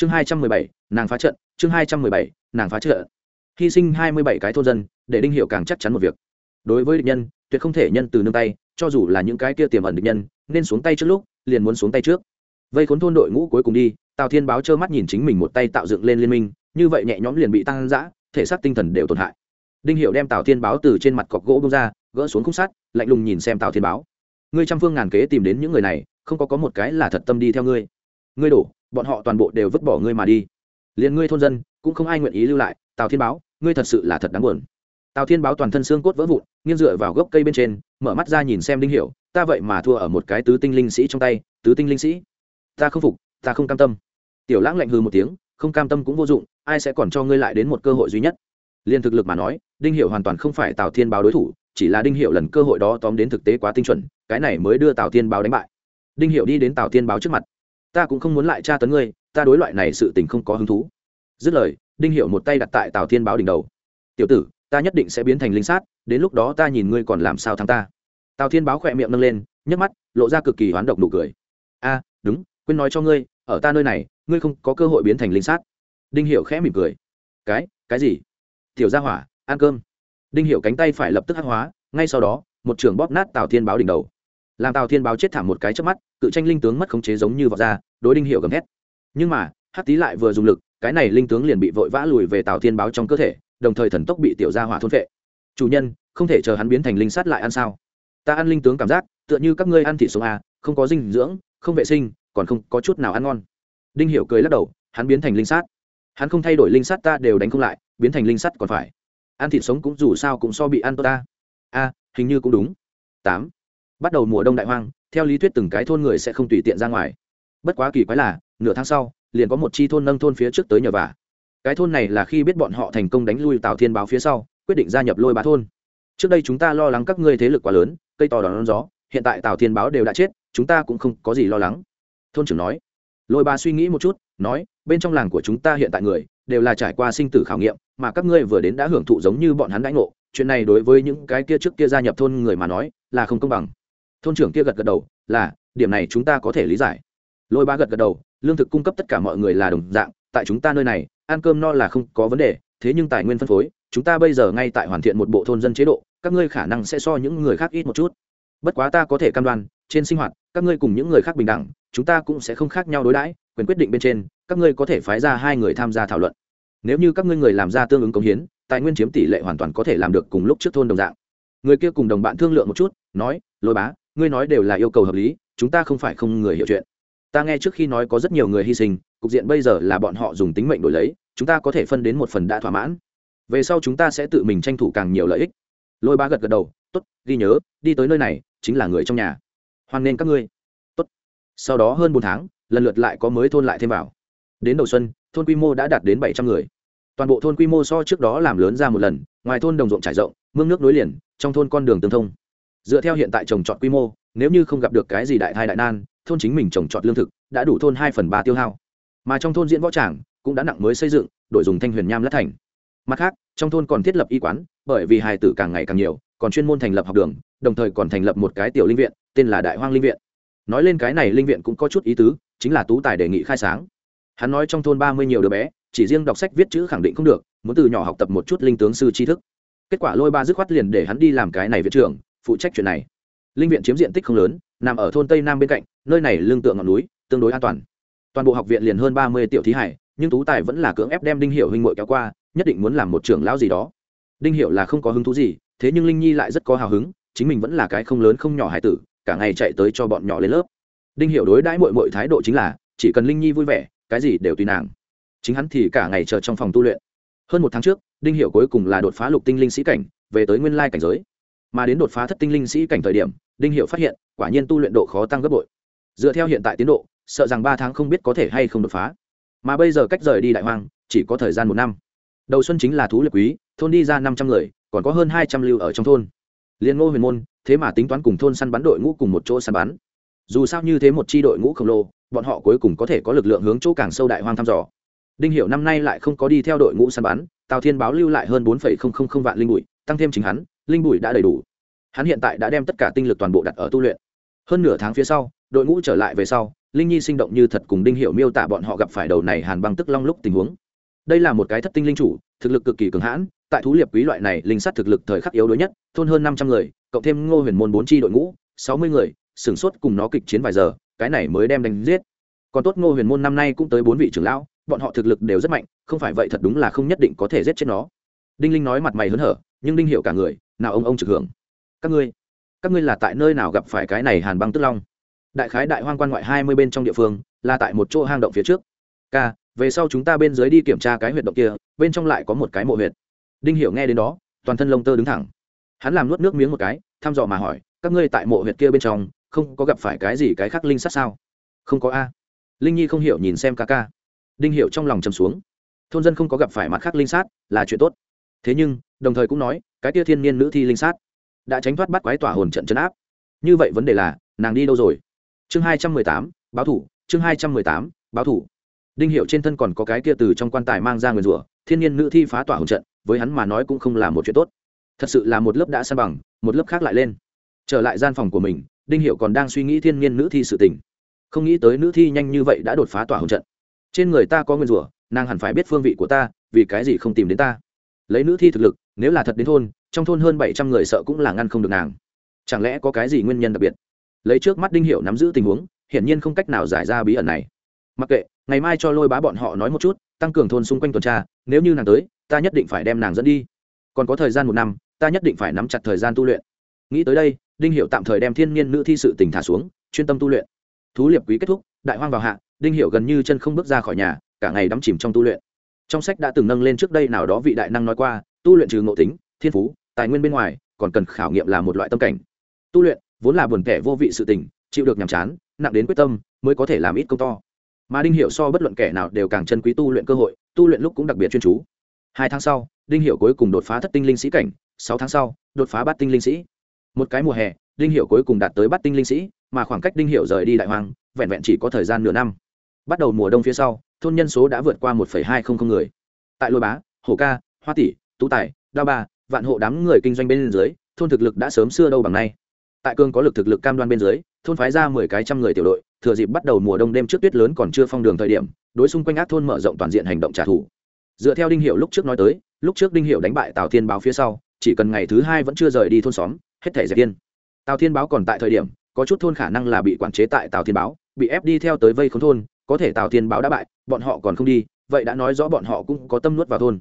chương hai trăm mười bảy, nàng phá trận, chương hai trăm mười bảy, nàng phá trận. Hy sinh hai mươi bảy cái thôn dân, để đinh hiệu càng chắc chắn một việc. Đối với địch nhân, tuyệt không thể nhân từ nương tay, cho dù là những cái kia tiềm ẩn địch nhân, nên xuống tay trước lúc, liền muốn xuống tay trước. Vây khốn thôn đội ngũ cuối cùng đi, tào thiên báo trơ mắt nhìn chính mình một tay tạo dựng lên liên minh, như vậy nhẹ nhõm liền bị tăng giã thể xác tinh thần đều tổn hại. Đinh hiệu đem tào thiên báo từ trên mặt cọc gỗ bông ra, gỡ xuống khúc sắt, lạnh lùng nhìn xem tào thiên báo. Ngươi trăm phương ngàn kế tìm đến những người này, không có có một cái là thật tâm đi theo ngươi. Ngươi đổ bọn họ toàn bộ đều vứt bỏ ngươi mà đi. Liền ngươi thôn dân, cũng không ai nguyện ý lưu lại. Tào thiên báo, ngươi thật sự là thật đáng buồn. Tào thiên báo toàn thân xương cốt vỡ vụn, nghiêng dựa vào gốc cây bên trên, mở mắt ra nhìn xem đinh hiểu. Ta vậy mà thua ở một cái tứ tinh linh sĩ trong tay, tứ tinh linh sĩ. Ta không phục, ta không cam tâm. Tiểu lãng lạnh hừ một tiếng, không cam tâm cũng vô dụng, ai sẽ còn cho ngươi lại đến một cơ hội duy nhất? Liên thực lực mà nói, đinh hiểu hoàn toàn không phải tào thiên báo đối thủ, chỉ là đinh hiểu lần cơ hội đó tóm đến thực tế quá tinh chuẩn, cái này mới đưa tào thiên báo đánh bại. Đinh hiểu đi đến tào thiên báo trước mặt ta cũng không muốn lại tra tấn ngươi, ta đối loại này sự tình không có hứng thú. Dứt lời, đinh hiểu một tay đặt tại tào thiên báo đỉnh đầu. Tiểu tử, ta nhất định sẽ biến thành linh sát, đến lúc đó ta nhìn ngươi còn làm sao thắng ta. Tào thiên báo khỏe miệng nâng lên, nhấc mắt, lộ ra cực kỳ hoán độc nụ cười. A, đúng, quên nói cho ngươi, ở ta nơi này, ngươi không có cơ hội biến thành linh sát. Đinh hiểu khẽ mỉm cười. Cái cái gì? Tiểu gia hỏa, ăn cơm. Đinh hiểu cánh tay phải lập tức hắc hóa, ngay sau đó, một trường bóp nát tào thiên báo đỉnh đầu làm tào thiên báo chết thảm một cái trước mắt, cự tranh linh tướng mất khống chế giống như vọt ra, đối đinh hiệu gầm hét nhưng mà, hắc tý lại vừa dùng lực, cái này linh tướng liền bị vội vã lùi về tào thiên báo trong cơ thể, đồng thời thần tốc bị tiểu gia hỏa thôn phệ. Chủ nhân, không thể chờ hắn biến thành linh sát lại ăn sao? Ta ăn linh tướng cảm giác, tựa như các ngươi ăn thịt sống à không có dinh dưỡng, không vệ sinh, còn không có chút nào ăn ngon. Đinh hiểu cười lắc đầu, hắn biến thành linh sát. Hắn không thay đổi linh sát ta đều đánh không lại, biến thành linh sắt còn phải. Ăn thịt sống cũng dù sao cũng so bị ăn tốt ta. A, hình như cũng đúng. Tám bắt đầu mùa đông đại hoang, theo lý thuyết từng cái thôn người sẽ không tùy tiện ra ngoài. Bất quá kỳ quái là, nửa tháng sau, liền có một chi thôn nâng thôn phía trước tới nhờ vả. Cái thôn này là khi biết bọn họ thành công đánh lui tào thiên báo phía sau, quyết định gia nhập lôi bá thôn. Trước đây chúng ta lo lắng các ngươi thế lực quá lớn, cây to đón gió, hiện tại tào thiên báo đều đã chết, chúng ta cũng không có gì lo lắng. Thôn trưởng nói. Lôi bá suy nghĩ một chút, nói, bên trong làng của chúng ta hiện tại người, đều là trải qua sinh tử khảo nghiệm, mà các ngươi vừa đến đã hưởng thụ giống như bọn hắn đãi ngộ. Chuyện này đối với những cái kia trước kia gia nhập thôn người mà nói, là không công bằng thôn trưởng kia gật gật đầu, là, điểm này chúng ta có thể lý giải. Lôi ba gật gật đầu, lương thực cung cấp tất cả mọi người là đồng dạng, tại chúng ta nơi này, ăn cơm no là không có vấn đề, thế nhưng tài nguyên phân phối, chúng ta bây giờ ngay tại hoàn thiện một bộ thôn dân chế độ, các ngươi khả năng sẽ so những người khác ít một chút. Bất quá ta có thể cam đoan, trên sinh hoạt, các ngươi cùng những người khác bình đẳng, chúng ta cũng sẽ không khác nhau đối đãi, quyền quyết định bên trên, các ngươi có thể phái ra hai người tham gia thảo luận. Nếu như các ngươi người làm ra tương ứng công hiến, tài nguyên chiếm tỷ lệ hoàn toàn có thể làm được cùng lúc trước thôn đồng dạng. Người kia cùng đồng bạn thương lượng một chút, nói, lôi bá ngươi nói đều là yêu cầu hợp lý, chúng ta không phải không người hiểu chuyện. Ta nghe trước khi nói có rất nhiều người hy sinh, cục diện bây giờ là bọn họ dùng tính mệnh đổi lấy, chúng ta có thể phân đến một phần đã thỏa mãn. Về sau chúng ta sẽ tự mình tranh thủ càng nhiều lợi ích. Lôi ba gật gật đầu t ố t ghi nhớ, đi tới nơi này, chính là người trong nhà. Hoan nghênh các ngươi. Tốt. Sau đó hơn bốn tháng, lần lượt lại có mới thôn lại thêm vào. Đến đầu xuân, thôn quy mô đã đạt đến bảy trăm người. Toàn bộ thôn quy mô so trước đó làm lớn ra một lần, ngoài thôn đồng ruộng trải rộng, mương nước nối liền, trong thôn con đường tương thông dựa theo hiện tại trồng trọt quy mô, nếu như không gặp được cái gì đại thai đại nan, thôn chính mình trồng trọt lương thực đã đủ thôn hai phần ba tiêu hao. Mà trong thôn diễn võ tràng cũng đã nặng mới xây dựng, đổi dùng thanh huyền nham lát thành. Mặt khác, trong thôn còn thiết lập y quán, bởi vì hài tử càng ngày càng nhiều, còn chuyên môn thành lập học đường, đồng thời còn thành lập một cái tiểu linh viện, tên là đại hoang linh viện. Nói lên cái này linh viện cũng có chút ý tứ, chính là tú tài đề nghị khai sáng. Hắn nói trong thôn ba mươi nhiều đứa bé, chỉ riêng đọc sách viết chữ khẳng định không được, muốn từ nhỏ học tập một chút linh tướng sư tri thức. Kết quả lôi ba dứt khoát liền để hắn đi làm cái này viện trưởng phụ trách chuyện này. Linh viện chiếm diện tích không lớn, nằm ở thôn tây nam bên cạnh, nơi này lương tượng ngọn núi, tương đối an toàn. Toàn bộ học viện liền hơn ba mươi tiểu thí hải, nhưng tú tài vẫn là cưỡng ép đem đinh hiệu huynh mội kéo qua, nhất định muốn làm một trưởng lão gì đó. Đinh hiệu là không có hứng thú gì, thế nhưng linh nhi lại rất có hào hứng, chính mình vẫn là cái không lớn không nhỏ hải tử, cả ngày chạy tới cho bọn nhỏ lên lớp. Đinh hiệu đối đãi mội mội thái độ chính là, chỉ cần linh nhi vui vẻ, cái gì đều tùy nàng. Chính hắn thì cả ngày chờ trong phòng tu luyện. Hơn một tháng trước, đinh hiệu cuối cùng là đột phá lục tinh linh sĩ cảnh, về tới nguyên lai cảnh giới mà đến đột phá thất tinh linh sĩ cảnh thời điểm, đinh hiệu phát hiện, quả nhiên tu luyện độ khó tăng gấp bội. Dựa theo hiện tại tiến độ, sợ rằng ba tháng không biết có thể hay không đột phá. Mà bây giờ cách rời đi đại hoang, chỉ có thời gian một năm. Đầu xuân chính là thú liệt quý, thôn đi ra năm trăm người, còn có hơn hai trăm lưu ở trong thôn. Liên ngô huyền môn, thế mà tính toán cùng thôn săn bắn đội ngũ cùng một chỗ săn bắn. Dù sao như thế một chi đội ngũ khổng lồ, bọn họ cuối cùng có thể có lực lượng hướng chỗ càng sâu đại hoang thăm dò. Đinh hiệu năm nay lại không có đi theo đội ngũ săn bắn, tào thiên báo lưu lại hơn bốn vạn linh bụi, tăng thêm chính hắn linh bụi đã đầy đủ. Hắn hiện tại đã đem tất cả tinh lực toàn bộ đặt ở tu luyện. Hơn nửa tháng phía sau, đội ngũ trở lại về sau, linh nhi sinh động như thật cùng đinh hiểu miêu tả bọn họ gặp phải đầu này hàn băng tức long lúc tình huống. Đây là một cái thất tinh linh chủ, thực lực cực kỳ cường hãn, tại thú liệp quý loại này, linh sát thực lực thời khắc yếu đuối nhất, thôn hơn năm trăm người, cộng thêm ngô huyền môn bốn tri đội ngũ, sáu mươi người, sửng sốt cùng nó kịch chiến vài giờ, cái này mới đem đánh giết. Còn tốt ngô huyền môn năm nay cũng tới bốn vị trưởng lão, bọn họ thực lực đều rất mạnh, không phải vậy thật đúng là không nhất định có thể giết chết nó. Đinh linh nói mặt mày hớn hở nhưng đinh hiểu cả người, nào ông ông trực hưởng. Các ngươi các ngươi là tại nơi nào gặp phải cái này hàn băng tức long? Đại khái đại hoang quan ngoại hai mươi bên trong địa phương, là tại một chỗ hang động phía trước. K về sau chúng ta bên dưới đi kiểm tra cái huyệt động kia, bên trong lại có một cái mộ huyệt. Đinh hiểu nghe đến đó, toàn thân lông tơ đứng thẳng. Hắn làm nuốt nước miếng một cái, thăm dò mà hỏi, các ngươi tại mộ huyệt kia bên trong, không có gặp phải cái gì cái khác linh sát sao? Không có a. Linh nhi không hiểu nhìn xem ca ca. Đinh hiểu trong lòng trầm xuống. Thôn dân không có gặp phải mặt khác linh sát, là chuyện tốt thế nhưng, đồng thời cũng nói, cái tia thiên niên nữ thi linh sát đã tránh thoát bắt quái tỏa hồn trận chấn áp. Như vậy vấn đề là, nàng đi đâu rồi? Chương hai trăm mười tám, báo thủ, chương hai trăm mười tám, báo thủ. Đinh hiệu trên thân còn có cái kia từ trong quan tài mang ra người rủa, thiên nhiên nữ thi phá tỏa hồn trận, với hắn mà nói cũng không là một chuyện tốt. Thật sự là một lớp đã san bằng, một lớp khác lại lên. Trở lại gian phòng của mình, đinh hiệu còn đang suy nghĩ thiên nhiên nữ thi sự tình. Không nghĩ tới nữ thi nhanh như vậy đã đột phá tỏa hồn trận. Trên người ta có nguyên rủa, nàng hẳn phải biết phương vị của ta, vì cái gì không tìm đến ta? Lấy nữ thi thực lực, nếu là thật đến thôn, trong thôn hơn bảy trăm người sợ cũng là ngăn không được nàng. Chẳng lẽ có cái gì nguyên nhân đặc biệt? Lấy trước mắt đinh hiệu nắm giữ tình huống, hiển nhiên không cách nào giải ra bí ẩn này. Mặc kệ, ngày mai cho lôi bá bọn họ nói một chút, tăng cường thôn xung quanh tuần tra, nếu như nàng tới, ta nhất định phải đem nàng dẫn đi. Còn có thời gian một năm, ta nhất định phải nắm chặt thời gian tu luyện. Nghĩ tới đây, đinh hiệu tạm thời đem thiên nhiên nữ thi sự tình thả xuống, chuyên tâm tu luyện. Thú liệp quý kết thúc, đại hoang vào hạ, đinh hiệu gần như chân không bước ra khỏi nhà, cả ngày đắm chìm trong tu luyện trong sách đã từng nâng lên trước đây nào đó vị đại năng nói qua, tu luyện trừ ngộ tính, thiên phú, tài nguyên bên ngoài, còn cần khảo nghiệm là một loại tâm cảnh. Tu luyện vốn là buồn kẻ vô vị sự tình, chịu được nhàm chán, nặng đến quyết tâm, mới có thể làm ít công to. Mà đinh hiệu so bất luận kẻ nào đều càng chân quý tu luyện cơ hội, tu luyện lúc cũng đặc biệt chuyên chú. Hai tháng sau, đinh hiệu cuối cùng đột phá thất tinh linh sĩ cảnh, sáu tháng sau, đột phá bát tinh linh sĩ. Một cái mùa hè, đinh hiệu cuối cùng đạt tới bát tinh linh sĩ, mà khoảng cách đinh hiệu rời đi đại hoàng vẹn vẹn chỉ có thời gian nửa năm. Bắt đầu mùa đông phía sau thôn nhân số đã vượt qua một hai không không người. Tại lôi bá hồ ca, hoa tỷ, tú tài đa ba, vạn hộ đám người kinh doanh bên dưới, thôn thực lực đã sớm xưa đâu bằng nay. Tại cương có lực thực lực cam đoan bên dưới, thôn phái ra mười cái trăm người tiểu đội, thừa dịp bắt đầu mùa đông đêm trước tuyết lớn còn chưa phong đường thời điểm, đối xung quanh ác thôn mở rộng toàn diện hành động trả thù. Dựa theo đinh hiệu lúc trước nói tới, lúc trước đinh hiệu đánh bại tào thiên báo phía sau, chỉ cần ngày thứ hai vẫn chưa rời đi thôn xóm, hết thể dẹp yên. Tào thiên báo còn tại thời điểm, có chút thôn khả năng là bị quản chế tại tào thiên báo, bị ép đi theo tới vây khốn thôn có thể tào thiên báo đã bại, bọn họ còn không đi, vậy đã nói rõ bọn họ cũng có tâm nuốt vào thôn.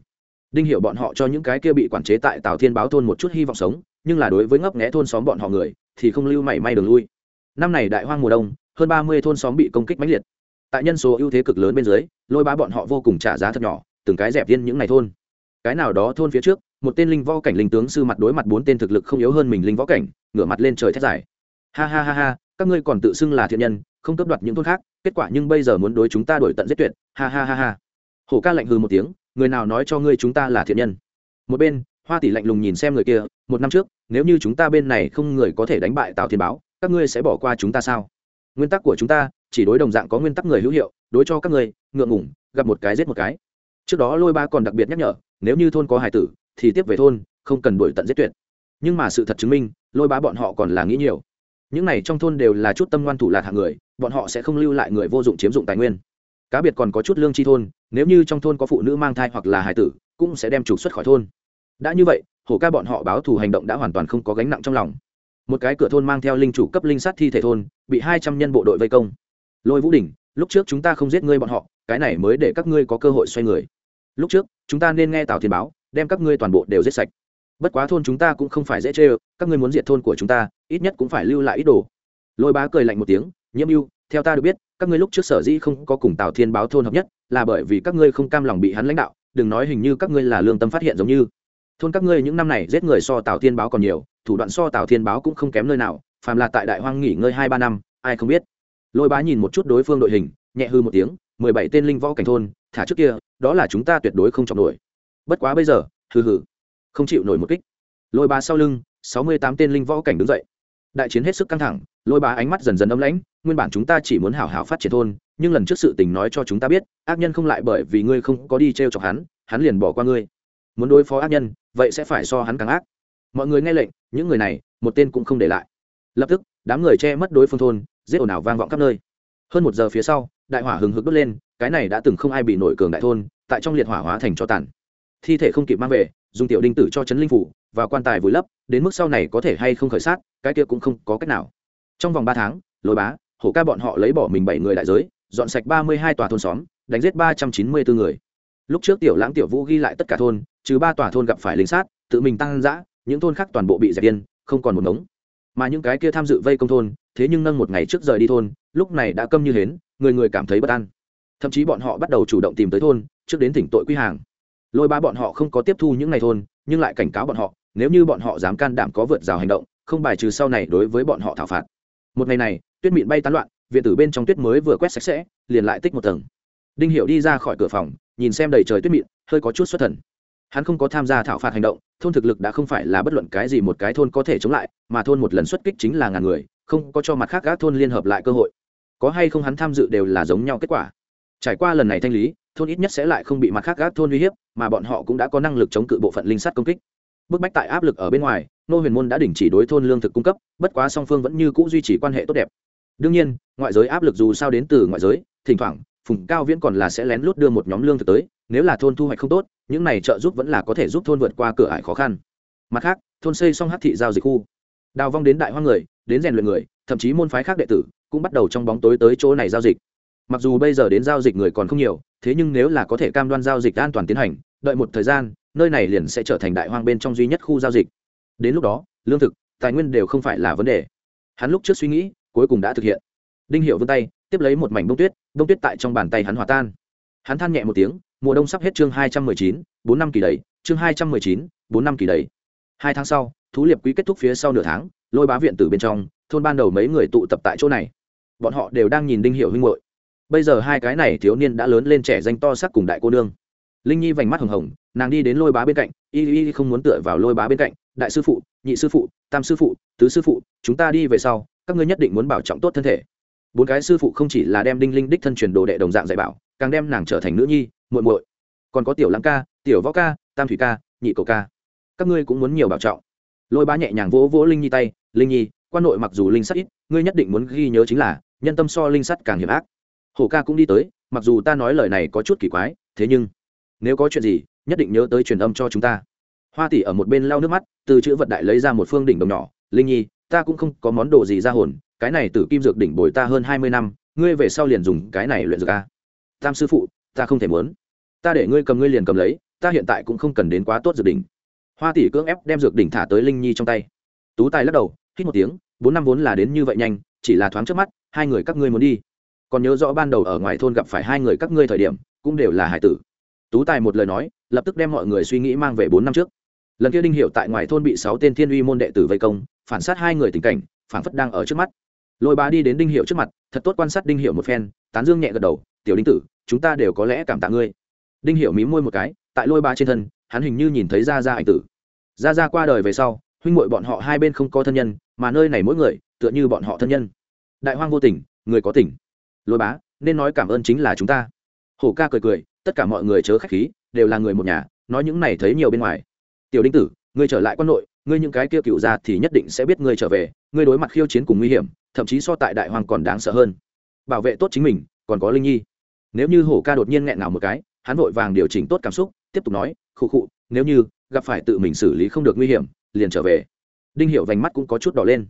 Đinh hiểu bọn họ cho những cái kia bị quản chế tại tào thiên báo thôn một chút hy vọng sống, nhưng là đối với ngấp nghé thôn xóm bọn họ người, thì không lưu mảy may đường lui. Năm này đại hoang mùa đông, hơn ba mươi thôn xóm bị công kích mãnh liệt. Tại nhân số ưu thế cực lớn bên dưới, lôi bá bọn họ vô cùng trả giá thật nhỏ, từng cái dẹp viên những ngày thôn. Cái nào đó thôn phía trước, một tên linh võ cảnh linh tướng sư mặt đối mặt bốn tên thực lực không yếu hơn mình linh võ cảnh, ngửa mặt lên trời thét dài. Ha ha ha ha, các ngươi còn tự xưng là thiện nhân không cấp đoạt những thôn khác, kết quả nhưng bây giờ muốn đối chúng ta đổi tận giết tuyệt, ha ha ha ha. Hổ ca lạnh hừ một tiếng, người nào nói cho ngươi chúng ta là thiện nhân? Một bên, hoa tỷ lạnh lùng nhìn xem người kia, một năm trước, nếu như chúng ta bên này không người có thể đánh bại tào thiên báo, các ngươi sẽ bỏ qua chúng ta sao? Nguyên tắc của chúng ta, chỉ đối đồng dạng có nguyên tắc người hữu hiệu, đối cho các ngươi, ngượng ngủng gặp một cái giết một cái. Trước đó lôi ba còn đặc biệt nhắc nhở, nếu như thôn có hải tử, thì tiếp về thôn, không cần đổi tận giết tuyệt. Nhưng mà sự thật chứng minh, lôi bá bọn họ còn là nghĩ nhiều. Những này trong thôn đều là chút tâm ngoan thủ lạc hạng người bọn họ sẽ không lưu lại người vô dụng chiếm dụng tài nguyên. Cá biệt còn có chút lương chi thôn, nếu như trong thôn có phụ nữ mang thai hoặc là hải tử, cũng sẽ đem trục xuất khỏi thôn. Đã như vậy, hổ ca bọn họ báo thù hành động đã hoàn toàn không có gánh nặng trong lòng. Một cái cửa thôn mang theo linh chủ cấp linh sát thi thể thôn, bị hai trăm nhân bộ đội vây công. Lôi vũ đỉnh lúc trước chúng ta không giết ngươi bọn họ, cái này mới để các ngươi có cơ hội xoay người. Lúc trước, chúng ta nên nghe tào thiên báo, đem các ngươi toàn bộ đều giết sạch. Bất quá thôn chúng ta cũng không phải dễ chê các ngươi muốn diệt thôn của chúng ta, ít nhất cũng phải lưu lại ít đồ. Lôi bá cười lạnh một tiếng nhiễm mưu theo ta được biết, các ngươi lúc trước sở dĩ không có cùng tào thiên báo thôn hợp nhất, là bởi vì các ngươi không cam lòng bị hắn lãnh đạo, đừng nói hình như các ngươi là lương tâm phát hiện giống như. Thôn các ngươi những năm này giết người so tào thiên báo còn nhiều, thủ đoạn so tào thiên báo cũng không kém nơi nào, phàm là tại đại hoang nghỉ ngơi hai ba năm, ai không biết. Lôi bá nhìn một chút đối phương đội hình, nhẹ hư một tiếng, mười bảy tên linh võ cảnh thôn, thả trước kia, đó là chúng ta tuyệt đối không chọn nổi. Bất quá bây giờ, hừ hừ, không chịu nổi một kích. Lôi bá sau lưng, sáu mươi tám tên linh võ cảnh đứng dậy. Đại chiến hết sức căng thẳng, lôi bá ánh mắt dần dần âm lãnh nguyên bản chúng ta chỉ muốn hảo hảo phát triển thôn, nhưng lần trước sự tình nói cho chúng ta biết, ác nhân không lại bởi vì ngươi không có đi t r e o chọc hắn hắn liền bỏ qua ngươi. Muốn đối phó ác nhân, vậy sẽ phải so hắn càng ác. Mọi người nghe lệnh, những người này, một tên cũng không để lại. Lập tức, đám người che mất đối phương thôn, giết ồn ào vang vọng khắp nơi. Hơn một giờ phía sau, đại hỏa hừng hực đốt lên, cái này đã từng không ai bị nổi cường đại thôn, tại trong liệt hỏa hóa thành cho tàn. Thi thể không kịp mang về, dùng tiểu đinh tử cho chấn linh phủ và quan tài vùi lấp, đến mức sau này có thể hay không khởi sát, cái kia cũng không có cách nào. Trong vòng ba tháng lối bá hổ ca bọn họ lấy bỏ mình bảy người đại giới, dọn sạch ba mươi hai tòa thôn xóm, đánh giết ba trăm chín mươi bốn người. Lúc trước tiểu lãng tiểu vũ ghi lại tất cả thôn, trừ ba tòa thôn gặp phải lính sát, tự mình tăng giã những thôn khác toàn bộ bị dẹp điên, không còn một ngống. Mà những cái kia tham dự vây công thôn, thế nhưng nâng một ngày trước rời đi thôn, lúc này đã câm như hến, người người cảm thấy bất an. Thậm chí bọn họ bắt đầu chủ động tìm tới thôn, trước đến thỉnh tội quy hàng. Lôi ba bọn họ không có tiếp thu những ngày thôn, nhưng lại cảnh cáo bọn họ, nếu như bọn họ dám can đảm có vượt rào hành động, không bài trừ sau này đối với bọn họ thảo phạt. Một ngày này tuyết mịn bay tán loạn, viện tử bên trong tuyết mới vừa quét sạch sẽ, liền lại tích một tầng. Đinh hiệu đi ra khỏi cửa phòng, nhìn xem đầy trời tuyết mịn, hơi có chút xuất thần. Hắn không có tham gia thảo phạt hành động, thôn thực lực đã không phải là bất luận cái gì một cái thôn có thể chống lại, mà thôn một lần xuất kích chính là ngàn người, không có cho mặt khác các thôn liên hợp lại cơ hội. Có hay không hắn tham dự đều là giống nhau kết quả. Trải qua lần này thanh lý, thôn ít nhất sẽ lại không bị mặt khác các thôn uy hiếp, mà bọn họ cũng đã có năng lực chống cự bộ phận linh sắt công kích. Bức bách tại áp lực ở bên ngoài, nô huyền môn đã đình chỉ đối thôn lương thực cung cấp, bất quá song phương vẫn như c ũ duy trì quan hệ tốt đẹp đương nhiên, ngoại giới áp lực dù sao đến từ ngoại giới, thỉnh thoảng, phùng cao viễn còn là sẽ lén lút đưa một nhóm lương thực tới, nếu là thôn thu hoạch không tốt, những này trợ giúp vẫn là có thể giúp thôn vượt qua cửa ải khó khăn. Mặt khác, thôn xây xong hát thị giao dịch khu. Đào vong đến đại hoa người, đến rèn luyện người, thậm chí môn phái khác đệ tử cũng bắt đầu trong bóng tối tới chỗ này giao dịch. Mặc dù bây giờ đến giao dịch người còn không nhiều, thế nhưng nếu là có thể cam đoan giao dịch an toàn tiến hành, đợi một thời gian, nơi này liền sẽ trở thành đại hoang bên trong duy nhất khu giao dịch. Đến lúc đó, lương thực, tài nguyên đều không phải là vấn đề. Hắn lúc trước suy nghĩ cuối cùng đã thực hiện. Đinh hiệu vươn tay, tiếp lấy một mảnh bông tuyết bông tuyết tại trong bàn tay hắn hòa tan. Hắn than nhẹ một tiếng, mùa đông sắp hết chương hai trăm mười chín, bốn năm kỳ đầy, chương hai trăm mười chín, bốn năm kỳ đầy. Hai tháng sau, thú liệp quý kết thúc phía sau nửa tháng, lôi bá viện từ bên trong, thôn ban đầu mấy người tụ tập tại chỗ này. Bọn họ đều đang nhìn đinh hiệu huynh hội bây giờ hai cái này thiếu niên đã lớn lên trẻ danh to sắc cùng đại cô nương. Linh nhi vành mắt hồng hồng, nàng đi đến lôi bá bên cạnh y y, không muốn tựa vào lôi bá bên cạnh, đại sư phụ, nhị sư phụ, tam sư phụ, tứ sư phụ, chúng ta đi về sau các ngươi nhất định muốn bảo trọng tốt thân thể. Bốn cái sư phụ không chỉ là đem đinh linh đích thân truyền đồ đệ đồng dạng dạy bảo, càng đem nàng trở thành nữ nhi, muội muội. Còn có tiểu lăng ca, tiểu võ ca, tam thủy ca, nhị cầu ca. Các ngươi cũng muốn nhiều bảo trọng. Lôi bá nhẹ nhàng vỗ vỗ linh nhi tay, linh nhi, quan nội mặc dù linh sắt ít, ngươi nhất định muốn ghi nhớ chính là, nhân tâm so linh sắt càng hiểm ác. Hổ ca cũng đi tới, mặc dù ta nói lời này có chút kỳ quái, thế nhưng, nếu có chuyện gì, nhất định nhớ tới truyền âm cho chúng ta. Hoa tỷ ở một bên lau nước mắt, từ chữ vật đại lấy ra một phương đỉnh đồng nhỏ, linh nhi ta cũng không có món đồ gì ra hồn, cái này từ kim dược đỉnh bồi ta hơn hai mươi năm, ngươi về sau liền dùng cái này luyện dược a. Tam sư phụ, ta không thể muốn. Ta để ngươi cầm, ngươi liền cầm lấy, ta hiện tại cũng không cần đến quá tốt dược đỉnh. Hoa tỷ cưỡng ép đem dược đỉnh thả tới linh nhi trong tay. Tú tài lắc đầu, hít một tiếng, bốn năm vốn là đến như vậy nhanh, chỉ là thoáng trước mắt, hai người các ngươi muốn đi. Còn nhớ rõ ban đầu ở ngoài thôn gặp phải hai người các ngươi thời điểm, cũng đều là hải tử. Tú tài một lời nói, lập tức đem mọi người suy nghĩ mang về bốn năm trước lần kia đinh hiệu tại ngoài thôn bị sáu tên thiên uy môn đệ tử vây công, phản sát hai người tình cảnh phản phất đang ở trước mắt. Lôi bá đi đến đinh hiệu trước mặt, thật tốt quan sát đinh hiệu một phen, tán dương nhẹ gật đầu, tiểu đinh tử, chúng ta đều có lẽ cảm tạ ngươi. Đinh hiệu mí môi một cái, tại lôi bá trên thân, hắn hình như nhìn thấy ra ra ảnh tử. Ra ra qua đời về sau, huynh muội bọn họ hai bên không có thân nhân, mà nơi này mỗi người, tựa như bọn họ thân nhân. Đại hoang vô tình, người có tình. Lôi bá, nên nói cảm ơn chính là chúng ta. Hổ ca cười cười, tất cả mọi người chớ khách khí, đều là người một nhà, nói những này thấy nhiều bên ngoài tiểu đinh tử, ngươi trở lại quân nội, ngươi những cái kia cựu ra thì nhất định sẽ biết ngươi trở về, ngươi đối mặt khiêu chiến cùng nguy hiểm, thậm chí so tại đại hoàng còn đáng sợ hơn. Bảo vệ tốt chính mình, còn có linh nhi. Nếu như hổ ca đột nhiên nghẹn ngào một cái, hắn vội vàng điều chỉnh tốt cảm xúc, tiếp tục nói, khụ khụ, nếu như gặp phải tự mình xử lý không được nguy hiểm, liền trở về. Đinh hiệu vành mắt cũng có chút đỏ lên.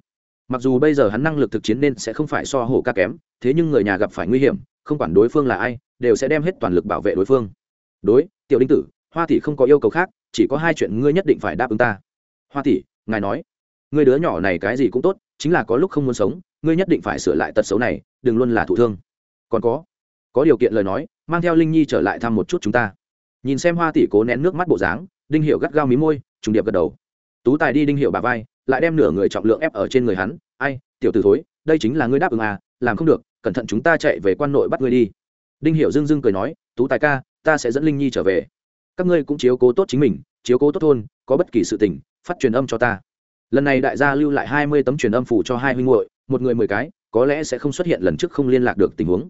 Mặc dù bây giờ hắn năng lực thực chiến nên sẽ không phải so hổ ca kém, thế nhưng người nhà gặp phải nguy hiểm, không quản đối phương là ai, đều sẽ đem hết toàn lực bảo vệ đối phương. Đối, tiểu đinh tử, hoa Thị không có yêu cầu khác chỉ có hai chuyện ngươi nhất định phải đáp ứng ta. Hoa tỷ, ngài nói, ngươi đứa nhỏ này cái gì cũng tốt, chính là có lúc không muốn sống, ngươi nhất định phải sửa lại tật xấu này, đừng luôn là thụ thương. Còn có có điều kiện lời nói, mang theo linh nhi trở lại thăm một chút chúng ta. Nhìn xem hoa tỷ cố nén nước mắt bộ dáng, đinh hiệu gắt gao mí môi, trùng điệp gật đầu. Tú tài đi đinh hiệu bà vai, lại đem nửa người trọng lượng ép ở trên người hắn, ai, tiểu t ử thối, đây chính là ngươi đáp ứng à làm không được, cẩn thận chúng ta chạy về quan nội bắt ngươi đi. Đinh hiệu dưng dưng cười nói, tú tài ca, ta sẽ dẫn linh nhi trở về các ngươi cũng chiếu cố tốt chính mình, chiếu cố tốt thôn, có bất kỳ sự tình, phát truyền âm cho ta. Lần này đại gia lưu lại hai mươi tấm truyền âm phủ cho hai huynh hội một người mười cái, có lẽ sẽ không xuất hiện lần trước không liên lạc được tình huống.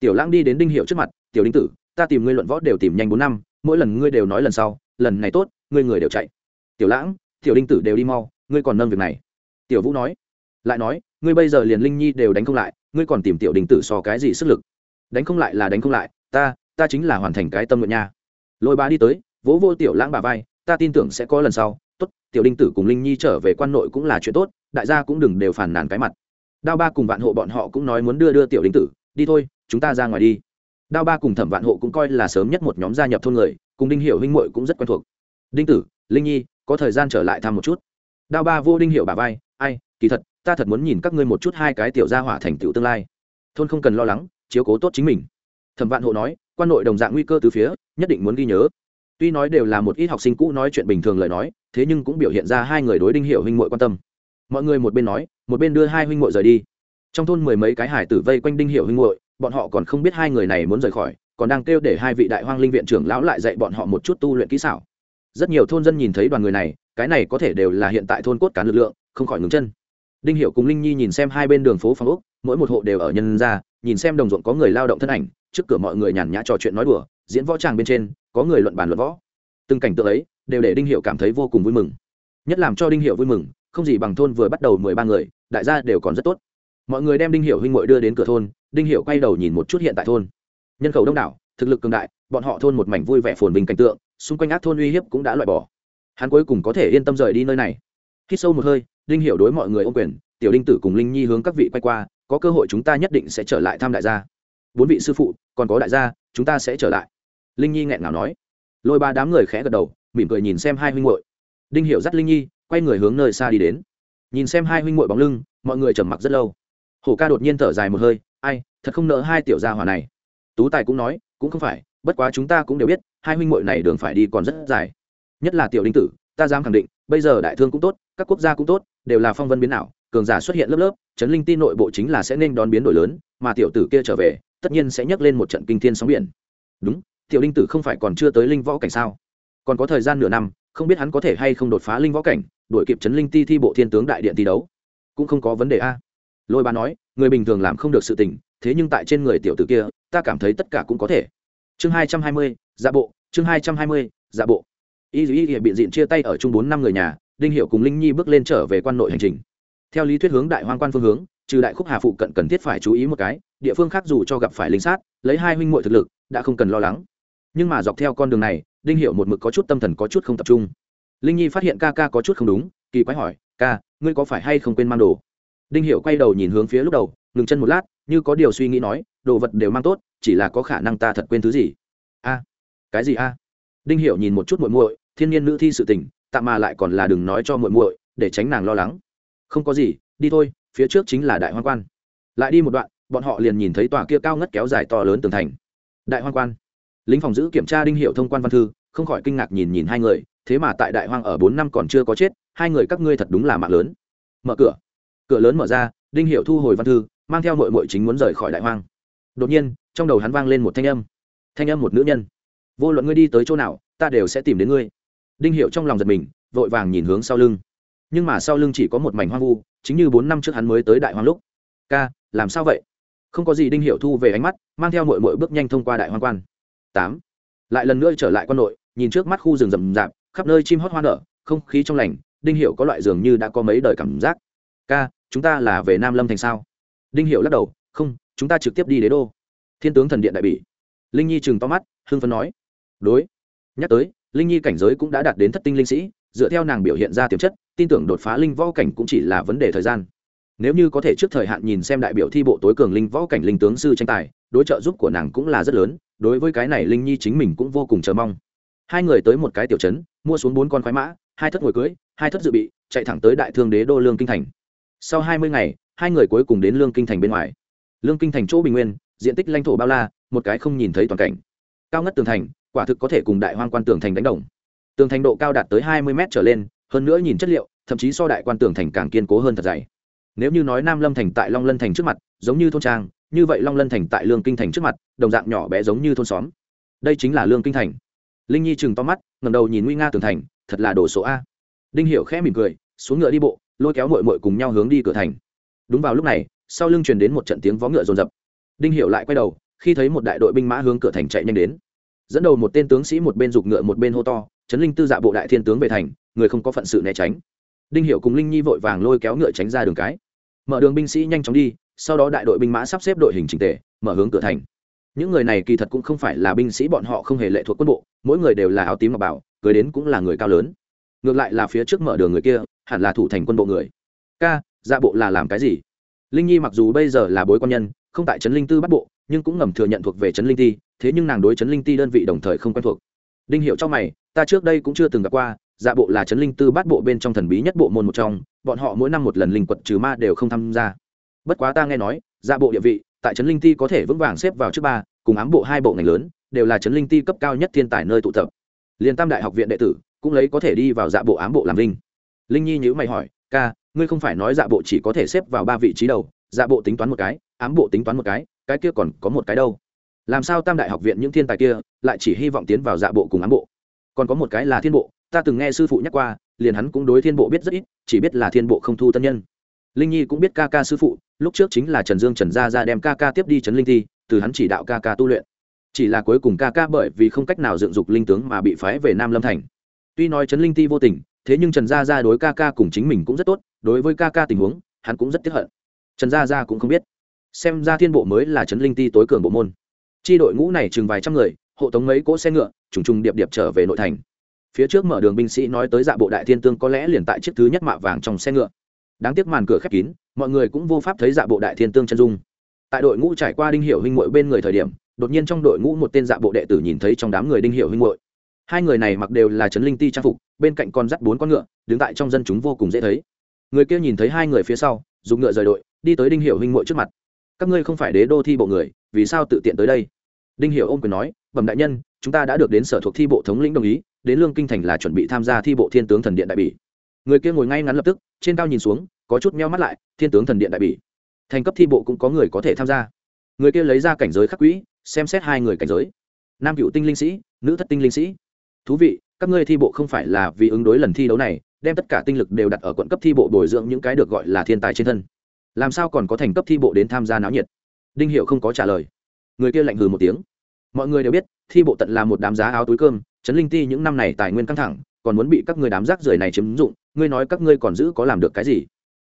Tiểu lãng đi đến đinh hiệu trước mặt, tiểu đinh tử, ta tìm ngươi luận võ đều tìm nhanh bốn năm, mỗi lần ngươi đều nói lần sau, lần này tốt, ngươi người đều chạy. Tiểu lãng, tiểu đinh tử đều đi mau, ngươi còn nâng việc này. Tiểu vũ nói, lại nói, ngươi bây giờ liền linh nhi đều đánh không lại, ngươi còn tìm tiểu đình tử so cái gì sức lực? Đánh không lại là đánh không lại, ta ta chính là hoàn thành cái tâm nguyện nha lôi bá đi tới, vỗ vô tiểu lãng bà vai, ta tin tưởng sẽ có lần sau. Tốt, tiểu đinh tử cùng linh nhi trở về quan nội cũng là chuyện tốt, đại gia cũng đừng đều phản nàn cái mặt. Đao ba cùng vạn hộ bọn họ cũng nói muốn đưa đưa tiểu đinh tử, đi thôi, chúng ta ra ngoài đi. Đao ba cùng thẩm vạn hộ cũng coi là sớm nhất một nhóm gia nhập thôn người, cùng đinh hiểu huynh muội cũng rất quen thuộc. Đinh tử, linh nhi, có thời gian trở lại thăm một chút. Đao ba vô đinh hiểu bà vai, ai, kỳ thật, ta thật muốn nhìn các ngươi một chút hai cái tiểu gia hỏa thành tựu tương lai. Thôn không cần lo lắng, chiếu cố tốt chính mình. Thẩm vạn hộ nói quan nội đồng dạng nguy cơ từ phía, nhất định muốn ghi nhớ. Tuy nói đều là một ít học sinh cũ nói chuyện bình thường lời nói, thế nhưng cũng biểu hiện ra hai người đối đinh hiểu huynh muội quan tâm. Mọi người một bên nói, một bên đưa hai huynh muội rời đi. Trong thôn mười mấy cái hải tử vây quanh đinh hiểu huynh muội, bọn họ còn không biết hai người này muốn rời khỏi, còn đang kêu để hai vị đại hoang linh viện trưởng lão lại dạy bọn họ một chút tu luyện kỹ xảo. Rất nhiều thôn dân nhìn thấy đoàn người này, cái này có thể đều là hiện tại thôn cốt cán lực lượng, không khỏi ngừng chân. Đinh hiệu cùng linh nhi nhìn xem hai bên đường phố phòng úc mỗi một hộ đều ở nhân ra, nhìn xem đồng ruộng có người lao động thân ảnh trước cửa mọi người nhàn nhã trò chuyện nói đùa, diễn võ tràng bên trên, có người luận bàn luận võ. Từng cảnh tượng ấy đều để đinh hiệu cảm thấy vô cùng vui mừng. Nhất làm cho đinh hiệu vui mừng, không gì bằng thôn vừa bắt đầu mười ba người, đại gia đều còn rất tốt. Mọi người đem đinh hiệu huynh ngội đưa đến cửa thôn, đinh hiệu quay đầu nhìn một chút hiện tại thôn. Nhân khẩu đông đảo, thực lực cường đại, bọn họ thôn một mảnh vui vẻ phồn bình cảnh tượng, xung quanh ác thôn uy hiếp cũng đã loại bỏ. Hắn cuối cùng có thể yên tâm rời đi nơi này. Khi sâu một hơi, đinh hiểu đối mọi người ô quyền, tiểu đinh tử cùng linh nhi hướng các vị quay qua, có cơ hội chúng ta nhất định sẽ trở lại thăm đại gia bốn vị sư phụ, còn có đại gia, chúng ta sẽ trở lại. Linh nhi nghẹn ngào nói. Lôi ba đám người khẽ gật đầu, mỉm cười nhìn xem hai huynh muội. Đinh hiểu dắt linh nhi, quay người hướng nơi xa đi đến. Nhìn xem hai huynh muội bóng lưng, mọi người trầm mặc rất lâu. Hổ ca đột nhiên thở dài một hơi, ai, thật không nỡ hai tiểu gia hỏa này. Tú tài cũng nói, cũng không phải, bất quá chúng ta cũng đều biết, hai huynh muội này đường phải đi còn rất dài. Nhất là tiểu đinh tử, ta dám khẳng định, bây giờ đại thương cũng tốt, các quốc gia cũng tốt, đều là phong vân biến nào cường giả xuất hiện lớp lớp, chấn linh tin nội bộ chính là sẽ nên đón biến đổi lớn, mà tiểu tử kia trở về tất nhiên sẽ nhấc lên một trận kinh thiên sóng biển. Đúng, tiểu đinh tử không phải còn chưa tới linh võ cảnh sao? Còn có thời gian nửa năm, không biết hắn có thể hay không đột phá linh võ cảnh, đuổi kịp Trấn linh ti thi bộ thiên tướng đại điện thi đấu. Cũng không có vấn đề a. Lôi ba nói, người bình thường làm không được sự tình, thế nhưng tại trên người tiểu tử kia, ta cảm thấy tất cả cũng có thể. Chương hai trăm hai mươi dạ bộ, chương hai trăm hai mươi dạ bộ. Y y y bị diện chia tay ở chung bốn năm người nhà, đinh hiệu cùng linh nhi bước lên trở về quan nội hành trình. Theo lý thuyết hướng đại hoang quan phương hướng trừ đại khúc hà phụ cận cần thiết phải chú ý một cái, địa phương khác dù cho gặp phải linh sát, lấy hai huynh muội thực lực, đã không cần lo lắng. Nhưng mà dọc theo con đường này, đinh hiệu một mực có chút tâm thần có chút không tập trung. Linh nhi phát hiện ca ca có chút không đúng, kỳ quái hỏi, ca, ngươi có phải hay không quên mang đồ? Đinh hiệu quay đầu nhìn hướng phía lúc đầu, ngừng chân một lát, như có điều suy nghĩ nói, đồ vật đều mang tốt, chỉ là có khả năng ta thật quên thứ gì? A, cái gì a? Đinh hiệu nhìn một chút muội muội, thiên nhiên nữ thi sự tình, tạm mà lại còn là đừng nói cho muội muội, để tránh nàng lo lắng. Không có gì, đi thôi phía trước chính là đại hoang quan. Lại đi một đoạn, bọn họ liền nhìn thấy tòa kia cao ngất kéo dài to lớn tường thành. Đại hoang quan. Lính phòng giữ kiểm tra đinh hiệu thông quan văn thư, không khỏi kinh ngạc nhìn nhìn hai người, thế mà tại đại hoang ở bốn năm còn chưa có chết, hai người các ngươi thật đúng là mạng lớn. Mở cửa. Cửa lớn mở ra, đinh hiệu thu hồi văn thư, mang theo mội mội chính muốn rời khỏi đại hoang. Đột nhiên, trong đầu hắn vang lên một thanh âm. Thanh âm một nữ nhân. Vô luận ngươi đi tới chỗ nào, ta đều sẽ tìm đến ngươi. Đinh hiệu trong lòng giật mình, vội vàng nhìn hướng sau lưng nhưng mà sau lưng chỉ có một mảnh hoang vu, chính như bốn năm trước hắn mới tới đại hoang lúc. Ca, làm sao vậy? Không có gì đinh hiệu thu về ánh mắt, mang theo mội mội bước nhanh thông qua đại hoang quan. Tám. Lại lần nữa trở lại quan nội, nhìn trước mắt khu rừng rậm rạp, khắp nơi chim hót hoa nở, không khí trong lành, đinh hiệu có loại dường như đã có mấy đời cảm giác. Ca, chúng ta là về nam lâm thành sao? Đinh hiệu lắc đầu, không, chúng ta trực tiếp đi đế đô. Thiên tướng thần điện đại bỉ. Linh nhi chừng to mắt, hưng phấn nói. Đối. Nhắc tới, linh nhi cảnh giới cũng đã đạt đến thất tinh linh sĩ, dựa theo nàng biểu hiện ra tiềm chất tin tưởng đột phá linh võ cảnh cũng chỉ là vấn đề thời gian. Nếu như có thể trước thời hạn nhìn xem đại biểu thi bộ tối cường linh võ cảnh linh tướng sư tranh tài, đối trợ giúp của nàng cũng là rất lớn, đối với cái này linh nhi chính mình cũng vô cùng chờ mong. Hai người tới một cái tiểu trấn, mua xuống bốn con khoái mã, hai thất ngồi cưới, hai thất dự bị, chạy thẳng tới đại thương đế đô lương kinh thành. Sau hai mươi ngày, hai người cuối cùng đến lương kinh thành bên ngoài. Lương kinh thành chỗ bình nguyên, diện tích lãnh thổ bao la, một cái không nhìn thấy toàn cảnh. Cao ngất tường thành, quả thực có thể cùng đại hoang quan tường thành đánh đồng. Tường thành độ cao đạt tới hai mươi m trở lên hơn nữa nhìn chất liệu, thậm chí so đại quan tường thành càng kiên cố hơn thật dày. Nếu như nói nam lâm thành tại long lân thành trước mặt, giống như thôn trang, như vậy long lân thành tại lương kinh thành trước mặt, đồng dạng nhỏ bé giống như thôn xóm. Đây chính là lương kinh thành. Linh nhi chừng to mắt ngầm đầu nhìn nguy nga tường thành, thật là đồ số a. Đinh hiểu khẽ mỉm cười, xuống ngựa đi bộ, lôi kéo mội mội cùng nhau hướng đi cửa thành. Đúng vào lúc này, sau lưng truyền đến một trận tiếng vó ngựa rồn rập đinh hiểu lại quay đầu, khi thấy một đại đội binh mã hướng cửa thành chạy nhanh đến. Dẫn đầu một tên tướng sĩ một bên giục ngựa một bên hô to, chấn linh tư dạ bộ đại thiên tướng về thành người không có phận sự né tránh. Đinh hiệu cùng linh nhi vội vàng lôi kéo ngựa tránh ra đường cái. Mở đường binh sĩ nhanh chóng đi, sau đó đại đội binh mã sắp xếp đội hình trình tề, mở hướng cửa thành. Những người này kỳ thật cũng không phải là binh sĩ, bọn họ không hề lệ thuộc quân bộ, mỗi người đều là áo tím mặc bảo, cưới đến cũng là người cao lớn. Ngược lại là phía trước mở đường người kia, hẳn là thủ thành quân bộ người. Ca ra bộ là làm cái gì? Linh nhi mặc dù bây giờ là bối quan nhân, không tại trấn linh tư bắt bộ, nhưng cũng ngầm thừa nhận thuộc về trấn linh ti, thế nhưng nàng đối trấn linh ti đơn vị đồng thời không quen thuộc. Đinh hiệu trong mày, ta trước đây cũng chưa từng gặp qua dạ bộ là trấn linh tư bát bộ bên trong thần bí nhất bộ môn một trong, bọn họ mỗi năm một lần linh quật trừ ma đều không tham gia. Bất quá ta nghe nói dạ bộ địa vị, tại trấn linh ti có thể vững vàng xếp vào trước ba, cùng ám bộ hai bộ ngành lớn, đều là trấn linh ti cấp cao nhất thiên tài nơi tụ tập. Liên tam đại học viện đệ tử cũng lấy có thể đi vào dạ bộ ám bộ làm linh. Linh nhi nhữ mày hỏi, ca, ngươi không phải nói dạ bộ chỉ có thể xếp vào ba vị trí đầu dạ bộ tính toán một cái, ám bộ tính toán một cái cái kia còn có một cái đâu? Làm sao tam đại học viện những thiên tài kia lại chỉ hy vọng tiến vào dạ bộ cùng ám bộ? Còn có một cái là thiên bộ ta từng nghe sư phụ nhắc qua, liền hắn cũng đối thiên bộ biết rất ít, chỉ biết là thiên bộ không thu tân nhân. Linh nhi cũng biết ca ca sư phụ, lúc trước chính là trần dương trần gia ra đem ca ca tiếp đi trấn linh thi, từ hắn chỉ đạo ca ca tu luyện. Chỉ là cuối cùng ca ca bởi vì không cách nào dựng dục linh tướng mà bị phái về nam lâm thành. Tuy nói trấn linh ti vô tình, thế nhưng trần gia gia đối ca ca cùng chính mình cũng rất tốt, đối với ca ca tình huống, hắn cũng rất tiếc hận. Trần gia gia cũng không biết. Xem ra thiên bộ mới là trấn linh ti tối cường bộ môn. Chi đội ngũ này chừng vài trăm người, hộ tống mấy cỗ xe ngựa, trùng trùng điệp điệp trở về nội thành phía trước mở đường binh sĩ nói tới dạ bộ đại thiên tương có lẽ liền tại chiếc thứ nhất mạ vàng trong xe ngựa. Đáng tiếc màn cửa khép kín, mọi người cũng vô pháp thấy dạ bộ đại thiên tương chân dung. Tại đội ngũ trải qua đinh hiệu huynh muội bên người thời điểm, đột nhiên trong đội ngũ một tên dạ bộ đệ tử nhìn thấy trong đám người đinh hiệu huynh muội. Hai người này mặc đều là trấn linh ti trang phục, bên cạnh con dắt bốn con ngựa, đứng tại trong dân chúng vô cùng dễ thấy. Người kia nhìn thấy hai người phía sau, dùng ngựa rời đội, đi tới đinh hiệu huynh muội trước mặt. Các ngươi không phải đế đô thi bộ người, vì sao tự tiện tới đây? Đinh hiệu ôm quyền nói, bẩm đại nhân, chúng ta đã được đến sở thuộc thi bộ thống lĩnh đồng ý đến lương kinh thành là chuẩn bị tham gia thi bộ thiên tướng thần điện đại bỉ. Người kia ngồi ngay ngắn lập tức, trên cao nhìn xuống, có chút meo mắt lại, thiên tướng thần điện đại bỉ. Thành cấp thi bộ cũng có người có thể tham gia. Người kia lấy ra cảnh giới khắc quỹ, xem xét hai người cảnh giới. Nam cựu tinh linh sĩ, nữ thất tinh linh sĩ. Thú vị, các ngươi thi bộ không phải là vì ứng đối lần thi đấu này, đem tất cả tinh lực đều đặt ở quận cấp thi bộ bồi dưỡng những cái được gọi là thiên tài trên thân. Làm sao còn có thành cấp thi bộ đến tham gia náo nhiệt? Đinh hiệu không có trả lời. Người kia lạnh hừ một tiếng mọi người đều biết, thi bộ tận là một đám giá áo túi cơm chấn linh ti những năm này tài nguyên căng thẳng, còn muốn bị các người đám rác rưởi này chiếm dụng, ngươi nói các ngươi còn giữ có làm được cái gì?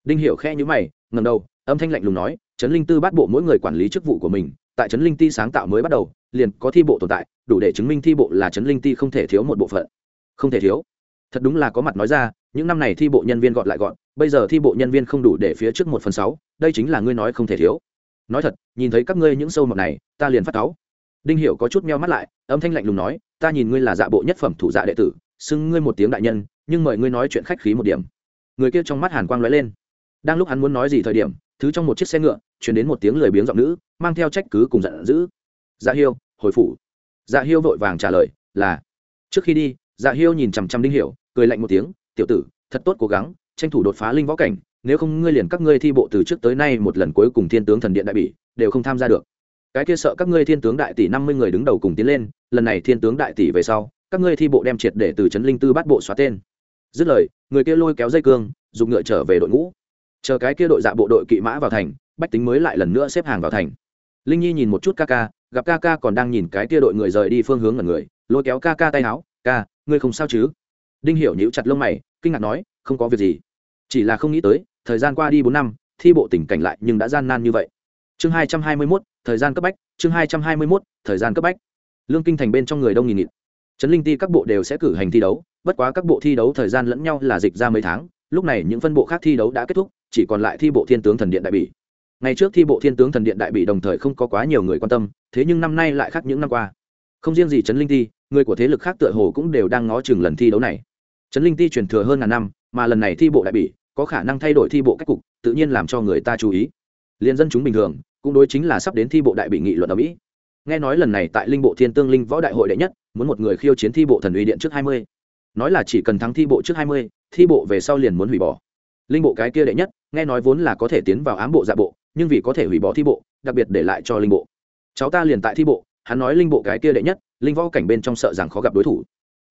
Đinh Hiểu khe nhíu mày, ngẩng đầu, âm thanh lạnh lùng nói chấn linh tư bắt bộ mỗi người quản lý chức vụ của mình, tại chấn linh ti sáng tạo mới bắt đầu, liền có thi bộ tồn tại, đủ để chứng minh thi bộ là chấn linh ti không thể thiếu một bộ phận. Không thể thiếu. Thật đúng là có mặt nói ra, những năm này thi bộ nhân viên gọn lại gọn, bây giờ thi bộ nhân viên không đủ để phía trước một phần sáu, đây chính là ngươi nói không thể thiếu. Nói thật, nhìn thấy các ngươi những sâu mọt này, ta liền phát cáu đinh hiểu có chút meo mắt lại, âm thanh lạnh lùng nói, ta nhìn ngươi là dạ bộ nhất phẩm thủ dạ đệ tử, xưng ngươi một tiếng đại nhân, nhưng mời ngươi nói chuyện khách khí một điểm. Người kia trong mắt hàn quang lóe lên. Đang lúc hắn muốn nói gì thời điểm, thứ trong một chiếc xe ngựa chuyển đến một tiếng lười biếng giọng nữ, mang theo trách cứ cùng giận dữ. Dạ hiêu, hồi phủ. Dạ hiêu vội vàng trả lời, là. Trước khi đi dạ hiêu nhìn chằm chằm đinh hiểu, cười lạnh một tiếng, tiểu tử, thật tốt cố gắng, tranh thủ đột phá linh võ cảnh, nếu không ngươi liền các ngươi thi bộ từ trước tới nay một lần cuối cùng thiên tướng thần điện đại bỉ, đều không tham gia được cái kia sợ các ngươi thiên tướng đại tỷ năm mươi người đứng đầu cùng tiến lên, lần này thiên tướng đại tỷ về sau, các ngươi thi bộ đem triệt để từ trấn linh tư bắt bộ xóa tên. Dứt lời, người kia lôi kéo dây cương, dùng ngựa trở về đội ngũ. Chờ cái kia đội dạ bộ đội kỵ mã vào thành, bách tính mới lại lần nữa xếp hàng vào thành. Linh nhi nhìn một chút ca ca, gặp ca ca còn đang nhìn cái kia đội người rời đi phương hướng ngần người, lôi kéo ca ca tay áo, ca, ngươi không sao chứ? Đinh hiểu nhíu chặt lông mày, kinh ngạc nói, không có việc gì. Chỉ là không nghĩ tới, thời gian qua đi bốn năm, thi bộ tình cảnh lại nhưng đã gian nan như vậy. Chương hai trăm hai mươi mốt thời gian cấp bách, chương hai trăm hai mươi mốt, thời gian cấp bách. Lương kinh thành bên trong người đông nghìn nghịt. Trấn linh ti các bộ đều sẽ cử hành thi đấu, bất quá các bộ thi đấu thời gian lẫn nhau là dịch ra mấy tháng, lúc này những phân bộ khác thi đấu đã kết thúc, chỉ còn lại thi bộ thiên tướng thần điện đại bỉ. Ngày trước thi bộ thiên tướng thần điện đại bỉ đồng thời không có quá nhiều người quan tâm, thế nhưng năm nay lại khác những năm qua. Không riêng gì trấn linh ti, người của thế lực khác tựa hồ cũng đều đang ngó chừng lần thi đấu này. Trấn linh ti truyền thừa hơn ngàn năm, mà lần này thi bộ đại bỉ có khả năng thay đổi thi bộ cách cục, tự nhiên làm cho người ta chú ý liên dân chúng bình thường cũng đối chính là sắp đến thi bộ đại bị nghị luận ở mỹ. Nghe nói lần này tại linh bộ thiên tương linh võ đại hội đệ nhất, muốn một người khiêu chiến thi bộ thần uy điện trước hai mươi. Nói là chỉ cần thắng thi bộ trước hai mươi, thi bộ về sau liền muốn hủy bỏ. Linh bộ cái kia đệ nhất, nghe nói vốn là có thể tiến vào ám bộ dạ bộ, nhưng vì có thể hủy bỏ thi bộ, đặc biệt để lại cho linh bộ. Cháu ta liền tại thi bộ, hắn nói linh bộ cái kia đệ nhất, linh võ cảnh bên trong sợ rằng khó gặp đối thủ.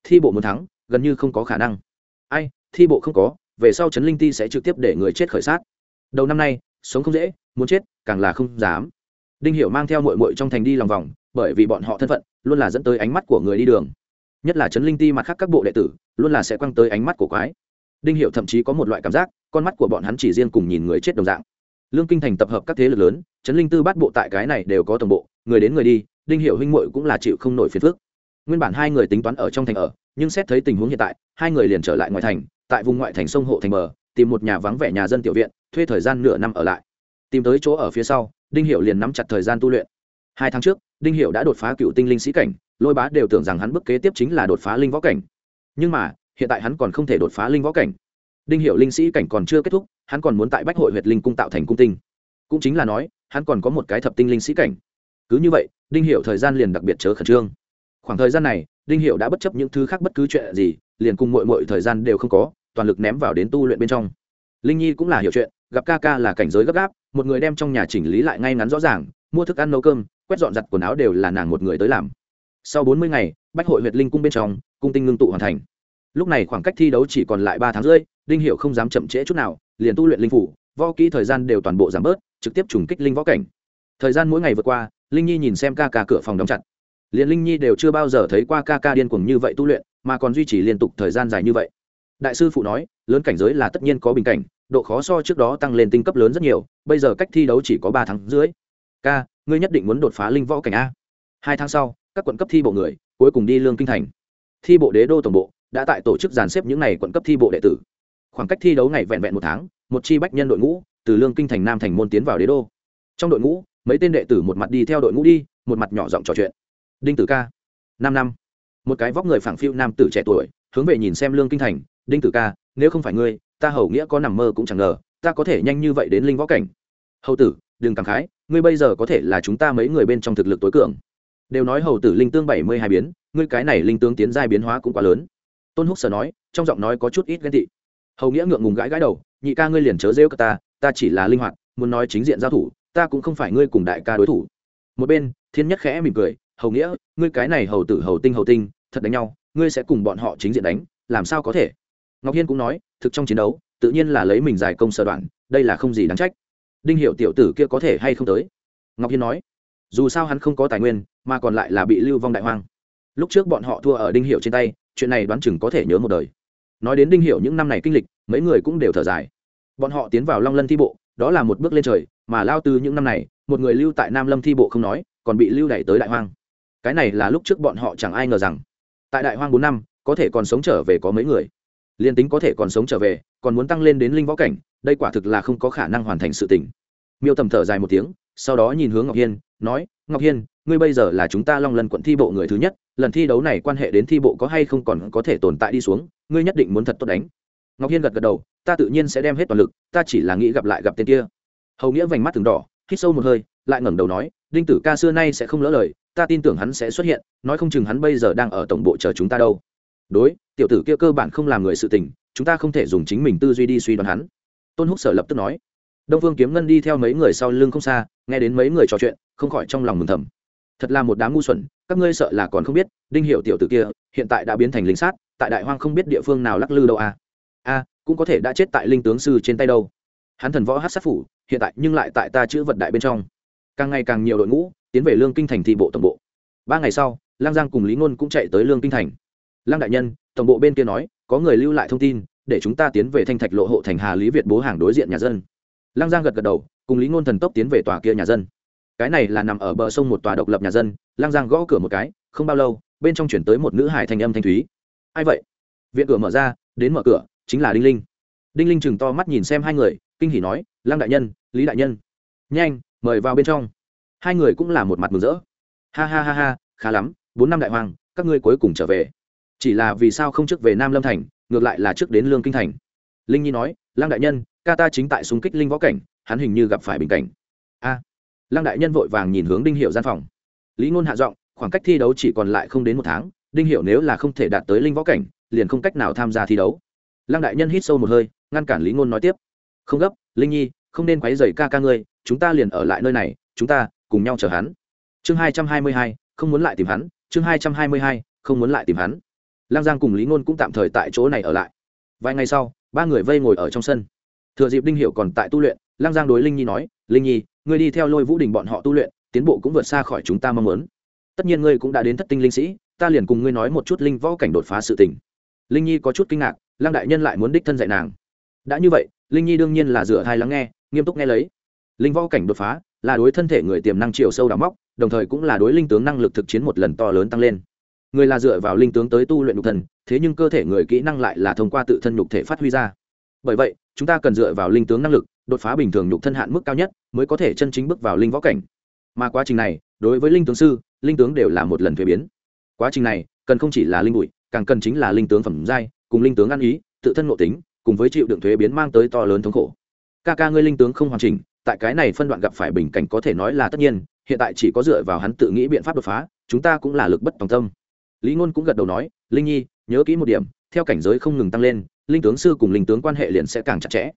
Thi bộ muốn thắng, gần như không có khả năng. Ai, thi bộ không có, về sau trấn linh ti sẽ trực tiếp để người chết khởi sát. Đầu năm nay sống không dễ, muốn chết, càng là không dám. Đinh hiểu mang theo muội muội trong thành đi lòng vòng, bởi vì bọn họ thân phận, luôn là dẫn tới ánh mắt của người đi đường. Nhất là trấn linh ti mặt khác các bộ đệ tử, luôn là sẽ quăng tới ánh mắt của quái. Đinh hiểu thậm chí có một loại cảm giác, con mắt của bọn hắn chỉ riêng cùng nhìn người chết đồng dạng. Lương kinh thành tập hợp các thế lực lớn, trấn linh tư bát bộ tại cái này đều có tổng bộ, người đến người đi, đinh Hiểu huynh muội cũng là chịu không nổi phiền phức. Nguyên bản hai người tính toán ở trong thành ở, nhưng xét thấy tình huống hiện tại, hai người liền trở lại ngoài thành, tại vùng ngoại thành sông hộ thành bờ, tìm một nhà vắng vẻ nhà dân tiểu viện thuê thời gian nửa năm ở lại. Tìm tới chỗ ở phía sau, đinh hiệu liền nắm chặt thời gian tu luyện. Hai tháng trước, đinh hiệu đã đột phá cựu tinh linh sĩ cảnh, lôi bá đều tưởng rằng hắn bước kế tiếp chính là đột phá linh võ cảnh. Nhưng mà, hiện tại hắn còn không thể đột phá linh võ cảnh. Đinh hiệu linh sĩ cảnh còn chưa kết thúc, hắn còn muốn tại bách hội huyệt linh cung tạo thành cung tinh. Cũng chính là nói, hắn còn có một cái thập tinh linh sĩ cảnh. Cứ như vậy, đinh hiệu thời gian liền đặc biệt chớ khẩn trương. Khoảng thời gian này, đinh hiệu đã bất chấp những thứ khác bất cứ chuyện gì, liền cùng mội mội thời gian đều không có, toàn lực ném vào đến tu luyện bên trong. Linh nhi cũng là hiểu chuyện gặp ca ca là cảnh giới gấp gáp, một người đem trong nhà chỉnh lý lại ngay ngắn rõ ràng, mua thức ăn nấu cơm, quét dọn giặt quần áo đều là nàng một người tới làm. Sau bốn mươi ngày, bách hội huyệt linh cung bên trong, cung tinh ngưng tụ hoàn thành. Lúc này khoảng cách thi đấu chỉ còn lại ba tháng rưỡi, đinh hiệu không dám chậm trễ chút nào, liền tu luyện linh phủ, võ kỹ thời gian đều toàn bộ giảm bớt, trực tiếp trùng kích linh võ cảnh. Thời gian mỗi ngày vượt qua, linh nhi nhìn xem ca ca cửa phòng đóng chặt. Liền linh nhi đều chưa bao giờ thấy qua ca ca điên cuồng như vậy tu luyện, mà còn duy trì liên tục thời gian dài như vậy. Đại sư phụ nói, lớn cảnh giới là tất nhiên có bình cảnh độ khó so trước đó tăng lên tinh cấp lớn rất nhiều, bây giờ cách thi đấu chỉ có ba tháng rưỡi. Ca, ngươi nhất định muốn đột phá linh võ cảnh a. Hai tháng sau, các quận cấp thi bộ người cuối cùng đi lương kinh thành. Thi bộ đế đô tổng bộ đã tại tổ chức dàn xếp những n à y quận cấp thi bộ đệ tử. Khoảng cách thi đấu ngày vẹn vẹn một tháng, một chi bách nhân đội ngũ từ lương kinh thành nam thành môn tiến vào đế đô. Trong đội ngũ, mấy tên đệ tử một mặt đi theo đội ngũ đi, một mặt nhỏ giọng trò chuyện. Đinh tử ca, năm năm. Một cái vóc người phảng phiu nam tử trẻ tuổi, hướng về nhìn xem lương kinh thành. Đinh tử ca, nếu không phải ngươi ta hầu nghĩa có nằm mơ cũng chẳng ngờ, ta có thể nhanh như vậy đến linh võ cảnh. Hầu tử, đừng cảm khái, ngươi bây giờ có thể là chúng ta mấy người bên trong thực lực tối cường. Đều nói hầu tử linh tương bảy mươi hai biến, ngươi cái này linh tướng tiến giai biến hóa cũng quá lớn. Tôn húc sở nói, trong giọng nói có chút ít ghen tị. Hầu nghĩa ngượng ngùng gãi gãi đầu, nhị ca ngươi liền chớ rêu cả ta ta chỉ là linh hoạt, muốn nói chính diện giao thủ, ta cũng không phải ngươi cùng đại ca đối thủ. Một bên, thiên nhất khẽ mỉm cười, hầu nghĩa, ngươi cái này hầu tử hầu tinh hầu tinh, thật đánh nhau, ngươi sẽ cùng bọn họ chính diện đánh, làm sao có thể? Ngọc hiên cũng nói thực trong chiến đấu, tự nhiên là lấy mình giải công sở đoạn, đây là không gì đáng trách. Đinh hiệu tiểu tử kia có thể hay không tới? Ngọc hiên nói. Dù sao hắn không có tài nguyên, mà còn lại là bị lưu vong đại hoang. Lúc trước bọn họ thua ở đinh hiệu trên tay, chuyện này đoán chừng có thể nhớ một đời. Nói đến đinh hiệu những năm này kinh lịch, mấy người cũng đều thở dài. Bọn họ tiến vào long lân thi bộ, đó là một bước lên trời, mà lao từ những năm này, một người lưu tại nam lâm thi bộ không nói, còn bị lưu đẩy tới đại hoang. Cái này là lúc trước bọn họ chẳng ai ngờ rằng, tại đại hoang bốn năm, có thể còn sống trở về có mấy người liên tính có thể còn sống trở về, còn muốn tăng lên đến linh võ cảnh, đây quả thực là không có khả năng hoàn thành sự tình. Miêu tầm thở dài một tiếng, sau đó nhìn hướng ngọc hiên, nói, ngọc hiên, ngươi bây giờ là chúng ta long lần quận thi bộ người thứ nhất, lần thi đấu này quan hệ đến thi bộ có hay không còn có thể tồn tại đi xuống, ngươi nhất định muốn thật tốt đánh. Ngọc hiên gật gật đầu, ta tự nhiên sẽ đem hết toàn lực, ta chỉ là nghĩ gặp lại gặp tên kia. Hầu nghĩa vành mắt từng đỏ, hít sâu một hơi, lại ngẩng đầu nói, đinh tử ca xưa nay sẽ không lỡ lời, ta tin tưởng hắn sẽ xuất hiện, nói không chừng hắn bây giờ đang ở tổng bộ chờ chúng ta đâu đối, tiểu tử kia cơ bản không làm người sự tình, chúng ta không thể dùng chính mình tư duy đi suy đoán hắn. Tôn húc sở lập tức nói. Đông phương kiếm ngân đi theo mấy người sau lưng không xa, nghe đến mấy người trò chuyện, không khỏi trong lòng mừng thầm. Thật là một đám ngu xuẩn, các ngươi sợ là còn không biết, đinh hiệu tiểu tử kia, hiện tại đã biến thành lính sát, tại đại hoang không biết địa phương nào lắc lư đâu à. A, cũng có thể đã chết tại linh tướng sư trên tay đâu. Hắn thần võ hát sát phủ, hiện tại nhưng lại tại ta chữ vật đại bên trong. Càng ngày càng nhiều đội ngũ, tiến về lương kinh thành thị bộ tổng bộ. Ba ngày sau, lang giang cùng lý ngôn cũng chạy tới lương kinh thành lăng đại nhân, tổng bộ bên kia nói, có người lưu lại thông tin, để chúng ta tiến về thanh thạch lộ hộ thành hà lý việt bố hàng đối diện nhà dân. Lăng giang gật gật đầu, cùng lý ngôn thần tốc tiến về tòa kia nhà dân. Cái này là nằm ở bờ sông một tòa độc lập nhà dân, lăng giang gõ cửa một cái, không bao lâu, bên trong chuyển tới một nữ hải thanh âm thanh thúy. Ai vậy? Viện cửa mở ra, đến mở cửa, chính là đinh linh. Đinh linh chừng to mắt nhìn xem hai người, kinh hỉ nói, lăng đại nhân, lý đại nhân. Nhanh, mời vào bên trong. Hai người cũng là một mặt mừng rỡ. Ha ha ha ha, khá lắm, bốn năm đại hoàng, các ngươi cuối cùng trở về chỉ là vì sao không trước về nam lâm thành ngược lại là trước đến lương kinh thành. Linh nhi nói lăng đại nhân ca ta chính tại xung kích linh võ cảnh hắn hình như gặp phải bình cảnh. A. À, lăng đại nhân vội vàng nhìn hướng đinh hiệu gian phòng. Lý ngôn hạ giọng khoảng cách thi đấu chỉ còn lại không đến một tháng đinh hiệu nếu là không thể đạt tới linh võ cảnh liền không cách nào tham gia thi đấu. Lăng đại nhân hít sâu một hơi ngăn cản lý ngôn nói tiếp không gấp linh nhi không nên quấy dày ca ca ngươi chúng ta liền ở lại nơi này chúng ta cùng nhau chờ hắn. Chương hai trăm hai mươi hai không muốn lại tìm hắn chương hai trăm hai mươi hai không muốn lại tìm hắn lang giang cùng lý ngôn cũng tạm thời tại chỗ này ở lại. Vài ngày sau, ba người vây ngồi ở trong sân. Thừa dịp đinh Hiểu còn tại tu luyện, lang giang đối linh nhi nói, linh nhi, ngươi đi theo lôi vũ đình bọn họ tu luyện, tiến bộ cũng vượt xa khỏi chúng ta mong muốn. Tất nhiên ngươi cũng đã đến thất tinh linh sĩ, ta liền cùng ngươi nói một chút linh võ cảnh đột phá sự tình. Linh nhi có chút kinh ngạc, lang đại nhân lại muốn đích thân dạy nàng. Đã như vậy, linh nhi đương nhiên là dựa hai lắng nghe, nghiêm túc nghe lấy. Linh võ cảnh đột phá là đối thân thể người tiềm năng chiều sâu đào móc, đồng thời cũng là đối linh tướng năng lực thực chiến một lần to lớn tăng lên người là dựa vào linh tướng tới tu luyện nhục thần, thế nhưng cơ thể người kỹ năng lại là thông qua tự thân nhục thể phát huy ra. Bởi vậy, chúng ta cần dựa vào linh tướng năng lực, đột phá bình thường nhục thân hạn mức cao nhất, mới có thể chân chính bước vào linh võ cảnh. Mà quá trình này, đối với linh tướng sư, linh tướng đều là một lần thuế biến. Quá trình này, cần không chỉ là linh bụi, càng cần chính là linh tướng phẩm giai, cùng linh tướng ăn ý, tự thân nội tính, cùng với chịu đựng thuế biến mang tới to lớn thống khổ. Ca ca ngươi linh tướng không hoàn chỉnh, tại cái này phân đoạn gặp phải bình cảnh có thể nói là tất nhiên, hiện tại chỉ có dựa vào hắn tự nghĩ biện pháp đột phá, chúng ta cũng là lực bất tòng tâm lý ngôn cũng gật đầu nói, linh nhi, nhớ kỹ một điểm, theo cảnh giới không ngừng tăng lên, linh tướng sư cùng linh tướng quan hệ liền sẽ càng chặt chẽ.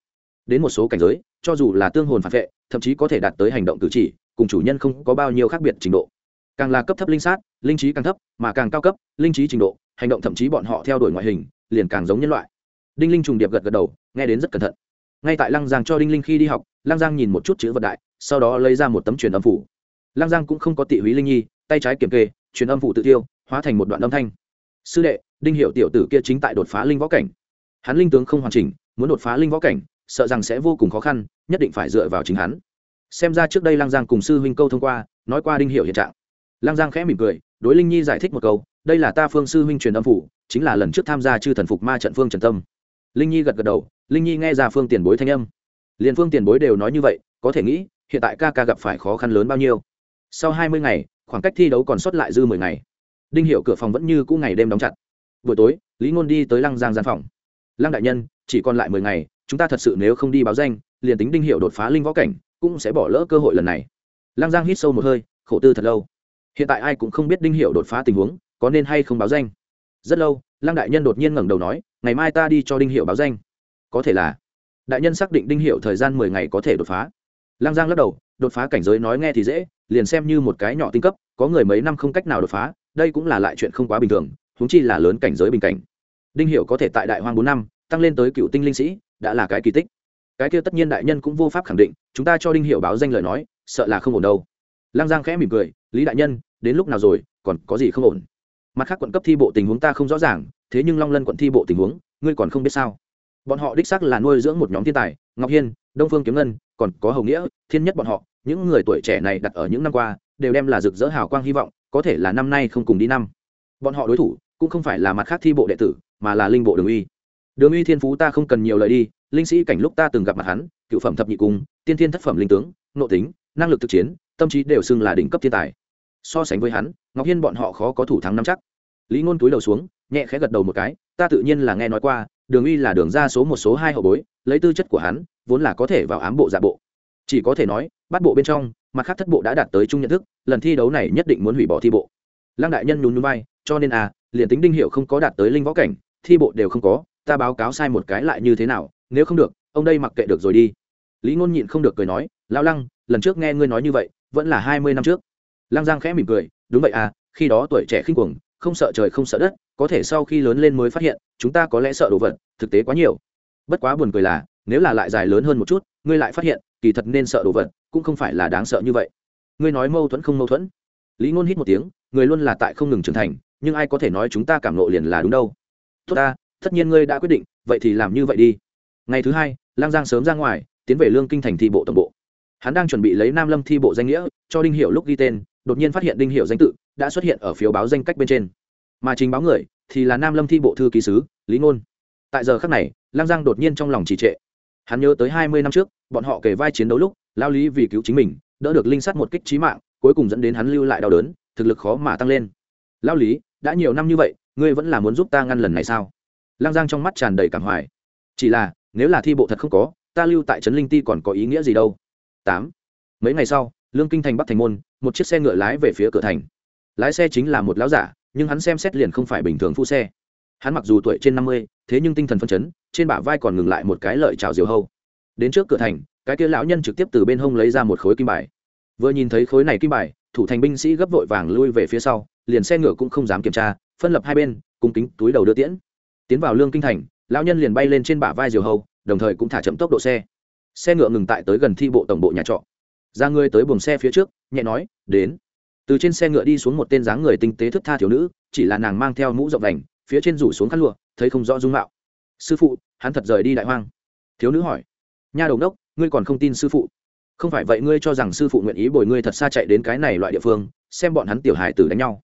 Đến một số cảnh giới, cho dù là tương hồn phản vệ, thậm chí có thể đạt tới hành động cử chỉ, cùng chủ nhân không có bao nhiêu khác biệt trình độ. Càng là cấp thấp linh sát, linh trí càng thấp, mà càng cao cấp, linh trí trình độ, hành động thậm chí bọn họ theo đuổi ngoại hình, liền càng giống nhân loại. Đinh linh trùng điệp gật gật đầu, nghe đến rất cẩn thận. Ngay tại lăng giang cho đinh linh khi đi học, lăng giang nhìn một chút chữ vật đại, sau đó lấy ra một tấm truyền âm phủ. Lăng giang cũng không có tị húy linh nhi, tay trái kiểm kê truyền âm phụ tự tiêu, hóa thành một đoạn âm thanh. Sư đệ, đinh hiệu tiểu tử kia chính tại đột phá linh võ cảnh. Hắn linh tướng không hoàn chỉnh, muốn đột phá linh võ cảnh, sợ rằng sẽ vô cùng khó khăn, nhất định phải dựa vào chính hắn. Xem ra trước đây lang giang cùng sư huynh câu thông qua, nói qua đinh hiệu hiện trạng. Lang giang khẽ mỉm cười, đối linh nhi giải thích một câu, đây là ta phương sư huynh truyền âm phủ chính là lần trước tham gia chư thần phục ma trận phương trần tâm. Linh nhi gật gật đầu, linh nhi nghe ra phương tiền bối thanh âm. Liền phương tiền bối đều nói như vậy, có thể nghĩ, hiện tại ca ca gặp phải khó khăn lớn bao nhiêu. Sau hai mươi ngày khoảng cách thi đấu còn sót lại dư mười ngày. Đinh hiệu cửa phòng vẫn như cũ ngày đêm đóng chặt. Buổi tối, lý ngôn đi tới lăng giang gian phòng. Lăng đại nhân, chỉ còn lại mười ngày, chúng ta thật sự nếu không đi báo danh, liền tính đinh hiệu đột phá linh võ cảnh, cũng sẽ bỏ lỡ cơ hội lần này. Lăng giang hít sâu một hơi, khổ tư thật lâu. Hiện tại ai cũng không biết đinh hiệu đột phá tình huống, có nên hay không báo danh. Rất lâu, lăng đại nhân đột nhiên ngẩng đầu nói, ngày mai ta đi cho đinh hiệu báo danh. Có thể là. Đại nhân xác định đinh hiệu thời gian mười ngày có thể đột phá lăng giang lắc đầu, đột phá cảnh giới nói nghe thì dễ, liền xem như một cái nhỏ tinh cấp, có người mấy năm không cách nào đột phá, đây cũng là lại chuyện không quá bình thường húng chi là lớn cảnh giới bình cảnh. Đinh Hiểu có thể tại đại hoang bốn năm, tăng lên tới cựu tinh linh sĩ, đã là cái kỳ tích. Cái kia tất nhiên đại nhân cũng vô pháp khẳng định, chúng ta cho đinh Hiểu báo danh lời nói, sợ là không ổn đâu. Lăng giang khẽ mỉm cười, lý đại nhân, đến lúc nào rồi, còn có gì không ổn? Mặt khác quận cấp thi bộ tình huống ta không rõ ràng, thế nhưng long lân quận thi bộ tình huống, ngươi còn không biết sao? Bọn họ đích xác là nuôi dưỡng một nhóm thiên tài, ngọc hiên, đông phương kiếm ngân còn có hầu nghĩa, thiên nhất bọn họ, những người tuổi trẻ này đặt ở những năm qua, đều đem là rực rỡ hào quang hy vọng, có thể là năm nay không cùng đi năm. Bọn họ đối thủ, cũng không phải là mặt khác thi bộ đệ tử, mà là linh bộ đường uy. Đường uy thiên phú ta không cần nhiều lời đi, linh sĩ cảnh lúc ta từng gặp mặt hắn, cựu phẩm thập nhị cung, tiên thiên thất phẩm linh tướng, nội tính, năng lực thực chiến, tâm trí đều xưng là đỉnh cấp thiên tài. So sánh với hắn, ngọc hiên bọn họ khó có thủ thắng năm chắc. Lý ngôn túi đầu xuống, nhẹ khẽ gật đầu một cái, ta tự nhiên là nghe nói qua đường uy là đường ra số một số hai hậu bối, lấy tư chất của hắn, vốn là có thể vào ám bộ giả bộ. Chỉ có thể nói, bắt bộ bên trong, mặt khác thất bộ đã đạt tới chung nhận thức, lần thi đấu này nhất định muốn hủy bỏ thi bộ. Lăng đại nhân nhún nhún vai, cho nên à liền tính đinh hiệu không có đạt tới linh võ cảnh, thi bộ đều không có, ta báo cáo sai một cái lại như thế nào, nếu không được, ông đây mặc kệ được rồi đi. Lý ngôn nhịn không được cười nói lao lăng, lần trước nghe ngươi nói như vậy, vẫn là hai mươi năm trước. Lăng giang khẽ mỉm cười, đúng vậy à khi đó tuổi trẻ khinh cuồng không sợ trời không sợ đất có thể sau khi lớn lên mới phát hiện, chúng ta có lẽ sợ đồ vật, thực tế quá nhiều. Bất quá buồn cười là, nếu là lại dài lớn hơn một chút, ngươi lại phát hiện, kỳ thật nên sợ đồ vật, cũng không phải là đáng sợ như vậy. Ngươi nói mâu thuẫn không mâu thuẫn. Lý ngôn hít một tiếng, người luôn là tại không ngừng trưởng thành, nhưng ai có thể nói chúng ta cảm nộ liền là đúng đâu. Tốt ta, tất nhiên ngươi đã quyết định, vậy thì làm như vậy đi. Ngày thứ hai, lang giang sớm ra ngoài, tiến về lương kinh thành thi bộ tổng bộ. Hắn đang chuẩn bị lấy nam lâm thi bộ danh nghĩa, cho đinh hiệu lúc ghi tên, đột nhiên phát hiện đinh hiệu danh tự, đã xuất hiện ở phiếu báo danh cách bên trên mà trình báo người thì là nam lâm thi bộ thư ký sứ lý ngôn. Tại giờ khắc này lang giang đột nhiên trong lòng trì trệ. Hắn nhớ tới hai mươi năm trước, bọn họ kể vai chiến đấu lúc, lao lý vì cứu chính mình, đỡ được linh sắt một kích trí mạng, cuối cùng dẫn đến hắn lưu lại đau đớn, thực lực khó mà tăng lên. Lao lý, đã nhiều năm như vậy, ngươi vẫn là muốn giúp ta ngăn lần này sao? Lang giang trong mắt tràn đầy cảm hoài. Chỉ là, nếu là thi bộ thật không có, ta lưu tại trấn linh ti còn có ý nghĩa gì đâu? Tám. Mấy ngày sau, lương kinh thành bắc thành môn, một chiếc xe ngựa lái về phía cửa thành. Lái xe chính là một lão giả nhưng hắn xem xét liền không phải bình thường phu xe. Hắn mặc dù tuổi trên năm mươi, thế nhưng tinh thần phân chấn, trên bả vai còn ngừng lại một cái lợi trào diều hâu. Đến trước cửa thành, cái kia lão nhân trực tiếp từ bên hông lấy ra một khối kim bài. Vừa nhìn thấy khối này kim bài, thủ thành binh sĩ gấp vội vàng lui về phía sau, liền xe ngựa cũng không dám kiểm tra, phân lập hai bên, cùng kính túi đầu đưa tiễn. Tiến vào lương kinh thành, lão nhân liền bay lên trên bả vai diều hâu, đồng thời cũng thả chậm tốc độ xe. Xe ngựa ngừng tại tới gần thi bộ tổng bộ nhà trọ. Ra người tới buồng xe phía trước, nhẹ nói, đến từ trên xe ngựa đi xuống một tên dáng người tinh tế thức tha thiếu nữ, chỉ là nàng mang theo mũ rộng đành, phía trên rủ xuống khăn lụa, thấy không rõ dung mạo. Sư phụ, hắn thật rời đi đại hoang. Thiếu nữ hỏi, nha đầu đốc, ngươi còn không tin sư phụ? Không phải vậy, ngươi cho rằng sư phụ nguyện ý bồi ngươi thật xa chạy đến cái này loại địa phương, xem bọn hắn tiểu hài tử đánh nhau.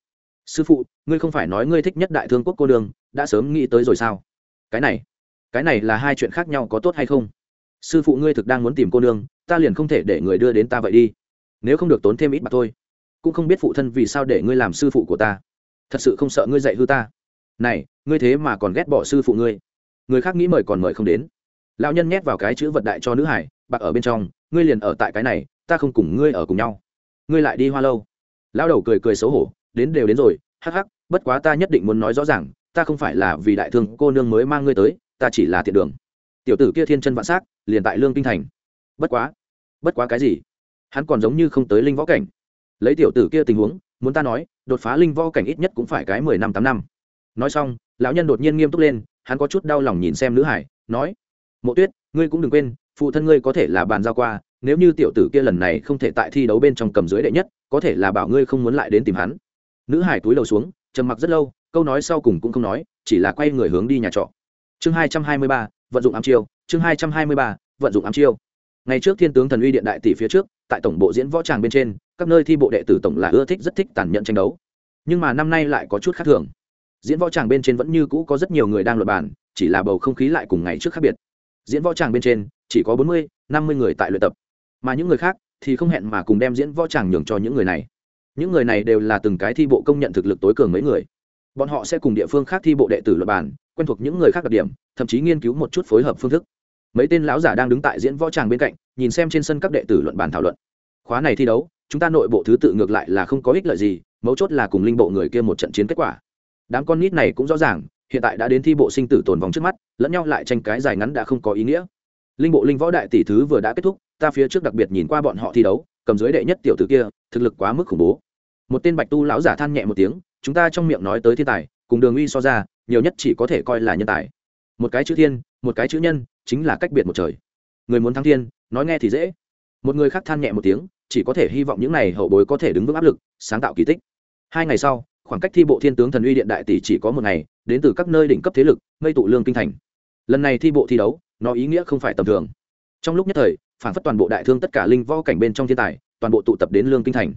Sư phụ, ngươi không phải nói ngươi thích nhất đại thương quốc cô đường, đã sớm nghĩ tới rồi sao? Cái này cái này là hai chuyện khác nhau có tốt hay không? Sư phụ ngươi thực đang muốn tìm cô nương, ta liền không thể để người đưa đến ta vậy đi. Nếu không được tốn thêm ít bạc thôi cũng không biết phụ thân vì sao để ngươi làm sư phụ của ta. Thật sự không sợ ngươi dạy hư ta. Này, ngươi thế mà còn ghét bỏ sư phụ ngươi. Người khác nghĩ mời còn mời không đến. Lão nhân nhét vào cái chữ vật đại cho nữ hải, bạc ở bên trong, ngươi liền ở tại cái này, ta không cùng ngươi ở cùng nhau. Ngươi lại đi hoa lâu. Lão đầu cười cười xấu hổ, đến đều đến rồi, hắc hắc, bất quá ta nhất định muốn nói rõ ràng, ta không phải là vì đại thương cô nương mới mang ngươi tới, ta chỉ là thiện đường. Tiểu tử kia thiên chân vạn s á c liền tại lương kinh thành. Bất quá bất quá cái gì? Hắn còn giống như không tới linh võ cảnh lấy tiểu tử kia tình huống, muốn ta nói, đột phá linh võ cảnh ít nhất cũng phải cái mười năm tám năm. Nói xong, lão nhân đột nhiên nghiêm túc lên, hắn có chút đau lòng nhìn xem nữ hải, nói, mộ tuyết, ngươi cũng đừng quên, phụ thân ngươi có thể là bàn giao qua, nếu như tiểu tử kia lần này không thể tại thi đấu bên trong cầm dưới đệ nhất, có thể là bảo ngươi không muốn lại đến tìm hắn. Nữ hải túi đầu xuống, trầm mặc rất lâu, câu nói sau cùng cũng không nói, chỉ là quay người hướng đi nhà trọ. Chương hai trăm hai mươi ba, vận dụng ám chiêu, chương hai trăm hai mươi ba, vận dụng ám chiêu. Ngày trước thiên tướng thần uy điện đại tỷ phía trước tại tổng bộ diễn võ tràng bên trên, các nơi thi bộ đệ tử tổng là ưa thích rất thích tàn nhẫn tranh đấu. Nhưng mà năm nay lại có chút khác thường. Diễn võ tràng bên trên vẫn như cũ có rất nhiều người đang luật bàn, chỉ là bầu không khí lại cùng ngày trước khác biệt. Diễn võ tràng bên trên, chỉ có bốn mươi, năm mươi người tại luyện tập. Mà những người khác thì không hẹn mà cùng đem diễn võ tràng nhường cho những người này. Những người này đều là từng cái thi bộ công nhận thực lực tối cường mấy người. Bọn họ sẽ cùng địa phương khác thi bộ đệ tử luật bàn, quen thuộc những người khác đặc điểm, thậm chí nghiên cứu một chút phối hợp phương thức mấy tên lão giả đang đứng tại diễn võ tràng bên cạnh, nhìn xem trên sân các đệ tử luận bàn thảo luận. Khóa này thi đấu, chúng ta nội bộ thứ tự ngược lại là không có ích lợi gì, mấu chốt là cùng linh bộ người kia một trận chiến kết quả. Đám con nít này cũng rõ ràng, hiện tại đã đến thi bộ sinh tử tồn vòng trước mắt, lẫn nhau lại tranh cái dài ngắn đã không có ý nghĩa. Linh bộ linh võ đại tỷ thứ vừa đã kết thúc, ta phía trước đặc biệt nhìn qua bọn họ thi đấu, cầm dưới đệ nhất tiểu tử kia, thực lực quá mức khủng bố. Một tên bạch tu lão giả than nhẹ một tiếng, chúng ta trong miệng nói tới thiên tài, cùng đường uy so ra, nhiều nhất chỉ có thể coi là nhân tài. Một cái chữ thiên, một cái chữ nhân chính là cách biệt một trời. Người muốn thắng thiên, nói nghe thì dễ. Một người khác than nhẹ một tiếng, chỉ có thể hy vọng những n à y hậu bối có thể đứng vững áp lực, sáng tạo kỳ tích. Hai ngày sau, khoảng cách thi bộ thiên tướng thần uy điện đại tỷ chỉ có một ngày, đến từ các nơi đỉnh cấp thế lực, mây tụ lương kinh thành. Lần này thi bộ thi đấu, nó ý nghĩa không phải tầm thường. Trong lúc nhất thời, phản phất toàn bộ đại thương tất cả linh võ cảnh bên trong thiên tài, toàn bộ tụ tập đến lương kinh thành.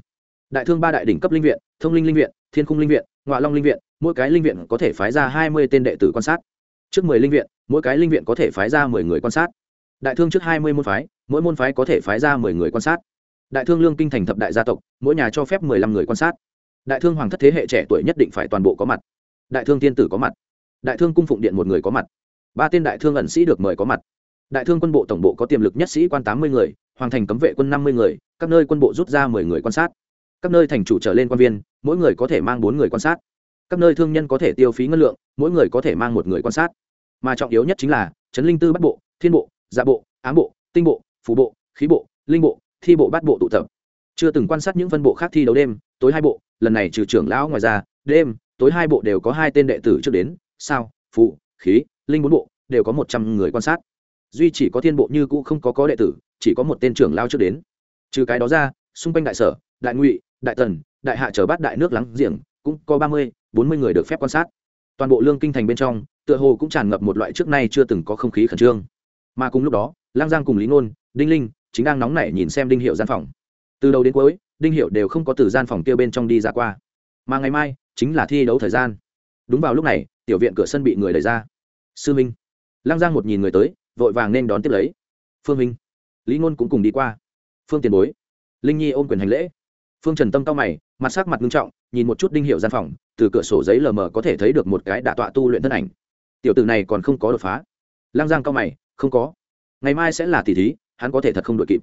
Đại thương ba đại đỉnh cấp linh viện, thông linh linh viện, thiên khung linh viện ngoại long linh viện, mỗi cái linh viện có thể phái ra hai mươi tên đệ tử quan sát. Trước mười linh viện mỗi cái linh viện có thể phái ra mười người quan sát. Đại thương trước hai mươi môn phái, mỗi môn phái có thể phái ra mười người quan sát. Đại thương lương kinh thành thập đại gia tộc, mỗi nhà cho phép mười lăm người quan sát. Đại thương hoàng thất thế hệ trẻ tuổi nhất định phải toàn bộ có mặt. Đại thương tiên tử có mặt. Đại thương cung phụng điện một người có mặt. Ba tên đại thương ẩn sĩ được mời có mặt. Đại thương quân bộ tổng bộ có tiềm lực nhất sĩ quan tám mươi người, hoàng thành cấm vệ quân năm mươi người, các nơi quân bộ rút ra mười người quan sát. Các nơi thành chủ trở lên quan viên, mỗi người có thể mang bốn người quan sát. Các nơi thương nhân có thể tiêu phí ngân lượng, mỗi người có thể mang một người quan sát mà trọng yếu nhất chính là trấn linh tư bắt bộ, thiên bộ dạ bộ, ám bộ, tinh bộ phù bộ, khí bộ, linh bộ, thi bộ bắt bộ tụ tập. Chưa từng quan sát những phân bộ khác thi đấu đêm, tối hai bộ, lần này trừ trưởng lão ngoài ra, đêm, tối hai bộ đều có hai tên đệ tử trước đến, sao phụ khí, linh bốn bộ, đều có một trăm người quan sát. Duy chỉ có thiên bộ như cũ không có có đệ tử, chỉ có một tên trưởng lao trước đến. Trừ cái đó ra, xung quanh đại sở, đại ngụy, đại tần, đại hạ trở bát đại nước lắng giềng, cũng có ba mươi, bốn mươi người được phép quan sát. Toàn bộ lương kinh thành bên trong tựa hồ cũng tràn ngập một loại trước nay chưa từng có không khí khẩn trương. Mà cùng lúc đó, lang giang cùng lý ngôn đinh linh chính đang nóng nảy nhìn xem đinh hiệu gian phòng. Từ đầu đến cuối, đinh hiệu đều không có từ gian phòng kia bên trong đi ra qua. Mà ngày mai chính là thi đấu thời gian. Đúng vào lúc này, tiểu viện cửa sân bị người đẩy ra. Sư minh. Lang giang một nhìn người tới, vội vàng nên đón tiếp lấy. Phương minh. Lý ngôn cũng cùng đi qua. Phương tiền bối. Linh nhi ôm quyền hành lễ. Phương trần tâm cao mày, mặt sắc mặt nghiêm trọng, nhìn một chút đinh hiệu gian phòng, từ cửa sổ giấy lờ mờ có thể thấy được một cái đạ tọa tu luyện thân ảnh tiểu tử này còn không có đột phá. Lang giang cao mày, không có. Ngày mai sẽ là tỷ thí, hắn có thể thật không đội kịp.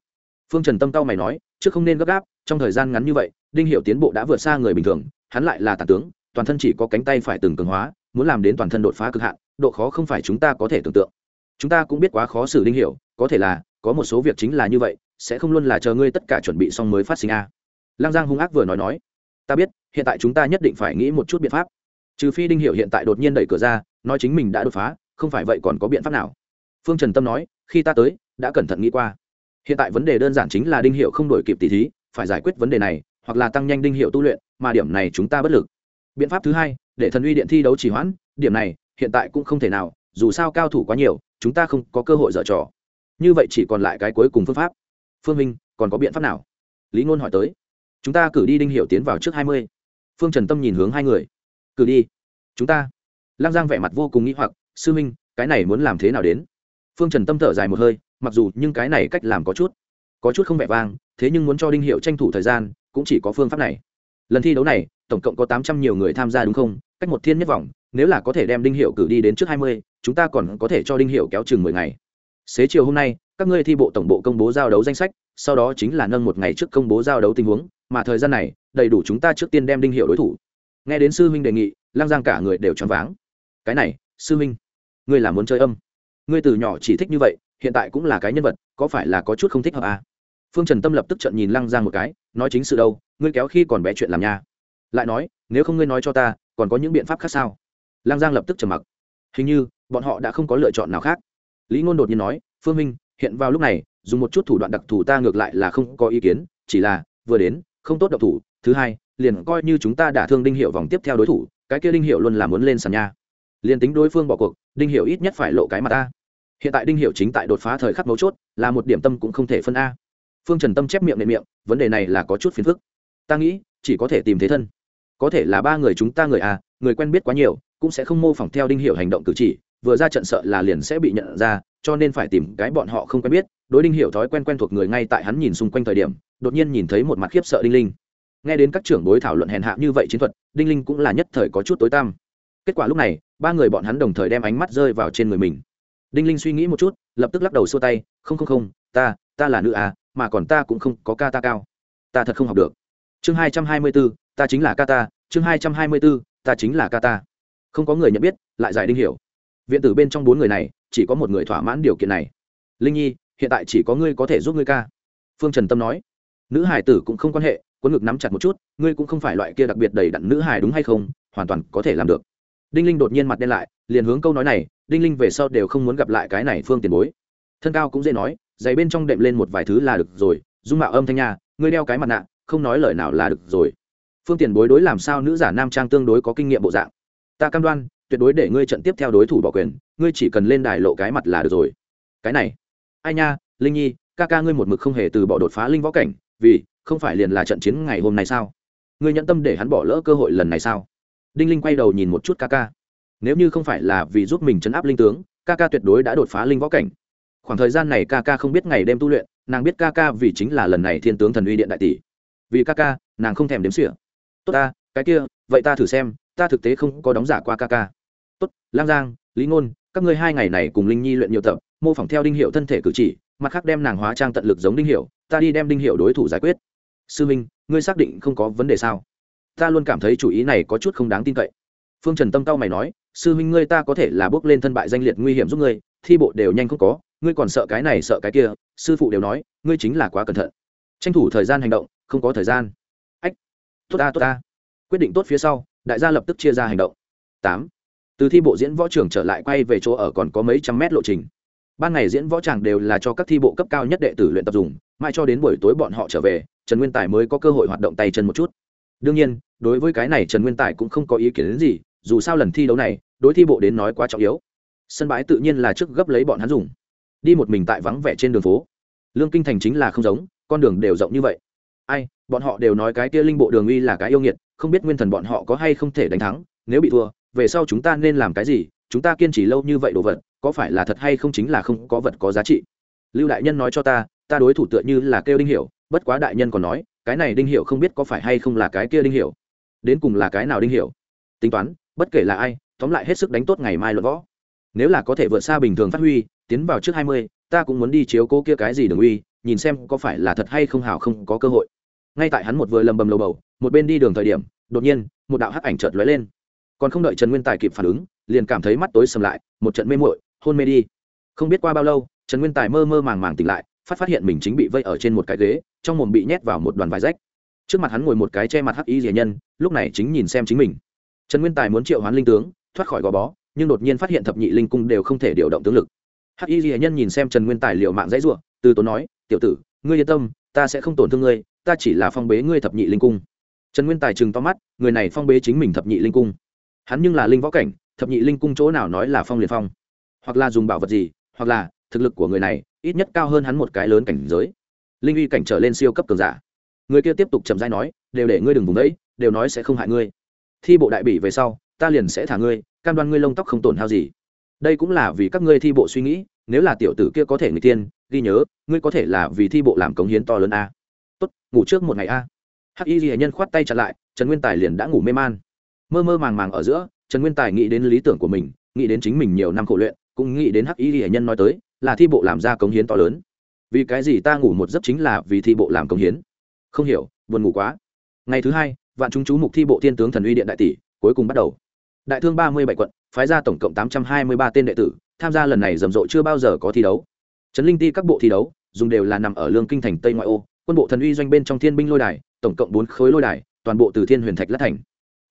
Phương trần tâm cao mày nói, trước không nên gấp gáp, trong thời gian ngắn như vậy, đinh hiệu tiến bộ đã vượt xa người bình thường, hắn lại là tàn tướng, toàn thân chỉ có cánh tay phải từng cường hóa, muốn làm đến toàn thân đột phá cực hạn, độ khó không phải chúng ta có thể tưởng tượng. Chúng ta cũng biết quá khó xử đinh hiệu, có thể là, có một số việc chính là như vậy, sẽ không luôn là chờ ngươi tất cả chuẩn bị xong mới phát sinh a. Lang giang hung ác vừa nói nói, ta biết, hiện tại chúng ta nhất định phải nghĩ một chút biện pháp trừ phi đinh hiệu hiện tại đột nhiên đẩy cửa ra, nói chính mình đã đột phá, không phải vậy còn có biện pháp nào? Phương trần tâm nói, khi ta tới, đã cẩn thận nghĩ qua. Hiện tại vấn đề đơn giản chính là đinh hiệu không đổi kịp tỷ thí, phải giải quyết vấn đề này, hoặc là tăng nhanh đinh hiệu tu luyện, mà điểm này chúng ta bất lực. Biện pháp thứ hai, để thần uy điện thi đấu chỉ hoãn, điểm này, hiện tại cũng không thể nào, dù sao cao thủ quá nhiều, chúng ta không có cơ hội dở trò. Như vậy chỉ còn lại cái cuối cùng phương pháp. Phương minh, còn có biện pháp nào? Lý ngôn hỏi tới. Chúng ta cử đi đinh hiệu tiến vào trước hai mươi. Phương trần tâm nhìn hướng hai người cử đi. Chúng ta. Lăng giang vẻ mặt vô cùng nghĩ hoặc, sư minh, cái này muốn làm thế nào đến? Phương trần tâm thở dài một hơi, mặc dù nhưng cái này cách làm có chút có chút không vẻ vang, thế nhưng muốn cho đinh hiệu tranh thủ thời gian, cũng chỉ có phương pháp này. Lần thi đấu này, tổng cộng có tám trăm nhiều người tham gia đúng không? Cách một thiên nhất vòng nếu là có thể đem đinh hiệu cử đi đến trước hai mươi, chúng ta còn có thể cho đinh hiệu kéo chừng mười ngày. Xế chiều hôm nay, các ngươi thi bộ tổng bộ công bố giao đấu danh sách, sau đó chính là nâng một ngày trước công bố giao đấu tình huống, mà thời gian này, đầy đủ chúng ta trước tiên đem đinh hiệu đối thủ nghe đến sư huynh đề nghị, lăng giang cả người đều choáng váng. Cái này, sư huynh, ngươi là muốn chơi âm? Ngươi từ nhỏ chỉ thích như vậy, hiện tại cũng là cái nhân vật, có phải là có chút không thích hợp à? phương trần tâm lập tức trận nhìn lăng giang một cái, nói chính sự đâu, ngươi kéo khi còn bé chuyện làm nha. Lại nói, nếu không ngươi nói cho ta, còn có những biện pháp khác sao? Lăng giang lập tức trầm mặc. Hình như, bọn họ đã không có lựa chọn nào khác. Lý ngôn đột nhiên nói, phương minh hiện vào lúc này, dùng một chút thủ đoạn đặc thù ta ngược lại là không có ý kiến, chỉ là, vừa đến, không tốt độc thủ, thứ hai liền coi như chúng ta đã thương đinh hiệu vòng tiếp theo đối thủ, cái kia đinh hiệu luôn là muốn lên sàn nha. Liền tính đối phương bỏ cuộc, đinh hiệu ít nhất phải lộ cái mặt ta hiện tại đinh hiệu chính tại đột phá thời khắc mấu chốt, là một điểm tâm cũng không thể phân a. Phương trần tâm chép miệng nệm miệng, vấn đề này là có chút phiền phức. Ta nghĩ, chỉ có thể tìm thế thân. Có thể là ba người chúng ta người a, người quen biết quá nhiều, cũng sẽ không mô phỏng theo đinh hiệu hành động cử chỉ, vừa ra trận sợ là liền sẽ bị nhận ra, cho nên phải tìm cái bọn họ không quen biết. Đối đinh hiệu thói quen quen thuộc người ngay tại hắn nhìn xung quanh thời điểm, đột nhiên nhìn thấy một mặt khiếp sợ đinh linh nghe đến các trưởng bối thảo luận hèn hạ như vậy chiến thuật, đinh linh cũng là nhất thời có chút tối tăm. Kết quả lúc này, ba người bọn hắn đồng thời đem ánh mắt rơi vào trên người mình. Đinh linh suy nghĩ một chút, lập tức lắc đầu xua tay, không không không, ta ta là nữ à mà còn ta cũng không có ca ta cao. Ta thật không học được. Chương hai trăm hai mươi bốn ta chính là ca ta. Chương hai trăm hai mươi bốn ta chính là ca ta. Không có người nhận biết, lại giải đinh hiểu. Viện tử bên trong bốn người này, chỉ có một người thỏa mãn điều kiện này. Linh nhi, hiện tại chỉ có ngươi có thể giúp ngươi ca. Phương trần tâm nói. Nữ hải tử cũng không quan hệ cuốn ngực nắm chặt một chút, ngươi cũng không phải loại kia đặc biệt đầy đặn nữ hài đúng hay không, hoàn toàn có thể làm được. Đinh linh đột nhiên mặt đen lại, liền hướng câu nói này, đinh linh về sau đều không muốn gặp lại cái này phương tiền bối. Thân cao cũng dễ nói, giày bên trong đệm lên một vài thứ là được rồi, dung mạo âm thanh nha, ngươi đeo cái mặt nạ, không nói lời nào là được rồi. Phương tiền bối đối làm sao nữ giả nam trang tương đối có kinh nghiệm bộ dạng. Ta cam đoan, tuyệt đối để ngươi trận tiếp theo đối thủ bỏ quyền, ngươi chỉ cần lên đài lộ cái mặt là được rồi. Cái này. Ai nha, linh nhi, ca ca ngươi một mực không hề từ bỏ đột phá linh võ cảnh, vì không phải liền là trận chiến ngày hôm nay sao? Ngươi nhận tâm để hắn bỏ lỡ cơ hội lần này sao? Đinh linh quay đầu nhìn một chút ca ca nếu như không phải là vì giúp mình chấn áp linh tướng ca ca tuyệt đối đã đột phá linh võ cảnh. Khoảng thời gian này ca ca không biết ngày đêm tu luyện, nàng biết ca ca vì chính là lần này thiên tướng thần uy điện đại tỷ. Vì ca ca nàng không thèm đếm xỉa. Tốt ta, cái kia, vậy ta thử xem, ta thực tế không có đóng giả qua ca ca tốt, lang giang, lý ngôn, các ngươi hai ngày này cùng linh nhi luyện nhiều tập, mô phỏng theo đinh hiệu thân thể cử chỉ, mặt khác đem nàng hóa trang tận lực giống đinh hiệu, ta đi đem đinh hiệu đối thủ giải quyết sư minh, ngươi xác định không có vấn đề sao? Ta luôn cảm thấy chủ ý này có chút không đáng tin cậy. Phương trần tâm cao mày nói, sư Minh ngươi ta có thể là bước lên thân bại danh liệt nguy hiểm giúp ngươi, thi bộ đều nhanh không có, ngươi còn sợ cái này sợ cái kia, sư phụ đều nói, ngươi chính là quá cẩn thận. Tranh thủ thời gian hành động, không có thời gian. Ách, tốt ta tốt ta. Quyết định tốt phía sau, đại gia lập tức chia ra hành động. Tám, từ thi bộ diễn võ trưởng trở lại quay về chỗ ở còn có mấy trăm mét lộ trình. Ban ngày diễn võ tràng đều là cho các thi bộ cấp cao nhất đệ tử luyện tập dùng, mai cho đến buổi tối bọn họ trở về trần nguyên tài mới có cơ hội hoạt động tay chân một chút. Đương nhiên, đối với cái này trần nguyên tài cũng không có ý kiến đến gì, dù sao lần thi đấu này, đối thi bộ đến nói quá trọng yếu. Sân bãi tự nhiên là trước gấp lấy bọn hắn dùng. Đi một mình tại vắng vẻ trên đường phố. Lương kinh thành chính là không giống, con đường đều rộng như vậy. Ai, bọn họ đều nói cái kia linh bộ đường uy là cái yêu nghiệt, không biết nguyên thần bọn họ có hay không thể đánh thắng, nếu bị thua, về sau chúng ta nên làm cái gì, chúng ta kiên trì lâu như vậy đồ vật, có phải là thật hay không chính là không có vật có giá trị. Lưu đại nhân nói cho ta ta đối thủ tựa như là kêu đinh hiểu bất quá đại nhân còn nói, cái này đinh hiểu không biết có phải hay không là cái kia đinh hiểu. Đến cùng là cái nào đinh hiểu? Tính toán, bất kể là ai, tóm lại hết sức đánh tốt ngày mai luận võ. Nếu là có thể vượt xa bình thường phát huy, tiến vào trước hai mươi, ta cũng muốn đi chiếu cố kia cái gì đường uy, nhìn xem có phải là thật hay không hảo không có cơ hội. Ngay tại hắn một vừa lầm bầm lầu bầu, một bên đi đường thời điểm, đột nhiên, một đạo hắc ảnh chợt lóe lên. Còn không đợi trần nguyên tài kịp phản ứng, liền cảm thấy mắt tối sầm lại, một trận mê muội, hôn mê đi. Không biết qua bao lâu, trần nguyên tài mơ mơ màng màng tỉnh lại, phát phát hiện mình chính bị vây ở trên một cái ghế trong mồm bị nhét vào một đoàn vải rách. Trước mặt hắn ngồi một cái che mặt hắc y rỉa nhân, lúc này chính nhìn xem chính mình. Trần nguyên tài muốn triệu hoán linh tướng, thoát khỏi gò bó, nhưng đột nhiên phát hiện thập nhị linh cung đều không thể điều động tướng lực. Hắc y rỉa nhân nhìn xem trần nguyên tài liệu mạng dãy ruộng từ tốn nói, tiểu tử, ngươi yên tâm, ta sẽ không tổn thương ngươi, ta chỉ là phong bế ngươi thập nhị linh cung. Trần nguyên tài chừng to mắt, người này phong bế chính mình thập nhị linh cung. Hắn nhưng là linh võ cảnh, thập nhị linh cung chỗ nào nói là phong liền phong? Hoặc là dùng bảo vật gì, hoặc là thực lực của người này, ít nhất cao hơn hắn một cái lớn cảnh giới linh uy cảnh trở lên siêu cấp cường giả. Người kia tiếp tục chậm rãi nói, đều để ngươi đừng vùng đấy, đều nói sẽ không hại ngươi. Thi bộ đại bỉ về sau, ta liền sẽ thả ngươi, cam đoan ngươi lông tóc không tổn hao gì. Đây cũng là vì các ngươi thi bộ suy nghĩ, nếu là tiểu tử kia có thể người tiên ghi nhớ, ngươi có thể là vì thi bộ làm cống hiến to lớn a. Tốt, ngủ trước một ngày a. Hắc y ghi nhân khoát tay chặt lại, trần nguyên tài liền đã ngủ mê man. Mơ mơ màng màng ở giữa, trần nguyên tài nghĩ đến lý tưởng của mình, nghĩ đến chính mình nhiều năm khổ luyện, cũng nghĩ đến hắc y ghi nhân nói tới, là thi bộ làm ra cống hiến to lớn vì cái gì ta ngủ một giấc chính là vì thi bộ làm công hiến? Không hiểu, buồn ngủ quá. Ngày thứ hai, vạn chúng chú mục thi bộ thiên tướng thần uy điện đại tỷ, cuối cùng bắt đầu. Đại thương ba mươi bảy quận, phái ra tổng cộng tám trăm hai mươi ba tên đệ tử, tham gia lần này rầm rộ chưa bao giờ có thi đấu. Trấn linh ti các bộ thi đấu, dùng đều là nằm ở lương kinh thành tây ngoại ô, quân bộ thần uy doanh bên trong thiên binh lôi đài, tổng cộng bốn khối lôi đài, toàn bộ từ thiên huyền thạch lát thành.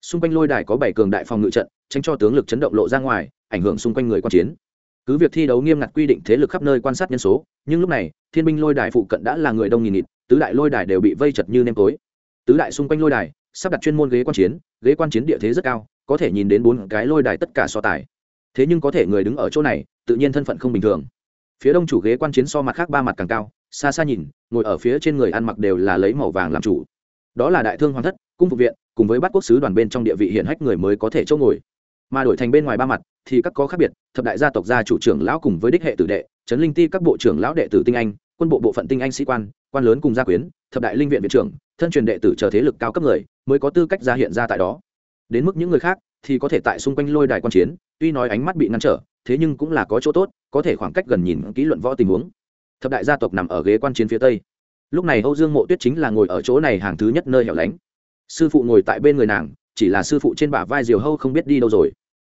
Xung quanh lôi đài có bảy cường đại phòng ngự trận, tránh cho tướng lực chấn động lộ ra ngoài, ảnh hưởng xung quanh người quan chiến. Cứ việc thi đấu nghiêm ngặt quy định thế lực khắp nơi quan sát nhân số, nhưng lúc này thiên binh lôi đài phụ cận đã là người đông nghìn nghịt, tứ đại lôi đài đều bị vây chật như nêm tối. Tứ đại xung quanh lôi đài, sắp đặt chuyên môn ghế quan chiến, ghế quan chiến địa thế rất cao, có thể nhìn đến bốn cái lôi đài tất cả so tài. Thế nhưng có thể người đứng ở chỗ này, tự nhiên thân phận không bình thường. Phía đông chủ ghế quan chiến so mặt khác ba mặt càng cao, xa xa nhìn, ngồi ở phía trên người ăn mặc đều là lấy màu vàng làm chủ. Đó là đại thương hoàng thất, cung phục viện, cùng với bát quốc sứ đoàn bên trong địa vị hiển hách người mới có thể chỗ ngồi. Mà đổi thành bên ngoài ba mặt thì các có khác biệt, thập đại gia tộc gia chủ trưởng lão cùng với đích hệ tử đệ, trấn linh ti các bộ trưởng lão đệ tử tinh anh, quân bộ bộ phận tinh anh sĩ quan quan lớn cùng gia quyến, thập đại linh viện viện trưởng, thân truyền đệ tử chờ thế lực cao cấp người mới có tư cách ra hiện ra tại đó. Đến mức những người khác thì có thể tại xung quanh lôi đài quan chiến, tuy nói ánh mắt bị ngăn trở, thế nhưng cũng là có chỗ tốt, có thể khoảng cách gần nhìn kỹ luận võ tình huống. Thập đại gia tộc nằm ở ghế quan chiến phía tây. Lúc này âu dương mộ tuyết chính là ngồi ở chỗ này hàng thứ nhất nơi hẻo lánh. Sư phụ ngồi tại bên người nàng, chỉ là sư phụ trên bả vai diều hâu không biết đi đâu rồi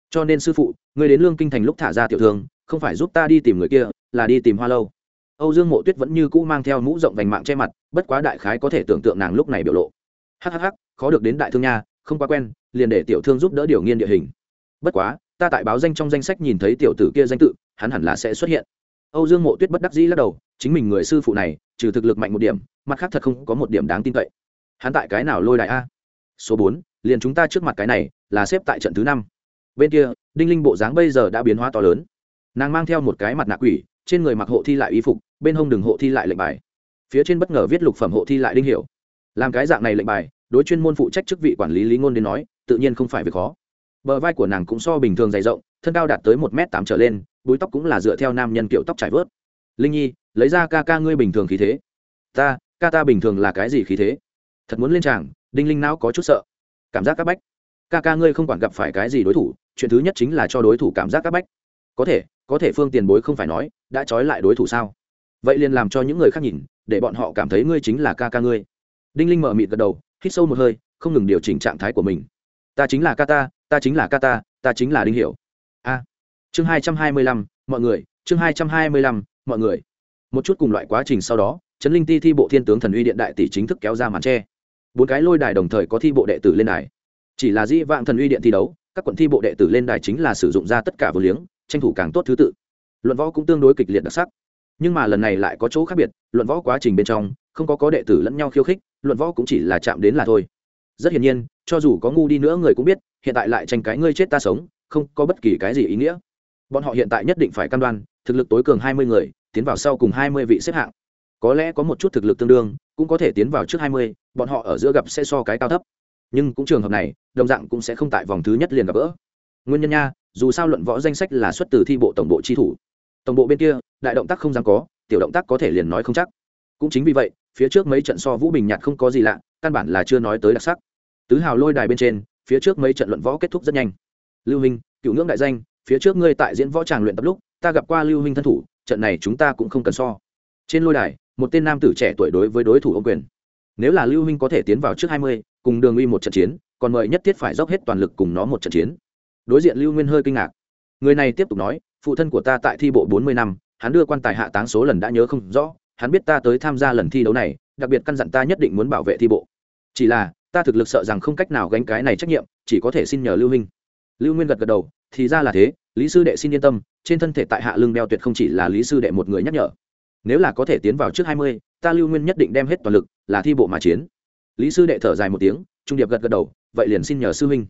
cho nên sư phụ người đến lương kinh thành lúc thả ra tiểu thương, không phải giúp ta đi tìm người kia, là đi tìm hoa lâu. Âu dương mộ tuyết vẫn như cũ mang theo mũ rộng vành mạng che mặt, bất quá đại khái có thể tưởng tượng nàng lúc này biểu lộ. Hhh khó được đến đại thương nha, không quá quen, liền để tiểu thương giúp đỡ điều nghiên địa hình. Bất quá, ta tại báo danh trong danh sách nhìn thấy tiểu tử kia danh tự, hắn hẳn là sẽ xuất hiện. Âu dương mộ tuyết bất đắc dĩ lắc đầu, chính mình người sư phụ này, trừ thực lực mạnh một điểm, mặt khác thật không có một điểm đáng tin cậy. Hắn tại cái nào lôi đại a? Số bốn, liền chúng ta trước mặt cái này, là xếp tại trận thứ năm bên kia, đinh linh bộ dáng bây giờ đã biến hóa to lớn. Nàng mang theo một cái mặt nạ quỷ, trên người mặc hộ thi lại y phục, bên hông đường hộ thi lại lệnh bài. Phía trên bất ngờ viết lục phẩm hộ thi lại đinh hiểu làm cái dạng này lệnh bài, đối chuyên môn phụ trách chức vị quản lý lý ngôn đến nói, tự nhiên không phải việc khó. Bờ vai của nàng cũng so bình thường dày rộng, thân cao đạt tới một m tám trở lên, búi tóc cũng là dựa theo nam nhân kiểu tóc trải vớt. Linh nhi, lấy ra ca ca ngươi bình thường khí thế. Ta, ca ta bình thường là cái gì khí thế? Thật muốn lên tràng, đinh linh não có chút sợ. Cảm giác c áp bách. Ca ca ngươi không quản gặp phải cái gì đối thủ chuyện thứ nhất chính là cho đối thủ cảm giác c áp bách. Có thể có thể phương tiền bối không phải nói, đã trói lại đối thủ sao? Vậy liền làm cho những người khác nhìn, để bọn họ cảm thấy ngươi chính là ca ca ngươi. Đinh linh mở mịt gật đầu, hít sâu một hơi, không ngừng điều chỉnh trạng thái của mình. Ta chính là ca ta ta chính là ca ta ta chính là đinh hiểu. A. Chương hai trăm hai mươi lăm, mọi người, chương hai trăm hai mươi lăm, mọi người. Một chút cùng loại quá trình sau đó, trấn linh ti thi bộ thiên tướng thần uy điện đại tỷ chính thức kéo ra màn tre. Bốn cái lôi đài đồng thời có thi bộ đệ tử lên đài. Chỉ là di vạn thần uy điện thi đấu các quận thi bộ đệ tử lên đài chính là sử dụng ra tất cả vô liếng, tranh thủ càng tốt thứ tự. Luận võ cũng tương đối kịch liệt đặc sắc. Nhưng mà lần này lại có chỗ khác biệt, luận võ quá trình bên trong, không có có đệ tử lẫn nhau khiêu khích, luận võ cũng chỉ là chạm đến là thôi. Rất hiển nhiên, cho dù có ngu đi nữa người cũng biết, hiện tại lại tranh cái ngươi chết ta sống, không có bất kỳ cái gì ý nghĩa. Bọn họ hiện tại nhất định phải cam đoan, thực lực tối cường hai mươi người, tiến vào sau cùng hai mươi vị xếp hạng. Có lẽ có một chút thực lực tương đương, cũng có thể tiến vào trước hai mươi, bọn họ ở giữa gặp sẽ so cái cao thấp nhưng cũng trường hợp này, đồng dạng cũng sẽ không tại vòng thứ nhất liền gặp gỡ. Nguyên nhân nha, dù sao luận võ danh sách là xuất từ thi bộ tổng bộ chi thủ. Tổng bộ bên kia, đại động tác không dám có, tiểu động tác có thể liền nói không chắc. Cũng chính vì vậy, phía trước mấy trận so vũ bình nhạt không có gì lạ, căn bản là chưa nói tới đặc sắc. Tứ hào lôi đài bên trên, phía trước mấy trận luận võ kết thúc rất nhanh. Lưu minh cựu ngưỡng đại danh, phía trước ngươi tại diễn võ tràng luyện tập lúc, ta gặp qua lưu minh thân thủ, trận này chúng ta cũng không cần so. Trên lôi đài, một tên nam tử trẻ tuổi đối với đối thủ ông quyền nếu là lưu minh có thể tiến vào trước hai mươi, cùng đường uy một trận chiến, còn mời nhất thiết phải dốc hết toàn lực cùng nó một trận chiến. Đối diện lưu nguyên hơi kinh ngạc. Người này tiếp tục nói, phụ thân của ta tại thi bộ bốn mươi năm, hắn đưa quan tài hạ táng số lần đã nhớ không rõ, hắn biết ta tới tham gia lần thi đấu này, đặc biệt căn dặn ta nhất định muốn bảo vệ thi bộ. Chỉ là, ta thực lực sợ rằng không cách nào gánh cái này trách nhiệm, chỉ có thể xin nhờ lưu minh. Lưu nguyên gật gật đầu, thì ra là thế, lý sư đệ xin yên tâm, trên thân thể tại hạ lưng đeo tuyệt không chỉ là lý sư đệ một người nhắc nhở. Nếu là có thể tiến vào trước hai mươi, ta lưu nguyên nhất định đem hết toàn lực là thi bộ mà chiến. Lý sư đệ thở dài một tiếng, trung điệp gật gật đầu, vậy liền xin nhờ sư huynh.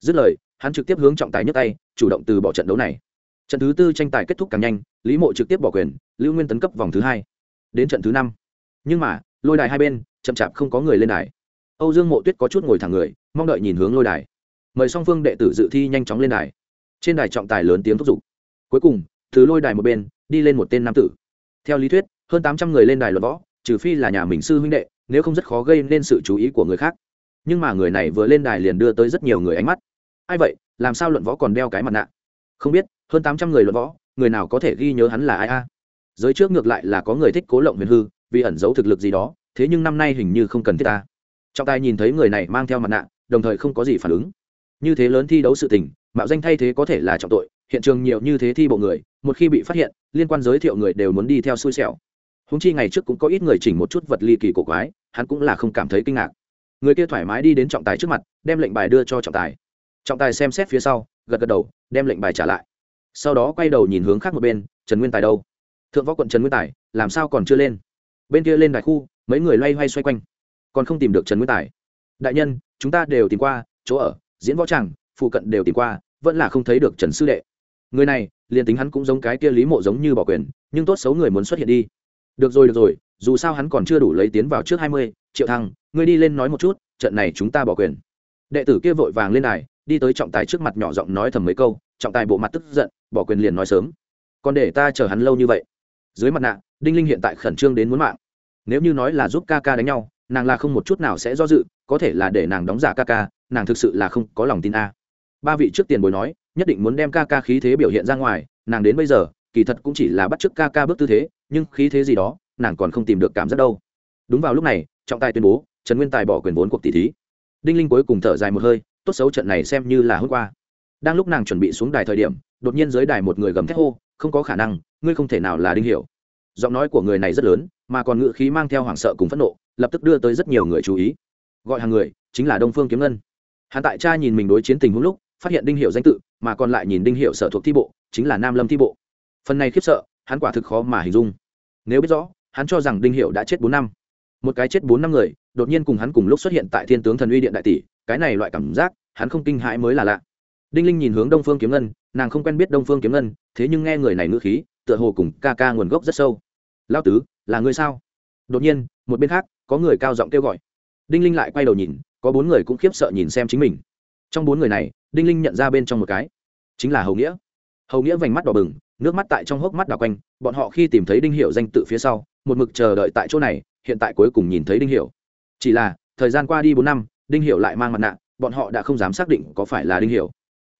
Dứt lời, hắn trực tiếp hướng trọng tài nhấc tay, chủ động từ bỏ trận đấu này. Trận thứ tư tranh tài kết thúc càng nhanh, lý mộ trực tiếp bỏ quyền, lưu nguyên tấn cấp vòng thứ hai. Đến trận thứ năm. Nhưng mà, lôi đài hai bên, chậm chạp không có người lên đài. Âu dương mộ tuyết có chút ngồi thẳng người, mong đợi nhìn hướng lôi đài. Mời song phương đệ tử dự thi nhanh chóng lên đài. Trên đài trọng tài lớn tiếng thúc giục. Cuối cùng thứ lôi đài một bên, đi lên một tên nam tử. Theo lý thuyết, hơn tám trăm người lên đài luận võ trừ phi là nhà mình sư huynh đệ, nếu không rất khó gây nên sự chú ý của người khác. Nhưng mà người này vừa lên đài liền đưa tới rất nhiều người ánh mắt. Ai vậy? Làm sao luận võ còn đeo cái mặt nạ? Không biết, hơn tám trăm người luận võ, người nào có thể ghi nhớ hắn là ai a? Giới trước ngược lại là có người thích cố lộng huyền hư, vì ẩn giấu thực lực gì đó, thế nhưng năm nay hình như không cần thiết ta. Trọng tài nhìn thấy người này mang theo mặt nạ, đồng thời không có gì phản ứng. Như thế lớn thi đấu sự tình, mạo danh thay thế có thể là trọng tội, hiện trường nhiều như thế thi bộ người, một khi bị phát hiện, liên quan giới thiệu người đều muốn đi theo xui xẻo húng chi ngày trước cũng có ít người chỉnh một chút vật ly kỳ cổ quái, hắn cũng là không cảm thấy kinh ngạc. Người kia thoải mái đi đến trọng tài trước mặt, đem lệnh bài đưa cho trọng tài. Trọng tài xem xét phía sau, gật gật đầu, đem lệnh bài trả lại. Sau đó quay đầu nhìn hướng khác một bên, trần nguyên tài đâu? Thượng võ quận trần nguyên tài, làm sao còn chưa lên? Bên kia lên đài khu, mấy người loay hoay xoay quanh. Còn không tìm được trần nguyên tài. Đại nhân, chúng ta đều tìm qua, chỗ ở, diễn võ tràng, phụ cận đều tìm qua, vẫn là không thấy được trần sư đệ. Người này, liền tính hắn cũng giống cái kia lý mộ giống như bỏ quyền, nhưng tốt xấu người muốn xuất hiện đi được rồi được rồi, dù sao hắn còn chưa đủ lấy tiến vào trước hai mươi, triệu thăng, ngươi đi lên nói một chút, trận này chúng ta bỏ quyền. Đệ tử kia vội vàng lên đài, đi tới trọng tài trước mặt nhỏ giọng nói thầm mấy câu, trọng tài bộ mặt tức giận, bỏ quyền liền nói sớm. Còn để ta chờ hắn lâu như vậy. Dưới mặt nạ, đinh linh hiện tại khẩn trương đến muốn mạng. Nếu như nói là giúp ca ca đánh nhau, nàng là không một chút nào sẽ do dự, có thể là để nàng đóng giả ca ca, nàng thực sự là không có lòng tin a. Ba vị trước tiền bối nói, nhất định muốn đem ca ca khí thế biểu hiện ra ngoài, nàng đến bây giờ, kỳ thật cũng chỉ là bắt chước ca ca bước tư thế nhưng khí thế gì đó, nàng còn không tìm được cảm giác đâu. Đúng vào lúc này, trọng tài tuyên bố, trần nguyên tài bỏ quyền vốn cuộc tỷ thí. Đinh linh cuối cùng thở dài một hơi, tốt xấu trận này xem như là hôm qua. Đang lúc nàng chuẩn bị xuống đài thời điểm, đột nhiên dưới đài một người gầm thét hô, không có khả năng, ngươi không thể nào là đinh hiểu. Giọng nói của người này rất lớn, mà còn ngựa khí mang theo hoảng sợ cùng phẫn nộ, lập tức đưa tới rất nhiều người chú ý. Gọi hàng người, chính là đông phương kiếm ngân. Hắn tại cha nhìn mình đối chiến tình huống lúc, phát hiện đinh hiệu danh tự, mà còn lại nhìn đinh hiệu sở thuộc thi bộ, chính là nam lâm thi bộ. Phần này khiếp sợ, hắn quả thực khó mà hình dung nếu biết rõ, hắn cho rằng đinh hiệu đã chết bốn năm. Một cái chết bốn năm người, đột nhiên cùng hắn cùng lúc xuất hiện tại thiên tướng thần uy điện đại tỷ, cái này loại cảm giác, hắn không kinh hãi mới là lạ. Đinh linh nhìn hướng đông phương kiếm ngân, nàng không quen biết đông phương kiếm ngân, thế nhưng nghe người này ngữ khí, tựa hồ cùng ca ca nguồn gốc rất sâu. Lao tứ, là người sao? Đột nhiên, một bên khác, có người cao giọng kêu gọi. Đinh linh lại quay đầu nhìn, có bốn người cũng khiếp sợ nhìn xem chính mình. Trong bốn người này, đinh linh nhận ra bên trong một cái, chính là hầu nghĩa. Hầu nghĩa vành mắt đỏ bừng nước mắt tại trong hốc mắt đảo quanh, bọn họ khi tìm thấy đinh hiệu danh tự phía sau, một mực chờ đợi tại chỗ này, hiện tại cuối cùng nhìn thấy đinh hiệu chỉ là, thời gian qua đi bốn năm, đinh hiệu lại mang mặt nạ, bọn họ đã không dám xác định có phải là đinh hiệu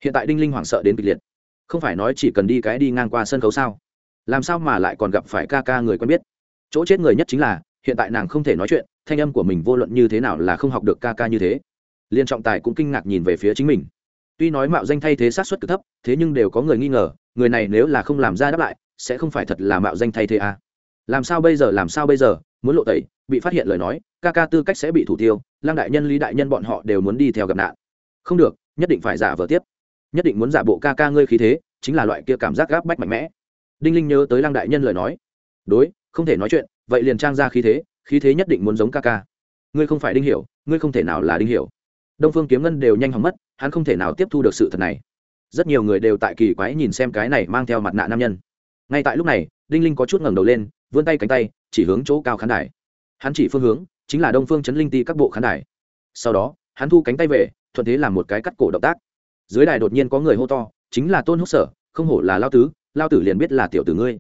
hiện tại đinh linh hoảng sợ đến kịch liệt. Không phải nói chỉ cần đi cái đi ngang qua sân khấu sao? Làm sao mà lại còn gặp phải ca ca người quen biết? Chỗ chết người nhất chính là, hiện tại nàng không thể nói chuyện, thanh âm của mình vô luận như thế nào là không học được ca ca như thế. Liên trọng tài cũng kinh ngạc nhìn về phía chính mình. Tuy nói mạo danh thay thế sát xuất cực thấp, thế nhưng đều có người nghi ngờ người này nếu là không làm ra đáp lại, sẽ không phải thật là mạo danh thay thế à. làm sao bây giờ, làm sao bây giờ? Muốn lộ tẩy, bị phát hiện lời nói, ca ca tư cách sẽ bị thủ tiêu, lăng đại nhân, lý đại nhân bọn họ đều muốn đi theo gặp nạn. Không được, nhất định phải giả vờ tiếp. Nhất định muốn giả bộ ca ca ngươi khí thế, chính là loại kia cảm giác gáp bách mạnh mẽ. Đinh linh nhớ tới lăng đại nhân lời nói. Đối, không thể nói chuyện, vậy liền trang ra khí thế khí thế nhất định muốn giống ca ca. Ngươi không phải đinh hiểu, ngươi không thể nào là đinh hiểu. Đông phương kiếm ngân đều nhanh hỏng mất, hắn không thể nào tiếp thu được sự thật này rất nhiều người đều tại kỳ quái nhìn xem cái này mang theo mặt nạ nam nhân. Ngay tại lúc này, đinh linh có chút ngẩng đầu lên, vươn tay cánh tay, chỉ hướng chỗ cao khán đài. Hắn chỉ phương hướng, chính là đông phương chấn linh ti các bộ khán đài. Sau đó, hắn thu cánh tay về, thuận thế làm một cái cắt cổ động tác. Dưới đài đột nhiên có người hô to, chính là tôn húc sở, không hổ là lao tứ, lao tử liền biết là tiểu tử ngươi.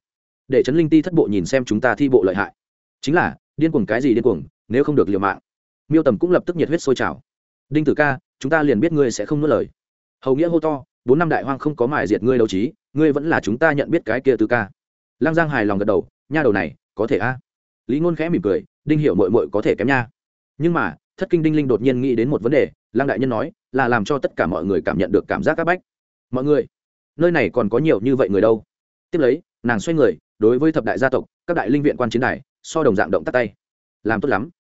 Để chấn linh ti thất bộ nhìn xem chúng ta thi bộ lợi hại. Chính là, điên cuồng cái gì điên cuồng, nếu không được liều mạng. Miêu tầm cũng lập tức nhiệt huyết sôi trào. Đinh tử ca, chúng ta liền biết ngươi sẽ không nuốt lời. Hầu nghĩa hô to bốn năm đại hoang không có mài diệt ngươi đấu trí, ngươi vẫn là chúng ta nhận biết cái kia tứ ca. Lăng giang hài lòng gật đầu, nha đầu này, có thể a. Lý ngôn khẽ mỉm cười, đinh hiểu mội mội có thể kém nha. Nhưng mà, thất kinh đinh linh đột nhiên nghĩ đến một vấn đề, lăng đại nhân nói, là làm cho tất cả mọi người cảm nhận được cảm giác áp bách. Mọi người, nơi này còn có nhiều như vậy người đâu? Tiếp lấy, nàng xoay người, đối với thập đại gia tộc, các đại linh viện quan chiến đài, so đồng dạng động tắt tay. Làm tốt lắm.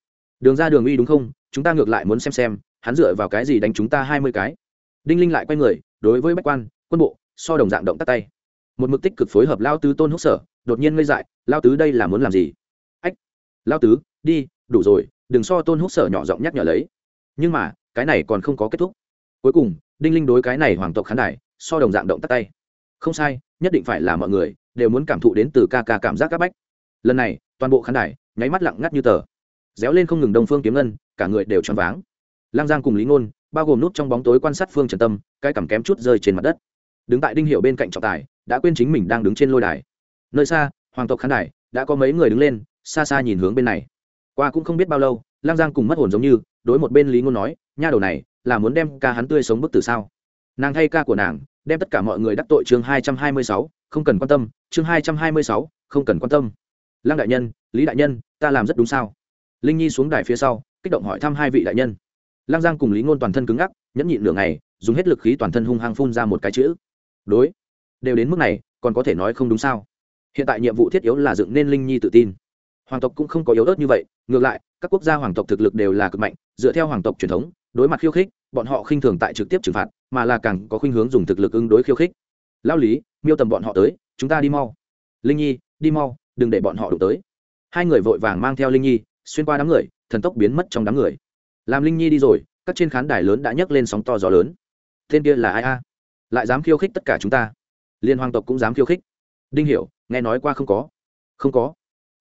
Đường ra đường uy đúng không? Chúng ta ngược lại muốn xem xem, hắn dựa vào cái gì đánh chúng ta hai mươi cái? Đinh linh lại quay người đối với bách quan, quân bộ, so đồng dạng động tắt tay. Một mực tích cực phối hợp lao tứ tôn húc sở, đột nhiên ngây dại, lao tứ đây là muốn làm gì? Ách, lao tứ, đi, đủ rồi, đừng so tôn húc sở nhỏ giọng nhắc nhở lấy. Nhưng mà, cái này còn không có kết thúc. Cuối cùng, đinh linh đối cái này hoàng tộc khán đài, so đồng dạng động tắt tay. Không sai, nhất định phải là mọi người đều muốn cảm thụ đến từ ca ca cảm giác áp bách. Lần này, toàn bộ khán đài nháy mắt lặng ngắt như tờ. Réo lên không ngừng đông phương kiếm ngân, cả người đều choáng váng. Lang giang cùng lý ngôn bao gồm nút trong bóng tối quan sát phương trần tâm, cái cảm kém chút rơi trên mặt đất. Đứng tại đinh hiệu bên cạnh trọng tài, đã quên chính mình đang đứng trên lôi đài. Nơi xa, hoàng tộc khán đài, đã có mấy người đứng lên, xa xa nhìn hướng bên này. Qua cũng không biết bao lâu Lang giang cùng mất hồn giống như, đối một bên lý ngôn nói, nha đầu này, là muốn đem ca hắn tươi sống bức tử sao? Nàng thay ca của nàng, đem tất cả mọi người đắc tội chương hai trăm hai mươi sáu, không cần quan tâm, chương hai trăm hai mươi sáu, không cần quan tâm. Lăng đại nhân, lý đại nhân, ta làm rất đúng sao? Linh nhi xuống đài phía sau, kích động hỏi thăm hai vị đại nhân lăng giang cùng lý ngôn toàn thân cứng ngắc, nhẫn nhịn nửa ngày, dùng hết lực khí toàn thân hung hăng phun ra một cái chữ. Đối, đều đến mức này, còn có thể nói không đúng sao? Hiện tại nhiệm vụ thiết yếu là dựng nên linh nhi tự tin. Hoàng tộc cũng không có yếu ớt như vậy, ngược lại, các quốc gia hoàng tộc thực lực đều là cực mạnh, dựa theo hoàng tộc truyền thống, đối mặt khiêu khích, bọn họ khinh thường tại trực tiếp trừng phạt, mà là càng có khuynh hướng dùng thực lực ứng đối khiêu khích. Lao lý, miêu tầm bọn họ tới, chúng ta đi mau. Linh nhi, đi mau, đừng để bọn họ đụng tới. Hai người vội vàng mang theo linh nhi, xuyên qua đám người, thần tốc biến mất trong đám người làm linh nhi đi rồi, các trên khán đài lớn đã nhấc lên sóng to gió lớn. Tên kia là ai a? Lại dám khiêu khích tất cả chúng ta. Liên hoàng tộc cũng dám khiêu khích. Đinh hiểu, nghe nói qua không có? Không có.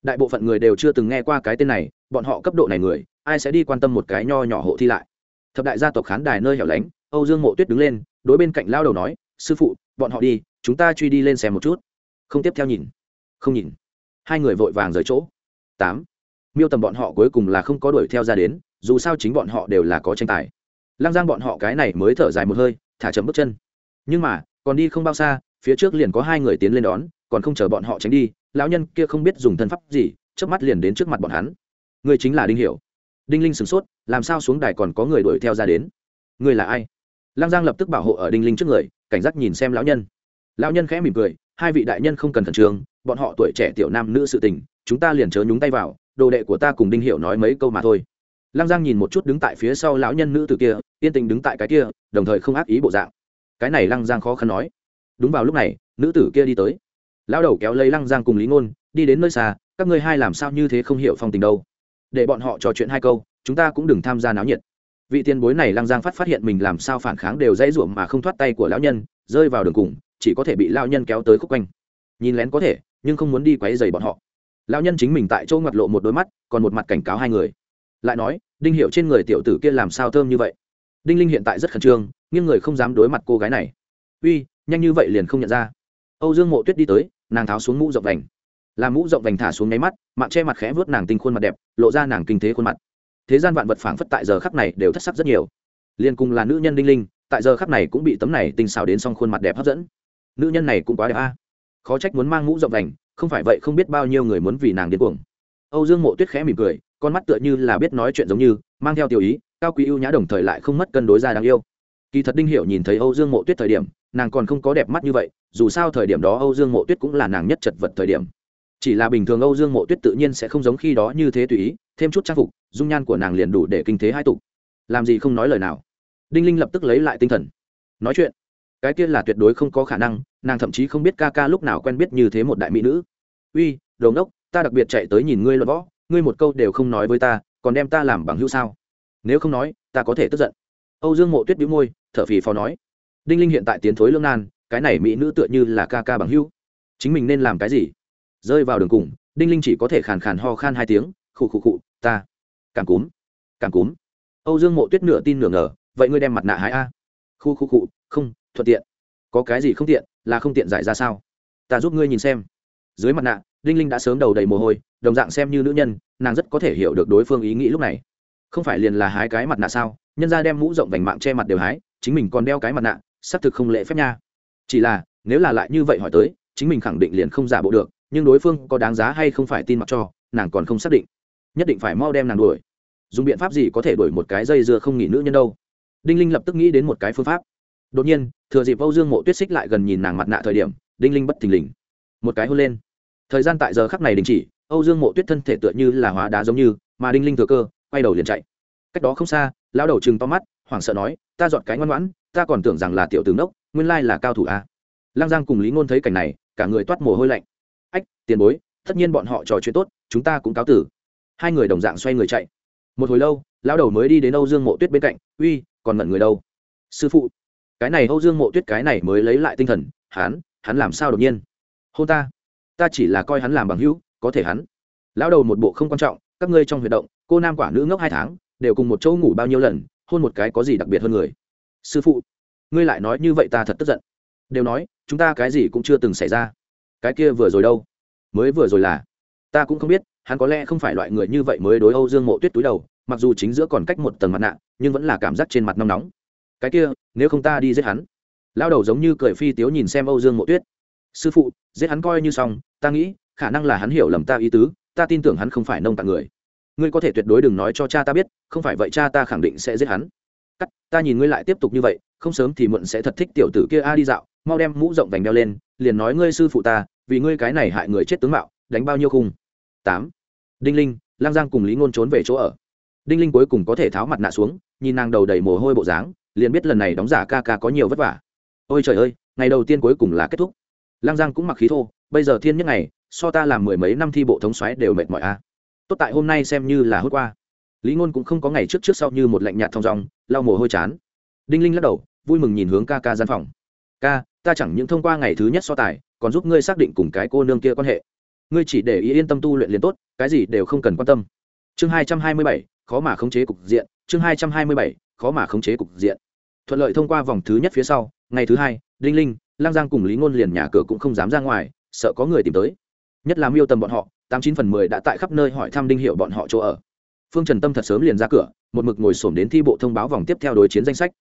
Đại bộ phận người đều chưa từng nghe qua cái tên này, bọn họ cấp độ này người, ai sẽ đi quan tâm một cái nho nhỏ hộ thi lại? Thập đại gia tộc khán đài nơi hẻo lánh, âu dương mộ tuyết đứng lên, đối bên cạnh lao đầu nói, sư phụ, bọn họ đi, chúng ta truy đi lên xem một chút. Không tiếp theo nhìn. Không nhìn. Hai người vội vàng rời chỗ. Tám. Miêu tầm bọn họ cuối cùng là không có đuổi theo ra đến dù sao chính bọn họ đều là có tranh tài. Lăng giang bọn họ cái này mới thở dài một hơi, thả chậm bước chân. Nhưng mà, còn đi không bao xa, phía trước liền có hai người tiến lên đón, còn không chờ bọn họ tránh đi, lão nhân kia không biết dùng thân pháp gì trước mắt liền đến trước mặt bọn hắn. Người chính là đinh hiểu. Đinh linh sửng sốt, làm sao xuống đài còn có người đuổi theo ra đến? Người là ai? Lăng giang lập tức bảo hộ ở đinh linh trước người, cảnh giác nhìn xem lão nhân. Lão nhân khẽ mỉm cười, hai vị đại nhân không cần khẩn trương, bọn họ tuổi trẻ tiểu nam nữ sự tình, chúng ta liền chớ nhúng tay vào, đồ đệ của ta cùng đinh hiểu nói mấy câu mà thôi lăng giang nhìn một chút đứng tại phía sau lão nhân nữ từ kia, yên tình đứng tại cái kia, đồng thời không ác ý bộ dạng. Cái này lăng giang khó khăn nói. Đúng vào lúc này, nữ tử kia đi tới. Lão đầu kéo lấy lăng giang cùng lý ngôn, đi đến nơi xa, các ngươi hai làm sao như thế không hiểu phong tình đâu. Để bọn họ trò chuyện hai câu, chúng ta cũng đừng tham gia náo nhiệt. Vị tiền bối này lăng giang phát phát hiện mình làm sao phản kháng đều dãy ruộng mà không thoát tay của lão nhân, rơi vào đường cùng, chỉ có thể bị lão nhân kéo tới khúc quanh. Nhìn lén có thể, nhưng không muốn đi quấy dày bọn họ. Lão nhân chính mình tại chỗ ngặt lộ một đôi mắt, còn một mặt cảnh cáo hai người lại nói, đinh hiệu trên người tiểu tử kia làm sao thơm như vậy? Đinh linh hiện tại rất khẩn trương, nhưng người không dám đối mặt cô gái này. Uy, nhanh như vậy liền không nhận ra. Âu dương mộ tuyết đi tới, nàng tháo xuống mũ rộng vành. Làm mũ rộng vành thả xuống nháy mắt mạng che mặt khẽ vớt nàng tinh khuôn mặt đẹp, lộ ra nàng kinh thế khuôn mặt. Thế gian vạn vật phảng phất tại giờ khắc này đều thất sắc rất nhiều. Liên cùng là nữ nhân đinh linh, tại giờ khắc này cũng bị tấm này tinh xào đến xong khuôn mặt đẹp hấp dẫn. Nữ nhân này cũng quá đẹp a. Khó trách muốn mang mũ rộng vành, không phải vậy không biết bao nhiêu người muốn vì nàng điên cuồng. Âu dương mộ tuyết khẽ mỉm cười con mắt tựa như là biết nói chuyện giống như, mang theo tiểu ý, cao quý ưu nhã đồng thời lại không mất cân đối ra đáng yêu. Kỳ thật đinh hiểu nhìn thấy âu dương mộ tuyết thời điểm, nàng còn không có đẹp mắt như vậy, dù sao thời điểm đó âu dương mộ tuyết cũng là nàng nhất chật vật thời điểm. Chỉ là bình thường âu dương mộ tuyết tự nhiên sẽ không giống khi đó như thế tùy ý, thêm chút trang phục, dung nhan của nàng liền đủ để kinh thế hai tục. Làm gì không nói lời nào. Đinh linh lập tức lấy lại tinh thần. Nói chuyện. Cái kia là tuyệt đối không có khả năng, nàng thậm chí không biết ca ca lúc nào quen biết như thế một đại mỹ nữ. Uy đồn đốc ta đặc biệt chạy tới nhìn ngươi luận võ ngươi một câu đều không nói với ta còn đem ta làm bằng hữu sao? Nếu không nói ta có thể tức giận. Âu dương mộ tuyết bĩu môi thở phì phò nói. Đinh linh hiện tại tiến thối lương nan cái này mỹ nữ tựa như là ca ca bằng hữu. Chính mình nên làm cái gì? Rơi vào đường cùng đinh linh chỉ có thể khàn khàn ho khan hai tiếng khụ khụ khụ ta cảm cúm cảm cúm. Âu dương mộ tuyết nửa tin nửa ngờ vậy ngươi đem mặt nạ hai a. Khu khu khụ, không thuận tiện. Có cái gì không tiện là không tiện giải ra sao? Ta giúp ngươi nhìn xem dưới mặt nạ, đinh linh đã sớm đầu đầy mồ hôi, đồng dạng xem như nữ nhân, nàng rất có thể hiểu được đối phương ý nghĩ lúc này. Không phải liền là hái cái mặt nạ sao? Nhân ra đem mũ rộng vành mạng che mặt đều hái, chính mình còn đeo cái mặt nạ, xác thực không lễ phép nha. Chỉ là, nếu là lại như vậy hỏi tới, chính mình khẳng định liền không giả bộ được, nhưng đối phương có đáng giá hay không phải tin mặc cho, nàng còn không xác định. Nhất định phải mau đem nàng đuổi. Dùng biện pháp gì có thể đuổi một cái dây dưa không nghỉ nữ nhân đâu? Đinh linh lập tức nghĩ đến một cái phương pháp. Đột nhiên, thừa dịp âu dương mộ tuyết xích lại gần nhìn nàng mặt nạ thời điểm, đinh linh bất thình lình. Một cái hôn lên thời gian tại giờ khắc này đình chỉ, âu dương mộ tuyết thân thể tựa như là hóa đá giống như, mà đinh linh thừa cơ, quay đầu liền chạy. Cách đó không xa, lão đầu chừng to mắt, hoảng sợ nói, ta dọn cái ngoan ngoãn, ta còn tưởng rằng là tiểu tướng đốc nguyên lai là cao thủ à. a lang giang cùng lý ngôn thấy cảnh này, cả người toát mồ hôi lạnh. Ách, tiền bối, tất nhiên bọn họ trò chuyện tốt, chúng ta cũng cáo tử. Hai người đồng dạng xoay người chạy. Một hồi lâu, lão đầu mới đi đến âu dương mộ tuyết bên cạnh, uy, còn ngẩn người đâu? Sư phụ. Cái này âu dương mộ tuyết cái này mới lấy lại tinh thần, hắn hắn làm sao đột nhiên? Hôn ta ta chỉ là coi hắn làm bằng hữu, có thể hắn. Lão đầu một bộ không quan trọng, các ngươi trong huy động, cô nam quả nữ ngốc hai tháng, đều cùng một chỗ ngủ bao nhiêu lần, hôn một cái có gì đặc biệt hơn người? Sư phụ, ngươi lại nói như vậy ta thật tức giận. Đều nói, chúng ta cái gì cũng chưa từng xảy ra. Cái kia vừa rồi đâu? Mới vừa rồi là. Ta cũng không biết, hắn có lẽ không phải loại người như vậy mới đối âu dương mộ tuyết túi đầu, mặc dù chính giữa còn cách một tầng mặt nạ, nhưng vẫn là cảm giác trên mặt nóng nóng. Cái kia, nếu không ta đi giết hắn. Lao đầu giống như cười phi tiếu nhìn xem âu dương mộ tuyết. Sư phụ, giết hắn coi như xong ta nghĩ, khả năng là hắn hiểu lầm ta ý tứ, ta tin tưởng hắn không phải nông tạng người. Ngươi có thể tuyệt đối đừng nói cho cha ta biết, không phải vậy cha ta khẳng định sẽ giết hắn. Cắt, ta nhìn ngươi lại tiếp tục như vậy, không sớm thì muộn sẽ thật thích tiểu tử kia a đi dạo, mau đem mũ rộng vành đeo lên, liền nói ngươi sư phụ ta, vì ngươi cái này hại người chết tướng mạo, đánh bao nhiêu khung. Tám. Đinh linh, lang giang cùng lý ngôn trốn về chỗ ở. Đinh linh cuối cùng có thể tháo mặt nạ xuống, nhìn nàng đầu đầy mồ hôi bộ dáng, liền biết lần này đóng giả ca ca có nhiều vất vả. Ôi trời ơi, ngày đầu tiên cuối cùng là kết thúc. Lang giang cũng mặc khí thô bây giờ thiên nhất ngày, so ta làm mười mấy năm thi bộ thống xoáy đều mệt mỏi a tốt tại hôm nay xem như là hốt qua. Lý ngôn cũng không có ngày trước trước sau như một lạnh nhạt thong dong, lau mồ hôi chán. Đinh linh lắc đầu, vui mừng nhìn hướng ca ca gian phòng. Ca, ta chẳng những thông qua ngày thứ nhất so tài, còn giúp ngươi xác định cùng cái cô nương kia quan hệ. Ngươi chỉ để ý yên tâm tu luyện liền tốt, cái gì đều không cần quan tâm. Chương hai trăm hai mươi bảy, khó mà khống chế cục diện. Chương hai trăm hai mươi bảy, khó mà khống chế cục diện. Thuận lợi thông qua vòng thứ nhất phía sau, ngày thứ hai, đinh linh lang giang cùng lý ngôn liền nhà cửa cũng không dám ra ngoài sợ có người tìm tới. Nhất là miêu tầm bọn họ, tám chín phần mười đã tại khắp nơi hỏi thăm đinh hiệu bọn họ chỗ ở. Phương trần tâm thật sớm liền ra cửa, một mực ngồi xổm đến thi bộ thông báo vòng tiếp theo đối chiến danh sách.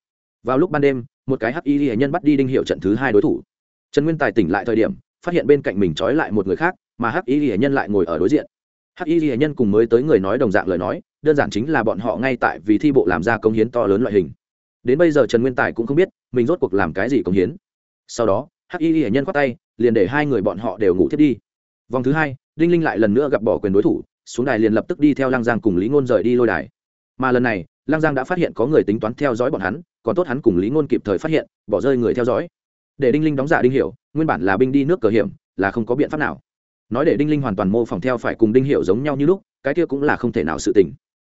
Vào lúc ban đêm, một cái hắc y hệ nhân bắt đi đinh hiệu trận thứ hai đối thủ. Trần nguyên tài tỉnh lại thời điểm, phát hiện bên cạnh mình trói lại một người khác, mà hắc y hệ nhân lại ngồi ở đối diện. Hắc y hệ nhân cùng mới tới người nói đồng dạng lời nói, đơn giản chính là bọn họ ngay tại vì thi bộ làm ra công hiến to lớn loại hình. Đến bây giờ trần nguyên tài cũng không biết, mình rốt cuộc làm cái gì công hiến. Sau đó, hắc y hệ nhân khoát tay liền để hai người bọn họ đều ngủ thiết đi. Vòng thứ hai, đinh linh lại lần nữa gặp bỏ quyền đối thủ, xuống đài liền lập tức đi theo lăng giang cùng lý ngôn rời đi lôi đài. Mà lần này, lăng giang đã phát hiện có người tính toán theo dõi bọn hắn, còn tốt hắn cùng lý ngôn kịp thời phát hiện, bỏ rơi người theo dõi. Để đinh linh đóng giả đinh hiểu, nguyên bản là binh đi nước cờ hiểm, là không có biện pháp nào. Nói để đinh linh hoàn toàn mô phỏng theo phải cùng đinh hiểu giống nhau như lúc, cái kia cũng là không thể nào sự tình.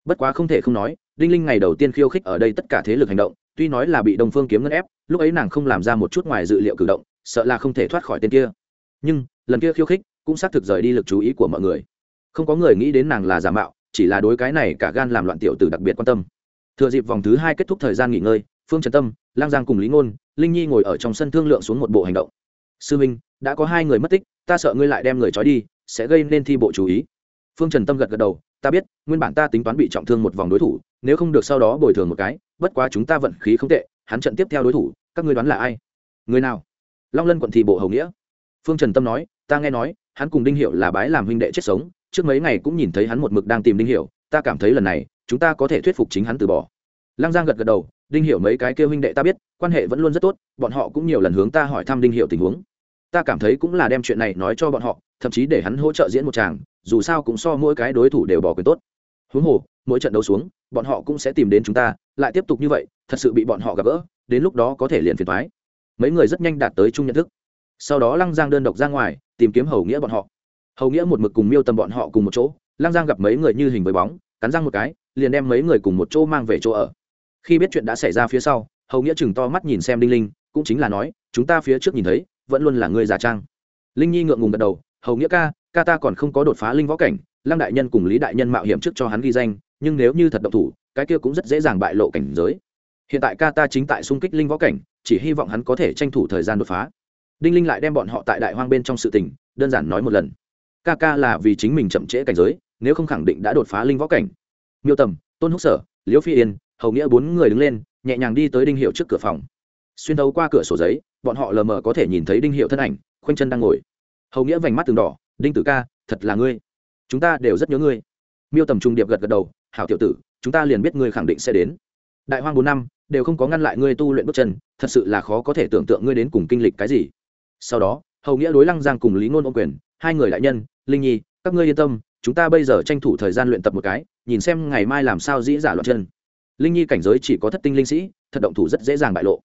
Bất quá không thể không nói, đinh linh ngày đầu tiên khiêu khích ở đây tất cả thế lực hành động, tuy nói là bị đông phương kiếm ngân ép, lúc ấy nàng không làm ra một chút ngoài dự liệu cử động sợ là không thể thoát khỏi tên kia. Nhưng, lần kia khiêu khích cũng xác thực rời đi lực chú ý của mọi người. Không có người nghĩ đến nàng là giả mạo, chỉ là đối cái này cả gan làm loạn tiểu tử đặc biệt quan tâm. Thừa dịp vòng thứ hai kết thúc thời gian nghỉ ngơi, phương trần tâm, lang giang cùng lý ngôn, linh nhi ngồi ở trong sân thương lượng xuống một bộ hành động. Sư minh, đã có hai người mất tích, ta sợ ngươi lại đem người trói đi, sẽ gây nên thi bộ chú ý. Phương trần tâm gật gật đầu, ta biết, nguyên bản ta tính toán bị trọng thương một vòng đối thủ, nếu không được sau đó bồi thường một cái, bất quá chúng ta vận khí không tệ, hắn trận tiếp theo đối thủ, các ngươi đoán là ai? Người nào? Long lân quận thị bộ hầu nghĩa. Phương trần tâm nói, ta nghe nói, hắn cùng đinh hiệu là bái làm huynh đệ chết sống, trước mấy ngày cũng nhìn thấy hắn một mực đang tìm đinh hiệu ta cảm thấy lần này, chúng ta có thể thuyết phục chính hắn từ bỏ. Lăng giang gật gật đầu, đinh hiệu mấy cái kêu huynh đệ ta biết, quan hệ vẫn luôn rất tốt, bọn họ cũng nhiều lần hướng ta hỏi thăm đinh hiệu tình huống. Ta cảm thấy cũng là đem chuyện này nói cho bọn họ, thậm chí để hắn hỗ trợ diễn một chàng dù sao cũng so mỗi cái đối thủ đều bỏ quyền tốt. Huống hồ, mỗi trận đấu xuống, bọn họ cũng sẽ tìm đến chúng ta, lại tiếp tục như vậy, thật sự bị bọn họ gặp gỡ, đến lúc đó có thể liền phiền thoái mấy người rất nhanh đạt tới chung nhận thức. Sau đó lăng giang đơn độc ra ngoài, tìm kiếm hầu nghĩa bọn họ. Hầu nghĩa một mực cùng miêu tầm bọn họ cùng một chỗ, lăng giang gặp mấy người như hình với bóng, cắn răng một cái, liền đem mấy người cùng một chỗ mang về chỗ ở. Khi biết chuyện đã xảy ra phía sau, hầu nghĩa chừng to mắt nhìn xem đinh linh, cũng chính là nói, chúng ta phía trước nhìn thấy, vẫn luôn là người giả trang. Linh nhi ngượng ngùng gật đầu, hầu nghĩa ca ca ta còn không có đột phá linh võ cảnh, lăng đại nhân cùng lý đại nhân mạo hiểm trước cho hắn ghi danh, nhưng nếu như thật độc thủ, cái kia cũng rất dễ dàng bại lộ cảnh giới. Hiện tại ca ta chính tại xung kích linh võ cảnh chỉ hy vọng hắn có thể tranh thủ thời gian đột phá. Đinh linh lại đem bọn họ tại đại hoang bên trong sự tình, đơn giản nói một lần. Ca ca là vì chính mình chậm trễ cảnh giới, nếu không khẳng định đã đột phá linh võ cảnh. Miêu tầm, tôn húc sở, liễu phi yên, hầu nghĩa bốn người đứng lên, nhẹ nhàng đi tới đinh hiệu trước cửa phòng. Xuyên thấu qua cửa sổ giấy, bọn họ lờ mờ có thể nhìn thấy đinh hiệu thân ảnh, khoanh chân đang ngồi. Hầu nghĩa vành mắt từng đỏ, đinh tử ca, thật là ngươi. Chúng ta đều rất nhớ ngươi. Miêu tầm trung điệp gật gật đầu, hảo tiểu tử, chúng ta liền biết ngươi khẳng định sẽ đến. Đại hoang bốn năm đều không có ngăn lại ngươi tu luyện bước chân, thật sự là khó có thể tưởng tượng ngươi đến cùng kinh lịch cái gì. Sau đó, hầu nghĩa đối lăng giang cùng lý ngôn ô quyền, hai người đại nhân, linh nhi, các ngươi yên tâm, chúng ta bây giờ tranh thủ thời gian luyện tập một cái, nhìn xem ngày mai làm sao dĩ giả loạn chân. Linh nhi cảnh giới chỉ có thất tinh linh sĩ, thật động thủ rất dễ dàng bại lộ.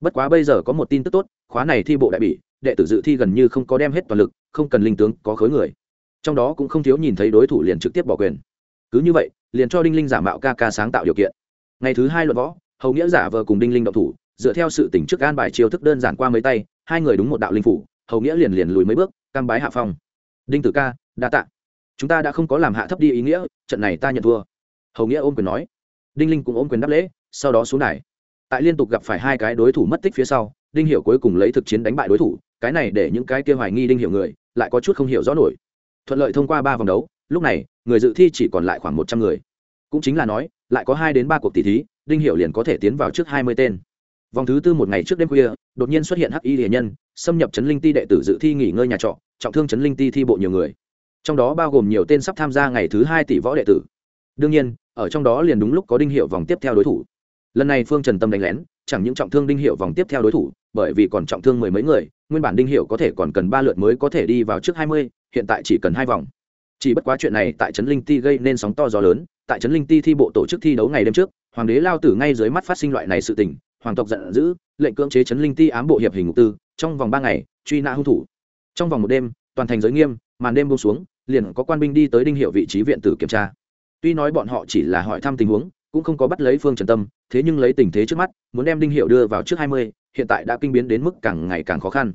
Bất quá bây giờ có một tin tức tốt, khóa này thi bộ đại bỉ, đệ tử dự thi gần như không có đem hết toàn lực, không cần linh tướng, có khối người. Trong đó cũng không thiếu nhìn thấy đối thủ liền trực tiếp bỏ quyền. Cứ như vậy, liền cho đinh linh giả mạo ca ca sáng tạo điều kiện. Ngày thứ hai luận võ hầu nghĩa giả vờ cùng đinh linh động thủ, dựa theo sự tỉnh trước an bài chiêu thức đơn giản qua mấy tay, hai người đúng một đạo linh phủ, hầu nghĩa liền liền lùi mấy bước, cam bái hạ phong. Đinh tử ca, đa tạ. Chúng ta đã không có làm hạ thấp đi ý nghĩa, trận này ta nhận thua. Hầu nghĩa ôm quyền nói. Đinh linh cũng ôm quyền đáp lễ, sau đó xuống đài. Tại liên tục gặp phải hai cái đối thủ mất tích phía sau, đinh hiểu cuối cùng lấy thực chiến đánh bại đối thủ, cái này để những cái kia hoài nghi đinh hiểu người, lại có chút không hiểu rõ nổi. Thuận lợi thông qua ba vòng đấu, lúc này, người dự thi chỉ còn lại khoảng một trăm người. Cũng chính là nói lại có hai đến ba cuộc tỷ thí, đinh hiểu liền có thể tiến vào trước hai mươi tên. Vòng thứ tư một ngày trước đêm khuya, đột nhiên xuất hiện hắc y hệ nhân, xâm nhập Trấn linh ti đệ tử dự thi nghỉ ngơi nhà trọ, trọng thương Trấn linh ti thi bộ nhiều người. Trong đó bao gồm nhiều tên sắp tham gia ngày thứ hai tỷ võ đệ tử. Đương nhiên, ở trong đó liền đúng lúc có đinh hiệu vòng tiếp theo đối thủ. Lần này phương trần tâm đánh lén, chẳng những trọng thương đinh hiệu vòng tiếp theo đối thủ, bởi vì còn trọng thương mười mấy người, nguyên bản đinh hiệu có thể còn cần ba lượt mới có thể đi vào trước hai mươi, hiện tại chỉ cần hai vòng chỉ bất quá chuyện này tại trấn linh ti gây nên sóng to gió lớn, tại trấn linh ti thi bộ tổ chức thi đấu ngày đêm trước, hoàng đế lao tử ngay dưới mắt phát sinh loại này sự tình, hoàng tộc giận dữ, lệnh cưỡng chế trấn linh ti ám bộ hiệp hình ngục tư, trong vòng ba ngày, truy nã hung thủ. Trong vòng một đêm, toàn thành giới nghiêm, màn đêm buông xuống, liền có quan binh đi tới đinh hiệu vị trí viện tử kiểm tra. Tuy nói bọn họ chỉ là hỏi thăm tình huống, cũng không có bắt lấy phương trần tâm, thế nhưng lấy tình thế trước mắt, muốn đem đinh hiệu đưa vào trước hai mươi, hiện tại đã kinh biến đến mức càng ngày càng khó khăn.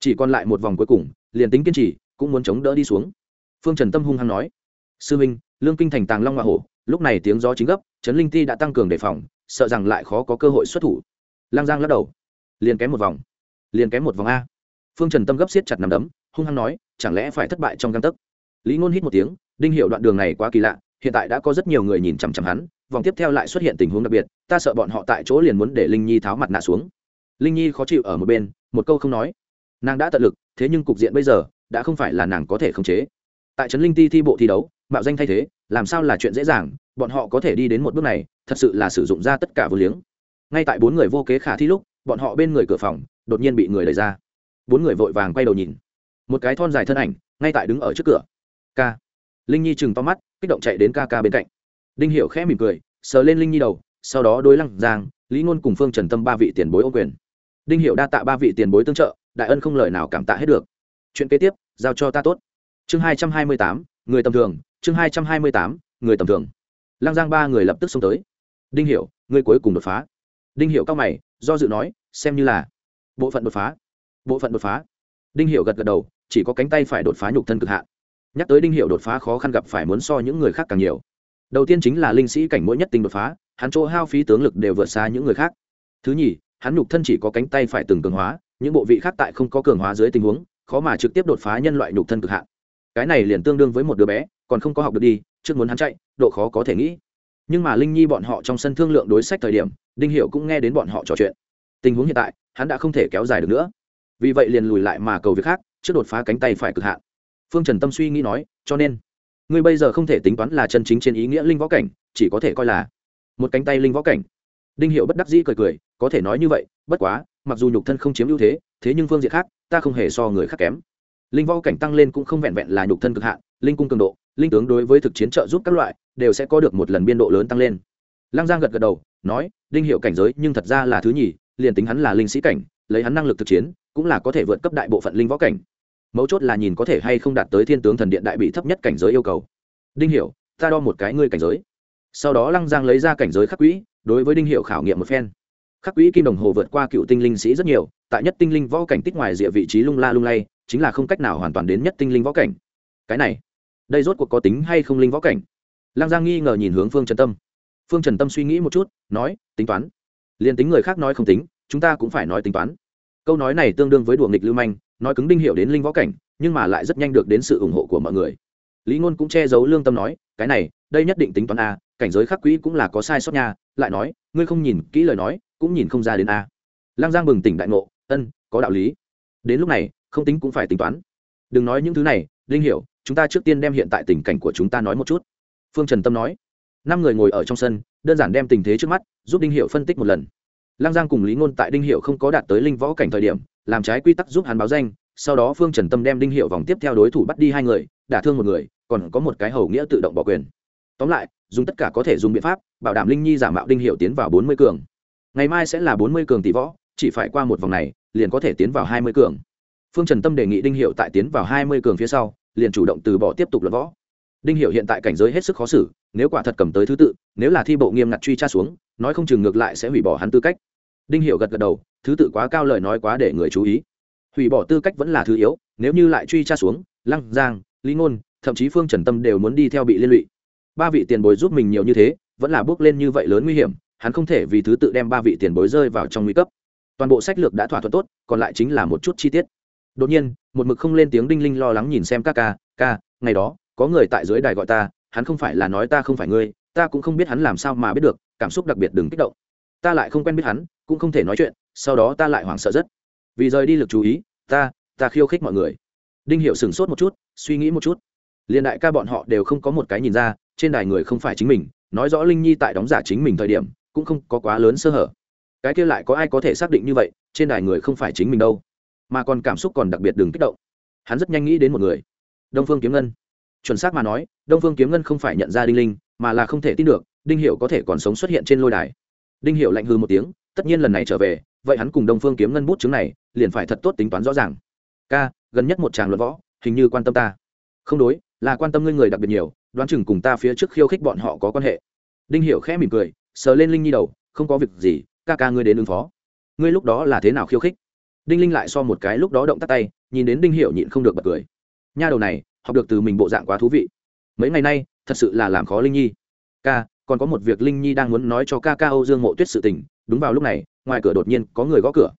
Chỉ còn lại một vòng cuối cùng, liền tính kiên trì, cũng muốn chống đỡ đi xuống phương trần tâm hung hăng nói, sư minh, lương kinh thành tàng long hoa hổ, lúc này tiếng gió chính gấp, trấn linh ti đã tăng cường đề phòng, sợ rằng lại khó có cơ hội xuất thủ. Lang giang lắc đầu, liền kém một vòng, liền kém một vòng a. Phương trần tâm gấp siết chặt nằm đấm, hung hăng nói, chẳng lẽ phải thất bại trong găng tấc? Lý ngôn hít một tiếng, đinh hiệu đoạn đường này quá kỳ lạ, hiện tại đã có rất nhiều người nhìn chằm chằm hắn, vòng tiếp theo lại xuất hiện tình huống đặc biệt, ta sợ bọn họ tại chỗ liền muốn để linh nhi tháo mặt nạ xuống. Linh nhi khó chịu ở một bên, một câu không nói. Nàng đã tận lực, thế nhưng cục diện bây giờ, đã không phải là nàng có thể khống chế tại trấn linh ti thi bộ thi đấu, mạo danh thay thế, làm sao là chuyện dễ dàng, bọn họ có thể đi đến một bước này, thật sự là sử dụng ra tất cả vô liếng. Ngay tại bốn người vô kế khả thi lúc, bọn họ bên người cửa phòng, đột nhiên bị người đẩy ra. Bốn người vội vàng quay đầu nhìn. Một cái thon dài thân ảnh, ngay tại đứng ở trước cửa. Ca linh nhi chừng to mắt, kích động chạy đến ca ca bên cạnh. Đinh hiểu khẽ mỉm cười, sờ lên linh nhi đầu, sau đó đối lăng giang, lý ngôn cùng phương trần tâm ba vị tiền bối ô quyền. Đinh hiểu đa tạ ba vị tiền bối tương trợ, đại ân không lời nào cảm tạ hết được. Chuyện kế tiếp, giao cho ta tốt chương hai trăm hai mươi tám, người tầm thường. Chương hai trăm hai mươi tám, người tầm thường. Lăng giang ba người lập tức xông tới. Đinh hiểu người cuối cùng đột phá. Đinh hiểu cao mày, do dự nói, xem như là bộ phận đột phá. Bộ phận đột phá. Đinh hiểu gật gật đầu, chỉ có cánh tay phải đột phá nhục thân cực hạn. Nhắc tới đinh hiệu đột phá khó khăn gặp phải muốn so những người khác càng nhiều. Đầu tiên chính là linh sĩ cảnh mỗi nhất tinh đột phá, hắn chỗ hao phí tướng lực đều vượt xa những người khác. Thứ nhì, hắn nhục thân chỉ có cánh tay phải từng cường hóa, những bộ vị khác tại không có cường hóa dưới tình huống, khó mà trực tiếp đột phá nhân loại nhục thân cực hạn cái này liền tương đương với một đứa bé, còn không có học được đi, trước muốn hắn chạy, độ khó có thể nghĩ. Nhưng mà linh nhi bọn họ trong sân thương lượng đối sách thời điểm, đinh hiệu cũng nghe đến bọn họ trò chuyện. Tình huống hiện tại, hắn đã không thể kéo dài được nữa. Vì vậy liền lùi lại mà cầu việc khác, trước đột phá cánh tay phải cực hạn. Phương trần tâm suy nghĩ nói, cho nên, ngươi bây giờ không thể tính toán là chân chính trên ý nghĩa linh võ cảnh, chỉ có thể coi là một cánh tay linh võ cảnh. Đinh hiệu bất đắc dĩ cười cười, có thể nói như vậy, bất quá, mặc dù nhục thân không chiếm ưu thế thế nhưng phương diện khác, ta không hề so người khác kém linh võ cảnh tăng lên cũng không vẹn vẹn là nhục thân cực hạn linh cung cường độ linh tướng đối với thực chiến trợ giúp các loại đều sẽ có được một lần biên độ lớn tăng lên. Lăng giang gật gật đầu nói đinh hiệu cảnh giới nhưng thật ra là thứ nhì liền tính hắn là linh sĩ cảnh lấy hắn năng lực thực chiến cũng là có thể vượt cấp đại bộ phận linh võ cảnh. Mấu chốt là nhìn có thể hay không đạt tới thiên tướng thần điện đại bị thấp nhất cảnh giới yêu cầu. Đinh Hiệu, ta đo một cái ngươi cảnh giới. Sau đó lăng giang lấy ra cảnh giới khắc quỹ đối với đinh hiệu khảo nghiệm một phen. Khắc quỹ kim đồng hồ vượt qua cựu tinh linh sĩ rất nhiều tại nhất tinh linh võ cảnh tích ngoài địa vị trí lung la lung lay chính là không cách nào hoàn toàn đến nhất tinh linh võ cảnh. Cái này, đây rốt cuộc có tính hay không linh võ cảnh? Lăng giang nghi ngờ nhìn hướng phương trần tâm. Phương trần tâm suy nghĩ một chút, nói, tính toán. Liền tính người khác nói không tính, chúng ta cũng phải nói tính toán. Câu nói này tương đương với đùa nghịch lưu manh, nói cứng đinh hiệu đến linh võ cảnh, nhưng mà lại rất nhanh được đến sự ủng hộ của mọi người. Lý ngôn cũng che giấu lương tâm nói, cái này, đây nhất định tính toán a, cảnh giới khắc quỹ cũng là có sai sót nha, lại nói, ngươi không nhìn kỹ lời nói, cũng nhìn không ra đến a. Lăng giang bừng tỉnh đại ngộ, ân, có đạo lý. Đến lúc này không tính cũng phải tính toán. Đừng nói những thứ này linh hiểu, chúng ta trước tiên đem hiện tại tình cảnh của chúng ta nói một chút. Phương trần tâm nói. Năm người ngồi ở trong sân, đơn giản đem tình thế trước mắt, giúp đinh hiệu phân tích một lần. Lang giang cùng lý ngôn tại đinh hiệu không có đạt tới linh võ cảnh thời điểm, làm trái quy tắc giúp hắn báo danh, sau đó phương trần tâm đem đinh hiệu vòng tiếp theo đối thủ bắt đi hai người, đả thương một người, còn có một cái hầu nghĩa tự động bỏ quyền. Tóm lại, dùng tất cả có thể dùng biện pháp, bảo đảm linh nhi giả mạo đinh hiệu tiến vào bốn mươi cường. Ngày mai sẽ là bốn mươi cường tỷ võ, chỉ phải qua một vòng này, liền có thể tiến vào hai mươi cường phương trần tâm đề nghị đinh hiệu tại tiến vào hai mươi cường phía sau, liền chủ động từ bỏ tiếp tục luận võ. Đinh hiệu hiện tại cảnh giới hết sức khó xử, nếu quả thật cầm tới thứ tự, nếu là thi bộ nghiêm ngặt truy tra xuống, nói không chừng ngược lại sẽ hủy bỏ hắn tư cách. Đinh hiệu gật gật đầu, thứ tự quá cao lời nói quá để người chú ý. Hủy bỏ tư cách vẫn là thứ yếu, nếu như lại truy tra xuống, lăng giang, lý ngôn, thậm chí phương trần tâm đều muốn đi theo bị liên lụy. Ba vị tiền bối giúp mình nhiều như thế, vẫn là bước lên như vậy lớn nguy hiểm, hắn không thể vì thứ tự đem ba vị tiền bối rơi vào trong nguy cấp. Toàn bộ sách lược đã thỏa thuận tốt, còn lại chính là một chút chi tiết đột nhiên, một mực không lên tiếng đinh linh lo lắng nhìn xem các ca ca, ngày đó, có người tại dưới đài gọi ta, hắn không phải là nói ta không phải ngươi, ta cũng không biết hắn làm sao mà biết được, cảm xúc đặc biệt đừng kích động. Ta lại không quen biết hắn, cũng không thể nói chuyện, sau đó ta lại hoảng sợ rất. Vì rời đi lực chú ý, ta ta khiêu khích mọi người. Đinh hiệu sửng sốt một chút, suy nghĩ một chút. Liền đại ca bọn họ đều không có một cái nhìn ra, trên đài người không phải chính mình, nói rõ linh nhi tại đóng giả chính mình thời điểm, cũng không có quá lớn sơ hở. Cái kia lại có ai có thể xác định như vậy, trên đài người không phải chính mình đâu mà còn cảm xúc còn đặc biệt đừng kích động. Hắn rất nhanh nghĩ đến một người, đông phương kiếm ngân. Chuẩn xác mà nói, đông phương kiếm ngân không phải nhận ra đinh linh, mà là không thể tin được, đinh hiệu có thể còn sống xuất hiện trên lôi đài. Đinh hiệu lạnh hư một tiếng, tất nhiên lần này trở về, vậy hắn cùng đông phương kiếm ngân bút chứng này, liền phải thật tốt tính toán rõ ràng. Ca, gần nhất một tràng luận võ, hình như quan tâm ta. Không đối, là quan tâm ngươi người đặc biệt nhiều, đoán chừng cùng ta phía trước khiêu khích bọn họ có quan hệ. Đinh Hiệu khẽ mỉm cười, sờ lên linh nhi đầu, không có việc gì, ca ca ngươi đến ứng phó. Ngươi lúc đó là thế nào khiêu khích? Đinh linh lại so một cái lúc đó động tắt tay, nhìn đến đinh hiểu nhịn không được bật cười. Nha đầu này, học được từ mình bộ dạng quá thú vị. Mấy ngày nay, thật sự là làm khó linh nhi. Ca, còn có một việc linh nhi đang muốn nói cho ca ca âu dương mộ tuyết sự tình, đúng vào lúc này, ngoài cửa đột nhiên có người gõ cửa.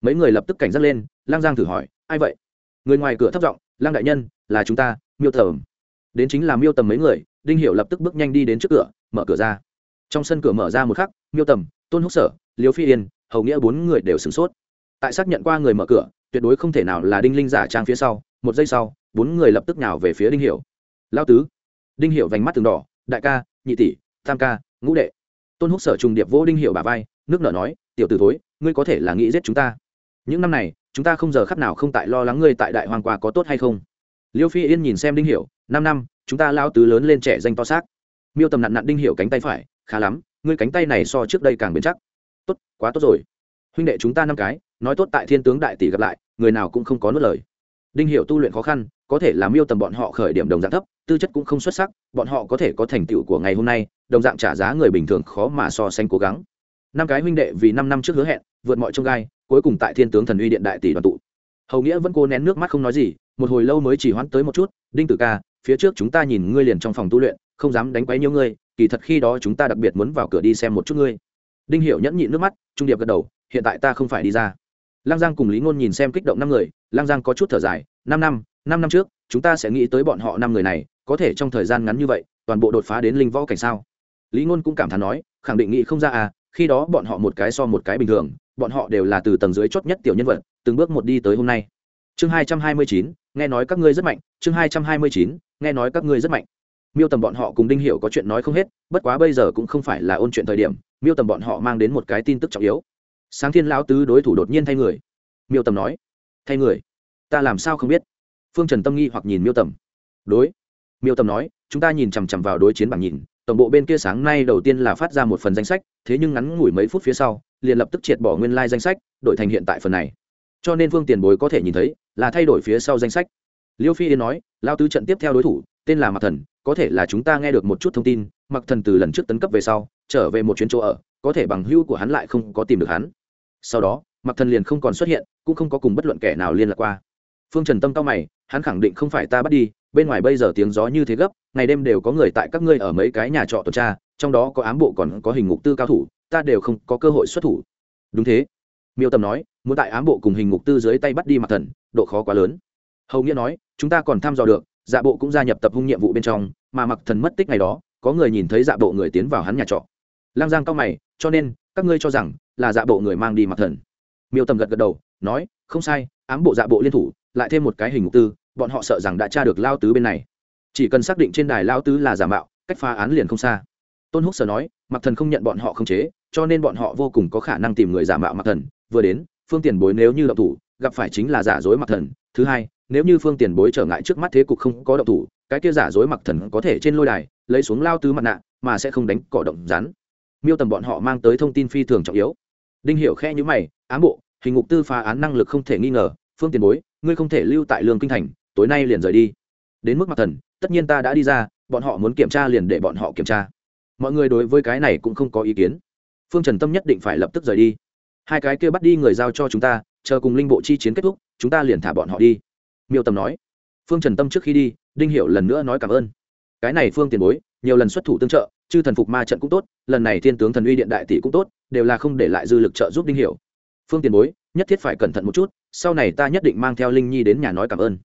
Mấy người lập tức cảnh giác lên lang giang thử hỏi, ai vậy? Người ngoài cửa thấp giọng lang đại nhân, là chúng ta, miêu tầm. Đến chính là miêu tầm mấy người, đinh hiểu lập tức bước nhanh đi đến trước cửa, mở cửa ra. Trong sân cửa mở ra một khắc, miêu tầm, tôn húc sở, liêu phi yên, hầu nghĩa bốn người đều sửng sốt tại xác nhận qua người mở cửa, tuyệt đối không thể nào là đinh linh giả trang phía sau, một giây sau, bốn người lập tức nào về phía đinh hiểu. Lao tứ. Đinh hiểu vành mắt từng đỏ, đại ca, nhị tỷ, tam ca, ngũ đệ. Tôn húc sở trùng điệp vô đinh hiểu bà vai, nước nở nói, tiểu tử thối, ngươi có thể là nghĩ giết chúng ta. Những năm này, chúng ta không giờ khắc nào không tại lo lắng ngươi tại đại hoàng qua có tốt hay không. Liêu phi yên nhìn xem đinh hiểu, năm năm, chúng ta lao tứ lớn lên trẻ danh to xác. Miêu tầm nặn nặn đinh hiểu cánh tay phải, khá lắm, ngươi cánh tay này so trước đây càng bền chắc. Tốt, quá tốt rồi. Huynh đệ chúng ta năm cái nói tốt tại thiên tướng đại tỷ gặp lại, người nào cũng không có nuốt lời. Đinh hiểu tu luyện khó khăn, có thể làm miêu tầm bọn họ khởi điểm đồng dạng thấp, tư chất cũng không xuất sắc, bọn họ có thể có thành tựu của ngày hôm nay, đồng dạng trả giá người bình thường khó mà so sánh cố gắng. Năm cái huynh đệ vì năm năm trước hứa hẹn, vượt mọi trông gai, cuối cùng tại thiên tướng thần uy điện đại tỷ đoàn tụ. Hầu nghĩa vẫn cố nén nước mắt không nói gì, một hồi lâu mới chỉ hoãn tới một chút, đinh tử ca, phía trước chúng ta nhìn ngươi liền trong phòng tu luyện, không dám đánh quấy nhiều ngươi, kỳ thật khi đó chúng ta đặc biệt muốn vào cửa đi xem một chút ngươi. Đinh hiểu nhẫn nhịn nước mắt, trung điệp gật đầu, hiện tại ta không phải đi ra lăng giang cùng lý ngôn nhìn xem kích động năm người, lăng giang có chút thở dài, năm năm năm năm trước, chúng ta sẽ nghĩ tới bọn họ năm người này, có thể trong thời gian ngắn như vậy, toàn bộ đột phá đến linh võ cảnh sao? Lý ngôn cũng cảm thán nói, khẳng định nghĩ không ra à khi đó bọn họ một cái so một cái bình thường, bọn họ đều là từ tầng dưới chót nhất tiểu nhân vật, từng bước một đi tới hôm nay. Chương hai trăm hai mươi chín, nghe nói các ngươi rất mạnh, chương hai trăm hai mươi chín, nghe nói các ngươi rất mạnh. Miêu tầm bọn họ cùng đinh hiểu có chuyện nói không hết, bất quá bây giờ cũng không phải là ôn chuyện thời điểm, miêu tầm bọn họ mang đến một cái tin tức trọng yếu sáng thiên lão tứ đối thủ đột nhiên thay người. Miêu tầm nói, thay người? Ta làm sao không biết? Phương trần tâm nghi hoặc nhìn miêu tầm. Đối. Miêu tầm nói, chúng ta nhìn chằm chằm vào đối chiến bảng nhìn, tổng bộ bên kia sáng nay đầu tiên là phát ra một phần danh sách, thế nhưng ngắn ngủi mấy phút phía sau, liền lập tức triệt bỏ nguyên lai danh sách, đổi thành hiện tại phần này. Cho nên phương tiền bối có thể nhìn thấy, là thay đổi phía sau danh sách. Liêu phi yên nói lao tứ trận tiếp theo đối thủ, tên là mặc thần, có thể là chúng ta nghe được một chút thông tin mặc thần từ lần trước tấn cấp về sau, trở về một chuyến chỗ ở, có thể bằng hưu của hắn lại không có tìm được hắn sau đó, mặc thần liền không còn xuất hiện, cũng không có cùng bất luận kẻ nào liên lạc qua. Phương trần tâm cao mày, hắn khẳng định không phải ta bắt đi, bên ngoài bây giờ tiếng gió như thế gấp, ngày đêm đều có người tại các ngươi ở mấy cái nhà trọ tuần tra, trong đó có ám bộ còn có hình ngục tư cao thủ, ta đều không có cơ hội xuất thủ. Đúng thế. Miêu tầm nói, muốn tại ám bộ cùng hình ngục tư dưới tay bắt đi mặc thần, độ khó quá lớn. Hầu nghĩa nói, chúng ta còn thăm dò được dạ bộ cũng gia nhập tập hung nhiệm vụ bên trong, mà mặc thần mất tích ngày đó, có người nhìn thấy dạ bộ người tiến vào hắn nhà trọ. Lang giang cao mày, cho nên các ngươi cho rằng là dạ bộ người mang đi mặc thần. Miêu tầm gật gật đầu, nói, không sai, ám bộ dạ bộ liên thủ, lại thêm một cái hình mục tư, bọn họ sợ rằng đã tra được lao tứ bên này. Chỉ cần xác định trên đài lao tứ là giả mạo, cách phá án liền không xa. Tôn húc sở nói, mặc thần không nhận bọn họ không chế, cho nên bọn họ vô cùng có khả năng tìm người giả mạo mặc thần. Vừa đến, phương tiền bối nếu như động thủ, gặp phải chính là giả dối mặc thần. Thứ hai, nếu như phương tiền bối trở ngại trước mắt thế cục không có động thủ, cái kia giả dối mặc thần có thể trên lôi đài, lấy xuống lao tứ mặt nạ, mà sẽ không đánh cỏ động rắn miêu tầm bọn họ mang tới thông tin phi thường trọng yếu. Đinh hiểu khe như mày, ám bộ, hình ngục tư phá án năng lực không thể nghi ngờ, phương tiền bối, ngươi không thể lưu tại lương kinh thành, tối nay liền rời đi. Đến mức mặt thần, tất nhiên ta đã đi ra, bọn họ muốn kiểm tra liền để bọn họ kiểm tra. Mọi người đối với cái này cũng không có ý kiến. Phương trần tâm nhất định phải lập tức rời đi. Hai cái kia bắt đi người giao cho chúng ta, chờ cùng linh bộ chi chiến kết thúc, chúng ta liền thả bọn họ đi. Miêu tầm nói. Phương trần tâm trước khi đi, đinh hiểu lần nữa nói cảm ơn. Cái này, phương tiền bối nhiều lần xuất thủ tương trợ, chư thần phục ma trận cũng tốt, lần này thiên tướng thần uy điện đại tỷ cũng tốt, đều là không để lại dư lực trợ giúp đinh hiểu. Phương tiền bối, nhất thiết phải cẩn thận một chút, sau này ta nhất định mang theo linh nhi đến nhà nói cảm ơn.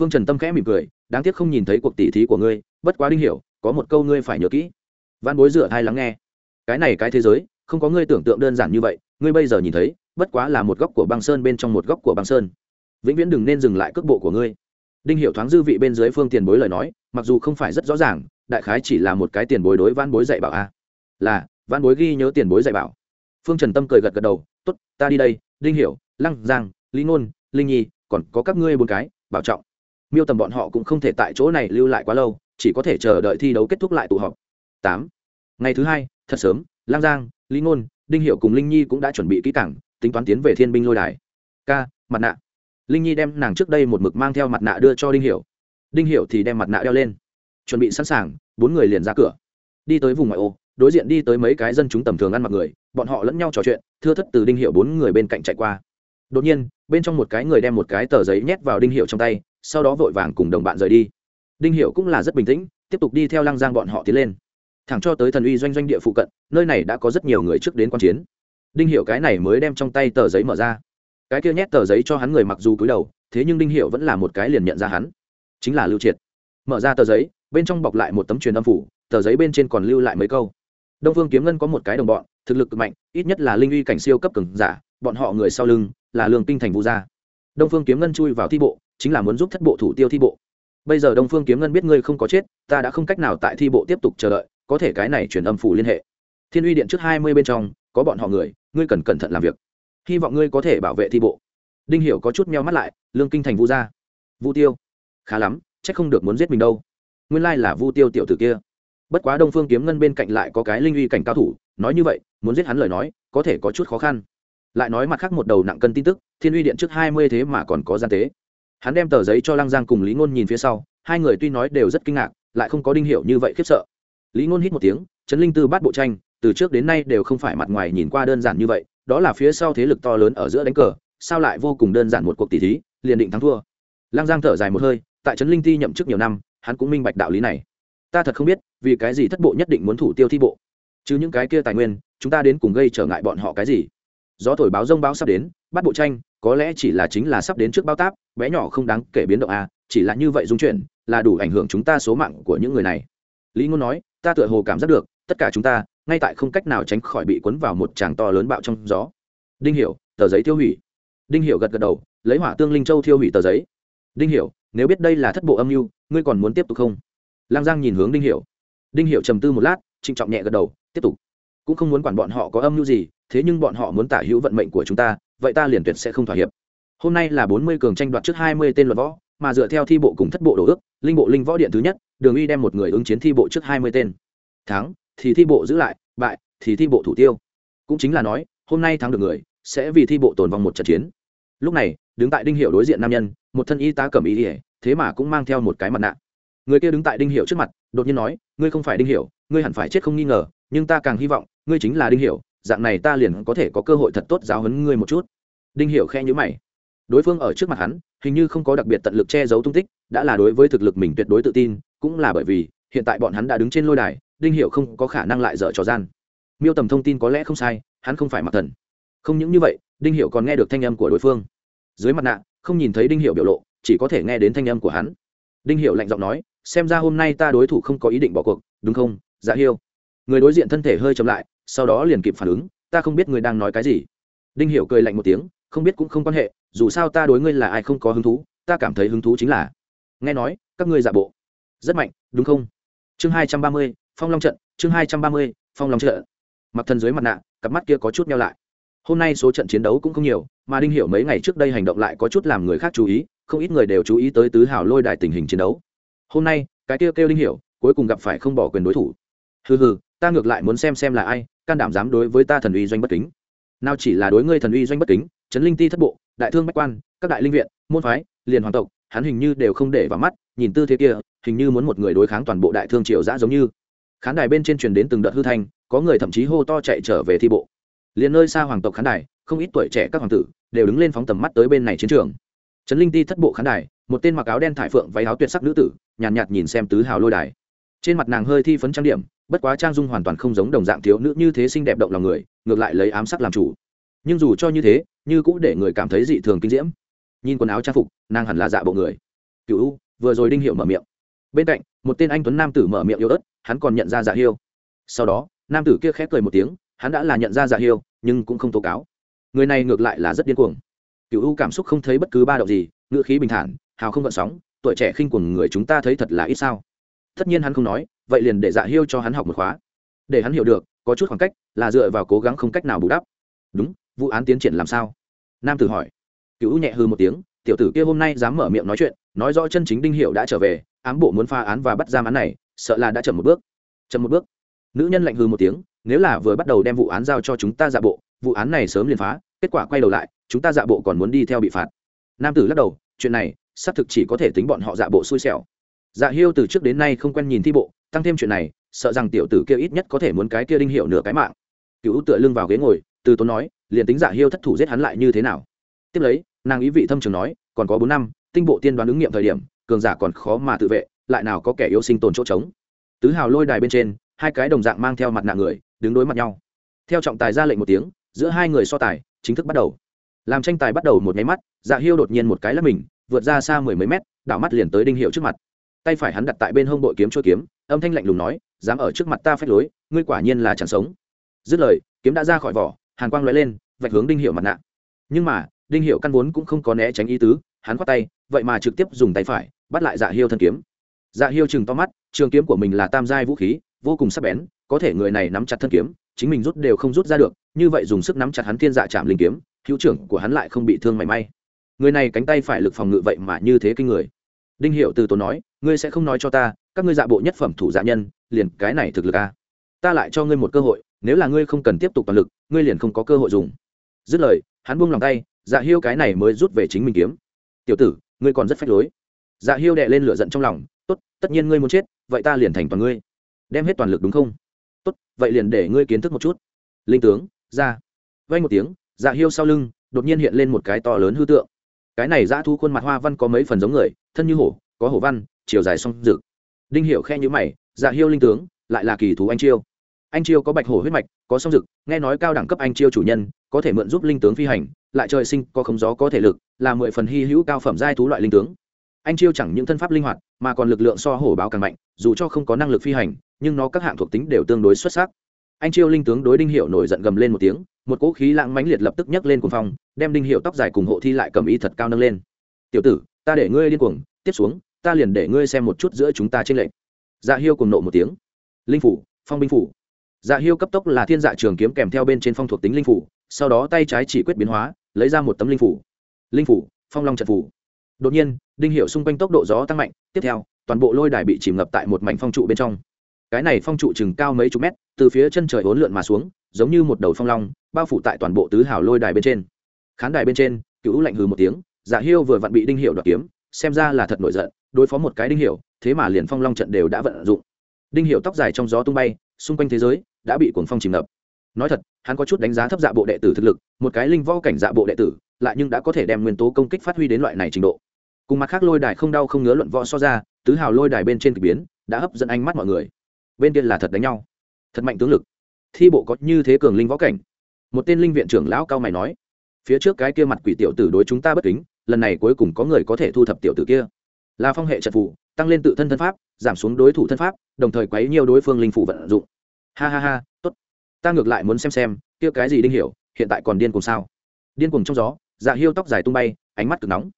Phương trần tâm khẽ mỉm cười, đáng tiếc không nhìn thấy cuộc tỷ thí của ngươi, bất quá đinh hiểu, có một câu ngươi phải nhớ kỹ. Văn bối dựa thai lắng nghe. Cái này cái thế giới, không có ngươi tưởng tượng đơn giản như vậy, ngươi bây giờ nhìn thấy, bất quá là một góc của băng sơn bên trong một góc của băng sơn. Vĩnh viễn đừng nên dừng lại cước bộ của ngươi. Đinh hiểu thoáng dư vị bên dưới phương tiền bối lời nói, mặc dù không phải rất rõ ràng đại khái chỉ là một cái tiền bối đối văn bối dạy bảo a. Là văn bối ghi nhớ tiền bối dạy bảo. Phương trần tâm cười gật gật đầu, tốt, ta đi đây, đinh hiểu, lăng giang, lý ngôn linh nhi, còn có các ngươi bốn cái, bảo trọng. Miêu tầm bọn họ cũng không thể tại chỗ này lưu lại quá lâu, chỉ có thể chờ đợi thi đấu kết thúc lại tụ họp. Tám. Ngày thứ hai, thật sớm lang giang, lý ngôn đinh hiệu cùng linh nhi cũng đã chuẩn bị kỹ cảng tính toán tiến về thiên binh lôi đài. K mặt nạ. Linh nhi đem nàng trước đây một mực mang theo mặt nạ đưa cho đinh hiệu đinh hiệu thì đem mặt nạ đeo lên chuẩn bị sẵn sàng, bốn người liền ra cửa. Đi tới vùng ngoại ô, đối diện đi tới mấy cái dân chúng tầm thường ăn mặc người, bọn họ lẫn nhau trò chuyện, thưa thất từ đinh hiệu bốn người bên cạnh chạy qua. Đột nhiên, bên trong một cái người đem một cái tờ giấy nhét vào đinh hiệu trong tay, sau đó vội vàng cùng đồng bạn rời đi. Đinh hiệu cũng là rất bình tĩnh, tiếp tục đi theo lăng giang bọn họ tiến lên. Thẳng cho tới thần uy doanh doanh địa phụ cận, nơi này đã có rất nhiều người trước đến quan chiến. Đinh hiệu cái này mới đem trong tay tờ giấy mở ra. Cái kia nhét tờ giấy cho hắn người mặc dù cúi đầu, thế nhưng đinh hiệu vẫn là một cái liền nhận ra hắn. Chính là lưu triệt. Mở ra tờ giấy bên trong bọc lại một tấm truyền âm phủ, tờ giấy bên trên còn lưu lại mấy câu. Đông phương kiếm ngân có một cái đồng bọn, thực lực cực mạnh, ít nhất là linh uy cảnh siêu cấp cường giả, bọn họ người sau lưng là lương kinh thành vũ gia. Đông phương kiếm ngân chui vào thi bộ, chính là muốn giúp thất bộ thủ tiêu thi bộ. Bây giờ đông phương kiếm ngân biết ngươi không có chết, ta đã không cách nào tại thi bộ tiếp tục chờ đợi, có thể cái này chuyển âm phủ liên hệ. Thiên uy điện trước hai mươi bên trong, có bọn họ người, ngươi cần cẩn thận làm việc. Hy vọng ngươi có thể bảo vệ thi bộ. Đinh hiểu có chút meo mắt lại, lương kinh thành vu gia. Vu tiêu, khá lắm, chắc không được muốn giết mình đâu nguyên lai là vu tiêu tiểu tử kia. Bất quá đông phương kiếm ngân bên cạnh lại có cái linh uy cảnh cao thủ, nói như vậy, muốn giết hắn lời nói, có thể có chút khó khăn. Lại nói mặt khác một đầu nặng cân tin tức, thiên uy điện trước hai mươi thế mà còn có gian tế. Hắn đem tờ giấy cho lăng giang cùng lý ngôn nhìn phía sau, hai người tuy nói đều rất kinh ngạc, lại không có đinh hiệu như vậy khiếp sợ. Lý ngôn hít một tiếng, trấn linh tư bát bộ tranh, từ trước đến nay đều không phải mặt ngoài nhìn qua đơn giản như vậy, đó là phía sau thế lực to lớn ở giữa đánh cờ, sao lại vô cùng đơn giản một cuộc tỷ thí, liền định thắng thua. Lăng giang thở dài một hơi, tại trấn linh ti nhậm chức nhiều năm hắn cũng minh bạch đạo lý này. Ta thật không biết, vì cái gì thất bộ nhất định muốn thủ tiêu thi bộ. Chứ những cái kia tài nguyên, chúng ta đến cùng gây trở ngại bọn họ cái gì? Gió thổi báo rông báo sắp đến, bắt bộ tranh, có lẽ chỉ là chính là sắp đến trước bao táp, bé nhỏ không đáng kể biến động a chỉ là như vậy dung chuyển, là đủ ảnh hưởng chúng ta số mạng của những người này. Lý ngôn nói, ta tựa hồ cảm giác được, tất cả chúng ta, ngay tại không cách nào tránh khỏi bị cuốn vào một tràng to lớn bạo trong gió. Đinh hiểu, tờ giấy tiêu hủy. Đinh hiểu gật gật đầu, lấy hỏa tương linh châu tiêu hủy tờ giấy. Đinh hiểu, nếu biết đây là thất bộ âm mưu ngươi còn muốn tiếp tục không? Lang giang nhìn hướng đinh hiểu. Đinh hiểu trầm tư một lát, trịnh trọng nhẹ gật đầu, tiếp tục. Cũng không muốn quản bọn họ có âm mưu gì, thế nhưng bọn họ muốn tả hữu vận mệnh của chúng ta, vậy ta liền tuyệt sẽ không thỏa hiệp. Hôm nay là bốn mươi cường tranh đoạt trước hai mươi tên luận võ, mà dựa theo thi bộ cùng thất bộ đồ ước, linh bộ linh võ điện thứ nhất, đường uy đem một người ứng chiến thi bộ trước hai mươi tên. Thắng, thì thi bộ giữ lại, bại, thì thi bộ thủ tiêu. Cũng chính là nói, hôm nay thắng được người, sẽ vì thi bộ tồn vong một trận chiến. Lúc này, đứng tại đinh hiệu đối diện nam nhân, một thân y tá cầm y ỉa thế mà cũng mang theo một cái mặt nạ. Người kia đứng tại đinh hiệu trước mặt, đột nhiên nói, ngươi không phải đinh hiệu ngươi hẳn phải chết không nghi ngờ, nhưng ta càng hy vọng, ngươi chính là đinh hiệu dạng này ta liền có thể có cơ hội thật tốt giáo huấn ngươi một chút. Đinh hiệu khe nhữ mày. Đối phương ở trước mặt hắn, hình như không có đặc biệt tận lực che giấu tung tích, đã là đối với thực lực mình tuyệt đối tự tin, cũng là bởi vì, hiện tại bọn hắn đã đứng trên lôi đài, đinh hiệu không có khả năng lại dở trò gian. Miêu tầm thông tin có lẽ không sai, hắn không phải mặt thần. Không những như vậy, đinh hiệu còn nghe được thanh âm của đối phương. Dưới mặt nạ, không nhìn thấy đinh hiệu biểu lộ chỉ có thể nghe đến thanh âm của hắn. Đinh hiệu lạnh giọng nói, xem ra hôm nay ta đối thủ không có ý định bỏ cuộc, đúng không dạ hiêu? Người đối diện thân thể hơi chậm lại, sau đó liền kịp phản ứng, ta không biết người đang nói cái gì. Đinh hiểu cười lạnh một tiếng, không biết cũng không quan hệ, dù sao ta đối ngươi là ai không có hứng thú, ta cảm thấy hứng thú chính là. Nghe nói, các ngươi giả bộ. Rất mạnh, đúng không? Chương hai trăm ba mươi, phong long trận, chương hai trăm ba mươi, phong long trận. Mặc thân dưới mặt nạ, cặp mắt kia có chút nhau lại. Hôm nay số trận chiến đấu cũng không nhiều, mà đinh hiểu mấy ngày trước đây hành động lại có chút làm người khác chú ý không ít người đều chú ý tới tứ hào lôi đài tình hình chiến đấu. Hôm nay cái kia kêu, kêu linh hiểu cuối cùng gặp phải không bỏ quyền đối thủ. Hừ hừ ta ngược lại muốn xem xem là ai can đảm dám đối với ta thần uy doanh bất kính. Nào chỉ là đối ngươi thần uy doanh bất kính trấn linh ti thất bộ đại thương bách quan các đại linh viện môn phái liền hoàng tộc hắn hình như đều không để vào mắt nhìn tư thế kia hình như muốn một người đối kháng toàn bộ đại thương triều giã giống như. Khán đài bên trên truyền đến từng đợt hư thanh có người thậm chí hô to chạy trở về thi bộ. Liền nơi xa hoàng tộc khán đài không ít tuổi trẻ các hoàng tử đều đứng lên phóng tầm mắt tới bên này chiến trường trấn linh ti thất bộ khán đài một tên mặc áo đen thải phượng váy áo tuyệt sắc nữ tử nhàn nhạt, nhạt nhìn xem tứ hào lôi đài. Trên mặt nàng hơi thi phấn trang điểm bất quá trang dung hoàn toàn không giống đồng dạng thiếu nữ như thế xinh đẹp động lòng người ngược lại lấy ám sắc làm chủ. Nhưng dù cho như thế như cũng để người cảm thấy dị thường kinh diễm. Nhìn quần áo trang phục nàng hẳn là dạ bộ người. Cựu vừa rồi đinh hiệu mở miệng. Bên cạnh một tên anh tuấn nam tử mở miệng yếu ớt hắn còn nhận ra dạ hiêu. Sau đó nam tử kia khép cười một tiếng hắn đã là nhận ra dạ hiêu nhưng cũng không tố cáo. Người này ngược lại là rất điên cuồng cựu u cảm xúc không thấy bất cứ ba động gì ngựa khí bình thản, hào không gợn sóng, tuổi trẻ khinh cuồng người chúng ta thấy thật là ít sao. Tất nhiên hắn không nói, vậy liền để dạ hiêu cho hắn học một khóa. Để hắn hiểu được, có chút khoảng cách là dựa vào cố gắng không cách nào bù đắp. Đúng, vụ án tiến triển làm sao? Nam tử hỏi. Cựu nhẹ hư một tiếng, tiểu tử kia hôm nay dám mở miệng nói chuyện, nói rõ chân chính đinh hiệu đã trở về, ám bộ muốn pha án và bắt giam án này, sợ là đã chậm một bước. Chậm một bước. Nữ nhân lạnh hư một tiếng, nếu là vừa bắt đầu đem vụ án giao cho chúng ta dạ bộ, vụ án này sớm liền phá, kết quả quay đầu lại chúng ta dạ bộ còn muốn đi theo bị phạt. Nam tử lắc đầu, chuyện này, xác thực chỉ có thể tính bọn họ dạ bộ xui xẻo. Dạ hiêu từ trước đến nay không quen nhìn thi bộ, tăng thêm chuyện này, sợ rằng tiểu tử kia ít nhất có thể muốn cái kia đinh hiệu nửa cái mạng. Cựu tựa lưng vào ghế ngồi, từ tốn nói, liền tính dạ hiêu thất thủ giết hắn lại như thế nào? Tiếp lấy, nàng ý vị thâm trường nói, còn có bốn năm, tinh bộ tiên đoán ứng nghiệm thời điểm, cường giả còn khó mà tự vệ, lại nào có kẻ yêu sinh tồn chỗ trống. Tứ hào lôi đài bên trên, hai cái đồng dạng mang theo mặt nạ người, đứng đối mặt nhau. Theo trọng tài ra lệnh một tiếng, giữa hai người so tài, chính thức bắt đầu làm tranh tài bắt đầu một nháy mắt dạ hiêu đột nhiên một cái là mình, vượt ra xa mười mấy mét, đảo mắt liền tới đinh hiệu trước mặt. Tay phải hắn đặt tại bên hông bội kiếm chua kiếm, âm thanh lạnh lùng nói, dám ở trước mặt ta phách lối, ngươi quả nhiên là chẳng sống. Dứt lời, kiếm đã ra khỏi vỏ, hàn quang l lên, vạch hướng đinh hiệu mặt nạ. Nhưng mà, đinh hiệu căn vốn cũng không có né tránh ý tứ, hắn khoát tay, vậy mà trực tiếp dùng tay phải, bắt lại dạ hiêu thân kiếm. Dạ hiêu chừng to mắt, trường kiếm của mình là tam giai vũ khí, vô cùng sắc bén, có thể người này nắm chặt thân kiếm, chính mình rút đều không rút ra được, như vậy dùng sức nắm chặt hắn thiên dạ chạm linh kiếm hữu trưởng của hắn lại không bị thương mảy may. Người này cánh tay phải lực phòng ngự vậy mà như thế kinh người. Đinh hiệu từ tốn nói, ngươi sẽ không nói cho ta, các ngươi dạ bộ nhất phẩm thủ dạ nhân, liền cái này thực lực a à? ta lại cho ngươi một cơ hội, nếu là ngươi không cần tiếp tục toàn lực, ngươi liền không có cơ hội dùng. Dứt lời, hắn buông lòng tay dạ hiêu cái này mới rút về chính mình kiếm. Tiểu tử, ngươi còn rất phách lối. Dạ hiêu đệ lên lửa giận trong lòng, tốt, tất nhiên ngươi muốn chết, vậy ta liền thành toàn ngươi. Đem hết toàn lực đúng không? Tốt, vậy liền để ngươi kiến thức một chút. Linh tướng, ra. Vay một tiếng dạ hiêu sau lưng, đột nhiên hiện lên một cái to lớn hư tượng. Cái này dã thu khuôn mặt hoa văn có mấy phần giống người, thân như hổ, có hổ văn, chiều dài song rực. Đinh hiệu khe nhữ mày dạ hiêu linh tướng, lại là kỳ thú anh chiêu. Anh chiêu có bạch hổ huyết mạch, có song rực, nghe nói cao đẳng cấp anh chiêu chủ nhân, có thể mượn giúp linh tướng phi hành, lại trời sinh có không gió có thể lực, là mười phần hy hữu cao phẩm giai thú loại linh tướng. Anh chiêu chẳng những thân pháp linh hoạt, mà còn lực lượng so hổ báo càng mạnh, dù cho không có năng lực phi hành, nhưng nó các hạng thuộc tính đều tương đối xuất sắc. Anh chiêu linh tướng đối đinh hiệu nổi giận gầm lên một tiếng một cỗ khí lãng mãnh liệt lập tức nhấc lên cuồng phong, đem đinh hiệu tóc dài cùng hộ thi lại cầm y thật cao nâng lên. Tiểu tử, ta để ngươi điên cuồng, tiếp xuống, ta liền để ngươi xem một chút giữa chúng ta trên lệnh dạ hiêu cùng nộ một tiếng. Linh phủ, phong binh phủ. Dạ hiêu cấp tốc là thiên dạ trường kiếm kèm theo bên trên phong thuộc tính linh phủ, sau đó tay trái chỉ quyết biến hóa, lấy ra một tấm linh phủ. Linh phủ, phong long trận phủ. Đột nhiên, đinh hiệu xung quanh tốc độ gió tăng mạnh, tiếp theo, toàn bộ lôi đài bị chìm ngập tại một mảnh phong trụ bên trong. Cái này phong trụ chừng cao mấy chục mét, từ phía chân trời hỗn lượn mà xuống giống như một đầu phong long, bao phủ tại toàn bộ tứ hào lôi đài bên trên. Khán đài bên trên cựu lạnh hừ một tiếng giả hiêu vừa vặn bị đinh hiệu đoạt kiếm, xem ra là thật nổi giận, đối phó một cái đinh hiệu thế mà liền phong long trận đều đã vận dụng. Đinh hiệu tóc dài trong gió tung bay, xung quanh thế giới đã bị cuồng phong chìm ngập. Nói thật, hắn có chút đánh giá thấp dạ bộ đệ tử thực lực, một cái linh võ cảnh dạ bộ đệ tử, lại nhưng đã có thể đem nguyên tố công kích phát huy đến loại này trình độ. Cùng mặt khác lôi đài không đau không ngứa luận võ so ra, tứ hào lôi đài bên trên k ỳ biến, đã hấp dẫn ánh mắt mọi người. Bên kia là thật đánh nhau. Thật mạnh tướng lực thi bộ có như thế cường linh võ cảnh. Một tên linh viện trưởng lão cao mày nói, phía trước cái kia mặt quỷ tiểu tử đối chúng ta bất kính, lần này cuối cùng có người có thể thu thập tiểu tử kia. Là phong hệ trận phụ tăng lên tự thân thân pháp, giảm xuống đối thủ thân pháp, đồng thời quấy nhiều đối phương linh phụ vận dụng. Ha ha ha, tốt. Ta ngược lại muốn xem xem, kia cái gì đinh hiểu, hiện tại còn điên cùng sao? Điên cùng trong gió dạ hiêu tóc dài tung bay, ánh mắt cực nóng.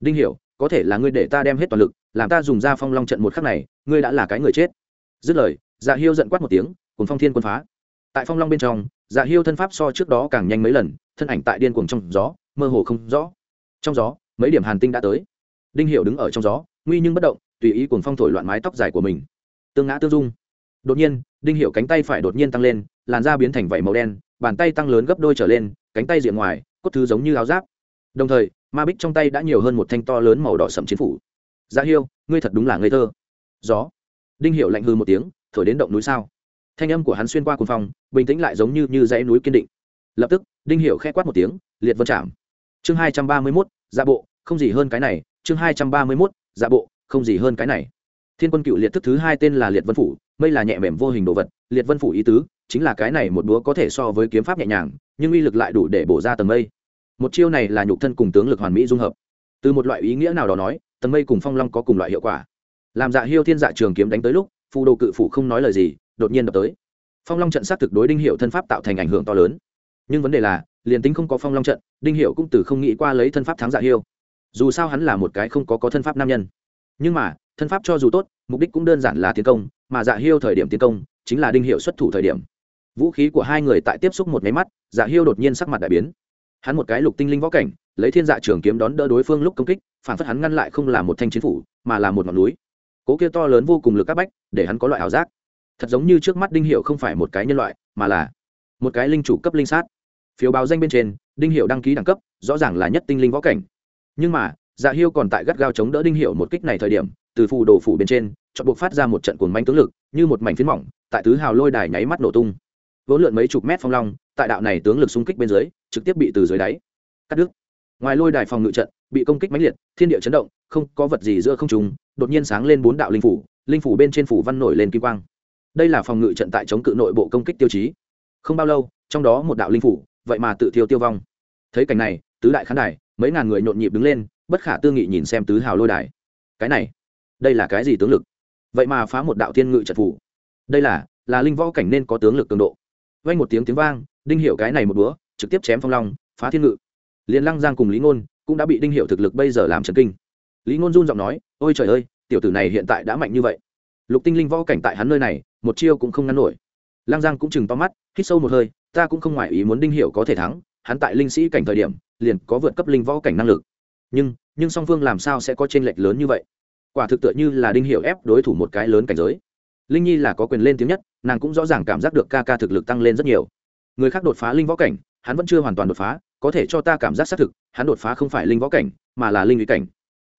Đinh hiểu, có thể là ngươi để ta đem hết toàn lực, làm ta dùng ra phong long trận một khắc này, ngươi đã là cái người chết. Dứt lời dạ hiêu giận quát một tiếng cùng phong thiên quân phá tại phong long bên trong dạ hiêu thân pháp so trước đó càng nhanh mấy lần, thân ảnh tại điên cuồng trong gió, mơ hồ không rõ. Trong gió, mấy điểm hàn tinh đã tới. Đinh hiệu đứng ở trong gió, nguy nhưng bất động, tùy ý cuồng phong thổi loạn mái tóc dài của mình. Tương ngã tương dung. Đột nhiên, đinh hiệu cánh tay phải đột nhiên tăng lên, làn da biến thành vảy màu đen, bàn tay tăng lớn gấp đôi trở lên, cánh tay diện ngoài, cốt thứ giống như áo giáp. Đồng thời, ma bích trong tay đã nhiều hơn một thanh to lớn màu đỏ sậm chiến phủ. Dạ hiêu, ngươi thật đúng là ngây thơ. Gió. Đinh hiệu lạnh hư một tiếng, thổi đến động núi sao thanh âm của hắn xuyên qua cuồng phong, bình tĩnh lại giống như như dãy núi kiên định. Lập tức, đinh Hiểu khẽ quát một tiếng, liệt vân chạm. Chương hai trăm ba mươi mốt dạ bộ, không gì hơn cái này. Chương hai trăm ba mươi mốt dạ bộ, không gì hơn cái này. Thiên quân cựu liệt thức thứ hai tên là liệt vân phủ, mây là nhẹ mềm vô hình đồ vật. Liệt vân phủ ý tứ, chính là cái này một đũa có thể so với kiếm pháp nhẹ nhàng, nhưng uy lực lại đủ để bổ ra tầng mây. Một chiêu này là nhục thân cùng tướng lực hoàn mỹ dung hợp. Từ một loại ý nghĩa nào đó nói, tầng mây cùng phong long có cùng loại hiệu quả. Làm dạ hiêu thiên dạ trường kiếm đánh tới lúc, phù đồ cự phủ không nói lời gì đột nhiên đập tới. Phong long trận sát thực đối đinh hiệu thân pháp tạo thành ảnh hưởng to lớn. Nhưng vấn đề là, liền tính không có phong long trận, đinh hiệu cũng từ không nghĩ qua lấy thân pháp thắng dạ hiêu. Dù sao hắn là một cái không có có thân pháp nam nhân. Nhưng mà, thân pháp cho dù tốt, mục đích cũng đơn giản là tiến công, mà dạ hiêu thời điểm tiến công, chính là đinh hiệu xuất thủ thời điểm. Vũ khí của hai người tại tiếp xúc một máy mắt dạ hiêu đột nhiên sắc mặt đại biến. Hắn một cái lục tinh linh võ cảnh, lấy thiên dạ trường kiếm đón đỡ đối phương lúc công kích, phản phất hắn ngăn lại không là một thanh chiến phủ, mà là một ngọn núi. Cố kia to lớn vô cùng lực áp bách, để hắn có loại ảo giác thật giống như trước mắt đinh hiệu không phải một cái nhân loại, mà là một cái linh chủ cấp linh sát. Phiếu báo danh bên trên, đinh hiệu đăng ký đẳng cấp, rõ ràng là nhất tinh linh võ cảnh. Nhưng mà dạ hiêu còn tại gắt gao chống đỡ đinh hiệu một kích này thời điểm, từ phù đồ phủ bên trên chọn buộc phát ra một trận cuồng manh tướng lực, như một mảnh phiến mỏng, tại tứ hào lôi đài nháy mắt nổ tung. Vỗ lượn mấy chục mét phong long, tại đạo này tướng lực xung kích bên dưới, trực tiếp bị từ dưới đáy cắt đứt. Ngoài lôi đài phòng ngự trận, bị công kích mãnh liệt, thiên địa chấn động, không có vật gì giữa không trùng đột nhiên sáng lên bốn đạo linh phủ linh phủ bên trên phủ văn nổi lên kim quang đây là phòng ngự trận tại chống cự nội bộ công kích tiêu chí. Không bao lâu, trong đó một đạo linh phủ, vậy mà tự thiêu tiêu vong. Thấy cảnh này, tứ đại khán đài, mấy ngàn người nhộn nhịp đứng lên, bất khả tư nghị nhìn xem tứ hào lôi đài. Cái này, đây là cái gì tướng lực? Vậy mà phá một đạo thiên ngự trận phủ. Đây là là linh võ cảnh nên có tướng lực cường độ. Vang một tiếng tiếng vang, đinh hiệu cái này một búa trực tiếp chém phong long, phá thiên ngự. Liền lăng giang cùng lý ngôn cũng đã bị đinh hiệu thực lực bây giờ làm chấn kinh. Lý ngôn run giọng nói, ôi trời ơi, tiểu tử này hiện tại đã mạnh như vậy. Lục tinh linh võ cảnh tại hắn nơi này một chiêu cũng không ngăn nổi. Lăng giang cũng chừng to mắt, hít sâu một hơi, ta cũng không ngoại ý muốn đinh hiệu có thể thắng, hắn tại linh sĩ cảnh thời điểm, liền có vượt cấp linh võ cảnh năng lực. Nhưng nhưng song phương làm sao sẽ có t r ê n lệch lớn như vậy? Quả thực tựa như là đinh hiệu ép đối thủ một cái lớn cảnh giới. Linh nhi là có quyền lên tiếng nhất, nàng cũng rõ ràng cảm giác được ca ca thực lực tăng lên rất nhiều. Người khác đột phá linh võ cảnh, hắn vẫn chưa hoàn toàn đột phá, có thể cho ta cảm giác xác thực, hắn đột phá không phải linh võ cảnh, mà là linh uy cảnh.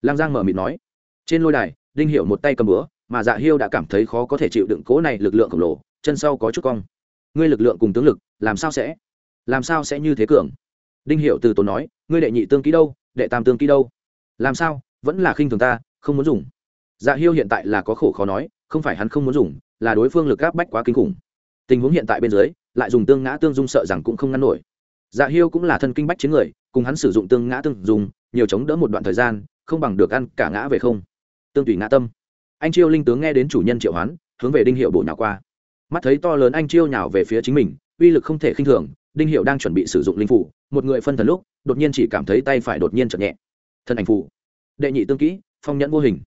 Lang giang mở mịt nói. Trên lôi đài, đinh hiệu một tay cầm búa mà dạ hiêu đã cảm thấy khó có thể chịu đựng cố này lực lượng khổng lồ, chân sau có chút cong. Ngươi lực lượng cùng tướng lực, làm sao sẽ, làm sao sẽ như thế cường? Đinh hiệu từ tốn nói, ngươi đệ nhị tương ký đâu, đệ tam tương ký đâu? Làm sao, vẫn là khinh thường ta, không muốn dùng. Dạ hiêu hiện tại là có khổ khó nói, không phải hắn không muốn dùng, là đối phương lực gáp bách quá kinh khủng. Tình huống hiện tại bên dưới, lại dùng tương ngã tương dung sợ rằng cũng không ngăn nổi. Dạ hiêu cũng là thân kinh bách chiến người, cùng hắn sử dụng tương ngã tương dùng nhiều chống đỡ một đoạn thời gian, không bằng được ăn cả ngã về không. Tương tùy ngã tâm anh chiêu linh tướng nghe đến chủ nhân triệu hoán, hướng về đinh hiệu bổ nhào qua. Mắt thấy to lớn anh chiêu nhào về phía chính mình, uy lực không thể khinh thường, đinh hiệu đang chuẩn bị sử dụng linh phủ, một người phân thần lúc, đột nhiên chỉ cảm thấy tay phải đột nhiên chậm nhẹ. Thân ảnh phủ. Đệ nhị tương kỹ, phong nhẫn vô hình.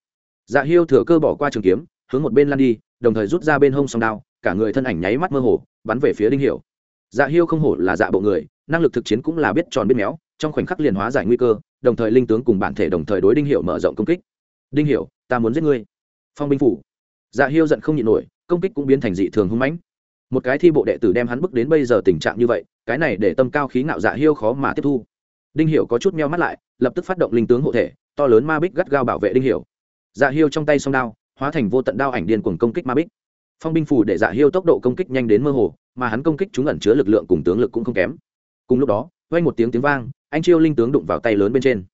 Dạ hiêu thừa cơ bỏ qua trường kiếm, hướng một bên lan đi, đồng thời rút ra bên hông song đao, cả người thân ảnh nháy mắt mơ hồ, bắn về phía đinh hiệu dạ hiêu không hổ là dạ bộ người, năng lực thực chiến cũng là biết tròn biết méo, trong khoảnh khắc liền hóa giải nguy cơ, đồng thời linh tướng cùng bản thể đồng thời đối đinh hiệu mở rộng công kích. Đinh hiệu ta muốn giết ngươi phong binh phủ. Dạ hiêu giận không nhịn nổi, công kích cũng biến thành dị thường hung mãnh. Một cái thi bộ đệ tử đem hắn bước đến bây giờ tình trạng như vậy, cái này để tâm cao khí ngạo dạ hiêu khó mà tiếp thu. Đinh hiểu có chút meo mắt lại, lập tức phát động linh tướng hộ thể, to lớn ma bích gắt gao bảo vệ đinh hiểu. Dạ hiêu trong tay song đao, hóa thành vô tận đao ảnh điên cuồng công kích ma bích. Phong binh phủ để dạ hiêu tốc độ công kích nhanh đến mơ hồ, mà hắn công kích chúng ẩn chứa lực lượng cùng tướng lực cũng không kém. Cùng lúc đó, vang một tiếng tiếng vang, anh chiêu linh tướng đụng vào tay lớn bên trên.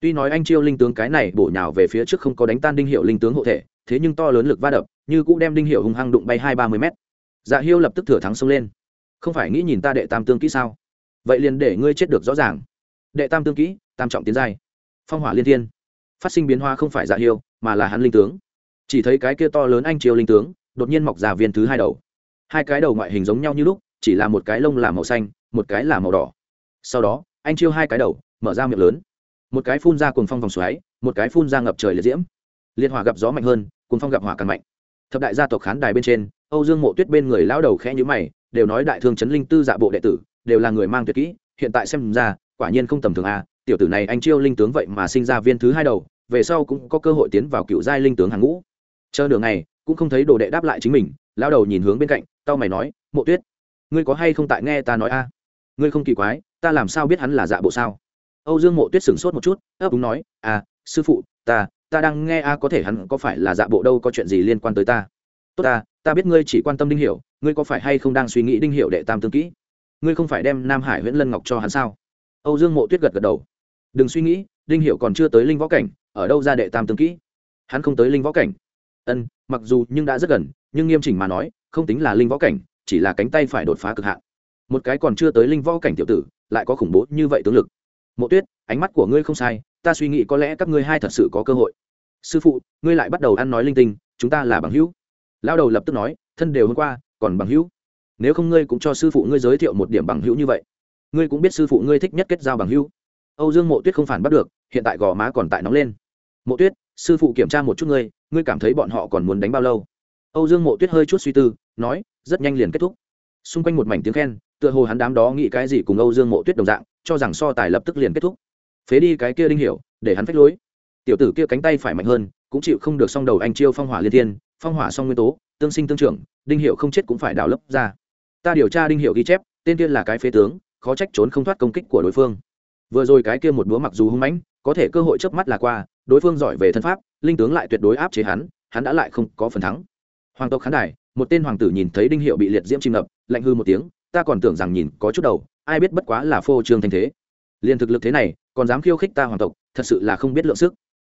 Tuy nói anh chiêu linh tướng cái này bổ nhào về phía trước không có đánh tan đinh hiệu linh tướng hộ thể thế nhưng to lớn lực va đập, như cũng đem đinh hiệu hung hăng đụng bay hai ba mươi mét. Dạ hiêu lập tức thừa thắng xông lên. Không phải nghĩ nhìn ta đệ tam tương kỹ sao? Vậy liền để ngươi chết được rõ ràng. Đệ tam tương kỹ, tam trọng tiến giai. Phong hỏa liên thiên. Phát sinh biến hoa không phải dạ hiêu, mà là hắn linh tướng. Chỉ thấy cái kia to lớn anh triều linh tướng, đột nhiên mọc ra viên thứ hai đầu. Hai cái đầu ngoại hình giống nhau như lúc, chỉ là một cái lông là màu xanh, một cái là màu đỏ. Sau đó, anh chiêu hai cái đầu, mở ra miệng lớn. Một cái phun ra cùng phong vòng xoáy, một cái phun ra ngập trời liệt diễm. Liệt hỏa gặp gió mạnh hơn cùng phong gặp hỏa càng mạnh. Thập đại gia tộc khán đài bên trên, âu dương mộ tuyết bên người lão đầu khẽ nhữ mày, đều nói đại thương chấn linh tư dạ bộ đệ tử, đều là người mang tuyệt kỹ, hiện tại xem ra, quả nhiên không tầm thường a tiểu tử này anh chiêu linh tướng vậy mà sinh ra viên thứ hai đầu, về sau cũng có cơ hội tiến vào cựu giai linh tướng hàng ngũ. Chờ đường này cũng không thấy đồ đệ đáp lại chính mình, lão đầu nhìn hướng bên cạnh tao mày nói, mộ tuyết, ngươi có hay không tại nghe ta nói a ngươi không kỳ quái, ta làm sao biết hắn là dạ bộ sao? Âu dương mộ tuyết sửng sốt một chút, ấp úng nói à sư phụ, ta ta đang nghe a, có thể hắn có phải là dạ bộ đâu, có chuyện gì liên quan tới ta? Tốt ta ta biết ngươi chỉ quan tâm đinh hiểu, ngươi có phải hay không đang suy nghĩ đinh hiểu đệ tam tương kỹ? Ngươi không phải đem nam hải nguyễn lân ngọc cho hắn sao? Âu dương mộ tuyết gật gật đầu. Đừng suy nghĩ, đinh hiểu còn chưa tới linh võ cảnh, ở đâu ra đệ tam tương kỹ? Hắn không tới linh võ cảnh. Ân, mặc dù nhưng đã rất gần, nhưng nghiêm chỉnh mà nói, không tính là linh võ cảnh, chỉ là cánh tay phải đột phá cực hạn. Một cái còn chưa tới linh võ cảnh tiểu tử, lại có khủng bố như vậy tướng lực. Mộ tuyết, ánh mắt của ngươi không sai ta suy nghĩ có lẽ các ngươi hai thật sự có cơ hội. Sư phụ, ngươi lại bắt đầu ăn nói linh tinh, chúng ta là bằng hữu. Lao đầu lập tức nói, thân đều hôm qua, còn bằng hữu. Nếu không ngươi cũng cho sư phụ ngươi giới thiệu một điểm bằng hữu như vậy. Ngươi cũng biết sư phụ ngươi thích nhất kết giao bằng hữu. Âu dương mộ tuyết không phản bắt được, hiện tại gò má còn tại nóng lên. Mộ tuyết, sư phụ kiểm tra một chút ngươi ngươi cảm thấy bọn họ còn muốn đánh bao lâu? Âu dương mộ tuyết hơi chút suy tư, nói, rất nhanh liền kết thúc. Xung quanh một mảnh tiếng khen, tựa hồ hắn đám đó nghĩ cái gì cùng âu dương mộ tuyết đồng dạng, cho rằng so tài lập tức liền kết thúc phế đi cái kia đinh hiểu, để hắn phách lối. Tiểu tử kia cánh tay phải mạnh hơn, cũng chịu không được song đầu anh chiêu phong hỏa liên thiên, phong hỏa song nguyên tố, tương sinh tương trưởng, đinh hiệu không chết cũng phải đào lấp ra. Ta điều tra đinh hiệu ghi chép, tên kia là cái phế tướng, khó trách trốn không thoát công kích của đối phương. Vừa rồi cái kia một búa mặc dù hung mãnh, có thể cơ hội chớp mắt là qua, đối phương giỏi về thân pháp, linh tướng lại tuyệt đối áp chế hắn hắn đã lại không có phần thắng. Hoàng tộc khán đài, một tên hoàng tử nhìn thấy đinh hiệu bị liệt diễm chìm ngập, lạnh hư một tiếng, ta còn tưởng rằng nhìn có chút đầu, ai biết bất quá là phô trương thanh thế. Liền thực lực thế này còn dám khiêu khích ta hoàng tộc thật sự là không biết lượng sức.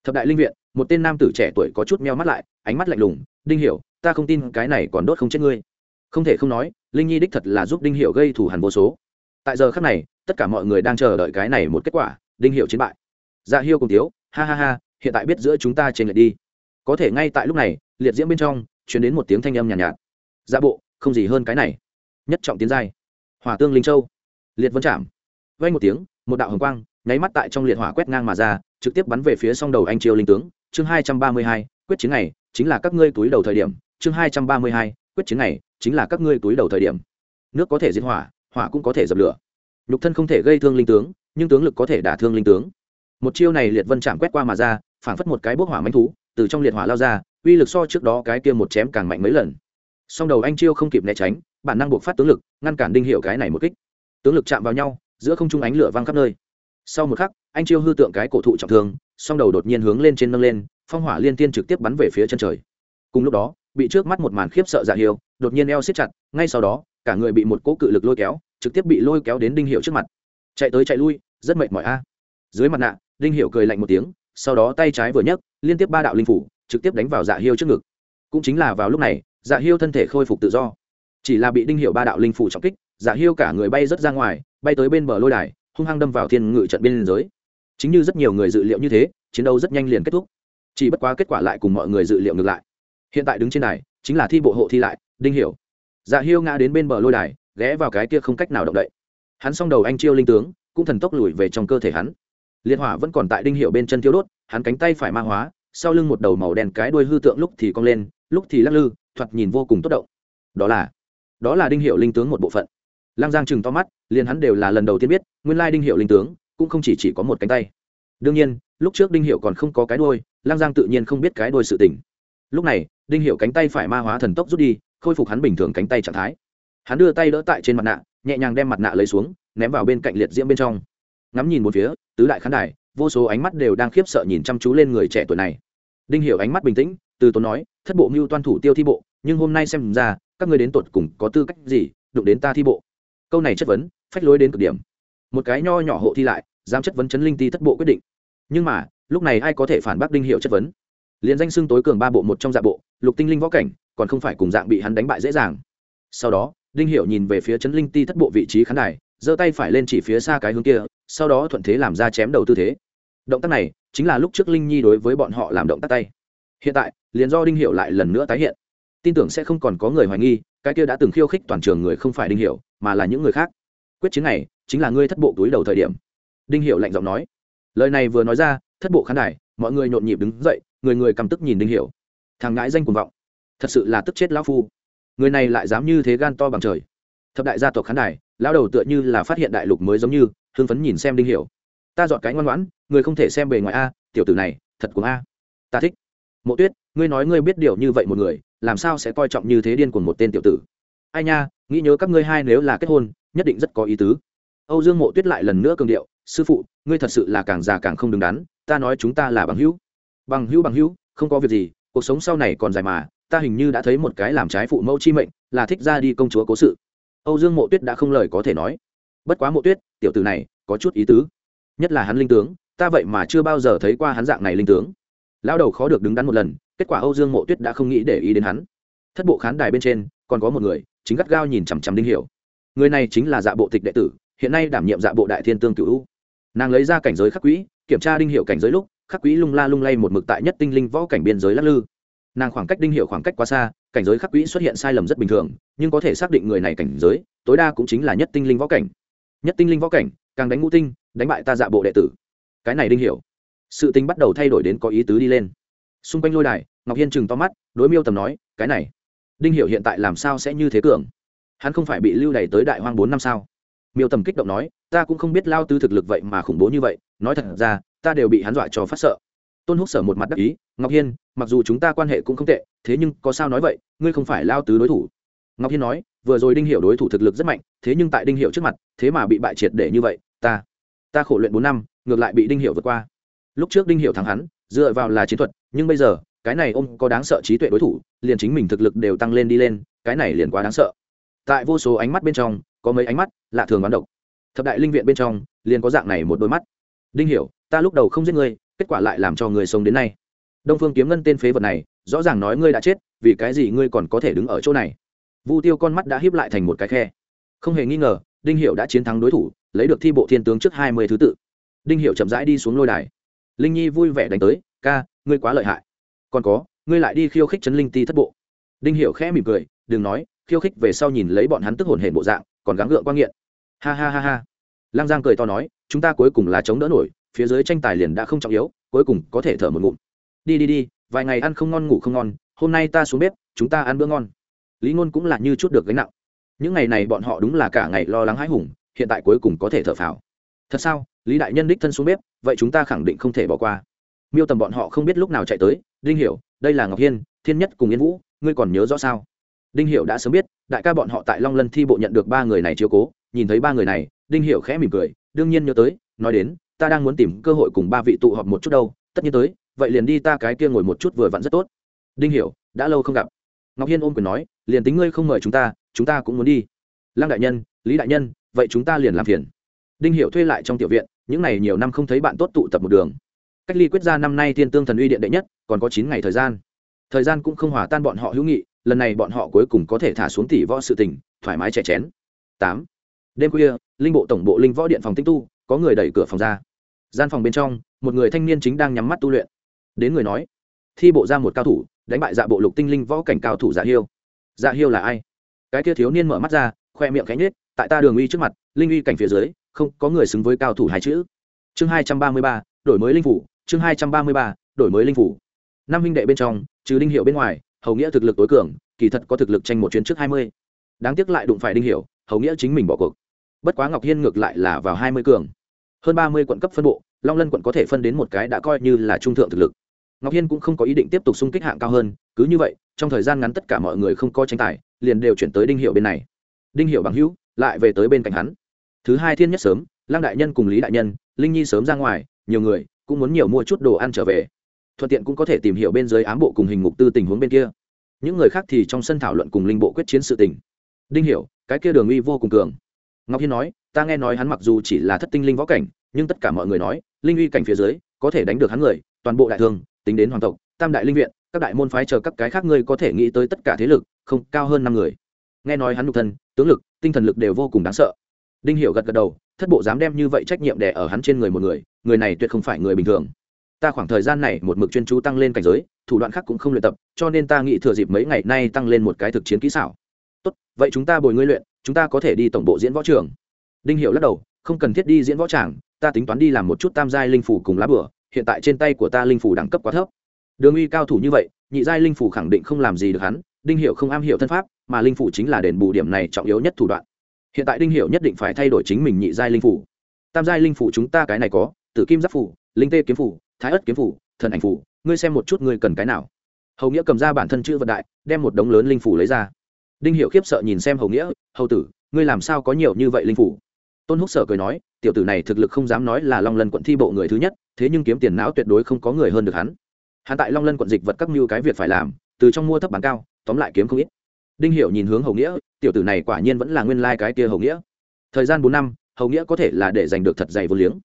Thập đại linh viện một tên nam tử trẻ tuổi có chút meo mắt lại ánh mắt lạnh lùng đinh hiểu ta không tin cái này còn đốt không chết ngươi. Không thể không nói linh nhi đích thật là giúp đinh hiểu gây thù hằn vô số. Tại giờ khắc này tất cả mọi người đang chờ đợi cái này một kết quả đinh hiểu chiến bại. Dạ hiêu cùng thiếu ha ha ha hiện tại biết giữa chúng ta trên lệch đi. Có thể ngay tại lúc này liệt diễm bên trong truyền đến một tiếng thanh âm nhàn nhạt, nhạt. Dạ bộ không gì hơn cái này. Nhất trọng tiến giai. Hỏa tương linh châu. Liệt vân chạm. Vang một tiếng một đạo hồng quang nháy mắt tại trong liệt hỏa quét ngang mà ra, trực tiếp bắn về phía song đầu anh triều linh tướng. Chương hai trăm ba mươi hai, quyết chiến này chính là các ngươi túi đầu thời điểm. Chương hai trăm ba mươi hai, quyết chiến này chính là các ngươi túi đầu thời điểm. Nước có thể diệt hỏa hỏa cũng có thể dập lửa. Nhục thân không thể gây thương linh tướng, nhưng tướng lực có thể đả thương linh tướng. Một chiêu này liệt vân chạm quét qua mà ra, phảng phất một cái bốc hỏa manh thú, từ trong liệt hỏa lao ra, uy lực so trước đó cái kia một chém càng mạnh mấy lần. Song đầu anh chiêu không kịp né tránh, bản năng buộc phát tướng lực, ngăn cản đinh hiệu cái này một kích. Tướng lực chạm vào nhau, giữa không trung ánh lửa văng khắp nơi sau một khắc, anh chiêu hư tượng cái cổ thụ trọng thương, song đầu đột nhiên hướng lên trên nâng lên, phong hỏa liên tiên trực tiếp bắn về phía chân trời. Cùng lúc đó, bị trước mắt một màn khiếp sợ dạ hiêu đột nhiên eo xếp chặt, ngay sau đó, cả người bị một cỗ cự lực lôi kéo, trực tiếp bị lôi kéo đến đinh hiệu trước mặt. Chạy tới chạy lui, rất mệt mỏi a. Dưới mặt nạ, đinh hiệu cười lạnh một tiếng, sau đó tay trái vừa nhấc, liên tiếp ba đạo linh phủ, trực tiếp đánh vào dạ hiêu trước ngực. Cũng chính là vào lúc này dạ hiêu thân thể khôi phục tự do. Chỉ là bị đinh hiệu ba đạo linh phủ trọng kích dạ hiêu cả người bay rớt ra ngoài, bay tới bên bờ lôi đài hung hăng đâm vào thiên ngự trận biên giới. Chính như rất nhiều người dự liệu như thế, chiến đấu rất nhanh liền kết thúc. Chỉ bất quá kết quả lại cùng mọi người dự liệu ngược lại. Hiện tại đứng trên này chính là thi bộ hộ thi lại, đinh hiểu. Dạ hiêu ngã đến bên bờ lôi đài, ghé vào cái kia không cách nào động đậy. Hắn xong đầu anh chiêu linh tướng, cũng thần tốc lùi về trong cơ thể hắn. Liệt hỏa vẫn còn tại đinh hiệu bên chân thiêu đốt, hắn cánh tay phải ma hóa, sau lưng một đầu màu đen cái đuôi hư tượng lúc thì cong lên, lúc thì lắc lư, thoạt nhìn vô cùng tốt động. Đó là đó là đinh hiệu linh tướng một bộ phận lăng giang chừng to mắt, liền hắn đều là lần đầu tiên biết, nguyên lai đinh hiệu linh tướng cũng không chỉ chỉ có một cánh tay. Đương nhiên, lúc trước đinh hiệu còn không có cái đôi lăng giang tự nhiên không biết cái đôi sự tình. Lúc này, đinh hiệu cánh tay phải ma hóa thần tốc rút đi, khôi phục hắn bình thường cánh tay trạng thái. Hắn đưa tay đỡ tại trên mặt nạ, nhẹ nhàng đem mặt nạ lấy xuống, ném vào bên cạnh liệt diễm bên trong. Ngắm nhìn một phía, tứ đại khán đài, vô số ánh mắt đều đang khiếp sợ nhìn chăm chú lên người trẻ tuổi này. Đinh Hiệu ánh mắt bình tĩnh, từ tốn nói, thất bộ mưu toan thủ tiêu thi bộ, nhưng hôm nay xem ra, các ngươi đến tột cùng có tư cách gì, đụng đến ta thi bộ? Câu này chất vấn, phách lối đến cực điểm. Một cái nho nhỏ hộ thi lại, dám chất vấn chấn linh ti thất bộ quyết định. Nhưng mà, lúc này ai có thể phản bác đinh hiệu chất vấn? Liền danh xưng tối cường ba bộ một trong dạ bộ, lục tinh linh võ cảnh, còn không phải cùng dạng bị hắn đánh bại dễ dàng. Sau đó, đinh hiệu nhìn về phía chấn linh ti thất bộ vị trí khán đài, giơ tay phải lên chỉ phía xa cái hướng kia, sau đó thuận thế làm ra chém đầu tư thế. Động tác này, chính là lúc trước linh nhi đối với bọn họ làm động tác tay. Hiện tại, liền do đinh hiệu lại lần nữa tái hiện. Tin tưởng sẽ không còn có người hoài nghi, cái kia đã từng khiêu khích toàn trường người không phải đinh hiệu mà là những người khác. Quyết chiến này chính là ngươi thất bộ túi đầu thời điểm. Đinh hiệu lạnh giọng nói. Lời này vừa nói ra, thất bộ khán đài, mọi người nhộn nhịp đứng dậy, người người cầm tức nhìn đinh hiệu thằng ngãi danh cuồng vọng. Thật sự là tức chết lão phu. Người này lại dám như thế gan to bằng trời. Thập đại gia tộc khán đài, lão đầu tựa như là phát hiện đại lục mới giống như, hưng phấn nhìn xem đinh hiểu. Ta dọn cái ngoan ngoãn, người không thể xem bề ngoài a, tiểu tử này, thật cuồng a. Ta thích. Mộ tuyết, ngươi nói ngươi biết điều như vậy một người, làm sao sẽ coi trọng như thế điên cuồng một tên tiểu tử? Ai nha, nghĩ nhớ các ngươi hai nếu là kết hôn, nhất định rất có ý tứ. Âu dương mộ tuyết lại lần nữa cường điệu, sư phụ, ngươi thật sự là càng già càng không đứng đắn, ta nói chúng ta là bằng hữu. Bằng hữu bằng hữu, không có việc gì, cuộc sống sau này còn dài mà, ta hình như đã thấy một cái làm trái phụ mẫu chi mệnh, là thích ra đi công chúa cố sự. Âu dương mộ tuyết đã không lời có thể nói. Bất quá mộ tuyết, tiểu tử này, có chút ý tứ. Nhất là hắn linh tướng, ta vậy mà chưa bao giờ thấy qua hắn dạng này linh tướng. Lao đầu khó được đứng đắn một lần, kết quả âu dương mộ tuyết đã không nghĩ để ý đến hắn. Thất bộ khán đài bên trên, còn có một người chính gắt gao nhìn chằm chằm đinh hiểu. Người này chính là dạ bộ tịch đệ tử, hiện nay đảm nhiệm dạ bộ đại thiên tương cửu u nàng lấy ra cảnh giới khắc quỹ, kiểm tra đinh hiệu cảnh giới lúc, khắc quỹ lung la lung lay một mực tại nhất tinh linh võ cảnh biên giới lắc lư. Nàng khoảng cách đinh hiệu khoảng cách quá xa, cảnh giới khắc quỹ xuất hiện sai lầm rất bình thường, nhưng có thể xác định người này cảnh giới, tối đa cũng chính là nhất tinh linh võ cảnh. Nhất tinh linh võ cảnh, càng đánh ngũ tinh, đánh bại ta dạ bộ đệ tử. Cái này đinh hiểu. Sự tình bắt đầu thay đổi đến có ý tứ đi lên. Xung quanh lôi đài, ngọc hiên chừng to mắt, đối miêu tầm nói, cái này đinh hiểu hiện tại làm sao sẽ như thế cường? Hắn không phải bị lưu đày tới đại hoang bốn năm sao? Miêu tầm kích động nói, ta cũng không biết lao tư thực lực vậy mà khủng bố như vậy, nói thật ra, ta đều bị hắn dọa cho phát sợ. Tôn húc sở một mặt đắc ý, ngọc hiên, mặc dù chúng ta quan hệ cũng không tệ, thế nhưng có sao nói vậy, ngươi không phải lao tứ đối thủ. Ngọc hiên nói, vừa rồi đinh Hiểu đối thủ thực lực rất mạnh, thế nhưng tại đinh Hiểu trước mặt, thế mà bị bại triệt để như vậy, ta ta khổ luyện bốn năm, ngược lại bị đinh Hiểu vượt qua. Lúc trước đinh Hiểu thắng hắn, dựa vào là chiến thuật, nhưng bây giờ cái này ông có đáng sợ trí tuệ đối thủ, liền chính mình thực lực đều tăng lên đi lên, cái này liền quá đáng sợ. Tại vô số ánh mắt bên trong, có mấy ánh mắt lạ thường bán độc. Thập đại linh viện bên trong, liền có dạng này một đôi mắt. Đinh hiểu, ta lúc đầu không giết ngươi, kết quả lại làm cho ngươi sống đến nay. Đông phương kiếm ngân tên phế vật này, rõ ràng nói ngươi đã chết, vì cái gì ngươi còn có thể đứng ở chỗ này? Vu tiêu con mắt đã híp lại thành một cái khe. Không hề nghi ngờ, đinh hiểu đã chiến thắng đối thủ, lấy được thi bộ thiên tướng trước hai mươi thứ tự. Đinh hiểu chậm rãi đi xuống lôi đài. Linh nhi vui vẻ đánh tới, ca, ngươi quá lợi hại còn có, ngươi lại đi khiêu khích chấn linh ti thất bộ. Đinh hiểu khẽ mỉm cười, đừng nói, khiêu khích về sau nhìn lấy bọn hắn tức hồn hển bộ dạng, còn gắng gượng quan nghiện. Ha ha ha ha. Lang giang cười to nói, chúng ta cuối cùng là chống đỡ nổi, phía dưới tranh tài liền đã không trọng yếu, cuối cùng có thể thở một ngụm. Đi đi đi, vài ngày ăn không ngon ngủ không ngon, hôm nay ta xuống bếp, chúng ta ăn bữa ngon. Lý ngôn cũng là như chút được gánh nặng. Những ngày này bọn họ đúng là cả ngày lo lắng hãi hùng, hiện tại cuối cùng có thể thở phào. Thật sao? Lý đại nhân đích thân xuống bếp, vậy chúng ta khẳng định không thể bỏ qua. Miêu tầm bọn họ không biết lúc nào chạy tới đinh hiểu, đây là ngọc hiên, thiên nhất cùng yên vũ, ngươi còn nhớ rõ sao? Đinh hiểu đã sớm biết, đại ca bọn họ tại long lân thi bộ nhận được ba người này chiếu cố, nhìn thấy ba người này, đinh hiểu khẽ mỉm cười, đương nhiên nhớ tới, nói đến, ta đang muốn tìm cơ hội cùng ba vị tụ họp một chút đâu, tất nhiên tới, vậy liền đi ta cái kia ngồi một chút vừa vặn rất tốt. Đinh hiểu, đã lâu không gặp. Ngọc hiên ôm quyền nói, liền tính ngươi không mời chúng ta chúng ta cũng muốn đi. Lăng đại nhân, lý đại nhân, vậy chúng ta liền làm phiền. Đinh hiểu thuê lại trong tiểu viện, những này nhiều năm không thấy bạn tốt tụ tập một đường cách ly quyết ra năm nay thiên tương thần uy điện đệ nhất, còn có chín ngày thời gian. Thời gian cũng không hòa tan bọn họ hữu nghị, lần này bọn họ cuối cùng có thể thả xuống tỷ võ sự tình, thoải mái chè chén. Tám. Đêm khuya, linh bộ tổng bộ linh võ điện phòng tinh tu, có người đẩy cửa phòng ra. Gian phòng bên trong, một người thanh niên chính đang nhắm mắt tu luyện. Đến người nói, thi bộ ra một cao thủ, đánh bại dạ bộ lục tinh linh võ cảnh cao thủ dạ hiêu. Dạ hiêu là ai? Cái kia thiếu niên mở mắt ra, khoe miệng cánh nết tại ta đường uy trước mặt, linh uy cảnh phía dưới, không có người xứng với cao thủ hai chữ. Chương hai trăm ba mươi ba, đổi mới linh phủ chương hai trăm ba mươi ba, đổi mới linh phủ. Năm huynh đệ bên trong, trừ đinh hiệu bên ngoài, hầu nghĩa thực lực tối cường, kỳ thật có thực lực tranh một chuyến trước hai mươi. Đáng tiếc lại đụng phải đinh hiệu hầu nghĩa chính mình bỏ cuộc. Bất quá ngọc hiên ngược lại là vào hai mươi cường. Hơn ba mươi quận cấp phân bộ, long lân quận có thể phân đến một cái đã coi như là trung thượng thực lực. Ngọc hiên cũng không có ý định tiếp tục xung kích hạng cao hơn, cứ như vậy, trong thời gian ngắn tất cả mọi người không có tranh tài, liền đều chuyển tới đinh hiệu bên này. Đinh hiệu bằng hữu, lại về tới bên cạnh hắn. Thứ hai thiên nhất sớm, lăng đại nhân cùng lý đại nhân, linh nhi sớm ra ngoài, nhiều người cũng muốn nhiều mua chút đồ ăn trở về. Thuận tiện cũng có thể tìm hiểu bên dưới ám bộ cùng hình ngục tư tình huống bên kia. Những người khác thì trong sân thảo luận cùng linh bộ quyết chiến sự tình. Đinh hiểu, cái kia đường uy vô cùng cường. Ngọc hiên nói, ta nghe nói hắn mặc dù chỉ là thất tinh linh võ cảnh, nhưng tất cả mọi người nói, linh uy cảnh phía dưới, có thể đánh được hắn người, toàn bộ đại thương tính đến hoàng tộc, tam đại linh viện, các đại môn phái chờ các cái khác ngươi có thể nghĩ tới tất cả thế lực, không, cao hơn năm người. Nghe nói hắn nhục thân, tướng lực, tinh thần lực đều vô cùng đáng sợ đinh hiểu gật gật đầu, thất bộ dám đem như vậy trách nhiệm đè ở hắn trên người một người người này tuyệt không phải người bình thường. Ta khoảng thời gian này một mực chuyên chú tăng lên cảnh giới, thủ đoạn khác cũng không luyện tập, cho nên ta nghĩ thừa dịp mấy ngày nay tăng lên một cái thực chiến kỹ xảo. Tốt, vậy chúng ta bồi ngươi luyện, chúng ta có thể đi tổng bộ diễn võ trường. Đinh hiệu lắc đầu, không cần thiết đi diễn võ tràng, ta tính toán đi làm một chút tam giai linh phủ cùng lá bửa, hiện tại trên tay của ta linh phủ đẳng cấp quá thấp. Đường uy cao thủ như vậy, nhị giai linh phủ khẳng định không làm gì được hắn, đinh hiệu không am hiểu thân pháp, mà linh phủ chính là đền bù điểm này trọng yếu nhất thủ đoạn hiện tại đinh hiệu nhất định phải thay đổi chính mình nhị giai linh phủ. Tam giai linh phủ chúng ta cái này có, tử kim giáp phủ, linh tê kiếm phủ, thái ất kiếm phủ, thần ảnh phủ, ngươi xem một chút ngươi cần cái nào. Hầu nghĩa cầm ra bản thân chữ vận đại, đem một đống lớn linh phủ lấy ra. Đinh hiệu khiếp sợ nhìn xem hầu nghĩa, hầu tử, ngươi làm sao có nhiều như vậy linh phủ? Tôn húc sở cười nói, tiểu tử này thực lực không dám nói là long lân quận thi bộ người thứ nhất, thế nhưng kiếm tiền não tuyệt đối không có người hơn được hắn. Hắn tại long lân quận dịch vật các mưu cái việc phải làm, từ trong mua thấp bán cao, tóm lại kiếm không ít đinh Hiểu nhìn hướng hầu nghĩa, tiểu tử này quả nhiên vẫn là nguyên lai cái kia hầu nghĩa. Thời gian bốn năm, hầu nghĩa có thể là để giành được thật dày vô liếng.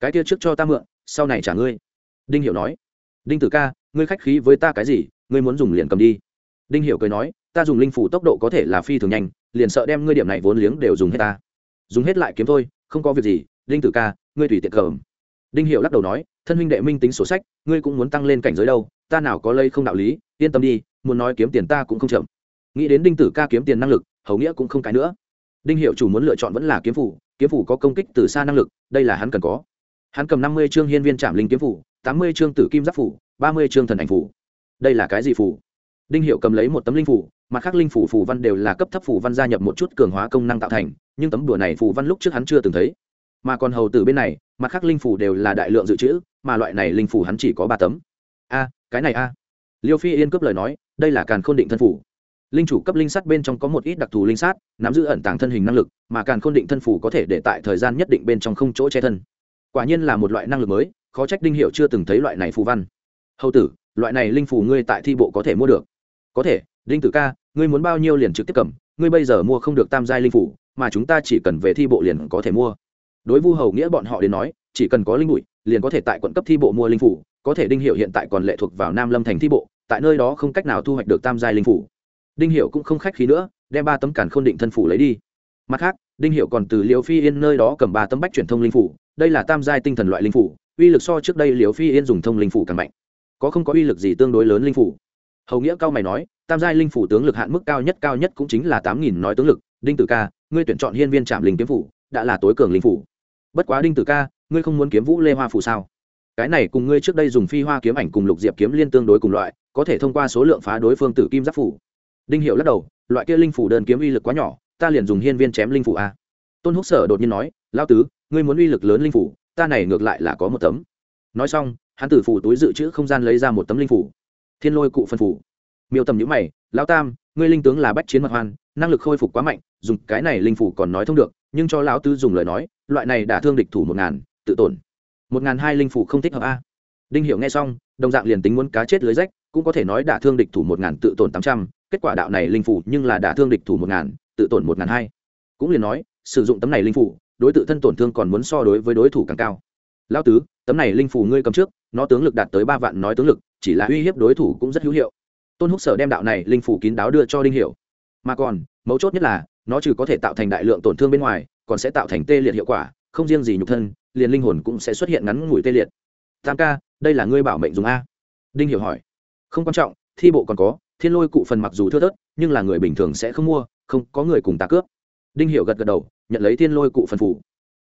Cái kia trước cho ta mượn, sau này trả ngươi. Đinh hiểu nói. Đinh tử ca, ngươi khách khí với ta cái gì, ngươi muốn dùng liền cầm đi. Đinh hiểu cười nói, ta dùng linh phủ tốc độ có thể là phi thường nhanh, liền sợ đem ngươi điểm này vốn liếng đều dùng hết ta. Dùng hết lại kiếm thôi, không có việc gì, đinh tử ca, ngươi tùy tiện cầm. Đinh hiểu lắc đầu nói, thân huynh đệ minh tính sổ sách, ngươi cũng muốn tăng lên cảnh giới đâu, ta nào có lây không đạo lý, yên tâm đi, muốn nói kiếm tiền ta cũng không chậm nghĩ đến đinh tử ca kiếm tiền năng lực, hầu nghĩa cũng không cái nữa. Đinh hiệu chủ muốn lựa chọn vẫn là kiếm phủ kiếm phủ có công kích từ xa năng lực, đây là hắn cần có. Hắn cầm năm mươi chương hiên viên trạm linh kiếm phủ, tám mươi chương tử kim giáp phủ, ba mươi chương thần ảnh phủ. Đây là cái gì phủ? Đinh hiệu cầm lấy một tấm linh phủ, mặt khác linh phủ phủ văn đều là cấp thấp phủ văn gia nhập một chút cường hóa công năng tạo thành, nhưng tấm đùa này phủ văn lúc trước hắn chưa từng thấy. Mà còn hầu từ bên này, mặt khác linh phủ đều là đại lượng dự trữ, mà loại này linh phủ hắn chỉ có ba tấm. A, cái này a. Liêu phi yên cướp lời nói, đây là càn khôn định thân phủ linh chủ cấp linh sát bên trong có một ít đặc thù linh sát, nắm giữ ẩn tàng thân hình năng lực, mà càn khôn định thân phủ có thể để tại thời gian nhất định bên trong không chỗ che thân. Quả nhiên là một loại năng lực mới, khó trách đinh hiệu chưa từng thấy loại này phù văn. Hầu tử, loại này linh phù ngươi tại thi bộ có thể mua được? Có thể, đinh tử ca, ngươi muốn bao nhiêu liền trực tiếp cầm, ngươi bây giờ mua không được tam giai linh phủ mà chúng ta chỉ cần về thi bộ liền có thể mua. Đối vu hầu nghĩa bọn họ đến nói, chỉ cần có linh bụi, liền có thể tại quận cấp thi bộ mua linh phủ có thể đinh hiệu hiện tại còn lệ thuộc vào nam lâm thành thi bộ, tại nơi đó không cách nào thu hoạch được tam giai linh phủ đinh hiệu cũng không khách khí nữa, đem ba tấm cản n định thân phủ lấy đi. Mặt khác, đinh hiệu còn từ liều phi yên nơi đó cầm ba tấm bách truyền thông linh phủ, đây là tam giai tinh thần loại linh phủ, uy lực so trước đây liều phi yên dùng thông linh phủ càng mạnh. Có không có uy lực gì tương đối lớn linh phủ? Hầu nghĩa cao mày nói, tam giai linh phủ tướng lực hạn mức cao nhất cao nhất cũng chính là tám nghìn nói tướng lực. Đinh tử ca, ngươi tuyển chọn hiên viên trạm linh kiếm phủ, đã là tối cường linh phủ. Bất quá đinh tử ca, ngươi không muốn kiếm vũ lê hoa phủ sao? Cái này cùng ngươi trước đây dùng phi hoa kiếm ảnh cùng lục diệp kiếm liên tương đối cùng loại, có thể thông qua số lượng phá đối phương tử kim giáp phủ đinh hiệu lắc đầu, loại kia linh phủ đơn kiếm uy lực quá nhỏ, ta liền dùng hiên viên chém linh phủ a. Tôn húc sở đột nhiên nói lao tứ, ngươi muốn uy lực lớn linh phủ, ta này ngược lại là có một tấm. Nói xong, hắn tử phủ túi dự trữ không gian lấy ra một tấm linh phủ. Thiên lôi cụ phân phủ. Miêu tầm nhữ mày lao tam, ngươi linh tướng là bách chiến mật hoan, năng lực khôi phục quá mạnh, dùng cái này linh phủ còn nói thông được, nhưng cho lão tứ dùng lời nói, loại này đã thương địch thủ một ngàn, tự tổn. Một ngàn hai linh phủ không thích hợp a. Đinh Hiệu nghe xong, đồng dạng liền tính muốn cá chết lưới rách, cũng có thể nói đả thương địch thủ một ngàn, tự tổn tám trăm kết quả đạo này linh phủ nhưng là đả thương địch thủ một ngàn, tự tổn một ngàn hai. Cũng liền nói, sử dụng tấm này linh phủ, đối tự thân tổn thương còn muốn so đối với đối thủ càng cao. Lao tứ, tấm này linh phủ ngươi cầm trước, nó tướng lực đạt tới ba vạn nói tướng lực, chỉ là uy hiếp đối thủ cũng rất hữu hiệu. Tôn húc sở đem đạo này linh phủ kín đáo đưa cho đinh hiểu. Mà còn, mấu chốt nhất là, nó trừ có thể tạo thành đại lượng tổn thương bên ngoài, còn sẽ tạo thành tê liệt hiệu quả, không riêng gì nhục thân, liền linh hồn cũng sẽ xuất hiện ngắn ngủi tê liệt. Tam ca, đây là ngươi bảo mệnh dùng a. Đinh hiểu hỏi. Không quan trọng, thi bộ còn có thiên lôi cụ phần mặc dù thưa thớt, nhưng là người bình thường sẽ không mua, không có người cùng ta cướp. Đinh hiểu gật gật đầu, nhận lấy thiên lôi cụ phần phủ.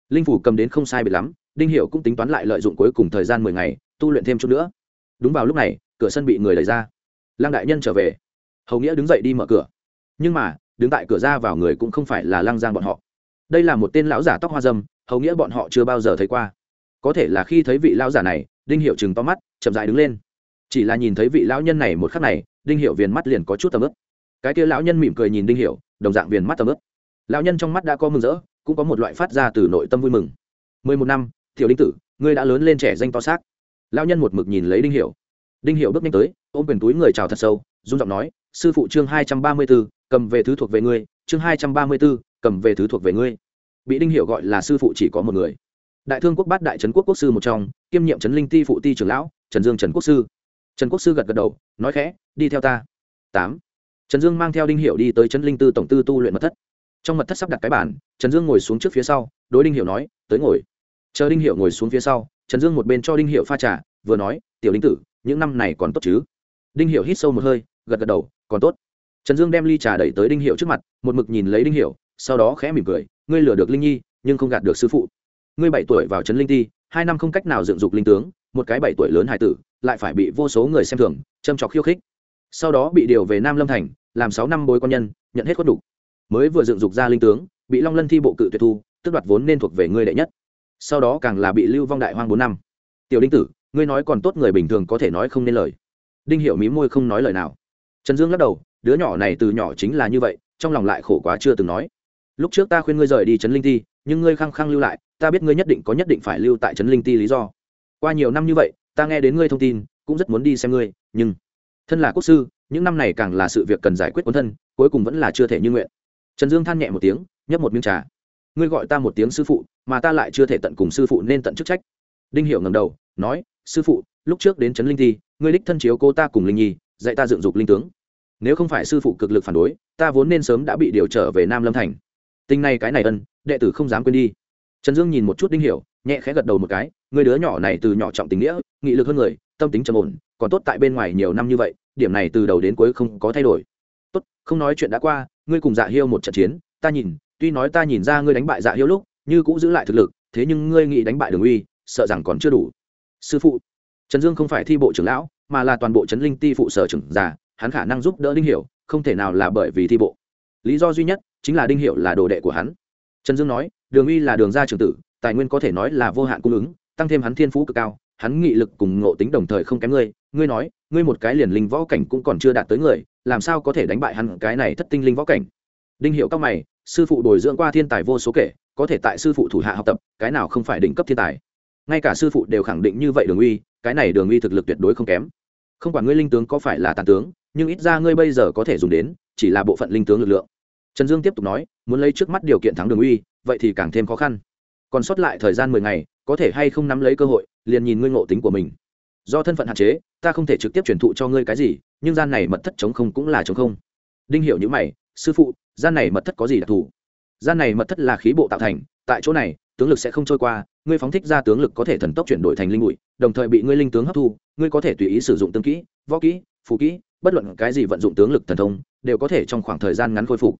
Linh phủ cầm đến không sai biệt lắm, đinh hiểu cũng tính toán lại lợi dụng cuối cùng thời gian mười ngày, tu luyện thêm chút nữa. Đúng vào lúc này, cửa sân bị người đẩy ra. Lăng đại nhân trở về. Hầu nghĩa đứng dậy đi mở cửa. Nhưng mà, đứng tại cửa ra vào người cũng không phải là lăng giang bọn họ. Đây là một tên lão giả tóc hoa dâm, hầu nghĩa bọn họ chưa bao giờ thấy qua. Có thể là khi thấy vị lão giả này, đinh hiệu chừng to mắt, chậm dại đứng lên. Chỉ là nhìn thấy vị lão nhân này một khắc này đinh hiệu viền mắt liền có chút tầm ướp. Cái kia lão nhân mỉm cười nhìn đinh hiệu, đồng dạng viền mắt tầm ướp. Lão nhân trong mắt đã có mừng rỡ, cũng có một loại phát ra từ nội tâm vui mừng. Mười một năm thiểu đinh tử, ngươi đã lớn lên trẻ danh to xác. Lão nhân một mực nhìn lấy đinh hiệu. Đinh hiệu bước nhanh tới, ôm quyền túi người chào thật sâu dung giọng nói, sư phụ chương hai trăm ba mươi b ố cầm về thứ thuộc về ngươi, chương hai trăm ba mươi b ố cầm về thứ thuộc về ngươi. Bị đinh hiệu gọi là sư phụ chỉ có một người. Đại thương quốc bát đại trấn quốc quốc sư một trong, kiêm nhiệm trấn linh ti phụ ti trưởng lão, trần dương trần quốc sư trần quốc sư gật gật đầu, nói khẽ, đi theo ta. Tám. Trần dương mang theo đinh hiệu đi tới trấn linh tư tổng tư tu luyện mật thất. Trong mật thất sắp đặt cái bản trần dương ngồi xuống trước phía sau, đối đinh hiệu nói, tới ngồi. Chờ đinh hiệu ngồi xuống phía sau, trần dương một bên cho đinh hiệu pha trà, vừa nói, tiểu đinh tử, những năm này còn tốt chứ? Đinh hiệu hít sâu một hơi, gật gật đầu, còn tốt. Trần dương đem ly trà đẩy tới đinh hiệu trước mặt, một mực nhìn lấy đinh hiệu sau đó khẽ mỉm cười, ngươi lừa được linh nhi, nhưng không gạt được sư phụ. Ngươi bảy tuổi vào trấn linh ti, hai năm không cách nào dựng dục linh tướng một cái bảy tuổi lớn hải tử, lại phải bị vô số người xem thường, châm trọc khiêu khích. Sau đó bị điều về nam lâm thành, làm sáu năm bối con nhân, nhận hết khuất đủ. mới vừa dựng dục ra linh tướng, bị long lân thi bộ cự tuyệt thu tức đoạt vốn nên thuộc về ngươi đệ nhất. Sau đó càng là bị lưu vong đại hoang bốn năm. Tiểu đinh tử, ngươi nói còn tốt người bình thường có thể nói không nên lời. Đinh hiểu mí môi không nói lời nào. Trần dương lắc đầu, đứa nhỏ này từ nhỏ chính là như vậy, trong lòng lại khổ quá chưa từng nói. Lúc trước ta khuyên ngươi rời đi trấn linh ti, nhưng ngươi khăng khăng lưu lại, ta biết ngươi nhất định có nhất định phải lưu tại trấn linh ti lý do qua nhiều năm như vậy, ta nghe đến ngươi thông tin, cũng rất muốn đi xem ngươi, nhưng thân là quốc sư, những năm này càng là sự việc cần giải quyết quân thân, cuối cùng vẫn là chưa thể như nguyện. Trần dương than nhẹ một tiếng, nhấp một miếng trà. Ngươi gọi ta một tiếng sư phụ, mà ta lại chưa thể tận cùng sư phụ nên tận chức trách. Đinh hiểu ngầm đầu, nói, sư phụ, lúc trước đến trấn linh thi, ngươi đích thân chiếu cô ta cùng linh nhi, dạy ta dựng dục linh tướng. Nếu không phải sư phụ cực lực phản đối, ta vốn nên sớm đã bị điều trở về nam lâm thành. Tình này cái này ân, đệ tử không dám quên đi. Trần dương nhìn một chút đinh hiểu, nhẹ khẽ gật đầu một cái người đứa nhỏ này từ nhỏ trọng tình nghĩa, nghị lực hơn người, tâm tính trầm ổn, còn tốt tại bên ngoài nhiều năm như vậy, điểm này từ đầu đến cuối không có thay đổi. Tốt, không nói chuyện đã qua, ngươi cùng dạ hiêu một trận chiến, ta nhìn, tuy nói ta nhìn ra ngươi đánh bại dạ hiêu lúc, như cũng giữ lại thực lực, thế nhưng ngươi nghĩ đánh bại đường uy, sợ rằng còn chưa đủ. Sư phụ, trần dương không phải thi bộ trưởng lão, mà là toàn bộ trấn linh ti phụ sở trưởng già hắn khả năng giúp đỡ đinh hiểu, không thể nào là bởi vì thi bộ. Lý do duy nhất chính là đinh hiểu là đồ đệ của hắn. Trần dương nói, đường uy là đường gia trưởng tử, tài nguyên có thể nói là vô hạn cung ứng tăng thêm hắn thiên phú cực cao, hắn nghị lực cùng ngộ tính đồng thời không kém ngươi. Ngươi nói, ngươi một cái liền linh võ cảnh cũng còn chưa đạt tới người, làm sao có thể đánh bại hắn cái này thất tinh linh võ cảnh? Đinh hiệu các mày, sư phụ bồi dưỡng qua thiên tài vô số kể, có thể tại sư phụ thủ hạ học tập, cái nào không phải đỉnh cấp thiên tài? Ngay cả sư phụ đều khẳng định như vậy đường uy, cái này đường uy thực lực tuyệt đối không kém. Không quản ngươi linh tướng có phải là tàn tướng, nhưng ít ra ngươi bây giờ có thể dùng đến, chỉ là bộ phận linh tướng lực lượng. Trần dương tiếp tục nói, muốn lấy trước mắt điều kiện thắng đường uy, vậy thì càng thêm khó khăn còn sót lại thời gian mười ngày, có thể hay không nắm lấy cơ hội, liền nhìn ngươi ngộ tính của mình. Do thân phận hạn chế, ta không thể trực tiếp truyền thụ cho ngươi cái gì, nhưng gian này mật thất chống không cũng là chống không. Đinh hiểu những mày, sư phụ, gian này mật thất có gì đặc thù? Gian này mật thất là khí bộ tạo thành, tại chỗ này, tướng lực sẽ không trôi qua, ngươi phóng thích ra tướng lực có thể thần tốc chuyển đổi thành linh bụi, đồng thời bị ngươi linh tướng hấp thu, ngươi có thể tùy ý sử dụng tương kỹ, võ kỹ, phù kỹ, bất luận cái gì vận dụng tướng lực thần thông, đều có thể trong khoảng thời gian ngắn khôi phục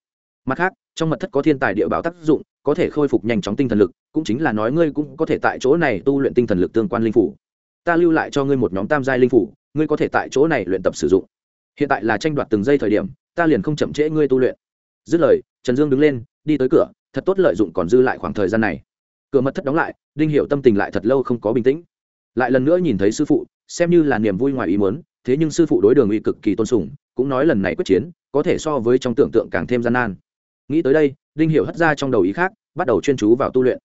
mặt khác, trong mật thất có thiên tài địa bảo tác dụng, có thể khôi phục nhanh chóng tinh thần lực, cũng chính là nói ngươi cũng có thể tại chỗ này tu luyện tinh thần lực tương quan linh phủ. Ta lưu lại cho ngươi một nhóm tam giai linh phủ, ngươi có thể tại chỗ này luyện tập sử dụng. Hiện tại là tranh đoạt từng giây thời điểm, ta liền không chậm trễ ngươi tu luyện. Dứt lời, trần dương đứng lên, đi tới cửa, thật tốt lợi dụng còn dư lại khoảng thời gian này. Cửa mật thất đóng lại, đinh hiệu tâm tình lại thật lâu không có bình tĩnh. Lại lần nữa nhìn thấy sư phụ, xem như là niềm vui ngoài ý muốn, thế nhưng sư phụ đối đường uy cực kỳ tôn sùng, cũng nói lần này quyết chiến, có thể so với trong tưởng tượng càng thêm gian nan nghĩ tới đây, đinh hiểu hất ra trong đầu ý khác, bắt đầu chuyên chú vào tu luyện.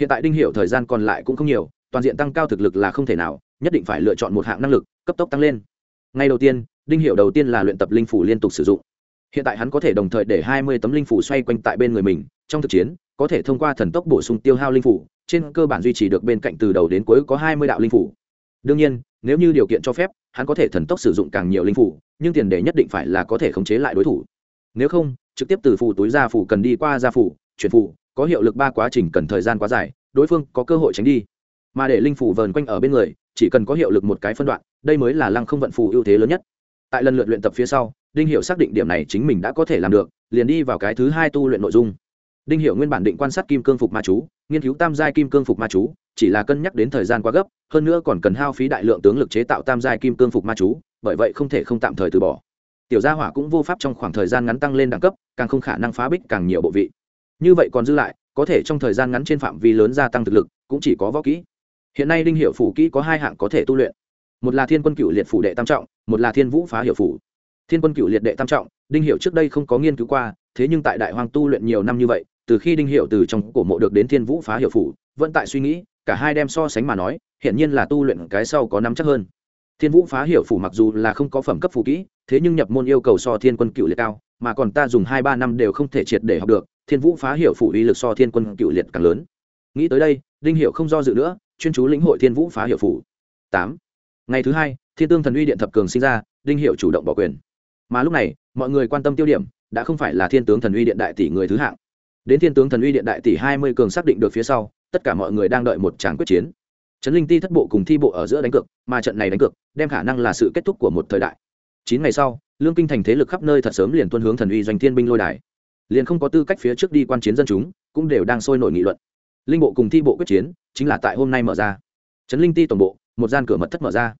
Hiện tại đinh hiểu thời gian còn lại cũng không nhiều, toàn diện tăng cao thực lực là không thể nào, nhất định phải lựa chọn một hạng năng lực, cấp tốc tăng lên. Ngay đầu tiên, đinh hiểu đầu tiên là luyện tập linh phủ liên tục sử dụng. Hiện tại hắn có thể đồng thời để hai mươi tấm linh phủ xoay quanh tại bên người mình, trong thực chiến, có thể thông qua thần tốc bổ sung tiêu hao linh phủ, trên cơ bản duy trì được bên cạnh từ đầu đến cuối có hai mươi đạo linh phủ. Đương nhiên, nếu như điều kiện cho phép, hắn có thể thần tốc sử dụng càng nhiều linh phủ, nhưng tiền đề nhất định phải là có thể khống chế lại đối thủ nếu không, trực tiếp từ phủ túi ra phủ cần đi qua ra phủ, chuyển phủ, có hiệu lực ba quá trình cần thời gian quá dài, đối phương có cơ hội tránh đi. Mà để linh phủ vờn quanh ở bên người, chỉ cần có hiệu lực một cái phân đoạn, đây mới là lăng không vận phủ ưu thế lớn nhất. Tại lần lượt luyện tập phía sau, đinh hiệu xác định điểm này chính mình đã có thể làm được, liền đi vào cái thứ hai tu luyện nội dung. Đinh hiệu nguyên bản định quan sát kim cương phục ma chú, nghiên cứu tam giai kim cương phục ma chú, chỉ là cân nhắc đến thời gian quá gấp, hơn nữa còn cần hao phí đại lượng tướng lực chế tạo tam giai kim cương phục ma chú, bởi vậy không thể không tạm thời từ bỏ tiểu gia hỏa cũng vô pháp trong khoảng thời gian ngắn tăng lên đẳng cấp, càng không khả năng phá bích càng nhiều bộ vị. Như vậy còn dư lại, có thể trong thời gian ngắn trên phạm vi lớn gia tăng thực lực, cũng chỉ có võ kỹ. Hiện nay đinh hiệu phủ kỹ có hai hạng có thể tu luyện. Một là thiên quân cựu liệt phủ đệ tam trọng, một là thiên vũ phá hiệu phủ. Thiên quân cựu liệt đệ tam trọng, đinh hiệu trước đây không có nghiên cứu qua, thế nhưng tại đại hoàng tu luyện nhiều năm như vậy, từ khi đinh hiệu từ trong cổ mộ được đến thiên vũ phá hiệu phủ, vẫn tại suy nghĩ, cả hai đem so sánh mà nói hiện nhiên là tu luyện cái sau có năm chắc hơn. Thiên vũ phá hiệu phủ mặc dù là không có phẩm cấp phủ kỹ thế nhưng nhập môn yêu cầu so thiên quân cựu liệt cao, mà còn ta dùng hai ba năm đều không thể triệt để học được, thiên vũ phá hiểu phủ uy lực so thiên quân cựu liệt càng lớn. Nghĩ tới đây, đinh hiệu không do dự nữa, chuyên chú lĩnh hội thiên vũ phá hiệu phủ. Tám. Ngày thứ hai, thiên tương thần uy điện thập cường sinh ra, đinh hiệu chủ động bỏ quyền. Mà lúc này, mọi người quan tâm tiêu điểm, đã không phải là thiên tướng thần uy điện đại tỷ người thứ hạng. Đến thiên tướng thần uy điện đại tỷ hai mươi cường xác định được phía sau, tất cả mọi người đang đợi một tràng quyết chiến. Trấn linh ti thất bộ cùng thi bộ ở giữa đánh cược, mà trận này đánh cược, đem khả năng là sự kết thúc của một thời đại chín ngày sau, lương kinh thành thế lực khắp nơi thật sớm liền tuân hướng thần uy doanh thiên binh lôi đài. Liền không có tư cách phía trước đi quan chiến dân chúng, cũng đều đang sôi nổi nghị luận. Linh bộ cùng thi bộ quyết chiến, chính là tại hôm nay mở ra. Trấn linh ti tổng bộ, một gian cửa mật thất mở ra.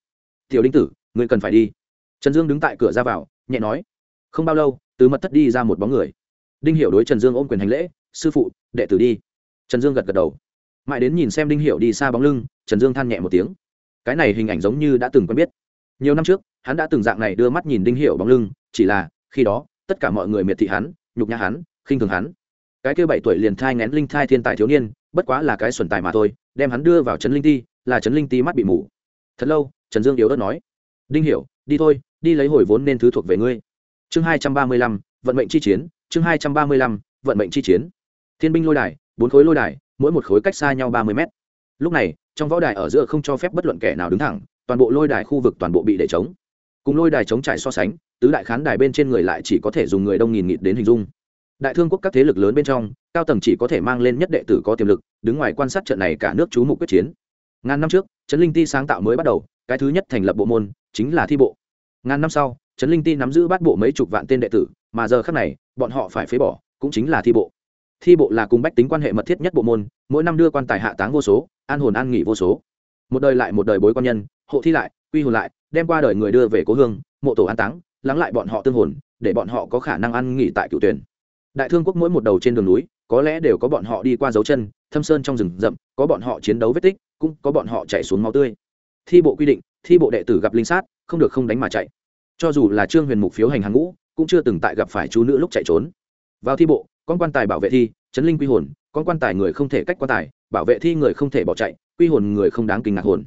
Tiểu đinh tử người cần phải đi. Trần dương đứng tại cửa ra vào, nhẹ nói. Không bao lâu, từ mật thất đi ra một bóng người. Đinh hiểu đối trần dương ôm quyền hành lễ, sư phụ, đệ tử đi. Trần dương gật gật đầu. Mãi đến nhìn xem đinh hiểu đi xa bóng lưng, trần dương than nhẹ một tiếng. Cái này hình ảnh giống như đã từng quen biết nhiều năm trước, hắn đã từng dạng này đưa mắt nhìn đinh hiểu bóng lưng, chỉ là, khi đó, tất cả mọi người miệt thị hắn, nhục nhã hắn, khinh thường hắn. Cái kia bảy tuổi liền thai ngén linh thai thiên tài thiếu niên, bất quá là cái xuẩn tài mà thôi, đem hắn đưa vào trấn linh ti, là trấn linh ti mắt bị mù. Thật lâu, trần dương yếu ớt nói, đinh hiểu, đi thôi, đi lấy hồi vốn nên thứ thuộc về ngươi. Chương hai trăm ba mươi lăm, vận mệnh chi chiến, chương hai trăm ba mươi lăm, vận mệnh chi chiến. Thiên binh lôi đài, bốn khối lôi đài, mỗi một khối cách xa nhau ba mươi mét. Lúc này, trong võ đài ở giữa không cho phép bất luận kẻ nào đứng thẳng toàn bộ lôi đài khu vực toàn bộ bị để chống cùng lôi đài chống trải so sánh, tứ đại khán đài bên trên người lại chỉ có thể dùng người đông nghìn nghịt đến hình dung. Đại thương quốc các thế lực lớn bên trong, cao tầng chỉ có thể mang lên nhất đệ tử có tiềm lực, đứng ngoài quan sát trận này cả nước chú mục quyết chiến. Ngàn năm trước, trấn linh ti sáng tạo mới bắt đầu, cái thứ nhất thành lập bộ môn chính là thi bộ. Ngàn năm sau, trấn linh ti nắm giữ bát bộ mấy chục vạn tên đệ tử, mà giờ khác này, bọn họ phải phế bỏ, cũng chính là thi bộ. Thi bộ là cùng bách tính quan hệ mật thiết nhất bộ môn, mỗi năm đưa quan tài hạ táng vô số, an hồn an nghỉ vô số một đời lại một đời bối quan nhân, hộ thi lại, quy hồn lại, đem qua đời người đưa về cố hương, mộ tổ an táng, lắng lại bọn họ tương hồn, để bọn họ có khả năng ăn nghỉ tại cựu tuyển. Đại thương quốc mỗi một đầu trên đường núi, có lẽ đều có bọn họ đi qua dấu chân, thâm sơn trong rừng rậm, có bọn họ chiến đấu vết tích, cũng có bọn họ chạy xuống máu tươi. Thi bộ quy định, thi bộ đệ tử gặp linh sát, không được không đánh mà chạy. Cho dù là trương huyền mục phiếu hành hàng ngũ, cũng chưa từng tại gặp phải chú nữ lúc chạy trốn. Vào thi bộ, con quan tài bảo vệ thi, chấn linh quy hồn, con quan tài người không thể cách quan tài, bảo vệ thi người không thể bỏ chạy quy hồn người không đáng kinh ngạc hồn.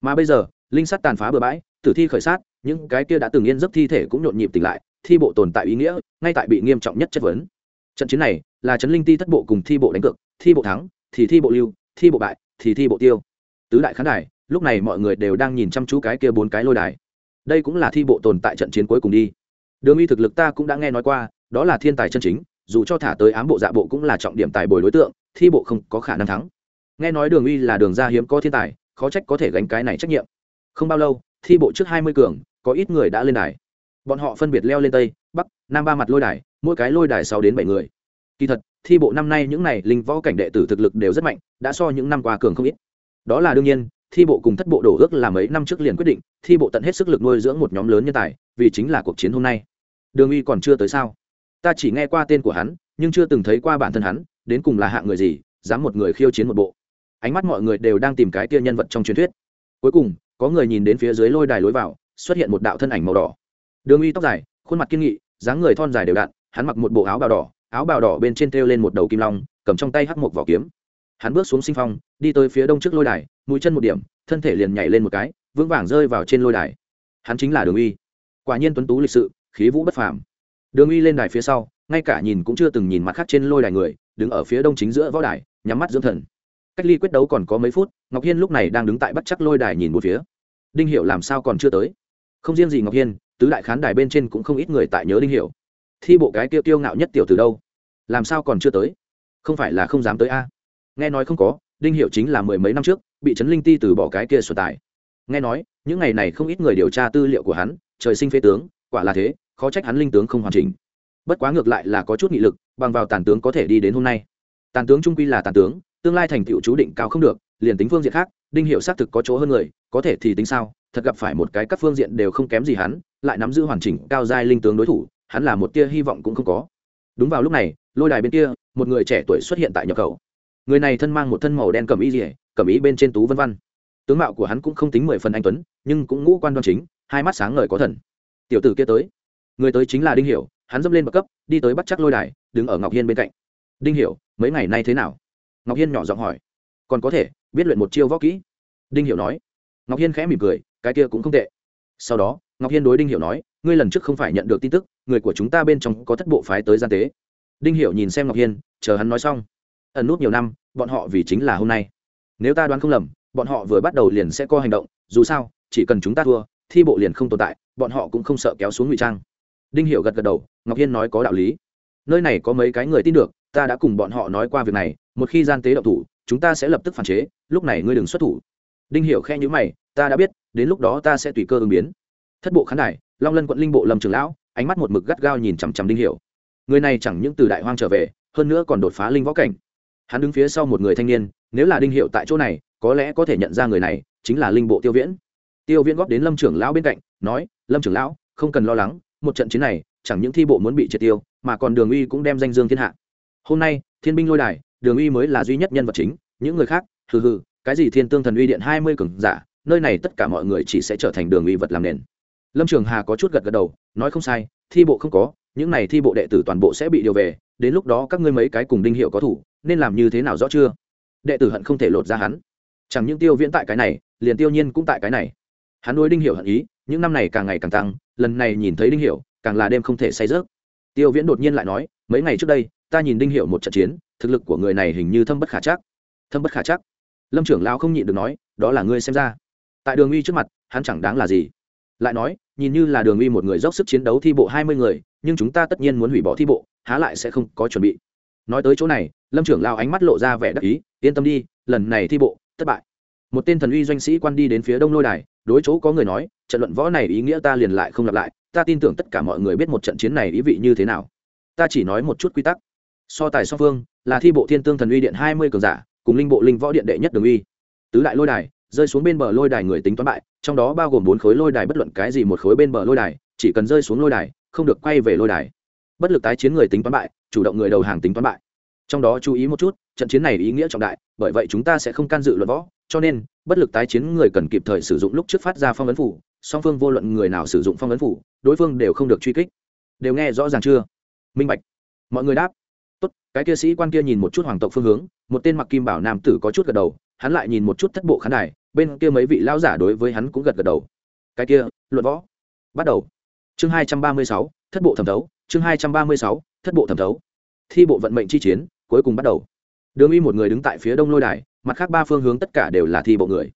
Mà bây giờ, linh sắt tàn phá bừa bãi, tử thi khởi sát, những cái kia đã từng yên giấc thi thể cũng nhộn nhịp tỉnh lại, thi bộ tồn tại ý nghĩa, ngay tại bị nghiêm trọng nhất chất vấn. Trận chiến này là trấn linh ti thất bộ cùng thi bộ đánh cược, thi bộ thắng, thì thi bộ lưu, thi bộ bại, thì thi bộ tiêu. Tứ đại khán đài, lúc này mọi người đều đang nhìn chăm chú cái kia bốn cái lôi đài. Đây cũng là thi bộ tồn tại trận chiến cuối cùng đi. Đường uy thực lực ta cũng đã nghe nói qua, đó là thiên tài chân chính, dù cho thả tới ám bộ dạ bộ cũng là trọng điểm tài bồi đối tượng, thi bộ không có khả năng thắng nghe nói đường uy là đường ra hiếm có thiên tài, khó trách có thể gánh cái này trách nhiệm. Không bao lâu, thi bộ trước hai mươi cường, có ít người đã lên đài. Bọn họ phân biệt leo lên tây, bắc, nam ba mặt lôi đài, mỗi cái lôi đài sáu đến bảy người. Kỳ thật, thi bộ năm nay những n à y linh võ cảnh đệ tử thực lực đều rất mạnh, đã so những năm qua cường không ít. Đó là đương nhiên, thi bộ cùng thất bộ đổ ước là mấy năm trước liền quyết định, thi bộ tận hết sức lực nuôi dưỡng một nhóm lớn nhân tài, vì chính là cuộc chiến hôm nay. Đường uy còn chưa tới sao? Ta chỉ nghe qua tên của hắn, nhưng chưa từng thấy qua bản thân hắn, đến cùng là hạng người gì, dám một người khiêu chiến một bộ ánh mắt mọi người đều đang tìm cái kia nhân vật trong truyền thuyết. Cuối cùng, có người nhìn đến phía dưới lôi đài lối vào, xuất hiện một đạo thân ảnh màu đỏ. Đường uy tóc dài, khuôn mặt kiên nghị, dáng người thon dài đều đặn, hắn mặc một bộ áo bào đỏ, áo bào đỏ bên trên treo lên một đầu kim long, cầm trong tay hắc một vỏ kiếm. Hắn bước xuống sinh phong, đi tới phía đông trước lôi đài, mũi chân một điểm, thân thể liền nhảy lên một cái, vững vàng rơi vào trên lôi đài. Hắn chính là đường uy. Quả nhiên tuấn tú lịch sự, khí vũ bất phàm. Đường uy lên đài phía sau, ngay cả nhìn cũng chưa từng nhìn mặt khác trên lôi đài người, đứng ở phía đông chính giữa võ đài, nhắm mắt dưỡng thần cách ly quyết đấu còn có mấy phút, ngọc hiên lúc này đang đứng tại bắt chắc lôi đài nhìn một phía. Đinh hiệu làm sao còn chưa tới? Không riêng gì ngọc hiên, tứ đại khán đài bên trên cũng không ít người tại nhớ đinh hiệu thi bộ cái tiêu tiêu ngạo nhất tiểu từ đâu? Làm sao còn chưa tới? Không phải là không dám tới a? Nghe nói không có, đinh hiệu chính là mười mấy năm trước, bị trấn linh ti từ bỏ cái kia sổ tài. Nghe nói, những ngày này không ít người điều tra tư liệu của hắn, trời sinh phế tướng, quả là thế, khó trách hắn linh tướng không hoàn chỉnh. Bất quá ngược lại là có chút nghị lực, bằng vào tàn tướng có thể đi đến hôm nay. Tàn tướng trung quy là tàn tướng tương lai thành tựu chú định cao không được, liền tính phương diện khác, đinh hiệu xác thực có chỗ hơn người, có thể thì tính sao, thật gặp phải một cái các phương diện đều không kém gì hắn, lại nắm giữ hoàn chỉnh, cao giai linh tướng đối thủ, hắn là một tia hy vọng cũng không có. Đúng vào lúc này, lôi đài bên kia, một người trẻ tuổi xuất hiện tại nhập khẩu. Người này thân mang một thân màu đen cầm y rỉa cầm ý bên trên tú vân văn tướng mạo của hắn cũng không tính mười phần anh tuấn, nhưng cũng ngũ quan đoan chính, hai mắt sáng ngời có thần. Tiểu tử kia tới. Người tới chính là đinh hiểu hắn dâm lên bậc cấp, đi tới bắt chắc lôi đài, đứng ở ngọc hiên bên cạnh. Đinh hiểu mấy ngày nay thế nào? Ngọc hiên nhỏ giọng hỏi. Còn có thể, biết luyện một chiêu võ kỹ. Đinh hiểu nói. Ngọc hiên khẽ mỉm cười, cái kia cũng không tệ. Sau đó, ngọc hiên đối đinh hiểu nói, ngươi lần trước không phải nhận được tin tức, người của chúng ta bên trong có thất bộ phái tới gian tế. Đinh hiểu nhìn xem ngọc hiên, chờ hắn nói xong. Ẩn nút nhiều năm, bọn họ vì chính là hôm nay. Nếu ta đoán không lầm, bọn họ vừa bắt đầu liền sẽ có hành động, dù sao, chỉ cần chúng ta thua, thi bộ liền không tồn tại, bọn họ cũng không sợ kéo xuống ngụy trang. Đinh hiểu gật gật đầu, ngọc hiên nói có đạo lý. Nơi này có mấy cái người tin được, ta đã cùng bọn họ nói qua việc này một khi gian tế động thủ, chúng ta sẽ lập tức phản chế, lúc này ngươi đừng xuất thủ. Đinh hiểu khe nhíu mày, ta đã biết, đến lúc đó ta sẽ tùy cơ ứng biến. Thất bộ khán đài, long lân quận linh bộ lâm trường lão, ánh mắt một mực gắt gao nhìn chằm chằm đinh hiểu. Người này chẳng những từ đại hoang trở về, hơn nữa còn đột phá linh võ cảnh. Hắn đứng phía sau một người thanh niên, nếu là đinh hiệu tại chỗ này, có lẽ có thể nhận ra người này, chính là linh bộ tiêu viễn. Tiêu viễn góp đến lâm trưởng lão bên cạnh, nói, lâm trưởng lão, không cần lo lắng, một trận chiến này, chẳng những thi bộ muốn bị triệt tiêu, mà còn đường uy cũng đem danh dương thiên hạ. Hôm nay, thiên binh lôi đài đường uy mới là duy nhất nhân vật chính, những người khác, hừ hừ, cái gì thiên tương thần uy điện hai mươi cường giả, nơi này tất cả mọi người chỉ sẽ trở thành đường uy vật làm nền. Lâm trường hà có chút gật gật đầu, nói không sai, thi bộ không có, những này thi bộ đệ tử toàn bộ sẽ bị điều về, đến lúc đó các ngươi mấy cái cùng đinh hiệu có thủ, nên làm như thế nào rõ chưa? Đệ tử hận không thể lột ra hắn. Chẳng những tiêu viễn tại cái này, liền tiêu nhiên cũng tại cái này. Hắn nuôi đinh hiệu hận ý, những năm này càng ngày càng tăng, lần này nhìn thấy đinh hiệu, càng là đêm không thể say rớt. Tiêu viễn đột nhiên lại nói, mấy ngày trước đây, ta nhìn đinh hiệu một trận chiến thực lực của người này hình như thâm bất khả chắc. Thâm bất khả chắc? Lâm trưởng lão không nhịn được nói, đó là ngươi xem ra. Tại đường uy trước mặt, hắn chẳng đáng là gì. Lại nói, nhìn như là đường uy một người dốc sức chiến đấu thi bộ hai mươi người, nhưng chúng ta tất nhiên muốn hủy bỏ thi bộ, há lại sẽ không có chuẩn bị. Nói tới chỗ này, lâm trưởng lao ánh mắt lộ ra vẻ đắc ý, yên tâm đi, lần này thi bộ, thất bại. Một tên thần uy doanh sĩ quan đi đến phía đông lôi đài, đối chỗ có người nói, trận luận võ này ý nghĩa ta liền lại không lặp lại, ta tin tưởng tất cả mọi người biết một trận chiến này ý vị như thế nào. Ta chỉ nói một chút quy tắc. So tài song phương là thi bộ thiên tương thần uy điện hai mươi cường giả, cùng linh bộ linh võ điện đệ nhất đường uy. Tứ đại lôi đài rơi xuống bên bờ lôi đài người tính toán bại, trong đó bao gồm bốn khối lôi đài bất luận cái gì một khối bên bờ lôi đài, chỉ cần rơi xuống lôi đài, không được quay về lôi đài. Bất lực tái chiến người tính toán bại, chủ động người đầu hàng tính toán bại. Trong đó chú ý một chút, trận chiến này ý nghĩa trọng đại, bởi vậy chúng ta sẽ không can dự luận võ, cho nên, bất lực tái chiến người cần kịp thời sử dụng lúc trước phát ra phong ấn phủ, song phương vô luận người nào sử dụng phong ấn phủ, đối phương đều không được truy kích. Đều nghe rõ ràng chưa? Minh bạch. Mọi người đáp tốt, cái kia sĩ quan kia nhìn một chút hoàng tộc phương hướng, một tên mặc kim bảo nam tử có chút gật đầu, hắn lại nhìn một chút thất bộ khán đài, bên kia mấy vị lao giả đối với hắn cũng gật gật đầu. Cái kia, luận võ. Bắt đầu. Chương hai trăm ba mươi sáu, thất bộ thẩm thấu. Chương hai trăm ba mươi sáu, thất bộ thẩm thấu. Thi bộ vận mệnh chi chiến, cuối cùng bắt đầu. Đường uy một người đứng tại phía đông lôi đài, mặt khác ba phương hướng tất cả đều là thi bộ người.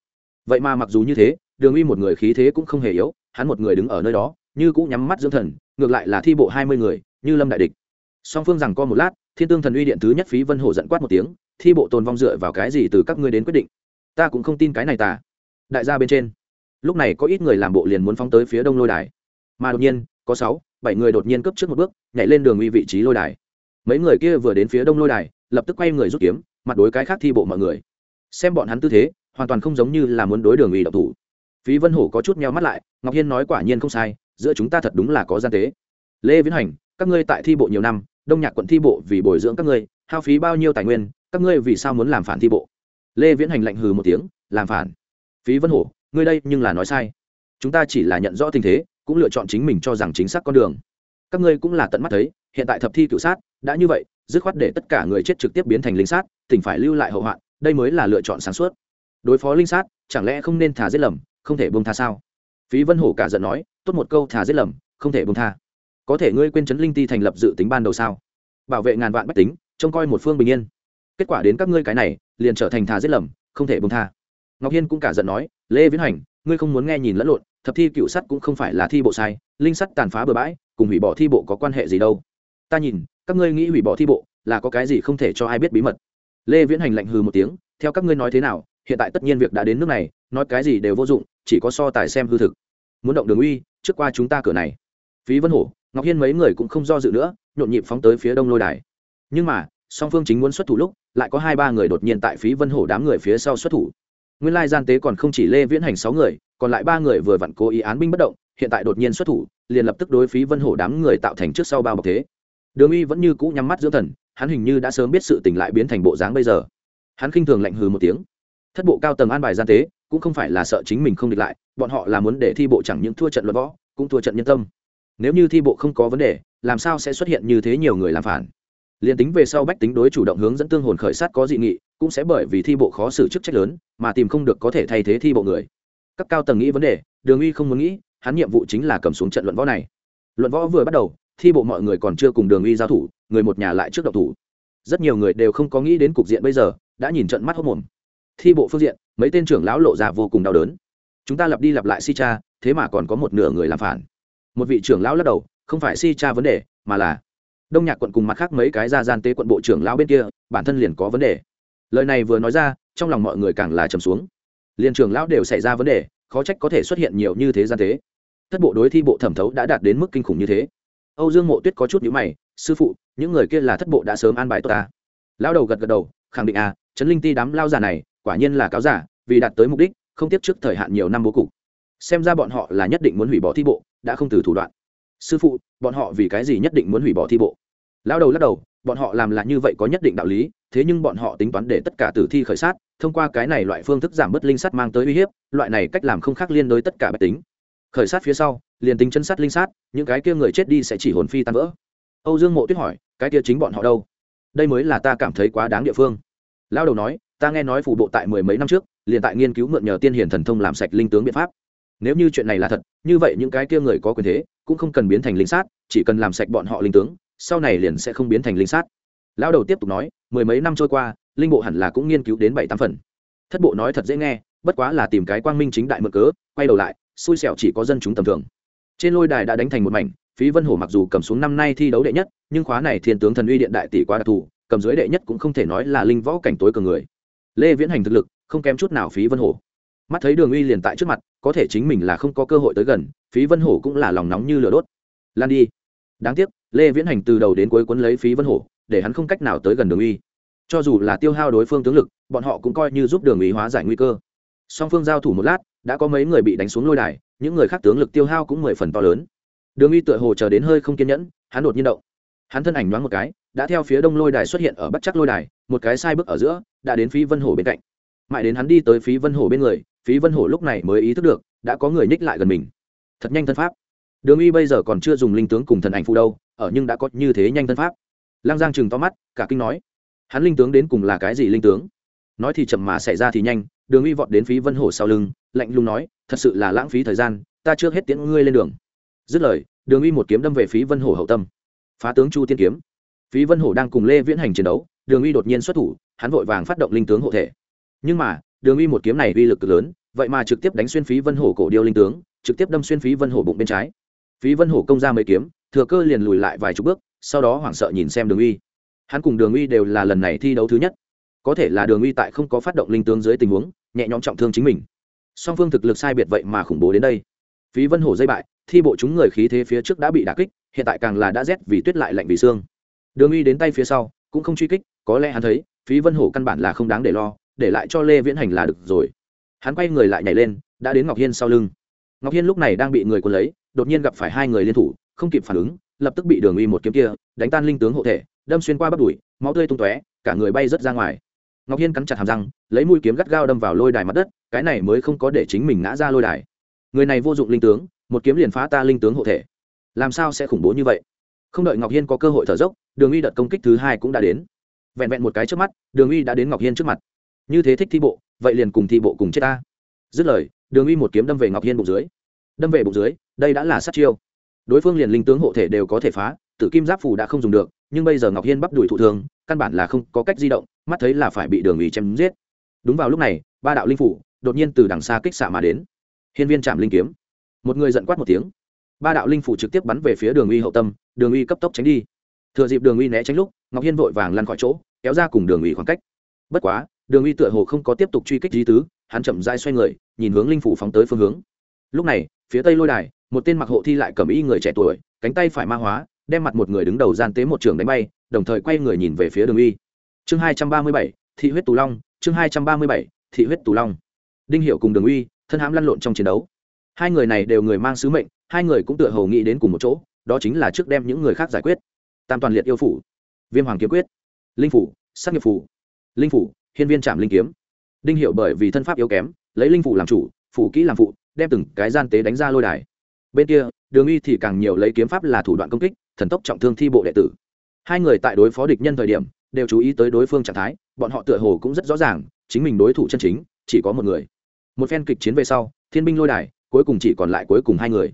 Vậy mà mặc dù như thế, đường uy một người khí thế cũng không hề yếu, hắn một người đứng ở nơi đó, như cũng nhắm mắt dưỡng thần, ngược lại là thi bộ hai mươi người, như lâm đại địch. Song phương rằng co một lát thiên tương thần uy điện thứ nhất phí vân hổ giận quát một tiếng, thi bộ tồn vong dựa vào cái gì từ các ngươi đến quyết định? Ta cũng không tin cái này tà đại gia bên trên. Lúc này có ít người làm bộ liền muốn phóng tới phía đông lôi đài. Mà đột nhiên, có sáu, bảy người đột nhiên cấp trước một bước, nhảy lên đường uy vị trí lôi đài. Mấy người kia vừa đến phía đông lôi đài, lập tức quay người rút kiếm, mặt đối cái khác thi bộ mọi người. Xem bọn hắn tư thế, hoàn toàn không giống như là muốn đối đường uy độc thủ. Phí vân hổ có chút meo mắt lại, ngọc hiên nói quả nhiên không sai, giữa chúng ta thật đúng là có gian tế. Lê viễn hành, các ngươi tại thi bộ nhiều năm đông nhạc quận thi bộ vì bồi dưỡng các ngươi, hao phí bao nhiêu tài nguyên, các ngươi vì sao muốn làm phản thi bộ? Lê viễn hành lạnh hừ một tiếng, làm phản. Phí vân hổ, ngươi đây nhưng là nói sai. Chúng ta chỉ là nhận rõ tình thế, cũng lựa chọn chính mình cho rằng chính xác con đường. Các ngươi cũng là tận mắt thấy, hiện tại thập thi cựu sát, đã như vậy, dứt khoát để tất cả người chết trực tiếp biến thành linh sát, tỉnh phải lưu lại hậu hoạn, đây mới là lựa chọn sáng suốt. Đối phó linh sát, chẳng lẽ không nên thả giết lầm, không thể bông tha sao? Phí vân hổ cả giận nói, tốt một câu thả giết lầm, không thể bông tha có thể ngươi quên chấn linh ti thành lập dự tính ban đầu sao? Bảo vệ ngàn vạn bách tính, trông coi một phương bình yên. Kết quả đến các ngươi cái này, liền trở thành thà giết lầm, không thể bông tha. Ngọc hiên cũng cả giận nói, lê viễn hành, ngươi không muốn nghe nhìn lẫn lộn, thập thi cựu sắt cũng không phải là thi bộ sai, linh sắt tàn phá bừa bãi, cùng hủy bỏ thi bộ có quan hệ gì đâu? Ta nhìn, các ngươi nghĩ hủy bỏ thi bộ là có cái gì không thể cho ai biết bí mật. Lê viễn hành lạnh hừ một tiếng, theo các ngươi nói thế nào, hiện tại tất nhiên việc đã đến nước này, nói cái gì đều vô dụng, chỉ có so tài xem hư thực. Muốn động đường uy, trước qua chúng ta cửa này. Phí vân hổ ngọc hiên mấy người cũng không do dự nữa, nhộn nhịp phóng tới phía đông lôi đài. Nhưng mà, song phương chính muốn xuất thủ lúc, lại có hai ba người đột nhiên tại phí vân hổ đám người phía sau xuất thủ. Nguyên lai gian tế còn không chỉ lê viễn hành sáu người, còn lại ba người vừa vặn cố ý án binh bất động, hiện tại đột nhiên xuất thủ, liền lập tức đối phí vân hổ đám người tạo thành trước sau bao bọc thế. Đường uy vẫn như cũ nhắm mắt dưỡng thần, hắn hình như đã sớm biết sự tình lại biến thành bộ dáng bây giờ. Hắn khinh thường lạnh hừ một tiếng. Thất bộ cao tầng an bài gian tế, cũng không phải là sợ chính mình không địch lại, bọn họ là muốn để thi bộ chẳng những thua trận luật võ, cũng thua trận nhân tâm nếu như thi bộ không có vấn đề, làm sao sẽ xuất hiện như thế nhiều người làm phản? Liền tính về sau bách tính đối chủ động hướng dẫn tương hồn khởi sát có dị nghị, cũng sẽ bởi vì thi bộ khó xử chức trách lớn, mà tìm không được có thể thay thế thi bộ người. Các cao tầng nghĩ vấn đề, đường uy không muốn nghĩ, hắn nhiệm vụ chính là cầm xuống trận luận võ này. Luận võ vừa bắt đầu, thi bộ mọi người còn chưa cùng đường uy giao thủ, người một nhà lại trước độc thủ. Rất nhiều người đều không có nghĩ đến cục diện bây giờ, đã nhìn trận mắt hốc mồm. Thi bộ phương diện, mấy tên trưởng lão lộ ra vô cùng đau đớn. Chúng ta lặp đi lặp lại si cha, thế mà còn có một nửa người làm phản một vị trưởng lão lắc đầu, không phải si cha vấn đề, mà là đông nhạc quận cùng mặt khác mấy cái ra gian tế quận bộ trưởng lão bên kia, bản thân liền có vấn đề. Lời này vừa nói ra, trong lòng mọi người càng là trầm xuống. Liền trưởng lão đều xảy ra vấn đề, khó trách có thể xuất hiện nhiều như thế gian tế. Thất bộ đối thi bộ thẩm thấu đã đạt đến mức kinh khủng như thế. Âu dương mộ tuyết có chút nhữ mày, sư phụ, những người kia là thất bộ đã sớm an bài tốt ta. Lão đầu gật gật đầu, khẳng định à trấn linh ti đám lao giả này, quả nhiên là cáo giả, vì đạt tới mục đích, không tiếp trước thời hạn nhiều năm bố cục. Xem ra bọn họ là nhất định muốn hủy bỏ thi bộ đã không từ thủ đoạn. Sư phụ, bọn họ vì cái gì nhất định muốn hủy bỏ thi bộ? Lão đầu lắc đầu, bọn họ làm là như vậy có nhất định đạo lý, thế nhưng bọn họ tính toán để tất cả tử thi khởi sát, thông qua cái này loại phương thức giảm bớt linh sát mang tới uy hiếp, loại này cách làm không khác liên đối tất cả bách tính. Khởi sát phía sau, liền tính chân sát linh sát, những cái kia người chết đi sẽ chỉ hồn phi tan vỡ. Âu dương mộ tuyết hỏi, cái kia chính bọn họ đâu? Đây mới là ta cảm thấy quá đáng địa phương. Lão đầu nói, ta nghe nói phủ bộ tại mười mấy năm trước, liền tại nghiên cứu mượn nhờ tiên hiển thần thông làm sạch linh tướng biện pháp nếu như chuyện này là thật, như vậy những cái kia người có quyền thế cũng không cần biến thành linh sát, chỉ cần làm sạch bọn họ linh tướng, sau này liền sẽ không biến thành linh sát. Lão đầu tiếp tục nói, mười mấy năm trôi qua, linh bộ hẳn là cũng nghiên cứu đến bảy tám phần. Thất bộ nói thật dễ nghe, bất quá là tìm cái quang minh chính đại mượn cớ, quay đầu lại, xui xẻo chỉ có dân chúng tầm thường. Trên lôi đài đã đánh thành một mảnh, phí vân hổ mặc dù cầm xuống năm nay thi đấu đệ nhất, nhưng khóa này thiên tướng thần uy điện đại tỷ quá đặc thù, cầm dưới đệ nhất cũng không thể nói là linh võ cảnh tối cường người. Lê viễn hành thực lực, không kém chút nào phí vân hổ mắt thấy đường uy liền tại trước mặt, có thể chính mình là không có cơ hội tới gần, phí vân hổ cũng là lòng nóng như lửa đốt. Lan đi. Đáng tiếc, lê viễn hành từ đầu đến cuối quấn lấy phí vân hổ, để hắn không cách nào tới gần đường uy. Cho dù là tiêu hao đối phương tướng lực, bọn họ cũng coi như giúp đường uy hóa giải nguy cơ. Song phương giao thủ một lát, đã có mấy người bị đánh xuống lôi đài, những người khác tướng lực tiêu hao cũng mười phần to lớn. Đường uy tựa hồ chờ đến hơi không kiên nhẫn, hắn đột nhiên động. Hắn thân ảnh nhoáng một cái, đã theo phía đông lôi đài xuất hiện ở bắt chắc lôi đài, một cái sai bước ở giữa, đã đến phí vân hổ bên cạnh. Mãi đến hắn đi tới phí vân hổ bên người phí vân hổ lúc này mới ý thức được, đã có người ních lại gần mình. Thật nhanh thân pháp. Đường uy bây giờ còn chưa dùng linh tướng cùng thần ảnh phụ đâu, ở nhưng đã có như thế nhanh thân pháp. Lang giang chừng to mắt, cả kinh nói, hắn linh tướng đến cùng là cái gì linh tướng? Nói thì chậm mà xảy ra thì nhanh, đường uy vọt đến phí vân hổ sau lưng, lạnh lùng nói, thật sự là lãng phí thời gian, ta chưa hết tiễn ngươi lên đường. Dứt lời, đường uy một kiếm đâm về phí vân hổ hậu tâm. Phá tướng chu tiên kiếm. Phí vân hổ đang cùng lê viễn hành chiến đấu, đường uy đột nhiên xuất thủ, hắn vội vàng phát động linh tướng hộ thể. Nhưng mà đường uy một kiếm này uy lực lớn, vậy mà trực tiếp đánh xuyên phí vân hổ cổ điêu linh tướng, trực tiếp đâm xuyên phí vân hổ bụng bên trái. Phí vân hổ công ra mấy kiếm, thừa cơ liền lùi lại vài chục bước, sau đó hoảng sợ nhìn xem đường uy. Hắn cùng đường uy đều là lần này thi đấu thứ nhất. Có thể là đường uy tại không có phát động linh tướng dưới tình huống, nhẹ nhõm trọng thương chính mình. Song phương thực lực sai biệt vậy mà khủng bố đến đây. Phí vân hổ dây bại, thi bộ chúng người khí thế phía trước đã bị đả kích, hiện tại càng là đã rét vì tuyết lại lạnh vì xương. Đường uy đến tay phía sau, cũng không truy kích, có lẽ hắn thấy, phí vân hổ căn bản là không đáng để lo để lại cho lê viễn hành là được rồi. Hắn quay người lại nhảy lên, đã đến ngọc hiên sau lưng. Ngọc hiên lúc này đang bị người quân lấy, đột nhiên gặp phải hai người liên thủ, không kịp phản ứng, lập tức bị đường uy một kiếm kia đánh tan linh tướng hộ thể, đâm xuyên qua bắp đùi, máu tươi tung tóe, cả người bay rớt ra ngoài. Ngọc hiên cắn chặt hàm răng, lấy mũi kiếm gắt gao đâm vào lôi đài mặt đất, cái này mới không có để chính mình ngã ra lôi đài. Người này vô dụng linh tướng, một kiếm liền phá ta linh tướng hộ thể. Làm sao sẽ khủng bố như vậy? Không đợi ngọc hiên có cơ hội thở dốc, đường uy đợt công kích thứ hai cũng đã đến. Vẹn vẹn một cái trước mắt, đường uy đã đến ngọc hiên trước mặt như thế thích thi bộ, vậy liền cùng thi bộ cùng chết ta. Dứt lời, đường uy một kiếm đâm về ngọc hiên bụng dưới. Đâm về bụng dưới, đây đã là sát chiêu. Đối phương liền linh tướng hộ thể đều có thể phá, tử kim giáp phủ đã không dùng được, nhưng bây giờ ngọc hiên bắp đùi thụ thường, căn bản là không có cách di động, mắt thấy là phải bị đường uy chém giết. Đúng vào lúc này, ba đạo linh phủ đột nhiên từ đằng xa kích xạ mà đến. Hiên viên chạm linh kiếm. Một người giận quát một tiếng. Ba đạo linh phủ trực tiếp bắn về phía đường uy hậu tâm, đường uy cấp tốc tránh đi. Thừa dịp đường uy né tránh lúc, ngọc hiên vội vàng lăn khỏi chỗ, kéo ra cùng đường uy khoảng cách. Bất quá đường uy tựa hồ không có tiếp tục truy kích di tứ, hắn chậm dai xoay người, nhìn hướng linh phủ phóng tới phương hướng. Lúc này, phía tây lôi đài, một tên mặc hộ thi lại cầm y người trẻ tuổi, cánh tay phải ma hóa, đem mặt một người đứng đầu gian tế một trường đánh bay, đồng thời quay người nhìn về phía đường uy. Chương hai trăm ba mươi bảy, thị huyết tù long, chương hai trăm ba mươi bảy, thị huyết tù long. Đinh hiệu cùng đường uy, thân hãm lăn lộn trong chiến đấu. Hai người này đều người mang sứ mệnh, hai người cũng tựa hồ nghĩ đến cùng một chỗ, đó chính là trước đem những người khác giải quyết. Tam toàn liệt yêu phủ, viêm hoàng kiếm quyết, linh phủ, sát nghiệp phủ, linh phủ hiên viên trạm linh kiếm. Đinh hiệu bởi vì thân pháp yếu kém, lấy linh phủ làm chủ, phủ kỹ làm phụ, đem từng cái gian tế đánh ra lôi đài. Bên kia, đường uy thì càng nhiều lấy kiếm pháp là thủ đoạn công kích, thần tốc trọng thương thi bộ đệ tử. Hai người tại đối phó địch nhân thời điểm, đều chú ý tới đối phương trạng thái, bọn họ tựa hồ cũng rất rõ ràng, chính mình đối thủ chân chính, chỉ có một người. Một phen kịch chiến về sau, thiên binh lôi đài, cuối cùng chỉ còn lại cuối cùng hai người.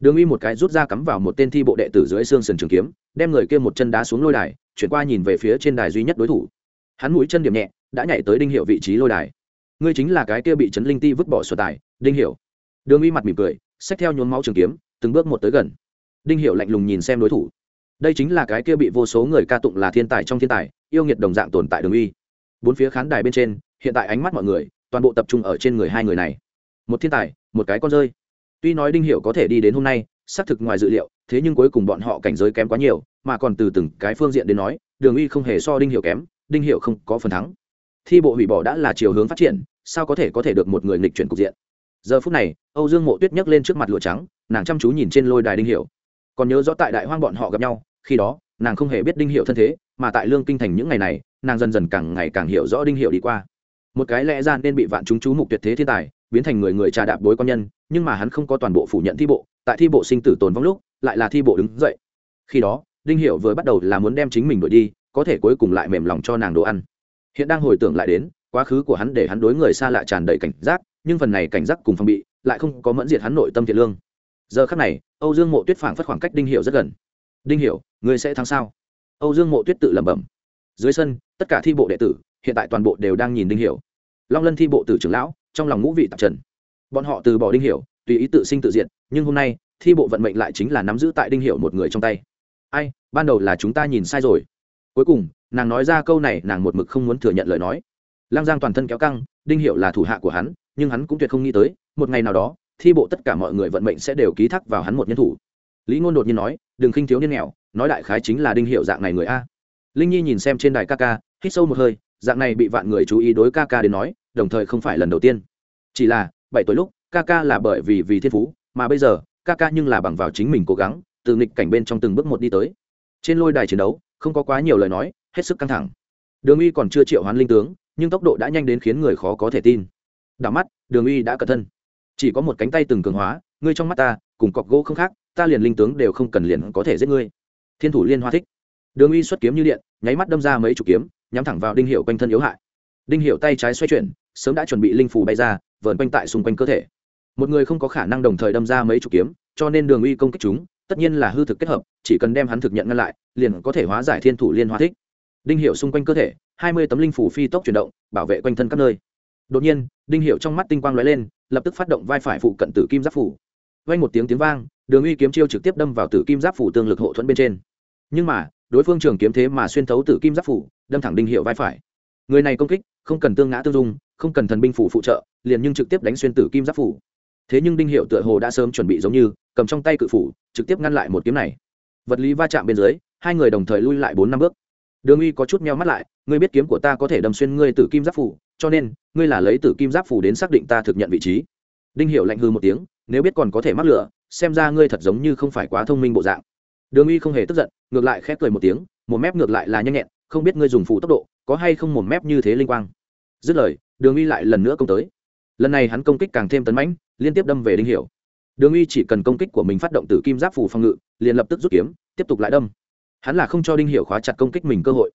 Đường uy một cái rút ra cắm vào một tên thi bộ đệ tử dưới xương sườn trường kiếm, đem người kia một chân đá xuống lôi đài, chuyển qua nhìn về phía trên đài duy nhất đối thủ. Hắn mũi chân điểm nhẹ đã nhảy tới đinh hiệu vị trí lôi đài. Ngươi chính là cái kia bị trấn linh ti vứt bỏ sở tài, đinh hiệu đường uy mặt mỉm cười, xách theo nhốn máu trường kiếm, từng bước một tới gần. Đinh hiệu lạnh lùng nhìn xem đối thủ. Đây chính là cái kia bị vô số người ca tụng là thiên tài trong thiên tài, yêu nghiệt đồng dạng tồn tại đường uy. Bốn phía khán đài bên trên, hiện tại ánh mắt mọi người, toàn bộ tập trung ở trên người hai người này. Một thiên tài, một cái con rơi. Tuy nói đinh hiệu có thể đi đến hôm nay, xác thực ngoài dự liệu, thế nhưng cuối cùng bọn họ cảnh giới kém quá nhiều, mà còn từ từng cái phương diện đến nói, đường uy không hề so đinh hiệu kém, đinh hiệu không có phần thắng thi bộ hủy bỏ đã là chiều hướng phát triển, sao có thể có thể được một người nghịch chuyển cục diện? Giờ phút này, âu dương mộ tuyết nhấc lên trước mặt lụa trắng, nàng chăm chú nhìn trên lôi đài đinh hiệu còn nhớ rõ tại đại hoang bọn họ gặp nhau, khi đó, nàng không hề biết đinh hiệu thân thế, mà tại lương kinh thành những ngày này, nàng dần dần càng ngày càng hiểu rõ đinh hiệu đi qua. Một cái lẽ ra nên bị vạn chúng chú mục tuyệt thế thiên tài, biến thành người người trà đạp bối quan nhân, nhưng mà hắn không có toàn bộ phủ nhận thi bộ, tại thi bộ sinh tử tồn vong lúc, lại là thi bộ đứng dậy. Khi đó, đinh hiệu vừa bắt đầu là muốn đem chính mình đổi đi, có thể cuối cùng lại mềm lòng cho nàng đồ ăn hiện đang hồi tưởng lại đến, quá khứ của hắn để hắn đối người xa lạ tràn đầy cảnh giác, nhưng phần này cảnh giác cùng phòng bị lại không có mẫn diệt hắn nội tâm thiện lương. Giờ khắc này, âu dương mộ tuyết phảng phất khoảng cách đinh hiệu rất gần. Đinh hiệu người sẽ thắng sao? Âu dương mộ tuyết tự lẩm bẩm. Dưới sân, tất cả thi bộ đệ tử, hiện tại toàn bộ đều đang nhìn đinh hiệu long lân thi bộ tử trưởng lão, trong lòng ngũ vị tạp trần. Bọn họ từ bỏ đinh hiểu, tùy ý tự sinh tự diệt, nhưng hôm nay, thi bộ vận mệnh lại chính là nắm giữ tại đinh hiểu một người trong tay. Ai, ban đầu là chúng ta nhìn sai rồi. Cuối cùng nàng nói ra câu này, nàng một mực không muốn thừa nhận lời nói. Lang giang toàn thân kéo căng, đinh hiểu là thủ hạ của hắn, nhưng hắn cũng tuyệt không nghĩ tới, một ngày nào đó, thi bộ tất cả mọi người vận mệnh sẽ đều ký thác vào hắn một nhân thủ. Lý ngôn đột nhiên nói, đừng khinh thiếu niên nghèo, nói đại khái chính là đinh hiệu dạng này người a. Linh nhi nhìn xem trên đài ca ca, hít sâu một hơi, dạng này bị vạn người chú ý đối ca ca đến nói, đồng thời không phải lần đầu tiên. Chỉ là, bảy tuổi lúc, ca ca là bởi vì vì thiên phú, mà bây giờ, ca ca nhưng là bằng vào chính mình cố gắng, từ nghịch cảnh bên trong từng bước một đi tới. Trên lôi đài chiến đấu, không có quá nhiều lời nói hết sức căng thẳng. Đường uy còn chưa triệu hoán linh tướng, nhưng tốc độ đã nhanh đến khiến người khó có thể tin. Đảo mắt, đường uy đã cẩn thân chỉ có một cánh tay từng cường hóa, ngươi trong mắt ta, cùng cọc gỗ không khác, ta liền linh tướng đều không cần liền có thể giết ngươi. Thiên thủ liên hoa thích. Đường uy xuất kiếm như điện, nháy mắt đâm ra mấy chục kiếm, nhắm thẳng vào đinh hiệu quanh thân yếu hại. Đinh hiệu tay trái xoay chuyển, sớm đã chuẩn bị linh phù bay ra, vờn quanh tại xung quanh cơ thể. Một người không có khả năng đồng thời đâm ra mấy chục kiếm, cho nên đường uy công kích chúng, tất nhiên là hư thực kết hợp, chỉ cần đem hắn thực nhận ngăn lại, liền có thể hóa giải thiên thủ liên hoa thích đinh hiệu xung quanh cơ thể, hai mươi tấm linh phủ phi tốc chuyển động, bảo vệ quanh thân các nơi. Đột nhiên, đinh hiệu trong mắt tinh quang lóe lên, lập tức phát động vai phải phụ cận tử kim giáp phủ. Vang một tiếng tiếng vang, đường uy kiếm chiêu trực tiếp đâm vào tử kim giáp phủ tương lực hộ thuẫn bên trên. Nhưng mà, đối phương trường kiếm thế mà xuyên thấu tử kim giáp phủ, đâm thẳng đinh hiệu vai phải. Người này công kích, không cần tương ngã tương dung, không cần thần binh phủ phụ trợ, liền nhưng trực tiếp đánh xuyên tử kim giáp phủ. Thế nhưng đinh hiệu tựa hồ đã sớm chuẩn bị giống như, cầm trong tay cự phủ, trực tiếp ngăn lại một kiếm này. Vật lý va chạm bên dưới, hai người đồng thời lui lại bốn năm bước đường uy có chút meo mắt lại, ngươi biết kiếm của ta có thể đâm xuyên ngươi tử kim giáp phủ, cho nên, ngươi là lấy tử kim giáp phủ đến xác định ta thực nhận vị trí. Đinh Hiểu lạnh hư một tiếng, nếu biết còn có thể mắc lửa, xem ra ngươi thật giống như không phải quá thông minh bộ dạng. Đường uy không hề tức giận, ngược lại khép cười một tiếng, một mép ngược lại là nhanh nhẹn, không biết ngươi dùng phủ tốc độ, có hay không một mép như thế linh quang. Dứt lời, đường uy lại lần nữa công tới. Lần này hắn công kích càng thêm tấn mãnh, liên tiếp đâm về đinh hiểu. Đường uy chỉ cần công kích của mình phát động từ kim giáp phủ phòng ngự, liền lập tức rút kiếm, tiếp tục lại đâm hắn là không cho đinh hiểu khóa chặt công kích mình cơ hội.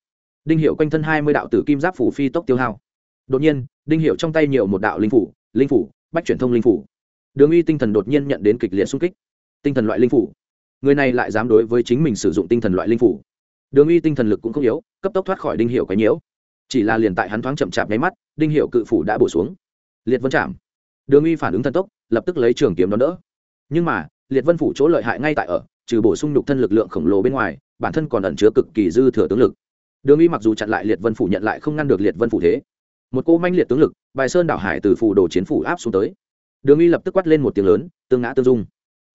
Đinh hiểu quanh thân hai mươi đạo tử kim giáp phủ phi tốc tiêu hao. Đột nhiên, đinh hiểu trong tay nhiều một đạo linh phủ linh phủ, bách truyền thông linh phủ. Đường uy tinh thần đột nhiên nhận đến kịch liệt xung kích. Tinh thần loại linh phủ. Người này lại dám đối với chính mình sử dụng tinh thần loại linh phủ. Đường uy tinh thần lực cũng không yếu, cấp tốc thoát khỏi đinh hiệu cái nhiễu. Chỉ là liền tại hắn thoáng chậm chạp nháy mắt, đinh hiệu cự phủ đã bổ xuống. Liệt vân chạm. Đường uy phản ứng thần tốc, lập tức lấy trường kiếm đón đỡ. Nhưng mà, liệt vân phủ chỗ lợi hại ngay tại ở, trừ bổ sung nhục thân lực lượng khổng lồ bên ngoài bản thân còn ẩn chứa cực kỳ dư thừa tướng lực. Đường uy mặc dù chặn lại liệt vân phủ nhận lại không ngăn được liệt vân phủ thế, một cô manh liệt tướng lực, bài sơn đảo hải từ phủ đồ chiến phủ áp xuống tới. Đường uy lập tức quát lên một tiếng lớn, tương ngã tương dung.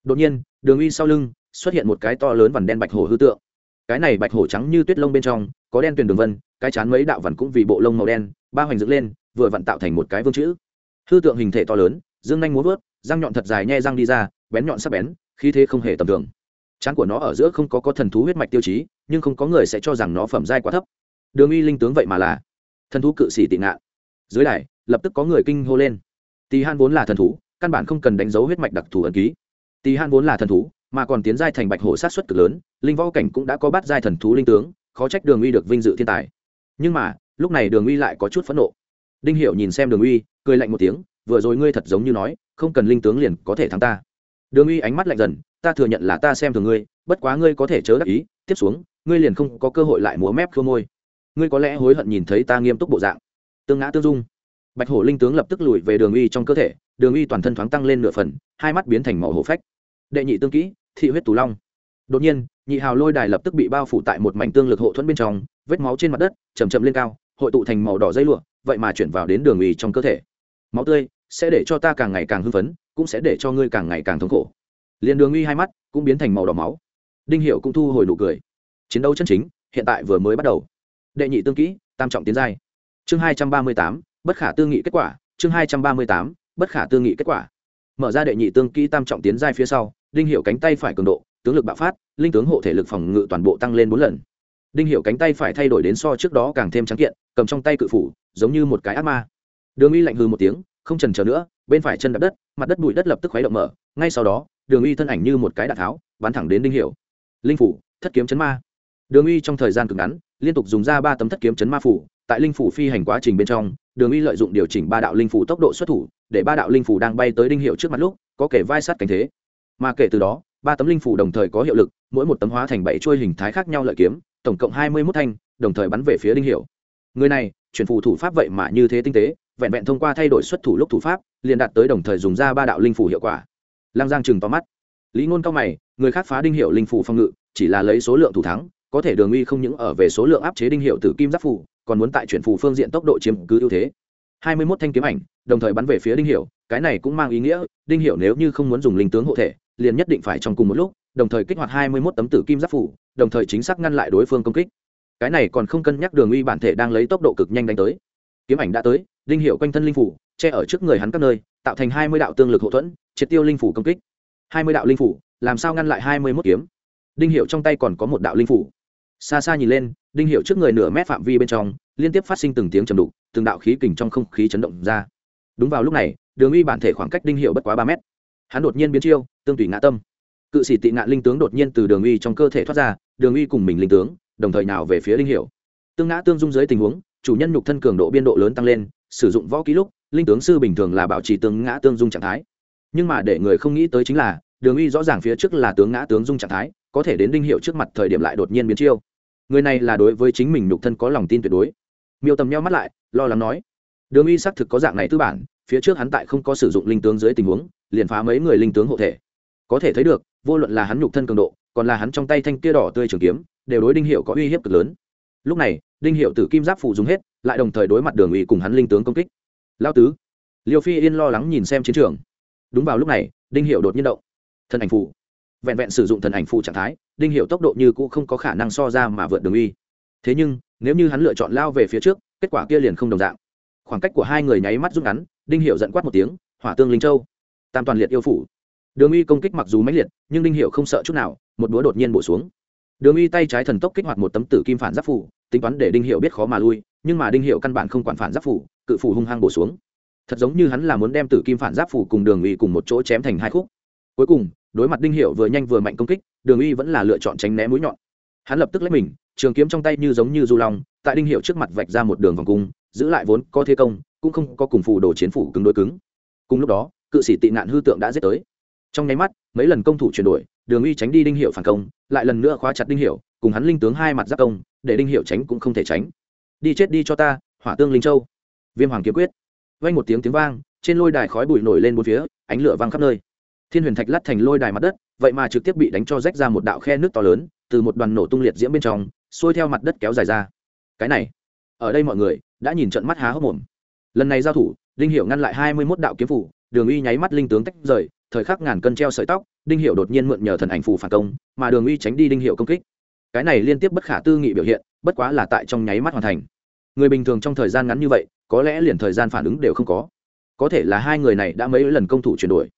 Đột nhiên, đường uy sau lưng xuất hiện một cái to lớn vằn đen bạch hổ hư tượng. Cái này bạch hổ trắng như tuyết lông bên trong, có đen tuyền đường vân, cái chán mấy đạo vằn cũng vì bộ lông màu đen, ba hoành dựng lên, vừa vặn tạo thành một cái vương chữ. Hư tượng hình thể to lớn, dương nhanh muốn vớt, răng nhọn thật dài nhe răng đi ra, bén nhọn sắc bén, khí thế không hề tầm thường chán của nó ở giữa không có có thần thú huyết mạch tiêu chí, nhưng không có người sẽ cho rằng nó phẩm giai quá thấp. Đường uy linh tướng vậy mà là thần thú cự sĩ tị ngạn. Dưới đài, lập tức có người kinh hô lên. Tỳ han vốn là thần thú, căn bản không cần đánh dấu huyết mạch đặc thù ẩn ký. Tỳ han vốn là thần thú, mà còn tiến giai thành bạch hổ sát xuất cực lớn, linh võ cảnh cũng đã có bắt giai thần thú linh tướng, khó trách đường uy được vinh dự thiên tài. Nhưng mà, lúc này đường uy lại có chút phẫn nộ. Đinh hiểu nhìn xem đường uy cười lạnh một tiếng, vừa rồi ngươi thật giống như nói, không cần linh tướng liền có thể thắng ta đường uy ánh mắt lạnh dần, ta thừa nhận là ta xem thường ngươi, bất quá ngươi có thể chớ đắc ý, tiếp xuống, ngươi liền không có cơ hội lại múa mép khô môi. Ngươi có lẽ hối hận nhìn thấy ta nghiêm túc bộ dạng. Tương ngã tương dung. Bạch hổ linh tướng lập tức lùi về đường uy trong cơ thể, đường uy toàn thân thoáng tăng lên nửa phần, hai mắt biến thành màu hổ phách. Đệ nhị tương kỹ, thị huyết tù long. Đột nhiên, nhị hào lôi đài lập tức bị bao phủ tại một mảnh tương lực hộ thuẫn bên trong, vết máu trên mặt đất chầm chậm lên cao, hội tụ thành màu đỏ dây lụa, vậy mà chuyển vào đến đường uy trong cơ thể. Máu tươi sẽ để cho ta càng ngày càng hưng phấn cũng sẽ để cho ngươi càng ngày càng thống khổ. Liền đường uy hai mắt cũng biến thành màu đỏ máu. Đinh hiệu cũng thu hồi nụ cười. Chiến đấu chân chính, hiện tại vừa mới bắt đầu. Đệ nhị tương kỹ, tam trọng tiến giai. Chương hai trăm ba mươi tám, bất khả tư nghị kết quả. Chương hai trăm ba mươi tám, bất khả tư nghị kết quả. Mở ra đệ nhị tương kỹ tam trọng tiến giai phía sau, đinh hiệu cánh tay phải cường độ, tướng lực bạo phát, linh tướng hộ thể lực phòng ngự toàn bộ tăng lên bốn lần. Đinh hiệu cánh tay phải thay đổi đến so trước đó càng thêm trắng kiện, cầm trong tay cự phủ, giống như một cái ác ma. Đường uy lạnh hư một tiếng, không trần chờ nữa bên phải chân đập đất, mặt đất bụi đất lập tức khuấy động mở, ngay sau đó, đường uy thân ảnh như một cái đạn tháo, bắn thẳng đến đinh hiệu linh phủ, thất kiếm chấn ma. Đường uy trong thời gian cực ngắn, liên tục dùng ra ba tấm thất kiếm chấn ma phủ, tại linh phủ phi hành quá trình bên trong, đường uy lợi dụng điều chỉnh ba đạo linh phủ tốc độ xuất thủ, để ba đạo linh phủ đang bay tới đinh hiệu trước mặt lúc, có kể vai sát cánh thế. Mà kể từ đó, ba tấm linh phủ đồng thời có hiệu lực, mỗi một tấm hóa thành bảy chuôi hình thái khác nhau lợi kiếm, tổng cộng hai mươi mốt thanh, đồng thời bắn về phía đinh hiệu người này, chuyển phù thủ pháp vậy mà như thế tinh tế vẹn vẹn thông qua thay đổi xuất thủ lúc thủ pháp, liền đạt tới đồng thời dùng ra ba đạo linh phủ hiệu quả. Lăng giang chừng to mắt. Lý ngôn cao mày, người khác phá đinh hiệu linh phủ phong ngự, chỉ là lấy số lượng thủ thắng, có thể đường uy không những ở về số lượng áp chế đinh hiệu từ kim giáp phủ còn muốn tại chuyển phủ phương diện tốc độ chiếm cứ ưu thế. Hai mươi 21 thanh kiếm ảnh, đồng thời bắn về phía đinh hiệu, cái này cũng mang ý nghĩa, đinh hiệu nếu như không muốn dùng linh tướng hộ thể, liền nhất định phải trong cùng một lúc, đồng thời kích hoạt hai mươi 21 tấm tử kim giáp phủ đồng thời chính xác ngăn lại đối phương công kích. Cái này còn không cân nhắc đường uy bản thể đang lấy tốc độ cực nhanh đánh tới kiếm ảnh đã tới, đinh hiệu quanh thân linh phủ, che ở trước người hắn các nơi, tạo thành hai mươi đạo tương lực hậu thuẫn, triệt tiêu linh phủ công kích. Hai mươi đạo linh phủ, làm sao ngăn lại hai mươi mốt kiếm? Đinh hiệu trong tay còn có một đạo linh phủ. Xa xa nhìn lên, đinh hiệu trước người nửa mét phạm vi bên trong, liên tiếp phát sinh từng tiếng trầm đục, từng đạo khí kình trong không khí chấn động ra. Đúng vào lúc này, đường uy bản thể khoảng cách đinh hiệu bất quá ba mét. Hắn đột nhiên biến chiêu, tương tùy ngã tâm. Cự sĩ tị nạn linh tướng đột nhiên từ đường uy trong cơ thể thoát ra, đường uy cùng mình linh tướng, đồng thời nào về phía đinh hiệu. Tương ngã tương dung dưới tình huống chủ nhân nhục thân cường độ biên độ lớn tăng lên, sử dụng võ ký lúc, linh tướng sư bình thường là bảo trì tướng ngã tương dung trạng thái. Nhưng mà để người không nghĩ tới chính là, đường uy rõ ràng phía trước là tướng ngã tướng dung trạng thái, có thể đến đinh hiệu trước mặt thời điểm lại đột nhiên biến chiêu. Người này là đối với chính mình nhục thân có lòng tin tuyệt đối. Miêu tầm nhau mắt lại, lo lắng nói, đường uy xác thực có dạng này tư bản, phía trước hắn tại không có sử dụng linh tướng dưới tình huống, liền phá mấy người linh tướng hộ thể. Có thể thấy được, vô luận là hắn nhục thân cường độ, còn là hắn trong tay thanh kia đỏ tươi trường kiếm, đều đối đinh hiệu có uy hiếp cực lớn. Lúc này đinh hiệu tử kim giáp phụ dùng hết, lại đồng thời đối mặt đường uy cùng hắn linh tướng công kích. Lao tứ, liêu phi yên lo lắng nhìn xem chiến trường. Đúng vào lúc này, đinh hiệu đột nhiên động. Thần ảnh phụ vẹn vẹn sử dụng thần ảnh phụ trạng thái, đinh hiệu tốc độ như cũ không có khả năng so ra mà vượt đường uy. Thế nhưng, nếu như hắn lựa chọn lao về phía trước, kết quả kia liền không đồng dạng. Khoảng cách của hai người nháy mắt rút ngắn, đinh hiệu giận quát một tiếng, hỏa tương linh châu, tam toàn liệt yêu phủ. Đường uy công kích mặc dù mãnh liệt, nhưng đinh hiệu không sợ chút nào, một búa đột nhiên bổ xuống đường uy tay trái thần tốc kích hoạt một tấm tử kim phản giáp phủ, tính toán để đinh hiệu biết khó mà lui, nhưng mà đinh hiệu căn bản không quản phản giáp phủ, cự phủ hung hăng bổ xuống. Thật giống như hắn là muốn đem tử kim phản giáp phủ cùng đường uy cùng một chỗ chém thành hai khúc. Cuối cùng, đối mặt đinh hiệu vừa nhanh vừa mạnh công kích, đường uy vẫn là lựa chọn tránh né mũi nhọn. Hắn lập tức lấy mình, trường kiếm trong tay như giống như du long, tại đinh hiệu trước mặt vạch ra một đường vòng cung, giữ lại vốn có thế công, cũng không có cùng phù đồ chiến phủ cứng đối cứng. Cùng lúc đó, cự sĩ tị nạn hư tượng đã giết tới. Trong nháy mắt, mấy lần công thủ chuyển đổi đường uy tránh đi đinh hiệu phản công, lại lần nữa khóa chặt đinh hiệu, cùng hắn linh tướng hai mặt giáp công, để đinh hiệu tránh cũng không thể tránh. Đi chết đi cho ta, hỏa tương linh châu. Viêm hoàng kiếm quyết. Vang một tiếng tiếng vang, trên lôi đài khói bụi nổi lên bốn phía, ánh lửa vang khắp nơi. Thiên huyền thạch lắt thành lôi đài mặt đất, vậy mà trực tiếp bị đánh cho rách ra một đạo khe nước to lớn, từ một đoàn nổ tung liệt diễm bên trong, xuôi theo mặt đất kéo dài ra. Cái này, ở đây mọi người đã nhìn trận mắt há hốc mồm. Lần này giao thủ, đinh hiệu ngăn lại hai mươi mốt đạo kiếm phủ, đường uy nháy mắt linh tướng tách rời, thời khắc ngàn cân treo sợi tóc đinh hiệu đột nhiên mượn nhờ thần ảnh phủ phản công, mà đường uy tránh đi đinh hiệu công kích. Cái này liên tiếp bất khả tư nghị biểu hiện, bất quá là tại trong nháy mắt hoàn thành. Người bình thường trong thời gian ngắn như vậy, có lẽ liền thời gian phản ứng đều không có. Có thể là hai người này đã mấy lần công thủ chuyển đổi.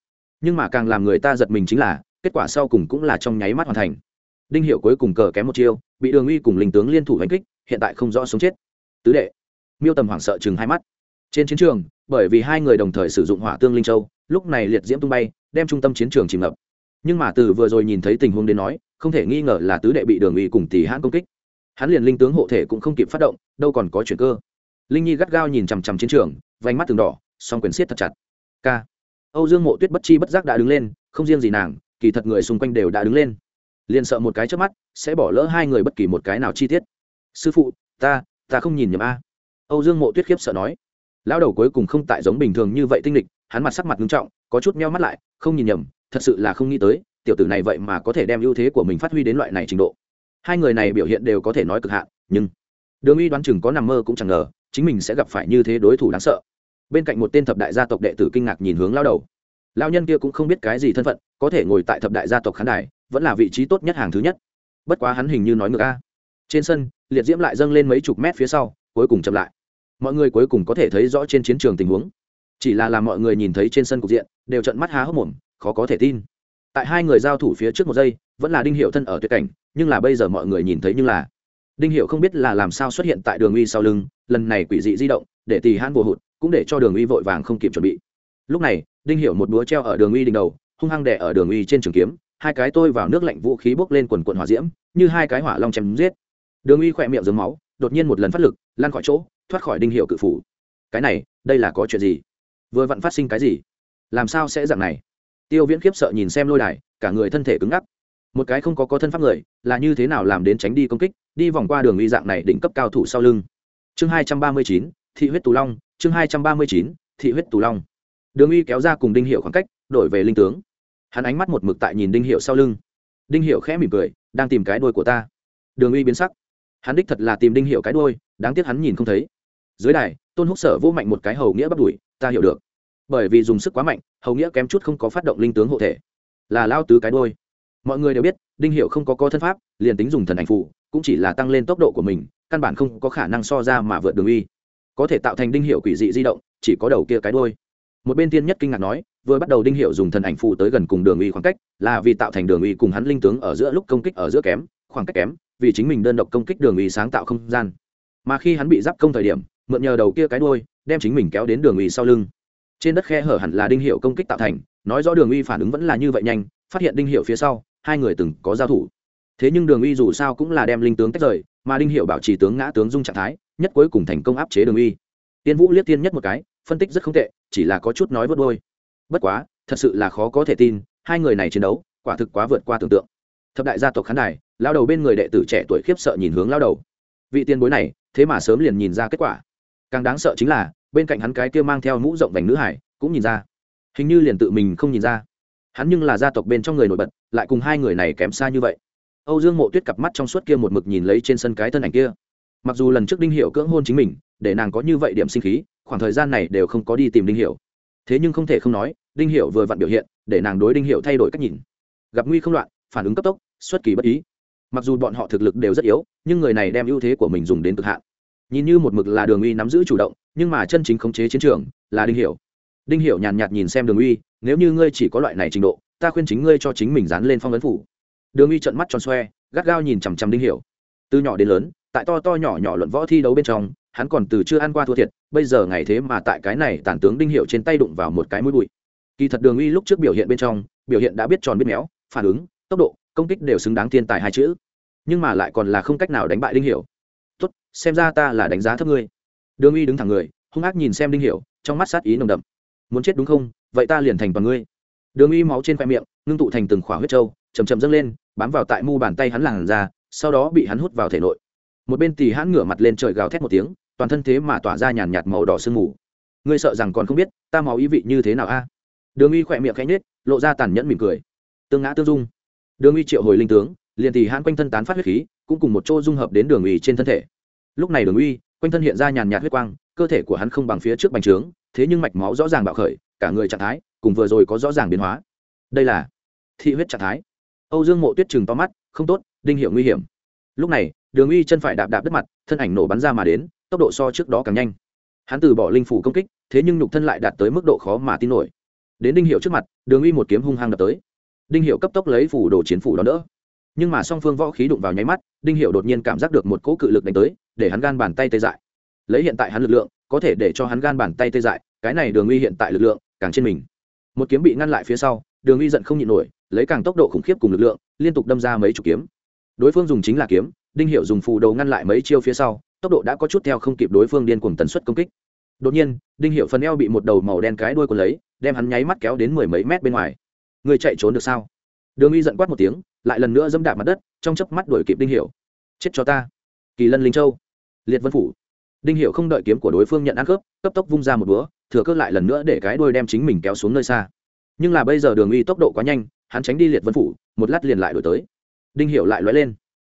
Nhưng mà càng làm người ta giật mình chính là, kết quả sau cùng cũng là trong nháy mắt hoàn thành. Đinh hiệu cuối cùng cờ kém một chiêu, bị đường uy cùng linh tướng liên thủ đánh kích, hiện tại không rõ sống chết. Tứ đệ. Miêu tầm hoảng sợ chừng hai mắt. Trên chiến trường, bởi vì hai người đồng thời sử dụng hỏa tương linh châu, lúc này liệt diễm tung bay, đem trung tâm chiến trường chìm ngập nhưng mà từ vừa rồi nhìn thấy tình huống đến nói, không thể nghi ngờ là tứ đệ bị đường uy cùng tỷ hãn công kích. Hắn liền linh tướng hộ thể cũng không kịp phát động, đâu còn có chuyện cơ. Linh nhi gắt gao nhìn chằm chằm chiến trường, vành mắt từng đỏ, song quyền siết thật chặt. K. Âu dương mộ tuyết bất chi bất giác đã đứng lên, không riêng gì nàng, kỳ thật người xung quanh đều đã đứng lên. Liền sợ một cái trước mắt, sẽ bỏ lỡ hai người bất kỳ một cái nào chi tiết. Sư phụ, ta ta không nhìn nhầm a. Âu dương mộ tuyết khiếp sợ nói. Lão đầu cuối cùng không tại giống bình thường như vậy tinh lịch, hắn mặt sắc mặt nghiêm trọng, có chút meo mắt lại, không nhìn nhầm thật sự là không nghĩ tới, tiểu tử này vậy mà có thể đem ưu thế của mình phát huy đến loại này trình độ. Hai người này biểu hiện đều có thể nói cực hạn, nhưng đường uy đoán chừng có nằm mơ cũng chẳng ngờ, chính mình sẽ gặp phải như thế đối thủ đáng sợ. Bên cạnh một tên thập đại gia tộc đệ tử kinh ngạc nhìn hướng lao đầu. Lao nhân kia cũng không biết cái gì thân phận, có thể ngồi tại thập đại gia tộc khán đài, vẫn là vị trí tốt nhất hàng thứ nhất. Bất quá hắn hình như nói ngược a. Trên sân, liệt diễm lại dâng lên mấy chục mét phía sau, cuối cùng chậm lại. Mọi người cuối cùng có thể thấy rõ trên chiến trường tình huống. Chỉ là làm mọi người nhìn thấy trên sân cục diện, đều trận mắt há hốc mồm khó có thể tin. Tại hai người giao thủ phía trước một giây, vẫn là đinh hiệu thân ở tuyệt cảnh, nhưng là bây giờ mọi người nhìn thấy như là đinh hiệu không biết là làm sao xuất hiện tại đường uy sau lưng, lần này quỷ dị di động, để tì hãn vô hụt cũng để cho đường uy vội vàng không kịp chuẩn bị. Lúc này, đinh hiệu một búa treo ở đường uy đỉnh đầu, hung hăng đẻ ở đường uy trên trường kiếm, hai cái tôi vào nước lạnh vũ khí bốc lên quần quần hỏa diễm, như hai cái hỏa long chém giết. Đường uy khỏe miệng dấm máu, đột nhiên một lần phát lực lan khỏi chỗ, thoát khỏi đinh hiệu cự phủ. Cái này, đây là có chuyện gì? Vừa vặn phát sinh cái gì? Làm sao sẽ dạng này? Tiêu viễn khiếp sợ nhìn xem lôi đài, cả người thân thể cứng ngắc. Một cái không có có thân pháp người, là như thế nào làm đến tránh đi công kích, đi vòng qua đường uy dạng này đỉnh cấp cao thủ sau lưng. Chương hai trăm ba mươi chín, thị huyết tù long, chương hai trăm ba mươi chín, thị huyết tù long. Đường uy kéo ra cùng đinh hiệu khoảng cách, đổi về linh tướng. Hắn ánh mắt một mực tại nhìn đinh hiệu sau lưng. Đinh hiệu khẽ mỉm cười, đang tìm cái đôi của ta. Đường uy biến sắc. Hắn đích thật là tìm đinh hiệu cái đôi đáng tiếc hắn nhìn không thấy. Dưới đài, tôn húc sở vô mạnh một cái hầu nghĩa bắt đuổi ta hiểu được bởi vì dùng sức quá mạnh, hầu nghĩa kém chút không có phát động linh tướng hộ thể. Là lao tứ cái đôi mọi người đều biết, đinh hiệu không có có thân pháp, liền tính dùng thần ảnh phụ cũng chỉ là tăng lên tốc độ của mình, căn bản không có khả năng so ra mà vượt đường uy. Có thể tạo thành đinh hiệu quỷ dị di động, chỉ có đầu kia cái đôi một bên tiên nhất kinh ngạc nói, vừa bắt đầu đinh hiệu dùng thần ảnh phụ tới gần cùng đường uy khoảng cách, là vì tạo thành đường uy cùng hắn linh tướng ở giữa lúc công kích ở giữa kém, khoảng cách kém, vì chính mình đơn độc công kích đường uy sáng tạo không gian. Mà khi hắn bị giáp công thời điểm, mượn nhờ đầu kia cái đôi đem chính mình kéo đến đường uy sau lưng trên đất khe hở hẳn là đinh hiệu công kích tạo thành, nói rõ đường uy phản ứng vẫn là như vậy nhanh, phát hiện đinh hiệu phía sau, hai người từng có giao thủ. Thế nhưng đường uy dù sao cũng là đem linh tướng tách rời, mà đinh hiệu bảo trì tướng ngã tướng dung trạng thái, nhất cuối cùng thành công áp chế đường uy. Tiên vũ liếc tiên nhất một cái, phân tích rất không tệ, chỉ là có chút nói vớt đôi bất quá, thật sự là khó có thể tin, hai người này chiến đấu, quả thực quá vượt qua tưởng tượng. Thập đại gia tộc khán đài, lao đầu bên người đệ tử trẻ tuổi khiếp sợ nhìn hướng lao đầu. Vị tiền bối này, thế mà sớm liền nhìn ra kết quả. Càng đáng sợ chính là bên cạnh hắn cái kia mang theo mũ rộng vành nữ hải cũng nhìn ra. Hình như liền tự mình không nhìn ra. Hắn nhưng là gia tộc bên trong người nổi bật, lại cùng hai người này kém xa như vậy. Âu dương mộ tuyết cặp mắt trong suốt kia một mực nhìn lấy trên sân cái thân ảnh kia. Mặc dù lần trước đinh hiệu cưỡng hôn chính mình, để nàng có như vậy điểm sinh khí, khoảng thời gian này đều không có đi tìm đinh hiệu thế nhưng không thể không nói, đinh hiệu vừa vặn biểu hiện, để nàng đối đinh hiệu thay đổi cách nhìn. Gặp nguy không loạn, phản ứng cấp tốc, xuất kỳ bất ý. Mặc dù bọn họ thực lực đều rất yếu, nhưng người này đem ưu thế của mình dùng đến cực hạn. Nhìn như một mực là đường uy nắm giữ chủ động nhưng mà chân chính khống chế chiến trường là đinh hiểu. Đinh hiểu nhàn nhạt nhìn xem đường uy, nếu như ngươi chỉ có loại này trình độ, ta khuyên chính ngươi cho chính mình dán lên phong ấn phủ. Đường uy trợn mắt tròn xoe, gắt gao nhìn chằm chằm đinh hiểu. Từ nhỏ đến lớn, tại to to nhỏ nhỏ luận võ thi đấu bên trong, hắn còn từ chưa ăn qua thua thiệt, bây giờ ngày thế mà tại cái này tản tướng đinh hiệu trên tay đụng vào một cái mũi bụi. Kỳ thật đường uy lúc trước biểu hiện bên trong, biểu hiện đã biết tròn biết méo, phản ứng, tốc độ, công kích đều xứng đáng thiên tài hai chữ. Nhưng mà lại còn là không cách nào đánh bại đinh hiệu tốt, xem ra ta là đánh giá thấp ngươi đường uy đứng thẳng người, hung ác nhìn xem đinh hiểu, trong mắt sát ý nồng đậm. Muốn chết đúng không? Vậy ta liền thành bằng ngươi. Đường uy máu trên khoe miệng, ngưng tụ thành từng khỏa huyết trâu chầm chầm dâng lên, bám vào tại mu bàn tay hắn làn ra sau đó bị hắn hút vào thể nội. Một bên tỳ hãn ngửa mặt lên trời gào thét một tiếng, toàn thân thế mà tỏa ra nhàn nhạt màu đỏ sương mù. Ngươi sợ rằng còn không biết, ta máu ý vị như thế nào a? Đường uy khỏe miệng khẽ nhết lộ ra tàn nhẫn mỉm cười. Tương ngã tương dung. Đường uy triệu hồi linh tướng, liền tỳ hãn quanh thân tán phát huyết khí, cũng cùng một chỗ dung hợp đến đường uy trên thân thể. Lúc này đường uy quanh thân hiện ra nhàn nhạt huyết quang, cơ thể của hắn không bằng phía trước bành trướng, thế nhưng mạch máu rõ ràng bạo khởi, cả người trạng thái cùng vừa rồi có rõ ràng biến hóa. Đây là thị huyết trạng thái. Âu dương mộ tuyết chừng to mắt, không tốt, đinh hiệu nguy hiểm. Lúc này, đường uy chân phải đạp đạp đất mặt, thân ảnh nổ bắn ra mà đến, tốc độ so trước đó càng nhanh. Hắn từ bỏ linh phủ công kích, thế nhưng nhục thân lại đạt tới mức độ khó mà tin nổi. Đến đinh hiệu trước mặt, đường uy một kiếm hung hăng đập tới. Đinh hiệu cấp tốc lấy phủ đồ chiến phủ đó đỡ. Nhưng mà song phương võ khí đụng vào nháy mắt, đinh hiệu đột nhiên cảm giác được một cỗ cự lực đánh tới để hắn gan bàn tay tê dại. Lấy hiện tại hắn lực lượng, có thể để cho hắn gan bàn tay tê dại, cái này đường uy hiện tại lực lượng, càng trên mình. Một kiếm bị ngăn lại phía sau, đường uy giận không nhịn nổi, lấy càng tốc độ khủng khiếp cùng lực lượng, liên tục đâm ra mấy chục kiếm. Đối phương dùng chính là kiếm, đinh hiệu dùng phù đầu ngăn lại mấy chiêu phía sau, tốc độ đã có chút theo không kịp đối phương điên cuồng tần suất công kích. Đột nhiên, đinh hiệu phần eo bị một đầu màu đen cái đuôi của lấy, đem hắn nháy mắt kéo đến mười mấy mét bên ngoài. Người chạy trốn được sao? Đường uy giận quát một tiếng, lại lần nữa dẫm đạp mặt đất, trong chớp mắt đuổi kịp đinh hiệu chết cho ta kỳ lân linh châu, liệt vân phủ. Đinh hiệu không đợi kiếm của đối phương nhận ăn cướp, cấp tốc vung ra một búa, thừa cơ lại lần nữa để cái đuôi đem chính mình kéo xuống nơi xa. Nhưng là bây giờ đường uy tốc độ quá nhanh, hắn tránh đi liệt vân phủ, một lát liền lại đổi tới. Đinh hiệu lại lóe lên.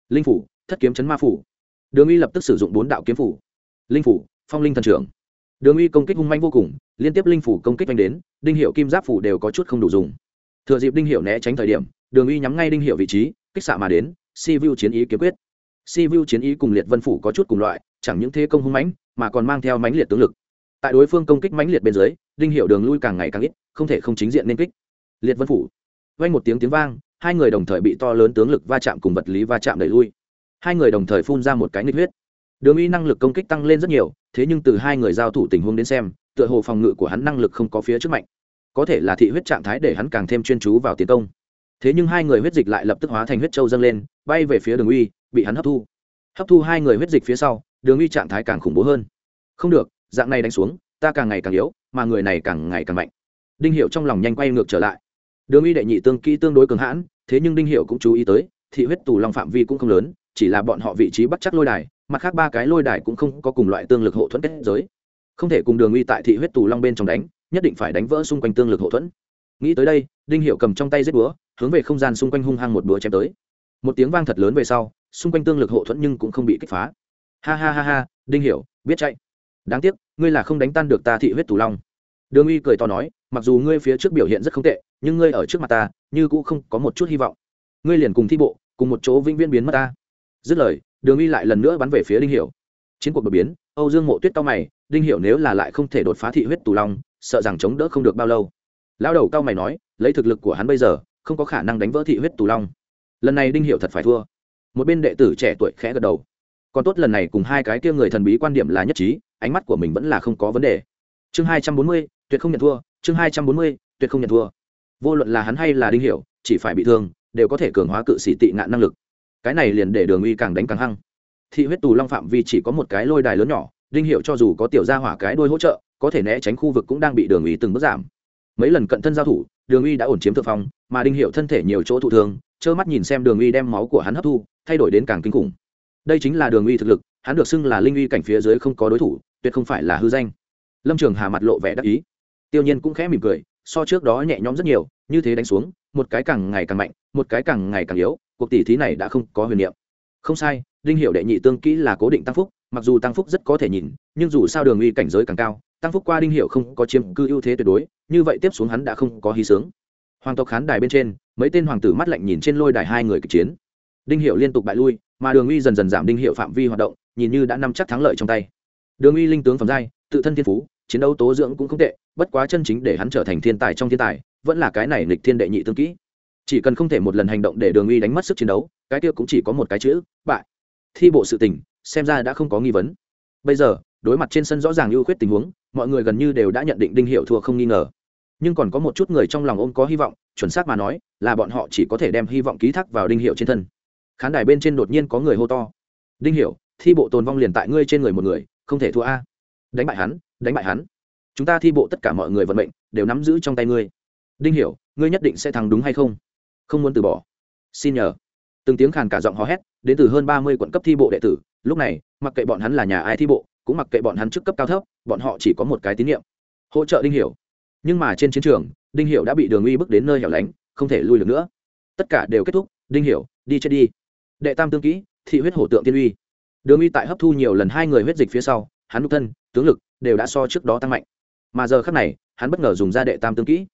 Linh phủ, thất kiếm chấn ma phủ. Đường uy lập tức sử dụng bốn đạo kiếm phủ. Linh phủ, phong linh thần trưởng. Đường uy công kích hung manh vô cùng, liên tiếp linh phủ công kích oanh đến, đinh hiệu kim giáp phủ đều có chút không đủ dùng. Thừa dịp đinh hiệu né tránh thời điểm, đường uy nhắm ngay đinh hiệu vị trí, kích xạ mà đến, si vu chiến ý kiếm quyết si vu chiến ý cùng liệt vân phủ có chút cùng loại, chẳng những thế công hung mãnh, mà còn mang theo mãnh liệt tướng lực. Tại đối phương công kích mãnh liệt bên dưới, đinh hiệu đường lui càng ngày càng ít, không thể không chính diện nên kích. Liệt vân phủ. Vang một tiếng tiếng vang, hai người đồng thời bị to lớn tướng lực va chạm cùng vật lý va chạm đẩy lui. Hai người đồng thời phun ra một cái nghịch huyết. Đường uy năng lực công kích tăng lên rất nhiều, thế nhưng từ hai người giao thủ tình huống đến xem, tựa hồ phòng ngự của hắn năng lực không có phía trước mạnh. Có thể là thị huyết trạng thái để hắn càng thêm chuyên chú vào tiến công. Thế nhưng hai người huyết dịch lại lập tức hóa thành huyết trâu dâng lên, bay về phía đường uy bị hắn hấp thu. Hấp thu hai người huyết dịch phía sau, đường uy trạng thái càng khủng bố hơn. Không được, dạng này đánh xuống, ta càng ngày càng yếu, mà người này càng ngày càng mạnh. Đinh hiệu trong lòng nhanh quay ngược trở lại. Đường uy đệ nhị tương kỹ tương đối cường hãn, thế nhưng đinh hiệu cũng chú ý tới, thị huyết tù long phạm vi cũng không lớn, chỉ là bọn họ vị trí bắt chắc lôi đài, mặt khác ba cái lôi đài cũng không có cùng loại tương lực hộ thuẫn kết giới. Không thể cùng đường uy tại thị huyết tù long bên trong đánh, nhất định phải đánh vỡ xung quanh tương lực hộ thuẫn. Nghĩ tới đây, đinh hiệu cầm trong tay giết búa, hướng về không gian xung quanh hung hăng một búa chém tới. Một tiếng vang thật lớn về sau xung quanh tương lực hộ thuẫn nhưng cũng không bị kích phá. Ha ha ha ha, đinh hiểu, biết chạy. Đáng tiếc, ngươi là không đánh tan được ta thị huyết tù long. Đường uy cười to nói, mặc dù ngươi phía trước biểu hiện rất không tệ, nhưng ngươi ở trước mặt ta, như cũng không có một chút hy vọng. Ngươi liền cùng thi bộ, cùng một chỗ vĩnh viễn biến mất ta. Dứt lời, đường uy lại lần nữa bắn về phía đinh hiểu. Chiến cuộc đột biến, âu dương mộ tuyết cao mày, đinh hiểu nếu là lại không thể đột phá thị huyết tù long, sợ rằng chống đỡ không được bao lâu. Lão đầu cao mày nói, lấy thực lực của hắn bây giờ, không có khả năng đánh vỡ thị huyết tù long. Lần này đinh hiểu thật phải thua một bên đệ tử trẻ tuổi khẽ gật đầu. Còn tốt lần này cùng hai cái kia người thần bí quan điểm là nhất trí, ánh mắt của mình vẫn là không có vấn đề. Chương hai trăm bốn mươi, tuyệt không nhận thua, chương hai trăm bốn mươi, tuyệt không nhận thua. Vô luận là hắn hay là đinh hiểu, chỉ phải bị thương, đều có thể cường hóa cự sĩ tị ngạn năng lực. Cái này liền để đường uy càng đánh càng hăng. Thị huyết tù long phạm vi chỉ có một cái lôi đài lớn nhỏ, đinh hiệu cho dù có tiểu gia hỏa cái đuôi hỗ trợ, có thể né tránh khu vực cũng đang bị đường uy từng bước giảm. Mấy lần cận thân giao thủ đường uy đã ổn chiếm thượng phong, mà đinh hiệu thân thể nhiều chỗ thụ thương, trơ mắt nhìn xem đường uy đem máu của hắn hấp thu, thay đổi đến càng kinh khủng. Đây chính là đường uy thực lực, hắn được xưng là linh uy cảnh phía dưới không có đối thủ, tuyệt không phải là hư danh. Lâm trường hà mặt lộ vẻ đắc ý. Tiêu nhiên cũng khẽ mỉm cười, so trước đó nhẹ nhõm rất nhiều, như thế đánh xuống, một cái càng ngày càng mạnh, một cái càng ngày càng yếu, cuộc tỷ thí này đã không có huyền niệm. Không sai, đinh hiệu đệ nhị tương kỹ là cố định tăng phúc, mặc dù tăng phúc rất có thể nhìn, nhưng dù sao đường uy cảnh giới càng cao, tăng phúc qua đinh hiệu không có chiếm cư ưu thế tuyệt đối như vậy tiếp xuống hắn đã không có hí sướng. Hoàng tộc khán đài bên trên, mấy tên hoàng tử mắt lạnh nhìn trên lôi đài hai người kịch chiến. Đinh hiệu liên tục bại lui, mà đường uy dần dần giảm đinh hiệu phạm vi hoạt động, nhìn như đã nắm chắc thắng lợi trong tay. Đường uy linh tướng phẩm giai, tự thân thiên phú, chiến đấu tố dưỡng cũng không tệ, bất quá chân chính để hắn trở thành thiên tài trong thiên tài, vẫn là cái này lịch thiên đệ nhị tương kỹ. Chỉ cần không thể một lần hành động để đường uy đánh mất sức chiến đấu, cái kia cũng chỉ có một cái chữ, bại. Thi bộ sự tình, xem ra đã không có nghi vấn. Bây giờ, đối mặt trên sân rõ ràng ưu khuyết tình huống, mọi người gần như đều đã nhận định đinh hiệu thua không nghi ngờ nhưng còn có một chút người trong lòng ôm có hy vọng, chuẩn xác mà nói, là bọn họ chỉ có thể đem hy vọng ký thác vào đinh hiệu trên thân. Khán đài bên trên đột nhiên có người hô to. Đinh hiệu, thi bộ tồn vong liền tại ngươi trên người một người, không thể thua a. Đánh bại hắn, đánh bại hắn. Chúng ta thi bộ tất cả mọi người vận mệnh đều nắm giữ trong tay ngươi. Đinh hiểu ngươi nhất định sẽ thắng đúng hay không? Không muốn từ bỏ. Xin nhờ. Từng tiếng khàn cả giọng hò hét, đến từ hơn ba mươi quận cấp thi bộ đệ tử. Lúc này, mặc kệ bọn hắn là nhà ai thi bộ, cũng mặc kệ bọn hắn chức cấp cao thấp, bọn họ chỉ có một cái tín nhiệm. Hỗ trợ đinh hiểu nhưng mà trên chiến trường, đinh hiểu đã bị đường uy bước đến nơi hẻo lánh, không thể lui được nữa. Tất cả đều kết thúc, đinh hiểu, đi chết đi. Đệ tam tương kỹ, thị huyết hổ tượng tiên uy. Đường uy tại hấp thu nhiều lần hai người huyết dịch phía sau, hắn nhục thân, tướng lực đều đã so trước đó tăng mạnh. Mà giờ khắc này, hắn bất ngờ dùng ra đệ tam tương kỹ.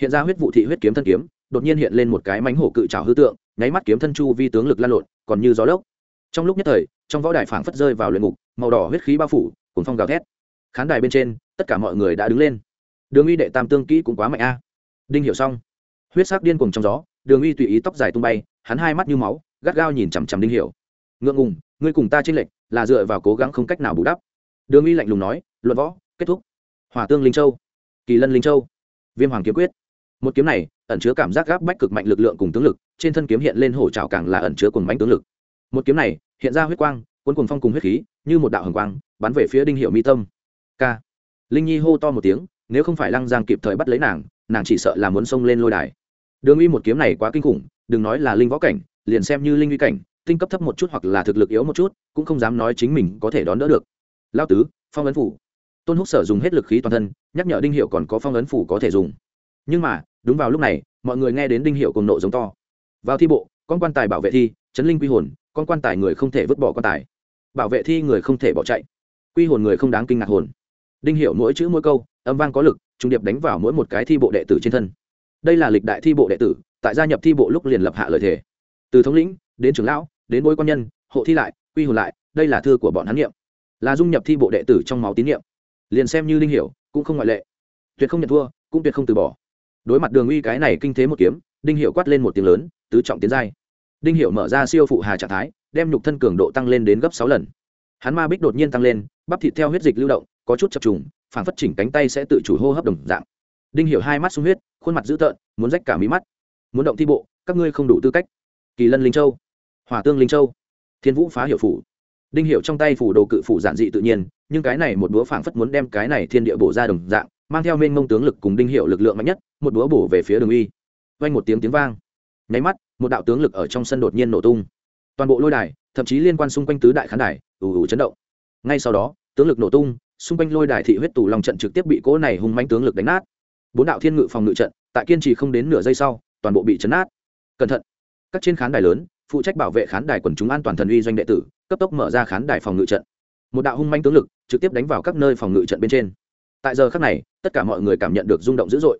Hiện ra huyết vụ thị huyết kiếm thân kiếm, đột nhiên hiện lên một cái mánh hổ cự trào hư tượng, nháy mắt kiếm thân chu vi tướng lực lan lộn, còn như gió lốc. Trong lúc nhất thời, trong võ đài phảng phất rơi vào luyện ngục, màu đỏ huyết khí bao phủ cùng phong gào thét. Khán đài bên trên, tất cả mọi người đã đứng lên đường uy đệ tam tương kỹ cũng quá mạnh a. Đinh hiểu xong, huyết sắc điên cuồng trong gió, đường uy tùy ý tóc dài tung bay, hắn hai mắt như máu, gắt gao nhìn chằm chằm đinh hiểu. Ngượng ngùng, ngươi cùng ta trên lệnh là dựa vào cố gắng không cách nào bù đắp. Đường uy lạnh lùng nói, luận võ, kết thúc. Hỏa tương linh châu, kỳ lân linh châu, viêm hoàng kiếm quyết. Một kiếm này, ẩn chứa cảm giác gáp bách cực mạnh lực lượng cùng tướng lực, trên thân kiếm hiện lên hổ trào càng là ẩn chứa cùng bánh tướng lực. Một kiếm này, hiện ra huyết quang, cuốn cùng phong cùng huyết khí, như một đạo hồng quang, bắn về phía đinh hiệu mi tâm. K linh nhi hô to một tiếng nếu không phải lăng giang kịp thời bắt lấy nàng nàng chỉ sợ là muốn xông lên lôi đài. Đường uy một kiếm này quá kinh khủng, đừng nói là linh võ cảnh, liền xem như linh uy cảnh, tinh cấp thấp một chút hoặc là thực lực yếu một chút, cũng không dám nói chính mình có thể đón đỡ được. Lao tứ, phong ấn phủ. Tôn húc sở dùng hết lực khí toàn thân, nhắc nhở đinh hiệu còn có phong ấn phủ có thể dùng. Nhưng mà, đúng vào lúc này, mọi người nghe đến đinh hiệu cùng nộ giống to. Vào thi bộ, con quan tài bảo vệ thi, chấn linh quy hồn, con quan tài người không thể vứt bỏ quan tài. Bảo vệ thi người không thể bỏ chạy. Quy hồn người không đáng kinh ngạc hồn. Đinh hiệu mỗi chữ mỗi câu âm vang có lực, trung điệp đánh vào mỗi một cái thi bộ đệ tử trên thân. Đây là lịch đại thi bộ đệ tử, tại gia nhập thi bộ lúc liền lập hạ lời thề. Từ thống lĩnh, đến trưởng lão, đến bối quan nhân, hộ thi lại, quy hồn lại, đây là thư của bọn hắn niệm. Là dung nhập thi bộ đệ tử trong máu tín niệm. Liền xem như linh hiểu, cũng không ngoại lệ. Tuyệt không nhận thua, cũng tuyệt không từ bỏ. Đối mặt đường uy cái này kinh thế một kiếm, đinh hiệu quát lên một tiếng lớn, tứ trọng tiến giai. Đinh hiệu mở ra siêu phụ hà trạng thái, đem nhục thân cường độ tăng lên đến gấp sáu lần. Hắn ma bích đột nhiên tăng lên, bắp thịt theo huyết dịch lưu động có chút chập trùng phản phất chỉnh cánh tay sẽ tự chủ hô hấp đồng dạng. Đinh Hiểu hai mắt sung huyết, khuôn mặt dữ tợn, muốn rách cả mí mắt. Muốn động thi bộ, các ngươi không đủ tư cách. Kỳ lân linh châu, hỏa tương linh châu, thiên vũ phá hiệu phủ. Đinh Hiểu trong tay phủ đồ cự phủ giản dị tự nhiên, nhưng cái này một búa phảng phất muốn đem cái này thiên địa bổ ra đồng dạng, mang theo mênh mông tướng lực cùng đinh hiệu lực lượng mạnh nhất, một búa bổ về phía đường uy. Vang một tiếng tiếng vang. Nháy mắt, một đạo tướng lực ở trong sân đột nhiên nổ tung. Toàn bộ lôi đài, thậm chí liên quan xung quanh tứ đại khán đài, ù ù chấn động. Ngay sau đó, tướng lực nổ tung xung quanh lôi đài thị huyết tù long trận trực tiếp bị cỗ này hung manh tướng lực đánh nát. Bốn đạo thiên ngự phòng ngự trận, tại kiên trì không đến nửa giây sau, toàn bộ bị chấn nát. Cẩn thận. Các trên khán đài lớn, phụ trách bảo vệ khán đài quần chúng an toàn thần uy doanh đệ tử, cấp tốc mở ra khán đài phòng ngự trận. Một đạo hung manh tướng lực trực tiếp đánh vào các nơi phòng ngự trận bên trên. Tại giờ khắc này, tất cả mọi người cảm nhận được rung động dữ dội.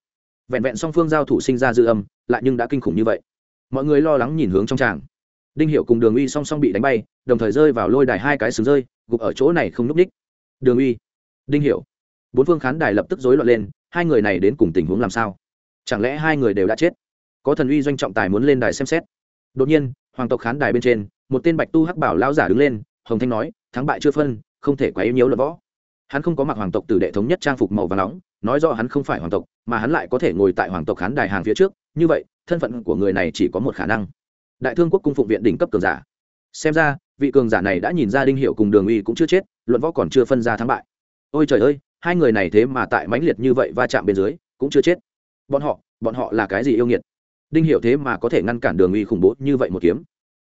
Vẹn vẹn song phương giao thủ sinh ra dư âm, lại nhưng đã kinh khủng như vậy. Mọi người lo lắng nhìn hướng trong tràng. Đinh hiệu cùng đường uy song song bị đánh bay, đồng thời rơi vào lôi đài hai cái sừng rơi, gục ở chỗ này không n ú c ních đường uy đinh Hiểu, bốn phương khán đài lập tức rối loạn lên hai người này đến cùng tình huống làm sao? Chẳng lẽ hai người đều đã chết? Có thần uy doanh trọng tài muốn lên đài xem xét. Đột nhiên hoàng tộc khán đài bên trên một tên bạch tu hắc bảo lão giả đứng lên hồng thanh nói thắng bại chưa phân không thể quá yếu nhiều luận võ. Hắn không có mặc hoàng tộc từ đệ thống nhất trang phục màu và nóng nói rõ hắn không phải hoàng tộc mà hắn lại có thể ngồi tại hoàng tộc khán đài hàng phía trước như vậy thân phận của người này chỉ có một khả năng. Đại thương quốc cung phụng viện đỉnh cấp cường giả. Xem ra vị cường giả này đã nhìn ra đinh hiệu cùng đường uy cũng chưa chết luận võ còn chưa phân ra thắng bại ôi trời ơi, hai người này thế mà tại mãnh liệt như vậy va chạm bên dưới, cũng chưa chết. Bọn họ bọn họ là cái gì yêu nghiệt? Đinh Hiểu thế mà có thể ngăn cản đường uy khủng bố như vậy một kiếm.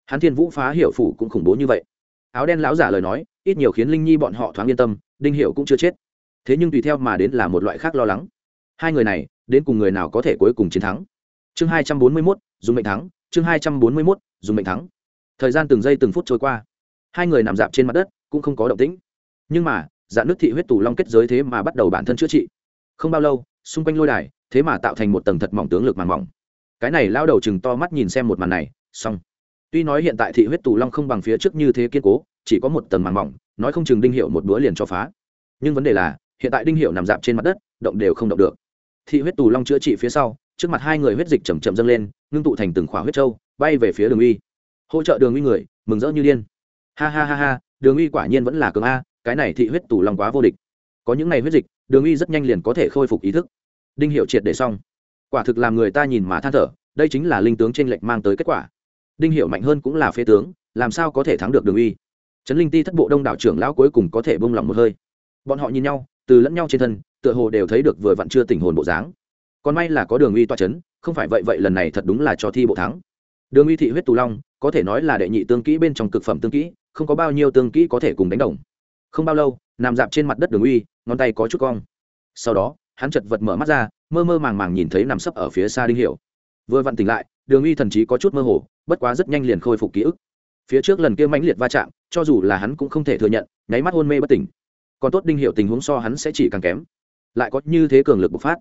Hắn thiên vũ phá Hiểu phủ cũng khủng bố như vậy. Áo đen lão giả lời nói, ít nhiều khiến linh nhi bọn họ thoáng yên tâm, đinh Hiểu cũng chưa chết. Thế nhưng tùy theo mà đến là một loại khác lo lắng. Hai người này, đến cùng người nào có thể cuối cùng chiến thắng? Chương hai trăm bốn mươi mốt, dùng mệnh thắng. Chương hai trăm bốn mươi mốt, dùng mệnh thắng. Thời gian từng giây từng phút trôi qua. Hai người nằm dạp trên mặt đất, cũng không có động tĩnh. Nhưng mà dạn nước thị huyết tù long kết giới thế mà bắt đầu bản thân chữa trị. Không bao lâu, xung quanh lôi đài, thế mà tạo thành một tầng thật mỏng tướng lực màng mỏng. Cái này lao đầu chừng to mắt nhìn xem một màn này, xong. Tuy nói hiện tại thị huyết tù long không bằng phía trước như thế kiên cố, chỉ có một tầng màng mỏng, nói không chừng đinh hiệu một bữa liền cho phá. Nhưng vấn đề là, hiện tại đinh hiệu nằm dạp trên mặt đất, động đều không động được. Thị huyết tù long chữa trị phía sau, trước mặt hai người huyết dịch chầm chậm dâng lên, ngưng tụ thành từng khỏa huyết trâu bay về phía đường uy. Hỗ trợ đường uy người, mừng rỡ như điên. Ha ha ha ha, đường uy quả nhiên vẫn là cường a cái này thị huyết tù long quá vô địch. Có những ngày huyết dịch, đường uy rất nhanh liền có thể khôi phục ý thức. Đinh hiệu triệt để xong. Quả thực làm người ta nhìn mà than thở, đây chính là linh tướng t r ê n lệch mang tới kết quả. Đinh hiệu mạnh hơn cũng là phế tướng, làm sao có thể thắng được đường uy trấn linh ti thất bộ đông đảo trưởng lão cuối cùng có thể bông lòng một hơi. Bọn họ nhìn nhau, từ lẫn nhau trên thân, tựa hồ đều thấy được vừa vặn chưa tình hồn bộ dáng. Còn may là có đường uy toa c h ấ n không phải vậy vậy lần này thật đúng là cho thi bộ thắng. Đường uy thị huyết tù long, có thể nói là đệ nhị tương kỹ bên trong cực phẩm tương kỹ, không có bao nhiêu tương kỹ có thể cùng đánh đồng không bao lâu, nằm dạp trên mặt đất đường uy, ngón tay có chút cong. Sau đó, hắn chật vật mở mắt ra, mơ mơ màng màng nhìn thấy nằm sấp ở phía xa đinh hiểu. Vừa vặn tỉnh lại, đường uy thần trí có chút mơ hồ, bất quá rất nhanh liền khôi phục ký ức. Phía trước lần kia mãnh liệt va chạm, cho dù là hắn cũng không thể thừa nhận, nháy mắt hôn mê bất tỉnh. Còn tốt đinh hiệu tình huống so hắn sẽ chỉ càng kém. Lại có như thế cường lực bộc phát.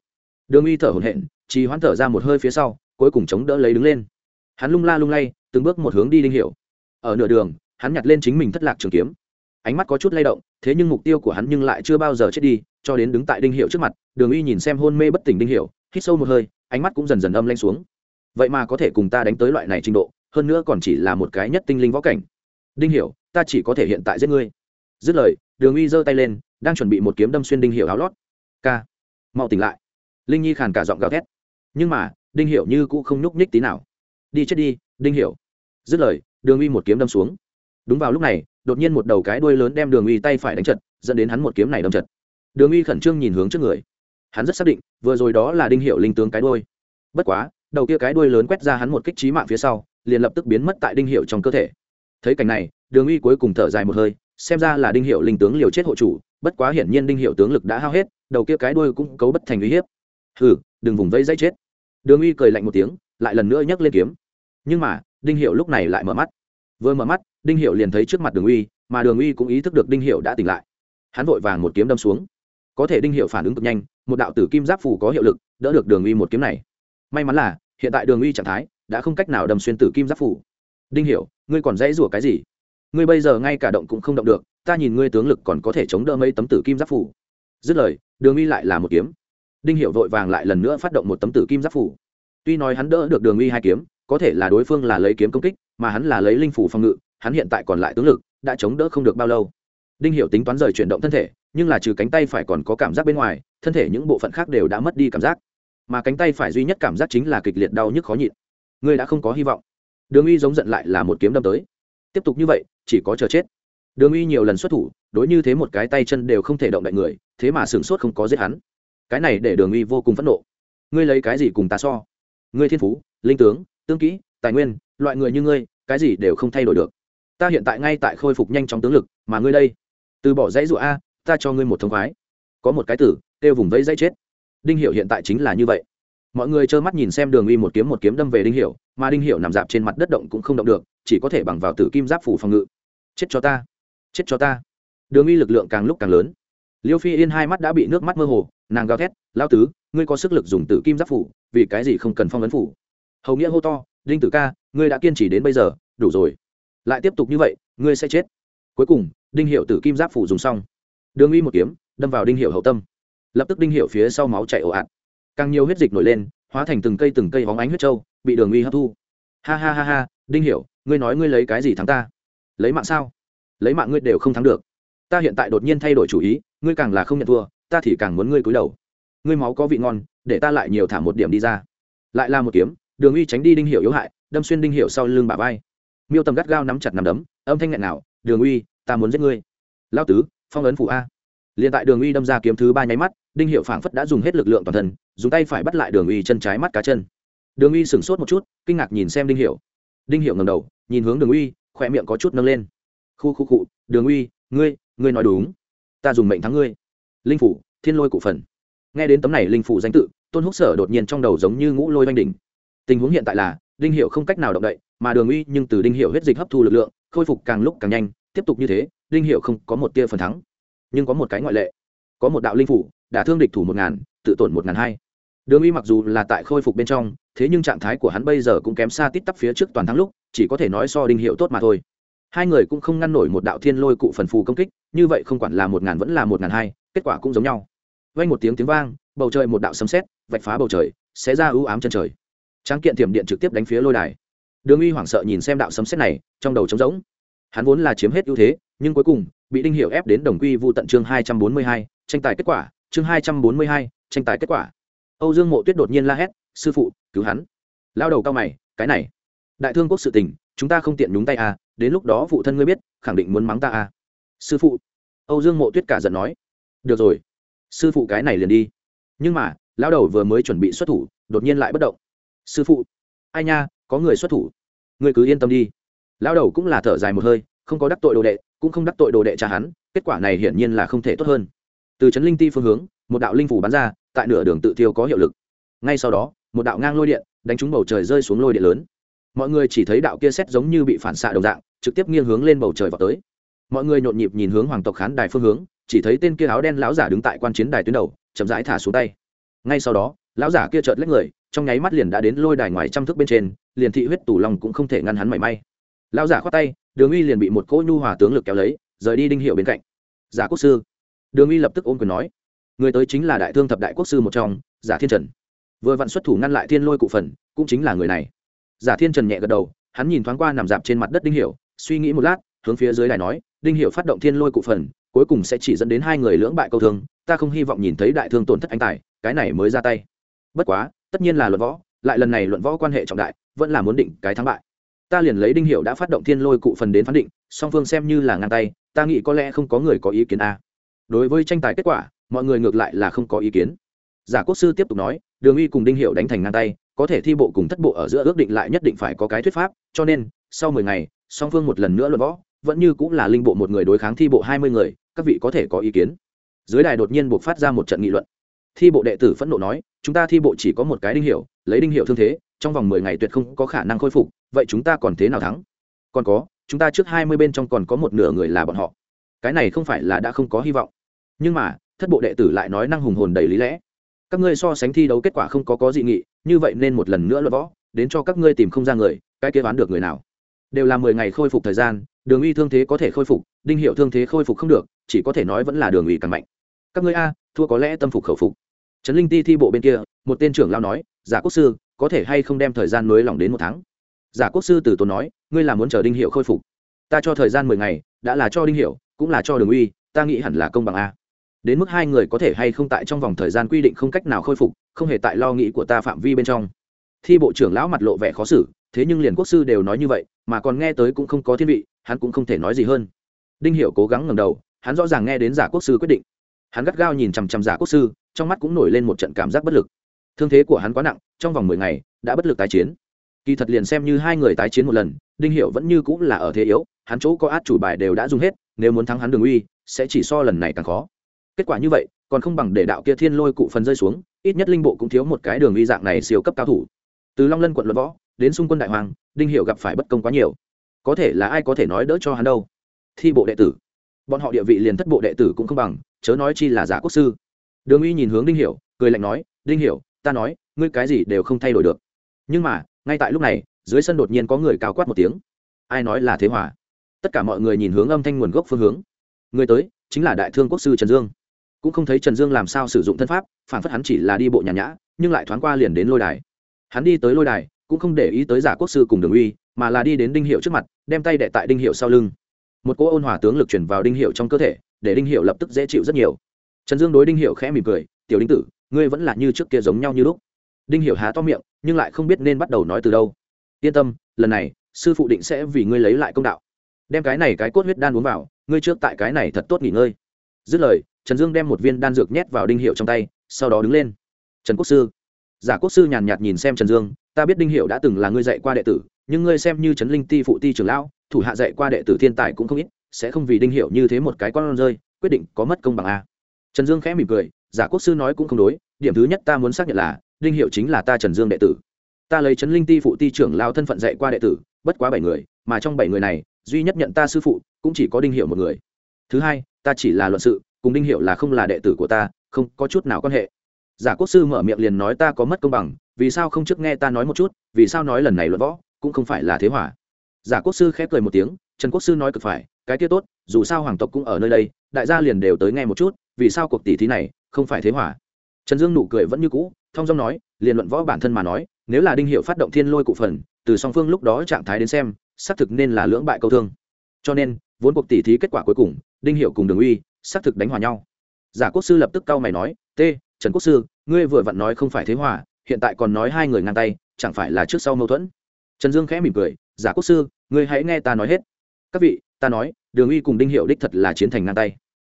Đường uy thở hổn hển chỉ hoãn thở ra một hơi phía sau, cuối cùng chống đỡ lấy đứng lên. Hắn lung la lung lay, từng bước một hướng đi đinh hiệu ở nửa đường, hắn nhặt lên chính mình thất lạc trường kiếm ánh mắt có chút lay động, thế nhưng mục tiêu của hắn nhưng lại chưa bao giờ chết đi, cho đến đứng tại đinh hiệu trước mặt, đường uy nhìn xem hôn mê bất tỉnh đinh hiệu hít sâu một hơi, ánh mắt cũng dần dần âm lanh xuống. Vậy mà có thể cùng ta đánh tới loại này trình độ, hơn nữa còn chỉ là một cái nhất tinh linh võ cảnh. Đinh hiểu, ta chỉ có thể hiện tại giết ngươi. Dứt lời, đường uy giơ tay lên, đang chuẩn bị một kiếm đâm xuyên đinh hiểu áo lót. Ca, mau tỉnh lại. Linh nhi khàn cả giọng gào thét. Nhưng mà, đinh hiểu như cũ không nhúc nhích tí nào. Đi chết đi, đinh hiểu. Dứt lời, đường uy một kiếm đâm xuống. Đúng vào lúc này đột nhiên một đầu cái đuôi lớn đem đường uy tay phải đánh chật, dẫn đến hắn một kiếm này đâm chật. Đường uy khẩn trương nhìn hướng trước người. Hắn rất xác định, vừa rồi đó là đinh hiệu linh tướng cái đuôi. Bất quá, đầu kia cái đuôi lớn quét ra hắn một kích trí mạng phía sau, liền lập tức biến mất tại đinh hiệu trong cơ thể. Thấy cảnh này, đường uy cuối cùng thở dài một hơi, xem ra là đinh hiệu linh tướng liều chết hộ chủ, bất quá hiển nhiên đinh hiệu tướng lực đã hao hết, đầu kia cái đuôi cũng cấu bất thành uy hiếp. Hừ, đừng vùng vây dây chết. Đường uy cười lạnh một tiếng, lại lần nữa nhấc lên kiếm. Nhưng mà, đinh hiệu lúc này lại mở mắt. Vừa mở mắt đinh hiệu liền thấy trước mặt đường uy, mà đường uy cũng ý thức được đinh hiệu đã tỉnh lại. Hắn vội vàng một kiếm đâm xuống. Có thể đinh hiệu phản ứng cực nhanh, một đạo tử kim giáp phủ có hiệu lực, đỡ được đường uy một kiếm này. May mắn là, hiện tại đường uy trạng thái đã không cách nào đâm xuyên tử kim giáp phủ đinh hiểu, ngươi còn dãy rủa cái gì? Ngươi bây giờ ngay cả động cũng không động được, ta nhìn ngươi tướng lực còn có thể chống đỡ mấy tấm tử kim giáp phủ dứt lời, đường uy lại là một kiếm. Đinh hiểu vội vàng lại lần nữa phát động một tấm tử kim giáp phủ tuy nói hắn đỡ được đường uy hai kiếm, có thể là đối phương là lấy kiếm công kích, mà hắn là lấy linh phủ phòng ngự hắn hiện tại còn lại tướng lực, đã chống đỡ không được bao lâu. Đinh hiểu tính toán rời chuyển động thân thể, nhưng là trừ cánh tay phải còn có cảm giác bên ngoài, thân thể những bộ phận khác đều đã mất đi cảm giác. Mà cánh tay phải duy nhất cảm giác chính là kịch liệt đau nhức khó nhịn. Ngươi đã không có hy vọng. Đường uy giống giận lại là một kiếm đâm tới. Tiếp tục như vậy, chỉ có chờ chết. Đường uy nhiều lần xuất thủ, đối như thế một cái tay chân đều không thể động đại người, thế mà sửng sốt không có giết hắn. Cái này để đường uy vô cùng phẫn nộ. Ngươi lấy cái gì cùng ta so? Ngươi thiên phú, linh tướng tương kỹ, tài nguyên, loại người như ngươi, cái gì đều không thay đổi được ta hiện tại ngay tại khôi phục nhanh chóng tướng lực, mà ngươi đây, từ bỏ dãy dụ a, ta cho ngươi một thông khoái. Có một cái tử, kêu vùng vẫy dãy chết. Đinh hiểu hiện tại chính là như vậy. Mọi người trơ mắt nhìn xem đường uy một kiếm một kiếm đâm về đinh hiểu, mà đinh hiểu nằm dạp trên mặt đất động cũng không động được, chỉ có thể bằng vào tử kim giáp phủ phòng ngự. Chết cho ta, chết cho ta. Đường uy lực lượng càng lúc càng lớn. Liêu phi yên hai mắt đã bị nước mắt mơ hồ, nàng gào thét lao tứ, ngươi có sức lực dùng tử kim giáp phủ, vì cái gì không cần phong ấn phủ? Hầu nghĩa hô to, đinh tử ca, ngươi đã kiên trì đến bây giờ, đủ rồi lại tiếp tục như vậy, ngươi sẽ chết. Cuối cùng, đinh hiệu tử kim giáp phủ dùng xong. Đường uy một kiếm, đâm vào đinh hiệu hậu tâm. Lập tức đinh hiệu phía sau máu chạy ồ ạt. Càng nhiều huyết dịch nổi lên, hóa thành từng cây từng cây hóng ánh huyết trâu bị đường uy hấp thu. Ha ha ha ha, đinh hiệu, ngươi nói ngươi lấy cái gì thắng ta? Lấy mạng sao? Lấy mạng ngươi đều không thắng được. Ta hiện tại đột nhiên thay đổi chủ ý, ngươi càng là không nhận thua, ta thì càng muốn ngươi cúi đầu. Ngươi máu có vị ngon, để ta lại nhiều thả một điểm đi ra. Lại là một kiếm, đường uy tránh đi đinh hiệu yếu hại, đâm xuyên đinh hiệu sau lưng bà vai miêu tầm gắt gao nắm chặt nằm đấm, âm thanh nghẹn nào đường uy, ta muốn giết ngươi. Lao tứ, phong ấn phụ a. Liền tại đường uy đâm ra kiếm thứ ba nháy mắt, đinh hiệu phảng phất đã dùng hết lực lượng toàn thân, dùng tay phải bắt lại đường uy chân trái mắt cá chân. Đường uy sửng sốt một chút, kinh ngạc nhìn xem đinh hiệu. Đinh hiệu ngầm đầu, nhìn hướng đường uy khỏe miệng có chút nâng lên. Khu khu cụ đường uy, ngươi ngươi nói đúng. Ta dùng mệnh thắng ngươi. Linh phủ, thiên lôi cụ phần. Nghe đến tấm này linh phủ danh tự, tôn húc sở đột nhiên trong đầu giống như ngũ lôi oanh đỉnh. Tình huống hiện tại là, đinh hiệu không cách nào động đậy mà đường uy nhưng từ đinh hiệu huyết dịch hấp thu lực lượng, khôi phục càng lúc càng nhanh, tiếp tục như thế, đinh hiệu không có một tia phần thắng. Nhưng có một cái ngoại lệ. Có một đạo linh phủ đã thương địch thủ một ngàn, tự tổn một ngàn hai. Đường uy mặc dù là tại khôi phục bên trong, thế nhưng trạng thái của hắn bây giờ cũng kém xa tít tắp phía trước toàn thắng lúc, chỉ có thể nói so đinh hiệu tốt mà thôi. Hai người cũng không ngăn nổi một đạo thiên lôi cụ phần phù công kích, như vậy không quản là một ngàn vẫn là một ngàn hai, kết quả cũng giống nhau. Vang một tiếng tiếng vang, bầu trời một đạo sấm sét vạch phá bầu trời, xé ra ưu ám chân trời. Tráng kiện thiểm điện trực tiếp đánh phía lôi đài đường uy hoảng sợ nhìn xem đạo sấm sét này, trong đầu trống rỗng. Hắn vốn là chiếm hết ưu thế, nhưng cuối cùng, bị đinh hiệu ép đến đồng quy vụ tận chương hai trăm bốn mươi hai, tranh tài kết quả, chương hai trăm bốn mươi hai, tranh tài kết quả. Âu dương mộ tuyết đột nhiên la hét, sư phụ, cứu hắn. Lao đầu cao mày, cái này, đại thương quốc sự tình, chúng ta không tiện nhúng tay à đến lúc đó phụ thân ngươi biết, khẳng định muốn mắng ta à. Sư phụ. Âu dương mộ tuyết cả giận nói, được rồi, sư phụ cái này liền đi. Nhưng mà lao đầu vừa mới chuẩn bị xuất thủ, đột nhiên lại bất động. Sư phụ ai nha, có người xuất thủ. Người cứ yên tâm đi. Lao đầu cũng là thở dài một hơi, không có đắc tội đồ đệ, cũng không đắc tội đồ đệ cha hắn, kết quả này hiển nhiên là không thể tốt hơn. Từ trấn linh ti phương hướng, một đạo linh phủ bắn ra, tại nửa đường tự tiêu có hiệu lực. Ngay sau đó, một đạo ngang lôi điện đánh trúng bầu trời rơi xuống lôi điện lớn. Mọi người chỉ thấy đạo kia xét giống như bị phản xạ đồng dạng, trực tiếp nghiêng hướng lên bầu trời vào tới. Mọi người nhộn nhịp nhìn hướng hoàng tộc khán đài phương hướng, chỉ thấy tên kia áo đen lão giả đứng tại quan chiến đài tuyến đầu, chậm rãi thả xuống tay. Ngay sau đó, lão giả kia chợt lấy người trong nháy mắt liền đã đến lôi đài ngoài trăm thước bên trên, liền thị huyết tủ lòng cũng không thể ngăn hắn mảy may. Lao giả khoát tay, đường uy liền bị một cỗ nhu hòa tướng lực kéo lấy, rời đi đinh hiệu bên cạnh. Giả quốc sư. Đường uy lập tức ôm quyền nói, người tới chính là đại thương thập đại quốc sư một trong, giả thiên trần. Vừa vặn xuất thủ ngăn lại thiên lôi cụ phần, cũng chính là người này. Giả thiên trần nhẹ gật đầu, hắn nhìn thoáng qua nằm dạp trên mặt đất đinh hiệu, suy nghĩ một lát, hướng phía dưới đài nói, đinh hiệu phát động thiên lôi cụ phần, cuối cùng sẽ chỉ dẫn đến hai người lưỡng bại câu thương, ta không hy vọng nhìn thấy đại thương tổn thất anh tài, cái này mới ra tay. Bất quá tất nhiên là luận võ, lại lần này luận võ quan hệ trọng đại, vẫn là muốn định cái thắng bại. Ta liền lấy đinh hiệu đã phát động thiên lôi cụ phần đến phán định, song phương xem như là ngang tay, ta nghĩ có lẽ không có người có ý kiến a. Đối với tranh tài kết quả, mọi người ngược lại là không có ý kiến. Giả quốc sư tiếp tục nói, đường uy cùng đinh hiệu đánh thành ngang tay, có thể thi bộ cùng thất bộ ở giữa ước định lại nhất định phải có cái thuyết pháp, cho nên, sau mười ngày, song phương một lần nữa luận võ, vẫn như cũng là linh bộ một người đối kháng thi bộ hai mươi người, các vị có thể có ý kiến. Dưới đài đột nhiên buộc phát ra một trận nghị luận thi bộ đệ tử phẫn nộ nói, chúng ta thi bộ chỉ có một cái đinh hiệu, lấy đinh hiệu thương thế, trong vòng mười ngày tuyệt không có khả năng khôi phục, vậy chúng ta còn thế nào thắng? Còn có, chúng ta trước hai mươi bên trong còn có một nửa người là bọn họ. Cái này không phải là đã không có hy vọng. Nhưng mà, thất bộ đệ tử lại nói năng hùng hồn đầy lý lẽ. Các ngươi so sánh thi đấu kết quả không có có dị nghị, như vậy nên một lần nữa luận võ, đến cho các ngươi tìm không ra người, cái kế toán được người nào? Đều là mười ngày khôi phục thời gian, đường uy thương thế có thể khôi phục, đinh hiệu thương thế khôi phục không được, chỉ có thể nói vẫn là đường uy càng mạnh. Các ngươi a, thua có lẽ tâm phục khẩu phục trấn linh ti thi bộ bên kia, một tên trưởng lao nói, giả quốc sư, có thể hay không đem thời gian nới lỏng đến một tháng? Giả quốc sư từ tốn nói, ngươi là muốn chờ đinh hiệu khôi phục. Ta cho thời gian mười ngày, đã là cho đinh hiệu cũng là cho đường uy, ta nghĩ hẳn là công bằng a. Đến mức hai người có thể hay không tại trong vòng thời gian quy định không cách nào khôi phục, không hề tại lo nghĩ của ta phạm vi bên trong. Thi bộ trưởng lão mặt lộ vẻ khó xử, thế nhưng liền quốc sư đều nói như vậy, mà còn nghe tới cũng không có thiên vị, hắn cũng không thể nói gì hơn. Đinh hiểu cố gắng ngẩng đầu, hắn rõ ràng nghe đến giả quốc sư quyết định hắn gắt gao nhìn chằm chằm giả quốc sư, trong mắt cũng nổi lên một trận cảm giác bất lực. Thương thế của hắn quá nặng, trong vòng mười ngày, đã bất lực tái chiến. Kỳ thật liền xem như hai người tái chiến một lần, đinh hiểu vẫn như cũng là ở thế yếu, hắn chỗ có át chủ bài đều đã dùng hết, nếu muốn thắng hắn đường uy, sẽ chỉ so lần này càng khó. Kết quả như vậy, còn không bằng để đạo kia thiên lôi cụ phần rơi xuống, ít nhất linh bộ cũng thiếu một cái đường uy dạng này siêu cấp cao thủ. Từ long lân quận luận võ, đến xung quân đại hoàng, đinh hiệu gặp phải bất công quá nhiều. Có thể là ai có thể nói đỡ cho hắn đâu? Thi bộ đệ tử bọn họ địa vị liền thất bộ đệ tử cũng không bằng, chớ nói chi là giả quốc sư. Đường uy nhìn hướng đinh hiểu, cười lạnh nói, đinh hiểu, ta nói, ngươi cái gì đều không thay đổi được. Nhưng mà, ngay tại lúc này, dưới sân đột nhiên có người cao quát một tiếng. Ai nói là thế hòa? Tất cả mọi người nhìn hướng âm thanh nguồn gốc phương hướng. Người tới, chính là đại thương quốc sư trần dương. Cũng không thấy trần dương làm sao sử dụng thân pháp, phản phất hắn chỉ là đi bộ nhàn nhã, nhưng lại thoáng qua liền đến lôi đài. Hắn đi tới lôi đài, cũng không để ý tới giả quốc sư cùng đường uy, mà là đi đến đinh hiệu trước mặt, đem tay đệ tại đinh hiệu sau lưng một cỗ ôn hòa tướng lực chuyển vào đinh hiệu trong cơ thể, để đinh hiệu lập tức dễ chịu rất nhiều. Trần dương đối đinh hiệu khẽ mỉm cười, tiểu đinh tử, ngươi vẫn là như trước kia giống nhau như lúc. Đinh hiệu há to miệng, nhưng lại không biết nên bắt đầu nói từ đâu. Yên tâm, lần này, sư phụ định sẽ vì ngươi lấy lại công đạo. Đem cái này cái cốt huyết đan uống vào, ngươi trước tại cái này thật tốt nghỉ ngơi. Dứt lời, trần dương đem một viên đan dược nhét vào đinh hiệu trong tay, sau đó đứng lên. Trần quốc sư. Giả quốc sư nhàn nhạt nhìn xem trần dương, ta biết đinh hiệu đã từng là ngươi dạy qua đệ tử, nhưng ngươi xem như trấn linh ti phụ ti trưởng lão thủ hạ dạy qua đệ tử thiên tài cũng không ít, sẽ không vì đinh Hiểu như thế một cái con rơi, quyết định có mất công bằng a. Trần dương khẽ mỉm cười, giả quốc sư nói cũng không đối, điểm thứ nhất ta muốn xác nhận là, đinh hiệu chính là ta trần dương đệ tử. Ta lấy trấn linh ti phụ ti trưởng lao thân phận dạy qua đệ tử, bất quá bảy người, mà trong bảy người này, duy nhất nhận ta sư phụ, cũng chỉ có đinh hiệu một người. Thứ hai, ta chỉ là luận sự, cùng đinh hiệu là không là đệ tử của ta, không có chút nào quan hệ. Giả quốc sư mở miệng liền nói ta có mất công bằng, vì sao không trước nghe ta nói một chút, vì sao nói lần này luận võ, cũng không phải là thế hỏa giả quốc sư khép cười một tiếng, trần quốc sư nói cực phải, cái kia tốt, dù sao hoàng tộc cũng ở nơi đây, đại gia liền đều tới nghe một chút, vì sao cuộc tỷ thí này không phải thế hỏa trần dương nụ cười vẫn như cũ thông dong nói, liền luận võ bản thân mà nói, nếu là đinh hiệu phát động thiên lôi cụ phần, từ song phương lúc đó trạng thái đến xem, xác thực nên là lưỡng bại câu thương. Cho nên, vốn cuộc tỷ thí kết quả cuối cùng, đinh hiệu cùng đường uy, xác thực đánh hòa nhau. Giả quốc sư lập tức cau mày nói, t, trần quốc sư, ngươi vừa vặn nói không phải thế hòa, hiện tại còn nói hai người ngang tay, chẳng phải là trước sau mâu thuẫn? Trần dương khẽ mỉm cười giả quốc sư, ngươi hãy nghe ta nói hết. Các vị, ta nói, đường uy cùng đinh hiệu đích thật là chiến thành ngang tay.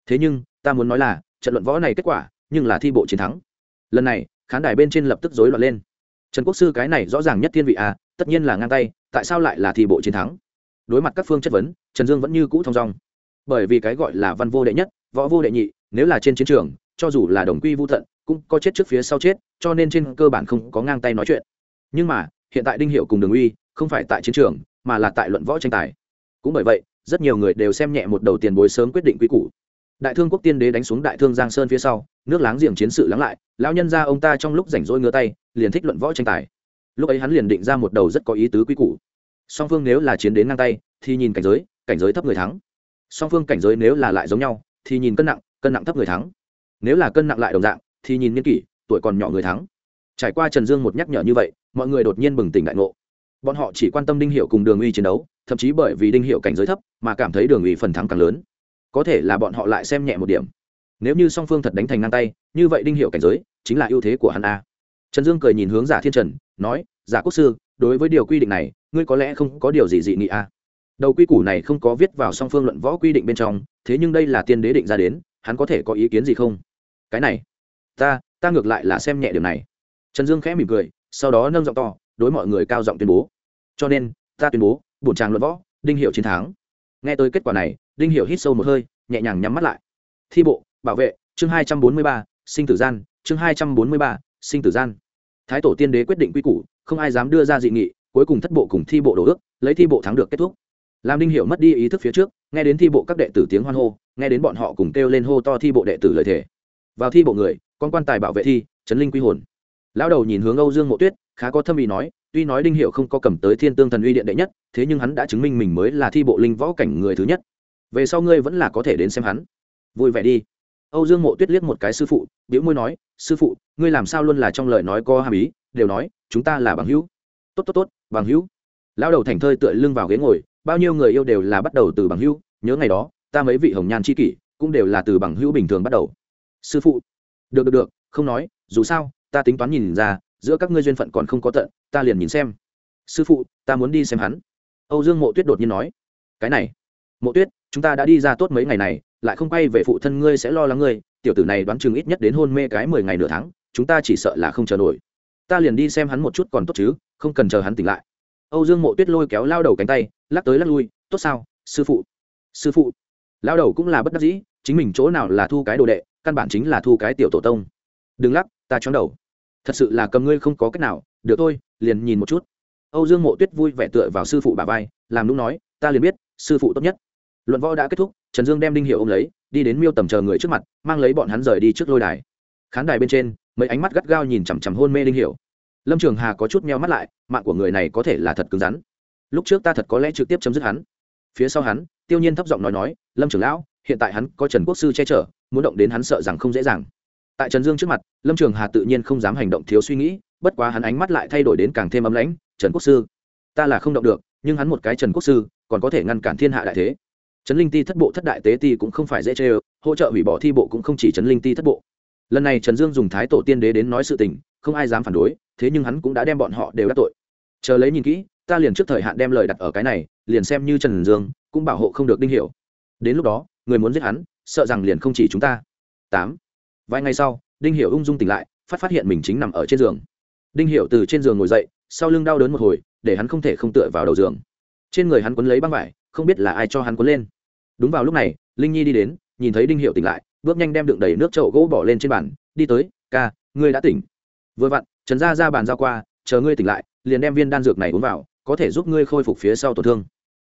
Thế nhưng, ta muốn nói là, trận luận võ này kết quả, nhưng là thi bộ chiến thắng. Lần này, khán đài bên trên lập tức rối loạn lên. Trần quốc sư cái này rõ ràng nhất thiên vị à tất nhiên là ngang tay, tại sao lại là thi bộ chiến thắng? Đối mặt các phương chất vấn, trần dương vẫn như cũ thong dong. Bởi vì cái gọi là văn vô đệ nhất, võ vô đệ nhị, nếu là trên chiến trường, cho dù là đồng quy vô thận cũng có chết trước phía sau chết, cho nên trên cơ bản không có ngang tay nói chuyện. Nhưng mà, hiện tại đinh hiệu cùng đường uy không phải tại chiến trường, mà là tại luận võ tranh tài. Cũng bởi vậy, rất nhiều người đều xem nhẹ một đầu tiền bối sớm quyết định quy củ. Đại thương quốc tiên đế đánh xuống đại thương giang sơn phía sau, nước láng giềng chiến sự lắng lại, lão nhân ra ông ta trong lúc rảnh rỗi ngứa tay, liền thích luận võ tranh tài. Lúc ấy hắn liền định ra một đầu rất có ý tứ quy củ. Song phương nếu là chiến đến ngang tay, thì nhìn cảnh giới cảnh giới thấp người thắng. Song phương cảnh giới nếu là lại giống nhau, thì nhìn cân nặng cân nặng thấp người thắng. Nếu là cân nặng lại đồng dạng, thì nhìn niên kỷ, tuổi còn nhỏ người thắng. Trải qua trần dương một nhắc nhở như vậy, mọi người đột nhiên bừng tỉnh đại ngộ bọn họ chỉ quan tâm đinh hiệu cùng đường uy chiến đấu, thậm chí bởi vì đinh hiệu cảnh giới thấp mà cảm thấy đường uy phần thắng càng lớn. Có thể là bọn họ lại xem nhẹ một điểm. Nếu như song phương thật đánh thành ngang tay, như vậy đinh hiệu cảnh giới chính là ưu thế của hắn a. Trần dương cười nhìn hướng giả thiên trần, nói, giả quốc sư, đối với điều quy định này, ngươi có lẽ không có điều gì dị nghị a. Đầu quy củ này không có viết vào song phương luận võ quy định bên trong, thế nhưng đây là tiên đế định ra đến, hắn có thể có ý kiến gì không? Cái này, ta ta ngược lại là xem nhẹ điều này. Trần dương khẽ mỉm cười, sau đó nâng giọng to, đối mọi người cao giọng tuyên bố cho nên, ta tuyên bố, bổn tràng luận võ, đinh hiệu chiến thắng. Nghe tới kết quả này, đinh hiệu hít sâu một hơi, nhẹ nhàng nhắm mắt lại. Thi bộ, bảo vệ, chương hai trăm bốn mươi ba, sinh tử gian, chương hai trăm bốn mươi ba, sinh tử gian. Thái tổ tiên đế quyết định quy củ, không ai dám đưa ra dị nghị, cuối cùng thất bộ cùng thi bộ đổ ước, lấy thi bộ thắng được kết thúc. Làm đinh hiệu mất đi ý thức phía trước, nghe đến thi bộ các đệ tử tiếng hoan hô, nghe đến bọn họ cùng kêu lên hô to thi bộ đệ tử lời thề. Vào thi bộ người, con quan tài bảo vệ thi trấn linh quy hồn. Lão đầu nhìn hướng âu dương mộ tuyết, khá có thâm ý nói tuy nói đinh hiệu không có cầm tới thiên tương thần uy điện đệ nhất, thế nhưng hắn đã chứng minh mình mới là thi bộ linh võ cảnh người thứ nhất. Về sau ngươi vẫn là có thể đến xem hắn. Vui vẻ đi. Âu dương mộ tuyết liếc một cái sư phụ biểu môi nói, sư phụ, ngươi làm sao luôn là trong lời nói có hàm ý, đều nói, chúng ta là bằng hữu. Tốt tốt tốt, bằng hữu. Lão đầu thành thơi tựa lưng vào ghế ngồi, bao nhiêu người yêu đều là bắt đầu từ bằng hữu, nhớ ngày đó, ta mấy vị hồng nhan c h i kỷ cũng đều là từ bằng hữu bình thường bắt đầu. Sư phụ. Được được được, không nói, dù sao, ta tính toán nhìn ra giữa các ngươi duyên phận còn không có tận, ta liền nhìn xem. Sư phụ, ta muốn đi xem hắn. Âu dương mộ tuyết đột nhiên nói. Cái này, mộ tuyết, chúng ta đã đi ra tốt mấy ngày này, lại không quay về phụ thân ngươi sẽ lo lắng ngươi, tiểu tử này đoán chừng ít nhất đến hôn mê cái mười ngày nửa tháng, chúng ta chỉ sợ là không chờ nổi. Ta liền đi xem hắn một chút còn tốt chứ, không cần chờ hắn tỉnh lại. Âu dương mộ tuyết lôi kéo lao đầu cánh tay, lắc tới lắc lui, tốt sao, sư phụ? Sư phụ. Lao đầu cũng là bất đắc dĩ, chính mình chỗ nào là thu cái đồ đệ, căn bản chính là thu cái tiểu tổ tông. Đừng lắc, ta chóng đầu thật sự là cầm ngươi không có cách nào, được thôi, liền nhìn một chút. Âu dương mộ tuyết vui vẻ tựa vào sư phụ bà vai, làm đúng nói, ta liền biết, sư phụ tốt nhất. Luận võ đã kết thúc, trần dương đem đinh hiệu ô m lấy, đi đến miêu tầm chờ người trước mặt, mang lấy bọn hắn rời đi trước lôi đài. Khán đài bên trên, mấy ánh mắt gắt gao nhìn chằm chằm hôn mê đinh hiệu. Lâm trường hà có chút meo mắt lại, mạng của người này có thể là thật cứng rắn. Lúc trước ta thật có lẽ trực tiếp chấm dứt hắn. Phía sau hắn, tiêu nhiên thấp giọng nói nói, lâm trường lão, hiện tại hắn có trần quốc sư che chở, muốn động đến hắn sợ rằng không dễ dàng tại trần dương trước mặt, lâm trường hà tự nhiên không dám hành động thiếu suy nghĩ, bất quá hắn ánh mắt lại thay đổi đến càng thêm ấm lãnh, trần quốc sư, ta là không động được, nhưng hắn một cái trần quốc sư, còn có thể ngăn cản thiên hạ đại thế. Trấn linh ti thất bộ thất đại tế ti cũng không phải dễ chê ơ hỗ trợ hủy bỏ thi bộ cũng không chỉ trấn linh ti thất bộ. Lần này trần dương dùng thái tổ tiên đế đến nói sự tình, không ai dám phản đối, thế nhưng hắn cũng đã đem bọn họ đều đắc tội. Chờ lấy nhìn kỹ, ta liền trước thời hạn đem lời đặt ở cái này, liền xem như trần dương cũng bảo hộ không được đinh hiểu. Đến lúc đó, người muốn giết hắn, sợ rằng liền không chỉ chúng ta. Tám vài ngày sau, đinh hiểu ung dung tỉnh lại, phát phát hiện mình chính nằm ở trên giường. Đinh hiểu từ trên giường ngồi dậy, sau lưng đau đớn một hồi, để hắn không thể không tựa vào đầu giường. Trên người hắn quấn lấy băng vải, không biết là ai cho hắn quấn lên. Đúng vào lúc này, linh nhi đi đến, nhìn thấy đinh hiệu tỉnh lại, bước nhanh đem đựng đầy nước chậu gỗ bỏ lên trên bàn, đi tới, ca, ngươi đã tỉnh. Vừa vặn, trần gia ra bàn giao qua, chờ ngươi tỉnh lại, liền đem viên đan dược này uống vào, có thể giúp ngươi khôi phục phía sau tổn thương.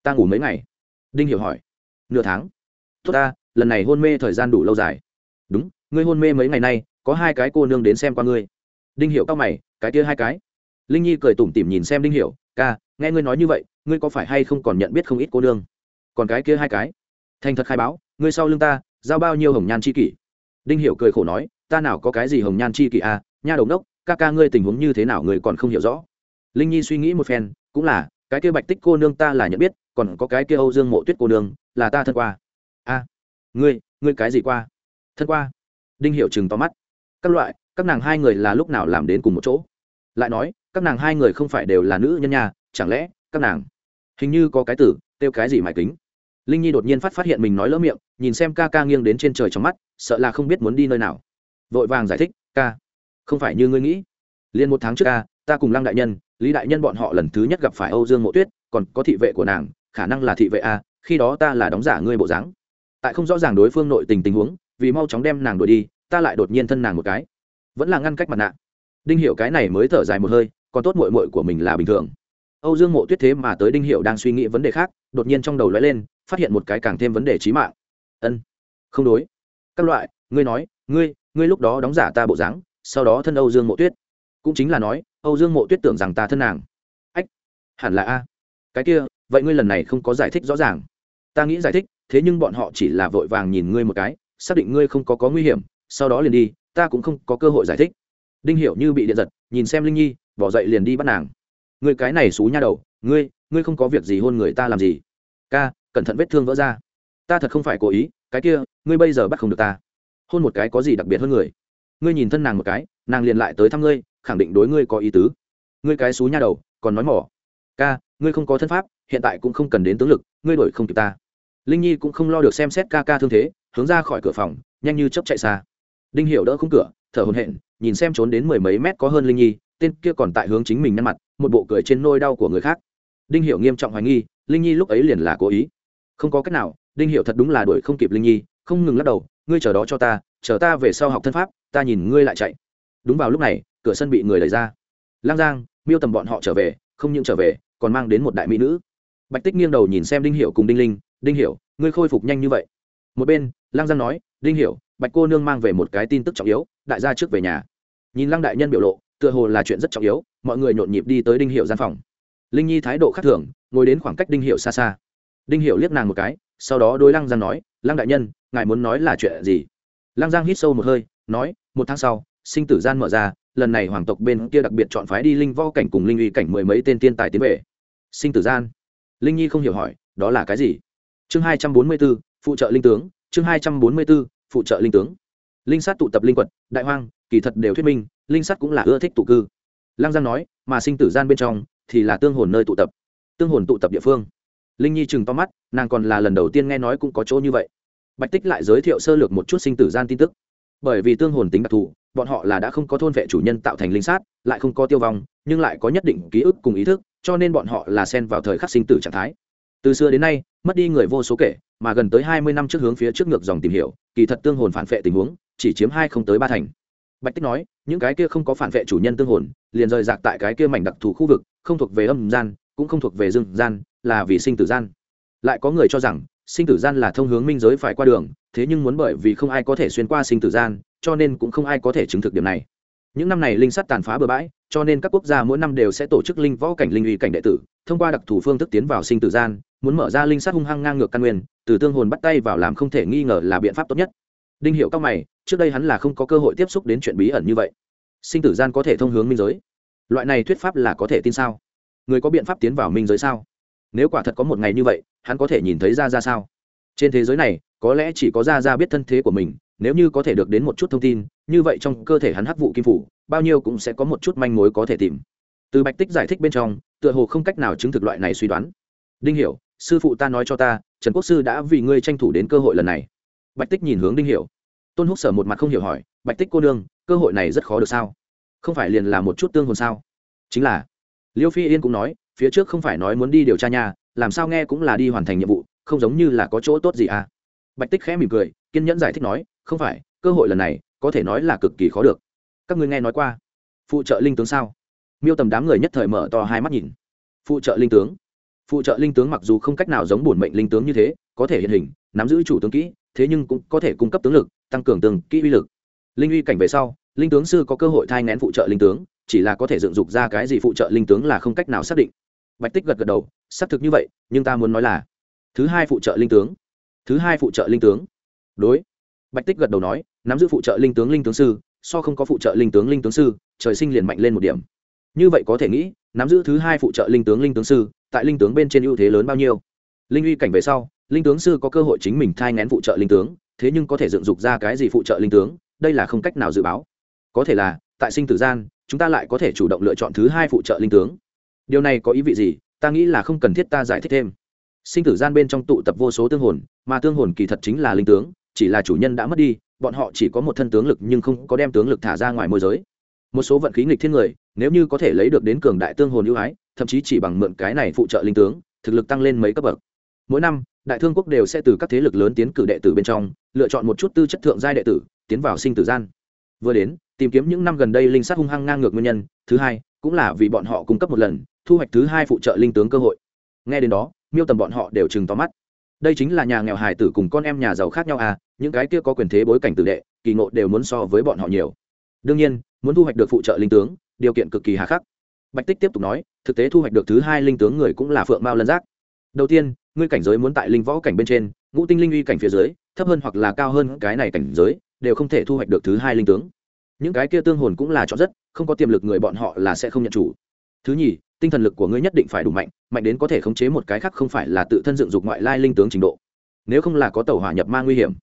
Ta ngủ mấy ngày? Đinh hiểu hỏi. Nửa tháng. Tốt ta, lần này hôn mê thời gian đủ lâu dài ngươi hôn mê mấy ngày nay, có hai cái cô nương đến xem qua ngươi. Đinh hiểu cao mày, cái kia hai cái. Linh nhi cười tủm tỉm nhìn xem đinh hiểu, ca, nghe ngươi nói như vậy, ngươi có phải hay không còn nhận biết không ít cô nương? Còn cái kia hai cái. Thành thật khai báo, ngươi sau lưng ta, giao bao nhiêu hồng nhan chi kỷ? Đinh hiểu cười khổ nói, ta nào có cái gì hồng nhan chi kỷ à nha đầu đốc, ca ca ngươi tình huống như thế nào ngươi còn không hiểu rõ. Linh nhi suy nghĩ một phen, cũng là, cái kia bạch tích cô nương ta là nhận biết, còn có cái kia âu dương mộ tuyết cô nương, là ta thân qua. A, ngươi ngươi cái gì qua? Thân qua đinh hiệu chừng to mắt. Các loại, các nàng hai người là lúc nào làm đến cùng một chỗ? Lại nói, các nàng hai người không phải đều là nữ nhân nhà chẳng lẽ, các nàng hình như có cái tử, kêu cái gì mải kính? Linh nhi đột nhiên phát phát hiện mình nói lỡ miệng, nhìn xem ca ca nghiêng đến trên trời trong mắt, sợ là không biết muốn đi nơi nào. Vội vàng giải thích, ca, không phải như ngươi nghĩ. Liền một tháng trước ca, ta cùng lăng đại nhân, lý đại nhân bọn họ lần thứ nhất gặp phải âu dương mộ tuyết, còn có thị vệ của nàng, khả năng là thị vệ a, khi đó ta là đóng giả ngươi bộ dáng. Tại không rõ ràng đối phương nội tình tình huống vì mau chóng đem nàng đuổi đi, ta lại đột nhiên thân nàng một cái. Vẫn là ngăn cách mặt nạ. Đinh hiệu cái này mới thở dài một hơi, còn tốt mội mội của mình là bình thường. Âu dương mộ tuyết thế mà tới đinh hiệu đang suy nghĩ vấn đề khác, đột nhiên trong đầu lóe lên, phát hiện một cái càng thêm vấn đề trí mạng. Ân, không đối. Các loại, ngươi nói, ngươi ngươi lúc đó đóng giả ta bộ dáng, sau đó thân âu dương mộ tuyết. Cũng chính là nói, âu dương mộ tuyết tưởng rằng ta thân nàng. Ách, hẳn là a. Cái kia, vậy ngươi lần này không có giải thích rõ ràng. Ta nghĩ giải thích, thế nhưng bọn họ chỉ là vội vàng nhìn ngươi một cái xác định ngươi không có có nguy hiểm, sau đó liền đi, ta cũng không có cơ hội giải thích. Đinh hiểu như bị điện giật, nhìn xem linh nhi, bỏ dậy liền đi bắt nàng. Ngươi cái này xú nha đầu, ngươi ngươi không có việc gì hôn người ta làm gì? Ca, cẩn thận vết thương vỡ ra. Ta thật không phải cố ý, cái kia, ngươi bây giờ bắt không được ta. Hôn một cái có gì đặc biệt hơn người? Ngươi nhìn thân nàng một cái, nàng liền lại tới thăm ngươi, khẳng định đối ngươi có ý tứ. Ngươi cái xú nha đầu, còn nói mỏ. Ca, ngươi không có thân pháp, hiện tại cũng không cần đến tướng lực, ngươi đổi không kịp ta linh nhi cũng không lo được xem xét ca ca thương thế, hướng ra khỏi cửa phòng, nhanh như chấp chạy xa. Đinh hiểu đỡ khung cửa, thở hổn hển, nhìn xem trốn đến mười mấy mét có hơn linh nhi, tên kia còn tại hướng chính mình nhăn mặt, một bộ cười trên nôi đau của người khác. Đinh hiểu nghiêm trọng hoài nghi, linh nhi lúc ấy liền là cố ý. Không có cách nào, đinh hiểu thật đúng là đuổi không kịp linh nhi, không ngừng lắc đầu, ngươi chờ đó cho ta, chờ ta về sau học thân pháp, ta nhìn ngươi lại chạy. Đúng vào lúc này, cửa sân bị người đẩy ra. Lang giang, miêu tầm bọn họ trở về, không những trở về, còn mang đến một đại mỹ nữ. Bạch tích nghiêng đầu nhìn xem đinh hiểu cùng đinh linh đinh hiểu, ngươi khôi phục nhanh như vậy. Một bên lang giang nói, đinh hiểu, bạch cô nương mang về một cái tin tức trọng yếu, đại gia trước về nhà. Nhìn lăng đại nhân biểu lộ, tựa hồ là chuyện rất trọng yếu, mọi người nhộn nhịp đi tới đinh hiệu gian phòng. Linh nhi thái độ khác thường, ngồi đến khoảng cách đinh hiệu xa xa. Đinh hiệu liếc nàng một cái, sau đó đôi lăng giang nói, lăng đại nhân, ngài muốn nói là chuyện gì? Lăng giang hít sâu một hơi, nói, một tháng sau, sinh tử gian mở ra, lần này hoàng tộc bên kia đặc biệt chọn phái đi linh võ cảnh cùng linh uy cảnh mười mấy tên tiên tài tiến về. Sinh tử gian? Linh nhi không hiểu hỏi, đó là cái gì? Chương hai trăm bốn mươi b ố phụ trợ linh tướng. Chương hai trăm bốn mươi b ố phụ trợ linh tướng. Linh sát tụ tập linh quật, đại hoang, kỳ thật đều thuyết minh, linh sát cũng là ưa thích tụ cư. Lăng giang nói, mà sinh tử gian bên trong thì là tương hồn nơi tụ tập, tương hồn tụ tập địa phương. Linh nhi chừng to mắt, nàng còn là lần đầu tiên nghe nói cũng có chỗ như vậy. Bạch tích lại giới thiệu sơ lược một chút sinh tử gian tin tức. Bởi vì tương hồn tính đặc thù, bọn họ là đã không có thôn vệ chủ nhân tạo thành linh sát, lại không có tiêu vong, nhưng lại có nhất định ký ức cùng ý thức, cho nên bọn họ là xen vào thời khắc sinh tử trạng thái từ xưa đến nay, mất đi người vô số kể, mà gần tới hai mươi năm trước hướng phía trước ngược dòng tìm hiểu, kỳ thật tương hồn phản vệ tình huống, chỉ chiếm hai không tới ba thành. Bạch tích nói, những cái kia không có phản vệ chủ nhân tương hồn, liền rời rạc tại cái kia mảnh đặc thù khu vực, không thuộc về âm gian, cũng không thuộc về dương gian, là vì sinh tử gian. Lại có người cho rằng, sinh tử gian là thông hướng minh giới phải qua đường, thế nhưng muốn bởi vì không ai có thể xuyên qua sinh tử gian, cho nên cũng không ai có thể chứng thực điểm này. Những năm này linh sắt tàn phá bừa bãi, cho nên các quốc gia mỗi năm đều sẽ tổ chức linh võ cảnh linh uy cảnh đệ tử, thông qua đặc thù phương thức tiến vào sinh tử gian muốn mở ra linh sát hung hăng ngang ngược căn nguyên, từ tương hồn bắt tay vào làm không thể nghi ngờ là biện pháp tốt nhất. Đinh hiệu các mày, trước đây hắn là không có cơ hội tiếp xúc đến chuyện bí ẩn như vậy. Sinh tử gian có thể thông hướng minh giới. Loại này thuyết pháp là có thể tin sao? Người có biện pháp tiến vào minh giới sao? Nếu quả thật có một ngày như vậy, hắn có thể nhìn thấy ra ra sao? Trên thế giới này, có lẽ chỉ có ra ra biết thân thế của mình, nếu như có thể được đến một chút thông tin, như vậy trong cơ thể hắn hắc vụ kim phủ, bao nhiêu cũng sẽ có một chút manh mối có thể tìm. Từ bạch tích giải thích bên trong, tựa hồ không cách nào chứng thực loại này suy đoán. Đinh hiểu sư phụ ta nói cho ta, trần quốc sư đã vì ngươi tranh thủ đến cơ hội lần này. Bạch tích nhìn hướng đinh hiểu. Tôn húc sở một mặt không hiểu hỏi, bạch tích cô nương, cơ hội này rất khó được sao? Không phải liền là một chút tương hồn sao? Chính là. Liêu phi yên cũng nói, phía trước không phải nói muốn đi điều tra nhà, làm sao nghe cũng là đi hoàn thành nhiệm vụ, không giống như là có chỗ tốt gì à? Bạch tích khẽ mỉm cười, kiên nhẫn giải thích nói, không phải, cơ hội lần này, có thể nói là cực kỳ khó được. Các ngươi nghe nói qua, phụ trợ linh tướng sao? Miêu tầm đám người nhất thời mở to hai mắt nhìn. Phụ trợ linh tướng? Phụ trợ linh tướng mặc dù không cách nào giống bổn mệnh linh tướng như thế, có thể hiện hình, nắm giữ chủ tướng kỹ, thế nhưng cũng có thể cung cấp tướng lực, tăng cường từng kỹ uy lực. Linh uy cảnh về sau, linh tướng sư có cơ hội thai ngén phụ trợ linh tướng, chỉ là có thể dựng dục ra cái gì phụ trợ linh tướng là không cách nào xác định. Bạch tích gật gật đầu, xác thực như vậy, nhưng ta muốn nói là, thứ hai phụ trợ linh tướng, thứ hai phụ trợ linh tướng. Đối. Bạch tích gật đầu nói, nắm giữ phụ trợ linh tướng linh tướng sư, so không có phụ trợ linh tướng linh tướng sư, trời sinh liền mạnh lên một điểm như vậy có thể nghĩ, nắm giữ thứ hai phụ trợ linh tướng linh tướng sư, tại linh tướng bên trên ưu thế lớn bao nhiêu? Linh uy cảnh về sau, linh tướng sư có cơ hội chính mình thai ngén phụ trợ linh tướng, thế nhưng có thể dựng dục ra cái gì phụ trợ linh tướng, đây là không cách nào dự báo. Có thể là, tại sinh tử gian, chúng ta lại có thể chủ động lựa chọn thứ hai phụ trợ linh tướng. Điều này có ý vị gì? Ta nghĩ là không cần thiết ta giải thích thêm. Sinh tử gian bên trong tụ tập vô số tương hồn, mà tương hồn kỳ thật chính là linh tướng, chỉ là chủ nhân đã mất đi, bọn họ chỉ có một thân tướng lực nhưng không có đem tướng lực thả ra ngoài môi giới. Một số vận khí nghịch thiên người nếu như có thể lấy được đến cường đại tương hồn ưu ái, thậm chí chỉ bằng mượn cái này phụ trợ linh tướng, thực lực tăng lên mấy cấp bậc. Mỗi năm, đại thương quốc đều sẽ từ các thế lực lớn tiến cử đệ tử bên trong, lựa chọn một chút tư chất thượng giai đệ tử, tiến vào sinh tử gian. Vừa đến, tìm kiếm những năm gần đây linh sát hung hăng ngang ngược nguyên nhân, thứ hai, cũng là vì bọn họ cung cấp một lần, thu hoạch thứ hai phụ trợ linh tướng cơ hội. Nghe đến đó, miêu tầm bọn họ đều chừng to mắt. Đây chính là nhà nghèo hài tử cùng con em nhà giàu khác nhau à những cái kia có quyền thế bối cảnh tử đệ, kỳ ngộ đều muốn so với bọn họ nhiều. Đương nhiên, muốn thu hoạch được phụ trợ linh tướng điều kiện cực kỳ hà khắc. Bạch tích tiếp tục nói, thực tế thu hoạch được thứ hai linh tướng người cũng là phượng mao lân giác. Đầu tiên, ngươi cảnh giới muốn tại linh võ cảnh bên trên, ngũ tinh linh uy cảnh phía dưới, thấp hơn hoặc là cao hơn cái này cảnh giới, đều không thể thu hoạch được thứ hai linh tướng. Những cái kia tương hồn cũng là chọn rất, không có tiềm lực người bọn họ là sẽ không nhận chủ. Thứ nhì, tinh thần lực của ngươi nhất định phải đủ mạnh mạnh đến có thể khống chế một cái khác không phải là tự thân dựng dục ngoại lai linh tướng trình độ. Nếu không là có tàu hỏa nhập ma nguy hiểm.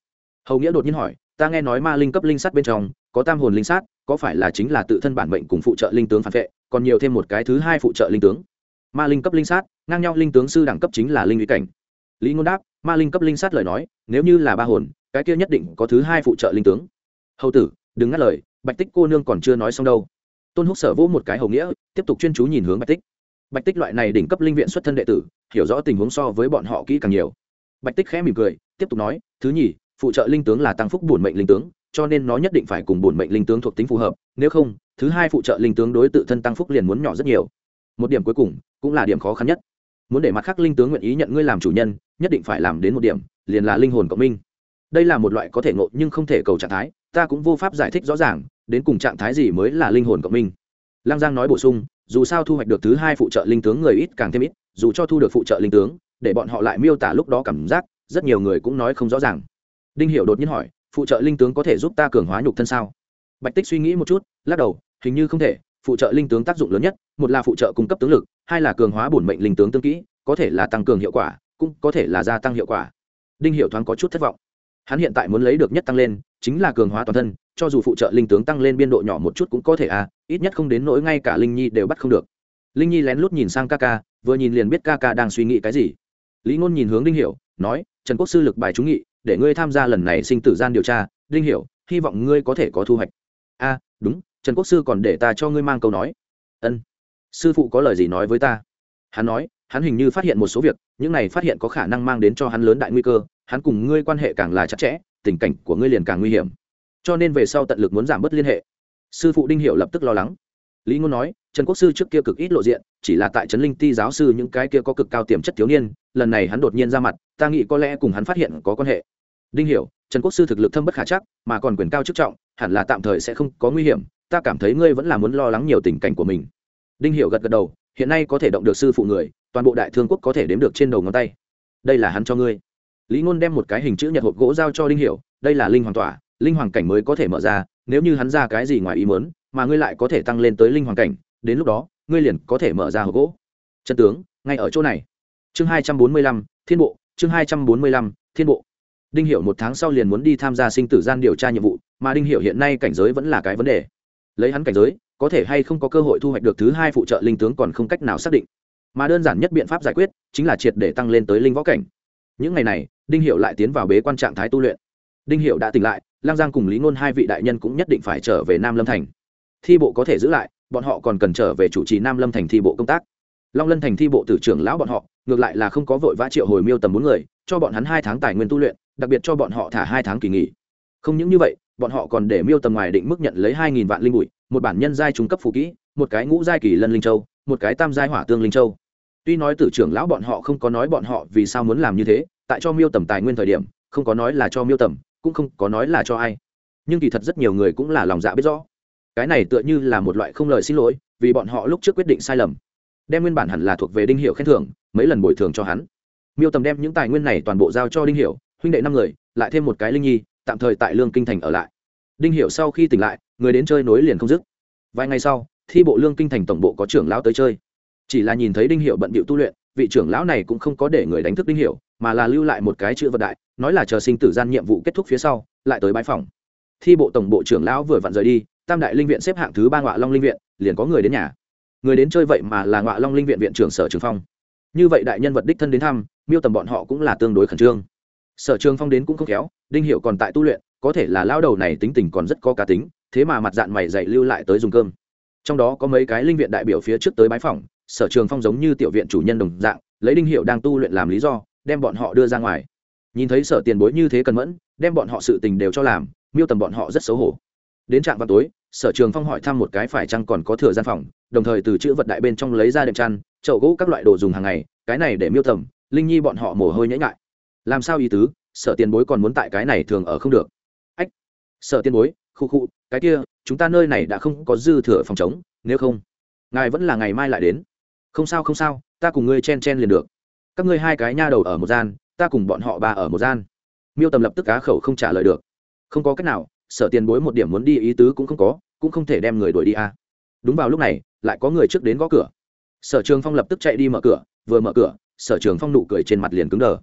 Hầu nghĩa đột nhiên hỏi, ta nghe nói ma linh cấp linh sát bên trong, có tam hồn linh sát có phải là chính là tự thân bản mệnh cùng phụ trợ linh tướng phản vệ, còn nhiều thêm một cái thứ hai phụ trợ linh tướng. Ma linh cấp linh sát, ngang nhau linh tướng sư đẳng cấp chính là linh uy cảnh. Lý ngôn đáp, ma linh cấp linh sát lời nói, nếu như là ba hồn, cái kia nhất định có thứ hai phụ trợ linh tướng. Hầu tử, đừng ngắt lời, bạch tích cô nương còn chưa nói xong đâu. Tôn húc sở vỗ một cái hầu nghĩa, tiếp tục chuyên chú nhìn hướng bạch tích. Bạch tích loại này đỉnh cấp linh viện xuất thân đệ tử, hiểu rõ tình huống so với bọn họ kỹ càng nhiều. Bạch tích khẽ mỉm cười, tiếp tục nói, thứ nhì, phụ trợ linh tướng là tăng phúc bổn mệnh linh tướng cho nên nó nhất định phải cùng bổn mệnh linh tướng thuộc tính phù hợp, nếu không, thứ hai phụ trợ linh tướng đối tự thân tăng phúc liền muốn nhỏ rất nhiều. Một điểm cuối cùng, cũng là điểm khó khăn nhất. Muốn để mặt khác linh tướng nguyện ý nhận ngươi làm chủ nhân, nhất định phải làm đến một điểm, liền là linh hồn cộng minh. Đây là một loại có thể ngộ nhưng không thể cầu trạng thái, ta cũng vô pháp giải thích rõ ràng, đến cùng trạng thái gì mới là linh hồn cộng minh. Lăng giang nói bổ sung, dù sao thu hoạch được thứ hai phụ trợ linh tướng người ít càng thêm ít, dù cho thu được phụ trợ linh tướng, để bọn họ lại miêu tả lúc đó cảm giác, rất nhiều người cũng nói không rõ ràng. Đinh hiểu đột nhiên hỏi phụ trợ linh tướng có thể giúp ta cường hóa nhục thân sao? Bạch tích suy nghĩ một chút, lắc đầu, hình như không thể, phụ trợ linh tướng tác dụng lớn nhất, một là phụ trợ cung cấp tướng lực, hai là cường hóa bổn mệnh linh tướng tương kỹ, có thể là tăng cường hiệu quả, cũng có thể là gia tăng hiệu quả. Đinh hiệu thoáng có chút thất vọng. Hắn hiện tại muốn lấy được nhất tăng lên, chính là cường hóa toàn thân, cho dù phụ trợ linh tướng tăng lên biên độ nhỏ một chút cũng có thể à ít nhất không đến nỗi ngay cả linh nhi đều bắt không được. Linh nhi lén lút nhìn sang ca ca vừa nhìn liền biết ca ca đang suy nghĩ cái gì. Lý ngôn nhìn hướng đinh hiểu, nói, trần quốc sư lực bài trúng nghị để ngươi tham gia lần này sinh tử gian điều tra, đinh hiểu, hy vọng ngươi có thể có thu hoạch. A, đúng, trần quốc sư còn để ta cho ngươi mang câu nói. Ân. Sư phụ có lời gì nói với ta? Hắn nói, hắn hình như phát hiện một số việc, những này phát hiện có khả năng mang đến cho hắn lớn đại nguy cơ, hắn cùng ngươi quan hệ càng là chặt chẽ, tình cảnh của ngươi liền càng nguy hiểm. Cho nên về sau tận lực muốn giảm bớt liên hệ. Sư phụ đinh hiểu lập tức lo lắng. Lý ngôn nói, trần quốc sư trước kia cực ít lộ diện, chỉ là tại trấn linh ti giáo sư những cái kia có cực cao tiềm chất thiếu niên, lần này hắn đột nhiên ra mặt, ta nghĩ có lẽ cùng hắn phát hiện có quan hệ đinh hiểu, trần quốc sư thực lực thâm bất khả chắc, mà còn quyền cao chức trọng, hẳn là tạm thời sẽ không có nguy hiểm, ta cảm thấy ngươi vẫn là muốn lo lắng nhiều tình cảnh của mình. Đinh hiểu gật gật đầu, hiện nay có thể động được sư phụ người, toàn bộ đại thương quốc có thể đếm được trên đầu ngón tay. Đây là hắn cho ngươi. Lý ngôn đem một cái hình chữ nhật hộp gỗ giao cho đinh hiểu, đây là linh hoàng tỏa, linh hoàng cảnh mới có thể mở ra, nếu như hắn ra cái gì ngoài ý muốn, mà ngươi lại có thể tăng lên tới linh hoàng cảnh, đến lúc đó, ngươi liền có thể mở ra hộp gỗ. Chân tướng, ngay ở chỗ này. Chương hai trăm bốn mươi lăm, thiên bộ, chương hai trăm bốn mươi lăm, thiên bộ đinh hiểu một tháng sau liền muốn đi tham gia sinh tử gian điều tra nhiệm vụ, mà đinh hiểu hiện nay cảnh giới vẫn là cái vấn đề. Lấy hắn cảnh giới, có thể hay không có cơ hội thu hoạch được thứ hai phụ trợ linh tướng còn không cách nào xác định. Mà đơn giản nhất biện pháp giải quyết, chính là triệt để tăng lên tới linh võ cảnh. Những ngày này, đinh Hiểu lại tiến vào bế quan trạng thái tu luyện. Đinh Hiểu đã tỉnh lại, lang giang cùng lý ngôn hai vị đại nhân cũng nhất định phải trở về nam lâm thành. Thi bộ có thể giữ lại, bọn họ còn cần trở về chủ trì nam lâm thành thi bộ công tác. Long lân thành thi bộ tử trưởng lão bọn họ, ngược lại là không có vội vã triệu hồi miêu tầm bốn người, cho bọn hắn hai tháng tài nguyên tu luyện đặc biệt cho bọn họ thả hai tháng kỳ nghỉ. Không những như vậy, bọn họ còn để miêu tầm ngoài định mức nhận lấy hai nghìn vạn linh bụi, một bản nhân giai trung cấp phù kỹ, một cái ngũ giai kỳ lân linh châu, một cái tam giai hỏa tương linh châu. Tuy nói tử trưởng lão bọn họ không có nói bọn họ vì sao muốn làm như thế, tại cho miêu tầm tài nguyên thời điểm, không có nói là cho miêu tầm, cũng không có nói là cho ai. Nhưng kỳ thật rất nhiều người cũng là lòng dạ biết rõ. Cái này tựa như là một loại không lời xin lỗi, vì bọn họ lúc trước quyết định sai lầm. Đem nguyên bản hẳn là thuộc về đinh hiệu khen thưởng, mấy lần bồi thường cho hắn. Miêu tầm đem những tài nguyên này toàn bộ giao cho đinh hiệu huynh đệ năm người, lại thêm một cái linh nhi, tạm thời tại lương kinh thành ở lại. Đinh hiệu sau khi tỉnh lại, người đến chơi nối liền không dứt. Vài ngày sau, thi bộ lương kinh thành tổng bộ có trưởng lão tới chơi. Chỉ là nhìn thấy đinh hiệu bận bịu tu luyện, vị trưởng lão này cũng không có để người đánh thức đinh hiệu mà là lưu lại một cái chữ vật đại, nói là chờ sinh tử gian nhiệm vụ kết thúc phía sau, lại tới bãi phòng. Thi bộ tổng bộ trưởng lão vừa vặn rời đi, tam đại linh viện xếp hạng thứ ba ngọa long linh viện, liền có người đến nhà. Người đến chơi vậy mà là ngọa long linh viện viện trưởng sở trường phong. Như vậy đại nhân vật đích thân đến thăm, miêu tầm bọn họ cũng là tương đối khẩn trương sở trường phong đến cũng không khéo, đinh hiệu còn tại tu luyện, có thể là lao đầu này tính tình còn rất có cá tính, thế mà mặt dạng mày dạy lưu lại tới dùng cơm. Trong đó có mấy cái linh viện đại biểu phía trước tới bái phòng sở trường phong giống như tiểu viện chủ nhân đồng dạng, lấy đinh hiệu đang tu luyện làm lý do, đem bọn họ đưa ra ngoài. Nhìn thấy sở tiền bối như thế cần mẫn, đem bọn họ sự tình đều cho làm, miêu tầm bọn họ rất xấu hổ. Đến trạm vào tối, sở trường phong hỏi thăm một cái phải chăng còn có thừa gian phòng, đồng thời từ chữ vật đại bên trong lấy ra đệm chăn, chậu gỗ các loại đồ dùng hàng ngày, cái này để miêu tầm, linh nhi bọn họ mồ hôi nhễ ngại làm sao ý tứ, sở tiền bối còn muốn tại cái này thường ở không được. Ách, sở tiền bối, khu khu, cái kia, chúng ta nơi này đã không có dư thừa phòng chống, nếu không, ngài vẫn là ngày mai lại đến. Không sao không sao, ta cùng ngươi chen chen liền được. Các ngươi hai cái nha đầu ở một gian, ta cùng bọn họ bà ở một gian. Miêu tầm lập tức cá khẩu không trả lời được. Không có cách nào, sở tiền bối một điểm muốn đi ý tứ cũng không có, cũng không thể đem người đuổi đi à. đúng vào lúc này, lại có người trước đến gõ cửa. Sở trường phong lập tức chạy đi mở cửa, vừa mở cửa, sở trường phong nụ cười trên mặt liền cứng đờ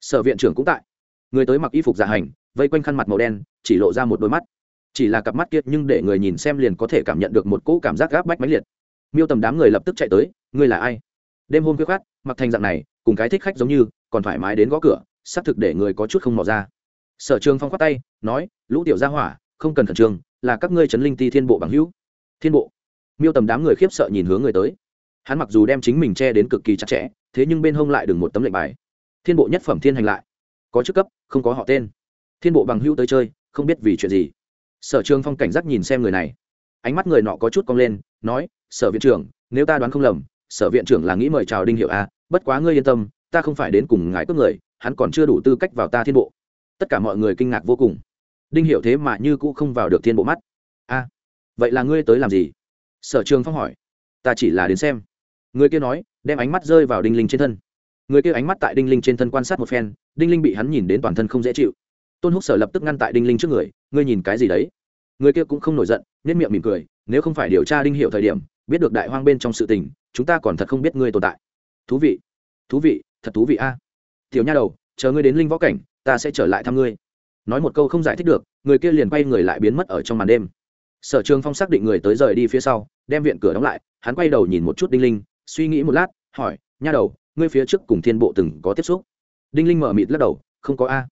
sở viện trưởng cũng tại. Người tới mặc y phục dạ hành, vây quanh khăn mặt màu đen, chỉ lộ ra một đôi mắt. Chỉ là cặp mắt kiệt nhưng để người nhìn xem liền có thể cảm nhận được một cỗ cảm giác gáp bách mãnh liệt. Miêu tầm đám người lập tức chạy tới, ngươi là ai? Đêm hôm khuya khát mặc thành dạng này, cùng cái thích khách giống như, còn thoải mái đến gõ cửa xác thực để người có chút không mò ra. Sở trường phong khoát tay, nói, lũ tiểu gia hỏa, không cần khẩn trương, là các ngươi chấn linh ti thiên bộ bằng hữu. Thiên bộ? Miêu tầm đám người khiếp sợ nhìn hướng người tới. Hắn mặc dù đem chính mình che đến cực kỳ chặt chẽ, thế nhưng bên hông lại đừng một tấm lệnh bài thiên bộ nhất phẩm thiên hành lại. Có chức cấp, không có họ tên. Thiên bộ bằng hữu tới chơi, không biết vì chuyện gì. Sở trường phong cảnh giác nhìn xem người này. Ánh mắt người nọ có chút cong lên, nói, sở viện trưởng, nếu ta đoán không lầm, sở viện trưởng là nghĩ mời chào đinh hiệu a, bất quá ngươi yên tâm, ta không phải đến cùng ngài cướp người, hắn còn chưa đủ tư cách vào ta thiên bộ. Tất cả mọi người kinh ngạc vô cùng. Đinh hiệu thế mà như cũ không vào được thiên bộ mắt. A, vậy là ngươi tới làm gì? Sở trường phong hỏi. Ta chỉ là đến xem. Người kia nói, đem ánh mắt rơi vào đinh linh trên thân người kia ánh mắt tại đinh linh trên thân quan sát một phen, đinh linh bị hắn nhìn đến toàn thân không dễ chịu. Tôn húc sở lập tức ngăn tại đinh linh trước người, ngươi nhìn cái gì đấy? Người kia cũng không nổi giận nên miệng mỉm cười, nếu không phải điều tra đinh hiệu thời điểm, biết được đại hoang bên trong sự tình, chúng ta còn thật không biết ngươi tồn tại. Thú vị thú vị, thật thú vị a. Tiểu nha đầu, chờ ngươi đến linh võ cảnh, ta sẽ trở lại thăm ngươi. Nói một câu không giải thích được, người kia liền quay người lại biến mất ở trong màn đêm. Sở trường phong xác định người tới rời đi phía sau, đem viện cửa đóng lại, hắn quay đầu nhìn một chút đinh linh, suy nghĩ một lát, hỏi, nha đầu ngươi phía trước cùng thiên bộ từng có tiếp xúc. Đinh linh mở mịt lắc đầu, không có a.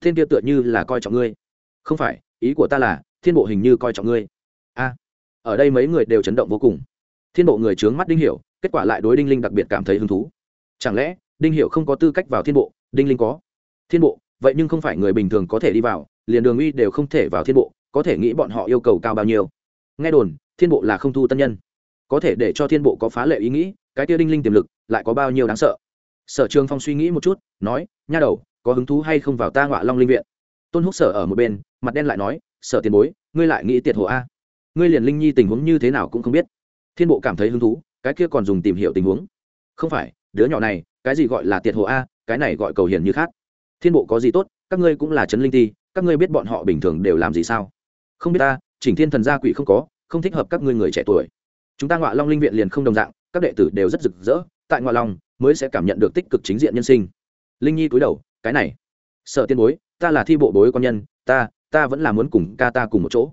Thiên kia tựa như là coi trọng ngươi. Không phải, ý của ta là, thiên bộ hình như coi trọng ngươi. A. Ở đây mấy người đều chấn động vô cùng. Thiên bộ người trướng mắt đinh hiểu, kết quả lại đối đinh linh đặc biệt cảm thấy hứng thú. Chẳng lẽ, đinh hiểu không có tư cách vào thiên bộ, đinh linh có? Thiên bộ, vậy nhưng không phải người bình thường có thể đi vào, liền đường uy đều không thể vào thiên bộ, có có thể nghĩ bọn họ yêu cầu cao bao nhiêu? Nghe đồn, thiên bộ là không thu tân nhân. Có thể để cho thiên bộ có phá lệ ý nghĩ, cái tia đinh linh tiềm lực lại có bao nhiêu đáng sợ. Sở trường phong suy nghĩ một chút, nói, nha đầu, có hứng thú hay không vào ta ngọa long linh viện? Tôn húc sở ở một bên, mặt đen lại nói, sở tiền bối, ngươi lại nghĩ tiệt hồ a? Ngươi liền linh nhi tình huống như thế nào cũng không biết. Thiên bộ cảm thấy hứng thú, cái kia còn dùng tìm hiểu tình huống. Không phải, đứa nhỏ này, cái gì gọi là tiệt hồ a? Cái này gọi cầu hiền như khác. Thiên bộ có gì tốt, các ngươi cũng là trấn linh ti, các ngươi biết bọn họ bình thường đều làm gì sao? Không biết ta, chỉnh thiên thần gia quỷ không có, không thích hợp các ngươi người trẻ tuổi. Chúng ta ngọa long linh viện liền không đồng dạng, các đệ tử đều rất rực rỡ tại ngoại long mới sẽ cảm nhận được tích cực chính diện nhân sinh. Linh nhi cúi đầu, cái này sợ tiên bối, ta là thi bộ bối quan nhân, ta ta vẫn là muốn cùng ca ta cùng một chỗ.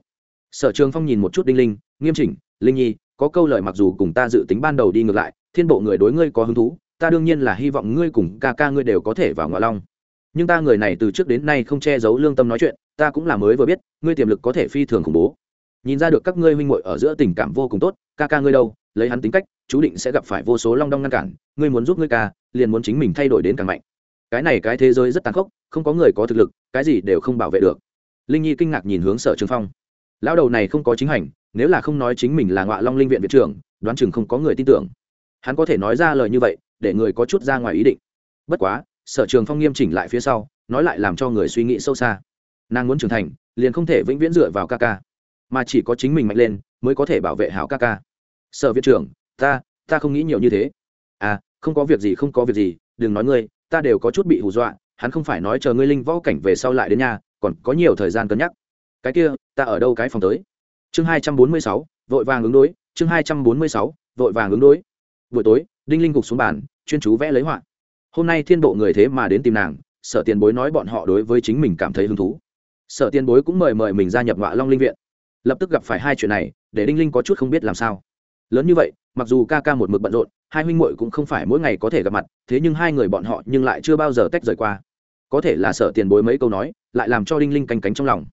Sở trường phong nhìn một chút đinh linh, nghiêm chỉnh, linh nhi, có câu lời mặc dù cùng ta dự tính ban đầu đi ngược lại, thiên bộ người đối ngươi có hứng thú, ta đương nhiên là hy vọng ngươi cùng ca ca ngươi đều có thể vào ngoại long nhưng ta người này từ trước đến nay không che giấu lương tâm nói chuyện, ta cũng là mới vừa biết, ngươi tiềm lực có thể phi thường khủng bố. Nhìn ra được các ngươi huynh muội ở giữa tình cảm vô cùng tốt, ca ca ngươi đâu lấy hắn tính cách, chú định sẽ gặp phải vô số long đong ngăn cản, ngươi muốn giúp ngươi ca, liền muốn chính mình thay đổi đến càng mạnh. Cái này cái thế giới rất tàn khốc, không có người có thực lực, cái gì đều không bảo vệ được. Linh nhi kinh ngạc nhìn hướng sở trường phong. Lão đầu này không có chính hành, nếu là không nói chính mình là ngọa long linh viện viện trưởng, đoán chừng không có người tin tưởng. Hắn có thể nói ra lời như vậy, để người có chút ra ngoài ý định. Bất quá, sở trường phong nghiêm chỉnh lại phía sau, nói lại làm cho người suy nghĩ sâu xa. Nàng muốn trưởng thành, liền không thể vĩnh viễn dựa vào ca ca, mà chỉ có chính mình mạnh lên, mới có thể bảo vệ hảo ca ca sở viện trưởng, ta ta không nghĩ nhiều như thế. À không có việc gì, không có việc gì, đừng nói ngươi, ta đều có chút bị hù dọa, hắn không phải nói chờ ngươi linh võ cảnh về sau lại đến nhà, còn có nhiều thời gian cân nhắc. Cái kia, ta ở đâu cái phòng tới? Chương hai trăm bốn mươi sáu, vội vàng ứng đối, chương hai trăm bốn mươi sáu, vội vàng ứng đối. Buổi tối, đinh linh gục xuống bàn, chuyên chú vẽ lấy họa. Hôm nay thiên bộ người thế mà đến tìm nàng, sở tiền bối nói bọn họ đối với chính mình cảm thấy hứng thú. Sở tiền bối cũng mời mời mình gia nhập họa long linh viện. Lập tức gặp phải hai chuyện này, để đinh linh có chút không biết làm sao lớn như vậy, mặc dù ca ca một mực bận rộn, hai huynh muội cũng không phải mỗi ngày có thể gặp mặt, thế nhưng hai người bọn họ nhưng lại chưa bao giờ tách rời qua. Có thể là sợ tiền bối mấy câu nói, lại làm cho đinh linh canh cánh trong lòng.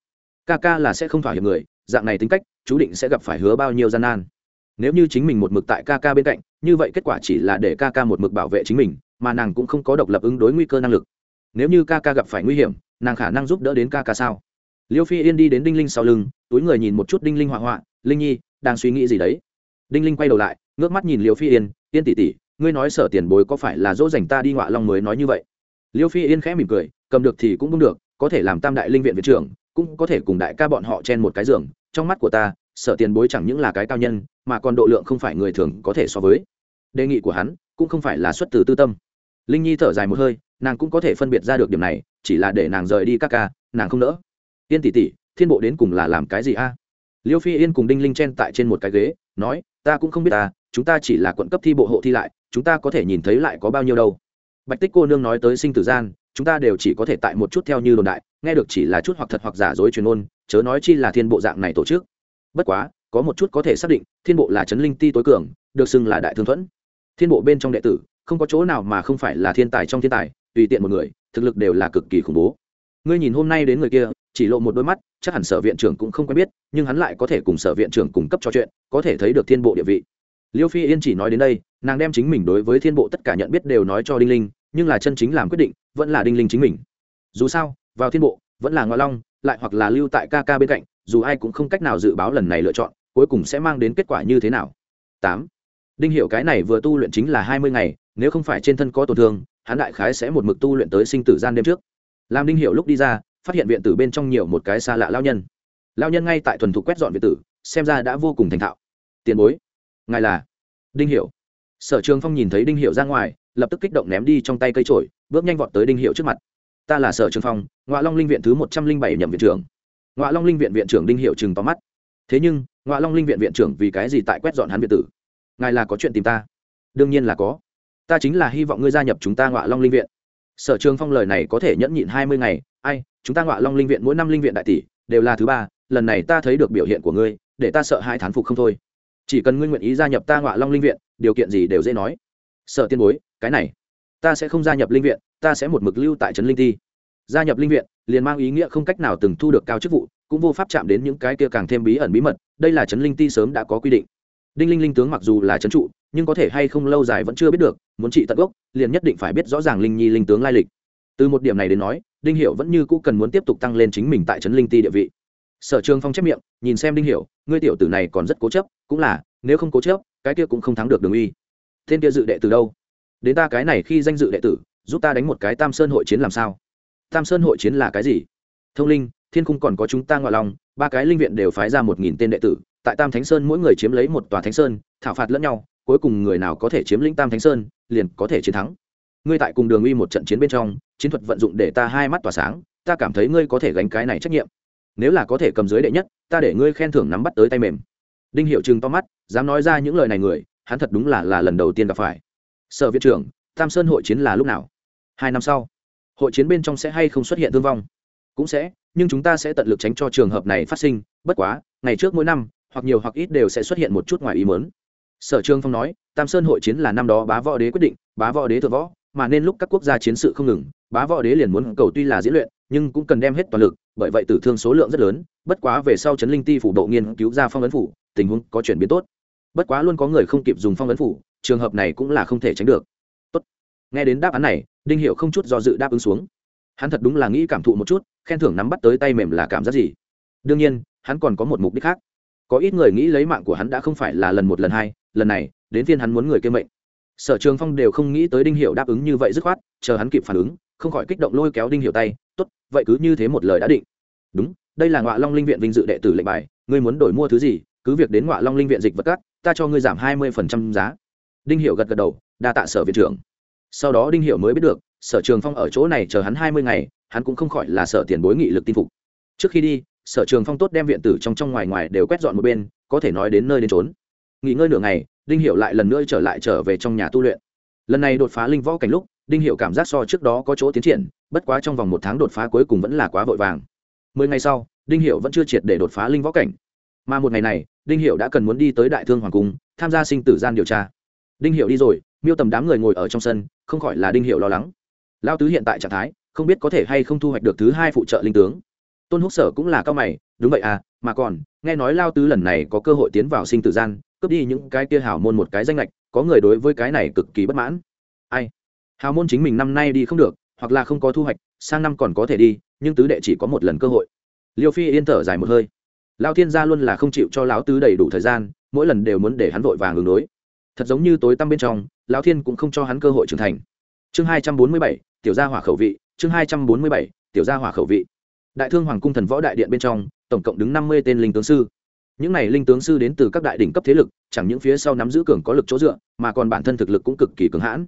Ca ca là sẽ không thỏa hiệp người, dạng này tính cách, chú định sẽ gặp phải hứa bao nhiêu gian nan. Nếu như chính mình một mực tại ca ca bên cạnh, như vậy kết quả chỉ là để ca ca một mực bảo vệ chính mình, mà nàng cũng không có độc lập ứng đối nguy cơ năng lực. Nếu như ca ca gặp phải nguy hiểm, nàng khả năng giúp đỡ đến ca ca sao? Liêu phi yên đi đến đinh linh sau lưng, túi người nhìn một chút đinh linh họa họa, linh nhi, đang suy nghĩ gì đấy? Đinh linh quay đầu lại, ngước mắt nhìn liêu phi yên yên tỷ tỷ, ngươi nói sở tiền bối có phải là dỗ dành ta đi ngọa long mới nói như vậy? Liêu phi yên khẽ mỉm cười, cầm được thì cũng đúng được, có thể làm tam đại linh viện viện trưởng, cũng có thể cùng đại ca bọn họ chen một cái giường, trong mắt của ta, sở tiền bối chẳng những là cái cao nhân, mà còn độ lượng không phải người thường có thể so với. Đề nghị của hắn cũng không phải là xuất từ tư tâm. Linh nhi thở dài một hơi, nàng cũng có thể phân biệt ra được điểm này, chỉ là để nàng rời đi các ca, nàng không nỡ. Yên tỷ tỷ, thiên bộ đến cùng là làm cái gì a? Liêu phi yên cùng đinh linh chen tại trên một cái ghế, nói ta cũng không biết ta, chúng ta chỉ là quận cấp thi bộ hộ thi lại, chúng ta có thể nhìn thấy lại có bao nhiêu đâu. Bạch tích cô nương nói tới sinh tử gian, chúng ta đều chỉ có thể tại một chút theo như đồn đại, nghe được chỉ là chút hoặc thật hoặc giả dối truyền ôn chớ nói chi là thiên bộ dạng này tổ chức. Bất quá, có một chút có thể xác định, thiên bộ là trấn linh ti tối cường, được xưng là đại thương thuẫn. Thiên bộ bên trong đệ tử, không có chỗ nào mà không phải là thiên tài trong thiên tài, tùy tiện một người, thực lực đều là cực kỳ khủng bố. Ngươi nhìn hôm nay đến người kia chỉ lộ một đôi mắt, chắc hẳn sở viện trưởng cũng không quen biết, nhưng hắn lại có thể cùng sở viện trưởng cung cấp cho chuyện, có thể thấy được thiên bộ địa vị. Liêu phi yên chỉ nói đến đây, nàng đem chính mình đối với thiên bộ tất cả nhận biết đều nói cho đinh linh, nhưng là chân chính làm quyết định, vẫn là đinh linh chính mình. Dù sao, vào thiên bộ, vẫn là ngoại long, lại hoặc là lưu tại ca ca bên cạnh, dù ai cũng không cách nào dự báo lần này lựa chọn, cuối cùng sẽ mang đến kết quả như thế nào. Tám. Đinh Hiểu cái này vừa tu luyện chính là hai mươi ngày, nếu không phải trên thân có tổn thương, hắn đại khái sẽ một mực tu luyện tới sinh tử gian đêm trước. Làm đinh Hiểu lúc đi ra phát hiện viện tử bên trong nhiều một cái xa lạ lao nhân. Lao nhân ngay tại thuần thục quét dọn viện tử, xem ra đã vô cùng thành thạo. Tiền bối, ngài là đinh hiệu sở trường phong nhìn thấy đinh hiệu ra ngoài, lập tức kích động ném đi trong tay cây trổi bước nhanh vọt tới đinh hiệu trước mặt. Ta là sở trường phong ngoại long linh viện thứ một trăm linh bảy nhậm viện trưởng. Ngoại long linh viện viện trưởng đinh hiệu chừng tóm mắt. Thế nhưng ngoại long linh viện viện trưởng vì cái gì tại quét dọn hắn viện tử? Ngài là có chuyện tìm ta? Đương nhiên là có. Ta chính là hy vọng ngươi gia nhập chúng ta ngoại long linh viện sở trường phong lời này có thể nhẫn nhịn hai mươi ngày, ai, chúng ta ngọa long linh viện mỗi năm linh viện đại tỷ đều là thứ ba, lần này ta thấy được biểu hiện của ngươi, để ta sợ hai thán phục không thôi. Chỉ cần ngươi nguyện ý gia nhập ta ngọa long linh viện, điều kiện gì đều dễ nói. Sợ tiên bối, cái này, ta sẽ không gia nhập linh viện, ta sẽ một mực lưu tại trấn linh ti. Gia nhập linh viện, liền mang ý nghĩa không cách nào từng thu được cao chức vụ, cũng vô pháp chạm đến những cái kia càng thêm bí ẩn bí mật, đây là trấn linh ti sớm đã có quy định đinh linh linh tướng mặc dù là trấn trụ, nhưng có thể hay không lâu dài vẫn chưa biết được, muốn trị tận gốc, liền nhất định phải biết rõ ràng linh nhi linh tướng lai lịch. Từ một điểm này đến nói, đinh hiệu vẫn như cũ cần muốn tiếp tục tăng lên chính mình tại trấn linh ti địa vị. Sở trường phong chép miệng, nhìn xem đinh hiểu, ngươi tiểu tử này còn rất cố chấp, cũng là, nếu không cố chấp, cái kia cũng không thắng được đường uy. Tên kia dự đệ từ đâu? Đến ta cái này khi danh dự đệ tử, giúp ta đánh một cái tam sơn hội chiến làm sao? Tam sơn hội chiến là cái gì? Thông linh, thiên cung còn có chúng ta ngoại lòng, ba cái linh viện đều phái ra một nghìn tên đệ tử tại tam thánh sơn mỗi người chiếm lấy một tòa thánh sơn, thảo phạt lẫn nhau, cuối cùng người nào có thể chiếm lĩnh tam thánh sơn, liền có thể chiến thắng. Ngươi tại cùng đường uy một trận chiến bên trong, chiến thuật vận dụng để ta hai mắt tỏa sáng, ta cảm thấy ngươi có thể gánh cái này trách nhiệm. Nếu là có thể cầm dưới đệ nhất, ta để ngươi khen thưởng nắm bắt tới tay mềm. Đinh hiệu chừng to mắt, dám nói ra những lời này người, hắn thật đúng là là lần đầu tiên gặp phải. Sở viện trưởng, tam sơn hội chiến là lúc nào? Hai năm sau. Hội chiến bên trong sẽ hay không xuất hiện thương vong? Cũng sẽ, nhưng chúng ta sẽ tận lực tránh cho trường hợp này phát sinh. Bất quá, ngày trước mỗi năm hoặc nhiều hoặc ít đều sẽ xuất hiện một chút ngoài ý mớn sở trương phong nói, tam sơn hội chiến là năm đó bá võ đế quyết định, bá võ đế thượng võ, mà nên lúc các quốc gia chiến sự không ngừng, bá võ đế liền muốn cầu tuy là diễn luyện, nhưng cũng cần đem hết toàn lực, bởi vậy tử thương số lượng rất lớn, bất quá về sau trấn linh ti phủ độ nghiên cứu ra phong ấn phủ, tình huống có chuyển biến tốt. Bất quá luôn có người không kịp dùng phong ấn phủ, trường hợp này cũng là không thể tránh được. Tốt. nghe đến đáp án này, đinh hiệu không chút do dự đáp ứng xuống. Hắn thật đúng là nghĩ cảm thụ một chút, khen thưởng nắm bắt tới tay mềm là cảm giác gì? Đương nhiên, hắn còn có một mục đích khác có ít người nghĩ lấy mạng của hắn đã không phải là lần một lần hai, lần này, đến phiên hắn muốn người kêu mệnh. Sở trường phong đều không nghĩ tới đinh hiệu đáp ứng như vậy dứt khoát, chờ hắn kịp phản ứng, không khỏi kích động lôi kéo đinh hiệu tay, tốt, vậy cứ như thế một lời đã định. Đúng, đây là ngọa long linh viện vinh dự đệ tử lệnh bài, ngươi muốn đổi mua thứ gì, cứ việc đến ngọa long linh viện dịch vật cắt ta cho ngươi giảm hai mươi phần trăm giá. Đinh hiệu gật gật đầu, đa tạ sở viện trưởng. Sau đó đinh hiệu mới biết được, sở trường phong ở chỗ này chờ hắn hai mươi ngày, hắn cũng không khỏi là sở tiền bối nghị lực tin phục. Trước khi đi sở trường phong tốt đem viện tử trong trong ngoài ngoài đều quét dọn một bên, có thể nói đến nơi đến trốn nghỉ ngơi nửa ngày, đinh hiệu lại lần nữa trở lại trở về trong nhà tu luyện. Lần này đột phá linh võ cảnh lúc, đinh hiệu cảm giác so trước đó có chỗ tiến triển, bất quá trong vòng một tháng đột phá cuối cùng vẫn là quá vội vàng. Mười ngày sau, đinh hiệu vẫn chưa triệt để đột phá linh võ cảnh. Mà một ngày này, đinh hiệu đã cần muốn đi tới đại thương hoàng cung, tham gia sinh tử gian điều tra. Đinh hiệu đi rồi, miêu tầm đám người ngồi ở trong sân, không khỏi là đinh hiệu lo lắng. Lao tứ hiện tại trạng thái, không biết có thể hay không thu hoạch được thứ hai phụ trợ linh tướng tôn húc sở cũng là cao mày, đúng vậy à mà còn, nghe nói lao tứ lần này có cơ hội tiến vào sinh tử gian, cướp đi những cái kia hào môn một cái danh lệch có người đối với cái này cực kỳ bất mãn. Ai? Hào môn chính mình năm nay đi không được, hoặc là không có thu hoạch, sang năm còn có thể đi, nhưng tứ đệ chỉ có một lần cơ hội. Liêu phi yên thở dài một hơi. Lao thiên gia luôn là không chịu cho lão tứ đầy đủ thời gian, mỗi lần đều muốn để hắn vội vàng ứng đối. Thật giống như tối tăm bên trong, lão thiên cũng không cho hắn cơ hội trưởng thành. Chương hai trăm bốn mươi bảy, tiểu gia hỏa khẩu vị, chương hai trăm bốn mươi bảy, tiểu gia hỏa khẩu vị đại thương hoàng cung thần võ đại điện bên trong, tổng cộng đứng năm mươi tên linh tướng sư. Những này linh tướng sư đến từ các đại đỉnh cấp thế lực, chẳng những phía sau nắm giữ cường có lực chỗ dựa, mà còn bản thân thực lực cũng cực kỳ cứng hãn.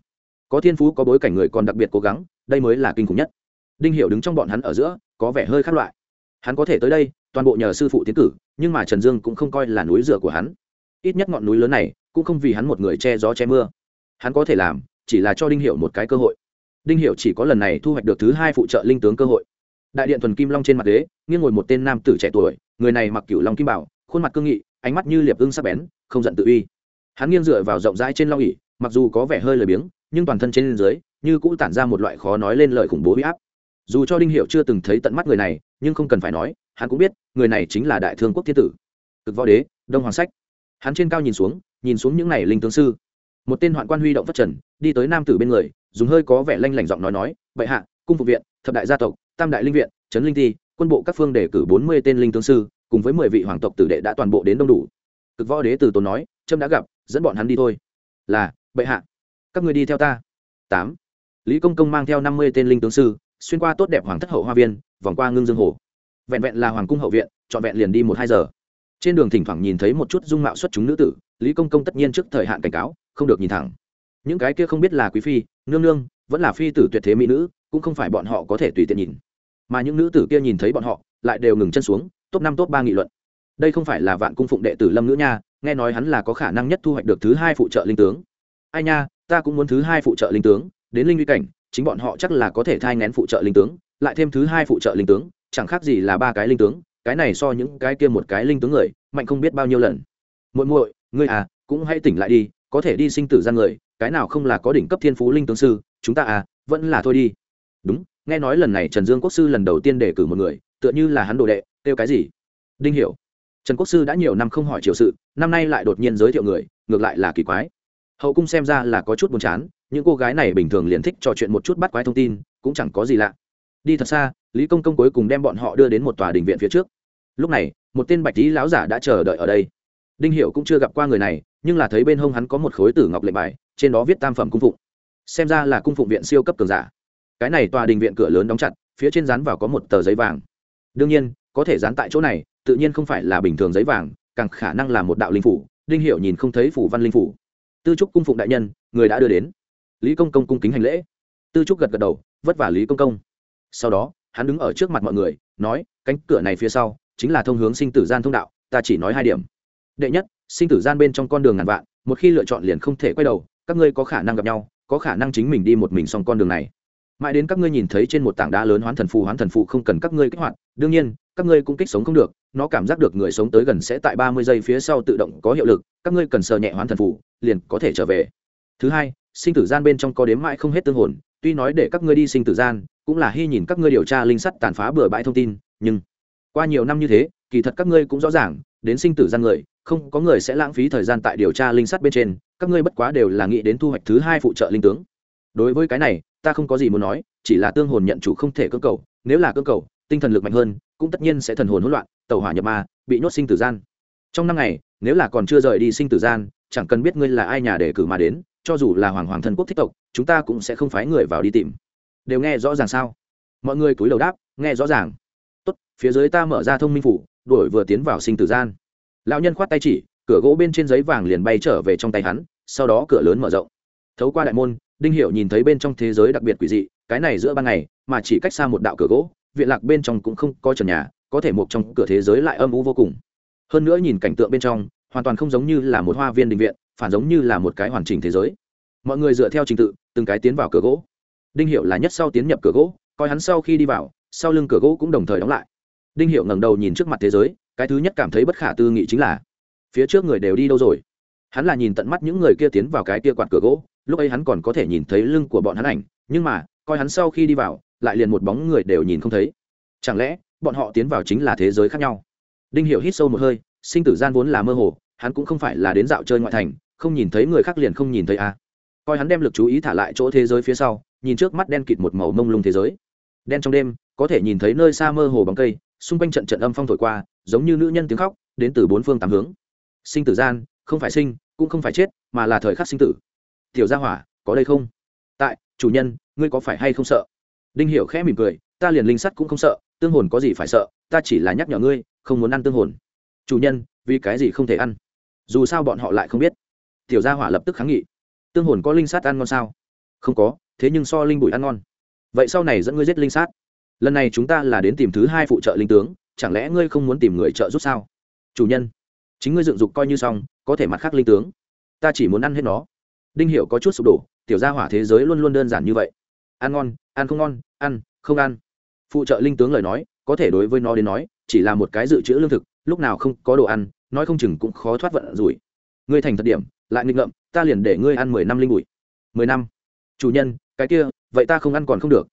Có thiên phú, có bối cảnh người còn đặc biệt cố gắng, đây mới là kinh khủng nhất. Đinh hiểu đứng trong bọn hắn ở giữa, có vẻ hơi khác loại. Hắn có thể tới đây, toàn bộ nhờ sư phụ tiến cử, nhưng mà trần dương cũng không coi là núi dựa của hắn. Ít nhất ngọn núi lớn này, cũng không vì hắn một người che gió che mưa. Hắn có thể làm, chỉ là cho đinh Hiểu một cái cơ hội. Đinh Hiểu chỉ có lần này thu hoạch được thứ hai phụ trợ linh tướng cơ hội đại điện thuần kim long trên mặt đế, nghiêng ngồi một tên nam tử trẻ tuổi, người này mặc cửu long kim bảo, khuôn mặt cương nghị, ánh mắt như liệp ưng sắc bén, không giận tự uy. Hắn nghiêng dựa vào rộng rãi trên long ỉ mặc dù có vẻ hơi lười biếng, nhưng toàn thân trên dưới, như cũng tản ra một loại khó nói lên lời khủng bố huy áp. Dù cho đinh hiệu chưa từng thấy tận mắt người này, nhưng không cần phải nói, hắn cũng biết, người này chính là đại thương quốc thiên tử. Cực võ đế, đông hoàng sách. Hắn trên cao nhìn xuống nhìn xuống những n à y linh tướng sư. Một tên hoạn quan huy động phát trần, đi tới nam tử bên người, dùng hơi có vẻ lanh lảnh giọng nói nói, bệ hạ, cung phục viện, thập đại gia tộc tam đại linh viện, trấn linh ti quân bộ các phương đề cử bốn mươi tên linh tướng sư, cùng với mười vị hoàng tộc tử đệ đã toàn bộ đến đông đủ. Cực võ đế từ tốn nói, trâm đã gặp, dẫn bọn hắn đi thôi. Là, bệ hạ. Các người đi theo ta. Tám. Lý công công mang theo năm mươi tên linh tướng sư, xuyên qua tốt đẹp hoàng thất hậu hoa viên, vòng qua ngưng dương hồ. Vẹn vẹn là hoàng cung hậu viện, trọn vẹn liền đi một hai giờ. Trên đường thỉnh thoảng nhìn thấy một chút dung mạo xuất chúng nữ tử, lý công công tất nhiên trước thời hạn cảnh cáo, không được nhìn thẳng. Những cái kia không biết là quý phi, nương nương, vẫn là phi tử tuyệt thế mỹ nữ cũng không phải bọn họ có thể tùy tiện nhìn. Mà những nữ tử kia nhìn thấy bọn họ, lại đều ngừng chân xuống, top năm, top ba nghị luận. Đây không phải là vạn cung phụng đệ tử lâm nữ nha, nghe nói hắn là có khả năng nhất thu hoạch được thứ hai phụ trợ linh tướng. Ai nha, ta cũng muốn thứ hai phụ trợ linh tướng, đến linh uy cảnh, chính bọn họ chắc là có thể thai ngén phụ trợ linh tướng, lại thêm thứ hai phụ trợ linh tướng, chẳng khác gì là ba cái linh tướng, cái này so những cái kia một cái linh tướng người, mạnh không biết bao nhiêu lần. Muội muội, ngươi à cũng hãy tỉnh lại đi, có thể đi sinh tử gian người, cái nào không là có đỉnh cấp thiên phú linh tướng sư, chúng ta à vẫn là thôi đi đúng, nghe nói lần này trần dương quốc sư lần đầu tiên đề cử một người, tựa như là hắn đồ đệ, kêu cái gì? Đinh hiểu. Trần quốc sư đã nhiều năm không hỏi triều sự, năm nay lại đột nhiên giới thiệu người, ngược lại là kỳ quái. Hậu cung xem ra là có chút buồn chán, những cô gái này bình thường liền thích trò chuyện một chút bắt quái thông tin, cũng chẳng có gì lạ. Đi thật xa, lý công công cuối cùng đem bọn họ đưa đến một tòa đình viện phía trước. Lúc này, một tên bạch lý lão giả đã chờ đợi ở đây. Đinh hiệu cũng chưa gặp qua người này, nhưng là thấy bên hông hắn có một khối tử ngọc lệnh bài, trên đó viết tam phẩm cung phụng. Xem ra là cung phụng viện siêu cấp cường giả cái này tòa đình viện cửa lớn đóng chặt, phía trên dán vào có một tờ giấy vàng. Đương nhiên, có thể dán tại chỗ này, tự nhiên không phải là bình thường giấy vàng, càng khả năng là một đạo linh phủ, đinh hiệu nhìn không thấy phủ văn linh phủ. Tư trúc cung phụng đại nhân, người đã đưa đến. Lý công công cung kính hành lễ. Tư trúc gật gật đầu, vất vả lý công công. Sau đó, hắn đứng ở trước mặt mọi người, nói, cánh cửa này phía sau, chính là thông hướng sinh tử gian thông đạo, ta chỉ nói hai điểm. Đệ nhất, sinh tử gian bên trong con đường ngàn vạn, một khi lựa chọn liền không thể quay đầu, các ngươi có khả năng gặp nhau, có khả năng chính mình đi một mình xong con đường này mãi đến các ngươi nhìn thấy trên một tảng đá lớn hoán thần phù, hoán thần phù không cần các ngươi kích hoạt. Đương nhiên, các ngươi cũng kích sống không được, nó cảm giác được người sống tới gần sẽ tại ba mươi giây phía sau tự động có hiệu lực, các ngươi cần sờ nhẹ hoán thần phù, liền có thể trở về. Thứ hai, sinh tử gian bên trong có đếm mãi không hết tương hồn, tuy nói để các ngươi đi sinh tử gian, cũng là hy nhìn các ngươi điều tra linh sắt tàn phá bừa bãi thông tin, nhưng qua nhiều năm như thế, kỳ thật các ngươi cũng rõ ràng, đến sinh tử gian người, không có người sẽ lãng phí thời gian tại điều tra linh sắt bên trên, các ngươi bất quá đều là nghĩ đến thu hoạch thứ hai phụ trợ linh tướng. Đối với cái này ta không có gì muốn nói, chỉ là tương hồn nhận chủ không thể cơ cầu, nếu là cơ cầu, tinh thần lực mạnh hơn, cũng tất nhiên sẽ thần hồn hỗn loạn, tàu hỏa nhập ma, bị nhốt sinh tử gian. Trong năm ngày, nếu là còn chưa rời đi sinh tử gian, chẳng cần biết ngươi là ai nhà để cử mà đến, cho dù là hoàng hoàng thân quốc thích tộc, chúng ta cũng sẽ không phái người vào đi tìm. Đều nghe rõ ràng sao? Mọi người cúi đầu đáp, nghe rõ ràng. Tốt, phía dưới ta mở ra thông minh phủ đổi vừa tiến vào sinh tử gian. Lão nhân khoát tay chỉ, cửa gỗ bên trên giấy vàng liền bay trở về trong tay hắn, sau đó cửa lớn mở rộng. Thấu qua đại môn đinh hiệu nhìn thấy bên trong thế giới đặc biệt quỷ dị, cái này giữa ban ngày, mà chỉ cách xa một đạo cửa gỗ, viện lạc bên trong cũng không có trần nhà, có thể một trong cửa thế giới lại âm u vô cùng. Hơn nữa nhìn cảnh tượng bên trong, hoàn toàn không giống như là một hoa viên đình viện, phản giống như là một cái hoàn chỉnh thế giới. Mọi người dựa theo trình tự, từng cái tiến vào cửa gỗ. Đinh hiệu là nhất sau tiến nhập cửa gỗ, coi hắn sau khi đi vào, sau lưng cửa gỗ cũng đồng thời đóng lại. Đinh hiệu ngẩng đầu nhìn trước mặt thế giới, cái thứ nhất cảm thấy bất khả tư nghị chính là, phía trước người đều đi đâu rồi? Hắn là nhìn tận mắt những người kia tiến vào cái kia quạt cửa gỗ lúc ấy hắn còn có thể nhìn thấy lưng của bọn hắn ảnh, nhưng mà, coi hắn sau khi đi vào, lại liền một bóng người đều nhìn không thấy. Chẳng lẽ, bọn họ tiến vào chính là thế giới khác nhau? Đinh hiểu hít sâu một hơi, sinh tử gian vốn là mơ hồ, hắn cũng không phải là đến dạo chơi ngoại thành, không nhìn thấy người khác liền không nhìn thấy a. À. coi hắn đem lực chú ý thả lại chỗ thế giới phía sau, nhìn trước mắt đen kịt một màu mông lung thế giới. Đen trong đêm, có thể nhìn thấy nơi xa mơ hồ bóng cây, xung quanh trận trận âm phong thổi qua, giống như nữ nhân tiếng khóc, đến từ bốn phương tám hướng. Sinh tử gian, không phải sinh, cũng không phải chết, mà là thời khắc sinh tử tiểu gia hỏa, có đây không? Tại, chủ nhân, ngươi có phải hay không sợ? Đinh hiểu khẽ mỉm cười, ta liền linh sắt cũng không sợ, tương hồn có gì phải sợ, ta chỉ là nhắc nhở ngươi, không muốn ăn tương hồn. Chủ nhân, vì cái gì không thể ăn? Dù sao bọn họ lại không biết. Tiểu gia hỏa lập tức kháng nghị. Tương hồn có linh sát ăn ngon sao? Không có, thế nhưng so linh bụi ăn ngon. Vậy sau này dẫn ngươi giết linh sát lần này chúng ta là đến tìm thứ hai phụ trợ linh tướng, chẳng lẽ ngươi không muốn tìm người trợ giúp sao? Chủ nhân, chính ngươi dựng dục coi như xong, có thể mặt khác linh tướng. Ta chỉ muốn ăn hết nó đinh hiểu có chút sụp đổ, tiểu gia hỏa thế giới luôn luôn đơn giản như vậy. Ăn ngon, ăn không ngon, ăn, không ăn. Phụ trợ linh tướng lời nói, có thể đối với nó đến nói, chỉ là một cái dự trữ lương thực, lúc nào không có đồ ăn, nói không chừng cũng khó thoát vận rủi. Ngươi thành thật điểm, lại nghịch ngợm, ta liền để ngươi ăn mười năm linh bụi. Mười năm? Chủ nhân, cái kia, vậy ta không ăn còn không được.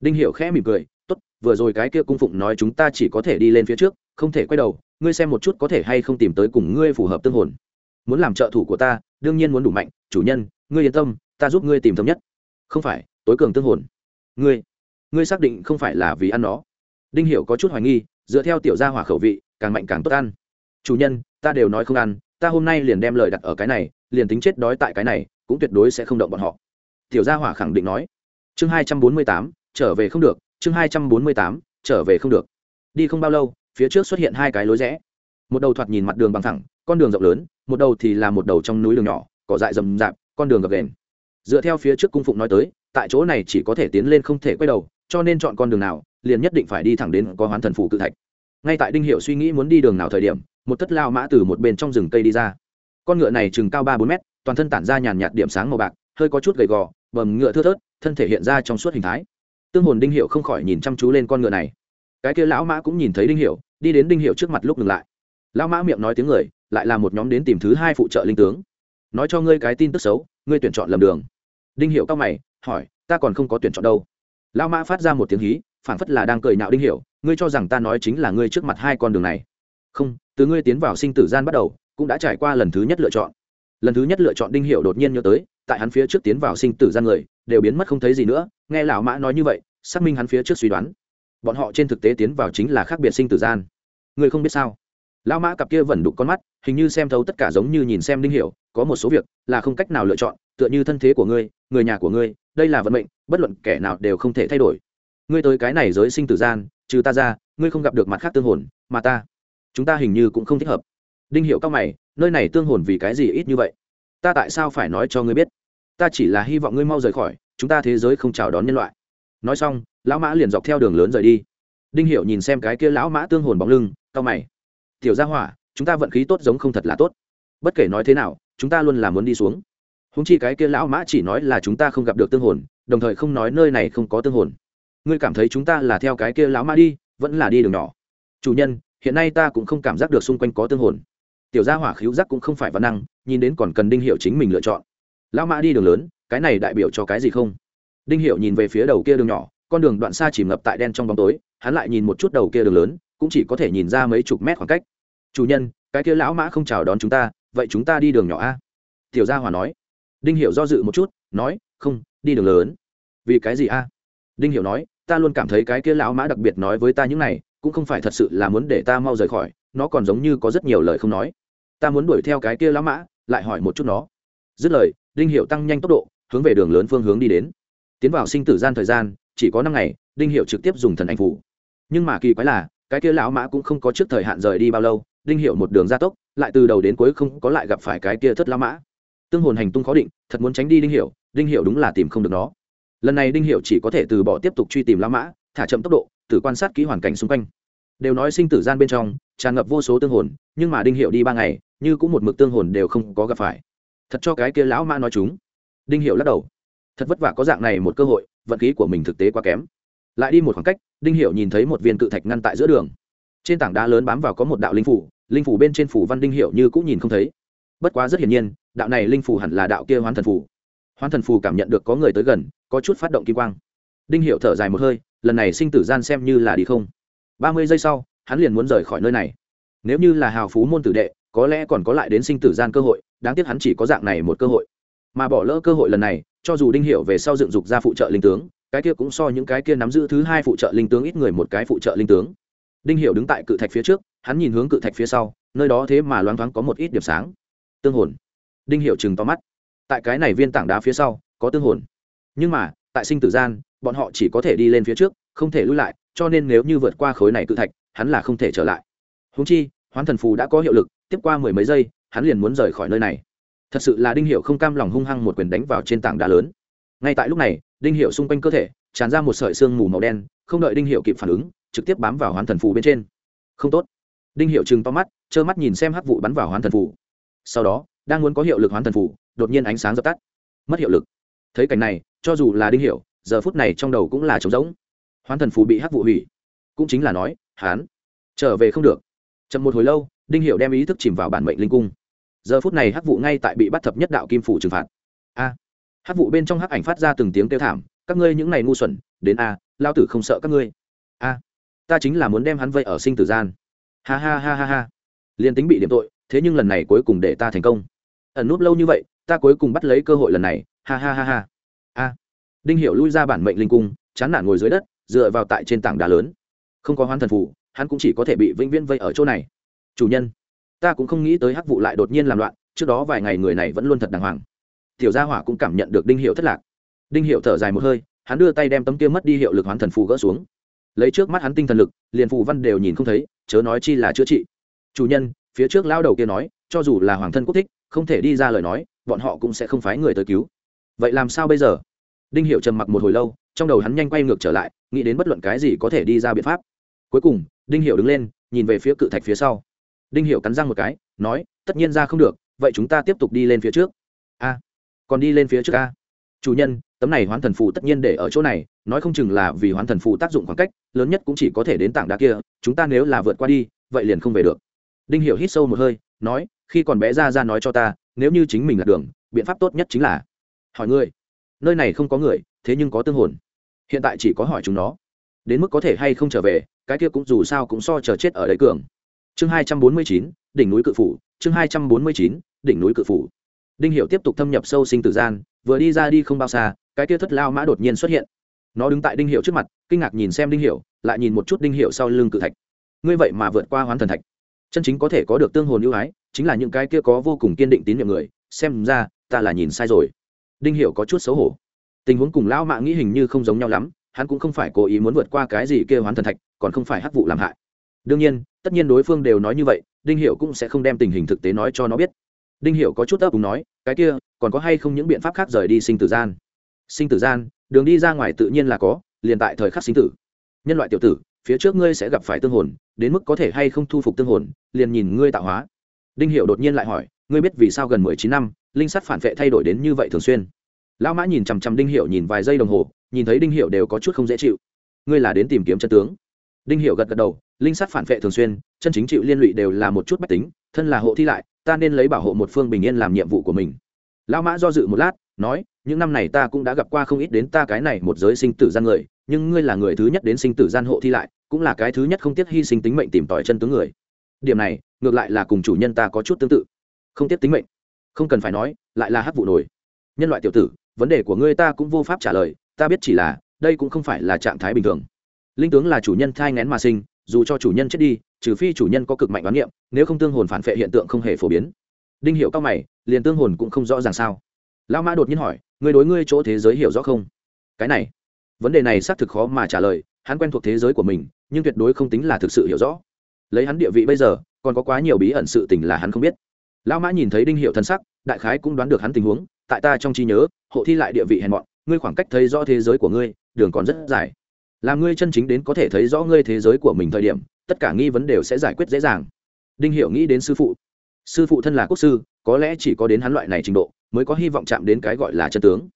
Đinh hiểu khẽ mỉm cười, tốt, vừa rồi cái kia cung phụng nói chúng ta chỉ có thể đi lên phía trước, không thể quay đầu, ngươi xem một chút có thể hay không tìm tới cùng ngươi phù hợp tương hồn. Muốn làm trợ thủ của ta đương nhiên muốn đủ mạnh, chủ nhân, ngươi yên tâm, ta giúp ngươi tìm thống nhất. Không phải, tối cường tương hồn. Ngươi ngươi xác định không phải là vì ăn nó. Đinh hiểu có chút hoài nghi, dựa theo tiểu gia hỏa khẩu vị, càng mạnh càng tốt ăn. Chủ nhân, ta đều nói không ăn, ta hôm nay liền đem lời đặt ở cái này, liền tính chết đói tại cái này, cũng tuyệt đối sẽ không động bọn họ. Tiểu gia hỏa khẳng định nói. Chương hai trăm bốn mươi tám, trở về không được, chương hai trăm bốn mươi tám, trở về không được. Đi không bao lâu, phía trước xuất hiện hai cái lối rẽ. Một đầu thoạt nhìn mặt đường bằng thẳng con đường rộng lớn, một đầu thì là một đầu trong núi đường nhỏ, cỏ dại rậm rạp, con đường gập ghềnh. Dựa theo phía trước cung phụng nói tới, tại chỗ này chỉ có thể tiến lên không thể quay đầu, cho nên chọn con đường nào, liền nhất định phải đi thẳng đến có hoán thần phủ cự thạch. Ngay tại đinh hiệu suy nghĩ muốn đi đường nào thời điểm, một thất lao mã từ một bên trong rừng cây đi ra. Con ngựa này chừng cao ba bốn mét, toàn thân tản ra nhàn nhạt điểm sáng màu bạc, hơi có chút gầy gò, bầm ngựa thưa thớt, thân thể hiện ra trong suốt hình thái. Tương hồn đinh hiệu không khỏi nhìn chăm chú lên con ngựa này. Cái kia lão mã cũng nhìn thấy đinh hiệu, đi đến đinh hiệu trước mặt lúc ngừng lại. Lão mã miệng nói tiếng người lại là một nhóm đến tìm thứ hai phụ trợ linh tướng. Nói cho ngươi cái tin tức xấu, ngươi tuyển chọn lầm đường. Đinh hiệu cao mày, hỏi, ta còn không có tuyển chọn đâu. Lão mã phát ra một tiếng hí, phảng phất là đang cười nhạo đinh hiệu ngươi cho rằng ta nói chính là ngươi trước mặt hai con đường này. Không, từ ngươi tiến vào sinh tử gian bắt đầu, cũng đã trải qua lần thứ nhất lựa chọn. Lần thứ nhất lựa chọn đinh hiệu đột nhiên nhớ tới, tại hắn phía trước tiến vào sinh tử gian người, đều biến mất không thấy gì nữa, nghe lão mã nói như vậy, xác minh hắn phía trước suy đoán. Bọn họ trên thực tế tiến vào chính là khác biệt sinh tử gian. Ngươi không biết sao? Lão mã cặp kia vẫn đục con mắt, hình như xem thấu tất cả giống như nhìn xem đinh hiểu, có một số việc là không cách nào lựa chọn, tựa như thân thế của ngươi, người nhà của ngươi, đây là vận mệnh, bất luận kẻ nào đều không thể thay đổi. Ngươi tới cái này giới sinh tử gian, trừ ta ra, ngươi không gặp được mặt khác tương hồn, mà ta, chúng ta hình như cũng không thích hợp. Đinh hiểu cao mày, nơi này tương hồn vì cái gì ít như vậy? Ta tại sao phải nói cho ngươi biết? Ta chỉ là hy vọng ngươi mau rời khỏi, chúng ta thế giới không chào đón nhân loại. Nói xong, lão mã liền dọc theo đường lớn rời đi. Đinh hiểu nhìn xem cái kia lão mã tương hồn bóng lưng, cao mày tiểu gia hỏa, chúng ta vận khí tốt giống không thật là tốt. Bất kể nói thế nào, chúng ta luôn là muốn đi xuống. Húng chi cái kia lão mã chỉ nói là chúng ta không gặp được tương hồn, đồng thời không nói nơi này không có tương hồn. Ngươi cảm thấy chúng ta là theo cái kia lão mã đi, vẫn là đi đường nhỏ. Chủ nhân, hiện nay ta cũng không cảm giác được xung quanh có tương hồn. Tiểu gia hỏa khíu giác cũng không phải văn năng, nhìn đến còn cần đinh hiệu chính mình lựa chọn. Lão mã đi đường lớn, cái này đại biểu cho cái gì không? Đinh hiệu nhìn về phía đầu kia đường nhỏ, con đường đoạn xa chìm ngập tại đen trong bóng tối hắn lại nhìn một chút đầu kia đường lớn, cũng chỉ có thể nhìn ra mấy chục mét khoảng cách. Chủ nhân, cái kia lão mã không chào đón chúng ta, vậy chúng ta đi đường nhỏ a? Tiểu gia hòa nói. Đinh hiểu do dự một chút, nói, không, đi đường lớn. Vì cái gì a? Đinh hiểu nói, ta luôn cảm thấy cái kia lão mã đặc biệt nói với ta những này, cũng không phải thật sự là muốn để ta mau rời khỏi, nó còn giống như có rất nhiều lời không nói. Ta muốn đuổi theo cái kia lão mã, lại hỏi một chút nó. Dứt lời, đinh hiểu tăng nhanh tốc độ, hướng về đường lớn phương hướng đi đến. Tiến vào sinh tử gian thời gian, chỉ có năm ngày, đinh hiểu trực tiếp dùng thần anh phủ nhưng mà kỳ quái là, cái kia lão mã cũng không có trước thời hạn rời đi bao lâu, đinh hiệu một đường gia tốc, lại từ đầu đến cuối không có lại gặp phải cái kia thất lão mã. Tương hồn hành tung khó định, thật muốn tránh đi đinh hiệu đinh hiệu đúng là tìm không được nó. Lần này đinh hiệu chỉ có thể từ bỏ tiếp tục truy tìm lão mã, thả chậm tốc độ từ quan sát kỹ hoàn cảnh xung quanh. Đều nói sinh tử gian bên trong, tràn ngập vô số tương hồn, nhưng mà đinh hiệu đi ba ngày, như cũng một mực tương hồn đều không có gặp phải. Thật cho cái kia lão mã nói chúng. Đinh hiệu lắc đầu. Thật vất vả có dạng này một cơ hội, vận khí của mình thực tế quá kém lại đi một khoảng cách, đinh hiệu nhìn thấy một viên cự thạch ngăn tại giữa đường. Trên tảng đá lớn bám vào có một đạo linh phủ linh phủ bên trên phủ văn đinh hiệu như cũng nhìn không thấy. Bất quá rất hiển nhiên, đạo này linh phủ hẳn là đạo kia hoán thần phủ. Hoán thần phủ cảm nhận được có người tới gần, có chút phát động kim quang. Đinh hiệu thở dài một hơi, lần này sinh tử gian xem như là đi không. Ba mươi giây sau, hắn liền muốn rời khỏi nơi này. Nếu như là hào phú môn tử đệ, có lẽ còn có lại đến sinh tử gian cơ hội, đáng tiếc hắn chỉ có dạng này một cơ hội. Mà bỏ lỡ cơ hội lần này, cho dù đinh hiệu về sau dựng dục ra phụ trợ linh tướng cái kia cũng so những cái kia nắm giữ thứ hai phụ trợ linh tướng ít người một cái phụ trợ linh tướng. Đinh hiệu đứng tại cự thạch phía trước, hắn nhìn hướng cự thạch phía sau, nơi đó thế mà loáng thoáng có một ít điểm sáng. Tương hồn. Đinh hiệu chừng to mắt. Tại cái này viên tảng đá phía sau, có tương hồn. Nhưng mà, tại sinh tử gian, bọn họ chỉ có thể đi lên phía trước, không thể lui lại, cho nên nếu như vượt qua khối này cự thạch, hắn là không thể trở lại. Huống chi, hoán thần phù đã có hiệu lực, tiếp qua mười mấy giây, hắn liền muốn rời khỏi nơi này. Thật sự là đinh hiệu không cam lòng hung hăng một quyền đánh vào trên tảng đá lớn. Ngay tại lúc này đinh hiệu xung quanh cơ thể, tràn ra một sợi sương mù màu đen, không đợi đinh hiệu kịp phản ứng, trực tiếp bám vào hoán thần phù bên trên. Không tốt. Đinh hiệu chừng to mắt, trơ mắt nhìn xem hắc vụ bắn vào hoán thần phù. Sau đó, đang muốn có hiệu lực hoán thần phù, đột nhiên ánh sáng dập tắt. Mất hiệu lực. Thấy cảnh này, cho dù là đinh hiệu, giờ phút này trong đầu cũng là trống rỗng. Hoán thần phù bị hắc vụ hủy. Cũng chính là nói, hán, trở về không được. Chậm một hồi lâu, đinh hiệu đem ý thức chìm vào bản mệnh linh cung. Giờ phút này hắc vụ ngay tại bị bắt thập nhất đạo kim phủ trừng phạt. A hắc vụ bên trong hắc ảnh phát ra từng tiếng kêu thảm, các ngươi những này ngu xuẩn, đến a, lao tử không sợ các ngươi. A, ta chính là muốn đem hắn vây ở sinh tử gian. Ha ha ha ha ha. Liền tính bị điểm tội, thế nhưng lần này cuối cùng để ta thành công. Ẩn núp lâu như vậy, ta cuối cùng bắt lấy cơ hội lần này. Ha ha ha ha. A, đinh hiệu lui ra bản mệnh linh cung, chán nản ngồi dưới đất, dựa vào tại trên tảng đá lớn. Không có hoán thần phủ hắn cũng chỉ có thể bị vĩnh viễn vây ở chỗ này. Chủ nhân, ta cũng không nghĩ tới hắc vụ lại đột nhiên làm loạn, trước đó vài ngày người này vẫn luôn thật đàng hoàng tiểu gia hỏa cũng cảm nhận được đinh hiệu thất lạc. Đinh hiệu thở dài một hơi, hắn đưa tay đem tấm kia mất đi hiệu lực hoán thần phù gỡ xuống. Lấy trước mắt hắn tinh thần lực, liền phù văn đều nhìn không thấy, chớ nói chi là chữa trị. Chủ nhân, phía trước lao đầu kia nói, cho dù là hoàng thân quốc thích, không thể đi ra lời nói, bọn họ cũng sẽ không phái người tới cứu. Vậy làm sao bây giờ? Đinh hiệu trầm mặc một hồi lâu, trong đầu hắn nhanh quay ngược trở lại, nghĩ đến bất luận cái gì có thể đi ra biện pháp. Cuối cùng, đinh hiệu đứng lên, nhìn về phía cự thạch phía sau. Đinh hiệu cắn răng một cái, nói, tất nhiên ra không được, vậy chúng ta tiếp tục đi lên phía trước. A còn đi lên phía trước a chủ nhân, tấm này hoán thần phù tất nhiên để ở chỗ này, nói không chừng là vì hoán thần phù tác dụng khoảng cách, lớn nhất cũng chỉ có thể đến tảng đá kia, chúng ta nếu là vượt qua đi, vậy liền không về được. Đinh hiểu hít sâu một hơi, nói, khi còn bé ra ra nói cho ta, nếu như chính mình là đường, biện pháp tốt nhất chính là, hỏi ngươi, nơi này không có người, thế nhưng có tương hồn. Hiện tại chỉ có hỏi chúng nó. Đến mức có thể hay không trở về, cái kia cũng dù sao cũng so chờ chết ở đấy cường. Chương hai trăm bốn mươi chín, đỉnh núi cự phủ, chương hai trăm bốn mươi chín, đỉnh núi cự phủ đinh hiệu tiếp tục thâm nhập sâu sinh tử gian, vừa đi ra đi không bao xa, cái kia thất lao mã đột nhiên xuất hiện. Nó đứng tại đinh hiệu trước mặt, kinh ngạc nhìn xem đinh hiệu lại nhìn một chút đinh hiệu sau lưng cự thạch. Ngươi vậy mà vượt qua hoán thần thạch. Chân chính có thể có được tương hồn ưu ái, chính là những cái kia có vô cùng kiên định tín nhiệm người, xem ra, ta là nhìn sai rồi. Đinh hiểu có chút xấu hổ. Tình huống cùng lão mạ nghĩ hình như không giống nhau lắm, hắn cũng không phải cố ý muốn vượt qua cái gì kia hoán thần thạch, còn không phải hắc vụ làm hại. Đương nhiên, tất nhiên đối phương đều nói như vậy, đinh hiểu cũng sẽ không đem tình hình thực tế nói cho nó biết đinh hiểu có chút ấp úng nói, cái kia, còn có hay không những biện pháp khác rời đi sinh tử gian? Sinh tử gian, đường đi ra ngoài tự nhiên là có, liền tại thời khắc sinh tử. Nhân loại tiểu tử, phía trước ngươi sẽ gặp phải tương hồn, đến mức có thể hay không thu phục tương hồn, liền nhìn ngươi tạo hóa. Đinh hiệu đột nhiên lại hỏi, ngươi biết vì sao gần mười chín năm, linh sắt phản vệ thay đổi đến như vậy thường xuyên? Lão mã nhìn chằm chằm đinh hiệu nhìn vài giây đồng hồ, nhìn thấy đinh hiệu đều có chút không dễ chịu. Ngươi là đến tìm kiếm chân tướng. Đinh hiệu gật gật đầu, linh sắt phản vệ thường xuyên, chân chính chịu liên lụy đều là một chút bách tính, thân là hộ thi lại ta nên lấy bảo hộ một phương bình yên làm nhiệm vụ của mình. Lão mã do dự một lát, nói, những năm này ta cũng đã gặp qua không ít đến ta cái này một giới sinh tử gian người, nhưng ngươi là người thứ nhất đến sinh tử gian hộ thi lại, cũng là cái thứ nhất không tiếc hy sinh tính mệnh tìm tòi chân tướng người. Điểm này, ngược lại là cùng chủ nhân ta có chút tương tự. Không tiếc tính mệnh. Không cần phải nói, lại là hát vụ nổi nhân loại tiểu tử, vấn đề của ngươi ta cũng vô pháp trả lời, ta biết chỉ là, đây cũng không phải là trạng thái bình thường. Linh tướng là chủ nhân thai ngén mà sinh, dù cho chủ nhân chết đi trừ phi chủ nhân có cực mạnh đoán niệm, nếu không tương hồn phản phệ hiện tượng không hề phổ biến. Đinh hiệu cao mày, liền tương hồn cũng không rõ ràng sao. Lão mã đột nhiên hỏi người đối ngươi chỗ thế giới hiểu rõ không? Cái này, vấn đề này xác thực khó mà trả lời, hắn quen thuộc thế giới của mình, nhưng tuyệt đối không tính là thực sự hiểu rõ. Lấy hắn địa vị bây giờ, còn có quá nhiều bí ẩn sự tình là hắn không biết. Lão mã nhìn thấy đinh hiệu thân sắc, đại khái cũng đoán được hắn tình huống, tại ta trong trí nhớ, hộ thi lại địa vị hèn mọn, ngươi khoảng cách thấy rõ thế giới của ngươi, đường còn rất dài. Làm ngươi chân chính đến có thể thấy rõ ngươi thế giới của mình thời điểm tất cả nghi vấn đều sẽ giải quyết dễ dàng. Đinh Hiểu nghĩ đến sư phụ. Sư phụ thân là quốc sư, có lẽ chỉ có đến hắn loại này trình độ, mới có hy vọng chạm đến cái gọi là chân tướng.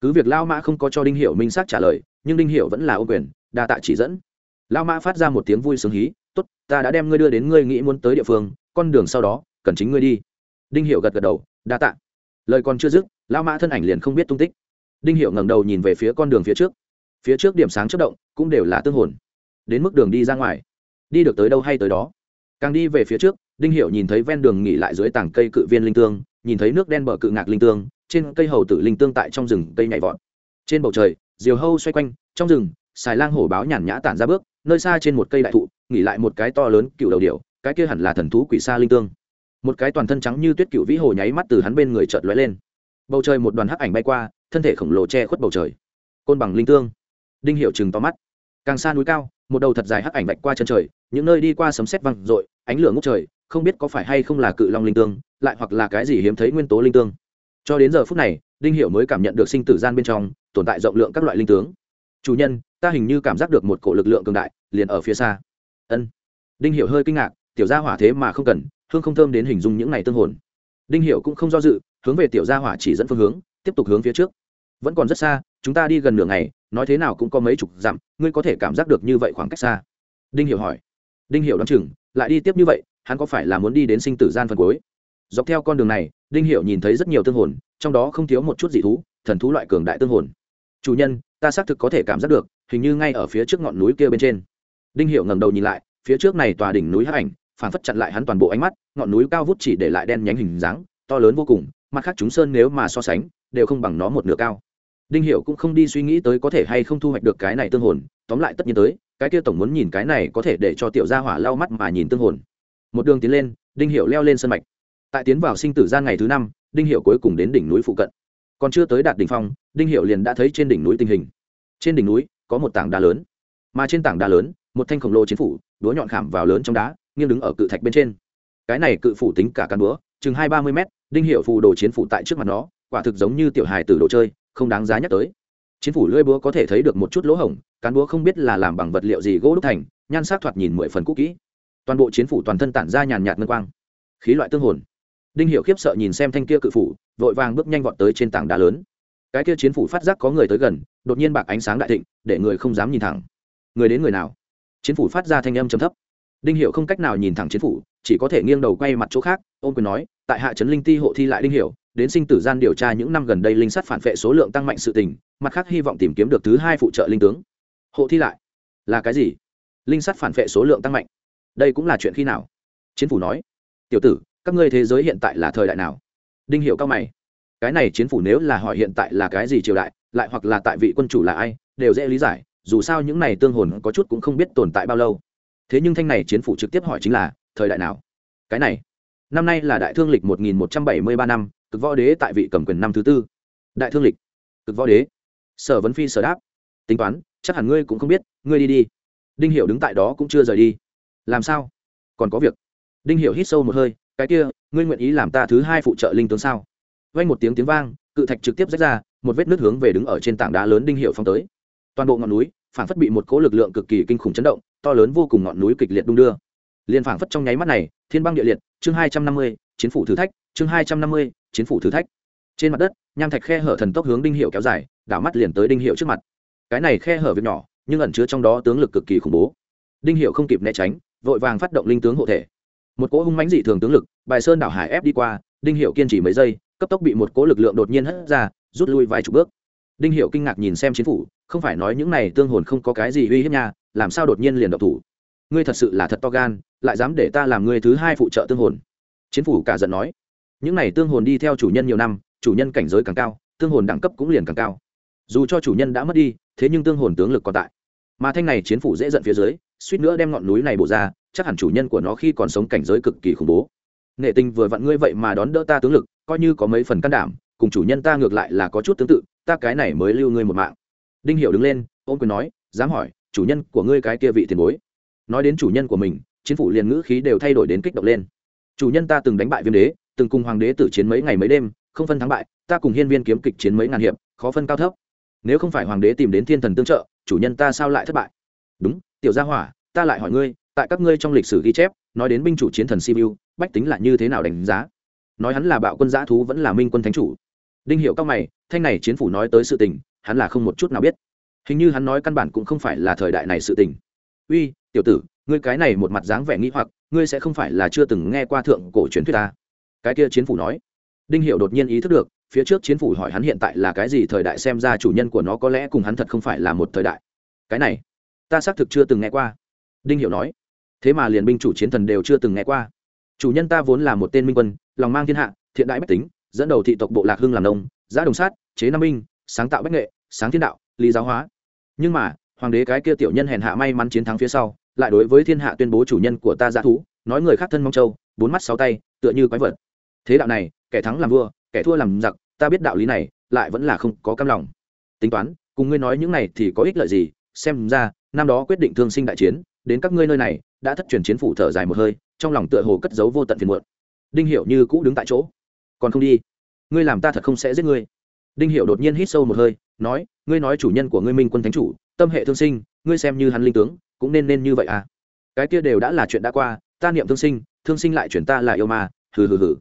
Cứ việc lao mã không có cho đinh Hiểu minh xác trả lời, nhưng đinh Hiểu vẫn là ô quyền, đa tạ chỉ dẫn. Lao mã phát ra một tiếng vui sướng hí, tốt, ta đã đem ngươi đưa đến ngươi nghĩ muốn tới địa phương, con đường sau đó, cần chính ngươi đi. Đinh Hiểu gật gật đầu, đa tạ. Lời còn chưa dứt, lao mã thân ảnh liền không biết tung tích. Đinh Hiểu ngẩng đầu nhìn về phía con đường phía trước. Phía trước điểm sáng chớp động cũng đều là tương hồn. Đến mức đường đi ra ngoài đi được tới đâu hay tới đó. Càng đi về phía trước, đinh Hiểu nhìn thấy ven đường nghỉ lại dưới tảng cây cự viên linh tương, nhìn thấy nước đen bờ cự ngạc linh tương, trên cây hầu tử linh tương tại trong rừng cây nhảy vọt. Trên bầu trời, diều hâu xoay quanh, trong rừng, xài lang hổ báo nhàn nhã tản ra bước, nơi xa trên một cây đại thụ, nghỉ lại một cái to lớn cựu đầu điểu, cái kia hẳn là thần thú quỷ sa linh tương. Một cái toàn thân trắng như tuyết cựu vĩ hồ nháy mắt từ hắn bên người chợt lóe lên. Bầu trời một đoàn hắc ảnh bay qua, thân thể khổng lồ che khuất bầu trời. Côn bằng linh tương. Đinh hiệu chừng to mắt. Càng xa núi cao một đầu thật dài hắc ảnh vạch qua chân trời, những nơi đi qua sấm sét văng r ánh lửa ngốc trời, không biết có phải hay không là cự long linh tương, lại hoặc là cái gì hiếm thấy nguyên tố linh tương. Cho đến giờ phút này, đinh hiểu mới cảm nhận được sinh tử gian bên trong, tồn tại rộng lượng các loại linh tướng. Chủ nhân, ta hình như cảm giác được một cổ lực lượng cường đại, liền ở phía xa. Ân. Đinh hiểu hơi kinh ngạc, tiểu gia hỏa thế mà không cần, hương không thơm đến hình dung những này tương hồn. Đinh hiểu cũng không do dự, hướng về tiểu gia hỏa chỉ dẫn phương hướng, tiếp tục hướng phía trước. Vẫn còn rất xa, chúng ta đi gần nửa ngày nói thế nào cũng có mấy chục dặm, ngươi có thể cảm giác được như vậy khoảng cách xa. Đinh hiểu hỏi. Đinh hiểu đoán chừng, lại đi tiếp như vậy, hắn có phải là muốn đi đến sinh tử gian phần cuối? Dọc theo con đường này, đinh Hiểu nhìn thấy rất nhiều tương hồn, trong đó không thiếu một chút dị thú, thần thú loại cường đại tương hồn. Chủ nhân, ta xác thực có thể cảm giác được, hình như ngay ở phía trước ngọn núi kia bên trên. Đinh Hiểu ngẩng đầu nhìn lại, phía trước này tòa đỉnh núi hắc ảnh, phản phất chặn lại hắn toàn bộ ánh mắt, ngọn núi cao vút chỉ để lại đen nhánh hình dáng, to lớn vô cùng, mặt khác chúng sơn nếu mà so sánh, đều không bằng nó một nửa cao đinh hiệu cũng không đi suy nghĩ tới có thể hay không thu hoạch được cái này tương hồn, tóm lại tất nhiên tới, cái kia tổng muốn nhìn cái này có thể để cho tiểu gia hỏa lau mắt mà nhìn tương hồn. Một đường tiến lên, đinh hiệu leo lên sân mạch. Tại tiến vào sinh tử gian ngày thứ năm, đinh hiệu cuối cùng đến đỉnh núi phụ cận. Còn chưa tới đạt đỉnh phong, đinh hiệu liền đã thấy trên đỉnh núi tình hình. Trên đỉnh núi, có một tảng đá lớn. Mà trên tảng đá lớn, một thanh khổng lồ chiến phủ đúa nhọn khảm vào lớn trong đá, nghiêng đứng ở cự thạch bên trên. Cái này cự phủ tính cả cán búa chừng hai ba mươi mét, đinh hiệu phù đồ chiến phủ tại trước mặt nó, quả thực giống như tiểu hài từ đồ chơi không đáng giá nhắc tới. Chiến phủ lưỡi búa có thể thấy được một chút lỗ hổng, cán búa không biết là làm bằng vật liệu gì gỗ đúc thành, nhan sắc thoạt nhìn mười phần cũ kỹ. Toàn bộ chiến phủ toàn thân tản ra nhàn nhạt ngân quang. Khí loại tương hồn. Đinh hiệu khiếp sợ nhìn xem thanh kia cự phủ, vội vàng bước nhanh vọt tới trên tảng đá lớn. Cái kia chiến phủ phát giác có người tới gần, đột nhiên bạc ánh sáng đại thịnh, để người không dám nhìn thẳng. Người đến người nào? Chiến phủ phát ra thanh âm trầm thấp. Đinh hiệu không cách nào nhìn thẳng chiến phủ, chỉ có thể nghiêng đầu quay mặt chỗ khác ôm quyền nói, tại hạ trấn linh ti hộ thi lại đinh hiệu đến sinh tử gian điều tra những năm gần đây linh sắt phản vệ số lượng tăng mạnh sự tình, mặt khác hy vọng tìm kiếm được thứ hai phụ trợ linh tướng. Hộ thi lại. Là cái gì? Linh sắt phản vệ số lượng tăng mạnh. Đây cũng là chuyện khi nào? Chiến phủ nói. Tiểu tử, các ngươi thế giới hiện tại là thời đại nào? Đinh hiệu cao mày. Cái này chiến phủ nếu là hỏi hiện tại là cái gì triều đại, lại hoặc là tại vị quân chủ là ai, đều dễ lý giải, dù sao những này tương hồn có chút cũng không biết tồn tại bao lâu. Thế nhưng thanh này chiến phủ trực tiếp hỏi chính là, thời đại nào? Cái này, năm nay là đại thương lịch một nghìn một trăm bảy mươi ba năm cực võ đế tại vị cầm quyền năm thứ tư. Đại thương lịch. Cực võ đế. Sở vấn phi sở đáp. Tính toán, chắc hẳn ngươi cũng không biết, ngươi đi đi. Đinh hiểu đứng tại đó cũng chưa rời đi. Làm sao? Còn có việc. Đinh hiểu hít sâu một hơi, cái kia, ngươi nguyện ý làm ta thứ hai phụ trợ linh tướng sao? Vang một tiếng tiếng vang, cự thạch trực tiếp rách ra, một vết nứt hướng về đứng ở trên tảng đá lớn đinh hiểu phong tới. Toàn bộ ngọn núi, phảng phất bị một cỗ lực lượng cực kỳ kinh khủng chấn động, to lớn vô cùng ngọn núi kịch liệt đung đưa. Liền phảng phất trong nháy mắt này, thiên băng địa liệt, chương hai trăm năm mươi, chiến phủ thử thách, chương hai trăm năm mươi chiến phủ thử thách. Trên mặt đất, nham thạch khe hở thần tốc hướng đinh hiệu kéo dài, đảo mắt liền tới đinh hiệu trước mặt. Cái này khe hở việc nhỏ, nhưng ẩn chứa trong đó tướng lực cực kỳ khủng bố. Đinh hiệu không kịp né tránh, vội vàng phát động linh tướng hộ thể. Một cỗ hung mãnh dị thường tướng lực, bài sơn đảo hải ép đi qua, đinh hiệu kiên trì mấy giây, cấp tốc bị một cỗ lực lượng đột nhiên hất ra, rút lui vài chục bước. Đinh hiệu kinh ngạc nhìn xem chiến phủ, không phải nói những này tương hồn không có cái gì uy hiếp nha, làm sao đột nhiên liền độc thủ? Ngươi thật sự là thật to gan, lại dám để ta làm ngươi thứ hai phụ trợ tương hồn. Chiến phủ cả giận nói những này tương hồn đi theo chủ nhân nhiều năm, chủ nhân cảnh giới càng cao, tương hồn đẳng cấp cũng liền càng cao. Dù cho chủ nhân đã mất đi, thế nhưng tương hồn tướng lực còn tại. Mà thanh này chiến phủ dễ giận phía dưới, suýt nữa đem ngọn núi này bổ ra, chắc hẳn chủ nhân của nó khi còn sống cảnh giới cực kỳ khủng bố. Nghệ tình vừa vặn ngươi vậy mà đón đỡ ta tướng lực, coi như có mấy phần can đảm, cùng chủ nhân ta ngược lại là có chút tương tự, ta cái này mới lưu ngươi một mạng. Đinh hiểu đứng lên, ôm quyền nói, dám hỏi, chủ nhân của ngươi cái kia vị tiền bối. Nói đến chủ nhân của mình, chiến phủ liền ngữ khí đều thay đổi đến kích động lên. Chủ nhân ta từng đánh bại viêm đế từng cùng hoàng đế tử chiến mấy ngày mấy đêm, không phân thắng bại, ta cùng hiên viên kiếm kịch chiến mấy ngàn hiệp, khó phân cao thấp. Nếu không phải hoàng đế tìm đến thiên thần tương trợ, chủ nhân ta sao lại thất bại? Đúng, tiểu gia hỏa, ta lại hỏi ngươi, tại các ngươi trong lịch sử ghi chép, nói đến binh chủ chiến thần sibiu, bách tính là như thế nào đánh giá? Nói hắn là bạo quân giã thú vẫn là minh quân thánh chủ. Đinh hiệu cao mày, thanh này chiến phủ nói tới sự tình, hắn là không một chút nào biết. Hình như hắn nói căn bản cũng không phải là thời đại này sự tình. Uy, tiểu tử, ngươi cái này một mặt dáng vẻ nghĩ hoặc, ngươi sẽ không phải là chưa từng nghe qua thượng cổ truyền thuyết ta cái kia chiến phủ nói. Đinh hiệu đột nhiên ý thức được, phía trước chiến phủ hỏi hắn hiện tại là cái gì thời đại xem ra chủ nhân của nó có lẽ cùng hắn thật không phải là một thời đại. Cái này, ta xác thực chưa từng nghe qua. Đinh hiệu nói. Thế mà liền binh chủ chiến thần đều chưa từng nghe qua. Chủ nhân ta vốn là một tên minh quân, lòng mang thiên hạ, thiện đại bách tính, dẫn đầu thị tộc bộ lạc hưng làm nông, giã đồng sát, chế nam minh sáng tạo bách nghệ, sáng thiên đạo, lý giáo hóa. Nhưng mà, hoàng đế cái kia tiểu nhân hèn hạ may mắn chiến thắng phía sau, lại đối với thiên hạ tuyên bố chủ nhân của ta giã thú, nói người khác thân mong châu, bốn mắt sáu tay, tựa như quái vật thế đạo này, kẻ thắng làm vua, kẻ thua làm giặc, ta biết đạo lý này, lại vẫn là không có cam lòng. Tính toán, cùng ngươi nói những này thì có ích lợi gì? Xem ra, năm đó quyết định thương sinh đại chiến, đến các ngươi nơi này, đã thất truyền chiến phủ thở dài một hơi, trong lòng tựa hồ cất giấu vô tận phiền muộn. Đinh hiệu như cũ đứng tại chỗ. Còn không đi, ngươi làm ta thật không sẽ giết ngươi. Đinh hiệu đột nhiên hít sâu một hơi, nói, ngươi nói chủ nhân của ngươi minh quân thánh chủ, tâm hệ thương sinh, ngươi xem như hắn linh tướng, cũng nên nên như vậy à? Cái kia đều đã là chuyện đã qua, ta niệm thương sinh thương sinh lại chuyển ta là yêu ma, hừ hừ hừ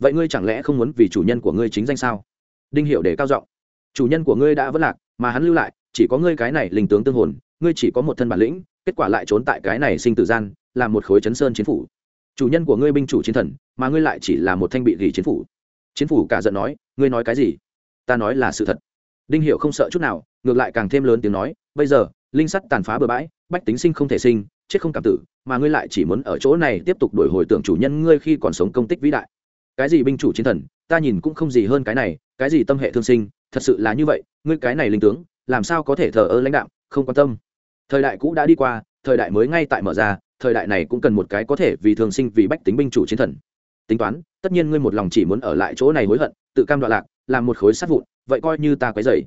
vậy ngươi chẳng lẽ không muốn vì chủ nhân của ngươi chính danh sao? Đinh hiệu để cao giọng. Chủ nhân của ngươi đã vất lạc, mà hắn lưu lại, chỉ có ngươi cái này linh tướng tương hồn, ngươi chỉ có một thân bản lĩnh, kết quả lại trốn tại cái này sinh tử gian làm một khối chấn sơn chiến phủ. Chủ nhân của ngươi binh chủ chiến thần, mà ngươi lại chỉ là một thanh bị gỉ chiến phủ. Chiến phủ cả giận nói, ngươi nói cái gì? Ta nói là sự thật. Đinh hiệu không sợ chút nào, ngược lại càng thêm lớn tiếng nói, bây giờ, linh sắt tàn phá bừa bãi, bách tính sinh không thể sinh, chết không cảm tử, mà ngươi lại chỉ muốn ở chỗ này tiếp tục đổi hồi tưởng chủ nhân ngươi khi còn sống công tích vĩ đại cái gì binh chủ chiến thần, ta nhìn cũng không gì hơn cái này, cái gì tâm hệ thương sinh, thật sự là như vậy, ngươi cái này linh tướng, làm sao có thể thờ ơ lãnh đạo không quan tâm. Thời đại cũ đã đi qua, thời đại mới ngay tại mở ra, thời đại này cũng cần một cái có thể vì thường sinh vì bách tính binh chủ chiến thần. Tính toán, tất nhiên ngươi một lòng chỉ muốn ở lại chỗ này hối hận, tự cam đoạn lạc, làm một khối sát vụn, vậy coi như ta quấy dày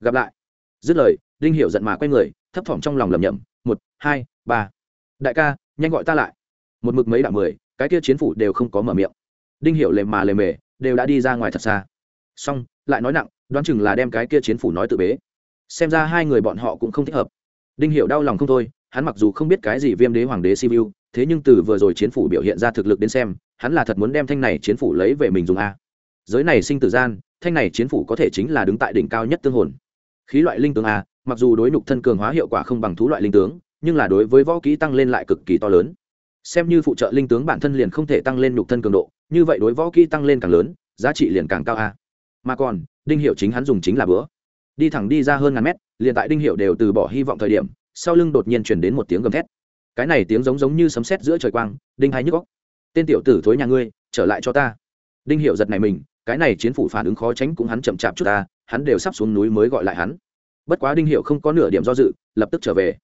gặp lại. Dứt lời, đinh hiểu giận mà quay người, thấp thỏm trong lòng lầm nhầm một, hai, ba. Đại ca, nhanh gọi ta lại. Một mực mấy đạo mười, cái kia chiến phủ đều không có mở miệng đinh hiểu lề mà lề mề, đều đã đi ra ngoài thật xa. Xong, lại nói nặng, đoán chừng là đem cái kia chiến phủ nói tự bế. Xem ra hai người bọn họ cũng không thích hợp. Đinh hiểu đau lòng không thôi, hắn mặc dù không biết cái gì viêm đế hoàng đế siêu thế nhưng từ vừa rồi chiến phủ biểu hiện ra thực lực đến xem, hắn là thật muốn đem thanh này chiến phủ lấy về mình dùng a. Giới này sinh tử gian, thanh này chiến phủ có thể chính là đứng tại đỉnh cao nhất tương hồn. Khí loại linh tướng a, mặc dù đối nhục thân cường hóa hiệu quả không bằng thú loại linh tướng, nhưng là đối với võ kỹ tăng lên lại cực kỳ to lớn xem như phụ trợ linh tướng bản thân liền không thể tăng lên nhục thân cường độ, như vậy đối võ kỹ tăng lên càng lớn, giá trị liền càng cao a. Mà còn, đinh hiệu chính hắn dùng chính là bữa. Đi thẳng đi ra hơn ngàn mét, liền tại đinh hiệu đều từ bỏ hy vọng thời điểm, sau lưng đột nhiên chuyển đến một tiếng gầm thét. Cái này tiếng giống giống như sấm sét giữa trời quang, đinh hay nhức góc tên tiểu tử thối nhà ngươi, trở lại cho ta. Đinh hiệu giật này mình, cái này chiến phủ phản ứng khó tránh cũng hắn chậm chạp chút ta, hắn đều sắp xuống núi mới gọi lại hắn. Bất quá đinh hiệu không có nửa điểm do dự, lập tức trở về.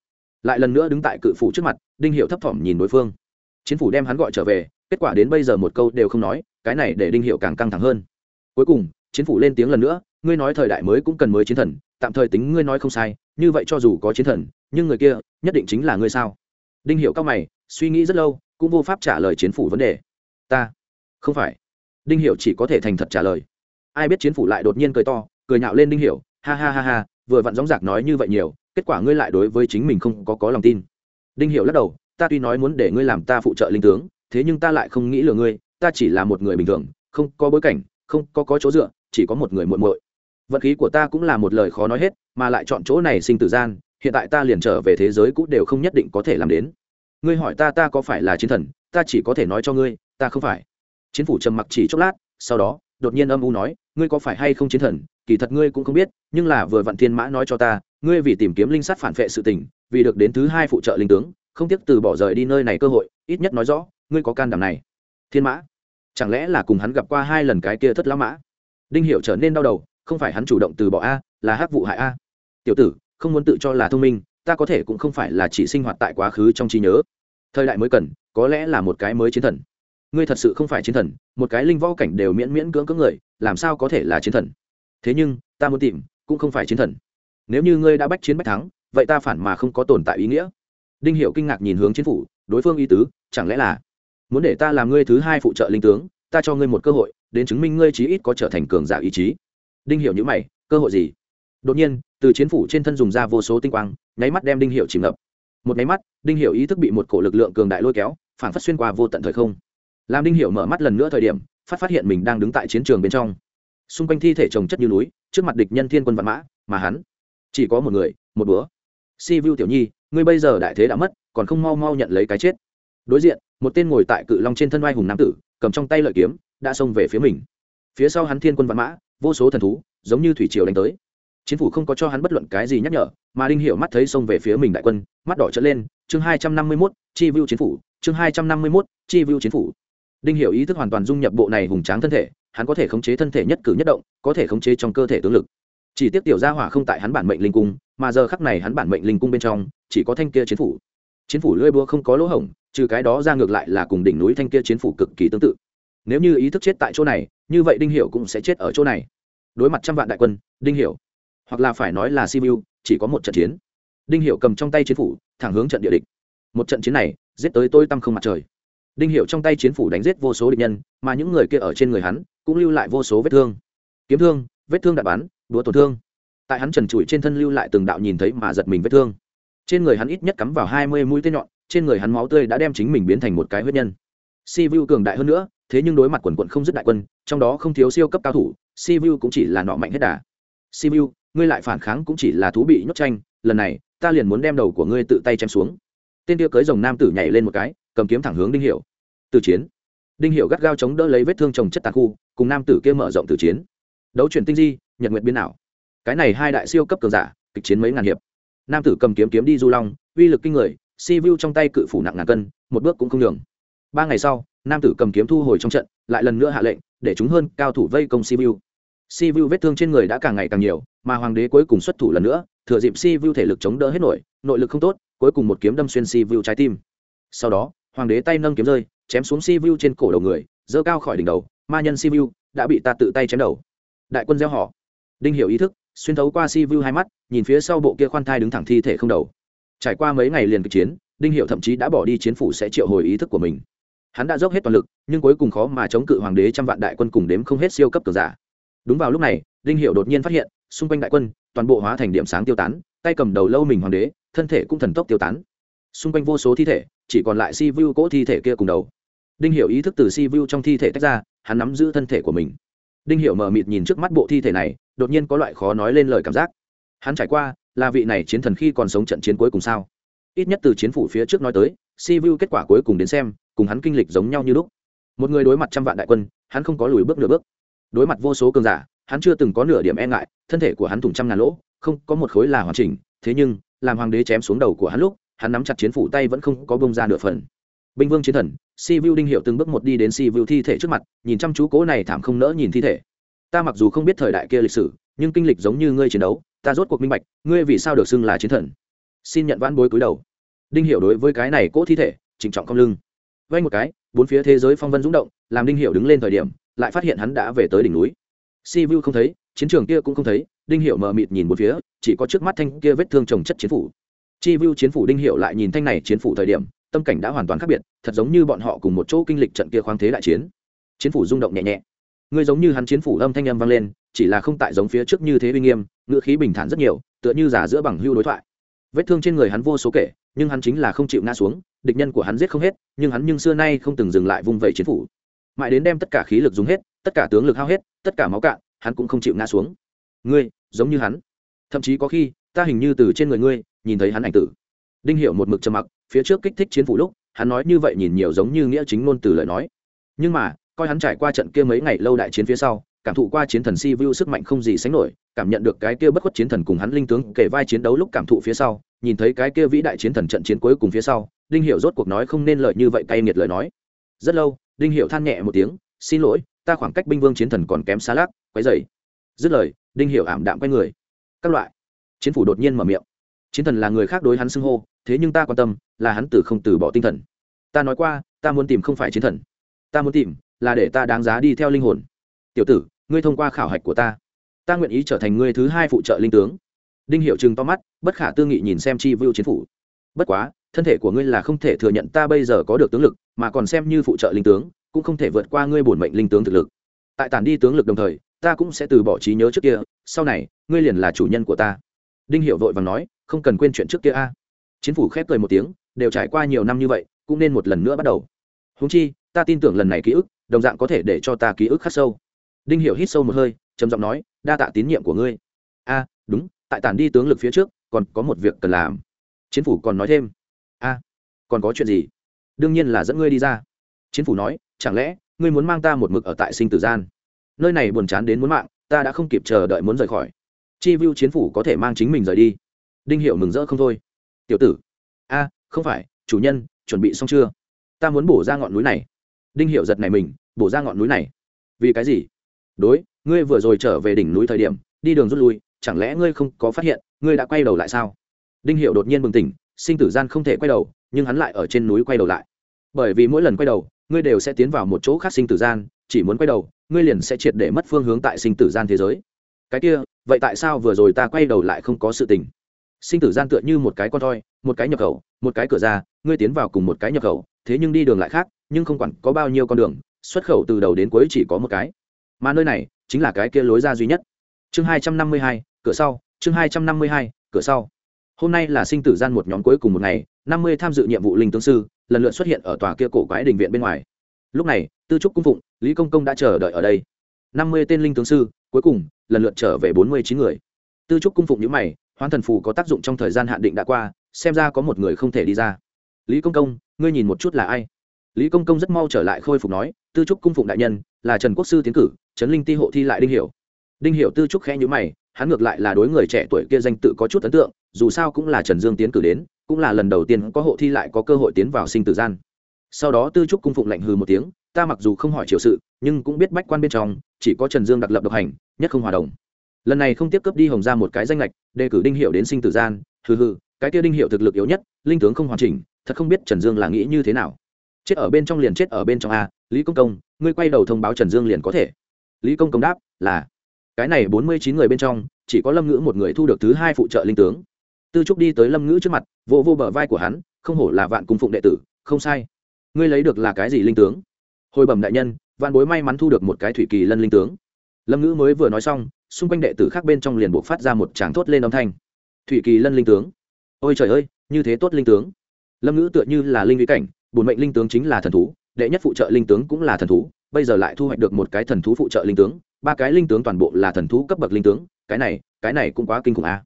Lại lần nữa đứng tại cự phủ trước mặt, đinh hiệu thấp thỏm nhìn đối phương chiến phủ đem hắn gọi trở về, kết quả đến bây giờ một câu đều không nói, cái này để đinh hiệu càng căng thẳng hơn. Cuối cùng, chiến phủ lên tiếng lần nữa, ngươi nói thời đại mới cũng cần mới chiến thần, tạm thời tính ngươi nói không sai, như vậy cho dù có chiến thần, nhưng người kia, nhất định chính là ngươi sao? Đinh hiệu cao mày, suy nghĩ rất lâu, cũng vô pháp trả lời chiến phủ vấn đề. Ta? Không phải. Đinh hiệu chỉ có thể thành thật trả lời. Ai biết chiến phủ lại đột nhiên cười to, cười nhạo lên đinh hiệu, ha ha ha ha, vừa vặn dóng dạc nói như vậy nhiều, kết quả ngươi lại đối với chính mình không có có lòng tin. Đinh hiệu lắc đầu ta tuy nói muốn để ngươi làm ta phụ trợ linh tướng, thế nhưng ta lại không nghĩ lừa ngươi, ta chỉ là một người bình thường, không có bối cảnh, không có có chỗ dựa, chỉ có một người muội muội. Vận khí của ta cũng là một lời khó nói hết, mà lại chọn chỗ này sinh tử gian, hiện tại ta liền trở về thế giới cũ đều không nhất định có thể làm đến. Ngươi hỏi ta ta có phải là chiến thần, ta chỉ có thể nói cho ngươi, ta không phải. Chiến phủ trầm mặc chỉ chốc lát, sau đó, đột nhiên âm u nói, ngươi có phải hay không chiến thần, kỳ thật ngươi cũng không biết, nhưng là vừa vạn thiên mã nói cho ta, ngươi vì tìm kiếm linh sát phản vệ sự tình, vì được đến thứ hai phụ trợ linh tướng không tiếc từ bỏ rời đi nơi này cơ hội, ít nhất nói rõ, ngươi có can đảm này. Thiên mã, chẳng lẽ là cùng hắn gặp qua hai lần cái kia thất lão mã? Đinh hiệu trở nên đau đầu, không phải hắn chủ động từ bỏ a, là hắc vụ hại a. Tiểu tử, không muốn tự cho là thông minh, ta có thể cũng không phải là chỉ sinh hoạt tại quá khứ trong trí nhớ. Thời đại mới cần, có lẽ là một cái mới chiến thần. Ngươi thật sự không phải chiến thần, một cái linh võ cảnh đều miễn miễn cưỡng cưỡng người, làm sao có thể là chiến thần? Thế nhưng, ta muốn tìm, cũng không phải chiến thần. Nếu như ngươi đã bách chiến bách thắng, vậy ta phản mà không có tồn tại ý nghĩa đinh hiệu kinh ngạc nhìn hướng chiến phủ, đối phương y tứ, chẳng lẽ là muốn để ta làm ngươi thứ hai phụ trợ linh tướng, ta cho ngươi một cơ hội, đến chứng minh ngươi chí ít có trở thành cường giả ý chí. Đinh hiệu nhữ mày, cơ hội gì? Đột nhiên, từ chiến phủ trên thân dùng ra vô số tinh quang, nháy mắt đem đinh hiệu chìm ngập. Một nháy mắt, đinh hiệu ý thức bị một cổ lực lượng cường đại lôi kéo, phản phát xuyên qua vô tận thời không. Làm đinh hiệu mở mắt lần nữa thời điểm, phát phát hiện mình đang đứng tại chiến trường bên trong. Xung quanh thi thể trồng chất như núi, trước mặt địch nhân thiên quân văn mã, mà hắn chỉ có một người, một búa si vu tiểu nhi ngươi bây giờ đại thế đã mất còn không mau mau nhận lấy cái chết. Đối diện một tên ngồi tại cự long trên thân vai hùng nam tử cầm trong tay lợi kiếm đã xông về phía mình. Phía sau hắn thiên quân văn mã vô số thần thú giống như thủy triều đánh tới. Chính phủ không có cho hắn bất luận cái gì nhắc nhở mà đinh hiểu mắt thấy xông về phía mình đại quân mắt đỏ trở lên chương hai trăm năm mươi 251, chi view chiến phủ chương hai trăm năm mươi 251, chi view chiến phủ. Đinh hiểu ý thức hoàn toàn dung nhập bộ này hùng tráng thân thể hắn có thể khống chế thân thể nhất cử nhất động có thể khống chế trong cơ thể tướng lực. Chỉ tiếc tiểu gia hỏa không tại hắn bản mệnh linh cung mà giờ khắc này hắn bản mệnh linh cung bên trong, chỉ có thanh kia chiến phủ. Chiến phủ lưỡi búa không có lỗ hổng, trừ cái đó ra ngược lại là cùng đỉnh núi thanh kia chiến phủ cực kỳ tương tự. Nếu như ý thức chết tại chỗ này, như vậy đinh hiểu cũng sẽ chết ở chỗ này. Đối mặt trăm vạn đại quân, đinh hiểu, hoặc là phải nói là simu chỉ có một trận chiến. Đinh hiểu cầm trong tay chiến phủ, thẳng hướng trận địa địch. Một trận chiến này, giết tới tôi tâm không mặt trời. Đinh hiểu trong tay chiến phủ đánh giết vô số địch nhân, mà những người kia ở trên người hắn, cũng lưu lại vô số vết thương. Kiếm thương, vết thương đạn bắn đũa tổn thương tại hắn trần trụi trên thân lưu lại từng đạo nhìn thấy mà giật mình vết thương. Trên người hắn ít nhất cắm vào hai mươi mũi tên nhọn, trên người hắn máu tươi đã đem chính mình biến thành một cái huyết nhân. Si vu cường đại hơn nữa, thế nhưng đối mặt quần quận không dứt đại quân, trong đó không thiếu siêu cấp cao thủ, si vu cũng chỉ là nọ mạnh hết đà. Si vu, ngươi lại phản kháng cũng chỉ là thú bị nhốt tranh, lần này, ta liền muốn đem đầu của ngươi tự tay chém xuống. Tên tiêu cưới rồng nam tử nhảy lên một cái, cầm kiếm thẳng hướng đinh hiệu từ chiến. Đinh hiệu gắt gao chống đỡ lấy vết thương trồng chất tàn khu, cùng nam tử kia mở rộng từ chiến. Đấu chuyển tinh di, nhật nguyện biến ảo cái này hai đại siêu cấp cường giả, kịch chiến mấy ngàn hiệp. Nam tử cầm kiếm kiếm đi du long, uy lực kinh người, si vu trong tay cự phủ nặng ngàn cân, một bước cũng không nhường. Ba ngày sau, nam tử cầm kiếm thu hồi trong trận, lại lần nữa hạ lệnh, để chúng hơn cao thủ vây công si vu. Si vu vết thương trên người đã càng ngày càng nhiều, mà hoàng đế cuối cùng xuất thủ lần nữa, thừa dịp si vu thể lực chống đỡ hết nổi, nội lực không tốt, cuối cùng một kiếm đâm xuyên si vu trái tim. Sau đó, hoàng đế tay nâng kiếm rơi, chém xuống si vu trên cổ đầu người dơ cao khỏi đỉnh đầu, ma nhân si vu đã bị ta tự tay chém đầu. Đại quân gieo họ. Đinh hiểu ý thức xuyên thấu qua si vu hai mắt, nhìn phía sau bộ kia khoan thai đứng thẳng thi thể không đầu. Trải qua mấy ngày liền kịch chiến, đinh hiệu thậm chí đã bỏ đi chiến phủ sẽ triệu hồi ý thức của mình. Hắn đã dốc hết toàn lực, nhưng cuối cùng khó mà chống cự hoàng đế trăm vạn đại quân cùng đếm không hết siêu cấp cường giả. Đúng vào lúc này, đinh hiệu đột nhiên phát hiện, xung quanh đại quân, toàn bộ hóa thành điểm sáng tiêu tán, tay cầm đầu lâu mình hoàng đế, thân thể cũng thần tốc tiêu tán. Xung quanh vô số thi thể, chỉ còn lại si vu cỗ thi thể kia cùng đầu. Đinh hiệu ý thức từ si vu trong thi thể tách ra, hắn nắm giữ thân thể của mình đinh hiệu mờ mịt nhìn trước mắt bộ thi thể này, đột nhiên có loại khó nói lên lời cảm giác. Hắn trải qua, là vị này chiến thần khi còn sống trận chiến cuối cùng sao? Ít nhất từ chiến phủ phía trước nói tới, si vu kết quả cuối cùng đến xem, cùng hắn kinh lịch giống nhau như lúc. Một người đối mặt trăm vạn đại quân, hắn không có lùi bước nửa bước. Đối mặt vô số cường giả, hắn chưa từng có nửa điểm e ngại, thân thể của hắn thủng trăm ngàn lỗ, không có một khối là hoàn chỉnh, thế nhưng, làm hoàng đế chém xuống đầu của hắn lúc, hắn nắm chặt chiến phủ tay vẫn không có bông ra nửa phần binh vương chiến thần, si vu đinh hiệu từng bước một đi đến si vu thi thể trước mặt, nhìn chăm chú cố này thảm không nỡ nhìn thi thể. Ta mặc dù không biết thời đại kia lịch sử, nhưng kinh lịch giống như ngươi chiến đấu, ta rốt cuộc minh bạch, ngươi vì sao được xưng là chiến thần. Xin nhận vãn bối cúi đầu. Đinh hiểu đối với cái này cỗ thi thể trịnh trọng cong lưng. Vay một cái, bốn phía thế giới phong vân rúng động, làm đinh hiểu đứng lên thời điểm, lại phát hiện hắn đã về tới đỉnh núi. Si vu không thấy, chiến trường kia cũng không thấy, đinh hiểu mờ mịt nhìn một phía, chỉ có trước mắt thanh kia vết thương trồng chất chiến phủ. Chi vu chiến phủ đinh hiểu lại nhìn thanh này chiến phủ thời điểm tâm cảnh đã hoàn toàn khác biệt, thật giống như bọn họ cùng một chỗ kinh lịch trận kia khoáng thế đại chiến. Chiến phủ rung động nhẹ nhẹ. Ngươi giống như hắn chiến phủ âm thanh âm vang lên, chỉ là không tại giống phía trước như thế uy nghiêm, ngữ khí bình thản rất nhiều, tựa như giả giữa bằng hưu đối thoại. Vết thương trên người hắn vô số kể, nhưng hắn chính là không chịu ngã xuống, địch nhân của hắn giết không hết, nhưng hắn nhưng xưa nay không từng dừng lại vung vẩy chiến phủ. Mãi đến đem tất cả khí lực dùng hết, tất cả tướng lực hao hết, tất cả máu cạn, hắn cũng không chịu ngã xuống. Ngươi, giống như hắn. Thậm chí có khi, ta hình như từ trên người ngươi, nhìn thấy hắn ảnh tử. Đinh hiểu một mực trầm mặc phía trước kích thích chiến phủ lúc, hắn nói như vậy nhìn nhiều giống như nghĩa chính ngôn từ lời nói. Nhưng mà, coi hắn trải qua trận kia mấy ngày lâu đại chiến phía sau, cảm thụ qua chiến thần si vu sức mạnh không gì sánh nổi, cảm nhận được cái kia bất khuất chiến thần cùng hắn linh tướng kể vai chiến đấu lúc cảm thụ phía sau, nhìn thấy cái kia vĩ đại chiến thần trận chiến cuối cùng phía sau, đinh hiểu rốt cuộc nói không nên lời như vậy cay nghiệt lời nói. Rất lâu, đinh hiểu than nhẹ một tiếng, xin lỗi, ta khoảng cách binh vương chiến thần còn kém xa lác quấy dậy dứt lời, đinh hiểu ảm đạm quay người. Các loại. Chiến phủ đột nhiên mở miệng. Chiến thần là người khác đối hắn xưng hô, thế nhưng ta quan tâm là hắn từ không từ bỏ tinh thần. Ta nói qua, ta muốn tìm không phải chiến thần. Ta muốn tìm là để ta đáng giá đi theo linh hồn. Tiểu tử, ngươi thông qua khảo hạch của ta. Ta nguyện ý trở thành ngươi thứ hai phụ trợ linh tướng. Đinh hiệu chừng to mắt, bất khả tư nghị nhìn xem chi vưu chiến phủ. Bất quá, thân thể của ngươi là không thể thừa nhận ta bây giờ có được tướng lực, mà còn xem như phụ trợ linh tướng, cũng không thể vượt qua ngươi bổn mệnh linh tướng thực lực. Tại tản đi tướng lực đồng thời, ta cũng sẽ từ bỏ trí nhớ trước kia, sau này, ngươi liền là chủ nhân của ta. Đinh hiệu vội vàng nói, không cần quên chuyện trước kia a. Chiến phủ khép cười một tiếng đều trải qua nhiều năm như vậy, cũng nên một lần nữa bắt đầu. Húng chi, ta tin tưởng lần này ký ức, đồng dạng có thể để cho ta ký ức khắc sâu. Đinh hiểu hít sâu một hơi, trầm giọng nói, đa tạ tín nhiệm của ngươi. A, đúng, tại tản đi tướng lực phía trước, còn có một việc cần làm. Chiến phủ còn nói thêm. A, còn có chuyện gì? Đương nhiên là dẫn ngươi đi ra. Chiến phủ nói, chẳng lẽ, ngươi muốn mang ta một mực ở tại sinh tử gian? Nơi này buồn chán đến muốn mạng, ta đã không kịp chờ đợi muốn rời khỏi. Chi vu chiến phủ có thể mang chính mình rời đi. Đinh hiệu mừng rỡ không thôi. Tiểu tử. A không phải, chủ nhân, chuẩn bị xong chưa? Ta muốn bổ ra ngọn núi này. Đinh hiệu giật này mình, bổ ra ngọn núi này. Vì cái gì? Đối, ngươi vừa rồi trở về đỉnh núi thời điểm, đi đường rút lui, chẳng lẽ ngươi không có phát hiện, ngươi đã quay đầu lại sao? Đinh hiệu đột nhiên bừng tỉnh, sinh tử gian không thể quay đầu, nhưng hắn lại ở trên núi quay đầu lại. Bởi vì mỗi lần quay đầu, ngươi đều sẽ tiến vào một chỗ khác sinh tử gian, chỉ muốn quay đầu, ngươi liền sẽ triệt để mất phương hướng tại sinh tử gian thế giới. Cái kia, vậy tại sao vừa rồi ta quay đầu lại không có sự tình? Sinh tử gian tựa như một cái con thoi, một cái nhập khẩu, một cái cửa ra, ngươi tiến vào cùng một cái nhập khẩu, thế nhưng đi đường lại khác, nhưng không quản có bao nhiêu con đường, xuất khẩu từ đầu đến cuối chỉ có một cái. Mà nơi này chính là cái kia lối ra duy nhất. Chương hai trăm năm mươi hai, cửa sau, chương hai trăm năm mươi hai, cửa sau. Hôm nay là sinh tử gian một nhóm cuối cùng một ngày, năm mươi tham dự nhiệm vụ linh tướng sư, lần lượt xuất hiện ở tòa kia cổ quái đình viện bên ngoài. Lúc này, tư trúc cung phụng, lý công công đã chờ đợi ở đây. năm mươi tên linh tướng sư, cuối cùng, lần lượt trở về bốn mươi chín người. Tư trúc cung phụng nhữ mày hoán thần phù có tác dụng trong thời gian hạn định đã qua, xem ra có một người không thể đi ra. Lý công công, ngươi nhìn một chút là ai? Lý công công rất mau trở lại khôi phục nói, tư trúc cung phụng đại nhân, là trần quốc sư tiến cử, trấn linh ti hộ thi lại đinh hiểu. Đinh hiểu tư trúc khẽ nhữ mày, hắn ngược lại là đối người trẻ tuổi kia danh tự có chút ấn tượng, dù sao cũng là trần dương tiến cử đến, cũng là lần đầu tiên có hộ thi lại có cơ hội tiến vào sinh tử gian. Sau đó tư trúc cung phụng lạnh hừ một tiếng, ta mặc dù không hỏi triều sự, nhưng cũng biết bách quan bên trong, chỉ có trần dương đặc lập độc hành, nhất không hòa đồng lần này không tiếp cấp đi hồng ra một cái danh lệch đề cử đinh hiệu đến sinh tử gian, hừ hừ, cái kia đinh hiệu thực lực yếu nhất, linh tướng không hoàn chỉnh, thật không biết trần dương là nghĩ như thế nào. Chết ở bên trong liền chết ở bên trong a, lý công công, ngươi quay đầu thông báo trần dương liền có thể. Lý công công đáp, là. Cái này bốn mươi chín người bên trong, chỉ có lâm ngữ một người thu được thứ hai phụ trợ linh tướng. Tư trúc đi tới lâm ngữ trước mặt, vô vô bờ vai của hắn, không hổ là vạn cung phụng đệ tử, không sai. Ngươi lấy được là cái gì linh tướng? Hồi bẩm đại nhân, vạn bối may mắn thu được một cái thủy kỳ lân linh tướng. Lâm ngữ mới vừa nói xong xung quanh đệ tử khác bên trong liền buộc phát ra một tràng thốt lên âm thanh. Thủy kỳ lân linh tướng. Ôi trời ơi, như thế tốt linh tướng. Lâm ngữ tựa như là linh lý cảnh, bổn mệnh linh tướng chính là thần thú, đệ nhất phụ trợ linh tướng cũng là thần thú, bây giờ lại thu hoạch được một cái thần thú phụ trợ linh tướng, ba cái linh tướng toàn bộ là thần thú cấp bậc linh tướng, cái này cái này cũng quá kinh khủng a.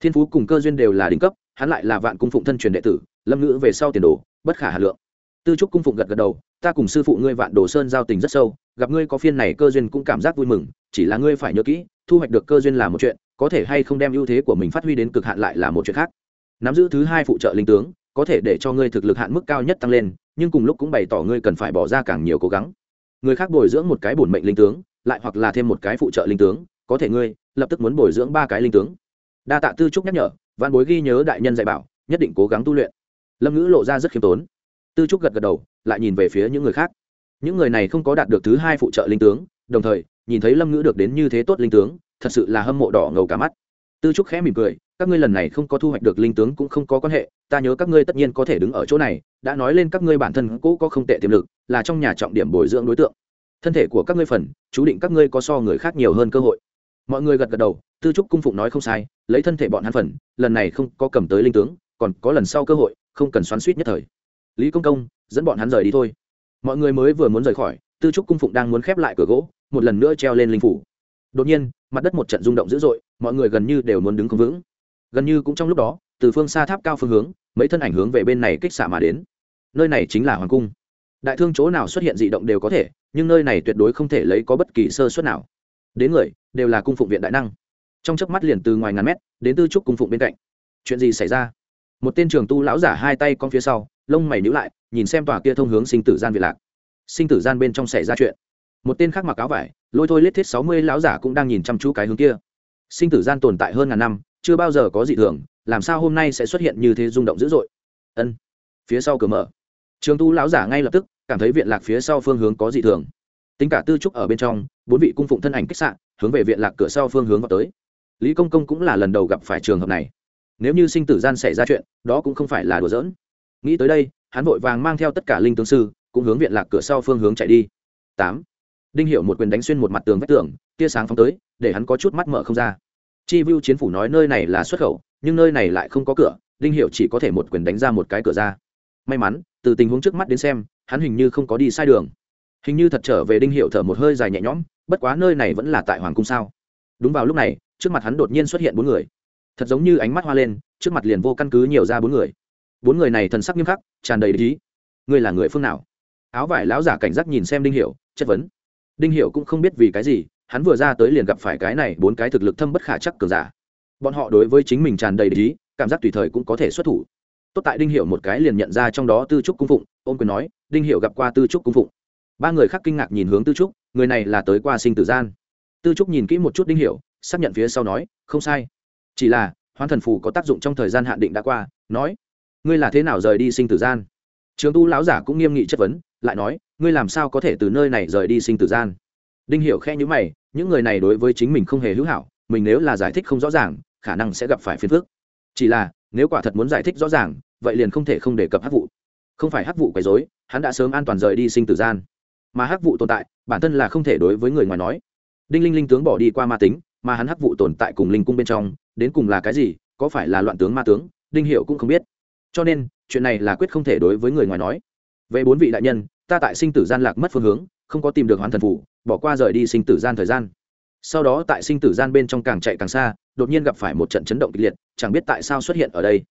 Thiên phú cùng cơ duyên đều là đỉnh cấp, hắn lại là vạn cung phụng thân truyền đệ tử, lâm ngữ về sau tiền đồ, bất khả hà lượng. Tư trúc cung phụng gật gật đầu, ta cùng sư phụ ngươi vạn đồ sơn giao tình rất sâu, gặp ngươi có phiên này cơ duyên cũng cảm giác vui mừng, chỉ là ngươi phải nhớ kỹ thu hoạch được cơ duyên là một chuyện, có thể hay không đem ưu thế của mình phát huy đến cực hạn lại là một chuyện khác. Nắm giữ thứ hai phụ trợ linh tướng, có thể để cho ngươi thực lực hạn mức cao nhất tăng lên, nhưng cùng lúc cũng bày tỏ ngươi cần phải bỏ ra càng nhiều cố gắng. Người khác bồi dưỡng một cái bổn mệnh linh tướng, lại hoặc là thêm một cái phụ trợ linh tướng, có thể ngươi lập tức muốn bồi dưỡng ba cái linh tướng. Đa tạ tư trúc nhắc nhở văn bối ghi nhớ đại nhân dạy bảo, nhất định cố gắng tu luyện. Lâm ngữ lộ ra rất khiêm tốn. Tư trúc gật gật đầu, lại nhìn về phía những người khác. Những người này không có đạt được thứ hai phụ trợ linh tướng, đồng thời nhìn thấy lâm ngữ được đến như thế tốt linh tướng, thật sự là hâm mộ đỏ ngầu cả mắt. Tư trúc khẽ mỉm cười, các ngươi lần này không có thu hoạch được linh tướng cũng không có quan hệ, ta nhớ các ngươi tất nhiên có thể đứng ở chỗ này, đã nói lên các ngươi bản thân cũ có không tệ tiềm lực, là trong nhà trọng điểm bồi dưỡng đối tượng. Thân thể của các ngươi phần, chú định các ngươi có so người khác nhiều hơn cơ hội. Mọi người gật gật đầu, tư trúc cung phụng nói không sai, lấy thân thể bọn hắn phần, lần này không có cầm tới linh tướng, còn có lần sau cơ hội, không cần xoắn suýt nhất thời. Lý công công, dẫn bọn hắn rời đi thôi. Mọi người mới vừa muốn rời khỏi, tư trúc cung phụng đang muốn khép lại cửa gỗ một lần nữa treo lên linh phủ. Đột nhiên, mặt đất một trận rung động dữ dội, mọi người gần như đều muốn đứng không vững. Gần như cũng trong lúc đó, từ phương xa tháp cao phương hướng, mấy thân ảnh hướng về bên này kích xạ mà đến. Nơi này chính là hoàng cung. Đại thương chỗ nào xuất hiện dị động đều có thể, nhưng nơi này tuyệt đối không thể lấy có bất kỳ sơ suất nào. Đến người, đều là cung phụng viện đại năng. Trong chớp mắt liền từ ngoài ngàn mét, đến tư trúc cung phụng bên cạnh. Chuyện gì xảy ra? Một tên trường tu lão giả hai tay con phía sau, lông mày nhíu lại, nhìn xem tòa kia thông hướng sinh tử gian việt lạc. Sinh tử gian bên trong xảy ra chuyện một tên khác mặc áo vải, lôi thôi lết thiết sáu mươi lão giả cũng đang nhìn chăm chú cái hướng kia. Sinh tử gian tồn tại hơn ngàn năm, chưa bao giờ có dị thường, làm sao hôm nay sẽ xuất hiện như thế rung động dữ dội? Ân, phía sau cửa mở. Trường tu lão giả ngay lập tức, cảm thấy viện lạc phía sau phương hướng có dị thường. Tính cả tư trúc ở bên trong, bốn vị cung phụng thân ảnh kích sạn hướng về viện lạc cửa sau phương hướng vào tới. Lý công công cũng là lần đầu gặp phải trường hợp này. Nếu như sinh tử gian xảy ra chuyện, đó cũng không phải là đùa giỡn. Nghĩ tới đây, hắn vội vàng mang theo tất cả linh tướng sư, cũng hướng viện lạc cửa sau phương hướng chạy đi. Tám đinh hiệu một quyền đánh xuyên một mặt tường vách tường, tia sáng phóng tới, để hắn có chút mắt mở không ra. Chi vu chiến phủ nói nơi này là xuất khẩu, nhưng nơi này lại không có cửa, đinh hiệu chỉ có thể một quyền đánh ra một cái cửa ra. May mắn, từ tình huống trước mắt đến xem, hắn hình như không có đi sai đường. Hình như thật trở về đinh hiệu thở một hơi dài nhẹ nhõm, bất quá nơi này vẫn là tại hoàng cung sao. Đúng vào lúc này, trước mặt hắn đột nhiên xuất hiện bốn người. Thật giống như ánh mắt hoa lên, trước mặt liền vô căn cứ nhiều ra bốn người. Bốn người này thần sắc nghiêm khắc, tràn đầy lý ngươi là người phương nào? Áo vải lão giả cảnh giác nhìn xem đinh hiệu chất vấn đinh hiệu cũng không biết vì cái gì, hắn vừa ra tới liền gặp phải cái này bốn cái thực lực thâm bất khả chắc cường giả. Bọn họ đối với chính mình tràn đầy lý cảm giác tùy thời cũng có thể xuất thủ. Tốt tại đinh hiệu một cái liền nhận ra trong đó tư trúc cung phụng ôm quyền nói, đinh hiệu gặp qua tư trúc cung phụng. Ba người khác kinh ngạc nhìn hướng tư trúc, người này là tới qua sinh tử gian. Tư trúc nhìn kỹ một chút đinh hiệu xác nhận phía sau nói, không sai. Chỉ là, hoán thần phù có tác dụng trong thời gian hạn định đã qua, nói, ngươi là thế nào rời đi sinh tử gian? Trường tu lão giả cũng nghiêm nghị chất vấn, lại nói ngươi làm sao có thể từ nơi này rời đi sinh tử gian? Đinh hiểu khe nhíu mày, những người này đối với chính mình không hề hữu hảo, mình nếu là giải thích không rõ ràng, khả năng sẽ gặp phải phiền phức. Chỉ là, nếu quả thật muốn giải thích rõ ràng, vậy liền không thể không đề cập hắc vụ. Không phải hắc vụ quấy rối, hắn đã sớm an toàn rời đi sinh tử gian. Mà hắc vụ tồn tại, bản thân là không thể đối với người ngoài nói. Đinh linh linh tướng bỏ đi qua ma tính, mà hắn hắc vụ tồn tại cùng linh cung bên trong, đến cùng là cái gì, có phải là loạn tướng ma tướng, đinh hiệu cũng không biết. Cho nên, chuyện này là quyết không thể đối với người ngoài nói. Về bốn vị đại nhân ta tại sinh tử gian lạc mất phương hướng, không có tìm được hoàn thần phủ, bỏ qua rời đi sinh tử gian thời gian. Sau đó tại sinh tử gian bên trong càng chạy càng xa, đột nhiên gặp phải một trận chấn động kịch liệt, chẳng biết tại sao xuất hiện ở đây.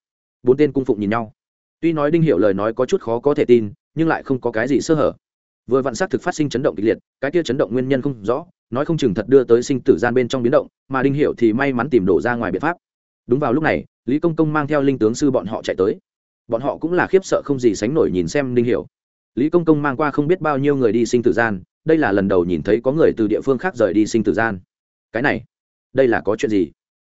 Bốn tên cung phụng nhìn nhau. Tuy nói đinh hiểu lời nói có chút khó có thể tin, nhưng lại không có cái gì sơ hở. Vừa vạn xác thực phát sinh chấn động kịch liệt, cái kia chấn động nguyên nhân không rõ, nói không chừng thật đưa tới sinh tử gian bên trong biến động, mà đinh hiểu thì may mắn tìm đổ ra ngoài biện pháp. Đúng vào lúc này, lý công công mang theo linh tướng sư bọn họ chạy tới. Bọn họ cũng là khiếp sợ không gì sánh nổi nhìn xem đinh hiểu lý công công mang qua không biết bao nhiêu người đi sinh tử gian, đây là lần đầu nhìn thấy có người từ địa phương khác rời đi sinh tử gian. Cái này, đây là có chuyện gì?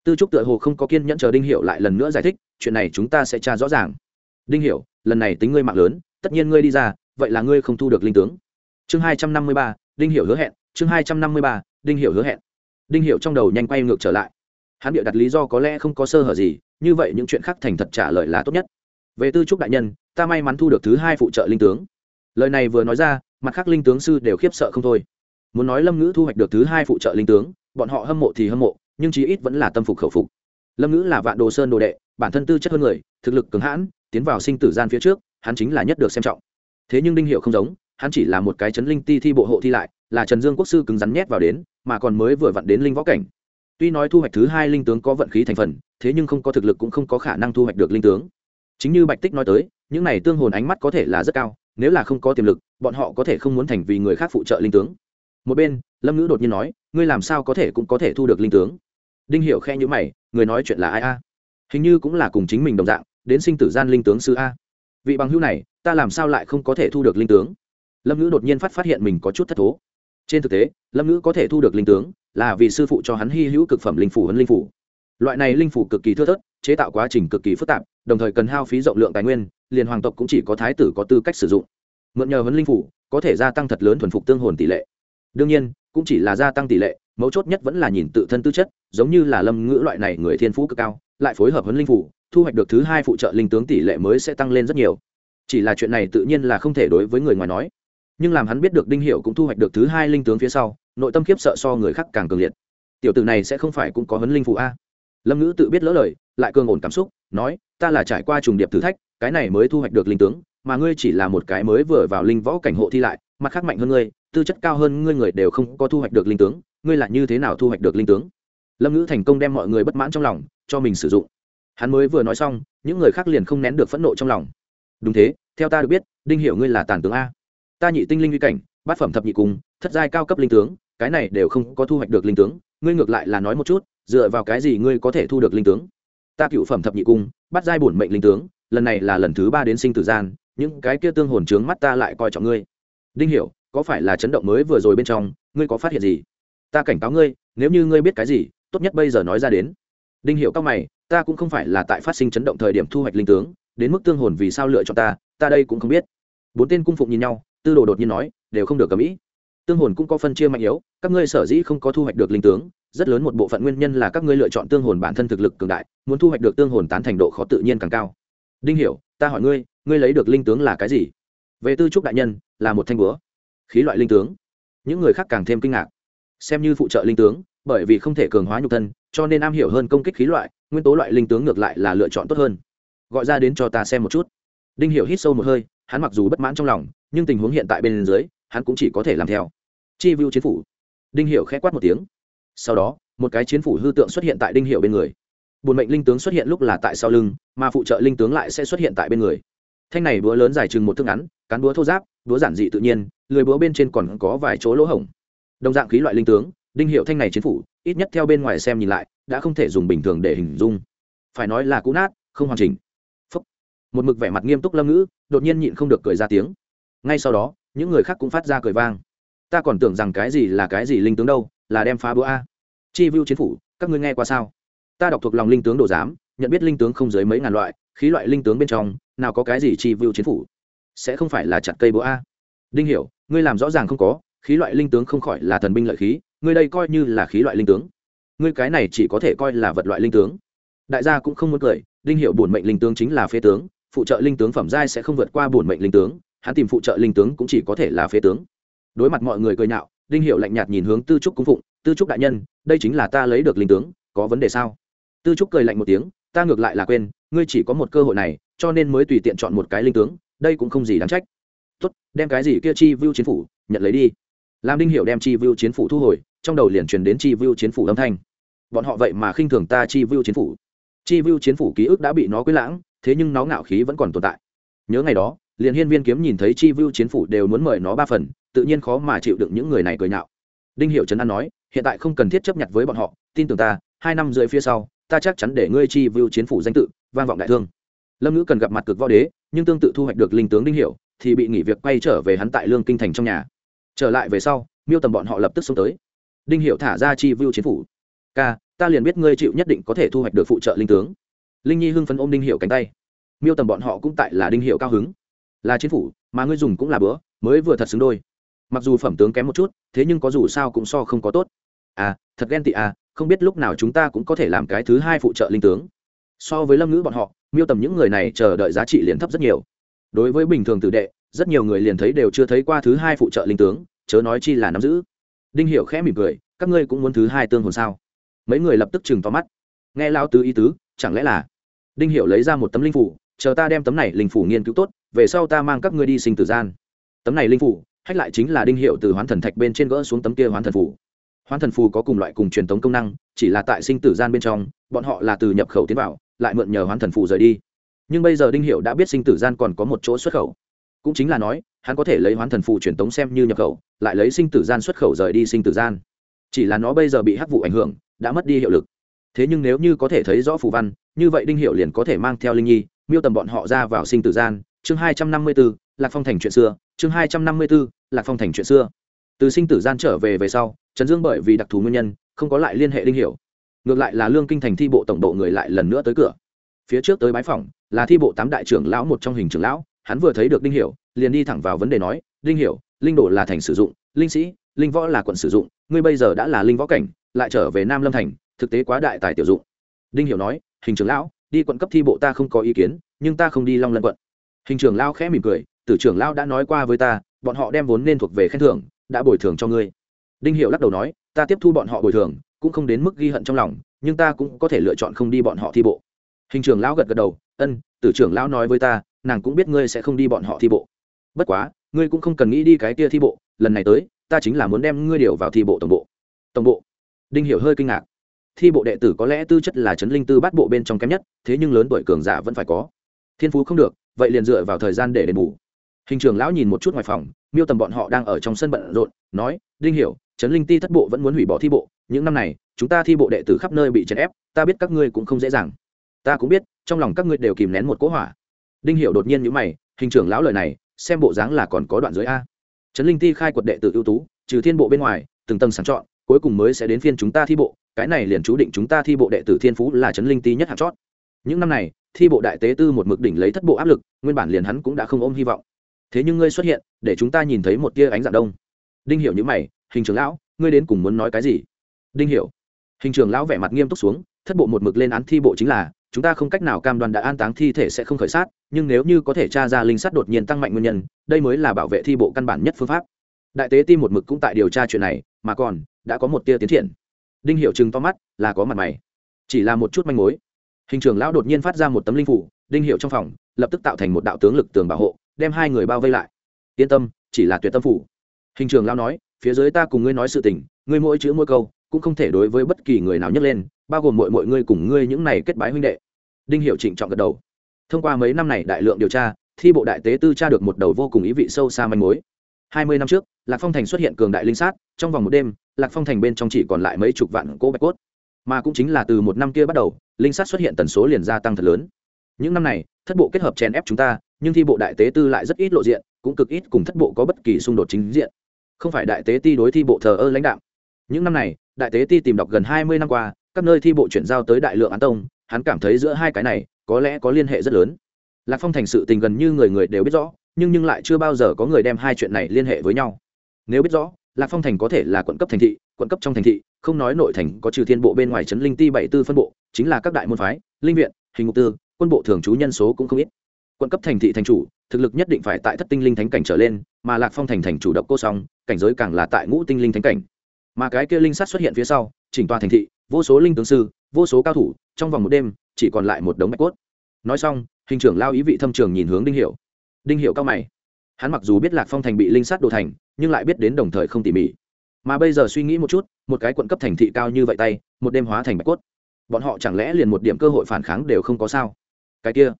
Tư trúc tựa hồ không có kiên nhẫn chờ đinh hiểu lại lần nữa giải thích, chuyện này chúng ta sẽ tra rõ ràng. Đinh hiểu, lần này tính ngươi mạng lớn, tất nhiên ngươi đi ra, vậy là ngươi không thu được linh tướng. Chương hai trăm năm mươi ba, đinh hiểu hứa hẹn, chương hai trăm năm mươi ba, đinh hiểu hứa hẹn. Đinh hiểu trong đầu nhanh quay ngược trở lại. Hắn bịa đặt lý do có lẽ không có sơ hở gì, như vậy những chuyện khác thành thật trả lời là tốt nhất. Về tư trúc đại nhân, ta may mắn thu được thứ hai phụ trợ linh tướng lời này vừa nói ra, mặt khác linh tướng sư đều khiếp sợ không thôi. Muốn nói lâm ngữ thu hoạch được thứ hai phụ trợ linh tướng, bọn họ hâm mộ thì hâm mộ, nhưng chí ít vẫn là tâm phục khẩu phục. Lâm ngữ là vạn đồ sơn đồ đệ, bản thân tư chất hơn người, thực lực cứng hãn, tiến vào sinh tử gian phía trước, hắn chính là nhất được xem trọng. Thế nhưng đinh hiệu không giống, hắn chỉ là một cái chấn linh ti thi bộ hộ thi lại, là trần dương quốc sư cứng rắn nhét vào đến, mà còn mới vừa vặn đến linh võ cảnh. Tuy nói thu hoạch thứ hai linh tướng có vận khí thành phần, thế nhưng không có thực lực cũng không có khả năng thu hoạch được linh tướng. Chính như bạch tích nói tới, những này tương hồn ánh mắt có thể là rất cao nếu là không có tiềm lực, bọn họ có thể không muốn thành vì người khác phụ trợ linh tướng. Một bên, lâm ngữ đột nhiên nói, ngươi làm sao có thể cũng có thể thu được linh tướng? Đinh hiểu khe nhữ mày, người nói chuyện là ai a? Hình như cũng là cùng chính mình đồng dạng, đến sinh tử gian linh tướng sư a. Vị bằng hữu này, ta làm sao lại không có thể thu được linh tướng? Lâm ngữ đột nhiên phát phát hiện mình có chút thất thố. Trên thực tế, lâm ngữ có thể thu được linh tướng là vì sư phụ cho hắn hy hữu cực phẩm linh phủ hơn linh phủ. Loại này linh phủ cực kỳ thưa thớt chế tạo quá trình cực kỳ phức tạp, đồng thời cần hao phí rộng lượng tài nguyên, liền hoàng tộc cũng chỉ có thái tử có tư cách sử dụng. Mượn nhờ huấn linh phủ, có thể gia tăng thật lớn thuần phục tương hồn tỷ lệ. Đương nhiên, cũng chỉ là gia tăng tỷ lệ, mấu chốt nhất vẫn là nhìn tự thân tư chất, giống như là lâm ngữ loại này người thiên phú cực cao, lại phối hợp huấn linh phủ, thu hoạch được thứ hai phụ trợ linh tướng tỷ lệ mới sẽ tăng lên rất nhiều. Chỉ là chuyện này tự nhiên là không thể đối với người ngoài nói. Nhưng làm hắn biết được đinh hiệu cũng thu hoạch được thứ hai linh tướng phía sau, nội tâm khiếp sợ so người khác càng cường liệt. Tiểu tử này sẽ không phải cũng có huấn linh phụ a? Lâm ngữ tự biết lỡ lời, lại cường ổn cảm xúc, nói, ta là trải qua trùng điệp thử thách, cái này mới thu hoạch được linh tướng, mà ngươi chỉ là một cái mới vừa vào linh võ cảnh hộ thi lại, mặt khác mạnh hơn ngươi, tư chất cao hơn ngươi người đều không có thu hoạch được linh tướng, ngươi là như thế nào thu hoạch được linh tướng? Lâm ngữ thành công đem mọi người bất mãn trong lòng, cho mình sử dụng. Hắn mới vừa nói xong, những người khác liền không nén được phẫn nộ trong lòng. Đúng thế, theo ta được biết, đinh hiểu ngươi là tàn tướng a. Ta nhị tinh linh uy cảnh, bát phẩm thập nhị cung, thất giai cao cấp linh tướng, cái này đều không có thu hoạch được linh tướng, ngươi ngược lại là nói một chút dựa vào cái gì ngươi có thể thu được linh tướng? Ta cựu phẩm thập nhị cung, bắt giai bổn mệnh linh tướng, lần này là lần thứ ba đến sinh tử gian, những cái kia tương hồn trướng mắt ta lại coi trọng ngươi. Đinh hiểu, có phải là chấn động mới vừa rồi bên trong, ngươi có phát hiện gì? Ta cảnh cáo ngươi, nếu như ngươi biết cái gì, tốt nhất bây giờ nói ra đến. Đinh hiểu cao mày, ta cũng không phải là tại phát sinh chấn động thời điểm thu hoạch linh tướng, đến mức tương hồn vì sao lựa chọn ta ta đây cũng không biết. Bốn tên cung phụng nhìn nhau, tư đồ đột nhiên nói, đều không được cầm ý. Tương hồn cũng có phân chia mạnh yếu, các ngươi sở dĩ không có thu hoạch được linh tướng rất lớn một bộ phận nguyên nhân là các ngươi lựa chọn tương hồn bản thân thực lực cường đại, muốn thu hoạch được tương hồn tán thành độ khó tự nhiên càng cao. Đinh hiểu, ta hỏi ngươi ngươi lấy được linh tướng là cái gì? Về tư trúc đại nhân, là một thanh búa. Khí loại linh tướng. Những người khác càng thêm kinh ngạc. Xem như phụ trợ linh tướng, bởi vì không thể cường hóa nhục thân, cho nên am hiểu hơn công kích khí loại, nguyên tố loại linh tướng ngược lại là lựa chọn tốt hơn. Gọi ra đến cho ta xem một chút. Đinh hiểu hít sâu một hơi, hắn mặc dù bất mãn trong lòng, nhưng tình huống hiện tại bên dưới, hắn cũng chỉ có thể làm theo. Chi vu chiến phủ. Đinh hiểu khẽ quát một tiếng sau đó, một cái chiến phủ hư tượng xuất hiện tại đinh hiệu bên người. Bùn mệnh linh tướng xuất hiện lúc là tại sau lưng, mà phụ trợ linh tướng lại sẽ xuất hiện tại bên người. Thanh này búa lớn dài chừng một thước ngắn, cán búa thô giáp, búa giản dị tự nhiên lưỡi búa bên trên còn có vài chỗ lỗ hổng. Đồng dạng khí loại linh tướng, đinh hiệu thanh này chiến phủ, ít nhất theo bên ngoài xem nhìn lại, đã không thể dùng bình thường để hình dung. Phải nói là cũ nát, không hoàn chỉnh. Phúc. một mực vẻ mặt nghiêm túc lâm ngữ, đột nhiên nhịn không được cười ra tiếng. Ngay sau đó, những người khác cũng phát ra cười vang. Ta còn tưởng rằng cái gì là cái gì linh tướng đâu là đem phá búa a. Chi vu chiến phủ, các ngươi nghe qua sao? Ta đọc thuộc lòng linh tướng đồ giám, nhận biết linh tướng không dưới mấy ngàn loại, khí loại linh tướng bên trong, nào có cái gì chi vu chiến phủ? Sẽ không phải là chặt cây búa a. Đinh hiểu, ngươi làm rõ ràng không có, khí loại linh tướng không khỏi là thần binh lợi khí, ngươi đây coi như là khí loại linh tướng. Ngươi cái này chỉ có thể coi là vật loại linh tướng. Đại gia cũng không muốn cười, đinh Hiểu bổn mệnh linh tướng chính là phế tướng, phụ trợ linh tướng phẩm giai sẽ không vượt qua bổn mệnh linh tướng, hắn tìm phụ trợ linh tướng cũng chỉ có thể là phế tướng. Đối mặt mọi người cười nhạo đinh hiệu lạnh nhạt nhìn hướng tư trúc cung phụng, tư trúc đại nhân, đây chính là ta lấy được linh tướng, có vấn đề sao? Tư trúc cười lạnh một tiếng, ta ngược lại là quên, ngươi chỉ có một cơ hội này, cho nên mới tùy tiện chọn một cái linh tướng, đây cũng không gì đáng trách. Tốt, đem cái gì kia chi vưu chiến phủ, nhận lấy đi. Làm đinh hiệu đem chi vưu chiến phủ thu hồi, trong đầu liền truyền đến chi vưu chiến phủ âm thanh. Bọn họ vậy mà khinh thường ta chi vưu chiến phủ. Chi vưu chiến phủ ký ức đã bị nó quấy lãng, thế nhưng nó ngạo khí vẫn còn tồn tại. Nhớ ngày đó, liền hiên viên kiếm nhìn thấy chi vưu chiến phủ đều muốn mời nó ba phần tự nhiên khó mà chịu đựng những người này cười nhạo. Đinh hiệu trấn an nói, hiện tại không cần thiết chấp nhận với bọn họ, tin tưởng ta, hai năm rưỡi phía sau, ta chắc chắn để ngươi chi vưu chiến phủ danh tự, vang vọng đại thương. Lâm ngữ cần gặp mặt cực võ đế, nhưng tương tự thu hoạch được linh tướng đinh hiệu thì bị nghỉ việc quay trở về hắn tại lương kinh thành trong nhà. Trở lại về sau, miêu tầm bọn họ lập tức xuống tới. Đinh hiệu thả ra chi vưu chiến phủ. Ca, ta liền biết ngươi chịu nhất định có thể thu hoạch được phụ trợ linh tướng. Linh nhi hưng phấn ôm đinh hiệu cánh tay. Miêu tầm bọn họ cũng tại là đinh hiệu cao hứng. Là chiến phủ, mà ngươi dùng cũng là bữa, mới vừa thật xứng đôi mặc dù phẩm tướng kém một chút, thế nhưng có dù sao cũng so không có tốt. À thật ghen tị à không biết lúc nào chúng ta cũng có thể làm cái thứ hai phụ trợ linh tướng. So với lâm ngữ bọn họ, miêu tầm những người này chờ đợi giá trị liền thấp rất nhiều. Đối với bình thường tử đệ, rất nhiều người liền thấy đều chưa thấy qua thứ hai phụ trợ linh tướng, chớ nói chi là nắm giữ. Đinh hiểu khẽ mỉm cười, các ngươi cũng muốn thứ hai tương hồn sao? Mấy người lập tức chừng to mắt. Nghe lao tứ ý tứ, chẳng lẽ là đinh hiểu lấy ra một tấm linh phủ, chờ ta đem tấm này linh phủ nghiên cứu tốt, về sau ta mang các ngươi đi sinh tử gian. Tấm này linh phủ hách lại chính là đinh hiệu từ hoán thần thạch bên trên gỡ xuống tấm kia hoán thần phủ hoán thần phù có cùng loại cùng truyền thống công năng, chỉ là tại sinh tử gian bên trong, bọn họ là từ nhập khẩu tiến vào, lại mượn nhờ hoán thần phù rời đi. Nhưng bây giờ đinh hiệu đã biết sinh tử gian còn có một chỗ xuất khẩu. Cũng chính là nói, hắn có thể lấy hoán thần phù truyền tống xem như nhập khẩu, lại lấy sinh tử gian xuất khẩu rời đi sinh tử gian. Chỉ là nó bây giờ bị hắc vụ ảnh hưởng, đã mất đi hiệu lực. Thế nhưng nếu như có thể thấy rõ phù văn, như vậy đinh hiệu liền có thể mang theo linh nhi, miêu tầm bọn họ ra vào sinh tử gian. Chương hai trăm năm mươi bốn lạc phong thành chuyện xưa, chương hai trăm năm mươi b ố lạc phong thành chuyện xưa. Từ sinh tử gian trở về về sau, trần dương bởi vì đặc thù nguyên nhân, không có lại liên hệ đinh Hiểu. ngược lại là lương kinh thành thi bộ tổng độ người lại lần nữa tới cửa. Phía trước tới bái phỏng, là thi bộ tám đại trưởng lão một trong hình trưởng lão, hắn vừa thấy được đinh hiểu, liền đi thẳng vào vấn đề nói, đinh hiểu, linh đồ là thành sử dụng, linh sĩ, linh võ là quận sử dụng, ngươi bây giờ đã là linh võ cảnh, lại trở về nam lâm thành, thực tế quá đại tài tiểu dụng. Đinh hiểu nói, hình trưởng lão, đi quận cấp thi bộ ta không có ý kiến, nhưng ta không đi long lân quận. Hình trưởng lão khẽ mỉm cười tử trưởng lão đã nói qua với ta, bọn họ đem vốn nên thuộc về khen thưởng, đã bồi thường cho ngươi. Đinh hiểu lắc đầu nói, ta tiếp thu bọn họ bồi thường, cũng không đến mức ghi hận trong lòng, nhưng ta cũng có thể lựa chọn không đi bọn họ thi bộ. Hình trưởng lão gật gật đầu, ân, tử trưởng lão nói với ta, nàng cũng biết ngươi sẽ không đi bọn họ thi bộ. Bất quá, ngươi cũng không cần nghĩ đi cái kia thi bộ, lần này tới, ta chính là muốn đem ngươi điều vào thi bộ tổng bộ. Tổng bộ? Đinh hiểu hơi kinh ngạc. Thi bộ đệ tử có lẽ tư chất là chấn linh tư bát bộ bên trong kém nhất, thế nhưng lớn tuổi cường giả vẫn phải có. Thiên phú không được, vậy liền dựa vào thời gian để đền bù hình trưởng lão nhìn một chút ngoài phòng, miêu tầm bọn họ đang ở trong sân bận rộn, nói, đinh hiểu, trấn linh ti thất bộ vẫn muốn hủy bỏ thi bộ, những năm này, chúng ta thi bộ đệ tử khắp nơi bị chèn ép, ta biết các ngươi cũng không dễ dàng. Ta cũng biết, trong lòng các ngươi đều kìm nén một cỗ hỏa. Đinh hiểu đột nhiên nhíu mày, hình trưởng lão lời này, xem bộ dáng là còn có đoạn dưới a. Trấn linh ti khai quật đệ tử ưu tú, trừ thiên bộ bên ngoài, từng tầng sàng chọn, cuối cùng mới sẽ đến phiên chúng ta thi bộ, cái này liền chú định chúng ta thi bộ đệ tử thiên phú là trấn linh ti nhất hạng chót. Những năm này, thi bộ đại tế tư một mực đỉnh lấy thất bộ áp lực, nguyên bản liền hắn cũng đã không ôm hy vọng thế nhưng ngươi xuất hiện, để chúng ta nhìn thấy một tia ánh dạng đông. Đinh hiểu những mày, hình trưởng lão, ngươi đến cùng muốn nói cái gì? Đinh hiểu, hình trưởng lão vẻ mặt nghiêm túc xuống, thất bộ một mực lên án thi bộ chính là, chúng ta không cách nào cam đoan đã an táng thi thể sẽ không khởi sát, nhưng nếu như có thể tra ra linh sắt đột nhiên tăng mạnh nguyên nhân, đây mới là bảo vệ thi bộ căn bản nhất phương pháp. Đại tế ti một mực cũng tại điều tra chuyện này, mà còn, đã có một tia tiến triển. Đinh Hiểu chừng to mắt, là có mặt mày. Chỉ là một chút manh mối. Hình trưởng lão đột nhiên phát ra một tấm linh phủ, đinh hiệu trong phòng, lập tức tạo thành một đạo tướng lực tường bảo hộ đem hai người bao vây lại. Yên tâm, chỉ là tuyệt tâm phủ. Hình trường lao nói, phía dưới ta cùng ngươi nói sự tình, ngươi mỗi chữ mỗi câu, cũng không thể đối với bất kỳ người nào nhấc lên, bao gồm mọi mọi ngươi cùng ngươi những này kết bái huynh đệ. Đinh hiệu trịnh trọng gật đầu. Thông qua mấy năm này đại lượng điều tra, thi bộ đại tế tư tra được một đầu vô cùng ý vị sâu xa manh mối. Hai mươi năm trước, lạc phong thành xuất hiện cường đại linh sát, trong vòng một đêm, lạc phong thành bên trong chỉ còn lại mấy chục vạn cỗ bạch cốt. Mà cũng chính là từ một năm kia bắt đầu, linh sát xuất hiện tần số liền gia tăng thật lớn những năm này, thất bộ kết hợp chèn ép chúng ta, nhưng thi bộ đại tế tư lại rất ít lộ diện, cũng cực ít cùng thất bộ có bất kỳ xung đột chính diện. Không phải đại tế ti đối thi bộ thờ ơ lãnh đạo. Những năm này, đại tế ti tìm đọc gần hai mươi năm qua, các nơi thi bộ chuyển giao tới đại lượng án tông, hắn cảm thấy giữa hai cái này, có lẽ có liên hệ rất lớn. Lạc phong thành sự tình gần như người người đều biết rõ, nhưng nhưng lại chưa bao giờ có người đem hai chuyện này liên hệ với nhau. Nếu biết rõ, lạc phong thành có thể là quận cấp thành thị, quận cấp trong thành thị, không nói nội thành có trừ thiên bộ bên ngoài trấn linh ti bảy tư phân bộ, chính là các đại môn phái, linh viện, hình ngục tư quân bộ thường trú nhân số cũng không ít. Quận cấp thành thị thành chủ, thực lực nhất định phải tại thất tinh linh thánh cảnh trở lên, mà lạc phong thành thành chủ động cô song, cảnh giới càng là tại ngũ tinh linh thánh cảnh. Mà cái kia linh sát xuất hiện phía sau, chỉnh tòa thành thị, vô số linh tướng sư, vô số cao thủ, trong vòng một đêm, chỉ còn lại một đống bạch cốt. Nói xong, hình trưởng lao ý vị thâm trường nhìn hướng đinh hiệu đinh hiệu cao mày. Hắn mặc dù biết lạc phong thành bị linh sát đồ thành, nhưng lại biết đến đồng thời không tỉ mỉ. Mà bây giờ suy nghĩ một chút, một cái quận cấp thành thị cao như vậy tay, một đêm hóa thành bạch cốt. Bọn họ chẳng lẽ liền một điểm cơ hội phản kháng đều không có sao? Cái kia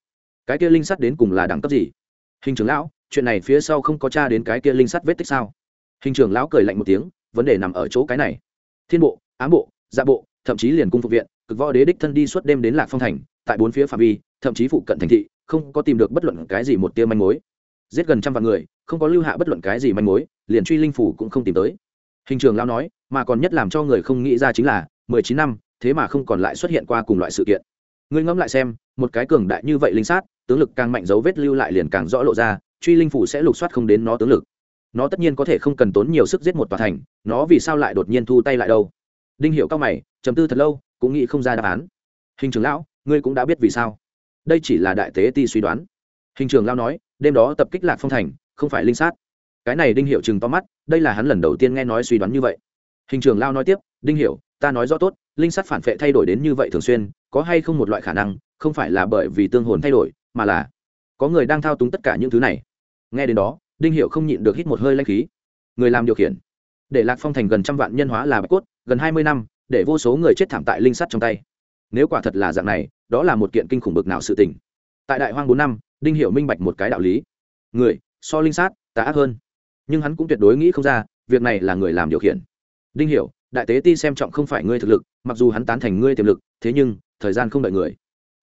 cái kia linh sắt đến cùng là đẳng cấp gì? Hình trưởng lão, chuyện này phía sau không có t đến cái kia linh sắt vết tích sao? Hình trưởng lão cười lạnh một tiếng, vấn đề nằm ở chỗ cái này. Thiên bộ, ám bộ dạ bộ, thậm chí liền cung phục viện, cực võ đế đích thân đi suốt đêm đến lạc phong thành, tại bốn phía phạm vi, thậm chí phụ cận thành thị, không có tìm được bất luận cái gì một tia manh mối. Giết gần trăm vạn người, không có lưu hạ bất luận cái gì manh mối, liền truy linh phủ cũng không tìm tới. Hình trường lao nói, mà còn nhất làm cho người không nghĩ ra chính là, mười chín năm, thế mà không còn lại xuất hiện qua cùng loại sự kiện ngươi ngẫm lại xem, một cái cường đại như vậy linh sát, tướng lực càng mạnh dấu vết lưu lại liền càng rõ lộ ra, truy linh phủ sẽ lục soát không đến nó tướng lực. Nó tất nhiên có thể không cần tốn nhiều sức giết một tòa thành, nó vì sao lại đột nhiên thu tay lại đâu? Đinh hiệu cao mày chấm tư thật lâu, cũng nghĩ không ra đáp án. Hình trưởng lão, ngươi cũng đã biết vì sao. Đây chỉ là đại tế ti suy đoán. Hình trưởng lão nói, đêm đó tập kích lạc phong thành, không phải linh sát. Cái này đinh hiệu chừng to mắt, đây là hắn lần đầu tiên nghe nói suy đoán như vậy. Hình trưởng lão nói tiếp, đinh hiệu ta nói rõ tốt linh sát phản vệ thay đổi đến như vậy thường xuyên, có hay không một loại khả năng, không phải là bởi vì tương hồn thay đổi, mà là có người đang thao túng tất cả những thứ này. Nghe đến đó, đinh hiệu không nhịn được hít một hơi lanh khí. Người làm điều khiển. Để lạc phong thành gần trăm vạn nhân hóa là bạch cốt, gần hai mươi năm, để vô số người chết thảm tại linh sắt trong tay. Nếu quả thật là dạng này, đó là một kiện kinh khủng bực nào sự tình. Tại đại hoang bốn năm, đinh Hiệu minh bạch một cái đạo lý. Người, so linh sát, tà ác hơn. Nhưng hắn cũng tuyệt đối nghĩ không ra, việc này là người làm điều khiển. Đinh hiểu đại tế ti xem trọng không phải ngươi thực lực, mặc dù hắn tán thành ngươi tiềm lực, thế nhưng, thời gian không đợi người.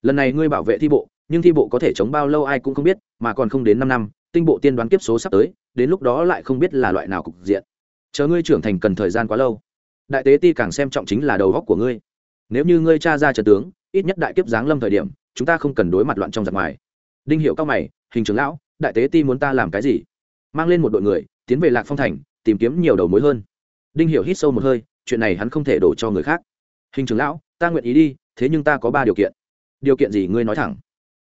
Lần này ngươi bảo vệ thi bộ, nhưng thi bộ có thể chống bao lâu ai cũng không biết, mà còn không đến năm năm, tinh bộ tiên đoán kiếp số sắp tới, đến lúc đó lại không biết là loại nào cục diện. Chờ ngươi trưởng thành cần thời gian quá lâu. Đại tế ti càng xem trọng chính là đầu góc của ngươi. Nếu như ngươi cha ra trận tướng, ít nhất đại kiếp giáng lâm thời điểm, chúng ta không cần đối mặt loạn trong giặc ngoài. Đinh hiệu cao mày, hình trưởng lão, đại tế ti muốn ta làm cái gì? Mang lên một đội người, tiến về lạc phong thành, tìm kiếm nhiều đầu mối hơn. Đinh hiệu hít sâu một hơi chuyện này hắn không thể đổ cho người khác. Hình trưởng lão, ta nguyện ý đi, thế nhưng ta có ba điều kiện. Điều kiện gì ngươi nói thẳng?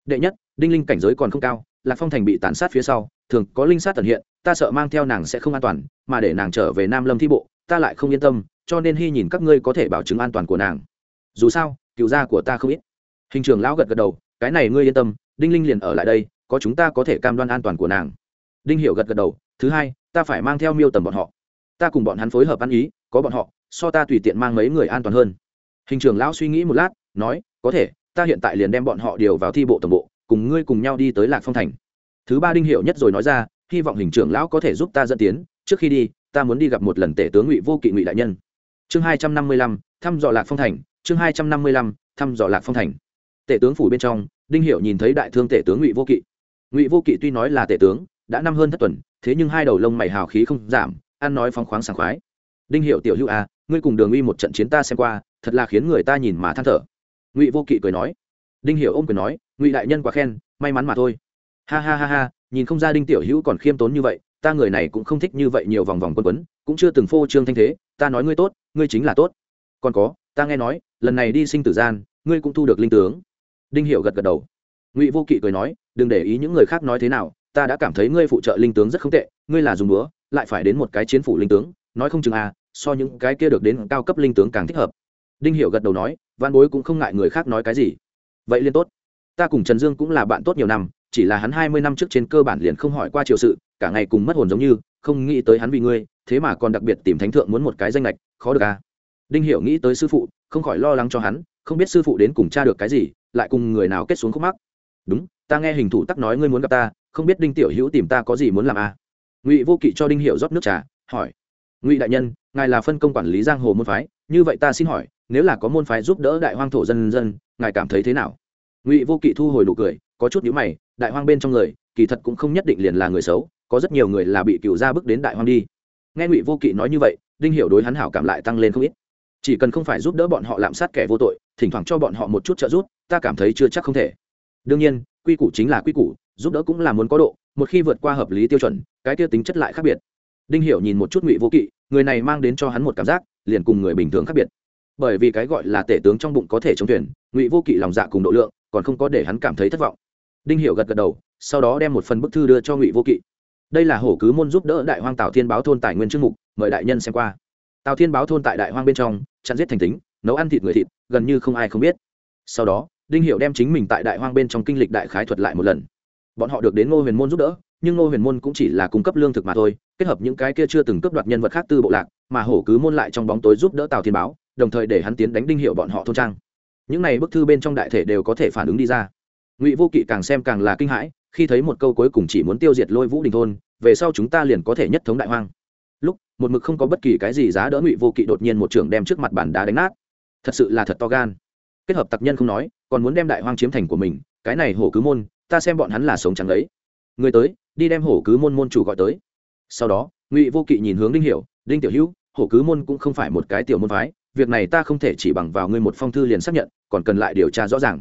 Đệ nhất, đinh linh cảnh giới còn không cao, lạc phong thành bị tàn sát phía sau, thường có linh sát tần hiện, ta sợ mang theo nàng sẽ không an toàn, mà để nàng trở về nam lâm thi bộ, ta lại không yên tâm, cho nên hy nhìn các ngươi có thể bảo chứng an toàn của nàng. Dù sao, cựu gia của ta không ít. Hình trưởng lão gật gật đầu, cái này ngươi yên tâm, đinh linh liền ở lại đây, có chúng ta có thể cam đoan an toàn của nàng. Đinh hiểu gật gật đầu, thứ hai, ta phải mang theo miêu tầm bọn họ. Ta cùng bọn hắn phối hợp ăn ý, có bọn họ so ta tùy tiện mang mấy người an toàn hơn. Hình trưởng lão suy nghĩ một lát, nói, có thể, ta hiện tại liền đem bọn họ điều vào thi bộ tổng bộ, cùng ngươi cùng nhau đi tới lạc phong thành. Thứ ba đinh hiệu nhất rồi nói ra, hy vọng hình trưởng lão có thể giúp ta dẫn tiến, trước khi đi, ta muốn đi gặp một lần tể tướng ngụy vô kỵ ngụy đại nhân. Chương hai trăm năm mươi lăm, thăm dò lạc phong thành, chương hai trăm năm mươi lăm, thăm dò lạc phong thành. Tể tướng phủ bên trong, đinh hiệu nhìn thấy đại thương tể tướng ngụy vô kỵ. Ngụy vô kỵ tuy nói là tể tướng, đã năm hơn thất tuần, thế nhưng hai đầu lông mày hào khí không giảm, ăn nói phóng khoáng sảng khoái. Đinh hiệu tiểu hữu à ngươi cùng đường uy một trận chiến ta xem qua, thật là khiến người ta nhìn mà than thở. Ngụy vô kỵ cười nói. Đinh hiểu ôm cười nói, ngụy đại nhân quá khen, may mắn mà thôi. Ha ha ha ha, nhìn không ra đinh tiểu hữu còn khiêm tốn như vậy, ta người này cũng không thích như vậy nhiều vòng vòng quân quấn, cũng chưa từng phô trương thanh thế, ta nói ngươi tốt, ngươi chính là tốt. Còn có, ta nghe nói, lần này đi sinh tử gian, ngươi cũng thu được linh tướng. Đinh hiểu gật gật đầu. Ngụy vô kỵ cười nói, đừng để ý những người khác nói thế nào, ta đã cảm thấy ngươi phụ trợ linh tướng rất không tệ, ngươi là dùng búa, lại phải đến một cái chiến phủ linh tướng, nói không chừng à so những cái kia được đến cao cấp linh tướng càng thích hợp. Đinh hiểu gật đầu nói văn bối cũng không ngại người khác nói cái gì. Vậy liên tốt. Ta cùng trần dương cũng là bạn tốt nhiều năm, chỉ là hắn hai mươi năm trước trên cơ bản liền không hỏi qua triều sự, cả ngày cùng mất hồn giống như, không nghĩ tới hắn vì ngươi, thế mà còn đặc biệt tìm thánh thượng muốn một cái danh lệch, khó được à. Đinh hiểu nghĩ tới sư phụ, không khỏi lo lắng cho hắn, không biết sư phụ đến cùng tra được cái gì, lại cùng người nào kết xuống khúc mắc. Đúng, ta nghe hình thủ tắc nói ngươi muốn gặp ta, không biết đinh tiểu hữu tìm ta có gì muốn làm à. Ngụy vô kỵ cho đinh hiểu rót nước trà, hỏi ngụy đại nhân, ngài là phân công quản lý giang hồ môn phái, như vậy ta xin hỏi, nếu là có môn phái giúp đỡ đại hoang thổ dân dân, ngài cảm thấy thế nào? Ngụy vô kỵ thu hồi nụ cười, có chút nhíu mày, đại hoang bên trong người, kỳ thật cũng không nhất định liền là người xấu, có rất nhiều người là bị cựu gia bước đến đại hoang đi. Nghe ngụy vô kỵ nói như vậy, đinh hiểu đối hắn hảo cảm lại tăng lên không ít. Chỉ cần không phải giúp đỡ bọn họ lạm sát kẻ vô tội, thỉnh thoảng cho bọn họ một chút trợ giúp, ta cảm thấy chưa chắc không thể. Đương nhiên, quy củ chính là quy củ, giúp đỡ cũng là muốn có độ, một khi vượt qua hợp lý tiêu chuẩn, cái tiêu tính chất lại khác biệt đinh hiểu nhìn một chút ngụy vô kỵ, người này mang đến cho hắn một cảm giác, liền cùng người bình thường khác biệt. Bởi vì cái gọi là tể tướng trong bụng có thể chống thuyền, ngụy vô kỵ lòng dạ cùng độ lượng, còn không có để hắn cảm thấy thất vọng. Đinh hiểu gật gật đầu, sau đó đem một phần bức thư đưa cho ngụy vô kỵ. Đây là hổ cứ môn giúp đỡ đại hoang tào thiên báo thôn tài nguyên chương mục, mời đại nhân xem qua. Tào thiên báo thôn tại đại hoang bên trong, chặn giết thành tính, nấu ăn thịt người thịt, gần như không ai không biết. Sau đó, đinh hiểu đem chính mình tại đại hoang bên trong kinh lịch đại khái thuật lại một lần. Bọn họ được đến ngô huyền môn giúp đỡ nhưng ngô huyền môn cũng chỉ là cung cấp lương thực mà thôi, kết hợp những cái kia chưa từng cướp đoạt nhân vật khác từ bộ lạc, mà hổ cứ môn lại trong bóng tối giúp đỡ tào thiên báo, đồng thời để hắn tiến đánh đinh hiệu bọn họ thôn trang. Những này bức thư bên trong đại thể đều có thể phản ứng đi ra. Ngụy vô kỵ càng xem càng là kinh hãi, khi thấy một câu cuối cùng chỉ muốn tiêu diệt lôi vũ đình thôn, về sau chúng ta liền có thể nhất thống đại hoang. Lúc, một mực không có bất kỳ cái gì giá đỡ ngụy vô kỵ đột nhiên một trưởng đem trước mặt bàn đá đánh nát. Thật sự là thật to gan. Kết hợp tặc nhân không nói, còn muốn đem đại hoang chiếm thành của mình, cái này hổ cứ môn, ta xem bọn hắn là sống trắng ấy. Người tới đi đem hổ cứ môn môn chủ gọi tới. Sau đó, ngụy vô kỵ nhìn hướng đinh hiểu, đinh tiểu hữu, hổ cứ môn cũng không phải một cái tiểu môn phái, việc này ta không thể chỉ bằng vào ngươi một phong thư liền xác nhận, còn cần lại điều tra rõ ràng.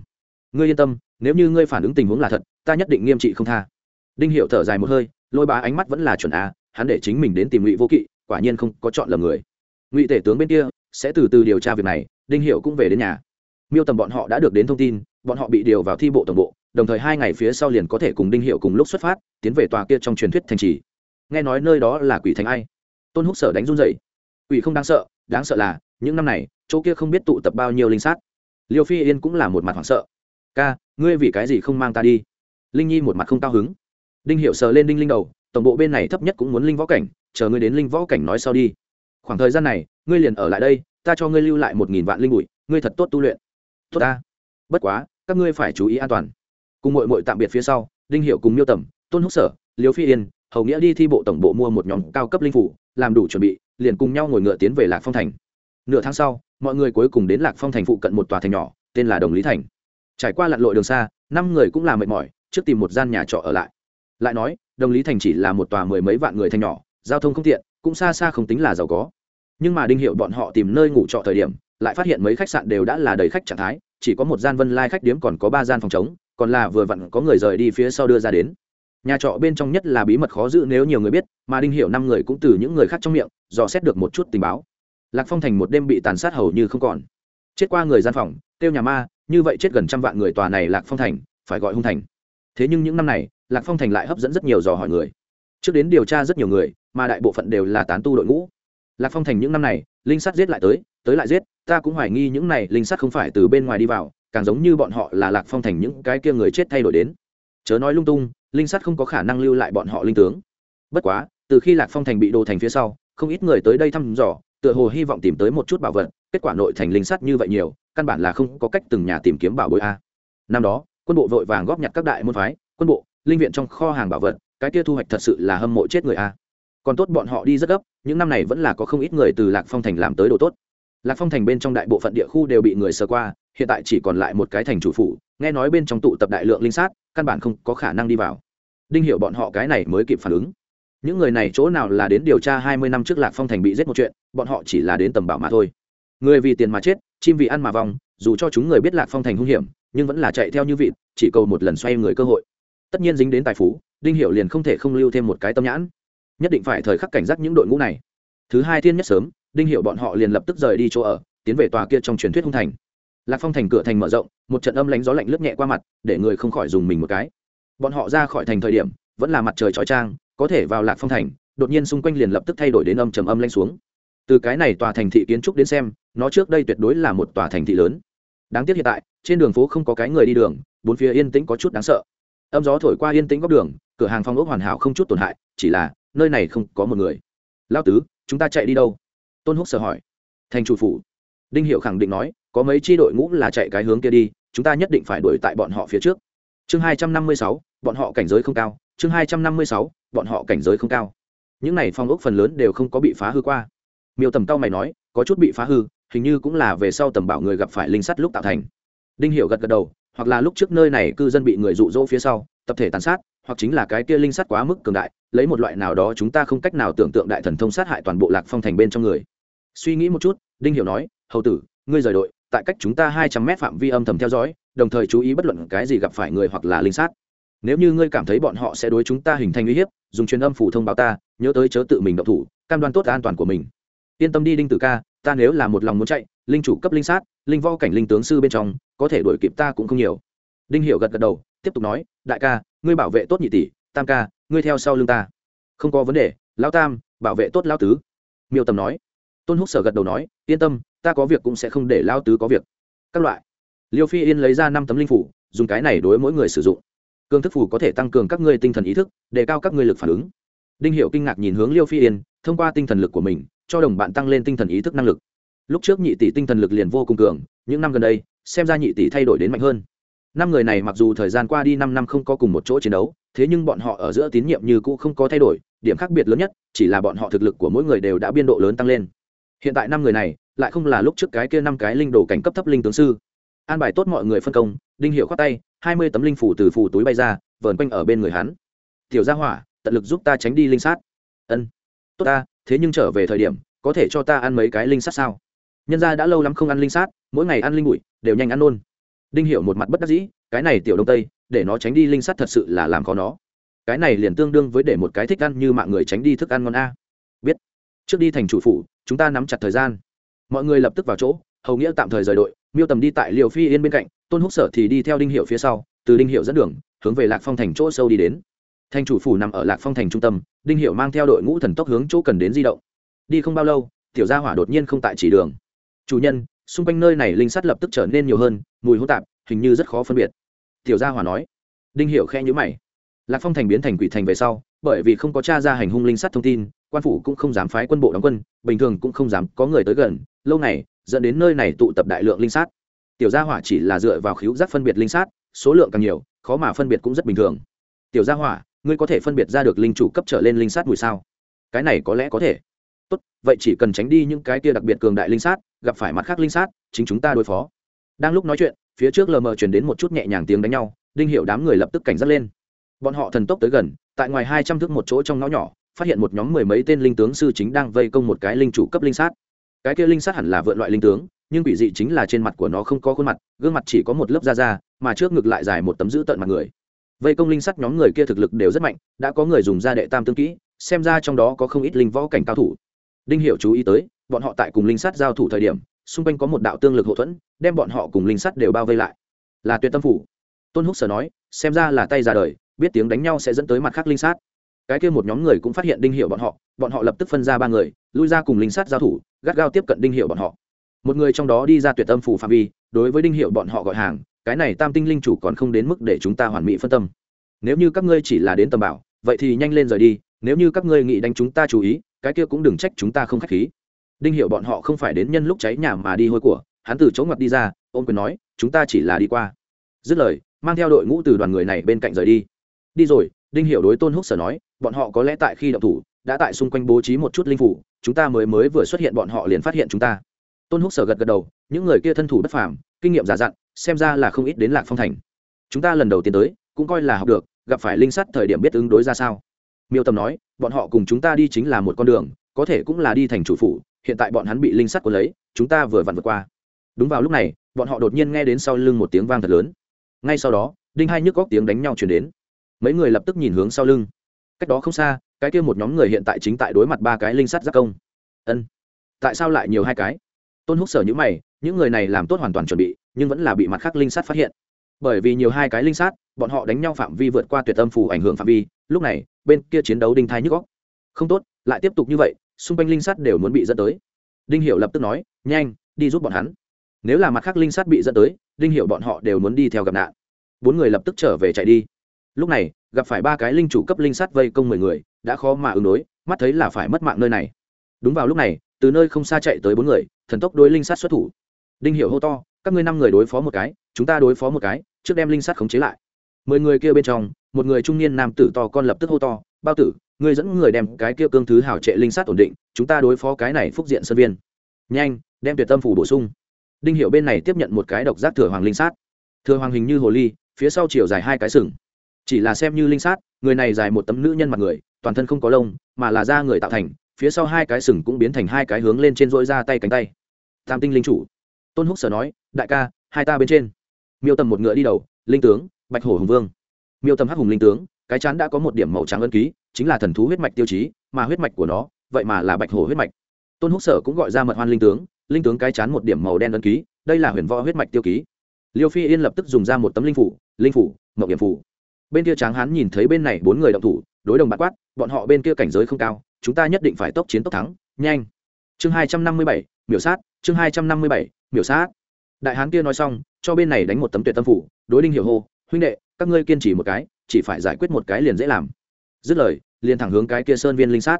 Ngươi yên tâm, nếu như ngươi phản ứng tình huống là thật, ta nhất định nghiêm trị không tha. Đinh hiệu thở dài một hơi, lôi bá ánh mắt vẫn là chuẩn a, hắn để chính mình đến tìm ngụy vô kỵ, quả nhiên không có chọn lầm người. Ngụy tể tướng bên kia sẽ từ từ điều tra việc này, đinh hiệu cũng về đến nhà. Miêu tầm bọn họ đã được đến thông tin, bọn họ bị điều vào thi bộ tổng bộ đồng thời hai ngày phía sau liền có thể cùng đinh hiệu cùng lúc xuất phát, tiến về tòa kia trong truyền thuyết thành trì. Nghe nói nơi đó là quỷ thành ai? Tôn húc sở đánh run dậy quỷ không đáng sợ đáng sợ là, những năm này, chỗ kia không biết tụ tập bao nhiêu linh sát. Liêu phi yên cũng là một mặt hoảng sợ. Ca, ngươi vì cái gì không mang ta đi? Linh nhi một mặt không cao hứng. Đinh hiệu sờ lên đinh linh đầu, tổng bộ bên này thấp nhất cũng muốn linh võ cảnh, chờ ngươi đến linh võ cảnh nói sau đi. Khoảng thời gian này, ngươi liền ở lại đây, ta cho ngươi lưu lại một nghìn vạn linh bụi, ngươi thật tốt tu luyện. Tốt ta. Bất quá, các ngươi phải chú ý an toàn cùng mội mội tạm biệt phía sau, đinh hiệu cùng miêu tầm, tôn húc sở, liêu phi yên, hầu nghĩa đi thi bộ tổng bộ mua một nhóm cao cấp linh phủ, làm đủ chuẩn bị, liền cùng nhau ngồi ngựa tiến về lạc phong thành. Nửa tháng sau, mọi người cuối cùng đến lạc phong thành phụ cận một tòa thành nhỏ, tên là đồng lý thành. Trải qua lặn lội đường xa, năm người cũng là mệt mỏi, trước tìm một gian nhà trọ ở lại. Lại nói, đồng lý thành chỉ là một tòa mười mấy vạn người thành nhỏ, giao thông không tiện, cũng xa xa không tính là giàu có. Nhưng mà đinh hiệu bọn họ tìm nơi ngủ trọ thời điểm, lại phát hiện mấy khách sạn đều đã là đầy khách trạng thái, chỉ có một gian vân lai khách điếm còn có ba gian phòng chống còn là vừa vặn có người rời đi phía sau đưa ra đến. Nhà trọ bên trong nhất là bí mật khó giữ nếu nhiều người biết, mà đinh hiểu năm người cũng từ những người khác trong miệng, dò xét được một chút tình báo. Lạc phong thành một đêm bị tàn sát hầu như không còn. Chết qua người gian phòng tiêu nhà ma, như vậy chết gần trăm vạn người tòa này lạc phong thành, phải gọi hung thành. Thế nhưng những năm này, lạc phong thành lại hấp dẫn rất nhiều dò hỏi người. Trước đến điều tra rất nhiều người, mà đại bộ phận đều là tán tu đội ngũ. Lạc phong thành những năm này, linh sắt giết lại tới tới lại giết, ta cũng hoài nghi những này linh sắt không phải từ bên ngoài đi vào càng giống như bọn họ là lạc phong thành những cái kia người chết thay đổi đến. Chớ nói lung tung, linh sắt không có khả năng lưu lại bọn họ linh tướng. Bất quá, từ khi lạc phong thành bị đồ thành phía sau, không ít người tới đây thăm dò, tựa hồ hy vọng tìm tới một chút bảo vật, kết quả nội thành linh sắt như vậy nhiều, căn bản là không có cách từng nhà tìm kiếm bảo bối a. Năm đó, quân bộ vội vàng góp nhặt các đại môn phái, quân bộ, linh viện trong kho hàng bảo vật, cái kia thu hoạch thật sự là hâm mộ chết người a. Còn tốt bọn họ đi rất gấp, những năm này vẫn là có không ít người từ lạc phong thành làm tới đồ tốt lạc phong thành bên trong đại bộ phận địa khu đều bị người sờ qua, hiện tại chỉ còn lại một cái thành chủ phủ, nghe nói bên trong tụ tập đại lượng linh sát, căn bản không có khả năng đi vào. Đinh hiểu bọn họ cái này mới kịp phản ứng. Những người này chỗ nào là đến điều tra hai mươi năm trước lạc phong thành bị giết một chuyện, bọn họ chỉ là đến tầm bảo mà thôi. Người vì tiền mà chết, chim vì ăn mà vong. dù cho chúng người biết lạc phong thành hung hiểm, nhưng vẫn là chạy theo như vị chỉ cầu một lần xoay người cơ hội. Tất nhiên dính đến tài phú, đinh hiểu liền không thể không lưu thêm một cái tâm nhãn. Nhất định phải thời khắc cảnh giác những đội ngũ này. Thứ hai thiên nhất sớm đinh hiểu bọn họ liền lập tức rời đi chỗ ở tiến về tòa kia trong truyền thuyết hung thành. Lạc phong thành cửa thành mở rộng một trận âm lánh gió lạnh lướt nhẹ qua mặt để người không khỏi dùng mình một cái. Bọn họ ra khỏi thành thời điểm vẫn là mặt trời trói trang, có thể vào lạc phong thành đột nhiên xung quanh liền lập tức thay đổi đến âm trầm âm lanh xuống. Từ cái này tòa thành thị kiến trúc đến xem nó trước đây tuyệt đối là một tòa thành thị lớn. Đáng tiếc hiện tại trên đường phố không có cái người đi đường bốn phía yên tĩnh có chút đáng sợ. Âm gió thổi qua yên tĩnh góc đường cửa hàng phong ốc hoàn hảo không chút tổn hại chỉ là nơi này không có một người. Lao tứ chúng ta chạy đi đâu? Tôn húc sở hỏi. Thành chủ phủ. Đinh hiệu khẳng định nói, có mấy chi đội ngũ là chạy cái hướng kia đi, chúng ta nhất định phải đuổi tại bọn họ phía trước. Chương hai trăm năm mươi sáu, bọn họ cảnh giới không cao. Chương hai trăm năm mươi sáu, bọn họ cảnh giới không cao. Những này phong ốc phần lớn đều không có bị phá hư qua. Miêu tầm tao mày nói, có chút bị phá hư, hình như cũng là về sau tầm bảo người gặp phải linh sắt lúc tạo thành. Đinh hiểu gật gật đầu, hoặc là lúc trước nơi này cư dân bị người dụ dỗ phía sau, tập thể tàn sát, hoặc chính là cái kia linh sắt quá mức cường đại, lấy một loại nào đó chúng ta không cách nào tưởng tượng đại thần thông sát hại toàn bộ lạc phong thành bên trong người suy nghĩ một chút, đinh hiểu nói, hầu tử, ngươi rời đội, tại cách chúng ta hai trăm mét phạm vi âm thầm theo dõi, đồng thời chú ý bất luận cái gì gặp phải người hoặc là linh sát. Nếu như ngươi cảm thấy bọn họ sẽ đối chúng ta hình thành uy hiếp, dùng truyền âm phủ thông báo ta, nhớ tới chớ tự mình động thủ, cam đoan tốt an toàn của mình. Yên tâm đi, đinh tử ca, ta nếu là một lòng muốn chạy, linh chủ cấp linh sát, linh vo cảnh linh tướng sư bên trong, có thể đuổi kịp ta cũng không nhiều. Đinh hiểu gật gật đầu, tiếp tục nói, đại ca, ngươi bảo vệ tốt nhị tỷ, tam ca, ngươi theo sau lưng ta. Không có vấn đề, lão tam, bảo vệ tốt lão tứ. Miêu tầm nói tôn húc sở gật đầu nói, yên tâm, ta có việc cũng sẽ không để lão tứ có việc. Các loại. Liêu phi yên lấy ra năm tấm linh phủ, dùng cái này đối mỗi người sử dụng. Cương thức phủ có thể tăng cường các ngươi tinh thần ý thức, đề cao các ngươi lực phản ứng. Đinh hiệu kinh ngạc nhìn hướng liêu phi yên, thông qua tinh thần lực của mình, cho đồng bạn tăng lên tinh thần ý thức năng lực. Lúc trước nhị tỷ tinh thần lực liền vô cùng cường, những năm gần đây, xem ra nhị tỷ thay đổi đến mạnh hơn. Năm người này mặc dù thời gian qua đi năm năm không có cùng một chỗ chiến đấu, thế nhưng bọn họ ở giữa tín nhiệm như cũ không có thay đổi, điểm khác biệt lớn nhất, chỉ là bọn họ thực lực của mỗi người đều đã biên độ lớn tăng lên hiện tại năm người này, lại không là lúc trước cái kia năm cái linh đồ cảnh cấp thấp linh tướng sư. An bài tốt mọi người phân công, đinh hiệu khoát tay, hai mươi tấm linh phủ từ phủ túi bay ra, vờn quanh ở bên người hắn. Tiểu gia hỏa, tận lực giúp ta tránh đi linh sát. Ân, tốt ta, thế nhưng trở về thời điểm, có thể cho ta ăn mấy cái linh sát sao? Nhân gia đã lâu lắm không ăn linh sát, mỗi ngày ăn linh bụi, đều nhanh ăn nôn. Đinh hiểu một mặt bất đắc dĩ, cái này tiểu đông tây, để nó tránh đi linh sát thật sự là làm khó nó. Cái này liền tương đương với để một cái thích ăn như mạng người tránh đi thức ăn ngon a. Biết, trước đi thành chủ phủ chúng ta nắm chặt thời gian. Mọi người lập tức vào chỗ, hầu nghĩa tạm thời rời đội, miêu tầm đi tại liều phi yên bên cạnh, tôn húc sở thì đi theo đinh hiệu phía sau, từ đinh hiệu dẫn đường, hướng về lạc phong thành chỗ sâu đi đến. Thành chủ phủ nằm ở lạc phong thành trung tâm, đinh hiệu mang theo đội ngũ thần tốc hướng chỗ cần đến di động. Đi không bao lâu, tiểu gia hỏa đột nhiên không tại chỉ đường. Chủ nhân, xung quanh nơi này linh sắt lập tức trở nên nhiều hơn, mùi hỗn tạp, hình như rất khó phân biệt. Tiểu gia hỏa nói. Đinh hiệu khe nhữ mày. Lạc phong thành biến thành quỷ thành về sau, bởi vì không có t r a ra hành hung linh sắt thông tin quan phủ cũng không dám phái quân bộ đóng quân, bình thường cũng không dám có người tới gần. Lâu này, dẫn đến nơi này tụ tập đại lượng linh sát. Tiểu gia hỏa chỉ là dựa vào khíu giác phân biệt linh sát, số lượng càng nhiều, khó mà phân biệt cũng rất bình thường. Tiểu gia hỏa, ngươi có thể phân biệt ra được linh chủ cấp trở lên linh sát mùi sao? Cái này có lẽ có thể. Tốt, vậy chỉ cần tránh đi những cái kia đặc biệt cường đại linh sát, gặp phải mặt khác linh sát, chính chúng ta đối phó. Đang lúc nói chuyện, phía trước lờ mờ chuyển đến một chút nhẹ nhàng tiếng đánh nhau, đinh hiệu đám người lập tức cảnh giác lên. Bọn họ thần tốc tới gần, tại ngoài hai trăm thước một chỗ trong ngõ nhỏ phát hiện một nhóm mười mấy tên linh tướng sư chính đang vây công một cái linh chủ cấp linh sát. Cái kia linh sát hẳn là vượn loại linh tướng, nhưng quỷ dị chính là trên mặt của nó không có khuôn mặt, gương mặt chỉ có một lớp da da, mà trước ngực lại dài một tấm giữ tận mặt người. Vây công linh sắt nhóm người kia thực lực đều rất mạnh, đã có người dùng da đệ tam tương kỹ, xem ra trong đó có không ít linh võ cảnh cao thủ. Đinh hiểu chú ý tới, bọn họ tại cùng linh sắt giao thủ thời điểm, xung quanh có một đạo tương lực hậu thuẫn, đem bọn họ cùng linh sắt đều bao vây lại. Là tuyệt tâm phủ. Tôn húc sở nói, xem ra là tay ra đời, biết tiếng đánh nhau sẽ dẫn tới mặt khác linh sát cái kia một nhóm người cũng phát hiện đinh hiệu bọn họ bọn họ lập tức phân ra ba người, lui ra cùng linh sát giao thủ, gắt gao tiếp cận đinh hiệu bọn họ. Một người trong đó đi ra tuyệt tâm phủ phạm vi, đối với đinh hiệu bọn họ gọi hàng, cái này tam tinh linh chủ còn không đến mức để chúng ta hoàn mỹ phân tâm. Nếu như các ngươi chỉ là đến tầm bảo, vậy thì nhanh lên rời đi, nếu như các ngươi nghĩ đánh chúng ta chú ý, cái kia cũng đừng trách chúng ta không k h á c h khí. Đinh hiệu bọn họ không phải đến nhân lúc cháy nhà mà đi hôi của, hắn từ chỗ ngặt đi ra, ôm quyền nói, chúng ta chỉ là đi qua. Dứt lời, mang theo đội ngũ từ đoàn người này bên cạnh rời đi. Đi rồi, đinh hiệu đối tôn húc sở nói bọn họ có lẽ tại khi động thủ, đã tại xung quanh bố trí một chút linh phủ, chúng ta mới mới vừa xuất hiện bọn họ liền phát hiện chúng ta. Tôn húc sở gật gật đầu, những người kia thân thủ bất phàm, kinh nghiệm giả dặn, xem ra là không ít đến lạc phong thành. Chúng ta lần đầu tiến tới, cũng coi là học được, gặp phải linh sắt thời điểm biết ứng đối ra sao. Miêu tầm nói, bọn họ cùng chúng ta đi chính là một con đường, có thể cũng là đi thành chủ phủ, hiện tại bọn hắn bị linh sắt cuốn lấy, chúng ta vừa vặn vượt qua. Đúng vào lúc này, bọn họ đột nhiên nghe đến sau lưng một tiếng vang thật lớn. Ngay sau đó, đinh hai nhức góc tiếng đánh nhau chuyển đến. Mấy người lập tức nhìn hướng sau lưng cách đó không xa, cái kia một nhóm người hiện tại chính tại đối mặt ba cái linh sắt giác công. Ân, tại sao lại nhiều hai cái? Tôn húc sở nhữ mày, những người này làm tốt hoàn toàn chuẩn bị, nhưng vẫn là bị mặt khác linh sát phát hiện. Bởi vì nhiều hai cái linh sát bọn họ đánh nhau phạm vi vượt qua tuyệt âm phủ ảnh hưởng phạm vi, lúc này, bên kia chiến đấu đinh thai nhức góc không tốt, lại tiếp tục như vậy, xung quanh linh sát đều muốn bị dẫn tới. Đinh hiểu lập tức nói, nhanh, đi giúp bọn hắn. Nếu là mặt khác linh sát bị dẫn tới, đinh hiểu bọn họ đều muốn đi theo gặp nạn. Bốn người lập tức trở về chạy đi lúc này, gặp phải ba cái linh chủ cấp linh sát vây công mười người, đã khó mà ứng đối, mắt thấy là phải mất mạng nơi này. Đúng vào lúc này, từ nơi không xa chạy tới bốn người, thần tốc đối linh sát xuất thủ. Đinh hiểu hô to, các ngươi năm người đối phó một cái, chúng ta đối phó một cái, trước đem linh sát khống chế lại. Mười người kia bên trong, một người trung niên nam tử to con lập tức hô to, bao tử, ngươi dẫn người đem cái kia cương thứ hảo trệ linh sát ổn định, chúng ta đối phó cái này phúc diện sơn viên. Nhanh, đem tuyệt tâm phủ bổ sung. Đinh hiệu bên này tiếp nhận một cái độc giác thừa hoàng linh sát. Thừa hoàng hình như hồ ly, phía sau chiều dài hai cái sừng chỉ là xem như linh sát, người này dài một tấm nữ nhân mặt người, toàn thân không có lông, mà là da người tạo thành, phía sau hai cái sừng cũng biến thành hai cái hướng lên trên dỗi ra tay cánh tay. Tam tinh linh chủ. Tôn húc sở nói, đại ca, hai ta bên trên. Miêu tầm một ngựa đi đầu, linh tướng, bạch hổ hùng vương. Miêu tầm hắc hùng linh tướng, cái chán đã có một điểm màu trắng ân ký, chính là thần thú huyết mạch tiêu chí, mà huyết mạch của nó, vậy mà là bạch hổ huyết mạch. Tôn húc sở cũng gọi ra mật hoan linh tướng linh tướng cái chán một điểm màu đen ân ký, đây là huyền võ huyết mạch tiêu ký. Liêu phi yên lập tức dùng ra một tấm linh phủ linh phủ mậu hiểm phủ bên kia tráng hán nhìn thấy bên này bốn người động thủ, đối đồng bát quát, bọn họ bên kia cảnh giới không cao, chúng ta nhất định phải tốc chiến tốc thắng, nhanh! Chương hai trăm năm mươi bảy, miểu sát, chương hai trăm năm mươi bảy, miểu sát. Đại hán kia nói xong, cho bên này đánh một tấm tuyệt tâm phủ, đối đinh hiểu hô, huynh đệ, các ngươi kiên trì một cái, chỉ phải giải quyết một cái liền dễ làm. Dứt lời, liền thẳng hướng cái kia sơn viên linh sát.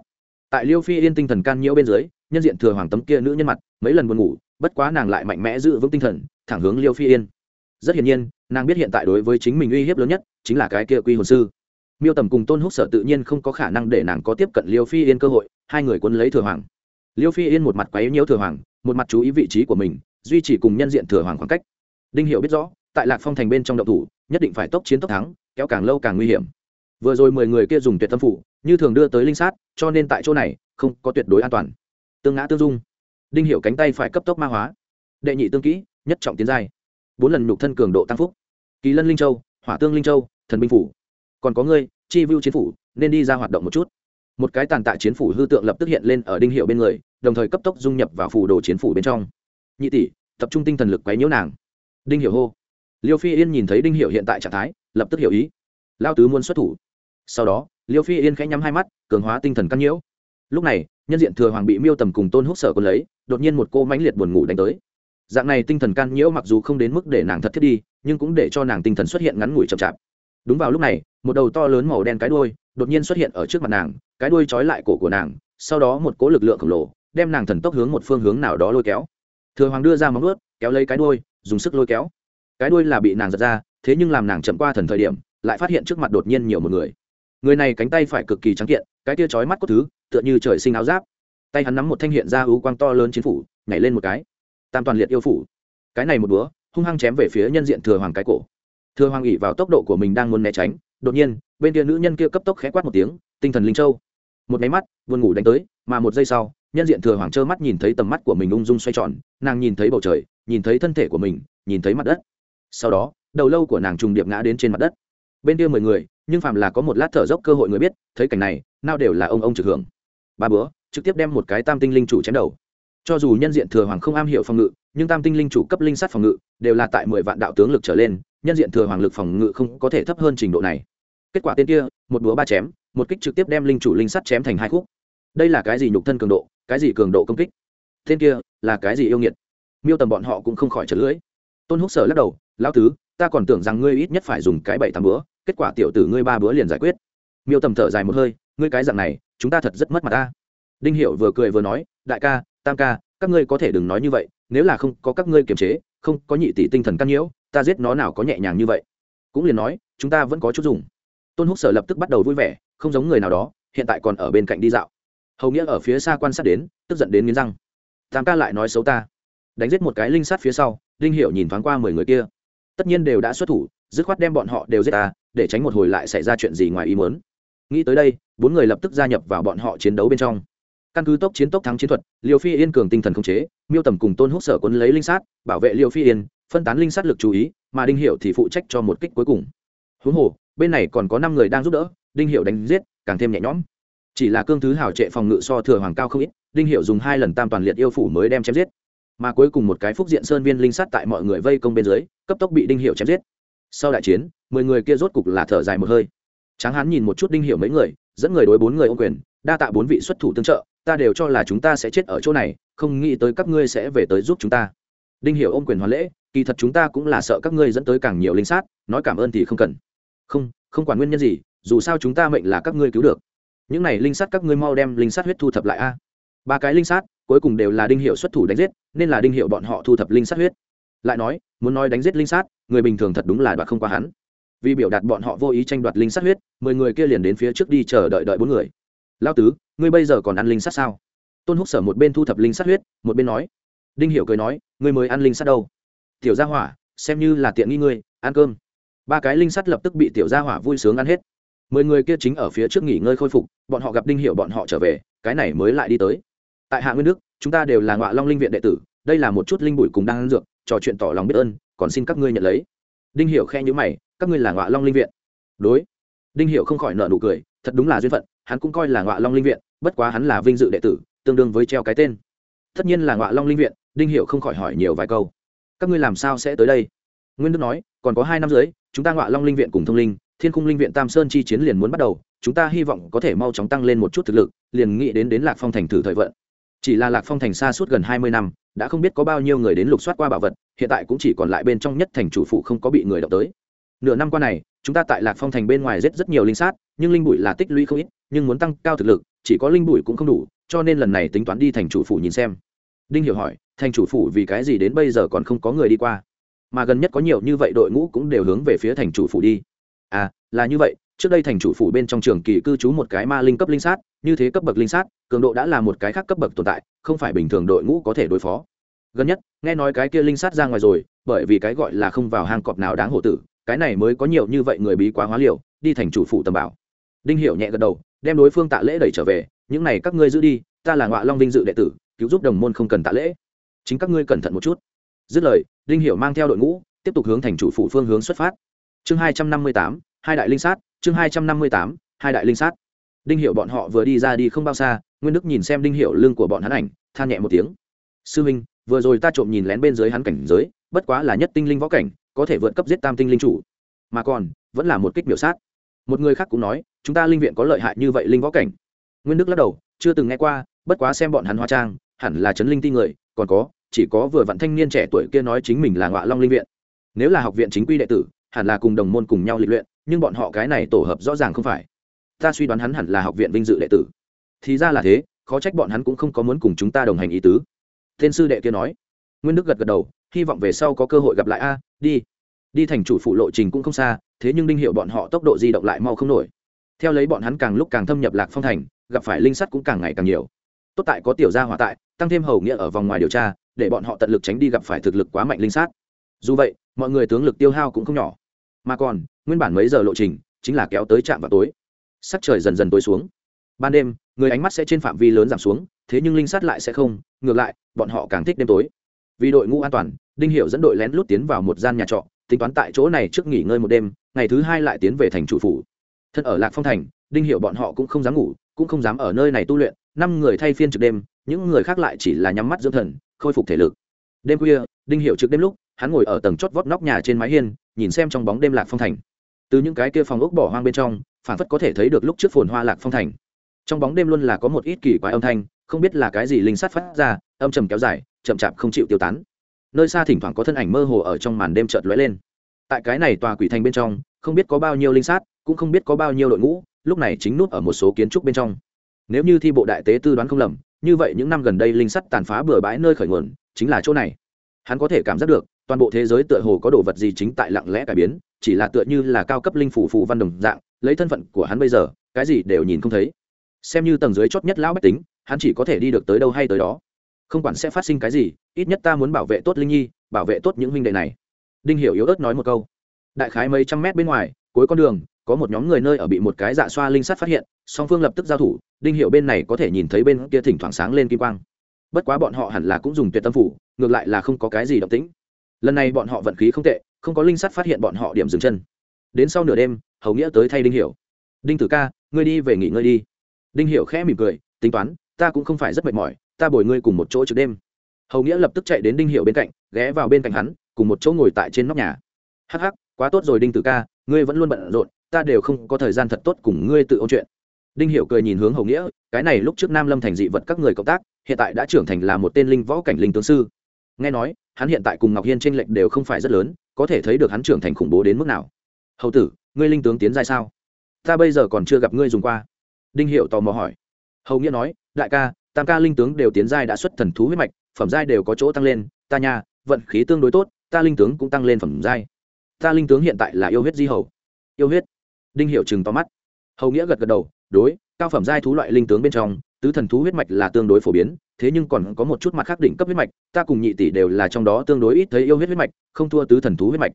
Tại liêu phi yên tinh thần can nhiễu bên dưới, nhân diện thừa hoàng tấm kia nữ nhân mặt, mấy lần buồn ngủ, bất quá nàng lại mạnh mẽ giữ vững tinh thần, thẳng hướng liêu phi yên. Rất hiển nhiên nàng biết hiện tại đối với chính mình uy hiếp lớn nhất chính là cái kia quy hồn sư. Miêu tầm cùng tôn húc sở tự nhiên không có khả năng để nàng có tiếp cận liêu phi yên cơ hội, hai người quân lấy thừa hoàng. Liêu phi yên một mặt quấy nhiễu thừa hoàng, một mặt chú ý vị trí của mình, duy trì cùng nhân diện thừa hoàng khoảng cách. Đinh hiệu biết rõ, tại lạc phong thành bên trong động thủ, nhất định phải tốc chiến tốc thắng, kéo càng lâu càng nguy hiểm. Vừa rồi mười người kia dùng tuyệt tâm phủ, như thường đưa tới linh sát, cho nên tại chỗ này, không có tuyệt đối an toàn. Tương ngã tương dung. Đinh hiệu cánh tay phải cấp tốc ma hóa. Đệ nhị tương kỹ, nhất trọng tiến giai bốn lần nhục thân cường độ tăng phúc. Kỳ lân linh châu, hỏa tương linh châu, thần binh phủ. Còn có ngươi, chi vu chiến phủ, nên đi ra hoạt động một chút. Một cái tàn tạ chiến phủ hư tượng lập tức hiện lên ở đinh hiệu bên người, đồng thời cấp tốc dung nhập vào phủ đồ chiến phủ bên trong. Nhị tỷ, tập trung tinh thần lực quấy nhiễu nàng. Đinh hiệu hô. Liêu phi yên nhìn thấy đinh hiệu hiện tại trạng thái, lập tức hiểu ý. Lao tứ muốn xuất thủ. Sau đó, liêu phi yên khẽ nhắm hai mắt, cường hóa tinh thần căn nhiễu. Lúc này, nhân diện thừa hoàng bị miêu tầm cùng tôn húc sở quân lấy, đột nhiên một cô mãnh liệt buồn ngủ đánh tới dạng này tinh thần can nhiễu mặc dù không đến mức để nàng thật thiết đi, nhưng cũng để cho nàng tinh thần xuất hiện ngắn ngủi chậm chạp. Đúng vào lúc này, một đầu to lớn màu đen cái đuôi đột nhiên xuất hiện ở trước mặt nàng, cái đuôi trói lại cổ của nàng, sau đó một cỗ lực lượng khổng lồ đem nàng thần tốc hướng một phương hướng nào đó lôi kéo. Thừa hoàng đưa ra móng ướt kéo lấy cái đuôi, dùng sức lôi kéo. Cái đuôi là bị nàng giật ra, thế nhưng làm nàng chậm qua thần thời điểm, lại phát hiện trước mặt đột nhiên nhiều một người. Người này cánh tay phải cực kỳ trắng kiện, cái tia chói mắt có thứ, tựa như trời sinh áo giáp. Tay hắn nắm một thanh hiện ra ưu quang to lớn chiến phủ, nhảy lên một cái tam toàn liệt yêu phủ. Cái này một búa, hung hăng chém về phía nhân diện thừa hoàng cái cổ. Thừa hoàng ỉ vào tốc độ của mình đang muốn né tránh, đột nhiên, bên kia nữ nhân kia cấp tốc khẽ quát một tiếng, tinh thần linh châu. Một máy mắt vườn ngủ đánh tới, mà một giây sau, nhân diện thừa hoàng trơ mắt nhìn thấy tầm mắt của mình ung dung xoay tròn, nàng nhìn thấy bầu trời, nhìn thấy thân thể của mình, nhìn thấy mặt đất. Sau đó, đầu lâu của nàng trùng điệp ngã đến trên mặt đất. Bên kia mười người, nhưng phạm là có một lát thở dốc cơ hội người biết, thấy cảnh này, nào đều là ông ông trực hưởng. Ba bữa trực tiếp đem một cái tam tinh linh chủ chém đầu cho dù nhân diện thừa hoàng không am hiểu phòng ngự, nhưng tam tinh linh chủ cấp linh sát phòng ngự đều là tại mười vạn đạo tướng lực trở lên, nhân diện thừa hoàng lực phòng ngự không có thể thấp hơn trình độ này. Kết quả tên kia, một búa ba chém, một kích trực tiếp đem linh chủ linh sắt chém thành hai khúc. Đây là cái gì nhục thân cường độ, cái gì cường độ công kích? Tên kia là cái gì yêu nghiệt? Miêu tầm bọn họ cũng không khỏi trở lưỡi. Tôn húc sở lắc đầu, lão tứ, ta còn tưởng rằng ngươi ít nhất phải dùng cái bảy tám bữa kết quả tiểu tử ngươi ba bữa liền giải quyết. Miêu tầm thở dài một hơi, ngươi cái dạng này, chúng ta thật rất mất mặt ta. Đinh Hiểu vừa cười vừa nói, đại ca tam ca, các ngươi có thể đừng nói như vậy, nếu là không có các ngươi kiềm chế, không có nhị tỷ tinh thần căn nhiễu, ta giết nó nào có nhẹ nhàng như vậy. Cũng liền nói, chúng ta vẫn có chút dùng. Tôn húc sở lập tức bắt đầu vui vẻ, không giống người nào đó, hiện tại còn ở bên cạnh đi dạo. Hầu nghĩa ở phía xa quan sát đến, tức giận đến nghiến răng. Tam ca lại nói xấu ta. Đánh giết một cái linh sát phía sau, đinh hiệu nhìn thoáng qua mười người kia. Tất nhiên đều đã xuất thủ, dứt khoát đem bọn họ đều giết ta, để tránh một hồi lại xảy ra chuyện gì ngoài ý muốn. Nghĩ tới đây, bốn người lập tức gia nhập vào bọn họ chiến đấu bên trong căn cứ tốc chiến tốc thắng chiến thuật liều phi yên cường tinh thần khống chế, miêu tầm cùng tôn hút sở quấn lấy linh sát, bảo vệ liều phi yên, phân tán linh sát lực chú ý, mà đinh hiệu thì phụ trách cho một kích cuối cùng. Huống hồ, bên này còn có năm người đang giúp đỡ, đinh hiệu đánh giết, càng thêm nhẹ nhõm. Chỉ là cương thứ hào trệ phòng ngự so thừa hoàng cao không ít, đinh hiệu dùng hai lần tam toàn liệt yêu phủ mới đem chém giết. Mà cuối cùng một cái phúc diện sơn viên linh sát tại mọi người vây công bên dưới, cấp tốc bị đinh hiệu chém giết. Sau đại chiến, mười người kia rốt cục là thở dài một hơi. Tráng hán nhìn một chút đinh hiệu mấy người, dẫn người đối bốn người ô quyền, đa tạ bốn vị xuất thủ tương trợ ta đều cho là chúng ta sẽ chết ở chỗ này, không nghĩ tới các ngươi sẽ về tới giúp chúng ta. Đinh hiểu ôm quyền hoàn lễ, kỳ thật chúng ta cũng là sợ các ngươi dẫn tới càng nhiều linh sát, nói cảm ơn thì không cần. Không không quản nguyên nhân gì, dù sao chúng ta mệnh là các ngươi cứu được. Những này linh sát các ngươi mau đem linh sát huyết thu thập lại a. Ba cái linh sát, cuối cùng đều là đinh hiệu xuất thủ đánh giết, nên là đinh hiệu bọn họ thu thập linh sát huyết. Lại nói, muốn nói đánh giết linh sát, người bình thường thật đúng là đoạt không qua hắn. Vì biểu đạt bọn họ vô ý tranh đoạt linh sát huyết, mười người kia liền đến phía trước đi chờ đợi đợi bốn người lao tứ, ngươi bây giờ còn ăn linh sát sao? Tôn húc sở một bên thu thập linh sát huyết, một bên nói. Đinh hiểu cười nói, ngươi mới ăn linh sát đâu? Tiểu gia hỏa, xem như là tiện nghi ngươi, ăn cơm. Ba cái linh sắt lập tức bị tiểu gia hỏa vui sướng ăn hết. Mười người kia chính ở phía trước nghỉ ngơi khôi phục, bọn họ gặp đinh hiệu bọn họ trở về, cái này mới lại đi tới. Tại hạ nguyên đức, chúng ta đều là ngọa long linh viện đệ tử, đây là một chút linh bụi cùng đang ăn dược, trò chuyện tỏ lòng biết ơn, còn xin các ngươi nhận lấy. Đinh hiệu khe nhữ mày, các ngươi là ngọa long linh viện? Đối. Đinh hiệu không khỏi nợ nụ cười, thật đúng là duyên phận hắn cũng coi là ngọa long linh viện, bất quá hắn là vinh dự đệ tử, tương đương với treo cái tên. Tất nhiên là ngọa long linh viện, đinh hiệu không khỏi hỏi nhiều vài câu. Các ngươi làm sao sẽ tới đây? Nguyên đức nói, còn có hai năm dưới chúng ta ngọa long linh viện cùng thông linh, thiên khung linh viện tam sơn chi chiến liền muốn bắt đầu, chúng ta hy vọng có thể mau chóng tăng lên một chút thực lực, liền nghĩ đến đến lạc phong thành thử thời vận. Chỉ là lạc phong thành xa suốt gần hai mươi năm, đã không biết có bao nhiêu người đến lục soát qua bảo vật, hiện tại cũng chỉ còn lại bên trong nhất thành chủ phụ không có bị người động tới. Nửa năm qua này, chúng ta tại lạc phong thành bên ngoài giết rất nhiều linh sát, nhưng linh bụi là tích lũy không ít nhưng muốn tăng cao thực lực, chỉ có linh bụi cũng không đủ, cho nên lần này tính toán đi thành chủ phủ nhìn xem. Đinh hiểu hỏi, thành chủ phủ vì cái gì đến bây giờ còn không có người đi qua? Mà gần nhất có nhiều như vậy đội ngũ cũng đều hướng về phía thành chủ phủ đi. À là như vậy, trước đây thành chủ phủ bên trong trường kỳ cư trú một cái ma linh cấp linh sát, như thế cấp bậc linh sát, cường độ đã là một cái khác cấp bậc tồn tại, không phải bình thường đội ngũ có thể đối phó. Gần nhất, nghe nói cái kia linh sát ra ngoài rồi, bởi vì cái gọi là không vào hang cọp nào đáng hổ tử, cái này mới có nhiều như vậy người bí quá hóa liều, đi thành chủ phủ tầm bảo. Đinh hiểu nhẹ gật đầu đem đối phương tạ lễ đẩy trở về, những này các ngươi giữ đi, ta là ngọa long vinh dự đệ tử, cứu giúp đồng môn không cần tạ lễ. Chính các ngươi cẩn thận một chút. Dứt lời, đinh hiểu mang theo đội ngũ, tiếp tục hướng thành chủ phủ phương hướng xuất phát. Chương hai trăm năm mươi tám, hai đại linh sát, chương hai trăm năm mươi tám, hai đại linh sát. Đinh hiểu bọn họ vừa đi ra đi không bao xa, nguyên đức nhìn xem đinh hiểu lưng của bọn hắn ảnh, than nhẹ một tiếng. Sư minh vừa rồi ta trộm nhìn lén bên dưới hắn cảnh giới, bất quá là nhất tinh linh võ cảnh, có thể vượt cấp giết tam tinh linh chủ. Mà còn, vẫn là một kích biểu sát một người khác cũng nói, chúng ta linh viện có lợi hại như vậy linh võ cảnh. Nguyên đức lắc đầu, chưa từng nghe qua, bất quá xem bọn hắn hóa trang, hẳn là chấn linh ti người, còn có, chỉ có vừa vặn thanh niên trẻ tuổi kia nói chính mình là ngọa long linh viện. Nếu là học viện chính quy đệ tử, hẳn là cùng đồng môn cùng nhau lịch luyện, nhưng bọn họ cái này tổ hợp rõ ràng không phải. Ta suy đoán hắn hẳn là học viện vinh dự đệ tử. Thì ra là thế, khó trách bọn hắn cũng không có muốn cùng chúng ta đồng hành ý tứ. Tên sư đệ kia nói. Nguyên đức gật gật đầu, hy vọng về sau có cơ hội gặp lại a, đi. Đi thành chủ phụ lộ trình cũng không xa thế nhưng đinh hiệu bọn họ tốc độ di động lại mau không nổi. Theo lấy bọn hắn càng lúc càng thâm nhập lạc phong thành, gặp phải linh sắt cũng càng ngày càng nhiều. Tốt tại có tiểu gia hỏa tại, tăng thêm hầu nghĩa ở vòng ngoài điều tra, để bọn họ tận lực tránh đi gặp phải thực lực quá mạnh linh sát dù vậy, mọi người tướng lực tiêu hao cũng không nhỏ. Mà còn, nguyên bản mấy giờ lộ trình, chính là kéo tới trạm vào tối. Sắc trời dần dần tối xuống. Ban đêm, người ánh mắt sẽ trên phạm vi lớn giảm xuống, thế nhưng linh sát lại sẽ không, ngược lại, bọn họ càng thích đêm tối. Vì đội ngũ an toàn, đinh hiệu dẫn đội lén lút tiến vào một gian nhà trọ tính toán tại chỗ này trước nghỉ ngơi một đêm, ngày thứ hai lại tiến về thành chủ phủ. Thân ở lạc phong thành, đinh hiệu bọn họ cũng không dám ngủ, cũng không dám ở nơi này tu luyện, năm người thay phiên trực đêm, những người khác lại chỉ là nhắm mắt dưỡng thần, khôi phục thể lực. Đêm khuya, đinh hiệu trực đêm lúc, hắn ngồi ở tầng chót vót nóc nhà trên mái hiên, nhìn xem trong bóng đêm lạc phong thành. Từ những cái kia phòng ốc bỏ hoang bên trong, phản phất có thể thấy được lúc trước phồn hoa lạc phong thành. Trong bóng đêm luôn là có một ít kỳ quái âm thanh, không biết là cái gì linh sát phát ra, âm trầm kéo dài, chậm chạp không chịu tiêu tán nơi xa thỉnh thoảng có thân ảnh mơ hồ ở trong màn đêm chợt lóe lên. Tại cái này tòa quỷ thành bên trong, không biết có bao nhiêu linh sát, cũng không biết có bao nhiêu đội ngũ, lúc này chính nút ở một số kiến trúc bên trong. Nếu như thi bộ đại tế tư đoán không lầm, như vậy những năm gần đây linh sắt tàn phá bừa bãi nơi khởi nguồn, chính là chỗ này. Hắn có thể cảm giác được, toàn bộ thế giới tựa hồ có đồ vật gì chính tại lặng lẽ cải biến, chỉ là tựa như là cao cấp linh phủ phụ văn đồng dạng, lấy thân phận của hắn bây giờ, cái gì đều nhìn không thấy. Xem như tầng dưới chót nhất lão bách tính, hắn chỉ có thể đi được tới đâu hay tới đó. Không quản sẽ phát sinh cái gì ít nhất ta muốn bảo vệ tốt linh nhi, bảo vệ tốt những huynh đệ này. Đinh hiểu yếu ớt nói một câu. Đại khái mấy trăm mét bên ngoài, cuối con đường, có một nhóm người nơi ở bị một cái dạ xoa linh sắt phát hiện, song phương lập tức giao thủ, đinh hiểu bên này có thể nhìn thấy bên kia thỉnh thoảng sáng lên kim quang. Bất quá bọn họ hẳn là cũng dùng tuyệt tâm phủ, ngược lại là không có cái gì động tĩnh. Lần này bọn họ vận khí không tệ, không có linh sắt phát hiện bọn họ điểm dừng chân. Đến sau nửa đêm, hầu nghĩa tới thay đinh hiểu. Đinh tử ca, ngươi đi về nghỉ ngơi đi. Đinh hiểu khẽ mỉm cười, tính toán, ta cũng không phải rất mệt mỏi, ta bồi ngươi cùng một chỗ trước đêm hầu nghĩa lập tức chạy đến đinh hiệu bên cạnh ghé vào bên cạnh hắn cùng một chỗ ngồi tại trên nóc nhà hắc hắc quá tốt rồi đinh tử ca ngươi vẫn luôn bận rộn ta đều không có thời gian thật tốt cùng ngươi tự ôn chuyện đinh hiệu cười nhìn hướng hầu nghĩa cái này lúc trước nam lâm thành dị vật các người cộng tác hiện tại đã trưởng thành là một tên linh võ cảnh linh tướng sư nghe nói hắn hiện tại cùng ngọc hiên tranh lệnh đều không phải rất lớn có thể thấy được hắn trưởng thành khủng bố đến mức nào hầu tử ngươi linh tướng tiến giai sao ta bây giờ còn chưa gặp ngươi dùng qua đinh hiệu tò mò hỏi hầu nghĩa nói đại ca tam ca linh tướng đều tiến giai đã xuất thần thú huyết mạch phẩm giai đều có chỗ tăng lên, ta nha, vận khí tương đối tốt, ta linh tướng cũng tăng lên phẩm giai. Ta linh tướng hiện tại là yêu huyết di hầu. Yêu huyết. Đinh hiệu chừng to mắt. Hầu nghĩa gật gật đầu, đối, cao phẩm giai thú loại linh tướng bên trong, tứ thần thú huyết mạch là tương đối phổ biến, thế nhưng còn có một chút mặt khác đỉnh cấp huyết mạch, ta cùng nhị tỷ đều là trong đó tương đối ít thấy yêu huyết huyết mạch, không thua tứ thần thú huyết mạch.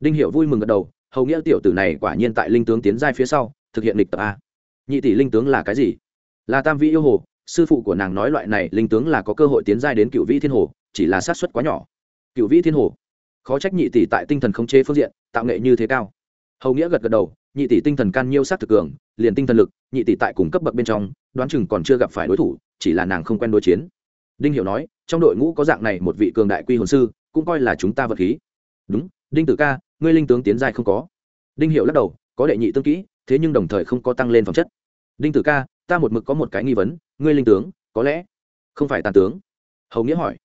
Đinh hiệu vui mừng gật đầu, hầu nghĩa tiểu tử này quả nhiên tại linh tướng tiến giai phía sau, thực hiện lịch tập a. Nhị tỷ linh tướng là cái gì? Là tam vị yêu hồ sư phụ của nàng nói loại này, linh tướng là có cơ hội tiến giai đến cựu vĩ thiên hồ, chỉ là sát xuất quá nhỏ. Cựu vĩ thiên hồ? Khó trách nhị tỷ tại tinh thần khống chế phương diện, tạo nghệ như thế cao. Hầu nghĩa gật gật đầu, nhị tỷ tinh thần can nhiêu sát thực cường, liền tinh thần lực, nhị tỷ tại cùng cấp bậc bên trong, đoán chừng còn chưa gặp phải đối thủ, chỉ là nàng không quen đối chiến. Đinh hiểu nói, trong đội ngũ có dạng này một vị cường đại quy hồn sư, cũng coi là chúng ta vật khí. Đúng, đinh tử ca, ngươi linh tướng tiến giai không có. Đinh hiểu lắc đầu, có đệ nhị tương kỹ, thế nhưng đồng thời không có tăng lên phẩm chất. Đinh tử ca, ta một mực có một cái nghi vấn ngươi linh tướng, có lẽ không phải tàn tướng. Hầu nghĩa hỏi.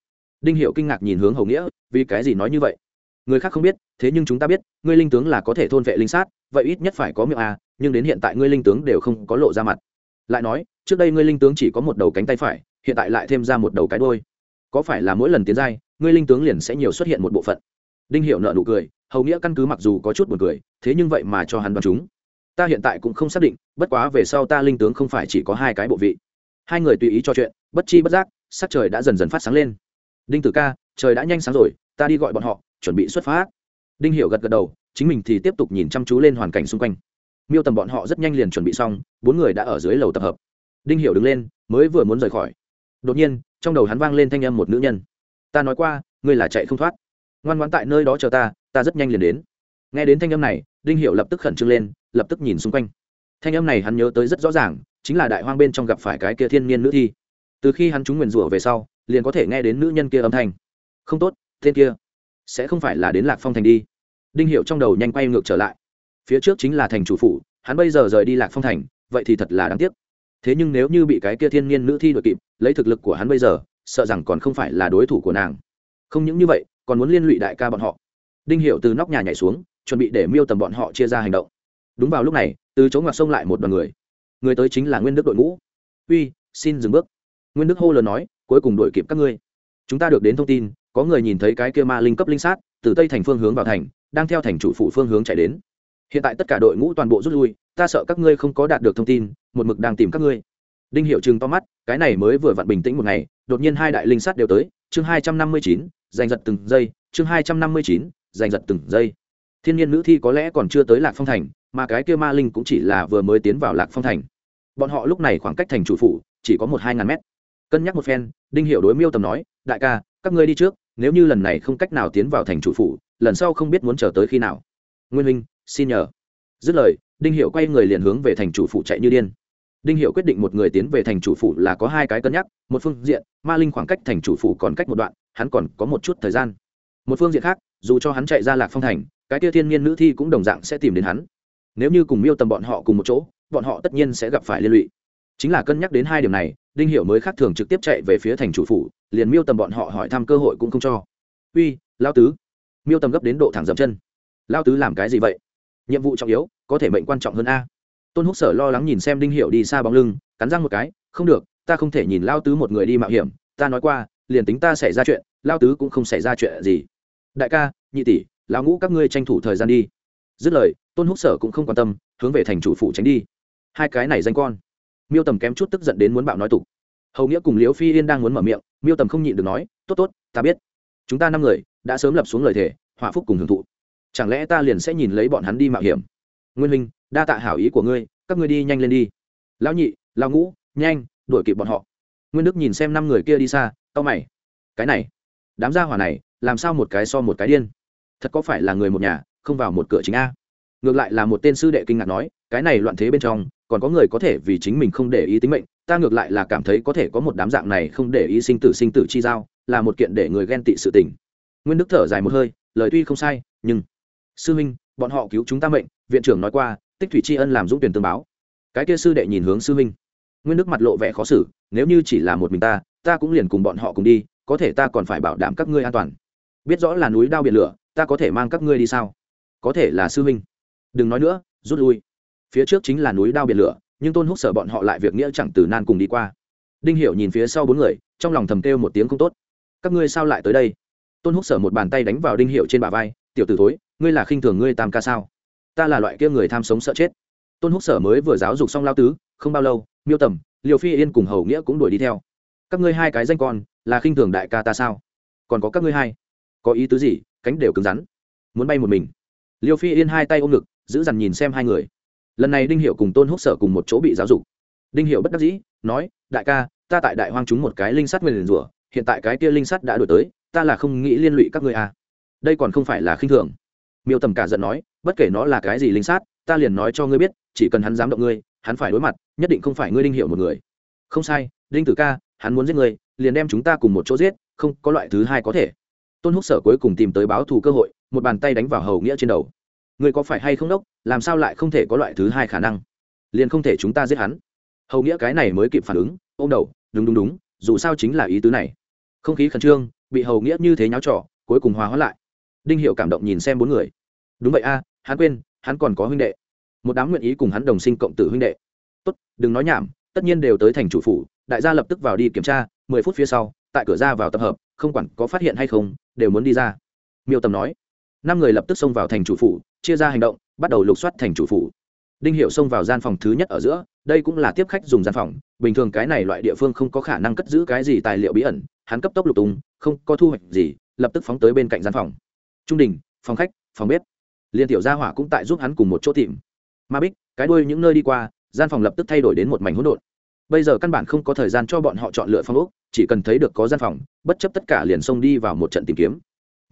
Đinh hiệu kinh ngạc nhìn hướng hầu nghĩa, vì cái gì nói như vậy? Người khác không biết, thế nhưng chúng ta biết, ngươi linh tướng là có thể thôn vệ linh sát, vậy ít nhất phải có miệng à nhưng đến hiện tại ngươi linh tướng đều không có lộ ra mặt. Lại nói, trước đây ngươi linh tướng chỉ có một đầu cánh tay phải, hiện tại lại thêm ra một đầu cái đôi có phải là mỗi lần tiến giai, ngươi linh tướng liền sẽ nhiều xuất hiện một bộ phận? Đinh hiệu nợ nụ cười, hầu nghĩa căn cứ mặc dù có chút buồn cười, thế nhưng vậy mà cho hắn đoán chúng. Ta hiện tại cũng không xác định, bất quá về sau ta linh tướng không phải chỉ có hai cái bộ vị hai người tùy ý cho chuyện, bất chi bất giác, sắc trời đã dần dần phát sáng lên. Đinh tử ca, trời đã nhanh sáng rồi, ta đi gọi bọn họ, chuẩn bị xuất phát. Đinh hiểu gật gật đầu, chính mình thì tiếp tục nhìn chăm chú lên hoàn cảnh xung quanh. Miêu tầm bọn họ rất nhanh liền chuẩn bị xong, bốn người đã ở dưới lầu tập hợp. Đinh hiểu đứng lên, mới vừa muốn rời khỏi. Đột nhiên, trong đầu hắn vang lên thanh âm một nữ nhân. Ta nói qua, ngươi là chạy không thoát. Ngoan ngoãn tại nơi đó chờ ta ta rất nhanh liền đến. Nghe đến thanh âm này, đinh hiểu lập tức khẩn trương lên, lập tức nhìn xung quanh. Thanh âm này hắn nhớ tới rất rõ ràng chính là đại hoang bên trong gặp phải cái kia thiên niên nữ thi. Từ khi hắn chúng nguyền rủa về sau, liền có thể nghe đến nữ nhân kia âm thanh. Không tốt, tên kia sẽ không phải là đến lạc phong thành đi. Đinh hiệu trong đầu nhanh quay ngược trở lại. Phía trước chính là thành chủ phủ, hắn bây giờ rời đi lạc phong thành, vậy thì thật là đáng tiếc. Thế nhưng nếu như bị cái kia thiên niên nữ thi đội kịp, lấy thực lực của hắn bây giờ, sợ rằng còn không phải là đối thủ của nàng. Không những như vậy, còn muốn liên lụy đại ca bọn họ. Đinh hiệu từ nóc nhà nhảy xuống, chuẩn bị để miêu tầm bọn họ chia ra hành động. Đúng vào lúc này, từ chỗ ngoặt sông lại một đoàn người người tới chính là nguyên đức đội ngũ. Uy, xin dừng bước. Nguyên đức hô lớn nói, cuối cùng đội kịp các ngươi. Chúng ta được đến thông tin, có người nhìn thấy cái kia ma linh cấp linh sát, từ tây thành phương hướng vào thành, đang theo thành chủ phụ phương hướng chạy đến. Hiện tại tất cả đội ngũ toàn bộ rút lui, ta sợ các ngươi không có đạt được thông tin, một mực đang tìm các ngươi. Đinh hiệu chừng to mắt, cái này mới vừa vặn bình tĩnh một ngày, đột nhiên hai đại linh sát đều tới, chương hai trăm năm mươi chín, giành giật từng giây, chương hai trăm năm mươi chín, giành giật từng giây. Thiên nhiên nữ thi có lẽ còn chưa tới lạc phong thành mà cái kia ma linh cũng chỉ là vừa mới tiến vào lạc phong thành. Bọn họ lúc này khoảng cách thành chủ phủ chỉ có một hai ngàn mét. Cân nhắc một phen đinh hiệu đối miêu tầm nói đại ca các ngươi đi trước nếu như lần này không cách nào tiến vào thành chủ phủ lần sau không biết muốn chờ tới khi nào. Nguyên minh, xin nhờ. Dứt lời đinh hiệu quay người liền hướng về thành chủ phủ chạy như điên. Đinh hiệu quyết định một người tiến về thành chủ phủ là có hai cái cân nhắc một phương diện ma linh khoảng cách thành chủ phủ còn cách một đoạn hắn còn có một chút thời gian. Một phương diện khác dù cho hắn chạy ra lạc phong thành cái tia thiên nhiên nữ thi cũng đồng dạng sẽ tìm đến hắn nếu như cùng miêu tầm bọn họ cùng một chỗ, bọn họ tất nhiên sẽ gặp phải liên lụy. Chính là cân nhắc đến hai điểm này, đinh hiệu mới khác thường trực tiếp chạy về phía thành chủ phủ, liền miêu tầm bọn họ hỏi thăm cơ hội cũng không cho. Uy lao tứ. Miêu tầm gấp đến độ thẳng dậm chân. Lao tứ làm cái gì vậy? Nhiệm vụ trọng yếu, có thể mệnh quan trọng hơn a. Tôn húc sở lo lắng nhìn xem đinh hiệu đi xa bóng lưng, cắn răng một cái, không được, ta không thể nhìn lao tứ một người đi mạo hiểm, ta nói qua, liền tính ta xảy ra chuyện lao tứ cũng không xảy ra chuyện gì. Đại ca, nhị tỷ, lão ngũ các ngươi tranh thủ thời gian đi dứt lời, tôn húc sở cũng không quan tâm, hướng về thành chủ phủ tránh đi. Hai cái này danh con. Miêu tầm kém chút tức giận đến muốn bạo nói tục. Hầu nghĩa cùng liễu phi yên đang muốn mở miệng, miêu tầm không nhịn được nói, tốt tốt, ta biết. Chúng ta năm người đã sớm lập xuống lời thề hỏa phúc cùng hưởng thụ. Chẳng lẽ ta liền sẽ nhìn lấy bọn hắn đi mạo hiểm? Nguyên huynh, đa tạ hảo ý của ngươi, các ngươi đi nhanh lên đi. Lão nhị, lão ngũ, nhanh, đuổi kịp bọn họ. Nguyên đức nhìn xem năm người kia đi xa tao mày. Cái này, đám gia hỏa này, làm sao một cái so một cái điên? Thật có phải là người một nhà không vào một cửa chính a. Ngược lại là một tên sư đệ kinh ngạc nói, cái này loạn thế bên trong, còn có người có thể vì chính mình không để ý tính mệnh, ta ngược lại là cảm thấy có thể có một đám dạng này không để ý sinh tử sinh tử chi giao, là một kiện để người ghen tị sự tình. Nguyên đức thở dài một hơi, lời tuy không sai, nhưng, sư minh bọn họ cứu chúng ta mệnh, viện trưởng nói qua, tích thủy tri ân làm dũng tuyển tương báo. Cái kia sư đệ nhìn hướng sư minh nguyên đức mặt lộ vẻ khó xử, nếu như chỉ là một mình ta ta cũng liền cùng bọn họ cùng đi, có thể ta còn phải bảo đảm các ngươi an toàn. Biết rõ là núi đao biển lửa, ta có thể mang các ngươi đi sao? Có thể là sư minh đừng nói nữa, rút lui. Phía trước chính là núi đao biển lửa, nhưng tôn húc sở bọn họ lại việc nghĩa chẳng từ nan cùng đi qua. Đinh hiểu nhìn phía sau bốn người, trong lòng thầm kêu một tiếng không tốt. Các ngươi sao lại tới đây? Tôn húc sở một bàn tay đánh vào đinh Hiểu trên bả vai, tiểu tử thối, ngươi là khinh thường ngươi tam ca sao? Ta là loại kia người tham sống sợ chết. Tôn húc sở mới vừa giáo dục xong lao tứ, không bao lâu, miêu tầm liều phi yên cùng hầu nghĩa cũng đuổi đi theo. Các ngươi hai cái danh con, là khinh thường đại ca ta sao? Còn có các ngươi hai? Có ý tứ gì? Cánh đều cứng rắn. Muốn bay một mình liêu phi yên hai tay ôm ngực, giữ dằn nhìn xem hai người. Lần này đinh hiệu cùng tôn húc sở cùng một chỗ bị giáo dục. Đinh hiệu bất đắc dĩ, nói, đại ca, ta tại đại hoang chúng một cái linh sắt nguyền rủa, hiện tại cái kia linh sắt đã đổi tới, ta là không nghĩ liên lụy các ngươi à. đây còn không phải là khinh thường. Miêu tầm cả giận nói, bất kể nó là cái gì linh sát ta liền nói cho ngươi biết, chỉ cần hắn dám động ngươi, hắn phải đối mặt, nhất định không phải ngươi đinh hiệu một người. Không sai, đinh tử ca, hắn muốn giết ngươi, liền đem chúng ta cùng một chỗ giết, không có loại thứ hai có thể tôn húc sở cuối cùng tìm tới báo thù cơ hội, một bàn tay đánh vào hầu nghĩa trên đầu. Người có phải hay không đốc, làm sao lại không thể có loại thứ hai khả năng? Liền không thể chúng ta giết hắn. Hầu nghĩa cái này mới kịp phản ứng ô m đầu, đúng đúng đúng, dù sao chính là ý tứ này. Không khí khẩn trương, bị hầu nghĩa như thế nháo trọ cuối cùng hòa hóa lại. Đinh hiệu cảm động nhìn xem bốn người. Đúng vậy a, hắn quên, hắn còn có huynh đệ. Một đám nguyện ý cùng hắn đồng sinh cộng tử huynh đệ. Tốt, đừng nói nhảm, tất nhiên đều tới thành chủ phủ, đại gia lập tức vào đi kiểm tra, mười phút phía sau, tại cửa ra vào tập hợp, không quản có phát hiện hay không đều muốn đi ra. Miêu tầm nói. Năm người lập tức xông vào thành chủ phủ, chia ra hành động, bắt đầu lục soát thành chủ phủ. Đinh hiệu xông vào gian phòng thứ nhất ở giữa, đây cũng là tiếp khách dùng gian phòng, bình thường cái này loại địa phương không có khả năng cất giữ cái gì tài liệu bí ẩn, hắn cấp tốc lục tung, không có thu hoạch gì, lập tức phóng tới bên cạnh gian phòng. Trung đình, phòng khách, phòng bếp. Liên tiểu gia hỏa cũng tại giúp hắn cùng một chỗ tìm. Ma bích, cái đuôi những nơi đi qua, gian phòng lập tức thay đổi đến một mảnh hỗn độn. Bây giờ căn bản không có thời gian cho bọn họ chọn lựa phòng ốc chỉ cần thấy được có gian phòng, bất chấp tất cả liền xông đi vào một trận tìm kiếm.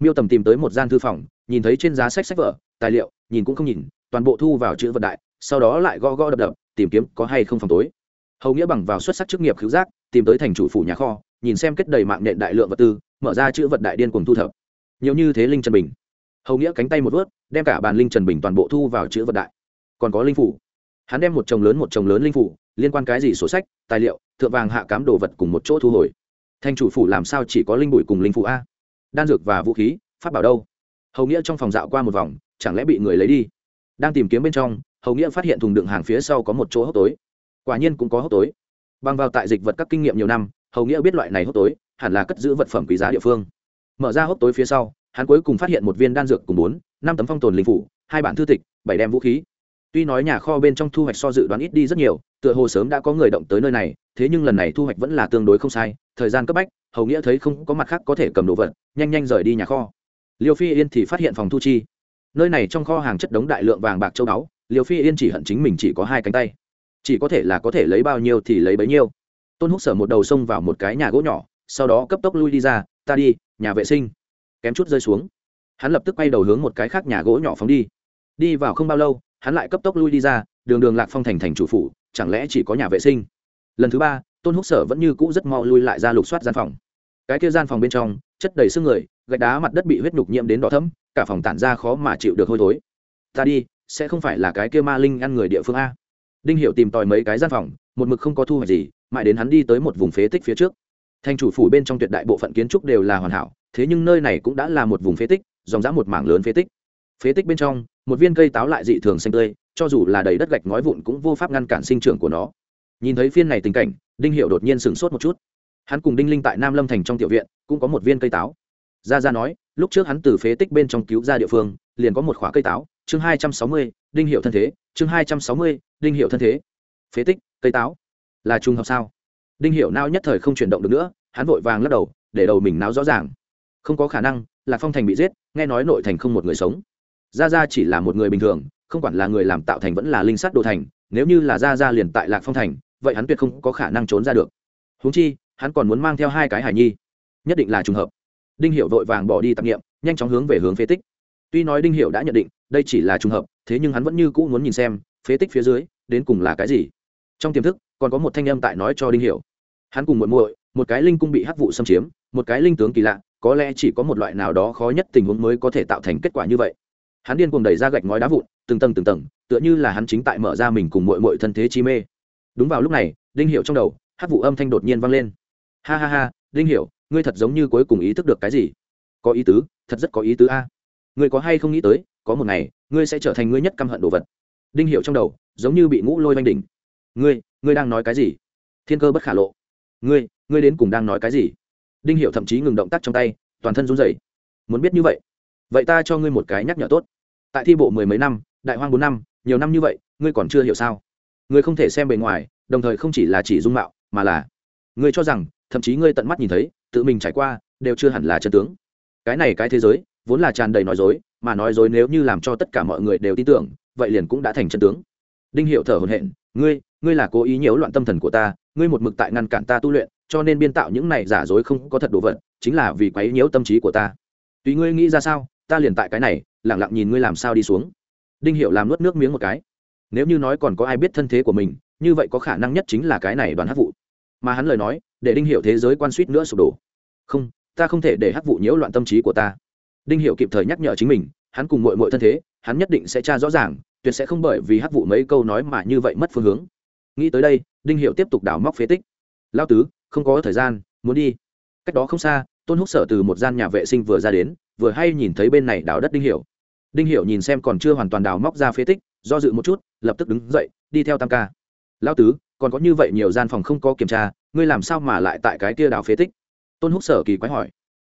Miêu tầm tìm tới một gian thư phòng, nhìn thấy trên giá sách sách vở, tài liệu, nhìn cũng không nhìn, toàn bộ thu vào chữ vật đại, sau đó lại gõ gõ đập đập, tìm kiếm có hay không phòng tối. Hầu nghĩa bằng vào xuất sắc chức nghiệp cứu giác, tìm tới thành chủ phủ nhà kho, nhìn xem kết đầy mạng nện đại lượng vật tư, mở ra chữ vật đại điên cùng thu thập. Nhiều như thế linh trần bình. Hầu nghĩa cánh tay một vớt, đem cả bàn linh trần bình toàn bộ thu vào chữ vật đại. Còn có linh phủ. Hắn đem một chồng lớn một chồng lớn linh phủ, liên quan cái gì sổ sách, tài liệu thượng vàng hạ cám đồ vật cùng một chỗ thu hồi. Thanh chủ phủ làm sao chỉ có linh bụi cùng linh phụ a? Đan dược và vũ khí phát bảo đâu? Hầu nghĩa trong phòng dạo qua một vòng, chẳng lẽ bị người lấy đi? Đang tìm kiếm bên trong, hầu nghĩa phát hiện thùng đựng hàng phía sau có một chỗ hốc tối. Quả nhiên cũng có hốc tối. Bằng vào tại dịch vật các kinh nghiệm nhiều năm, hầu nghĩa biết loại này hốc tối, hẳn là cất giữ vật phẩm quý giá địa phương. Mở ra hốc tối phía sau, hắn cuối cùng phát hiện một viên đan dược cùng bốn, năm tấm phong tồn linh phủ hai bản thư tịch, bảy đem vũ khí tuy nói nhà kho bên trong thu hoạch so dự đoán ít đi rất nhiều, tựa hồ sớm đã có người động tới nơi này, thế nhưng lần này thu hoạch vẫn là tương đối không sai, thời gian cấp bách, hầu nghĩa thấy không có mặt khác có thể cầm đồ vật, nhanh nhanh rời đi nhà kho. Liêu phi yên thì phát hiện phòng thu chi. Nơi này trong kho hàng chất đống đại lượng vàng bạc châu báu, liêu phi yên chỉ hận chính mình chỉ có hai cánh tay. Chỉ có thể là có thể lấy bao nhiêu thì lấy bấy nhiêu. Tôn húc sở một đầu xông vào một cái nhà gỗ nhỏ, sau đó cấp tốc lui đi ra, ta đi, nhà vệ sinh. Kém chút rơi xuống. Hắn lập tức quay đầu hướng một cái khác nhà gỗ nhỏ phóng đi. Đi vào không bao lâu hắn lại cấp tốc lui đi ra, đường đường lạc phong thành thành chủ phủ, chẳng lẽ chỉ có nhà vệ sinh? Lần thứ ba, tôn húc sở vẫn như cũ rất mau lui lại ra lục soát gian phòng. Cái kia gian phòng bên trong, chất đầy xương người, gạch đá mặt đất bị huyết nhục nhiễm đến đỏ thấm cả phòng tản ra khó mà chịu được hôi thối. Ta đi, sẽ không phải là cái kia ma linh ăn người địa phương a. Đinh hiệu tìm tòi mấy cái gian phòng, một mực không có thu hoạch gì, mãi đến hắn đi tới một vùng phế tích phía trước. Thành chủ phủ bên trong tuyệt đại bộ phận kiến trúc đều là hoàn hảo, thế nhưng nơi này cũng đã là một vùng phế tích, dòng dã một mảng lớn phế tích phế tích bên trong, một viên cây táo lại dị thường xanh tươi, cho dù là đầy đất gạch ngói vụn cũng vô pháp ngăn cản sinh trưởng của nó. Nhìn thấy phiên này tình cảnh, đinh hiệu đột nhiên sửng sốt một chút. Hắn cùng đinh linh tại nam lâm thành trong tiểu viện, cũng có một viên cây táo. Gia Gia nói, lúc trước hắn từ phế tích bên trong cứu ra địa phương, liền có một khóa cây táo. Chương hai trăm sáu mươi, đinh hiệu thân thế. Chương hai trăm sáu mươi, đinh hiệu thân thế. Phế tích, cây táo. Là trùng hợp sao? Đinh hiệu nao nhất thời không chuyển động được nữa, hắn vội vàng lắc đầu, để đầu mình náo rõ ràng. Không có khả năng lạc phong thành bị giết, nghe nói nội thành không một người sống. Gia Gia chỉ là một người bình thường không quản là người làm tạo thành vẫn là linh sắt đồ thành nếu như là Gia Gia liền tại lạc phong thành vậy hắn tuyệt không có khả năng trốn ra được. Huống chi hắn còn muốn mang theo hai cái hải nhi nhất định là trùng hợp. Đinh Hiểu vội vàng bỏ đi tạp nghiệm nhanh chóng hướng về hướng phế tích. Tuy nói đinh Hiểu đã nhận định đây chỉ là trùng hợp thế nhưng hắn vẫn như cũ muốn nhìn xem phế tích phía dưới đến cùng là cái gì. Trong tiềm thức còn có một thanh âm tại nói cho đinh Hiểu, hắn cùng muội muội một cái linh cung bị hắc vụ xâm chiếm một cái linh tướng kỳ lạ có lẽ chỉ có một loại nào đó khó nhất tình huống mới có thể tạo thành kết quả như vậy hắn điên cuồng đẩy ra gạch ngói đá vụn, từng tầng từng tầng, tựa như là hắn chính tại mở ra mình cùng mội mội thân thế chi mê. Đúng vào lúc này, đinh hiệu trong đầu, hát vụ âm thanh đột nhiên vang lên. Ha ha ha, đinh hiểu, ngươi thật giống như cuối cùng ý thức được cái gì? Có ý tứ, thật rất có ý tứ a. Ngươi có hay không nghĩ tới, có một ngày, ngươi sẽ trở thành ngươi nhất căm hận đồ vật. Đinh hiểu trong đầu, giống như bị ngũ lôi oanh đỉnh. Ngươi ngươi đang nói cái gì? Thiên cơ bất khả lộ. Ngươi ngươi đến cùng đang nói cái gì? Đinh hiểu thậm chí ngừng động tác trong tay, toàn thân run rẩy. Muốn biết như vậy. Vậy ta cho ngươi một cái nhắc nhở tốt tại thi bộ mười mấy năm, đại hoang bốn năm, nhiều năm như vậy, ngươi còn chưa hiểu sao? Ngươi không thể xem bề ngoài, đồng thời không chỉ là chỉ dung mạo, mà là ngươi cho rằng, thậm chí ngươi tận mắt nhìn thấy, tự mình trải qua, đều chưa hẳn là chân tướng. Cái này cái thế giới, vốn là tràn đầy nói dối, mà nói dối nếu như làm cho tất cả mọi người đều tin tưởng, vậy liền cũng đã thành chân tướng. Đinh hiệu thở hồn hện ngươi ngươi là cố ý nhiễu loạn tâm thần của ta, ngươi một mực tại ngăn cản ta tu luyện, cho nên biên tạo những này giả dối không có thật đồ vật, chính là vì quấy nhiễu tâm trí của ta. Tùy ngươi nghĩ ra sao, ta liền tại cái này lẳng lặng nhìn ngươi làm sao đi xuống. Đinh hiệu làm nuốt nước miếng một cái. Nếu như nói còn có ai biết thân thế của mình, như vậy có khả năng nhất chính là cái này đoàn hát vụ. Mà hắn lời nói, để đinh hiệu thế giới quan suýt nữa sụp đổ. Không, ta không thể để hắc vụ nhiễu loạn tâm trí của ta. Đinh hiệu kịp thời nhắc nhở chính mình, hắn cùng mội mội thân thế, hắn nhất định sẽ tra rõ ràng, tuyệt sẽ không bởi vì hắc vụ mấy câu nói mà như vậy mất phương hướng. Nghĩ tới đây, đinh hiệu tiếp tục đào móc phế tích. Lao tứ, không có thời gian, muốn đi. Cách đó không xa, tôn húc sở từ một gian nhà vệ sinh vừa ra đến, vừa hay nhìn thấy bên này đào đất đinh hiệu đinh hiệu nhìn xem còn chưa hoàn toàn đào móc ra phế tích, do dự một chút, lập tức đứng dậy, đi theo tam ca. Lao tứ, còn có như vậy nhiều gian phòng không có kiểm tra, ngươi làm sao mà lại tại cái kia đào phế tích? Tôn húc sở kỳ quái hỏi.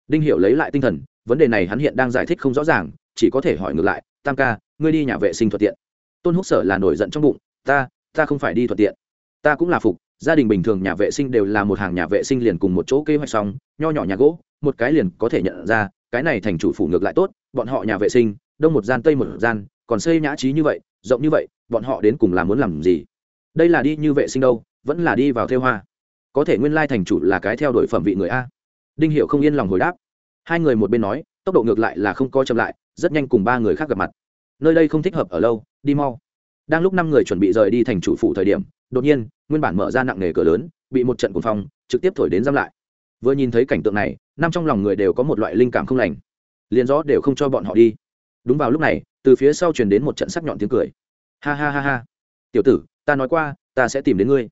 Đinh hiểu lấy lại tinh thần, vấn đề này hắn hiện đang giải thích không rõ ràng, chỉ có thể hỏi ngược lại, tam ca, ngươi đi nhà vệ sinh thuận tiện. Tôn húc sở là nổi giận trong bụng, ta ta không phải đi thuận tiện. Ta cũng là phục, gia đình bình thường nhà vệ sinh đều là một hàng nhà vệ sinh liền cùng một chỗ kế hoạch xong, nho nhỏ nhà gỗ, một cái liền có thể nhận ra, cái này thành chủ phủ ngược lại tốt, bọn họ nhà vệ sinh đông một gian tây một gian, còn xây nhã trí như vậy, rộng như vậy, bọn họ đến cùng là muốn làm gì? Đây là đi như vệ sinh đâu, vẫn là đi vào theo hoa. Có thể nguyên lai thành chủ là cái theo đuổi phẩm vị người a. Đinh hiệu không yên lòng hồi đáp. Hai người một bên nói, tốc độ ngược lại là không coi chậm lại, rất nhanh cùng ba người khác gặp mặt. Nơi đây không thích hợp ở lâu, đi mau. Đang lúc năm người chuẩn bị rời đi thành chủ phụ thời điểm, đột nhiên, nguyên bản mở ra nặng nề cửa lớn, bị một trận cuồng phong, trực tiếp thổi đến giam lại. Vừa nhìn thấy cảnh tượng này, năm trong lòng người đều có một loại linh cảm không lành. Liền rõ đều không cho bọn họ đi đúng vào lúc này, từ phía sau truyền đến một trận sắc nhọn tiếng cười. Ha ha ha ha. Tiểu tử, ta nói qua, ta sẽ tìm đến ngươi.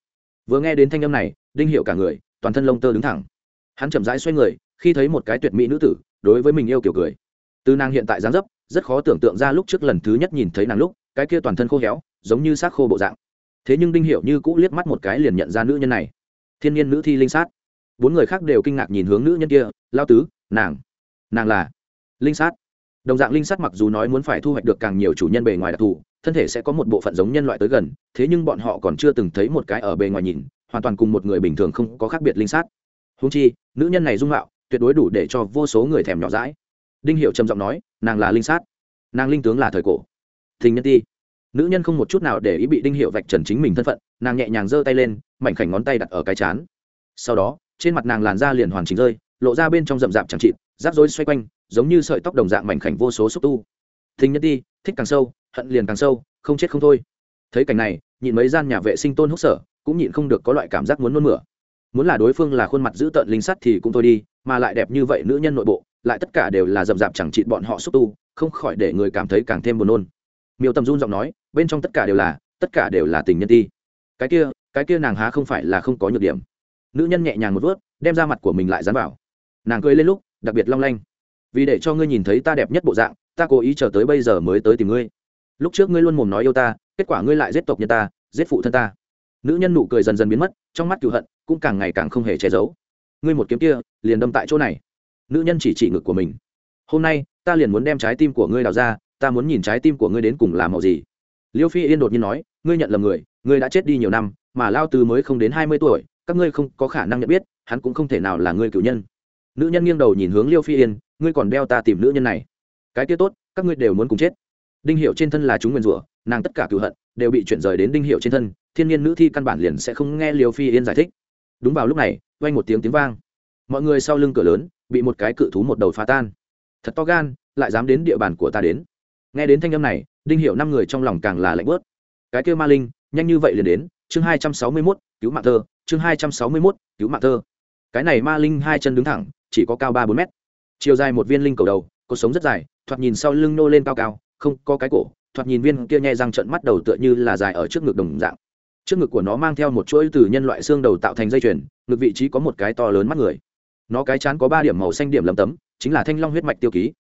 Vừa nghe đến thanh âm này, đinh hiệu cả người, toàn thân lông tơ đứng thẳng. Hắn chậm rãi xoay người, khi thấy một cái tuyệt mỹ nữ tử, đối với mình yêu kiểu cười. Từ nàng hiện tại dáng dấp, rất khó tưởng tượng ra lúc trước lần thứ nhất nhìn thấy nàng lúc, cái kia toàn thân khô héo, giống như xác khô bộ dạng. Thế nhưng đinh hiệu như cũ liếc mắt một cái liền nhận ra nữ nhân này. Thiên nhiên nữ thi linh sát. Bốn người khác đều kinh ngạc nhìn hướng nữ nhân kia lao tứ, nàng nàng là linh sát đồng dạng linh sát mặc dù nói muốn phải thu hoạch được càng nhiều chủ nhân bề ngoài đặc thù, thân thể sẽ có một bộ phận giống nhân loại tới gần, thế nhưng bọn họ còn chưa từng thấy một cái ở bề ngoài nhìn, hoàn toàn cùng một người bình thường không có khác biệt linh sát. Húng chi, nữ nhân này dung mạo, tuyệt đối đủ để cho vô số người thèm nhỏ rãi đinh hiệu trầm giọng nói, nàng là linh sát. Nàng linh tướng là thời cổ. Thình nhân ti. Nữ nhân không một chút nào để ý bị đinh hiệu vạch trần chính mình thân phận, nàng nhẹ nhàng giơ tay lên, mảnh khảnh ngón tay đặt ở cái chán. Sau đó, trên mặt nàng làn da liền hoàn chỉnh rơi, lộ ra bên trong rậm rạp chẳng chịt rác rối xoay quanh giống như sợi tóc đồng dạng mảnh khảnh vô số xúc tu. Thình nhất đi, thích càng sâu, hận liền càng sâu, không chết không thôi. Thấy cảnh này, nhịn mấy gian nhà vệ sinh tôn húc sở, cũng nhịn không được có loại cảm giác muốn nôn mửa. Muốn là đối phương là khuôn mặt dữ tợn linh sắt thì cũng thôi đi, mà lại đẹp như vậy nữ nhân nội bộ, lại tất cả đều là rậm rạp chẳng chịt bọn họ xúc tu, không khỏi để người cảm thấy càng thêm buồn nôn. Miêu tầm run giọng nói, bên trong tất cả đều là, tất cả đều là tình nhân ti. Cái kia cái kia nàng há không phải là không có nhược điểm. Nữ nhân nhẹ nhàng một vớt, đem ra mặt của mình lại dán vào. Nàng cười lên lúc, đặc biệt long lanh vì để cho ngươi nhìn thấy ta đẹp nhất bộ dạng, ta cố ý chờ tới bây giờ mới tới tìm ngươi. Lúc trước ngươi luôn mồm nói yêu ta, kết quả ngươi lại giết tộc nhân ta, giết phụ thân ta. Nữ nhân nụ cười dần dần biến mất, trong mắt cựu hận cũng càng ngày càng không hề che giấu. Ngươi một kiếm kia, liền đâm tại chỗ này. Nữ nhân chỉ chỉ ngực của mình. Hôm nay, ta liền muốn đem trái tim của ngươi đào ra, ta muốn nhìn trái tim của ngươi đến cùng làm màu gì. Liêu phi yên đột nhiên nói, ngươi nhận lầm người, ngươi đã chết đi nhiều năm, mà lao từ mới không đến hai mươi tuổi, các ngươi không có khả năng nhận biết, hắn cũng không thể nào là ngươi cựu nhân. Nữ nhân nghiêng đầu nhìn hướng liêu phi yên ngươi còn đeo ta tìm nữ nhân này. Cái kia tốt, các ngươi đều muốn cùng chết. Đinh hiệu trên thân là chúng nguyên rủa, nàng tất cả cựu hận đều bị chuyển rời đến đinh hiệu trên thân, thiên nhiên nữ thi căn bản liền sẽ không nghe liều phi yên giải thích. Đúng vào lúc này quanh một tiếng tiếng vang. Mọi người sau lưng cửa lớn, bị một cái cự thú một đầu phá tan. Thật to gan, lại dám đến địa bàn của ta đến. Nghe đến thanh âm này, đinh hiệu năm người trong lòng càng là lạnh bớt. Cái kêu ma linh, nhanh như vậy liền đến, chương hai trăm sáu mươi mốt, cứu mạng thơ, chương hai trăm sáu mươi mốt, cứu mạng thơ. Cái này ma linh hai chân đứng thẳng, chỉ có cao ba bốn mét chiều dài một viên linh cầu đầu cuộc sống rất dài, thoạt nhìn sau lưng nô lên cao cao, không có cái cổ, thoạt nhìn viên kia nhẹ răng trận mắt đầu tựa như là dài ở trước ngực đồng dạng. Trước ngực của nó mang theo một chuỗi từ nhân loại xương đầu tạo thành dây chuyền, ngực vị trí có một cái to lớn mắt người. Nó cái chán có ba điểm màu xanh điểm lấm tấm, chính là thanh long huyết mạch tiêu ký.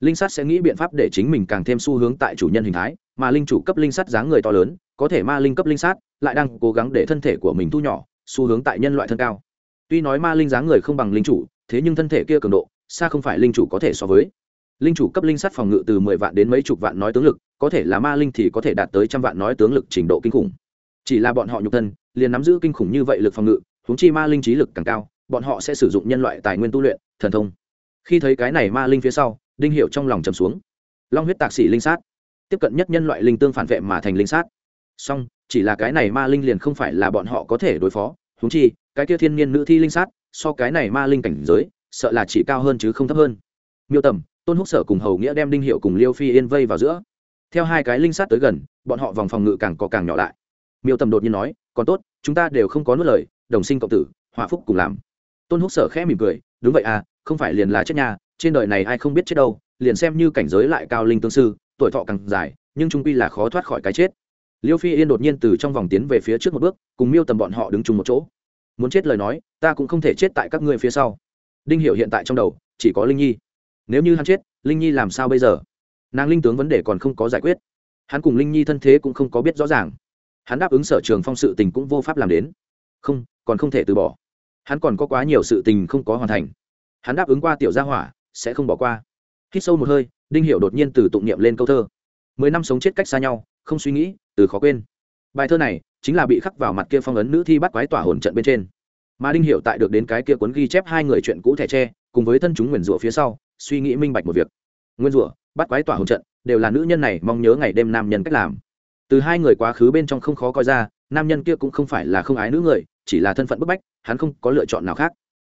Linh sắt sẽ nghĩ biện pháp để chính mình càng thêm xu hướng tại chủ nhân hình thái, mà linh chủ cấp linh sắt dáng người to lớn, có thể ma linh cấp linh sát, lại đang cố gắng để thân thể của mình thu nhỏ, xu hướng tại nhân loại thân cao. Tuy nói ma linh dáng người không bằng linh chủ, thế nhưng thân thể kia cường độ xa không phải linh chủ có thể so với. Linh chủ cấp linh sát phòng ngự từ mười vạn đến mấy chục vạn nói tướng lực, có thể là ma linh thì có thể đạt tới trăm vạn nói tướng lực trình độ kinh khủng. Chỉ là bọn họ nhục thân, liền nắm giữ kinh khủng như vậy lực phòng ngự, huống chi ma linh trí lực càng cao, bọn họ sẽ sử dụng nhân loại tài nguyên tu luyện, thần thông. Khi thấy cái này ma linh phía sau, đinh hiệu trong lòng trầm xuống. Long huyết tạc sĩ linh sát. Tiếp cận nhất nhân loại linh tương phản vệ mà thành linh sát. Song chỉ là cái này ma linh liền không phải là bọn họ có thể đối phó. Huống chi, cái kia thiên nhiên nữ thi linh sát, so cái này ma linh cảnh giới sợ là chỉ cao hơn chứ không thấp hơn. Miêu tầm, tôn húc sở cùng hầu nghĩa đem đinh hiệu cùng liêu phi yên vây vào giữa. Theo hai cái linh sát tới gần, bọn họ vòng phòng ngự càng có càng nhỏ lại. Miêu tầm đột nhiên nói, còn tốt, chúng ta đều không có nuốt lời, đồng sinh cộng tử hòa phúc cùng làm. Tôn húc sở khẽ mỉm cười, đúng vậy à không phải liền là chết nhà, trên đời này ai không biết chết đâu, liền xem như cảnh giới lại cao linh tương sư, tuổi thọ càng dài, nhưng trung quy là khó thoát khỏi cái chết. Liêu phi yên đột nhiên từ trong vòng tiến về phía trước một bước, cùng miêu tầm bọn họ đứng chung một chỗ. Muốn chết lời nói, ta cũng không thể chết tại các ngươi phía sau đinh hiểu hiện tại trong đầu, chỉ có linh nhi. Nếu như hắn chết, linh nhi làm sao bây giờ? Nàng linh tướng vấn đề còn không có giải quyết. Hắn cùng linh nhi thân thế cũng không có biết rõ ràng. Hắn đáp ứng sở trường phong sự tình cũng vô pháp làm đến. Không, còn không thể từ bỏ. Hắn còn có quá nhiều sự tình không có hoàn thành. Hắn đáp ứng qua tiểu gia hỏa, sẽ không bỏ qua. Hít sâu một hơi, đinh hiệu đột nhiên từ tụng niệm lên câu thơ. Mười năm sống chết cách xa nhau, không suy nghĩ, từ khó quên. Bài thơ này chính là bị khắc vào mặt kia phong ấn nữ thi bắt quái tỏa hồn trận bên trên mà đinh hiệu tại được đến cái kia cuốn ghi chép hai người chuyện cũ thẻ tre, cùng với thân chúng nguyền rủa phía sau, suy nghĩ minh bạch một việc. Nguyên rủa, bắt quái tỏa hồn trận, đều là nữ nhân này mong nhớ ngày đêm nam nhân cách làm. Từ hai người quá khứ bên trong không khó coi ra, nam nhân kia cũng không phải là không ái nữ người, chỉ là thân phận bức bách, hắn không có lựa chọn nào khác.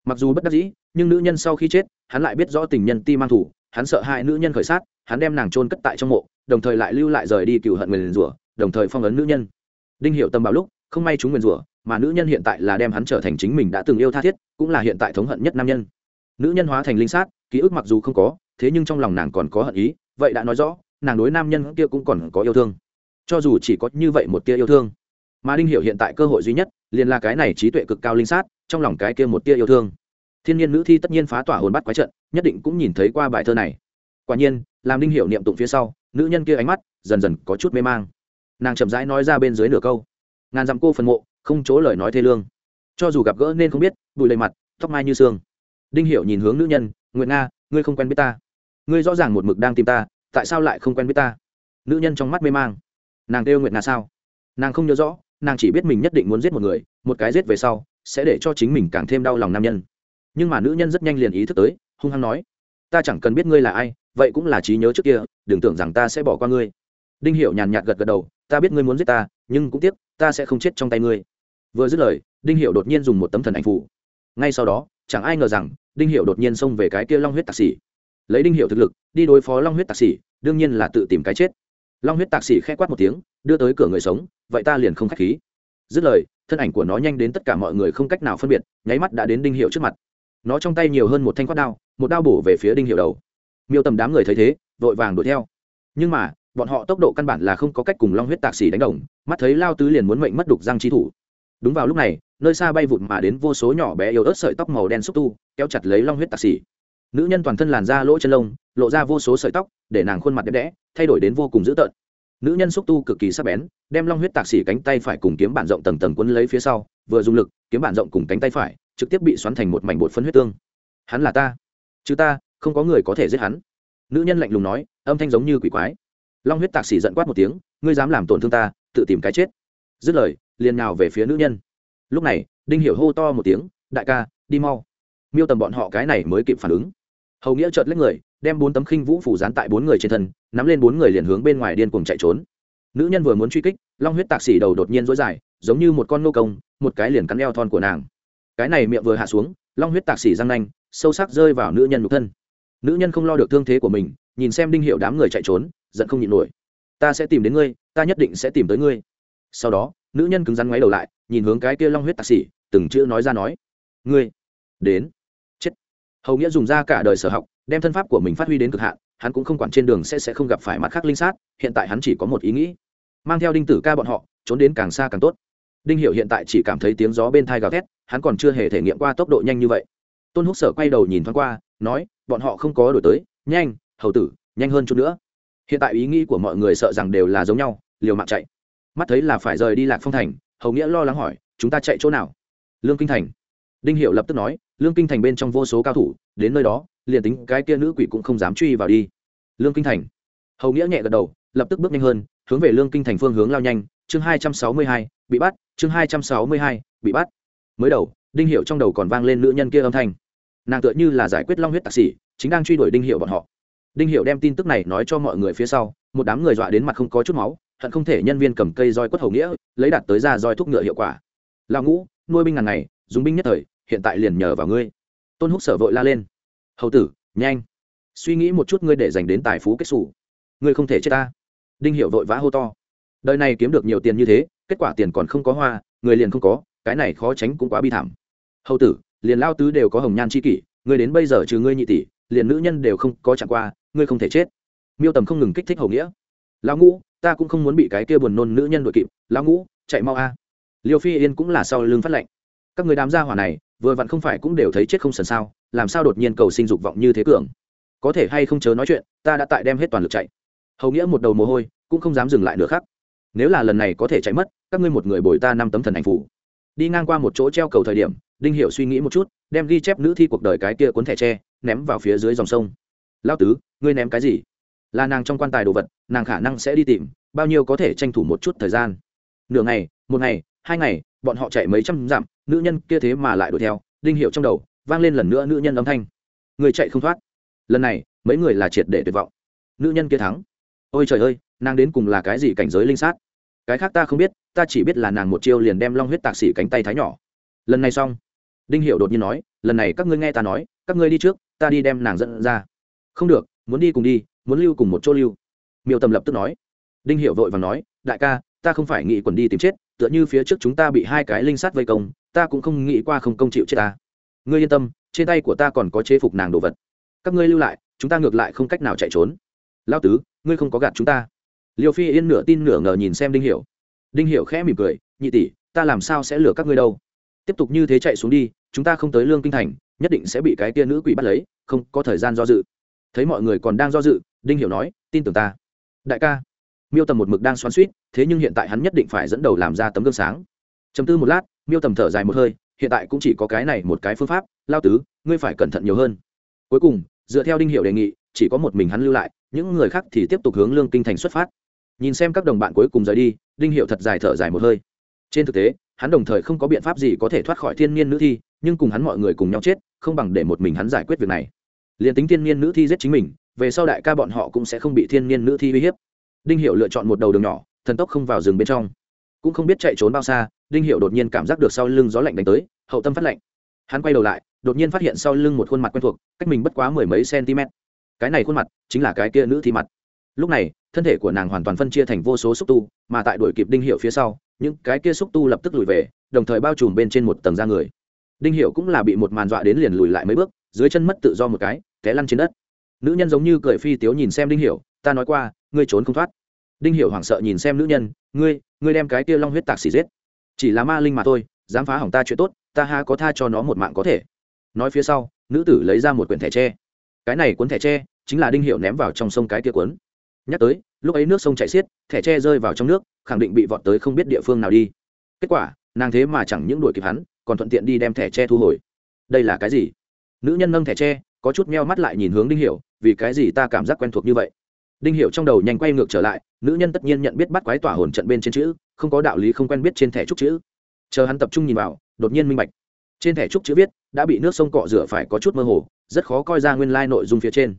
Mặc dù bất đắc dĩ, nhưng nữ nhân sau khi chết, hắn lại biết rõ tình nhân ti mang thủ, hắn sợ hai nữ nhân khởi sát, hắn đem nàng trôn cất tại trong mộ, đồng thời lại lưu lại rời đi cựu hận nguyền rủa, đồng thời phong ấn nữ nhân. Đinh hiệu tâm bảo lúc không may chúng nguyền rủa, mà nữ nhân hiện tại là đem hắn trở thành chính mình đã từng yêu tha thiết, cũng là hiện tại thống hận nhất nam nhân. Nữ nhân hóa thành linh sát, ký ức mặc dù không có, thế nhưng trong lòng nàng còn có hận ý, vậy đã nói rõ, nàng đối nam nhân kia cũng còn có yêu thương. Cho dù chỉ có như vậy một tia yêu thương, mà đinh hiểu hiện tại cơ hội duy nhất, liền là cái này trí tuệ cực cao linh sát, trong lòng cái kia một tia yêu thương. Thiên nhiên nữ thi tất nhiên phá tỏa hồn bắt quái trận, nhất định cũng nhìn thấy qua bài thơ này. Quả nhiên, làm đinh hiểu niệm tụng phía sau, nữ nhân kia ánh mắt dần dần có chút mê mang. Nàng chậm rãi nói ra bên dưới nửa câu ngàn dặm cô phần mộ, không chỗ lời nói thê lương. Cho dù gặp gỡ nên không biết bụi lầy mặt, tóc mai như xương. Đinh Hiểu nhìn hướng nữ nhân, Nguyệt nga, ngươi không quen biết ta. Ngươi rõ ràng một mực đang tìm ta, tại sao lại không quen biết ta? Nữ nhân trong mắt mê mang. Nàng kêu Nguyệt nga sao? Nàng không nhớ rõ, nàng chỉ biết mình nhất định muốn giết một người, một cái giết về sau, sẽ để cho chính mình càng thêm đau lòng nam nhân. Nhưng mà nữ nhân rất nhanh liền ý thức tới, hung hăng nói, ta chẳng cần biết ngươi là ai, vậy cũng là trí nhớ trước kia, đừng tưởng rằng ta sẽ bỏ qua ngươi. Đinh hiểu nhàn nhạt gật gật đầu ta biết ngươi muốn giết ta, nhưng cũng tiếc, ta sẽ không chết trong tay ngươi. Vừa dứt lời, đinh hiệu đột nhiên dùng một tấm thần ảnh phủ ngay sau đó, chẳng ai ngờ rằng, đinh hiệu đột nhiên xông về cái kia long huyết tạc sĩ lấy đinh hiệu thực lực, đi đối phó long huyết tạc sĩ đương nhiên là tự tìm cái chết. Long huyết tạc sĩ k h ẽ quát một tiếng, đưa tới cửa người sống, vậy ta liền không k h á c h khí. Dứt lời, thân ảnh của nó nhanh đến tất cả mọi người không cách nào phân biệt, nháy mắt đã đến đinh hiệu trước mặt. Nó trong tay nhiều hơn một thanh quát đao, một đao bổ về phía đinh hiệu đầu. Miêu tầm đám người thấy thế, vội vàng đuổi theo. Nhưng mà bọn họ tốc độ căn bản là không có cách cùng long huyết tạc xỉ đánh đồng, mắt thấy lao tứ liền muốn mệnh mất đục răng trí thủ. Đúng vào lúc này, nơi xa bay vụt mà đến vô số nhỏ bé yếu ớt sợi tóc màu đen xúc tu, kéo chặt lấy long huyết tạc xỉ nữ nhân toàn thân làn da lỗ chân lông, lộ ra vô số sợi tóc, để nàng khuôn mặt đẹp đẽ, thay đổi đến vô cùng dữ tợn. Nữ nhân xúc tu cực kỳ sắc bén, đem long huyết tạc xỉ cánh tay phải cùng kiếm bản rộng tầng tầng quấn lấy phía sau, vừa dùng lực, kiếm bản rộng cùng cánh tay phải, trực tiếp bị xoắn thành một mảnh bột phân huyết tương. Hắn là ta. Chứ ta, không có người có thể giết hắn. Nữ nhân lạnh lùng nói, âm thanh giống như quỷ quái long huyết tạc sĩ giận quát một tiếng, ngươi dám làm tổn thương ta, tự tìm cái chết. Dứt lời, liền nào về phía nữ nhân. Lúc này, đinh hiểu hô to một tiếng, đại ca, đi mau. Miêu tầm bọn họ cái này mới kịp phản ứng. Hầu nghĩa chợt lấy người, đem bốn tấm khinh vũ phủ dán tại bốn người trên thân, nắm lên bốn người liền hướng bên ngoài điên cuồng chạy trốn. Nữ nhân vừa muốn truy kích, long huyết tạc xỉ đầu đột nhiên rối dài, giống như một con nô công, một cái liền cắn eo thon của nàng. Cái này miệng vừa hạ xuống, long huyết tạc xỉ răng nanh, sâu sắc rơi vào nữ nhân nhục thân. Nữ nhân không lo được thương thế của mình, nhìn xem đinh hiệu đám người chạy trốn giận không nhịn nổi. Ta sẽ tìm đến ngươi, ta nhất định sẽ tìm tới ngươi. Sau đó, nữ nhân cứng rắn ngoáy đầu lại, nhìn hướng cái kia long huyết tạc sĩ, từng chữ nói ra nói. Ngươi, đến, chết. Hầu nghĩa dùng ra cả đời sở học, đem thân pháp của mình phát huy đến cực hạn, hắn cũng không quản trên đường sẽ sẽ không gặp phải mặt khác linh sát, hiện tại hắn chỉ có một ý nghĩ. Mang theo đinh tử ca bọn họ, trốn đến càng xa càng tốt. Đinh hiểu hiện tại chỉ cảm thấy tiếng gió bên thai gào thét, hắn còn chưa hề thể nghiệm qua tốc độ nhanh như vậy. Tôn húc sở quay đầu nhìn thoáng qua, nói, bọn họ không có đổi tới, nhanh, hầu tử, nhanh hơn chút nữa hiện tại ý nghĩ của mọi người sợ rằng đều là giống nhau, liều mạng chạy. Mắt thấy là phải rời đi lạc phong thành, hầu nghĩa lo lắng hỏi, chúng ta chạy chỗ nào? Lương kinh thành. Đinh hiệu lập tức nói, lương kinh thành bên trong vô số cao thủ, đến nơi đó, liền tính cái kia nữ quỷ cũng không dám truy vào đi. Lương kinh thành. Hầu nghĩa nhẹ gật đầu, lập tức bước nhanh hơn, hướng về lương kinh thành phương hướng lao nhanh. Chương hai trăm sáu mươi hai, bị bắt. Chương hai trăm sáu mươi hai, bị bắt. Mới đầu, đinh hiệu trong đầu còn vang lên nữ nhân kia âm thanh. Nàng tựa như là giải quyết long huyết tạc sĩ, chính đang truy đuổi đinh hiệu bọn họ đinh hiệu đem tin tức này nói cho mọi người phía sau, một đám người dọa đến mặt không có chút máu, hận không thể nhân viên cầm cây roi quất hầu nghĩa, lấy đạt tới ra roi thuốc ngựa hiệu quả. Lão ngũ, nuôi binh ngàn ngày, dùng binh nhất thời, hiện tại liền nhờ vào ngươi. Tôn húc sở vội la lên. Hầu tử, nhanh, suy nghĩ một chút ngươi để dành đến tài phú kết xù. Ngươi không thể chết ta. Đinh hiệu vội vã hô to. Đời này kiếm được nhiều tiền như thế, kết quả tiền còn không có hoa, người liền không có, cái này khó tránh cũng quá bi thảm. Hầu tử, liền lao tứ đều có hồng nhan c h i kỷ người đến bây giờ trừ ngươi nhị tỷ liền nữ nhân đều không có chẳng qua, ngươi không thể chết. Miêu tầm không ngừng kích thích hầu nghĩa. Lão ngũ, ta cũng không muốn bị cái kia buồn nôn nữ nhân đội kịp. Lão ngũ, chạy mau a. Liêu phi yên cũng là sau lưng phát lệnh. Các người đám gia hỏa này, vừa vặn không phải cũng đều thấy chết không sần sao, làm sao đột nhiên cầu sinh dục vọng như thế cường? Có thể hay không chớ nói chuyện, ta đã tại đem hết toàn lực chạy. Hầu nghĩa một đầu mồ hôi, cũng không dám dừng lại nữa khác nếu là lần này có thể chạy mất, các ngươi một người bồi ta năm tấm thần ảnh phủ. Đi ngang qua một chỗ treo cầu thời điểm đinh hiệu suy nghĩ một chút, đem ghi chép nữ thi cuộc đời cái kia cuốn thẻ tre, ném vào phía dưới dòng sông. Lao tứ, ngươi ném cái gì? Là nàng trong quan tài đồ vật, nàng khả năng sẽ đi tìm, bao nhiêu có thể tranh thủ một chút thời gian. Nửa ngày, một ngày, hai ngày, bọn họ chạy mấy trăm dặm, nữ nhân kia thế mà lại đuổi theo. Đinh hiệu trong đầu, vang lên lần nữa nữ nhân âm thanh. Người chạy không thoát. Lần này, mấy người là triệt để tuyệt vọng. Nữ nhân kia thắng. Ôi trời ơi, nàng đến cùng là cái gì cảnh giới linh sát? Cái khác ta không biết, ta chỉ biết là nàng một chiêu liền đem long huyết tạc xỉ cánh tay thái nhỏ. Lần này xong đinh hiệu đột nhiên nói, lần này các ngươi nghe ta nói, các ngươi đi trước, ta đi đem nàng dẫn ra. Không được, muốn đi cùng đi, muốn lưu cùng một chỗ lưu. Miêu tầm lập tức nói. Đinh hiệu vội và nói, đại ca, ta không phải nghĩ quần đi tìm chết, tựa như phía trước chúng ta bị hai cái linh sát vây công, ta cũng không nghĩ qua không công chịu chết ta. Ngươi yên tâm, trên tay của ta còn có chế phục nàng đồ vật. Các ngươi lưu lại, chúng ta ngược lại không cách nào chạy trốn. Lao tứ, ngươi không có gạt chúng ta. Liêu phi yên nửa tin nửa ngờ nhìn xem đinh hiểu. Đinh hiểu khẽ mỉm cười, nhị tỷ, ta làm sao sẽ lừa các ngươi đâu? Tiếp tục như thế chạy xuống đi chúng ta không tới lương kinh thành, nhất định sẽ bị cái kia nữ quỷ bắt lấy, không có thời gian do dự. Thấy mọi người còn đang do dự, đinh hiểu nói, tin tưởng ta. Đại ca. Miêu tầm một mực đang xoắn suýt, thế nhưng hiện tại hắn nhất định phải dẫn đầu làm ra tấm gương sáng. Chầm tư một lát, miêu tầm thở dài một hơi, hiện tại cũng chỉ có cái này một cái phương pháp, lao tứ, ngươi phải cẩn thận nhiều hơn. Cuối cùng, dựa theo đinh hiệu đề nghị, chỉ có một mình hắn lưu lại, những người khác thì tiếp tục hướng lương kinh thành xuất phát. Nhìn xem các đồng bạn cuối cùng rời đi, đinh hiệu thật dài thở dài một hơi. Trên thực tế, hắn đồng thời không có biện pháp gì có thể thoát khỏi thiên nhiên nữ thi nhưng cùng hắn mọi người cùng nhau chết, không bằng để một mình hắn giải quyết việc này. Liền tính thiên nhiên nữ thi giết chính mình, về sau đại ca bọn họ cũng sẽ không bị thiên nhiên nữ thi uy hiếp. Đinh hiệu lựa chọn một đầu đường nhỏ, thần tốc không vào rừng bên trong. Cũng không biết chạy trốn bao xa, đinh hiệu đột nhiên cảm giác được sau lưng gió lạnh đánh tới, hậu tâm phát lạnh. Hắn quay đầu lại, đột nhiên phát hiện sau lưng một khuôn mặt quen thuộc, cách mình bất quá mười mấy cm. Cái này khuôn mặt chính là cái kia nữ thi mặt. Lúc này, thân thể của nàng hoàn toàn phân chia thành vô số xúc tu, mà tại đuổi kịp đinh hiệu phía sau, những cái kia xúc tu lập tức lùi về, đồng thời bao trùm bên trên một tầng da người đinh hiệu cũng là bị một màn dọa đến liền lùi lại mấy bước, dưới chân mất tự do một cái, té lăn trên đất. Nữ nhân giống như cười phi tiếu nhìn xem đinh hiểu, ta nói qua, ngươi trốn không thoát. Đinh hiểu hoảng sợ nhìn xem nữ nhân, ngươi ngươi đem cái kia long huyết tạc xỉ giết. Chỉ là ma linh mà thôi, dám phá hỏng ta chuyện tốt, ta ha có tha cho nó một mạng có thể. Nói phía sau, nữ tử lấy ra một quyển thẻ tre. Cái này cuốn thẻ tre chính là đinh hiểu ném vào trong sông cái kia cuốn. Nhắc tới, lúc ấy nước sông chảy xiết, thẻ tre rơi vào trong nước, khẳng định bị vọt tới không biết địa phương nào đi. Kết quả, nàng thế mà chẳng những đuổi kịp hắn còn thuận tiện đi đem thẻ tre thu hồi. Đây là cái gì? Nữ nhân nâng thẻ tre, có chút meo mắt lại nhìn hướng đinh hiểu, vì cái gì ta cảm giác quen thuộc như vậy? Đinh hiểu trong đầu nhanh quay ngược trở lại, nữ nhân tất nhiên nhận biết bắt quái tỏa hồn trận bên trên chữ, không có đạo lý không quen biết trên thẻ trúc chữ. Chờ hắn tập trung nhìn vào, đột nhiên minh bạch. Trên thẻ trúc chữ viết, đã bị nước sông cọ rửa phải có chút mơ hồ, rất khó coi ra nguyên lai nội dung phía trên.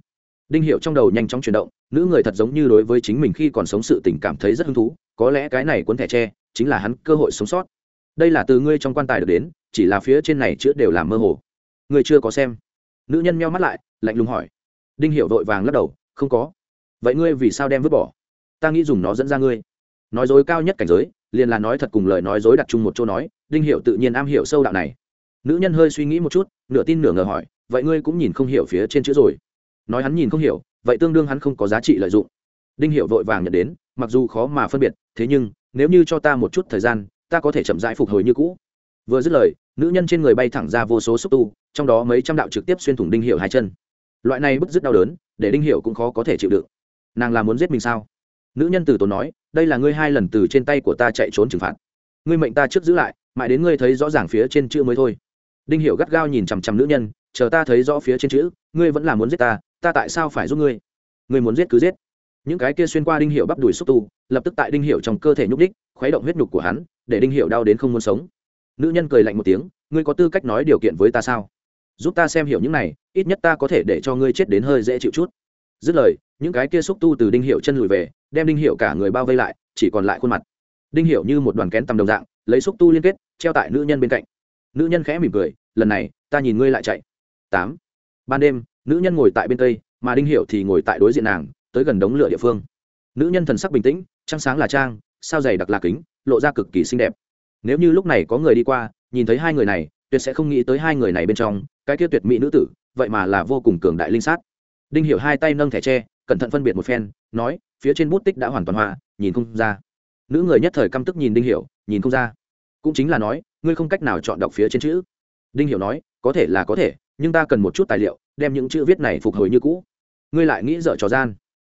Đinh hiểu trong đầu nhanh chóng chuyển động, nữ người thật giống như đối với chính mình khi còn sống sự tình cảm thấy rất hứng thú, có lẽ cái này cuốn thẻ tre, chính là hắn cơ hội sống sót đây là từ ngươi trong quan tài được đến, chỉ là phía trên này chữ đều làm mơ hồ. Ngươi chưa có xem. Nữ nhân meo mắt lại, lạnh lùng hỏi. Đinh hiểu vội vàng lắc đầu, không có. Vậy ngươi vì sao đem vứt bỏ? Ta nghĩ dùng nó dẫn ra ngươi. Nói dối cao nhất cảnh giới, liền là nói thật cùng lời nói dối đặt chung một chỗ nói, đinh hiểu tự nhiên am hiểu sâu đạo này. Nữ nhân hơi suy nghĩ một chút, nửa tin nửa ngờ hỏi, vậy ngươi cũng nhìn không hiểu phía trên chữ rồi. Nói hắn nhìn không hiểu, vậy tương đương hắn không có giá trị lợi dụng. Đinh hiểu vội vàng nhận đến, mặc dù khó mà phân biệt, thế nhưng, nếu như cho ta một chút thời gian ta có thể chậm rãi phục hồi như cũ. Vừa dứt lời, nữ nhân trên người bay thẳng ra vô số xúc tu, trong đó mấy trăm đạo trực tiếp xuyên thủng đinh hiệu hai chân. Loại này bức dứt đau đớn, để đinh hiệu cũng khó có thể chịu đựng. Nàng là muốn giết mình sao? Nữ nhân từ tốn nói, đây là ngươi hai lần từ trên tay của ta chạy trốn trừng phạt. Ngươi mệnh ta trước giữ lại, mãi đến ngươi thấy rõ ràng phía trên chữ mới thôi. Đinh hiệu gắt gao nhìn chằm chằm nữ nhân, chờ ta thấy rõ phía trên chữ, ngươi vẫn là muốn giết ta ta tại sao phải giúp ngươi? Ngươi muốn giết cứ giết. Những cái kia xuyên qua đinh hiệu bắp đùi xúc tu, lập tức tại đinh hiệu trong cơ thể nhúc đích khuấy động huyết nhục của hắn để đinh hiệu đau đến không muốn sống. Nữ nhân cười lạnh một tiếng, ngươi có tư cách nói điều kiện với ta sao? Giúp ta xem hiểu những này, ít nhất ta có thể để cho ngươi chết đến hơi dễ chịu chút. Dứt lời, những cái kia xúc tu từ đinh hiệu chân lùi về, đem đinh hiệu cả người bao vây lại, chỉ còn lại khuôn mặt. Đinh hiệu như một đoàn kén tầm đồng dạng, lấy xúc tu liên kết, treo tại nữ nhân bên cạnh. Nữ nhân khẽ mỉm cười, lần này, ta nhìn ngươi lại chạy. Tám. Ban đêm, nữ nhân ngồi tại bên tây, mà đinh hiệu thì ngồi tại đối diện nàng, tới gần đống lửa địa phương. Nữ nhân thần sắc bình tĩnh, trăng sáng là trang, sao dày đặc là kính lộ ra cực kỳ xinh đẹp. Nếu như lúc này có người đi qua, nhìn thấy hai người này, tuyệt sẽ không nghĩ tới hai người này bên trong, cái kia tuyệt mỹ nữ tử, vậy mà là vô cùng cường đại linh sát. Đinh hiểu hai tay nâng thẻ tre, cẩn thận phân biệt một phen, nói, phía trên bút tích đã hoàn toàn hòa, nhìn không ra. Nữ người nhất thời căm tức nhìn đinh hiểu, nhìn không ra. Cũng chính là nói, ngươi không cách nào chọn đọc phía trên chữ. Đinh hiểu nói, có thể là có thể, nhưng ta cần một chút tài liệu, đem những chữ viết này phục hồi như cũ. Ngươi lại nghĩ dở trò gian.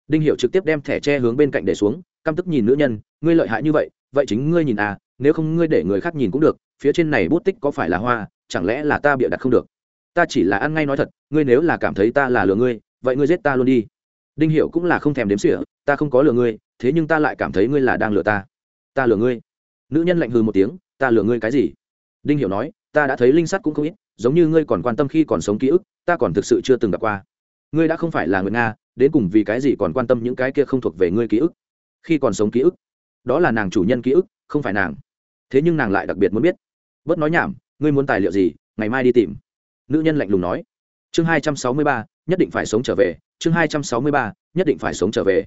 Đinh hiểu trực tiếp đem thẻ tre hướng bên cạnh để xuống, căm tức nhìn nữ nhân, ngươi lợi hại như vậy vậy chính ngươi nhìn à nếu không ngươi để người khác nhìn cũng được, phía trên này bút tích có phải là hoa, chẳng lẽ là ta bịa đặt không được? Ta chỉ là ăn ngay nói thật, ngươi nếu là cảm thấy ta là lừa ngươi, vậy ngươi giết ta luôn đi. Đinh hiệu cũng là không thèm đếm sỉa ta không có lừa ngươi, thế nhưng ta lại cảm thấy ngươi là đang lừa ta. Ta lừa ngươi. Nữ nhân lạnh hư một tiếng, ta lừa ngươi cái gì? Đinh hiệu nói, ta đã thấy linh sắt cũng không ít, giống như ngươi còn quan tâm khi còn sống ký ức, ta còn thực sự chưa từng gặp qua. Ngươi đã không phải là người nga, đến cùng vì cái gì còn quan tâm những cái kia không thuộc về ngươi ký ức? Khi còn sống ký ức đó là nàng chủ nhân ký ức, không phải nàng. Thế nhưng nàng lại đặc biệt muốn biết. Bớt nói nhảm, ngươi muốn tài liệu gì, ngày mai đi tìm. Nữ nhân lạnh lùng nói. Chương hai trăm sáu mươi ba, nhất định phải sống trở về. Chương hai trăm sáu mươi ba, nhất định phải sống trở về.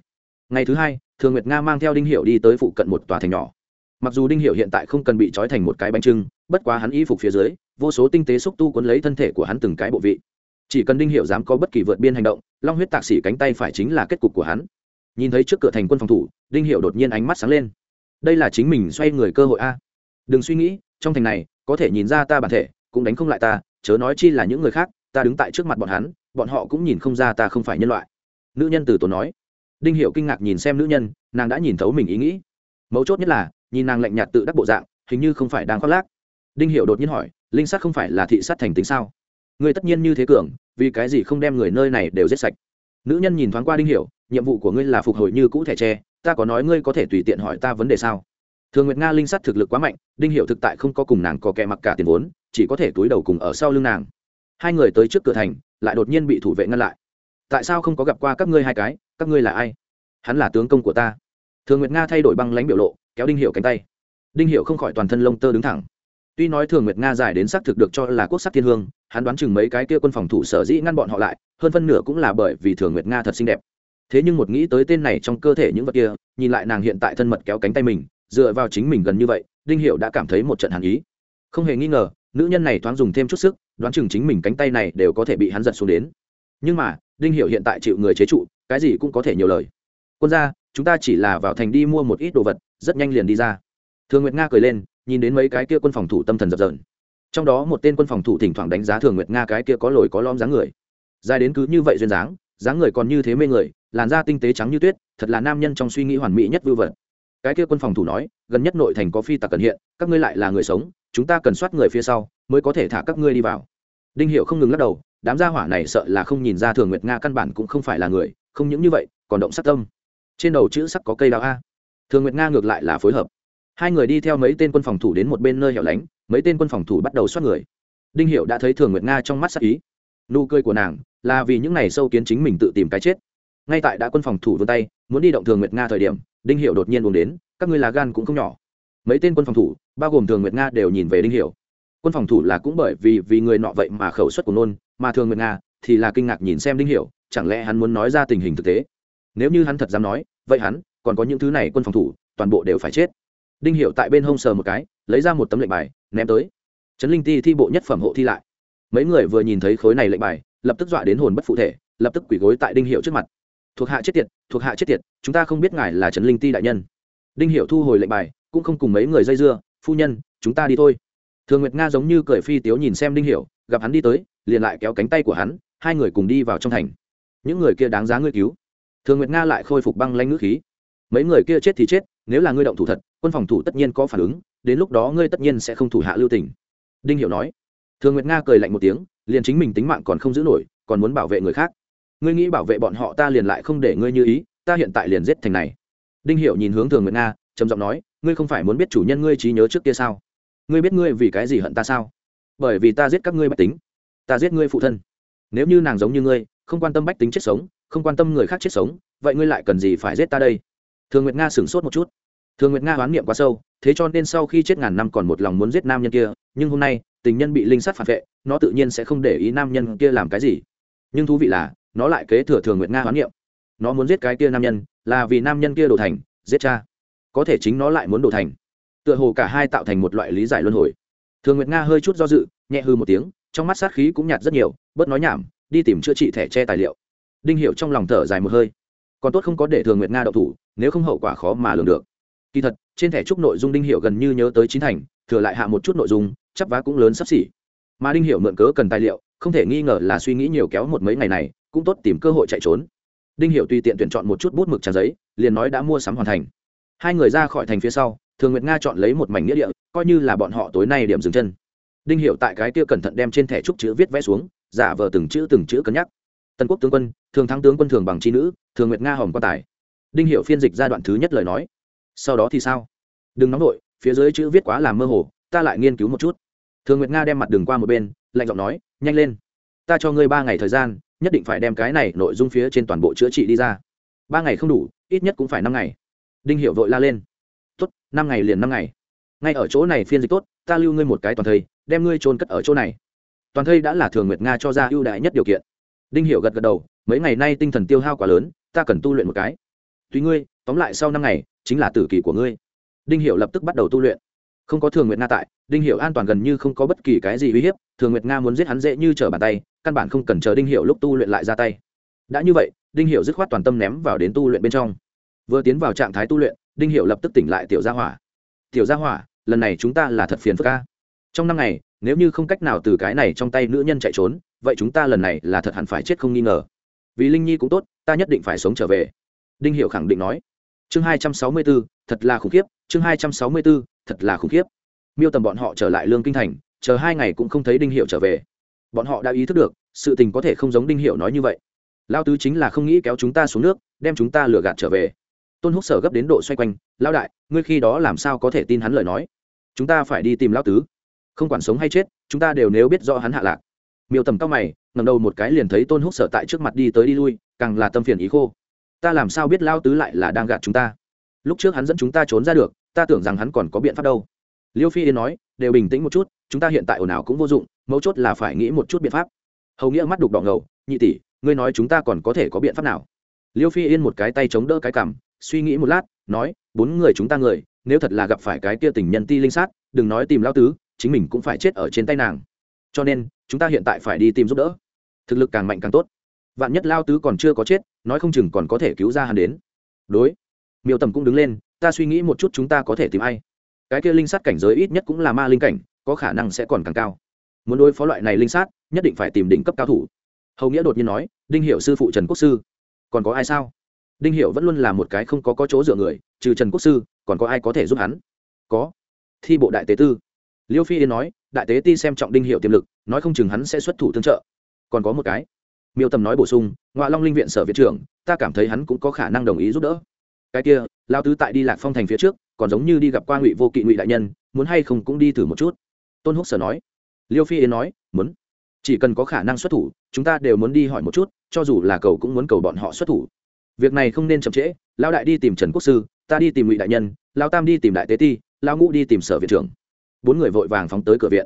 Ngày thứ hai, thường nguyệt nga mang theo đinh hiệu đi tới phụ cận một tòa thành nhỏ. Mặc dù đinh hiệu hiện tại không cần bị trói thành một cái bánh trưng, bất quá hắn y phục phía dưới, vô số tinh tế xúc tu cuốn lấy thân thể của hắn từng cái bộ vị. Chỉ cần đinh hiệu dám có bất kỳ vượt biên hành động, long huyết tạc xỉ cánh tay phải chính là kết cục của hắn nhìn thấy trước cửa thành quân phòng thủ, đinh hiệu đột nhiên ánh mắt sáng lên. Đây là chính mình xoay người cơ hội a. Đừng suy nghĩ, trong thành này, có thể nhìn ra ta bản thể, cũng đánh không lại ta, chớ nói chi là những người khác, ta đứng tại trước mặt bọn hắn, bọn họ cũng nhìn không ra ta không phải nhân loại. Nữ nhân từ tốn nói. Đinh hiệu kinh ngạc nhìn xem nữ nhân, nàng đã nhìn thấu mình ý nghĩ. Mấu chốt nhất là, nhìn nàng lạnh nhạt tự đắc bộ dạng, hình như không phải đang khoác lác. Đinh hiệu đột nhiên hỏi, linh sát không phải là thị sát thành tính sao? Người tất nhiên như thế cường, vì cái gì không đem người nơi này đều giết sạch? Nữ nhân nhìn thoáng qua đinh hiểu, nhiệm vụ của ngươi là phục hồi như cũ thẻ tre ta có nói ngươi có thể tùy tiện hỏi ta vấn đề sao? Thường nguyệt nga linh sắt thực lực quá mạnh đinh hiểu thực tại không có cùng nàng có kẻ mặc cả tiền vốn chỉ có thể túi đầu cùng ở sau lưng nàng. Hai người tới trước cửa thành lại đột nhiên bị thủ vệ ngăn lại. Tại sao không có gặp qua các ngươi hai cái các ngươi là ai? Hắn là tướng công của ta. Thường nguyệt nga thay đổi băng lãnh biểu lộ kéo đinh hiểu cánh tay. Đinh hiểu không khỏi toàn thân lông tơ đứng thẳng tuy nói thường nguyệt nga giải đến xác thực được cho là quốc sắc thiên hương, hắn đoán chừng mấy cái kia quân phòng thủ sở dĩ ngăn bọn họ lại, hơn phân nửa cũng là bởi vì thường nguyệt nga thật xinh đẹp. Thế nhưng một nghĩ tới tên này trong cơ thể những vật kia, nhìn lại nàng hiện tại thân mật kéo cánh tay mình, dựa vào chính mình gần như vậy, đinh hiệu đã cảm thấy một trận hàn ý. Không hề nghi ngờ, nữ nhân này thoáng dùng thêm chút sức, đoán chừng chính mình cánh tay này đều có thể bị hắn giật xuống đến. Nhưng mà, đinh hiệu hiện tại chịu người chế trụ, cái gì cũng có thể nhiều lời. Quân gia, chúng ta chỉ là vào thành đi mua một ít đồ vật, rất nhanh liền đi ra. Thường nguyệt nga cười lên nhìn đến mấy cái kia quân phòng thủ tâm thần dập dờn. Trong đó một tên quân phòng thủ thỉnh thoảng đánh giá thường nguyệt nga cái kia có lồi có lõm dáng người. Dài đến cứ như vậy duyên dáng dáng người còn như thế mê người, làn da tinh tế trắng như tuyết, thật là nam nhân trong suy nghĩ hoàn mỹ nhất vưu vật. Cái kia quân phòng thủ nói, gần nhất nội thành có phi tặc cần hiện, các ngươi lại là người sống, chúng ta cần soát người phía sau, mới có thể thả các ngươi đi vào. Đinh hiệu không ngừng lắc đầu, đám gia hỏa này sợ là không nhìn ra thường nguyệt nga căn bản cũng không phải là người, không những như vậy, còn động sát tâm. Trên đầu chữ sắc có cây đào a. Thường nguyệt nga ngược lại là phối hợp hai người đi theo mấy tên quân phòng thủ đến một bên nơi hẻo lánh, mấy tên quân phòng thủ bắt đầu soát người. Đinh hiệu đã thấy thường nguyệt nga trong mắt sắc ý. Nụ cười của nàng là vì những này sâu kiến chính mình tự tìm cái chết. Ngay tại đã quân phòng thủ vươn tay, muốn đi động thường nguyệt nga thời điểm, đinh hiệu đột nhiên uống đến, các ngươi là gan cũng không nhỏ. Mấy tên quân phòng thủ, bao gồm thường nguyệt nga đều nhìn về đinh hiệu quân phòng thủ là cũng bởi vì vì người nọ vậy mà khẩu suất của nôn, mà thường nguyệt nga thì là kinh ngạc nhìn xem đinh hiệu chẳng lẽ hắn muốn nói ra tình hình thực tế? Nếu như hắn thật dám nói, vậy hắn còn có những thứ này quân phòng thủ, toàn bộ đều phải chết đinh hiệu tại bên hông sờ một cái, lấy ra một tấm lệnh bài, ném tới. Trấn linh ti thi bộ nhất phẩm hộ thi lại. Mấy người vừa nhìn thấy khối này lệnh bài, lập tức dọa đến hồn bất phụ thể, lập tức quỳ gối tại đinh hiệu trước mặt. Thuộc hạ chết tiệt, thuộc hạ chết tiệt, chúng ta không biết ngài là trấn linh ti đại nhân. Đinh hiệu thu hồi lệnh bài, cũng không cùng mấy người dây dưa, phu nhân, chúng ta đi thôi. Thường nguyệt nga giống như cười phi tiếu nhìn xem đinh hiệu gặp hắn đi tới, liền lại kéo cánh tay của hắn, hai người cùng đi vào trong thành. Những người kia đáng giá ngươi cứu. Thường nguyệt nga lại khôi phục băng lanh ngữ khí. Mấy người kia chết thì chết nếu là ngươi động thủ thật, quân phòng thủ tất nhiên có phản ứng, đến lúc đó ngươi tất nhiên sẽ không thủ hạ lưu tình. Đinh hiểu nói. Thường nguyệt nga cười lạnh một tiếng, liền chính mình tính mạng còn không giữ nổi, còn muốn bảo vệ người khác. Ngươi nghĩ bảo vệ bọn họ ta liền lại không để ngươi như ý, ta hiện tại liền giết thành này. Đinh hiểu nhìn hướng thường nguyệt nga, trầm giọng nói, ngươi không phải muốn biết chủ nhân ngươi trí nhớ trước kia sao? Ngươi biết ngươi vì cái gì hận ta sao? Bởi vì ta giết các ngươi bách tính, ta giết ngươi phụ thân. Nếu như nàng giống như ngươi, không quan tâm bách tính chết sống, không quan tâm người khác chết sống, vậy ngươi lại cần gì phải giết ta đây? Thường nguyệt nga sửng sốt một chút. Thường nguyệt nga hoán niệm quá sâu, thế cho nên sau khi chết ngàn năm còn một lòng muốn giết nam nhân kia, nhưng hôm nay, tình nhân bị linh sát phản vệ, nó tự nhiên sẽ không để ý nam nhân kia làm cái gì. Nhưng thú vị là, nó lại kế thừa thường nguyệt nga hoán niệm. Nó muốn giết cái kia nam nhân, là vì nam nhân kia đổ thành, giết cha. Có thể chính nó lại muốn đổ thành. Tựa hồ cả hai tạo thành một loại lý giải luân hồi. Thường nguyệt nga hơi chút do dự, nhẹ hư một tiếng, trong mắt sát khí cũng nhạt rất nhiều, bớt nói nhảm, đi tìm chữa trị thẻ che tài liệu. Đinh hiệu trong lòng thở dài một hơi. Còn tốt không có để thường nguyệt nga đậu thủ nếu không hậu quả khó mà lường được. Kỳ thật, trên thẻ trúc nội dung đinh hiệu gần như nhớ tới chín thành, thừa lại hạ một chút nội dung, chắp vá cũng lớn sắp xỉ. Mà đinh hiệu mượn cớ cần tài liệu, không thể nghi ngờ là suy nghĩ nhiều kéo một mấy ngày này, cũng tốt tìm cơ hội chạy trốn. Đinh hiệu tùy tiện tuyển chọn một chút bút mực trà giấy, liền nói đã mua sắm hoàn thành. Hai người ra khỏi thành phía sau, thường nguyệt nga chọn lấy một mảnh nghĩa địa, coi như là bọn họ tối nay điểm dừng chân. Đinh hiệu tại cái kia cẩn thận đem trên thẻ trúc chữ viết vẽ xuống, giả vờ từng chữ từng chữ cân nhắc. Tân quốc tướng quân, thường thắng tướng quân thường bằng chi nữ, thường nguyệt nga hòm quan tài đinh hiệu phiên dịch giai đoạn thứ nhất lời nói. Sau đó thì sao? Đừng nóng nổi phía dưới chữ viết quá làm mơ hồ, ta lại nghiên cứu một chút. Thường nguyệt nga đem mặt đường qua một bên, lạnh giọng nói, nhanh lên. Ta cho ngươi ba ngày thời gian, nhất định phải đem cái này nội dung phía trên toàn bộ chữa trị đi ra. Ba ngày không đủ, ít nhất cũng phải năm ngày. Đinh hiệu vội la lên. Tốt, năm ngày liền năm ngày. Ngay ở chỗ này phiên dịch tốt, ta lưu ngươi một cái toàn thây, đem ngươi trôn cất ở chỗ này. Toàn thây đã là thường nguyệt nga cho ra ưu đại nhất điều kiện. Đinh hiệu gật gật đầu, mấy ngày nay tinh thần tiêu hao quá lớn, ta cần tu luyện một cái tùy ngươi, tóm lại sau năm ngày, chính là tử kỳ của ngươi. Đinh hiệu lập tức bắt đầu tu luyện. Không có thường nguyệt nga tại, đinh hiệu an toàn gần như không có bất kỳ cái gì uy hiếp, thường nguyệt nga muốn giết hắn dễ như trở bàn tay, căn bản không cần chờ đinh hiệu lúc tu luyện lại ra tay. Đã như vậy, đinh hiệu dứt khoát toàn tâm ném vào đến tu luyện bên trong. Vừa tiến vào trạng thái tu luyện, đinh hiệu lập tức tỉnh lại tiểu gia hỏa. Tiểu gia hỏa, lần này chúng ta là thật phiền phức ca trong năm ngày, nếu như không cách nào từ cái này trong tay nữ nhân chạy trốn, vậy chúng ta lần này là thật hẳn phải chết không nghi ngờ. Vì linh nhi cũng tốt, ta nhất định phải sống trở về đinh hiệu khẳng định nói. Chương hai trăm sáu mươi bốn, thật là khủng khiếp. Chương hai trăm sáu mươi bốn, thật là khủng khiếp. Miêu tầm bọn họ trở lại lương kinh thành, chờ hai ngày cũng không thấy đinh hiệu trở về. Bọn họ đã ý thức được, sự tình có thể không giống đinh hiệu nói như vậy. Lao tứ chính là không nghĩ kéo chúng ta xuống nước, đem chúng ta lừa gạt trở về. Tôn húc sở gấp đến độ xoay quanh lao đại, ngươi khi đó làm sao có thể tin hắn lời nói? Chúng ta phải đi tìm lao tứ. Không quản sống hay chết, chúng ta đều nếu biết rõ hắn hạ lạc. Miêu tầm cao mày ngầm đầu một cái liền thấy tôn húc sở tại trước mặt đi tới đi lui, càng là tâm phiền ý khô ta làm sao biết lao tứ lại là đang gạt chúng ta? Lúc trước hắn dẫn chúng ta trốn ra được, ta tưởng rằng hắn còn có biện pháp đâu. Liêu phi yên nói, đều bình tĩnh một chút, chúng ta hiện tại ồn ào cũng vô dụng, mấu chốt là phải nghĩ một chút biện pháp. Hầu nghĩa mắt đục đỏ ngầu, nhị tỷ, ngươi nói chúng ta còn có thể có biện pháp nào? Liêu phi yên một cái tay chống đỡ cái cằm, suy nghĩ một lát, nói, bốn người chúng ta người, nếu thật là gặp phải cái kia tình nhân ti linh sát, đừng nói tìm lao tứ, chính mình cũng phải chết ở trên tay nàng. Cho nên, chúng ta hiện tại phải đi tìm giúp đỡ. Thực lực càng mạnh càng tốt vạn nhất lao tứ còn chưa có chết, nói không chừng còn có thể cứu ra hắn đến. Đối. Miêu tầm cũng đứng lên, ta suy nghĩ một chút chúng ta có thể tìm ai. Cái kia linh sát cảnh giới ít nhất cũng là ma linh cảnh, có khả năng sẽ còn càng cao. Muốn đối phó loại này linh sát, nhất định phải tìm đỉnh cấp cao thủ. Hầu nghĩa đột nhiên nói, đinh hiệu sư phụ trần quốc sư. Còn có ai sao? Đinh hiệu vẫn luôn là một cái không có có chỗ dựa người, trừ trần quốc sư, còn có ai có thể giúp hắn? Có. Thi bộ đại tế tư. Liêu phi yên nói, đại tế ti xem trọng đinh hiệu tiềm lực, nói không chừng hắn sẽ xuất thủ tương trợ. Còn có một cái miêu tầm nói bổ sung ngoại long linh viện sở viện trưởng, ta cảm thấy hắn cũng có khả năng đồng ý giúp đỡ. Cái kia lao tứ tại đi lạc phong thành phía trước, còn giống như đi gặp qua ngụy vô kỵ ngụy đại nhân, muốn hay không cũng đi thử một chút. Tôn húc sở nói. Liêu phi yến nói, muốn. Chỉ cần có khả năng xuất thủ, chúng ta đều muốn đi hỏi một chút, cho dù là cầu cũng muốn cầu bọn họ xuất thủ. Việc này không nên chậm trễ lao đại đi tìm trần quốc sư, ta đi tìm ngụy đại nhân lao tam đi tìm đại tế ti lao ngũ đi tìm sở viện trưởng. Bốn người vội vàng phóng tới cửa viện.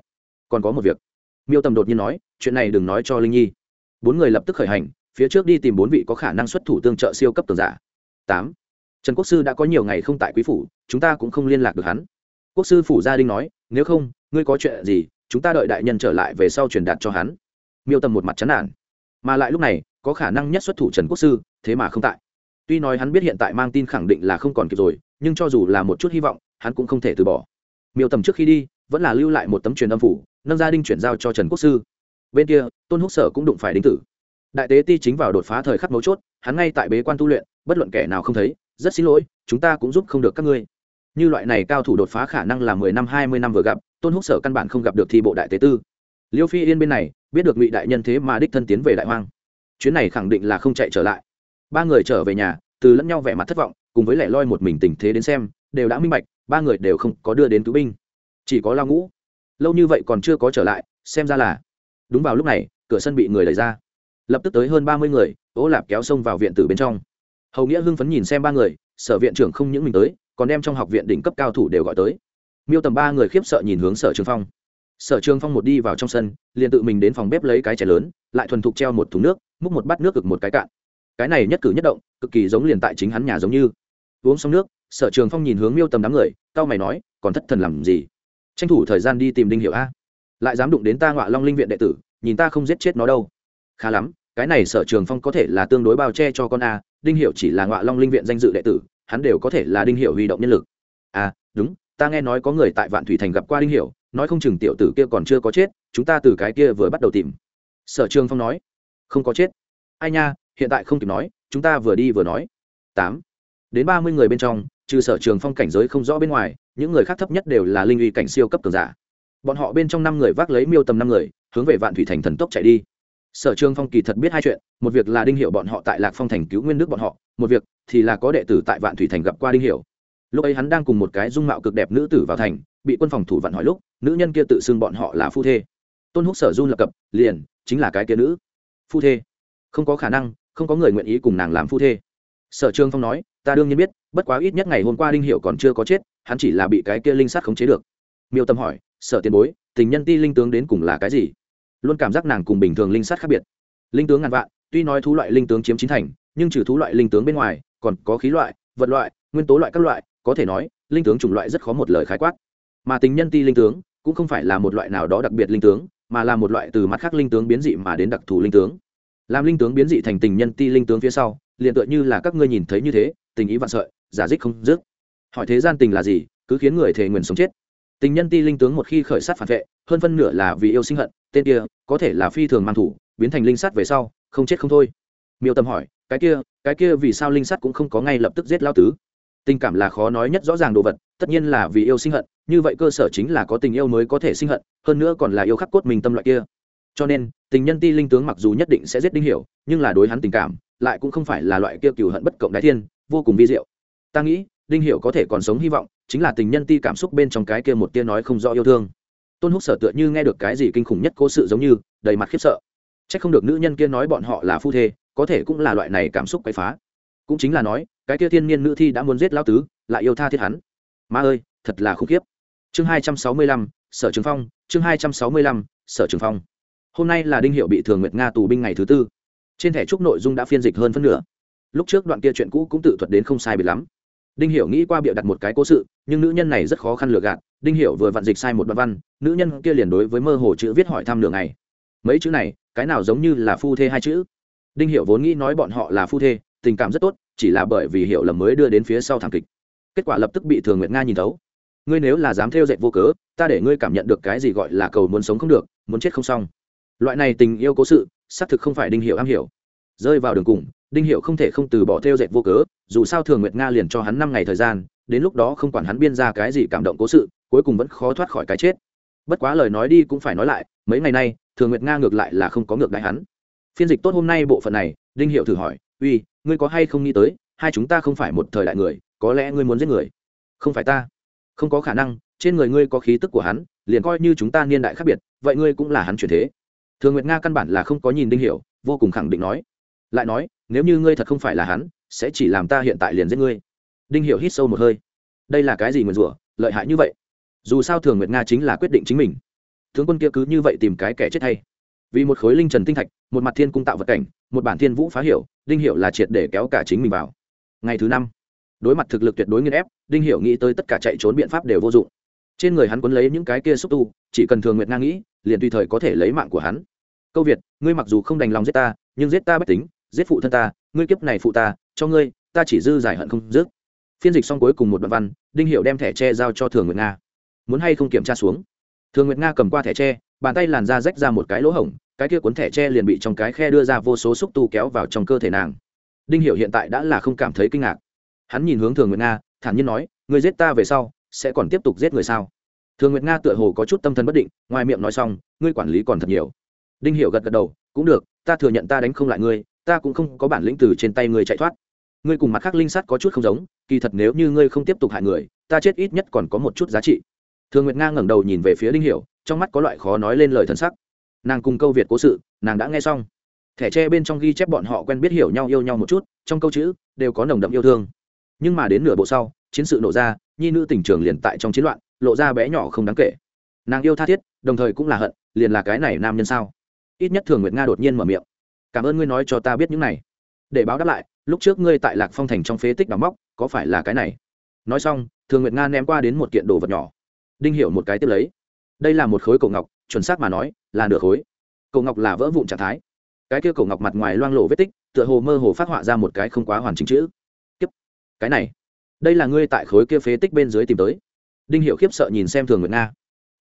Còn có một việc. Miêu tầm đột nhiên nói, chuyện này đừng nói cho linh nhi bốn người lập tức khởi hành, phía trước đi tìm bốn vị có khả năng xuất thủ tương trợ siêu cấp tường giả. Tám, trần quốc sư đã có nhiều ngày không tại quý phủ, chúng ta cũng không liên lạc được hắn. Quốc sư phủ gia đình nói, nếu không, ngươi có chuyện gì, chúng ta đợi đại nhân trở lại về sau truyền đạt cho hắn. Miêu tầm một mặt chán nản. Mà lại lúc này, có khả năng nhất xuất thủ trần quốc sư, thế mà không tại. Tuy nói hắn biết hiện tại mang tin khẳng định là không còn kịp rồi, nhưng cho dù là một chút hy vọng, hắn cũng không thể từ bỏ. Miêu tầm trước khi đi, vẫn là lưu lại một tấm truyền âm phủ, nâng gia đình chuyển giao cho trần quốc sư bên kia, tôn húc sở cũng đụng phải đính tử. Đại tế ti chính vào đột phá thời khắc mấu chốt, hắn ngay tại bế quan tu luyện, bất luận kẻ nào không thấy, rất xin lỗi, chúng ta cũng giúp không được các ngươi. Như loại này cao thủ đột phá khả năng là mười năm, hai mươi năm vừa gặp, tôn húc sở căn bản không gặp được thi bộ đại tế tư. Liêu phi yên bên này, biết được ngụy đại nhân thế mà đích thân tiến về đại hoang. Chuyến này khẳng định là không chạy trở lại. Ba người trở về nhà, từ lẫn nhau vẻ mặt thất vọng, cùng với lẻ loi một mình tình thế đến xem, đều đã minh bạch, ba người đều không có đưa đến cứu binh. Chỉ có lao ngũ. Lâu như vậy còn chưa có trở lại, xem ra là đúng vào lúc này, cửa sân bị người đẩy ra. Lập tức tới hơn ba mươi người, ố lạp kéo xông vào viện tử bên trong. Hầu nghĩa hưng phấn nhìn xem ba người, sở viện trưởng không những mình tới, còn đem trong học viện đỉnh cấp cao thủ đều gọi tới. Miêu tầm ba người khiếp sợ nhìn hướng sở trường phong. Sở trường phong một đi vào trong sân, liền tự mình đến phòng bếp lấy cái chè lớn, lại thuần thục treo một thùng nước, múc một bát nước cực một cái cạn. Cái này nhất cử nhất động, cực kỳ giống liền tại chính hắn nhà giống như. Uống xong nước, sở trường phong nhìn hướng miêu tầm đám người tao mày nói, còn thất thần làm gì? Tranh thủ thời gian đi tìm đinh hiệu a lại dám đụng đến ta ngọa long linh viện đệ tử, nhìn ta không giết chết nó đâu. Khá lắm, cái này sở trường phong có thể là tương đối bao che cho con a, đinh hiệu chỉ là ngọa long linh viện danh dự đệ tử, hắn đều có thể là đinh hiệu huy động nhân lực. À đúng, ta nghe nói có người tại vạn thủy thành gặp qua đinh hiệu nói không chừng tiểu tử kia còn chưa có chết, chúng ta từ cái kia vừa bắt đầu tìm. Sở trường phong nói, không có chết. Ai nha, hiện tại không kịp nói, chúng ta vừa đi vừa nói. Tám, đến ba mươi người bên trong, trừ sở trường phong cảnh giới không rõ bên ngoài, những người khác thấp nhất đều là linh uy cảnh siêu cấp cường giả bọn họ bên trong năm người vác lấy miêu tầm năm người, hướng về vạn thủy thành thần tốc chạy đi. Sở trường phong kỳ thật biết hai chuyện, một việc là đinh hiệu bọn họ tại lạc phong thành cứu nguyên nước bọn họ, một việc thì là có đệ tử tại vạn thủy thành gặp qua đinh hiệu lúc ấy hắn đang cùng một cái dung mạo cực đẹp nữ tử vào thành, bị quân phòng thủ vạn hỏi lúc, nữ nhân kia tự xưng bọn họ là phu thê. Tôn húc sở run lập cập, liền, chính là cái kia nữ. Phu thê. Không có khả năng, không có người nguyện ý cùng nàng làm phu thê. Sở trường phong nói, ta đương nhiên biết, bất quá ít nhất ngày hôm qua đinh hiệu còn chưa có chết, hắn chỉ là bị cái kia linh sát khống chế được. Miêu tâm hỏi sở tiền bối, tình nhân ti linh tướng đến cùng là cái gì? Luôn cảm giác nàng cùng bình thường linh sát khác biệt. Linh tướng ngàn vạn, tuy nói thú loại linh tướng chiếm chín thành, nhưng trừ thú loại linh tướng bên ngoài, còn có khí loại, vật loại, nguyên tố loại các loại, có thể nói, linh tướng chủng loại rất khó một lời khái quát. Mà tình nhân ti linh tướng, cũng không phải là một loại nào đó đặc biệt linh tướng, mà là một loại từ mặt khác linh tướng biến dị mà đến đặc thù linh tướng. Làm linh tướng biến dị thành tình nhân ti linh tướng phía sau, liền tựa như là các ngươi nhìn thấy như thế, tình ý vạn sợi, giả dích không dứt. Hỏi thế gian tình là gì, cứ khiến người thề nguyền sống chết tình nhân ti linh tướng một khi khởi sát phản vệ, hơn phân nửa là vì yêu sinh hận, tên kia có thể là phi thường mang thủ, biến thành linh sát về sau, không chết không thôi. Miêu tâm hỏi, cái kia cái kia vì sao linh sát cũng không có ngay lập tức giết lao tứ? Tình cảm là khó nói nhất rõ ràng đồ vật, tất nhiên là vì yêu sinh hận, như vậy cơ sở chính là có tình yêu mới có thể sinh hận, hơn nữa còn là yêu khắc cốt mình tâm loại kia. Cho nên, tình nhân ti linh tướng mặc dù nhất định sẽ giết đinh hiểu, nhưng là đối hắn tình cảm, lại cũng không phải là loại kia cừu hận bất cộng đái thiên, vô cùng vi diệu. Ta nghĩ, đinh hiểu có thể còn sống hy vọng chính là tình nhân ti cảm xúc bên trong cái kia một tia nói không rõ yêu thương. Tôn húc sở tựa như nghe được cái gì kinh khủng nhất cố sự giống như, đầy mặt khiếp sợ. Chắc không được nữ nhân kia nói bọn họ là phu thê, có thể cũng là loại này cảm xúc quậy phá. Cũng chính là nói, cái kia thiên niên nữ thi đã muốn giết lao tứ, lại yêu tha thiết hắn. Ma ơi, thật là khủng khiếp. Chương hai trăm sáu mươi lăm, sở trường phong, chương hai trăm sáu mươi lăm, sở trường phong. Hôm nay là đinh hiệu bị thường nguyệt nga tù binh ngày thứ tư. Trên thẻ trúc nội dung đã phiên dịch hơn phân nửa. Lúc trước đoạn kia chuyện cũ cũng tự thuật đến không sai biệt lắm đinh hiểu nghĩ qua bịa đặt một cái cố sự, nhưng nữ nhân này rất khó khăn lừa gạt. Đinh hiểu vừa vặn dịch sai một đoạn văn, nữ nhân kia liền đối với mơ hồ chữ viết hỏi thăm đường này mấy chữ này, cái nào giống như là phu thê hai chữ? Đinh hiểu vốn nghĩ nói bọn họ là phu thê, tình cảm rất tốt, chỉ là bởi vì hiểu lầm mới đưa đến phía sau thảm kịch. Kết quả lập tức bị thường nguyệt nga nhìn thấu. Ngươi nếu là dám theo dệt vô cớ, ta để ngươi cảm nhận được cái gì gọi là cầu muốn sống không được, muốn chết không xong. Loại này tình yêu cố sự, xác thực không phải đinh hiểu am hiểu. Rơi vào đường cùng, đinh Hiểu không thể không từ bỏ theo dệt vô cớ dù sao thường nguyệt nga liền cho hắn năm ngày thời gian, đến lúc đó không quản hắn biên ra cái gì cảm động cố sự, cuối cùng vẫn khó thoát khỏi cái chết. Bất quá lời nói đi cũng phải nói lại, mấy ngày nay, thường nguyệt nga ngược lại là không có ngược đại hắn. Phiên dịch tốt hôm nay bộ phận này, đinh hiệu thử hỏi, uy, ngươi có hay không nghĩ tới, hai chúng ta không phải một thời đại người, có lẽ ngươi muốn giết người? Không phải ta. Không có khả năng, trên người ngươi có khí tức của hắn, liền coi như chúng ta niên đại khác biệt, vậy ngươi cũng là hắn chuyển thế. Thường nguyệt nga căn bản là không có nhìn đinh hiểu vô cùng khẳng định nói. Lại nói, nếu như ngươi thật không phải là hắn sẽ chỉ làm ta hiện tại liền giết ngươi. Đinh hiểu hít sâu một hơi. Đây là cái gì nguyền rủa, lợi hại như vậy? Dù sao thường nguyệt nga chính là quyết định chính mình. Tướng quân kia cứ như vậy tìm cái kẻ chết hay. Vì một khối linh trần tinh thạch, một mặt thiên cung tạo vật cảnh, một bản thiên vũ phá hiểu, đinh hiểu là triệt để kéo cả chính mình vào. Ngày thứ năm, đối mặt thực lực tuyệt đối nghiên ép, đinh hiểu nghĩ tới tất cả chạy trốn biện pháp đều vô dụng. Trên người hắn quấn lấy những cái kia xúc tu, chỉ cần thường nguyệt nga nghĩ, liền tùy thời có thể lấy mạng của hắn. Câu việt, ngươi mặc dù không đành lòng giết ta, nhưng giết ta bất tính, giết phụ thân ta, ngươi kiếp này phụ ta cho ngươi, ta chỉ dư giải hận không dứt. Phiên dịch xong cuối cùng một đoạn văn, đinh hiệu đem thẻ tre giao cho thường nguyệt nga. Muốn hay không kiểm tra xuống? Thường nguyệt nga cầm qua thẻ tre bàn tay làn ra rách ra một cái lỗ hổng, cái kia cuốn thẻ tre liền bị trong cái khe đưa ra vô số xúc tu kéo vào trong cơ thể nàng. Đinh hiệu hiện tại đã là không cảm thấy kinh ngạc. Hắn nhìn hướng thường nguyệt nga, thản nhiên nói người giết ta về sau, sẽ còn tiếp tục giết người sao? Thường nguyệt nga tựa hồ có chút tâm thần bất định, ngoài miệng nói xong, ngươi quản lý còn thật nhiều. Đinh hiệu gật gật đầu, cũng được, ta thừa nhận ta đánh không lại ngươi ta cũng không có bản lĩnh từ trên tay ngươi chạy thoát. Ngươi cùng mặt khác linh sát có chút không giống, kỳ thật nếu như ngươi không tiếp tục hại người, ta chết ít nhất còn có một chút giá trị. Thường nguyệt nga ngẩng đầu nhìn về phía đinh hiểu, trong mắt có loại khó nói lên lời thân sắc. Nàng cùng câu việt cố sự, nàng đã nghe xong. Thẻ tre bên trong ghi chép bọn họ quen biết hiểu nhau yêu nhau một chút, trong câu chữ, đều có nồng đậm yêu thương. Nhưng mà đến nửa bộ sau, chiến sự nổ ra, nhi nữ tỉnh trường liền tại trong chiến loạn, lộ ra bé nhỏ không đáng kể. Nàng yêu tha thiết, đồng thời cũng là hận, liền là cái này nam nhân sao? Ít nhất thường nguyệt nga đột nhiên mở miệng cảm ơn ngươi nói cho ta biết những này. Để báo đáp lại, lúc trước ngươi tại lạc phong thành trong phế tích đào móc, có phải là cái này? Nói xong, thường nguyệt nga ném qua đến một kiện đồ vật nhỏ. Đinh hiểu một cái tiếp lấy. Đây là một khối cổ ngọc, chuẩn xác mà nói, là nửa khối. Cổ ngọc là vỡ vụn trạng thái. Cái kia cổ ngọc mặt ngoài loang lộ vết tích, tựa hồ mơ hồ phát họa ra một cái không quá hoàn chỉnh chữ. Kiếp. Cái này. Đây là ngươi tại khối kia phế tích bên dưới tìm tới. Đinh hiểu khiếp sợ nhìn xem thường nguyệt nga.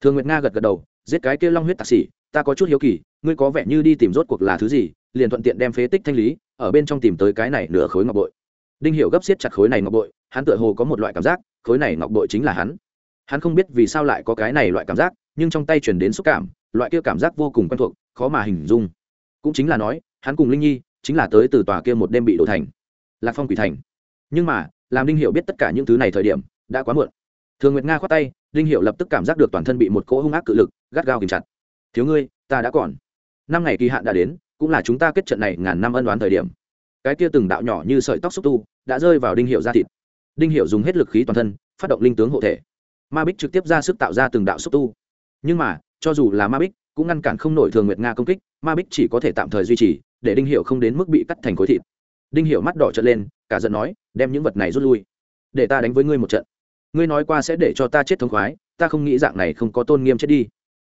Thường nguyệt nga gật gật đầu, giết cái kia long huyết tạc sĩ, ta có chút hiếu kỳ, ngươi có vẻ như đi tìm rốt cuộc là thứ gì liền thuận tiện đem phế tích thanh lý, ở bên trong tìm tới cái này nửa khối ngọc bội. Đinh hiểu gấp xiết chặt khối này ngọc bội, hắn tựa hồ có một loại cảm giác, khối này ngọc bội chính là hắn. Hắn không biết vì sao lại có cái này loại cảm giác, nhưng trong tay truyền đến xúc cảm, loại kia cảm giác vô cùng quen thuộc, khó mà hình dung. Cũng chính là nói, hắn cùng linh nhi, chính là tới từ tòa kia một đêm bị đổ thành. Lạc phong quỷ thành. Nhưng mà, làm đinh hiểu biết tất cả những thứ này thời điểm, đã quá muộn. Thường nguyệt nga khoát tay, đinh hiểu lập tức cảm giác được toàn thân bị một cỗ hung ác cự lực gắt gao kìm chặt. Thiếu ngươi, ta đã còn. Năm ngày kỳ hạn đã đến cũng là chúng ta kết trận này ngàn năm ân đoán thời điểm. Cái kia từng đạo nhỏ như sợi tóc xúc tu đã rơi vào đinh hiệu ra thịt. Đinh hiệu dùng hết lực khí toàn thân, phát động linh tướng hộ thể. Ma bích trực tiếp ra sức tạo ra từng đạo xúc tu. Nhưng mà, cho dù là ma bích, cũng ngăn cản không nổi thường nguyệt nga công kích, ma bích chỉ có thể tạm thời duy trì, để đinh hiệu không đến mức bị cắt thành khối thịt. Đinh hiệu mắt đỏ trợn lên, cả giận nói, đem những vật này rút lui. Để ta đánh với ngươi một trận. Ngươi nói qua sẽ để cho ta chết thống khoái, ta không nghĩ dạng này không có tôn nghiêm chết đi.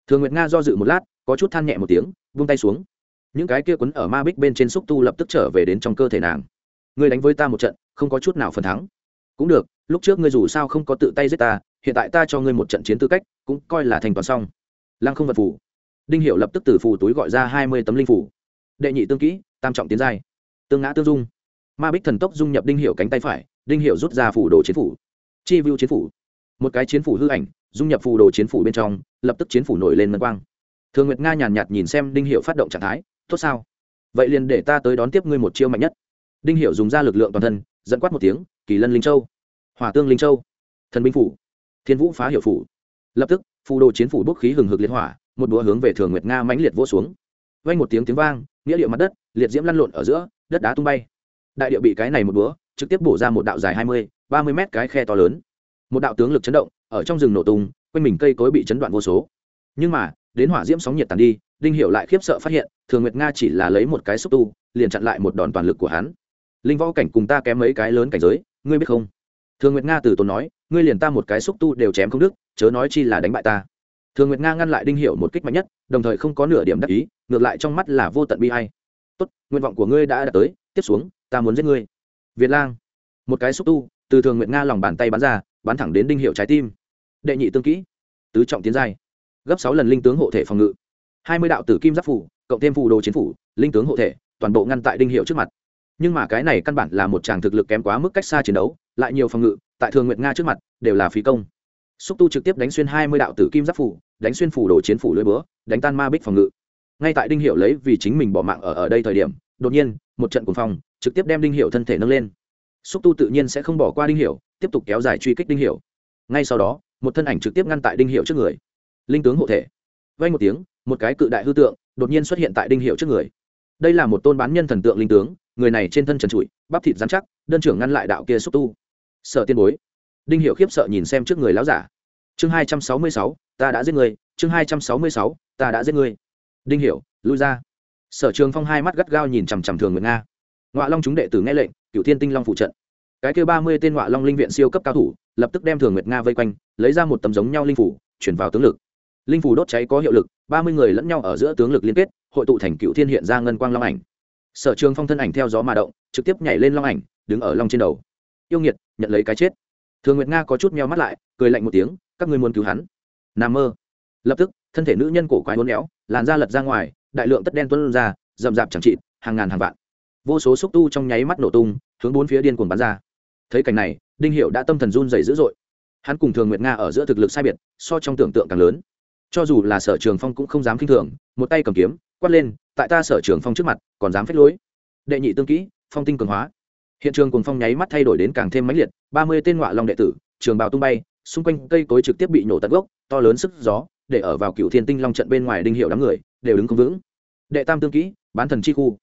Thường nguyệt nga do dự một lát, có chút than nhẹ một tiếng vung tay xuống những cái kia quấn ở ma bích bên trên xúc tu lập tức trở về đến trong cơ thể nàng. Ngươi đánh với ta một trận, không có chút nào phần thắng. Cũng được, lúc trước ngươi dù sao không có tự tay giết ta, hiện tại ta cho ngươi một trận chiến tư cách, cũng coi là thành toàn xong. Lăng không vật phủ đinh hiệu lập tức từ phủ túi gọi ra hai mươi tấm linh phủ đệ nhị tương kỹ, tam trọng tiến giai. Tương ngã tương dung. Ma bích thần tốc dung nhập đinh hiệu cánh tay phải, đinh hiệu rút ra phủ đồ chiến phủ. Chi view chiến phủ. Một cái chiến phủ hư ảnh, dung nhập phù đồ chiến phủ bên trong, lập tức chiến phủ nổi lên mân quang. Thường nguyệt nga nhàn nhạt nhìn xem đinh hiệu phát động trạng thái tốt sao? Vậy liền để ta tới đón tiếp ngươi một chiêu mạnh nhất. Đinh hiểu dùng ra lực lượng toàn thân dẫn quát một tiếng, kỳ lân linh châu. Hỏa tương linh châu. Thần binh phủ. Thiên vũ phá hiệu phủ. Lập tức, phù đồ chiến phủ bốc khí hừng hực liệt hỏa, một đũa hướng về thường nguyệt nga mãnh liệt vỗ xuống. Vang một tiếng tiếng vang, nghĩa địa mặt đất, liệt diễm lăn lộn ở giữa, đất đá tung bay. Đại địa bị cái này một đũa, trực tiếp bổ ra một đạo dài hai mươi, ba mươi mét cái khe to lớn. Một đạo tướng lực chấn động, ở trong rừng nổ tung, quanh mình cây cối bị chấn đoạn vô số. Nhưng mà, đến hỏa diễm sóng nhiệt tàn đi đinh Hiểu lại khiếp sợ phát hiện, thường nguyệt nga chỉ là lấy một cái xúc tu, liền chặn lại một đòn toàn lực của hắn. Linh võ cảnh cùng ta kém mấy cái lớn cảnh giới, ngươi biết không? Thường nguyệt nga từ tốn nói, ngươi liền ta một cái xúc tu đều chém không đức chớ nói chi là đánh bại ta. Thường nguyệt nga ngăn lại đinh Hiểu một kích mạnh nhất, đồng thời không có nửa điểm đắc ý, ngược lại trong mắt là vô tận bi hay tốt, nguyện vọng của ngươi đã đạt tới, tiếp xuống, ta muốn giết ngươi. Việt lang. Một cái xúc tu, từ thường nguyệt nga lòng bàn tay bắn ra, bắn thẳng đến đinh hiệu trái tim. Đệ nhị tương kỹ. Tứ trọng tiến giai. Gấp sáu lần linh tướng hộ thể phòng ngự hai mươi đạo tử kim giáp phủ, cộng thêm phù đồ chiến phủ, linh tướng hộ thể, toàn bộ ngăn tại đinh hiệu trước mặt. Nhưng mà cái này căn bản là một chàng thực lực kém quá mức cách xa chiến đấu, lại nhiều phòng ngự, tại thường nguyệt nga trước mặt, đều là phí công. Xúc tu trực tiếp đánh xuyên hai mươi đạo tử kim giáp phủ, đánh xuyên phủ đồ chiến phủ lưới búa, đánh tan ma bích phòng ngự. Ngay tại đinh hiệu lấy vì chính mình bỏ mạng ở ở đây thời điểm, đột nhiên, một trận cuồng phong, trực tiếp đem đinh hiệu thân thể nâng lên. Xúc tu tự nhiên sẽ không bỏ qua đinh hiệu, tiếp tục kéo dài truy kích đinh hiệu. Ngay sau đó, một thân ảnh trực tiếp ngăn tại đinh hiệu trước người. Linh tướng hộ thể. Vay một tiếng một cái cự đại hư tượng đột nhiên xuất hiện tại đinh hiệu trước người đây là một tôn bán nhân thần tượng linh tướng người này trên thân trần trụi bắp thịt dán chắc đơn trưởng ngăn lại đạo kia xúc tu sợ tiên bối đinh hiệu khiếp sợ nhìn xem trước người láo giả chương hai trăm sáu mươi sáu, ta đã giết người chương hai trăm sáu mươi sáu, ta đã giết người đinh hiệu lui ra sở trường phong hai mắt gắt gao nhìn chằm chằm thường nguyệt nga ngoại long chúng đệ tử nghe lệnh cựu thiên tinh long phụ trận cái kêu ba mươi tên ngoại long linh viện siêu cấp cao thủ lập tức đem thường nguyệt nga vây quanh lấy ra một tấm giống nhau linh phủ chuyển vào tướng lực linh phủ đốt cháy có hiệu lực, ba mươi người lẫn nhau ở giữa tướng lực liên kết, hội tụ thành cựu thiên hiện ra ngân quang long ảnh. Sở trường phong thân ảnh theo gió mà động, trực tiếp nhảy lên long ảnh, đứng ở long trên đầu. Yêu nghiệt, nhận lấy cái chết. Thường nguyệt nga có chút meo mắt lại, cười lạnh một tiếng, các ngươi muốn cứu hắn? N a mơ. Lập tức, thân thể nữ nhân cổ quái hôn éo, làn da lật ra ngoài, đại lượng tất đen tuân ra, rậm rạp chẳng trị hàng ngàn hàng vạn. Vô số xúc tu trong nháy mắt nổ tung, hướng bốn phía điên cuồng bắn ra. Thấy cảnh này, đinh hiệu đã tâm thần run dày dữ dội. Hắn cùng thường nguyệt nga ở giữa thực lực sai biệt, so trong tưởng tượng càng lớn cho dù là sở trường phong cũng không dám k i n h thường, một tay cầm kiếm, quát lên, tại ta sở trường phong trước mặt, còn dám phép lối. Đệ nhị tương kỹ, phong tinh cường hóa. Hiện trường cùng phong nháy mắt thay đổi đến càng thêm mãnh liệt, ba mươi tên ngoại long đệ tử, trường bào tung bay, xung quanh cây cối trực tiếp bị nổ tận gốc, to lớn sức gió, để ở vào cựu thiên tinh long trận bên ngoài đinh hiệu đám người, đều đứng không vững. Đệ tam tương kỹ, bán thần chi khu.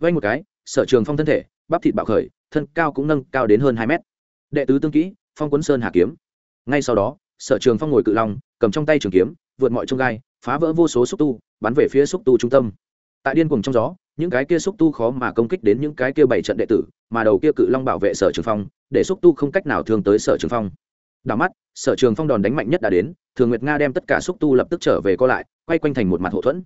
Vay một cái, sở trường phong thân thể, bắp thịt bạo khởi, thân cao cũng nâng cao đến hơn hai mét. Đệ tứ tương kỹ, phong quấn sơn hà kiếm. Ngay sau đó, sở trường phong ngồi cự long, cầm trong tay trường kiếm vượt mọi trông gai, phá vỡ vô số xúc tu, bắn về phía xúc tu trung tâm. Tại điên cuồng trong gió, những cái kia xúc tu khó mà công kích đến những cái kia bảy trận đệ tử, mà đầu kia cự long bảo vệ sở trường phong, để xúc tu không cách nào thương tới sở trường phong. Đảo mắt, sở trường phong đòn đánh mạnh nhất đã đến, thường nguyệt nga đem tất cả xúc tu lập tức trở về co lại, quay quanh thành một mặt hậu thuẫn.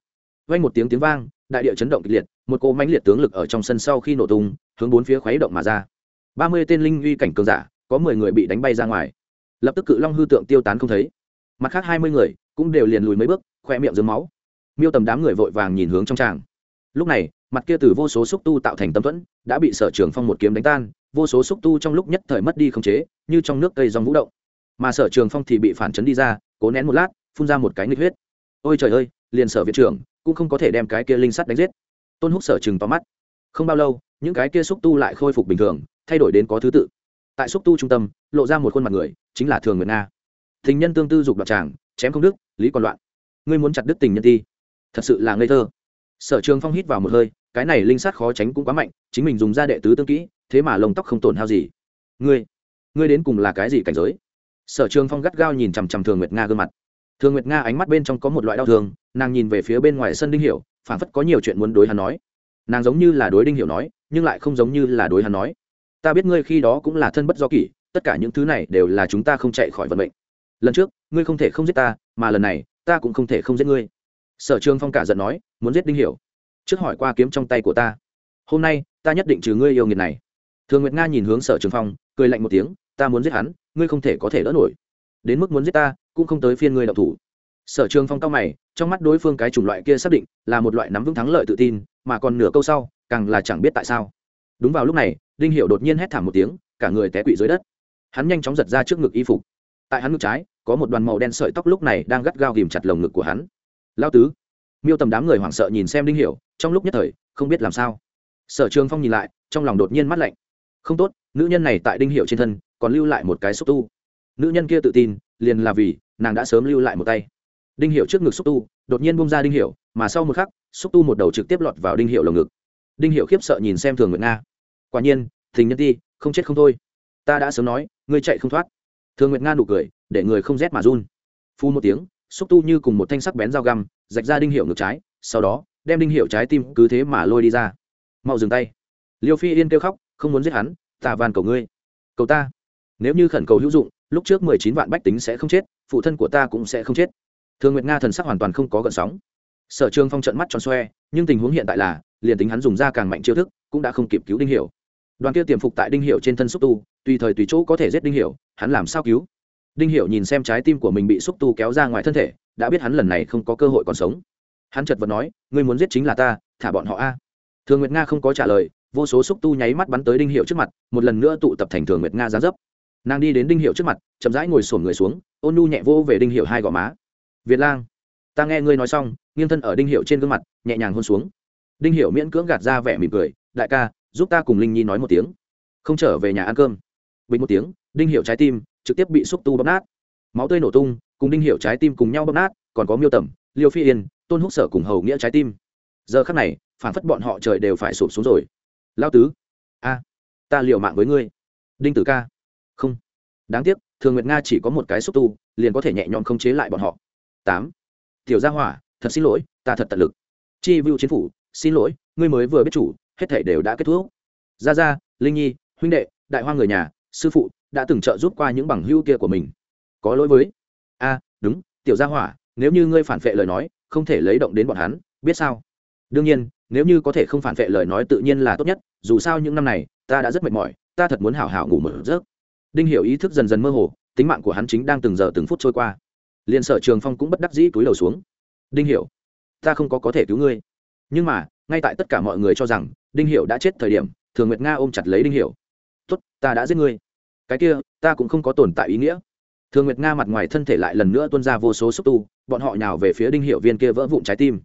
Vay một tiếng tiếng vang, đại địa chấn động kịch liệt, một cỗ mãnh liệt tướng lực ở trong sân sau khi nổ tung, hướng bốn phía khuấy động mà ra. Ba mươi tên linh uy cảnh cường giả, có mười người bị đánh bay ra ngoài. Lập tức cự long hư tượng tiêu tán không thấy. Mặt khác hai mươi người cũng đều liền lùi mấy bước, khoe miệng dưới máu. Miêu tầm đám người vội vàng nhìn hướng trong tràng. Lúc này, mặt kia từ vô số xúc tu tạo thành tâm thuẫn, đã bị sở trường phong một kiếm đánh tan, vô số xúc tu trong lúc nhất thời mất đi khống chế, như trong nước cây dòng vũ động. Mà sở trường phong thì bị phản chấn đi ra, cố nén một lát, phun ra một cái nghịch huyết. Ôi trời ơi, liền sở viện trưởng cũng không có thể đem cái kia linh sắt đánh giết. Tôn húc sở trường tóm mắt. Không bao lâu, những cái kia xúc tu lại khôi phục bình thường, thay đổi đến có thứ tự. Tại xúc tu trung tâm, lộ ra một khuôn mặt người, chính là thường nguyệt nga. Thình nhân tương tư dục đoạt tràng chém không đức lý còn loạn. Ngươi muốn chặt đức tình nhân ti. Thật sự là ngây thơ. Sở trường phong hít vào một hơi, cái này linh sát khó tránh cũng quá mạnh, chính mình dùng ra đệ tứ tương kỹ, thế mà lông tóc không tổn hao gì. Ngươi ngươi đến cùng là cái gì cảnh giới? Sở trường phong gắt gao nhìn chằm chằm thường nguyệt nga gương mặt. Thường nguyệt nga ánh mắt bên trong có một loại đau thương, nàng nhìn về phía bên ngoài sân đinh hiểu phản phất có nhiều chuyện muốn đối hắn nói. Nàng giống như là đối đinh hiểu nói, nhưng lại không giống như là đối hắn nói. Ta biết ngươi khi đó cũng là thân bất do kỷ, tất cả những thứ này đều là chúng ta không chạy khỏi vận mệnh lần trước, ngươi không thể không giết ta, mà lần này, ta cũng không thể không giết ngươi. Sở trường phong cả giận nói, muốn giết đinh hiểu. Trước hỏi qua kiếm trong tay của ta. Hôm nay, ta nhất định trừ ngươi yêu nghiệt này. Thường nguyệt nga nhìn hướng sở trường phong, cười lạnh một tiếng, ta muốn giết hắn, ngươi không thể có thể đỡ nổi. Đến mức muốn giết ta, cũng không tới phiên ngươi đậu thủ. Sở trường phong cao mày, trong mắt đối phương cái chủng loại kia xác định là một loại nắm vững thắng lợi tự tin, mà còn nửa câu sau, càng là chẳng biết tại sao. Đúng vào lúc này, đinh Hiểu đột nhiên hét thảm một tiếng, cả người té quỵ dưới đất. Hắn nhanh chóng giật ra trước ngực y phục tại hắn ngực trái, có một đoàn màu đen sợi tóc lúc này đang gắt gao ghìm chặt lồng ngực của hắn. Lao tứ. Miêu tầm đám người hoảng sợ nhìn xem đinh hiểu, trong lúc nhất thời, không biết làm sao. Sở trường phong nhìn lại, trong lòng đột nhiên mắt lạnh. Không tốt, nữ nhân này tại đinh hiểu trên thân, còn lưu lại một cái xúc tu. Nữ nhân kia tự tin, liền là vì, nàng đã sớm lưu lại một tay. Đinh hiệu trước ngực xúc tu, đột nhiên bung ra đinh hiệu mà sau một khắc, xúc tu một đầu trực tiếp lọt vào đinh hiệu lồng ngực. Đinh hiệu khiếp sợ nhìn xem thường nguyệt nga. Quả nhiên thình nhân ti, không chết không thôi. Ta đã sớm nói, ngươi chạy không thoát thường nguyệt nga nụ cười, để người không rét mà run. Phu một tiếng xúc tu như cùng một thanh sắc bén dao găm, rạch ra đinh hiệu ngược trái, sau đó, đem đinh hiệu trái tim cứ thế mà lôi đi ra. Mau dừng tay. Liêu phi yên kêu khóc, không muốn giết hắn ta van cầu ngươi. Cầu ta. Nếu như khẩn cầu hữu dụng, lúc trước mười chín vạn bách tính sẽ không chết, phụ thân của ta cũng sẽ không chết. Thường nguyệt nga thần sắc hoàn toàn không có gợn sóng. Sở trường phong trận mắt tròn xoe, nhưng tình huống hiện tại là, liền tính hắn dùng ra càng mạnh chiêu thức, cũng đã không kịp cứu đinh hiểu đoàn kia tiềm phục tại đinh Hiệu trên thân xúc tu, tùy thời tùy chỗ có thể giết đinh Hiệu. hắn làm sao cứu? Đinh Hiệu nhìn xem trái tim của mình bị xúc tu kéo ra ngoài thân thể, đã biết hắn lần này không có cơ hội còn sống. Hắn chợt vật nói, ngươi muốn giết chính là ta, thả bọn họ a. Thường nguyệt nga không có trả lời, vô số xúc tu nháy mắt bắn tới đinh hiệu trước mặt, một lần nữa tụ tập thành thường nguyệt nga giá dấp. Nàng đi đến đinh hiệu trước mặt, chậm rãi ngồi sổm người xuống, ôn nu nhẹ vô về đinh hiệu hai gò má. Việt lang, ta nghe ngươi nói xong, nghiêng thân ở đinh hiệu trên gương mặt, nhẹ nhàng hôn xuống. Đinh hiệu miễn cưỡng gạt ra vẻ mỉm cười, đại ca giúp ta cùng linh nhi nói một tiếng. Không trở về nhà ăn cơm. Bình một tiếng, đinh hiệu trái tim trực tiếp bị xúc tu bóp nát. Máu tươi nổ tung, cùng đinh hiệu trái tim cùng nhau bóp nát, còn có miêu tẩm, liêu phi yên, tôn húc sở cùng hầu nghĩa trái tim. Giờ khắc này, phản phất bọn họ trời đều phải sụp xuống rồi. Lao tứ, a, ta liều mạng với ngươi. Đinh tử ca, không. Đáng tiếc, thường nguyệt nga chỉ có một cái xúc tu, liền có thể nhẹ nhõm không chế lại bọn họ. Tám, tiểu gia hỏa, thật xin lỗi, ta thật tận lực. Chi vưu chính phủ, xin lỗi, ngươi mới vừa biết chủ hết thể đều đã kết thúc. Gia gia, linh nhi, huynh đệ, đại hoa người nhà, sư phụ đã từng trợ giúp qua những bằng hữu kia của mình. Có lỗi với. A đúng, tiểu gia hỏa, nếu như ngươi phản vệ lời nói, không thể lấy động đến bọn hắn, biết sao? Đương nhiên, nếu như có thể không phản vệ lời nói tự nhiên là tốt nhất, dù sao những năm này, ta đã rất mệt mỏi, ta thật muốn hảo hảo ngủ một giấc. Đinh hiểu ý thức dần dần mơ hồ, tính mạng của hắn chính đang từng giờ từng phút trôi qua. Liền sở trường phong cũng bất đắc dĩ túi đầu xuống. Đinh hiểu, ta không có có thể cứu ngươi. Nhưng mà ngay tại tất cả mọi người cho rằng đinh hiểu đã chết thời điểm, thường nguyệt nga ôm chặt lấy đinh hiểu. Tốt, ta đã giết ngươi. Cái kia, ta cũng không có tồn tại ý nghĩa. Thường nguyệt nga mặt ngoài thân thể lại lần nữa tuôn ra vô số xúc tu, bọn họ nhào về phía đinh hiệu viên kia vỡ vụn trái tim.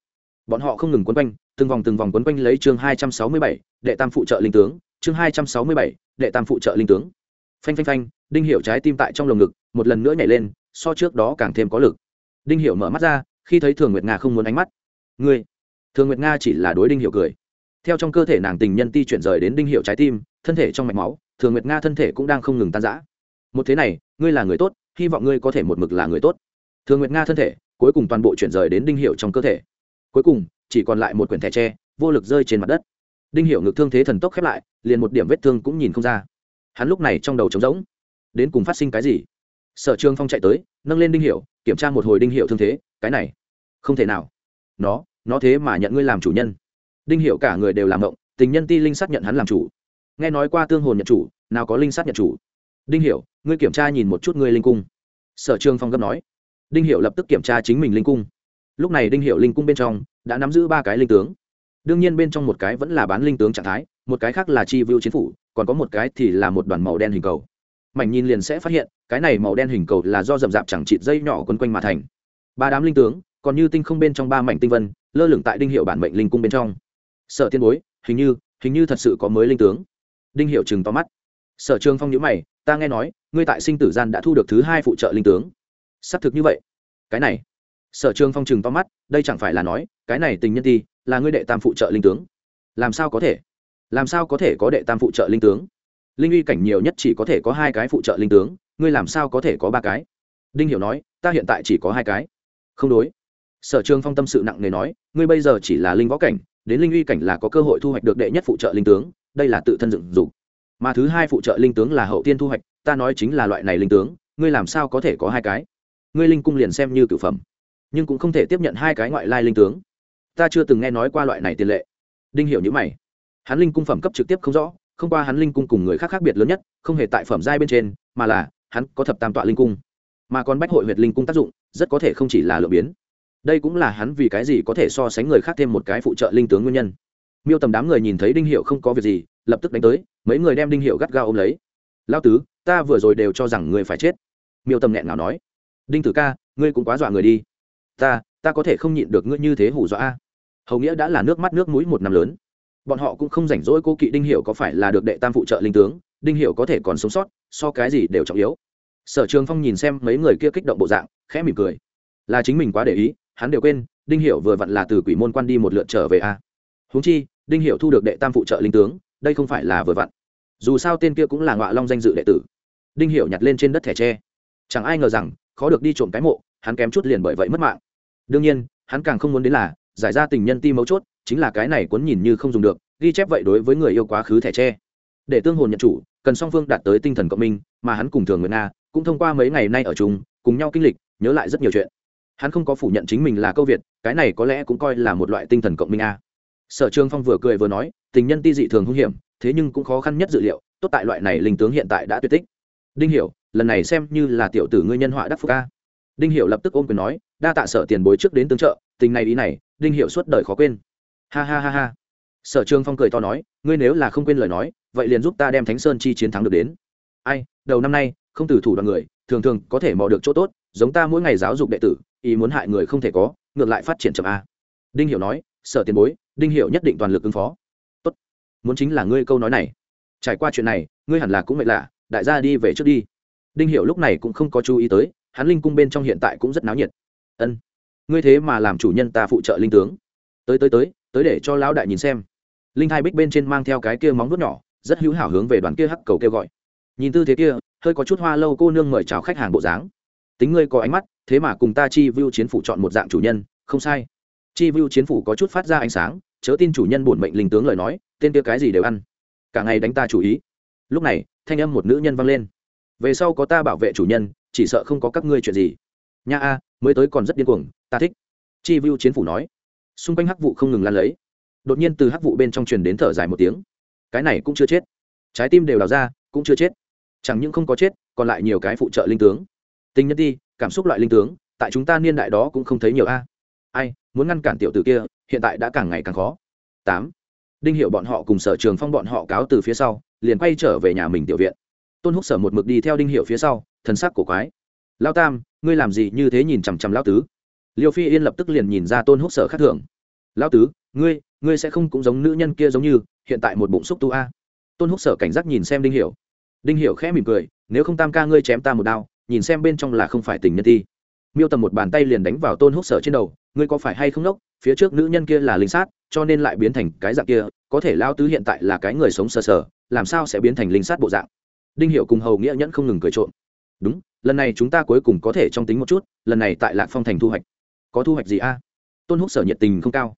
Bọn họ không ngừng quấn quanh, từng vòng từng vòng quấn quanh lấy chương hai trăm sáu mươi bảy, đệ tam phụ trợ linh tướng. Chương hai trăm sáu mươi bảy, đệ tam phụ trợ linh tướng. Phanh phanh phanh, đinh hiệu trái tim tại trong lồng ngực, một lần nữa nhảy lên, so trước đó càng thêm có lực. Đinh hiệu mở mắt ra, khi thấy thường nguyệt nga không muốn ánh mắt. Ngươi thường nguyệt nga chỉ là đối đinh hiệu cười. Theo trong cơ thể nàng tình nhân ti chuyển rời đến đinh hiệu trái tim, thân thể trong mạch máu, thường nguyệt nga thân thể cũng đang không ngừng tan rã. Một thế này, ngươi là người tốt, hy vọng ngươi có thể một mực là người tốt. Thường nguyệt nga thân thể, cuối cùng toàn bộ chuyển rời đến đinh hiệu trong cơ thể. Cuối cùng, chỉ còn lại một quyển thẻ tre, vô lực rơi trên mặt đất. Đinh hiệu ngực thương thế thần tốc khép lại, liền một điểm vết thương cũng nhìn không ra. Hắn lúc này trong đầu trống rỗng. Đến cùng phát sinh cái gì? Sở trương phong chạy tới, nâng lên đinh hiệu kiểm tra một hồi đinh hiệu thương thế, cái này, không thể nào. Nó nó thế mà nhận ngươi làm chủ nhân. Đinh hiệu cả người đều làm động tình nhân ti linh sát nhận hắn làm chủ. Nghe nói qua tương hồn nhận chủ, nào có linh sát nhận chủ? Đinh hiểu, ngươi kiểm tra nhìn một chút ngươi linh cung. Sở trương phong gấp nói. Đinh hiểu lập tức kiểm tra chính mình linh cung. Lúc này đinh hiểu linh cung bên trong đã nắm giữ ba cái linh tướng. Đương nhiên bên trong một cái vẫn là bán linh tướng trạng thái, một cái khác là chi vưu chiến phủ, còn có một cái thì là một đoàn màu đen hình cầu. Mảnh nhìn liền sẽ phát hiện, cái này màu đen hình cầu là do rậm rạp chẳng chịt dây nhỏ quấn quanh mà thành. Ba đám linh tướng còn như tinh không bên trong ba mảnh tinh vân, lơ lửng tại đinh hiệu bản mệnh linh cung bên trong. Sở tiên bối, hình như hình như thật sự có mới linh tướng. Đinh hiệu chừng to mắt. Sở trường phong nhữ mày, ta nghe nói, ngươi tại sinh tử gian đã thu được thứ hai phụ trợ linh tướng. Xác thực như vậy. Cái này. Sở trường phong chừng to mắt, đây chẳng phải là nói, cái này tình nhân ti, là ngươi đệ tam phụ trợ linh tướng. Làm sao có thể? Làm sao có thể có đệ tam phụ trợ linh tướng? Linh uy cảnh nhiều nhất chỉ có thể có hai cái phụ trợ linh tướng, ngươi làm sao có thể có ba cái? Đinh hiểu nói, ta hiện tại chỉ có hai cái. Không đối sở trường phong tâm sự nặng nề nói, ngươi bây giờ chỉ là linh võ cảnh, đến linh uy cảnh là có cơ hội thu hoạch được đệ nhất phụ trợ linh tướng, đây là tự thân dựng dục. Mà thứ hai phụ trợ linh tướng là hậu tiên thu hoạch, ta nói chính là loại này linh tướng, ngươi làm sao có thể có hai cái? Ngươi linh cung liền xem như cửu phẩm, nhưng cũng không thể tiếp nhận hai cái ngoại lai linh tướng. Ta chưa từng nghe nói qua loại này tiền lệ. Đinh hiểu như mày. Hắn linh cung phẩm cấp trực tiếp không rõ, không qua hắn linh cung cùng người khác khác biệt lớn nhất, không hề tại phẩm giai bên trên, mà là hắn có thập tam tọa linh cung. Mà còn bách hội huyệt linh cung tác dụng, rất có thể không chỉ là lượng biến đây cũng là hắn vì cái gì có thể so sánh người khác thêm một cái phụ trợ linh tướng nguyên nhân. Miêu tầm đám người nhìn thấy đinh hiệu không có việc gì, lập tức đánh tới, mấy người đem đinh hiệu gắt gao ôm lấy. Lao tứ, ta vừa rồi đều cho rằng người phải chết. Miêu tầm nghẹn nào nói. Đinh tử ca, ngươi cũng quá dọa người đi. Ta ta có thể không nhịn được ngươi như thế hủ dọa a. Hầu nghĩa đã là nước mắt nước mũi một năm lớn. Bọn họ cũng không rảnh rỗi cô kỵ đinh hiệu có phải là được đệ tam phụ trợ linh tướng, đinh hiệu có thể còn sống sót, so cái gì đều trọng yếu. Sở trường phong nhìn xem mấy người kia kích động bộ dạng, khẽ mỉm cười. Là chính mình quá để ý hắn đều quên, đinh hiểu vừa vặn là từ quỷ môn quan đi một lượt trở về a. À. chi, đinh hiểu thu được đệ tam phụ trợ linh tướng, đây không phải là vừa vặn. Dù sao tên kia cũng là ngọa long danh dự đệ tử. Đinh hiểu nhặt lên trên đất thẻ tre. Chẳng ai ngờ rằng, khó được đi trộm cái mộ, hắn kém chút liền bởi vậy mất mạng. Đương nhiên, hắn càng không muốn đến là, giải ra tình nhân ti mấu chốt, chính là cái này cuốn nhìn như không dùng được, ghi chép vậy đối với người yêu quá khứ thẻ tre. Để tương hồn nhận chủ, cần song phương đạt tới tinh thần cộng minh, mà hắn cùng thường người nga cũng thông qua mấy ngày nay ở chung, cùng nhau kinh lịch, nhớ lại rất nhiều chuyện hắn không có phủ nhận chính mình là câu việt, cái này có lẽ cũng coi là một loại tinh thần cộng minh a. Sở trường phong vừa cười vừa nói, tình nhân ti dị thường hung hiểm, thế nhưng cũng khó khăn nhất dự liệu, tốt tại loại này linh tướng hiện tại đã tuyệt tích. Đinh hiểu, lần này xem như là tiểu tử ngươi nhân họa đắc phúc ca đinh hiểu lập tức ôm quyền nói, đa tạ sở tiền bối trước đến tương trợ, tình này ý này, đinh hiểu suốt đời khó quên. Ha ha ha ha. Sở trường phong cười to nói, ngươi nếu là không quên lời nói, vậy liền giúp ta đem thánh sơn chi chiến thắng được đến. Ai, đầu năm nay, không từ thủ đoàn người, thường thường có thể mò được chỗ tốt, giống ta mỗi ngày giáo dục đệ tử ý muốn hại người không thể có, ngược lại phát triển chậm a. Đinh hiểu nói, sở tiền bối, đinh hiểu nhất định toàn lực ứng phó. Tốt, muốn chính là ngươi câu nói này. Trải qua chuyện này, ngươi hẳn là cũng mệt lạ, đại gia đi về trước đi. Đinh hiểu lúc này cũng không có chú ý tới, hắn linh cung bên trong hiện tại cũng rất náo nhiệt. Ân, ngươi thế mà làm chủ nhân ta phụ trợ linh tướng. Tới tới tới tới để cho lão đại nhìn xem. Linh hai bích bên trên mang theo cái kia móng vuốt nhỏ, rất hữu hảo hướng về đoàn kia hắc cầu kêu gọi. Nhìn tư thế kia, hơi có chút hoa lâu cô nương mời chào khách hàng bộ dáng tính ngươi có ánh mắt, thế mà cùng ta chi view chiến phủ chọn một dạng chủ nhân, không sai. Chi view chiến phủ có chút phát ra ánh sáng, chớ tin chủ nhân bổn mệnh linh tướng lời nói, tên kia cái gì đều ăn. Cả ngày đánh ta chủ ý. Lúc này, thanh âm một nữ nhân vang lên. Về sau có ta bảo vệ chủ nhân, chỉ sợ không có các ngươi chuyện gì. Nha a, mới tới còn rất điên cuồng, ta thích. Chi vu chiến phủ nói. Xung quanh hắc vụ không ngừng lan lấy đột nhiên từ hắc vụ bên trong truyền đến thở dài một tiếng. Cái này cũng chưa chết. Trái tim đều đào ra, cũng chưa chết. Chẳng những không có chết, còn lại nhiều cái phụ trợ linh tướng tình nhân ti, cảm xúc loại linh tướng, tại chúng ta niên đại đó cũng không thấy nhiều a. Ai, muốn ngăn cản tiểu tử kia, hiện tại đã càng ngày càng khó. Tám, đinh hiệu bọn họ cùng sở trường phong bọn họ cáo từ phía sau, liền quay trở về nhà mình tiểu viện. Tôn húc sở một mực đi theo đinh hiệu phía sau, thần sắc cổ quái. Lao tam, ngươi làm gì như thế nhìn chằm chằm lao tứ? Liêu phi yên lập tức liền nhìn ra tôn húc sở khác thường. Lao tứ, ngươi ngươi sẽ không cũng giống nữ nhân kia giống như, hiện tại một bụng xúc tu a. Tôn húc sở cảnh giác nhìn xem đinh hiểu. Đinh hiểu khẽ mỉm cười, nếu không tam ca ngươi chém ta một đao nhìn xem bên trong là không phải tình nhân thi. Miêu tầm một bàn tay liền đánh vào tôn húc sở trên đầu, ngươi có phải hay không nốc? Phía trước nữ nhân kia là linh sát, cho nên lại biến thành cái dạng kia, có thể lao tứ hiện tại là cái người sống sờ sờ, làm sao sẽ biến thành linh sát bộ dạng? Đinh hiệu cùng hầu nghĩa nhẫn không ngừng cười trộn đúng, lần này chúng ta cuối cùng có thể trong tính một chút, lần này tại lạc phong thành thu hoạch. Có thu hoạch gì a? Tôn húc sở nhiệt tình không cao.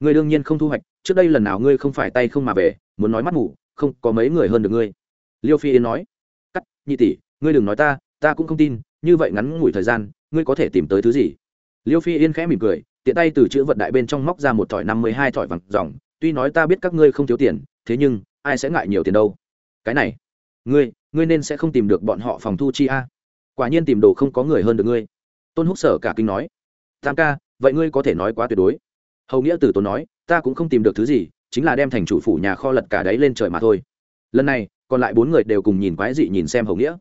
Ngươi đương nhiên không thu hoạch, trước đây lần nào ngươi không phải tay không mà về, muốn nói mắt ngủ không có mấy người hơn được ngươi. Liêu phi yên nói. Cắt, nhị tỷ, ngươi đừng nói ta ta cũng không tin, như vậy ngắn ngủi thời gian, ngươi có thể tìm tới thứ gì? Liêu phi yên khẽ mỉm cười, tiện tay từ chữ vận đại bên trong móc ra một thỏi năm mươi hai thỏi vàng dòng tuy nói ta biết các ngươi không thiếu tiền, thế nhưng, ai sẽ ngại nhiều tiền đâu? Cái này, ngươi ngươi nên sẽ không tìm được bọn họ phòng thu chi a. Quả nhiên tìm đồ không có người hơn được ngươi. Tôn húc sở cả kinh nói, tam ca, vậy ngươi có thể nói quá tuyệt đối. Hầu nghĩa từ tốn nói, ta cũng không tìm được thứ gì, chính là đem thành chủ phủ nhà kho lật cả đáy lên trời mà thôi. Lần này, còn lại bốn người đều cùng nhìn quái dị nhìn xem hầu nghĩa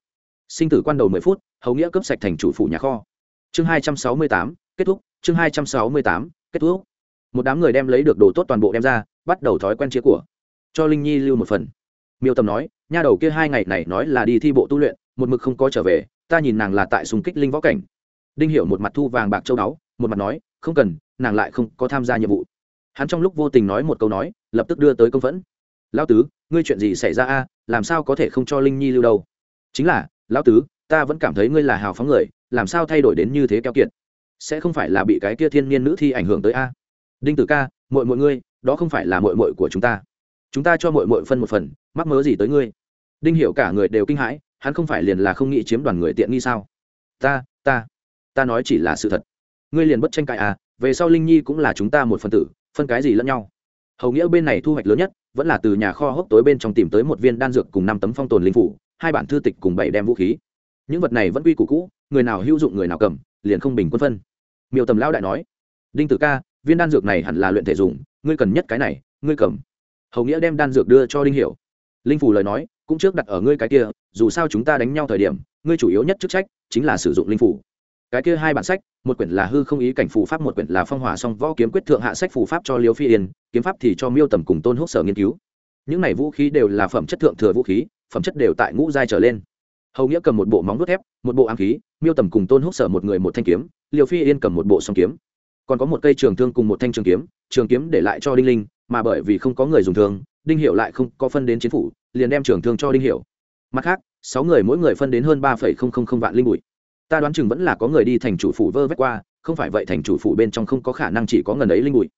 sinh tử quan đầu mười phút, hầu nghĩa cướp sạch thành chủ phủ nhà kho. Chương hai trăm sáu mươi tám, kết thúc. Chương hai trăm sáu mươi tám, kết thúc. Một đám người đem lấy được đồ tốt toàn bộ đem ra, bắt đầu thói quen chia của. Cho linh nhi lưu một phần. Miêu tầm nói, nha đầu kia hai ngày này nói là đi thi bộ tu luyện, một mực không có trở về, ta nhìn nàng là tại sùng kích linh võ cảnh. Đinh hiểu một mặt thu vàng bạc châu đáo một mặt nói, không cần, nàng lại không có tham gia nhiệm vụ. Hắn trong lúc vô tình nói một câu nói, lập tức đưa tới công phẫn. Lão tứ, ngươi chuyện gì xảy ra a? Làm sao có thể không cho linh nhi lưu đâu? Chính là lão tứ, ta vẫn cảm thấy ngươi là hào phóng người, làm sao thay đổi đến như thế keo kiệt? Sẽ không phải là bị cái kia thiên niên nữ thi ảnh hưởng tới a? Đinh tử ca, muội muội ngươi, đó không phải là muội muội của chúng ta. Chúng ta cho muội muội phân một phần, mắc mớ gì tới ngươi? Đinh hiểu cả người đều kinh hãi, hắn không phải liền là không nghĩ chiếm đoàn người tiện nghi sao? Ta ta ta nói chỉ là sự thật. Ngươi liền bất tranh cãi à về sau linh nhi cũng là chúng ta một phần tử, phân cái gì lẫn nhau? Hầu nghĩa bên này thu hoạch lớn nhất, vẫn là từ nhà kho hốc tối bên trong tìm tới một viên đan dược cùng năm tấm phong tồn linh phủ hai bản thư tịch cùng bảy đem vũ khí. Những vật này vẫn quy củ cũ, người nào hữu dụng người nào cầm, liền không bình quân phân. Miêu tầm lão đại nói, đinh tử ca, viên đan dược này hẳn là luyện thể dùng, ngươi cần nhất cái này, ngươi cầm. Hầu nghĩa đem đan dược đưa cho đinh hiểu. Linh phủ lời nói, cũng trước đặt ở ngươi cái kia, dù sao chúng ta đánh nhau thời điểm, ngươi chủ yếu nhất chức trách chính là sử dụng linh phủ cái kia hai bản sách, một quyển là hư không ý cảnh phù pháp, một quyển là phong hỏa song võ kiếm quyết thượng hạ sách phù pháp cho liêu phi yên, kiếm pháp thì cho miêu tầm cùng tôn húc sở nghiên cứu. Những này vũ khí đều là phẩm chất thượng thừa vũ khí phẩm chất đều tại ngũ giai trở lên. Hầu nghĩa cầm một bộ móng vuốt thép, một bộ ám khí, miêu tầm cùng tôn húc sở một người một thanh kiếm, liêu phi yên cầm một bộ song kiếm. Còn có một cây trường thương cùng một thanh trường kiếm trường kiếm để lại cho đinh linh, mà bởi vì không có người dùng thương, đinh Hiểu lại không có phân đến chiến phủ, liền đem trường thương cho đinh Hiểu. mặt khác, sáu người mỗi người phân đến hơn ba phẩy không không không vạn linh bụi. Ta đoán chừng vẫn là có người đi thành chủ phủ vơ vét qua, không phải vậy thành chủ phủ bên trong không có khả năng chỉ có ngần ấy linh bụi.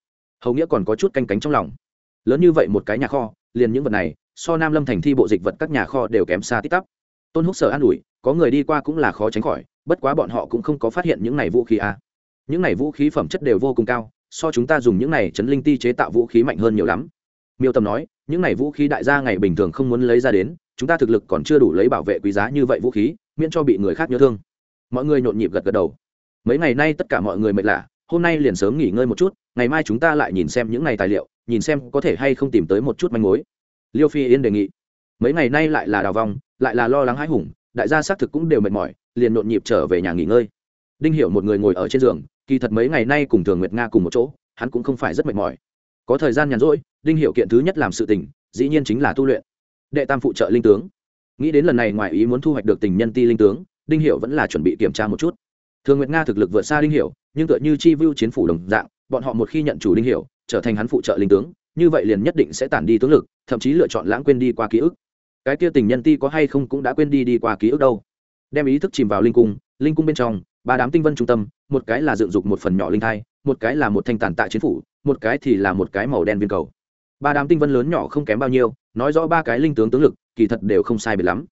Hầu nghĩa còn có chút canh cánh trong lòng. Lớn như vậy một cái nhà kho, liền những vật này so nam lâm thành thi bộ dịch vật các nhà kho đều kém xa tít tắp. Tôn húc sở an ủi, có người đi qua cũng là khó tránh khỏi, bất quá bọn họ cũng không có phát hiện những này vũ khí a những này vũ khí phẩm chất đều vô cùng cao, so chúng ta dùng những này chấn linh ti chế tạo vũ khí mạnh hơn nhiều lắm. Miêu tầm nói, những này vũ khí đại gia ngày bình thường không muốn lấy ra đến, chúng ta thực lực còn chưa đủ lấy bảo vệ quý giá như vậy vũ khí, miễn cho bị người khác nhớ thương. Mọi người nhộn nhịp gật gật đầu. Mấy ngày nay tất cả mọi người mệt lạ, hôm nay liền sớm nghỉ ngơi một chút, ngày mai chúng ta lại nhìn xem những này tài liệu, nhìn xem có thể hay không tìm tới một chút manh mối liêu phi yên đề nghị. Mấy ngày nay lại là đào vong, lại là lo lắng hãi hùng, đại gia xác thực cũng đều mệt mỏi, liền nhộn nhịp trở về nhà nghỉ ngơi. Đinh hiểu một người ngồi ở trên giường, kỳ thật mấy ngày nay cùng thường nguyệt nga cùng một chỗ, hắn cũng không phải rất mệt mỏi. Có thời gian nhàn rỗi, đinh hiểu kiện thứ nhất làm sự tình, dĩ nhiên chính là tu luyện. Đệ tam phụ trợ linh tướng. Nghĩ đến lần này ngoài ý muốn thu hoạch được tình nhân ti linh tướng, đinh hiểu vẫn là chuẩn bị kiểm tra một chút. Thường nguyệt nga thực lực vượt xa đinh hiểu, nhưng tựa như chi vưu chiến phủ đồng dạng, bọn họ một khi nhận chủ đinh hiểu, trở thành hắn phụ trợ linh tướng như vậy liền nhất định sẽ tản đi tướng lực, thậm chí lựa chọn lãng quên đi qua ký ức. Cái kia tình nhân ti có hay không cũng đã quên đi đi qua ký ức đâu. Đem ý thức chìm vào linh cung linh cung bên trong, ba đám tinh vân trung tâm, một cái là dựng dục một phần nhỏ linh thai, một cái là một thanh tàn tạ chiến phủ, một cái thì là một cái màu đen viên cầu. Ba đám tinh vân lớn nhỏ không kém bao nhiêu, nói rõ ba cái linh tướng tướng lực, kỳ thật đều không sai biệt lắm.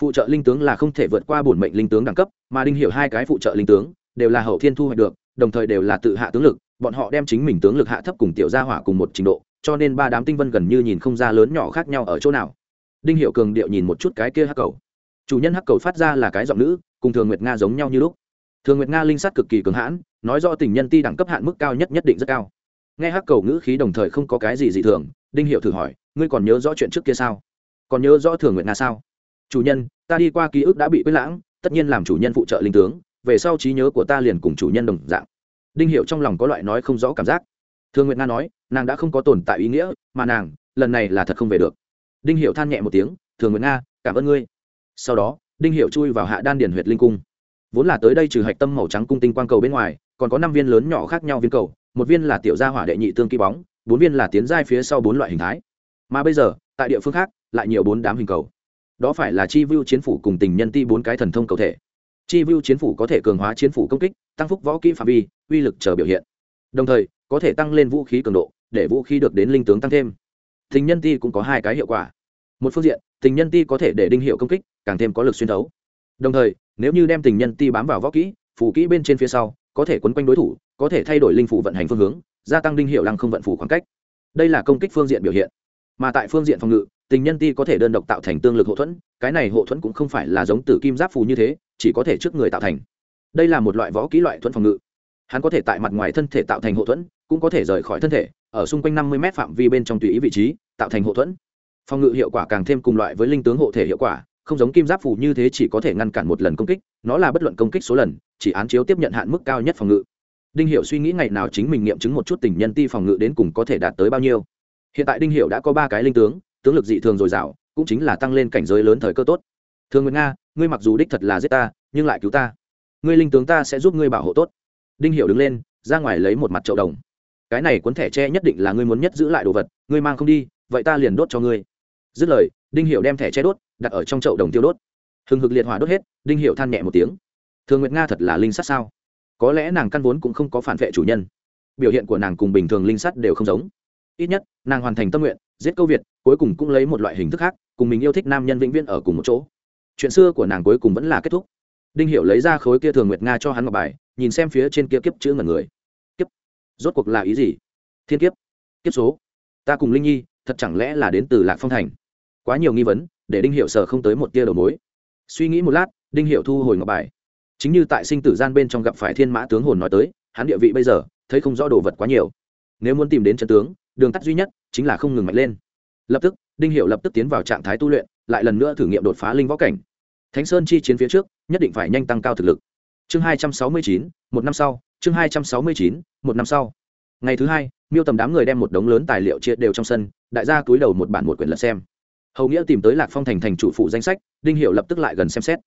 Phụ trợ linh tướng là không thể vượt qua bổn mệnh linh tướng đẳng cấp, mà đinh hiểu hai cái phụ trợ linh tướng, đều là hậu thiên thu hoạch được, đồng thời đều là tự hạ tướng lực, bọn họ đem chính mình tướng lực hạ thấp cùng tiểu gia hỏa cùng một trình độ cho nên ba đám tinh vân gần như nhìn không ra lớn nhỏ khác nhau ở chỗ nào. Đinh hiệu cường điệu nhìn một chút cái kia hắc cầu. Chủ nhân hắc cầu phát ra là cái giọng nữ, cùng thường nguyệt nga giống nhau như lúc. Thường nguyệt nga linh sát cực kỳ cường hãn, nói do tình nhân ti đẳng cấp hạn mức cao nhất nhất định rất cao. Nghe hắc cầu ngữ khí đồng thời không có cái gì dị thường, đinh hiệu thử hỏi, ngươi còn nhớ rõ chuyện trước kia sao? Còn nhớ rõ thường nguyệt nga sao? Chủ nhân, ta đi qua ký ức đã bị quyết lãng, tất nhiên làm chủ nhân phụ trợ linh tướng, về sau trí nhớ của ta liền cùng chủ nhân đồng dạng. Đinh hiệu trong lòng có loại nói không rõ cảm giác. Thương nguyệt nga nói, nàng đã không có tồn tại ý nghĩa, mà nàng, lần này là thật không về được. Đinh hiệu than nhẹ một tiếng thường nguyệt nga, cảm ơn ngươi. Sau đó, đinh hiệu chui vào hạ đan điển huyệt linh cung. Vốn là tới đây trừ hạch tâm màu trắng cung tinh quang cầu bên ngoài, còn có năm viên lớn nhỏ khác nhau viên cầu, một viên là tiểu gia hỏa đệ nhị tương kỳ bóng, bốn viên là tiến giai phía sau bốn loại hình thái. Mà bây giờ, tại địa phương khác, lại nhiều bốn đám hình cầu. Đó phải là chi vu chiến phủ cùng tình nhân ti bốn cái thần thông cầu thể. Chi vu chiến phủ có thể cường hóa chiến phủ công kích, tăng phúc võ kỹ phạm vi, uy lực chờ biểu hiện. Đồng thời có thể tăng lên vũ khí cường độ, để vũ khí được đến linh tướng tăng thêm. Tình nhân ti cũng có hai cái hiệu quả. Một phương diện tình nhân ti có thể để đinh hiệu công kích, càng thêm có lực xuyên thấu. Đồng thời, nếu như đem tình nhân ti bám vào võ kỹ phủ kỹ bên trên phía sau, có thể quấn quanh đối thủ, có thể thay đổi linh phủ vận hành phương hướng, gia tăng đinh hiệu lăng không vận phủ khoảng cách. Đây là công kích phương diện biểu hiện. Mà tại phương diện phòng ngự tình nhân ti có thể đơn độc tạo thành tương lực hậu thuẫn, cái này hậu thuẫn cũng không phải là giống tử kim giáp phù như thế, chỉ có thể trước người tạo thành. Đây là một loại võ kỹ loại thuẫn phòng ngự. Hắn có thể tại mặt ngoài thân thể tạo thành hậu thuẫn cũng có thể rời khỏi thân thể, ở xung quanh năm mươi m phạm vi bên trong tùy ý vị trí, tạo thành hậu thuẫn. Phòng ngự hiệu quả càng thêm cùng loại với linh tướng hộ thể hiệu quả, không giống kim giáp phủ như thế chỉ có thể ngăn cản một lần công kích, nó là bất luận công kích số lần, chỉ án chiếu tiếp nhận hạn mức cao nhất phòng ngự. Đinh hiệu suy nghĩ ngày nào chính mình nghiệm chứng một chút tình nhân ti phòng ngự đến cùng có thể đạt tới bao nhiêu. Hiện tại đinh hiệu đã có ba cái linh tướng tướng lực dị thường dồi dào, cũng chính là tăng lên cảnh giới lớn thời cơ tốt. Thường nguyệt nga, ngươi mặc dù đích thật là giết ta, nhưng lại cứu ta. Ngươi linh tướng ta sẽ giúp ngươi bảo hộ tốt. Đinh hiệu đứng lên, ra ngoài lấy một mặt chậu đồng cái này cuốn thẻ tre nhất định là ngươi muốn nhất giữ lại đồ vật, ngươi mang không đi, vậy ta liền đốt cho ngươi. Dứt lời, đinh hiệu đem thẻ tre đốt, đặt ở trong chậu đồng tiêu đốt. Hừng hực liệt hỏa đốt hết, đinh hiệu than nhẹ một tiếng. Thường nguyệt nga thật là linh sắt sao? Có lẽ nàng căn vốn cũng không có phản vệ chủ nhân. Biểu hiện của nàng cùng bình thường linh sắt đều không giống. Ít nhất, nàng hoàn thành tâm nguyện, giết câu việt, cuối cùng cũng lấy một loại hình thức khác, cùng mình yêu thích nam nhân vĩnh viễn ở cùng một chỗ. Chuyện xưa của nàng cuối cùng vẫn là kết thúc. Đinh hiểu lấy ra khối kia thường nguyệt nga cho hắn ngọc bài, nhìn xem phía trên kia kiếp chữ ngẩn người rốt cuộc là ý gì? Thiên kiếp. Kiếp số. Ta cùng linh nhi, thật chẳng lẽ là đến từ lạc phong thành? Quá nhiều nghi vấn, để đinh hiệu sờ không tới một tia đầu mối. Suy nghĩ một lát, đinh hiệu thu hồi ngọc bài. Chính như tại sinh tử gian bên trong gặp phải thiên mã tướng hồn nói tới, hắn địa vị bây giờ, thấy không rõ đồ vật quá nhiều. Nếu muốn tìm đến chân tướng, đường tắt duy nhất chính là không ngừng mạnh lên. Lập tức, đinh hiệu lập tức tiến vào trạng thái tu luyện, lại lần nữa thử nghiệm đột phá linh võ cảnh. Thánh sơn chi chiến phía trước, nhất định phải nhanh tăng cao thực lực. Chương hai trăm sáu mươi chín, một năm sau chương hai trăm sáu mươi chín, một năm sau. Ngày thứ hai, miêu tầm đám người đem một đống lớn tài liệu chia đều trong sân, đại gia túi đầu một bản một quyển lật xem. Hầu nghĩa tìm tới lạc phong thành thành chủ phụ danh sách, đinh hiệu lập tức lại gần xem xét.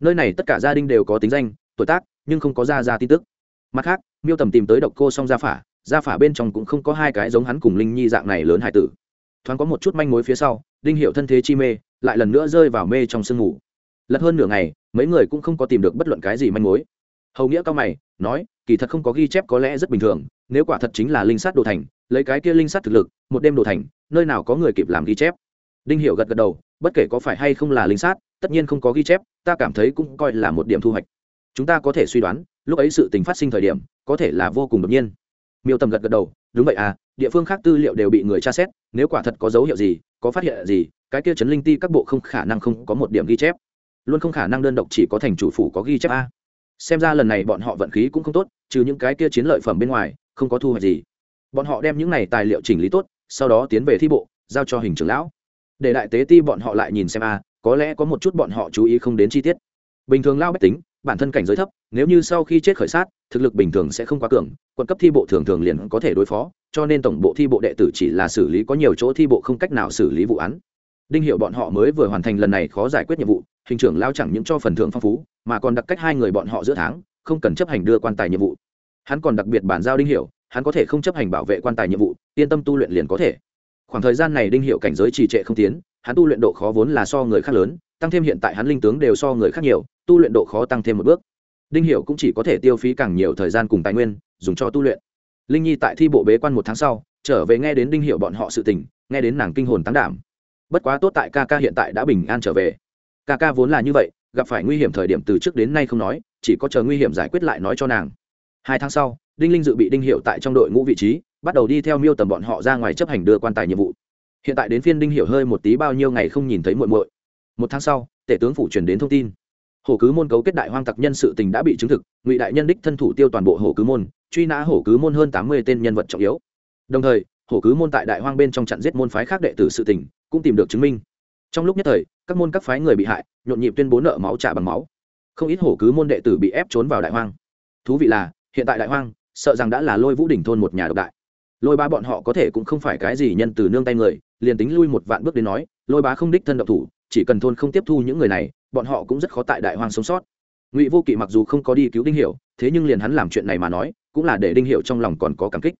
Nơi này tất cả gia đình đều có tính danh, tuổi tác, nhưng không có gia ra tin tức. Mặt khác, miêu tầm tìm tới độc cô song gia phả gia phả bên trong cũng không có hai cái giống hắn cùng linh nhi dạng này lớn hải tử. Thoáng có một chút manh mối phía sau, đinh hiệu thân thế chi mê, lại lần nữa rơi vào mê trong sương ngủ. Lật hơn nửa ngày, mấy người cũng không có tìm được bất luận cái gì manh mối. Hầu nghĩa cao mày, nói kỳ thật không có ghi chép có lẽ rất bình thường, nếu quả thật chính là linh sát đồ thành, lấy cái kia linh sát thực lực, một đêm đồ thành, nơi nào có người kịp làm ghi chép. Đinh hiểu gật gật đầu, bất kể có phải hay không là linh sát, tất nhiên không có ghi chép, ta cảm thấy cũng coi là một điểm thu hoạch. Chúng ta có thể suy đoán, lúc ấy sự tình phát sinh thời điểm, có thể là vô cùng đột nhiên. Miêu tầm gật gật đầu, đúng vậy à địa phương khác tư liệu đều bị người tra xét, nếu quả thật có dấu hiệu gì, có phát hiện gì, cái kia chấn linh ti các bộ không khả năng không có một điểm ghi chép. Luôn không khả năng đơn độc chỉ có thành chủ phủ có ghi chép a xem ra lần này bọn họ vận khí cũng không tốt, trừ những cái kia chiến lợi phẩm bên ngoài, không có thu hoạch gì. Bọn họ đem những này tài liệu chỉnh lý tốt, sau đó tiến về thi bộ, giao cho hình trưởng lão. Để đại tế ti bọn họ lại nhìn xem a có lẽ có một chút bọn họ chú ý không đến chi tiết. Bình thường lao bách tính, bản thân cảnh giới thấp, nếu như sau khi chết khởi sát, thực lực bình thường sẽ không quá cường, quận cấp thi bộ thường thường liền có thể đối phó, cho nên tổng bộ thi bộ đệ tử chỉ là xử lý, có nhiều chỗ thi bộ không cách nào xử lý vụ án đinh hiệu bọn họ mới vừa hoàn thành lần này khó giải quyết nhiệm vụ, hình trưởng lao chẳng những cho phần thưởng phong phú, mà còn đặc cách hai người bọn họ giữa tháng, không cần chấp hành đưa quan tài nhiệm vụ. Hắn còn đặc biệt bản giao đinh hiệu, hắn có thể không chấp hành bảo vệ quan tài nhiệm vụ, yên tâm tu luyện liền có thể. Khoảng thời gian này đinh hiệu cảnh giới trì trệ không tiến, hắn tu luyện độ khó vốn là so người khác lớn, tăng thêm hiện tại hắn linh tướng đều so người khác nhiều, tu luyện độ khó tăng thêm một bước. Đinh hiệu cũng chỉ có thể tiêu phí càng nhiều thời gian cùng tài nguyên, dùng cho tu luyện. Linh nhi tại thi bộ bế quan một tháng sau, trở về nghe đến đinh hiệu bọn họ sự tình, nghe đến nàng kinh hồn tăng đảm bất quá tốt tại ca ca hiện tại đã bình an trở về. Ca ca vốn là như vậy, gặp phải nguy hiểm thời điểm từ trước đến nay không nói, chỉ có chờ nguy hiểm giải quyết lại nói cho nàng. Hai tháng sau, đinh linh dự bị đinh hiệu tại trong đội ngũ vị trí, bắt đầu đi theo miêu tầm bọn họ ra ngoài chấp hành đưa quan tài nhiệm vụ. Hiện tại đến phiên đinh hiệu hơi một tí bao nhiêu ngày không nhìn thấy muội muội. Một tháng sau, tể tướng phủ truyền đến thông tin. Hổ cứ môn cấu kết đại hoang tặc nhân sự tình đã bị chứng thực, ngụy đại nhân đích thân thủ tiêu toàn bộ hổ cứ môn, truy nã hổ cứ môn hơn tám mươi tên nhân vật trọng yếu. Đồng thời, hổ cứ môn tại đại hoang bên trong chặn giết môn phái khác đệ tử sự tình cũng tìm được chứng minh. Trong lúc nhất thời, các môn các phái người bị hại, nhộn nhịp tuyên bố nợ máu trả bằng máu. Không ít hổ cứ môn đệ tử bị ép trốn vào đại hoang. Thú vị là, hiện tại đại hoang, sợ rằng đã là lôi vũ đỉnh thôn một nhà độc đại. Lôi ba bọn họ có thể cũng không phải cái gì nhân từ nương tay người, liền tính lui một vạn bước đến nói, lôi bá không đích thân độc thủ, chỉ cần thôn không tiếp thu những người này, bọn họ cũng rất khó tại đại hoang sống sót. Ngụy vô kỵ mặc dù không có đi cứu đinh hiểu, thế nhưng liền hắn làm chuyện này mà nói, cũng là để đinh hiểu trong lòng còn có cảm kích.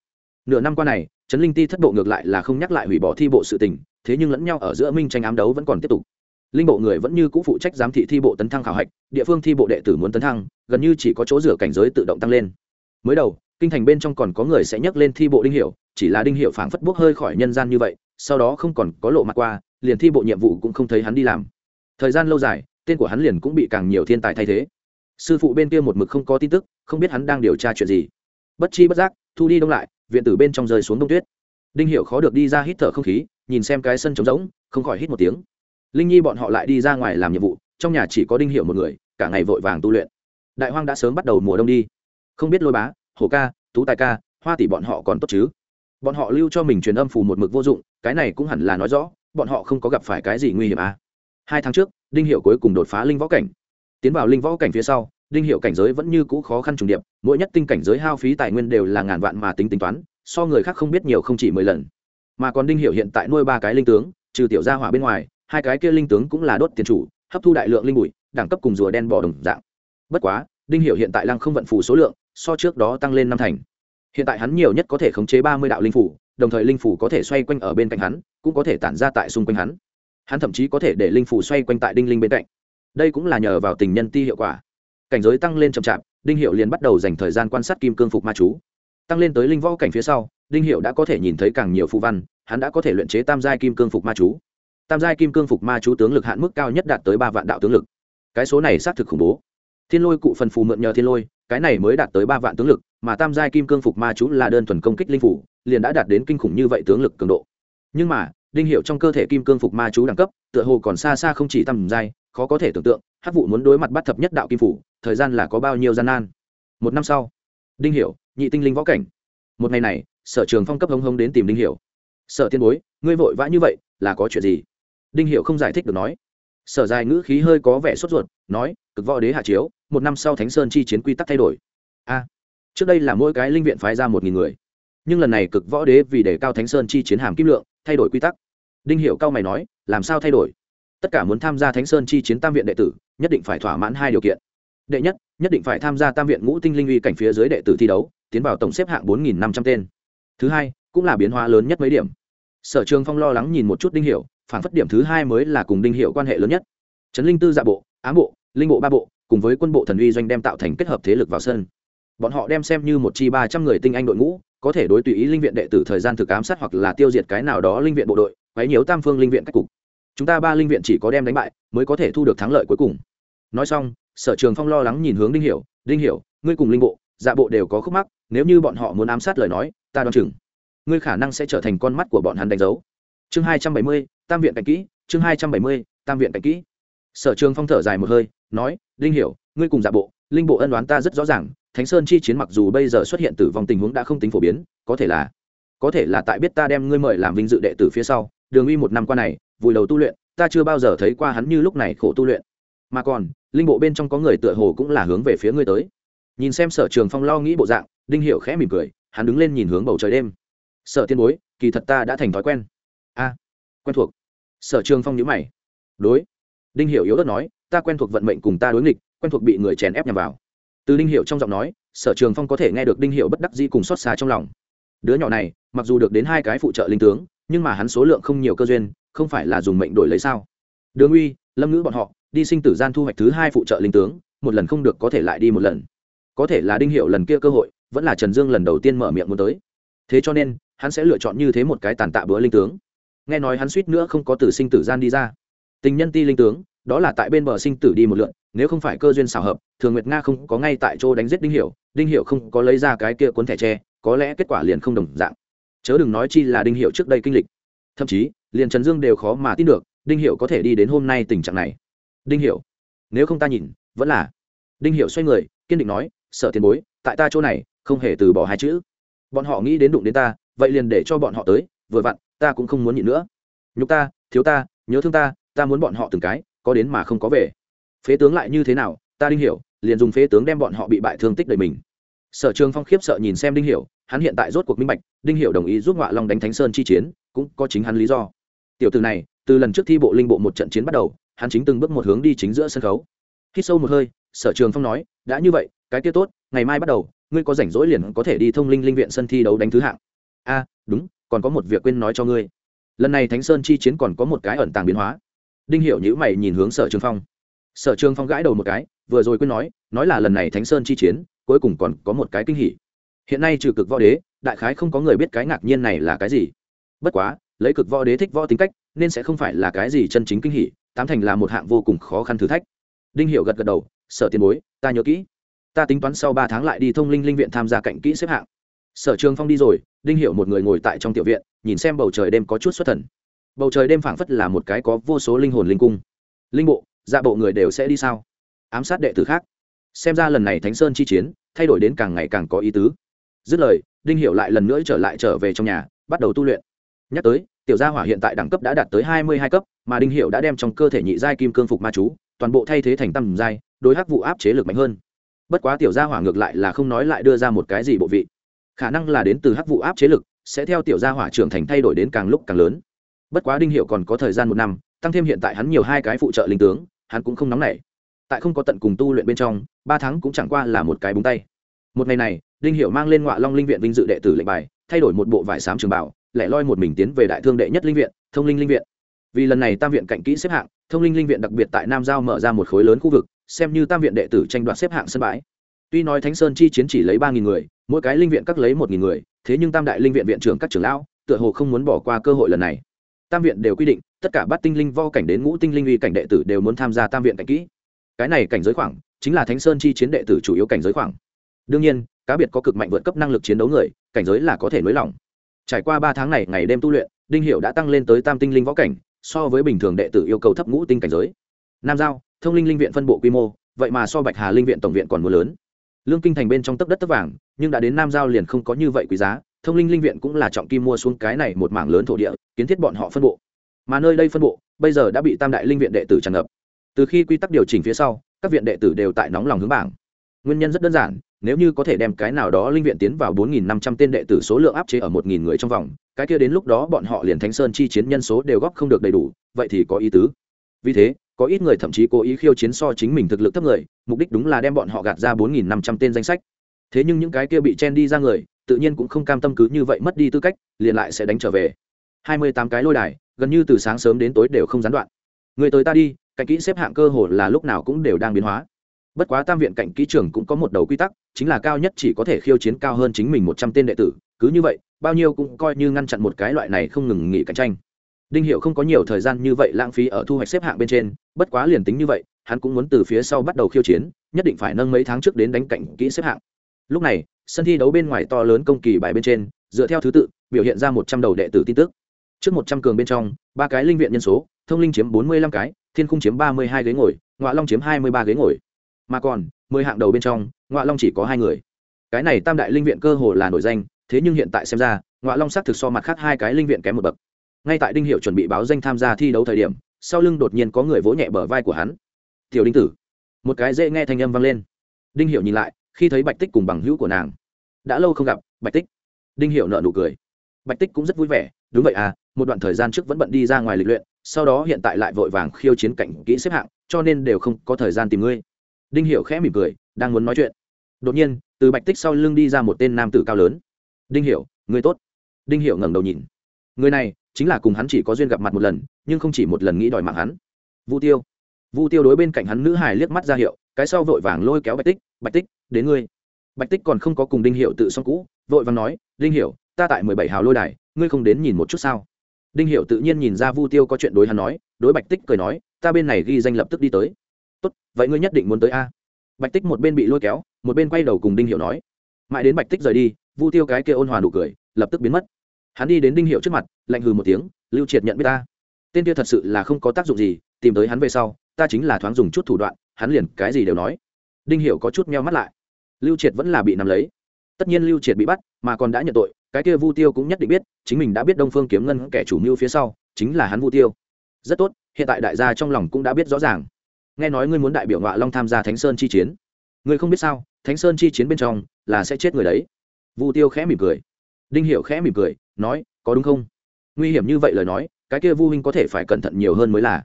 Nửa năm qua này trấn linh ti thất bộ ngược lại là không nhắc lại hủy bỏ thi bộ sự tình, thế nhưng lẫn nhau ở giữa minh tranh ám đấu vẫn còn tiếp tục. Linh bộ người vẫn như cũ phụ trách giám thị thi bộ tấn thăng khảo hạch, địa phương thi bộ đệ tử muốn tấn thăng, gần như chỉ có chỗ rửa cảnh giới tự động tăng lên. Mới đầu, kinh thành bên trong còn có người sẽ nhắc lên thi bộ đinh hiểu chỉ là đinh hiểu phảng phất bốc hơi khỏi nhân gian như vậy, sau đó không còn có lộ mặt qua, liền thi bộ nhiệm vụ cũng không thấy hắn đi làm. Thời gian lâu dài, tên của hắn liền cũng bị càng nhiều thiên tài thay thế. Sư phụ bên kia một mực không có tin tức, không biết hắn đang điều tra chuyện gì. Bất chi bất giác, thu đi đông lại viện tử bên trong rơi xuống đông tuyết. Đinh hiểu khó được đi ra hít thở không khí, nhìn xem cái sân trống rỗng, không khỏi hít một tiếng. Linh nhi bọn họ lại đi ra ngoài làm nhiệm vụ, trong nhà chỉ có đinh hiểu một người, cả ngày vội vàng tu luyện. Đại hoang đã sớm bắt đầu mùa đông đi. Không biết lôi bá, hồ ca, tú tài ca, hoa tỷ bọn họ còn tốt chứ? Bọn họ lưu cho mình truyền âm phù một mực vô dụng, cái này cũng hẳn là nói rõ, bọn họ không có gặp phải cái gì nguy hiểm à. Hai tháng trước, đinh hiệu cuối cùng đột phá linh võ cảnh. Tiến vào linh võ cảnh phía sau đinh hiệu cảnh giới vẫn như cũ khó khăn trùng điệp, mỗi nhất tinh cảnh giới hao phí tài nguyên đều là ngàn vạn mà tính tính toán, so người khác không biết nhiều không chỉ mười lần. Mà còn đinh hiệu hiện tại nuôi ba cái linh tướng, trừ tiểu gia hỏa bên ngoài, hai cái kia linh tướng cũng là đốt tiền chủ, hấp thu đại lượng linh bụi, đẳng cấp cùng rùa đen bò đồng dạng. Bất quá, đinh hiệu hiện tại lăng không vận phủ số lượng, so trước đó tăng lên năm thành. Hiện tại hắn nhiều nhất có thể khống chế ba mươi đạo linh phủ đồng thời linh phủ có thể xoay quanh ở bên cạnh hắn, cũng có thể tản ra tại xung quanh hắn. Hắn thậm chí có thể để linh phủ xoay quanh tại đinh linh bên cạnh. Đây cũng là nhờ vào tình nhân ti hiệu quả cảnh giới tăng lên chậm chạp, đinh hiệu liền bắt đầu dành thời gian quan sát kim cương phục ma chú. Tăng lên tới linh võ cảnh phía sau, đinh hiệu đã có thể nhìn thấy càng nhiều phù văn, hắn đã có thể luyện chế tam giai kim cương phục ma chú. Tam giai kim cương phục ma chú tướng lực hạn mức cao nhất đạt tới ba vạn đạo tướng lực. Cái số này xác thực khủng bố. Thiên lôi cụ phần phù mượn nhờ thiên lôi, cái này mới đạt tới ba vạn tướng lực, mà tam giai kim cương phục ma chú là đơn thuần công kích linh phủ, liền đã đạt đến kinh khủng như vậy tướng lực cường độ. Nhưng mà, đinh hiệu trong cơ thể kim cương phục ma chú đẳng cấp, tựa hồ còn xa xa không chỉ tầm giai, khó có thể tưởng tượng Hắc vụ muốn đối mặt bắt thập nhất đạo kim phủ, thời gian là có bao nhiêu gian nan? Một năm sau, đinh Hiểu, nhị tinh linh võ cảnh. Một ngày này, sở trường phong cấp hống hống đến tìm đinh Hiểu. sở tiên bối, ngươi vội vã như vậy, là có chuyện gì? Đinh Hiểu không giải thích được nói. Sở dài ngữ khí hơi có vẻ sốt ruột, nói, cực võ đế hạ chiếu, một năm sau thánh sơn chi chiến quy tắc thay đổi. A, trước đây là mỗi cái linh viện phái ra một nghìn người, nhưng lần này cực võ đế vì để cao thánh sơn chi chiến hàm kim lượng, thay đổi quy tắc. Đinh hiệu cao mày nói, làm sao thay đổi? Tất cả muốn tham gia thánh sơn chi chiến tam viện đệ tử nhất định phải thỏa mãn hai điều kiện. Đệ nhất nhất định phải tham gia tam viện ngũ tinh linh uy cảnh phía dưới đệ tử thi đấu, tiến vào tổng xếp hạng bốn nghìn năm trăm tên. Thứ hai, cũng là biến hóa lớn nhất mấy điểm. Sở trường phong lo lắng nhìn một chút đinh hiệu phản phất điểm thứ hai mới là cùng đinh hiệu quan hệ lớn nhất. Trấn linh tư dạ bộ, ám bộ, linh bộ ba bộ, cùng với quân bộ thần uy doanh đem tạo thành kết hợp thế lực vào sân. Bọn họ đem xem như một chi ba trăm người tinh anh đội ngũ, có thể đối tùy ý linh viện đệ tử thời gian thực ám sát hoặc là tiêu diệt cái nào đó linh viện bộ đội, quấy nhiều tam phương linh viện cách cục. Chúng ta ba linh viện chỉ có đem đánh bại, mới có thể thu được thắng lợi cuối cùng nói xong, sở trường phong lo lắng nhìn hướng đinh hiểu đinh hiểu, ngươi cùng linh bộ dạ bộ đều có khúc mắc, nếu như bọn họ muốn ám sát lời nói, ta đoán chừng ngươi khả năng sẽ trở thành con mắt của bọn hắn đánh dấu. Chương hai trăm bảy mươi, tam viện cảnh kỹ, chương hai trăm bảy mươi, tam viện cảnh kỹ. Sở trường phong thở dài một hơi, nói, đinh hiểu, ngươi cùng dạ bộ, linh bộ ân đoán ta rất rõ ràng, thánh sơn chi chiến mặc dù bây giờ xuất hiện tử vong tình huống đã không tính phổ biến, có thể là, có thể là tại biết ta đem ngươi mời làm vinh dự đệ tử phía sau, đường uy một năm qua này, vùi đầu tu luyện, ta chưa bao giờ thấy qua hắn như lúc này khổ tu luyện mà còn, linh bộ bên trong có người tựa hồ cũng là hướng về phía ngươi tới. Nhìn xem sở trường phong lo nghĩ bộ dạng, đinh hiểu khẽ mỉm cười, hắn đứng lên nhìn hướng bầu trời đêm. Sở tiên bối, kỳ thật ta đã thành thói quen. A, quen thuộc. Sở trường phong nhíu mày. Đối. Đinh hiểu yếu ớt nói, ta quen thuộc vận mệnh cùng ta đối nghịch, quen thuộc bị người chèn ép nhằm vào. Từ đinh hiểu trong giọng nói, sở trường phong có thể nghe được đinh hiểu bất đắc dĩ cùng xót xa trong lòng. Đứa nhỏ này, mặc dù được đến hai cái phụ trợ linh tướng, nhưng mà hắn số lượng không nhiều cơ duyên, không phải là dùng mệnh đổi lấy sao? Đường uy, lâm ngữ bọn họ, đi sinh tử gian thu hoạch thứ hai phụ trợ linh tướng, một lần không được có thể lại đi một lần. Có thể là đinh hiệu lần kia cơ hội, vẫn là trần dương lần đầu tiên mở miệng muốn tới. Thế cho nên, hắn sẽ lựa chọn như thế một cái tàn tạ bữa linh tướng. Nghe nói hắn suýt nữa không có từ sinh tử gian đi ra. Tình nhân ti linh tướng, đó là tại bên bờ sinh tử đi một lượn, nếu không phải cơ duyên xảo hợp, thường nguyệt nga không có ngay tại chỗ đánh giết đinh hiệu đinh hiệu không có lấy ra cái kia cuốn thẻ tre, có lẽ kết quả liền không đồng dạng. Chớ đừng nói chi là đinh hiệu trước đây kinh lịch. Thậm chí, liền trần dương đều khó mà tin được đinh hiệu có thể đi đến hôm nay tình trạng này. Đinh hiệu nếu không ta nhìn, vẫn là. Đinh hiệu xoay người, kiên định nói sợ tiền bối, tại ta chỗ này, không hề từ bỏ hai chữ. Bọn họ nghĩ đến đụng đến ta, vậy liền để cho bọn họ tới, vừa vặn, ta cũng không muốn nhịn nữa. Nhục ta, thiếu ta, nhớ thương ta ta muốn bọn họ từng cái, có đến mà không có về. Phế tướng lại như thế nào, ta đinh hiểu, liền dùng phế tướng đem bọn họ bị bại thương tích đầy mình. Sở trường phong khiếp sợ nhìn xem đinh hiểu, hắn hiện tại rốt cuộc minh bạch, đinh hiểu đồng ý giúp ngọa long đánh thánh sơn chi chiến, cũng có chính hắn lý do. Tiểu tử này từ lần trước thi bộ linh bộ một trận chiến bắt đầu, hắn chính từng bước một hướng đi chính giữa sân khấu. Hít sâu một hơi, sở trường phong nói, đã như vậy, cái kia tốt, ngày mai bắt đầu, ngươi có rảnh rỗi liền có thể đi thông linh linh viện sân thi đấu đánh thứ hạng. A, đúng, còn có một việc quên nói cho ngươi. Lần này thánh sơn chi chiến còn có một cái ẩn tàng biến hóa. Đinh hiểu nhữ mày nhìn hướng sở trường phong. Sở trường phong gãi đầu một cái, vừa rồi quên nói nói là lần này thánh sơn chi chiến, cuối cùng còn có một cái kinh hỉ. Hiện nay trừ cực võ đế, đại khái không có người biết cái ngạc nhiên này là cái gì. Bất quá, lấy cực võ đế thích võ tính cách nên sẽ không phải là cái gì chân chính kinh hỉ, tám thành là một hạng vô cùng khó khăn thử thách. Đinh hiểu gật gật đầu, sở tiền bối, ta nhớ kỹ. Ta tính toán sau ba tháng lại đi thông linh linh viện tham gia cạnh kỹ xếp hạng. Sở trường phong đi rồi, đinh hiểu một người ngồi tại trong tiểu viện, nhìn xem bầu trời đêm có chút xuất thần. Bầu trời đêm phảng phất là một cái có vô số linh hồn linh cung. Linh bộ dạ bộ người đều sẽ đi sao? Ám sát đệ tử khác. Xem ra lần này thánh sơn chi chiến, thay đổi đến càng ngày càng có ý tứ. Dứt lời, đinh hiểu lại lần nữa trở lại trở về trong nhà, bắt đầu tu luyện. Nhắc tới tiểu gia hỏa hiện tại đẳng cấp đã đạt tới hai mươi hai cấp, mà đinh hiểu đã đem trong cơ thể nhị giai kim cương phục ma chú, toàn bộ thay thế thành tam giai, đối hắc vụ áp chế lực mạnh hơn. Bất quá tiểu gia hỏa ngược lại là không nói lại đưa ra một cái gì bộ vị. Khả năng là đến từ hắc vụ áp chế lực, sẽ theo tiểu gia hỏa trưởng thành thay đổi đến càng lúc càng lớn. Bất quá đinh hiệu còn có thời gian một năm, tăng thêm hiện tại hắn nhiều hai cái phụ trợ linh tướng, hắn cũng không nóng nảy. Tại không có tận cùng tu luyện bên trong, ba tháng cũng chẳng qua là một cái búng tay. Một ngày này, đinh hiệu mang lên ngọa long linh viện vinh dự đệ tử lệnh bài, thay đổi một bộ vải xám trường bảo lẻ loi một mình tiến về đại thương đệ nhất linh viện, thông linh linh viện. Vì lần này tam viện cạnh kỹ xếp hạng, thông linh linh viện đặc biệt tại nam giao mở ra một khối lớn khu vực, xem như tam viện đệ tử tranh đoạt xếp hạng sân bãi. Tuy nói thánh sơn chi chiến chỉ lấy ba nghìn người, mỗi cái linh viện các lấy một nghìn người, thế nhưng tam đại linh viện viện trưởng các trưởng lão, tựa hồ không muốn bỏ qua cơ hội lần này. Tam viện đều quy định, tất cả bát tinh linh, vo cảnh đến ngũ tinh linh uy cảnh đệ tử đều muốn tham gia tam viện cảnh kỹ. Cái này cảnh giới khoảng, chính là thánh sơn chi chiến đệ tử chủ yếu cảnh giới khoảng. Đương nhiên, cá biệt có cực mạnh vượt cấp năng lực chiến đấu người, cảnh giới là có thể nới lỏng trải qua ba tháng này ngày đêm tu luyện, đinh hiệu đã tăng lên tới tam tinh linh võ cảnh, so với bình thường đệ tử yêu cầu thấp ngũ tinh cảnh giới. Nam giao, thông linh linh viện phân bộ quy mô, vậy mà so bạch hà linh viện tổng viện còn mưa lớn. Lương kinh thành bên trong tấc đất tấc vàng, nhưng đã đến nam giao liền không có như vậy quý giá, thông linh linh viện cũng là trọng kim mua xuống cái này một mảng lớn thổ địa, kiến thiết bọn họ phân bộ. Mà nơi đây phân bộ, bây giờ đã bị tam đại linh viện đệ tử tràn ngập. Từ khi quy tắc điều chỉnh phía sau, các viện đệ tử đều tại nóng lòng hướng bảng. Nguyên nhân rất đơn giản nếu như có thể đem cái nào đó linh viện tiến vào 4.500 tên đệ tử số lượng áp chế ở 1.000 người trong vòng, cái kia đến lúc đó bọn họ liền thánh sơn chi chiến nhân số đều góp không được đầy đủ, vậy thì có ý tứ. Vì thế, có ít người thậm chí cố ý khiêu chiến so chính mình thực lực thấp người, mục đích đúng là đem bọn họ gạt ra 4.500 tên danh sách. Thế nhưng những cái kia bị chen đi ra người, tự nhiên cũng không cam tâm cứ như vậy mất đi tư cách, liền lại sẽ đánh trở về. 28 cái lôi đài, gần như từ sáng sớm đến tối đều không gián đoạn. Người tới ta đi cái kỹ xếp hạng cơ hồ là lúc nào cũng đều đang biến hóa bất quá tam viện cạnh kỹ trường cũng có một đầu quy tắc, chính là cao nhất chỉ có thể khiêu chiến cao hơn chính mình một trăm tên đệ tử, cứ như vậy, bao nhiêu cũng coi như ngăn chặn một cái loại này không ngừng nghỉ cạnh tranh. Đinh hiệu không có nhiều thời gian như vậy lãng phí ở thu hoạch xếp hạng bên trên, bất quá liền tính như vậy, hắn cũng muốn từ phía sau bắt đầu khiêu chiến, nhất định phải nâng mấy tháng trước đến đánh cạnh kỹ xếp hạng. Lúc này, sân thi đấu bên ngoài to lớn công kỳ bài bên trên, dựa theo thứ tự, biểu hiện ra một trăm đầu đệ tử tin tức. Trước một trăm cường bên trong, ba cái linh viện nhân số, thông linh chiếm bốn mươi lăm cái, thiên khung chiếm ba mươi hai ghế ngồi ngoại long chiếm hai mươi ba ghế ngồi mà còn, mười hạng đầu bên trong ngoại long chỉ có hai người. Cái này tam đại linh viện cơ hồ là nổi danh, thế nhưng hiện tại xem ra ngoại long xác thực so mặt khác hai cái linh viện kém một bậc. Ngay tại đinh hiệu chuẩn bị báo danh tham gia thi đấu thời điểm, sau lưng đột nhiên có người vỗ nhẹ bờ vai của hắn. Tiểu đinh tử. Một cái dễ nghe thanh âm vang lên. Đinh hiệu nhìn lại, khi thấy bạch tích cùng bằng hữu của nàng. Đã lâu không gặp, bạch tích. Đinh hiệu nợ nụ cười. Bạch tích cũng rất vui vẻ. Đúng vậy à một đoạn thời gian trước vẫn bận đi ra ngoài lịch luyện, sau đó hiện tại lại vội vàng khiêu chiến cảnh kỹ xếp hạng, cho nên đều không có thời gian tìm ngươi đinh hiệu khẽ mỉm cười, đang muốn nói chuyện. Đột nhiên, từ bạch tích sau lưng đi ra một tên nam tử cao lớn. Đinh hiệu người tốt. Đinh hiệu ngẩng đầu nhìn. Người này chính là cùng hắn chỉ có duyên gặp mặt một lần, nhưng không chỉ một lần nghĩ đòi mạng hắn. Vu tiêu. Vu tiêu đối bên cạnh hắn nữ hài liếc mắt ra hiệu, cái sau vội vàng lôi kéo bạch tích bạch tích, đến ngươi. Bạch tích còn không có cùng đinh hiệu tự xong cũ, vội vàng nói, đinh hiệu ta tại mười bảy hào lôi đài, ngươi không đến nhìn một chút sao? Đinh hiệu tự nhiên nhìn ra vu tiêu có chuyện đối hắn nói, đối bạch tích cười nói, ta bên này ghi danh lập tức đi tới tốt, vậy ngươi nhất định muốn tới a. Bạch tích một bên bị lôi kéo, một bên quay đầu cùng đinh hiệu nói, mãi đến bạch tích rời đi, vu tiêu cái kia ôn hòa nụ cười lập tức biến mất. Hắn đi đến đinh hiệu trước mặt, lạnh hừ một tiếng, lưu triệt nhận biết ta. Tên kia thật sự là không có tác dụng gì, tìm tới hắn về sau, ta chính là thoáng dùng chút thủ đoạn, hắn liền cái gì đều nói. Đinh hiệu có chút meo mắt lại. Lưu triệt vẫn là bị nắm lấy. Tất nhiên lưu triệt bị bắt, mà còn đã nhận tội, cái kia vu tiêu cũng nhất định biết, chính mình đã biết đông phương kiếm ngân kẻ chủ mưu phía sau, chính là hắn vu tiêu. Rất tốt, hiện tại đại gia trong lòng cũng đã biết rõ ràng nghe nói ngươi muốn đại biểu ngọa long tham gia thánh sơn chi chiến. Ngươi không biết sao, thánh sơn chi chiến bên trong là sẽ chết người đấy. Vu tiêu khẽ mỉm cười. Đinh hiểu khẽ mỉm cười, nói, có đúng không? Nguy hiểm như vậy lời nói, cái kia vu huynh có thể phải cẩn thận nhiều hơn mới là.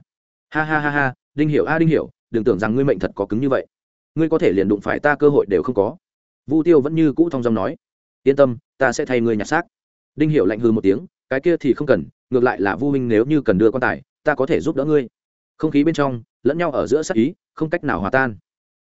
Ha ha ha ha, đinh hiểu a, đinh hiểu, đừng tưởng rằng ngươi mệnh thật có cứng như vậy. Ngươi có thể liền đụng phải ta cơ hội đều không có. Vu tiêu vẫn như cũ thong dong nói, yên tâm, ta sẽ thay ngươi nhặt xác. Đinh hiểu lạnh hừ một tiếng, cái kia thì không cần, ngược lại là vu huynh nếu như cần đưa quan tài, ta có thể giúp đỡ ngươi. Không khí bên trong lẫn nhau ở giữa sắc ý không cách nào hòa tan.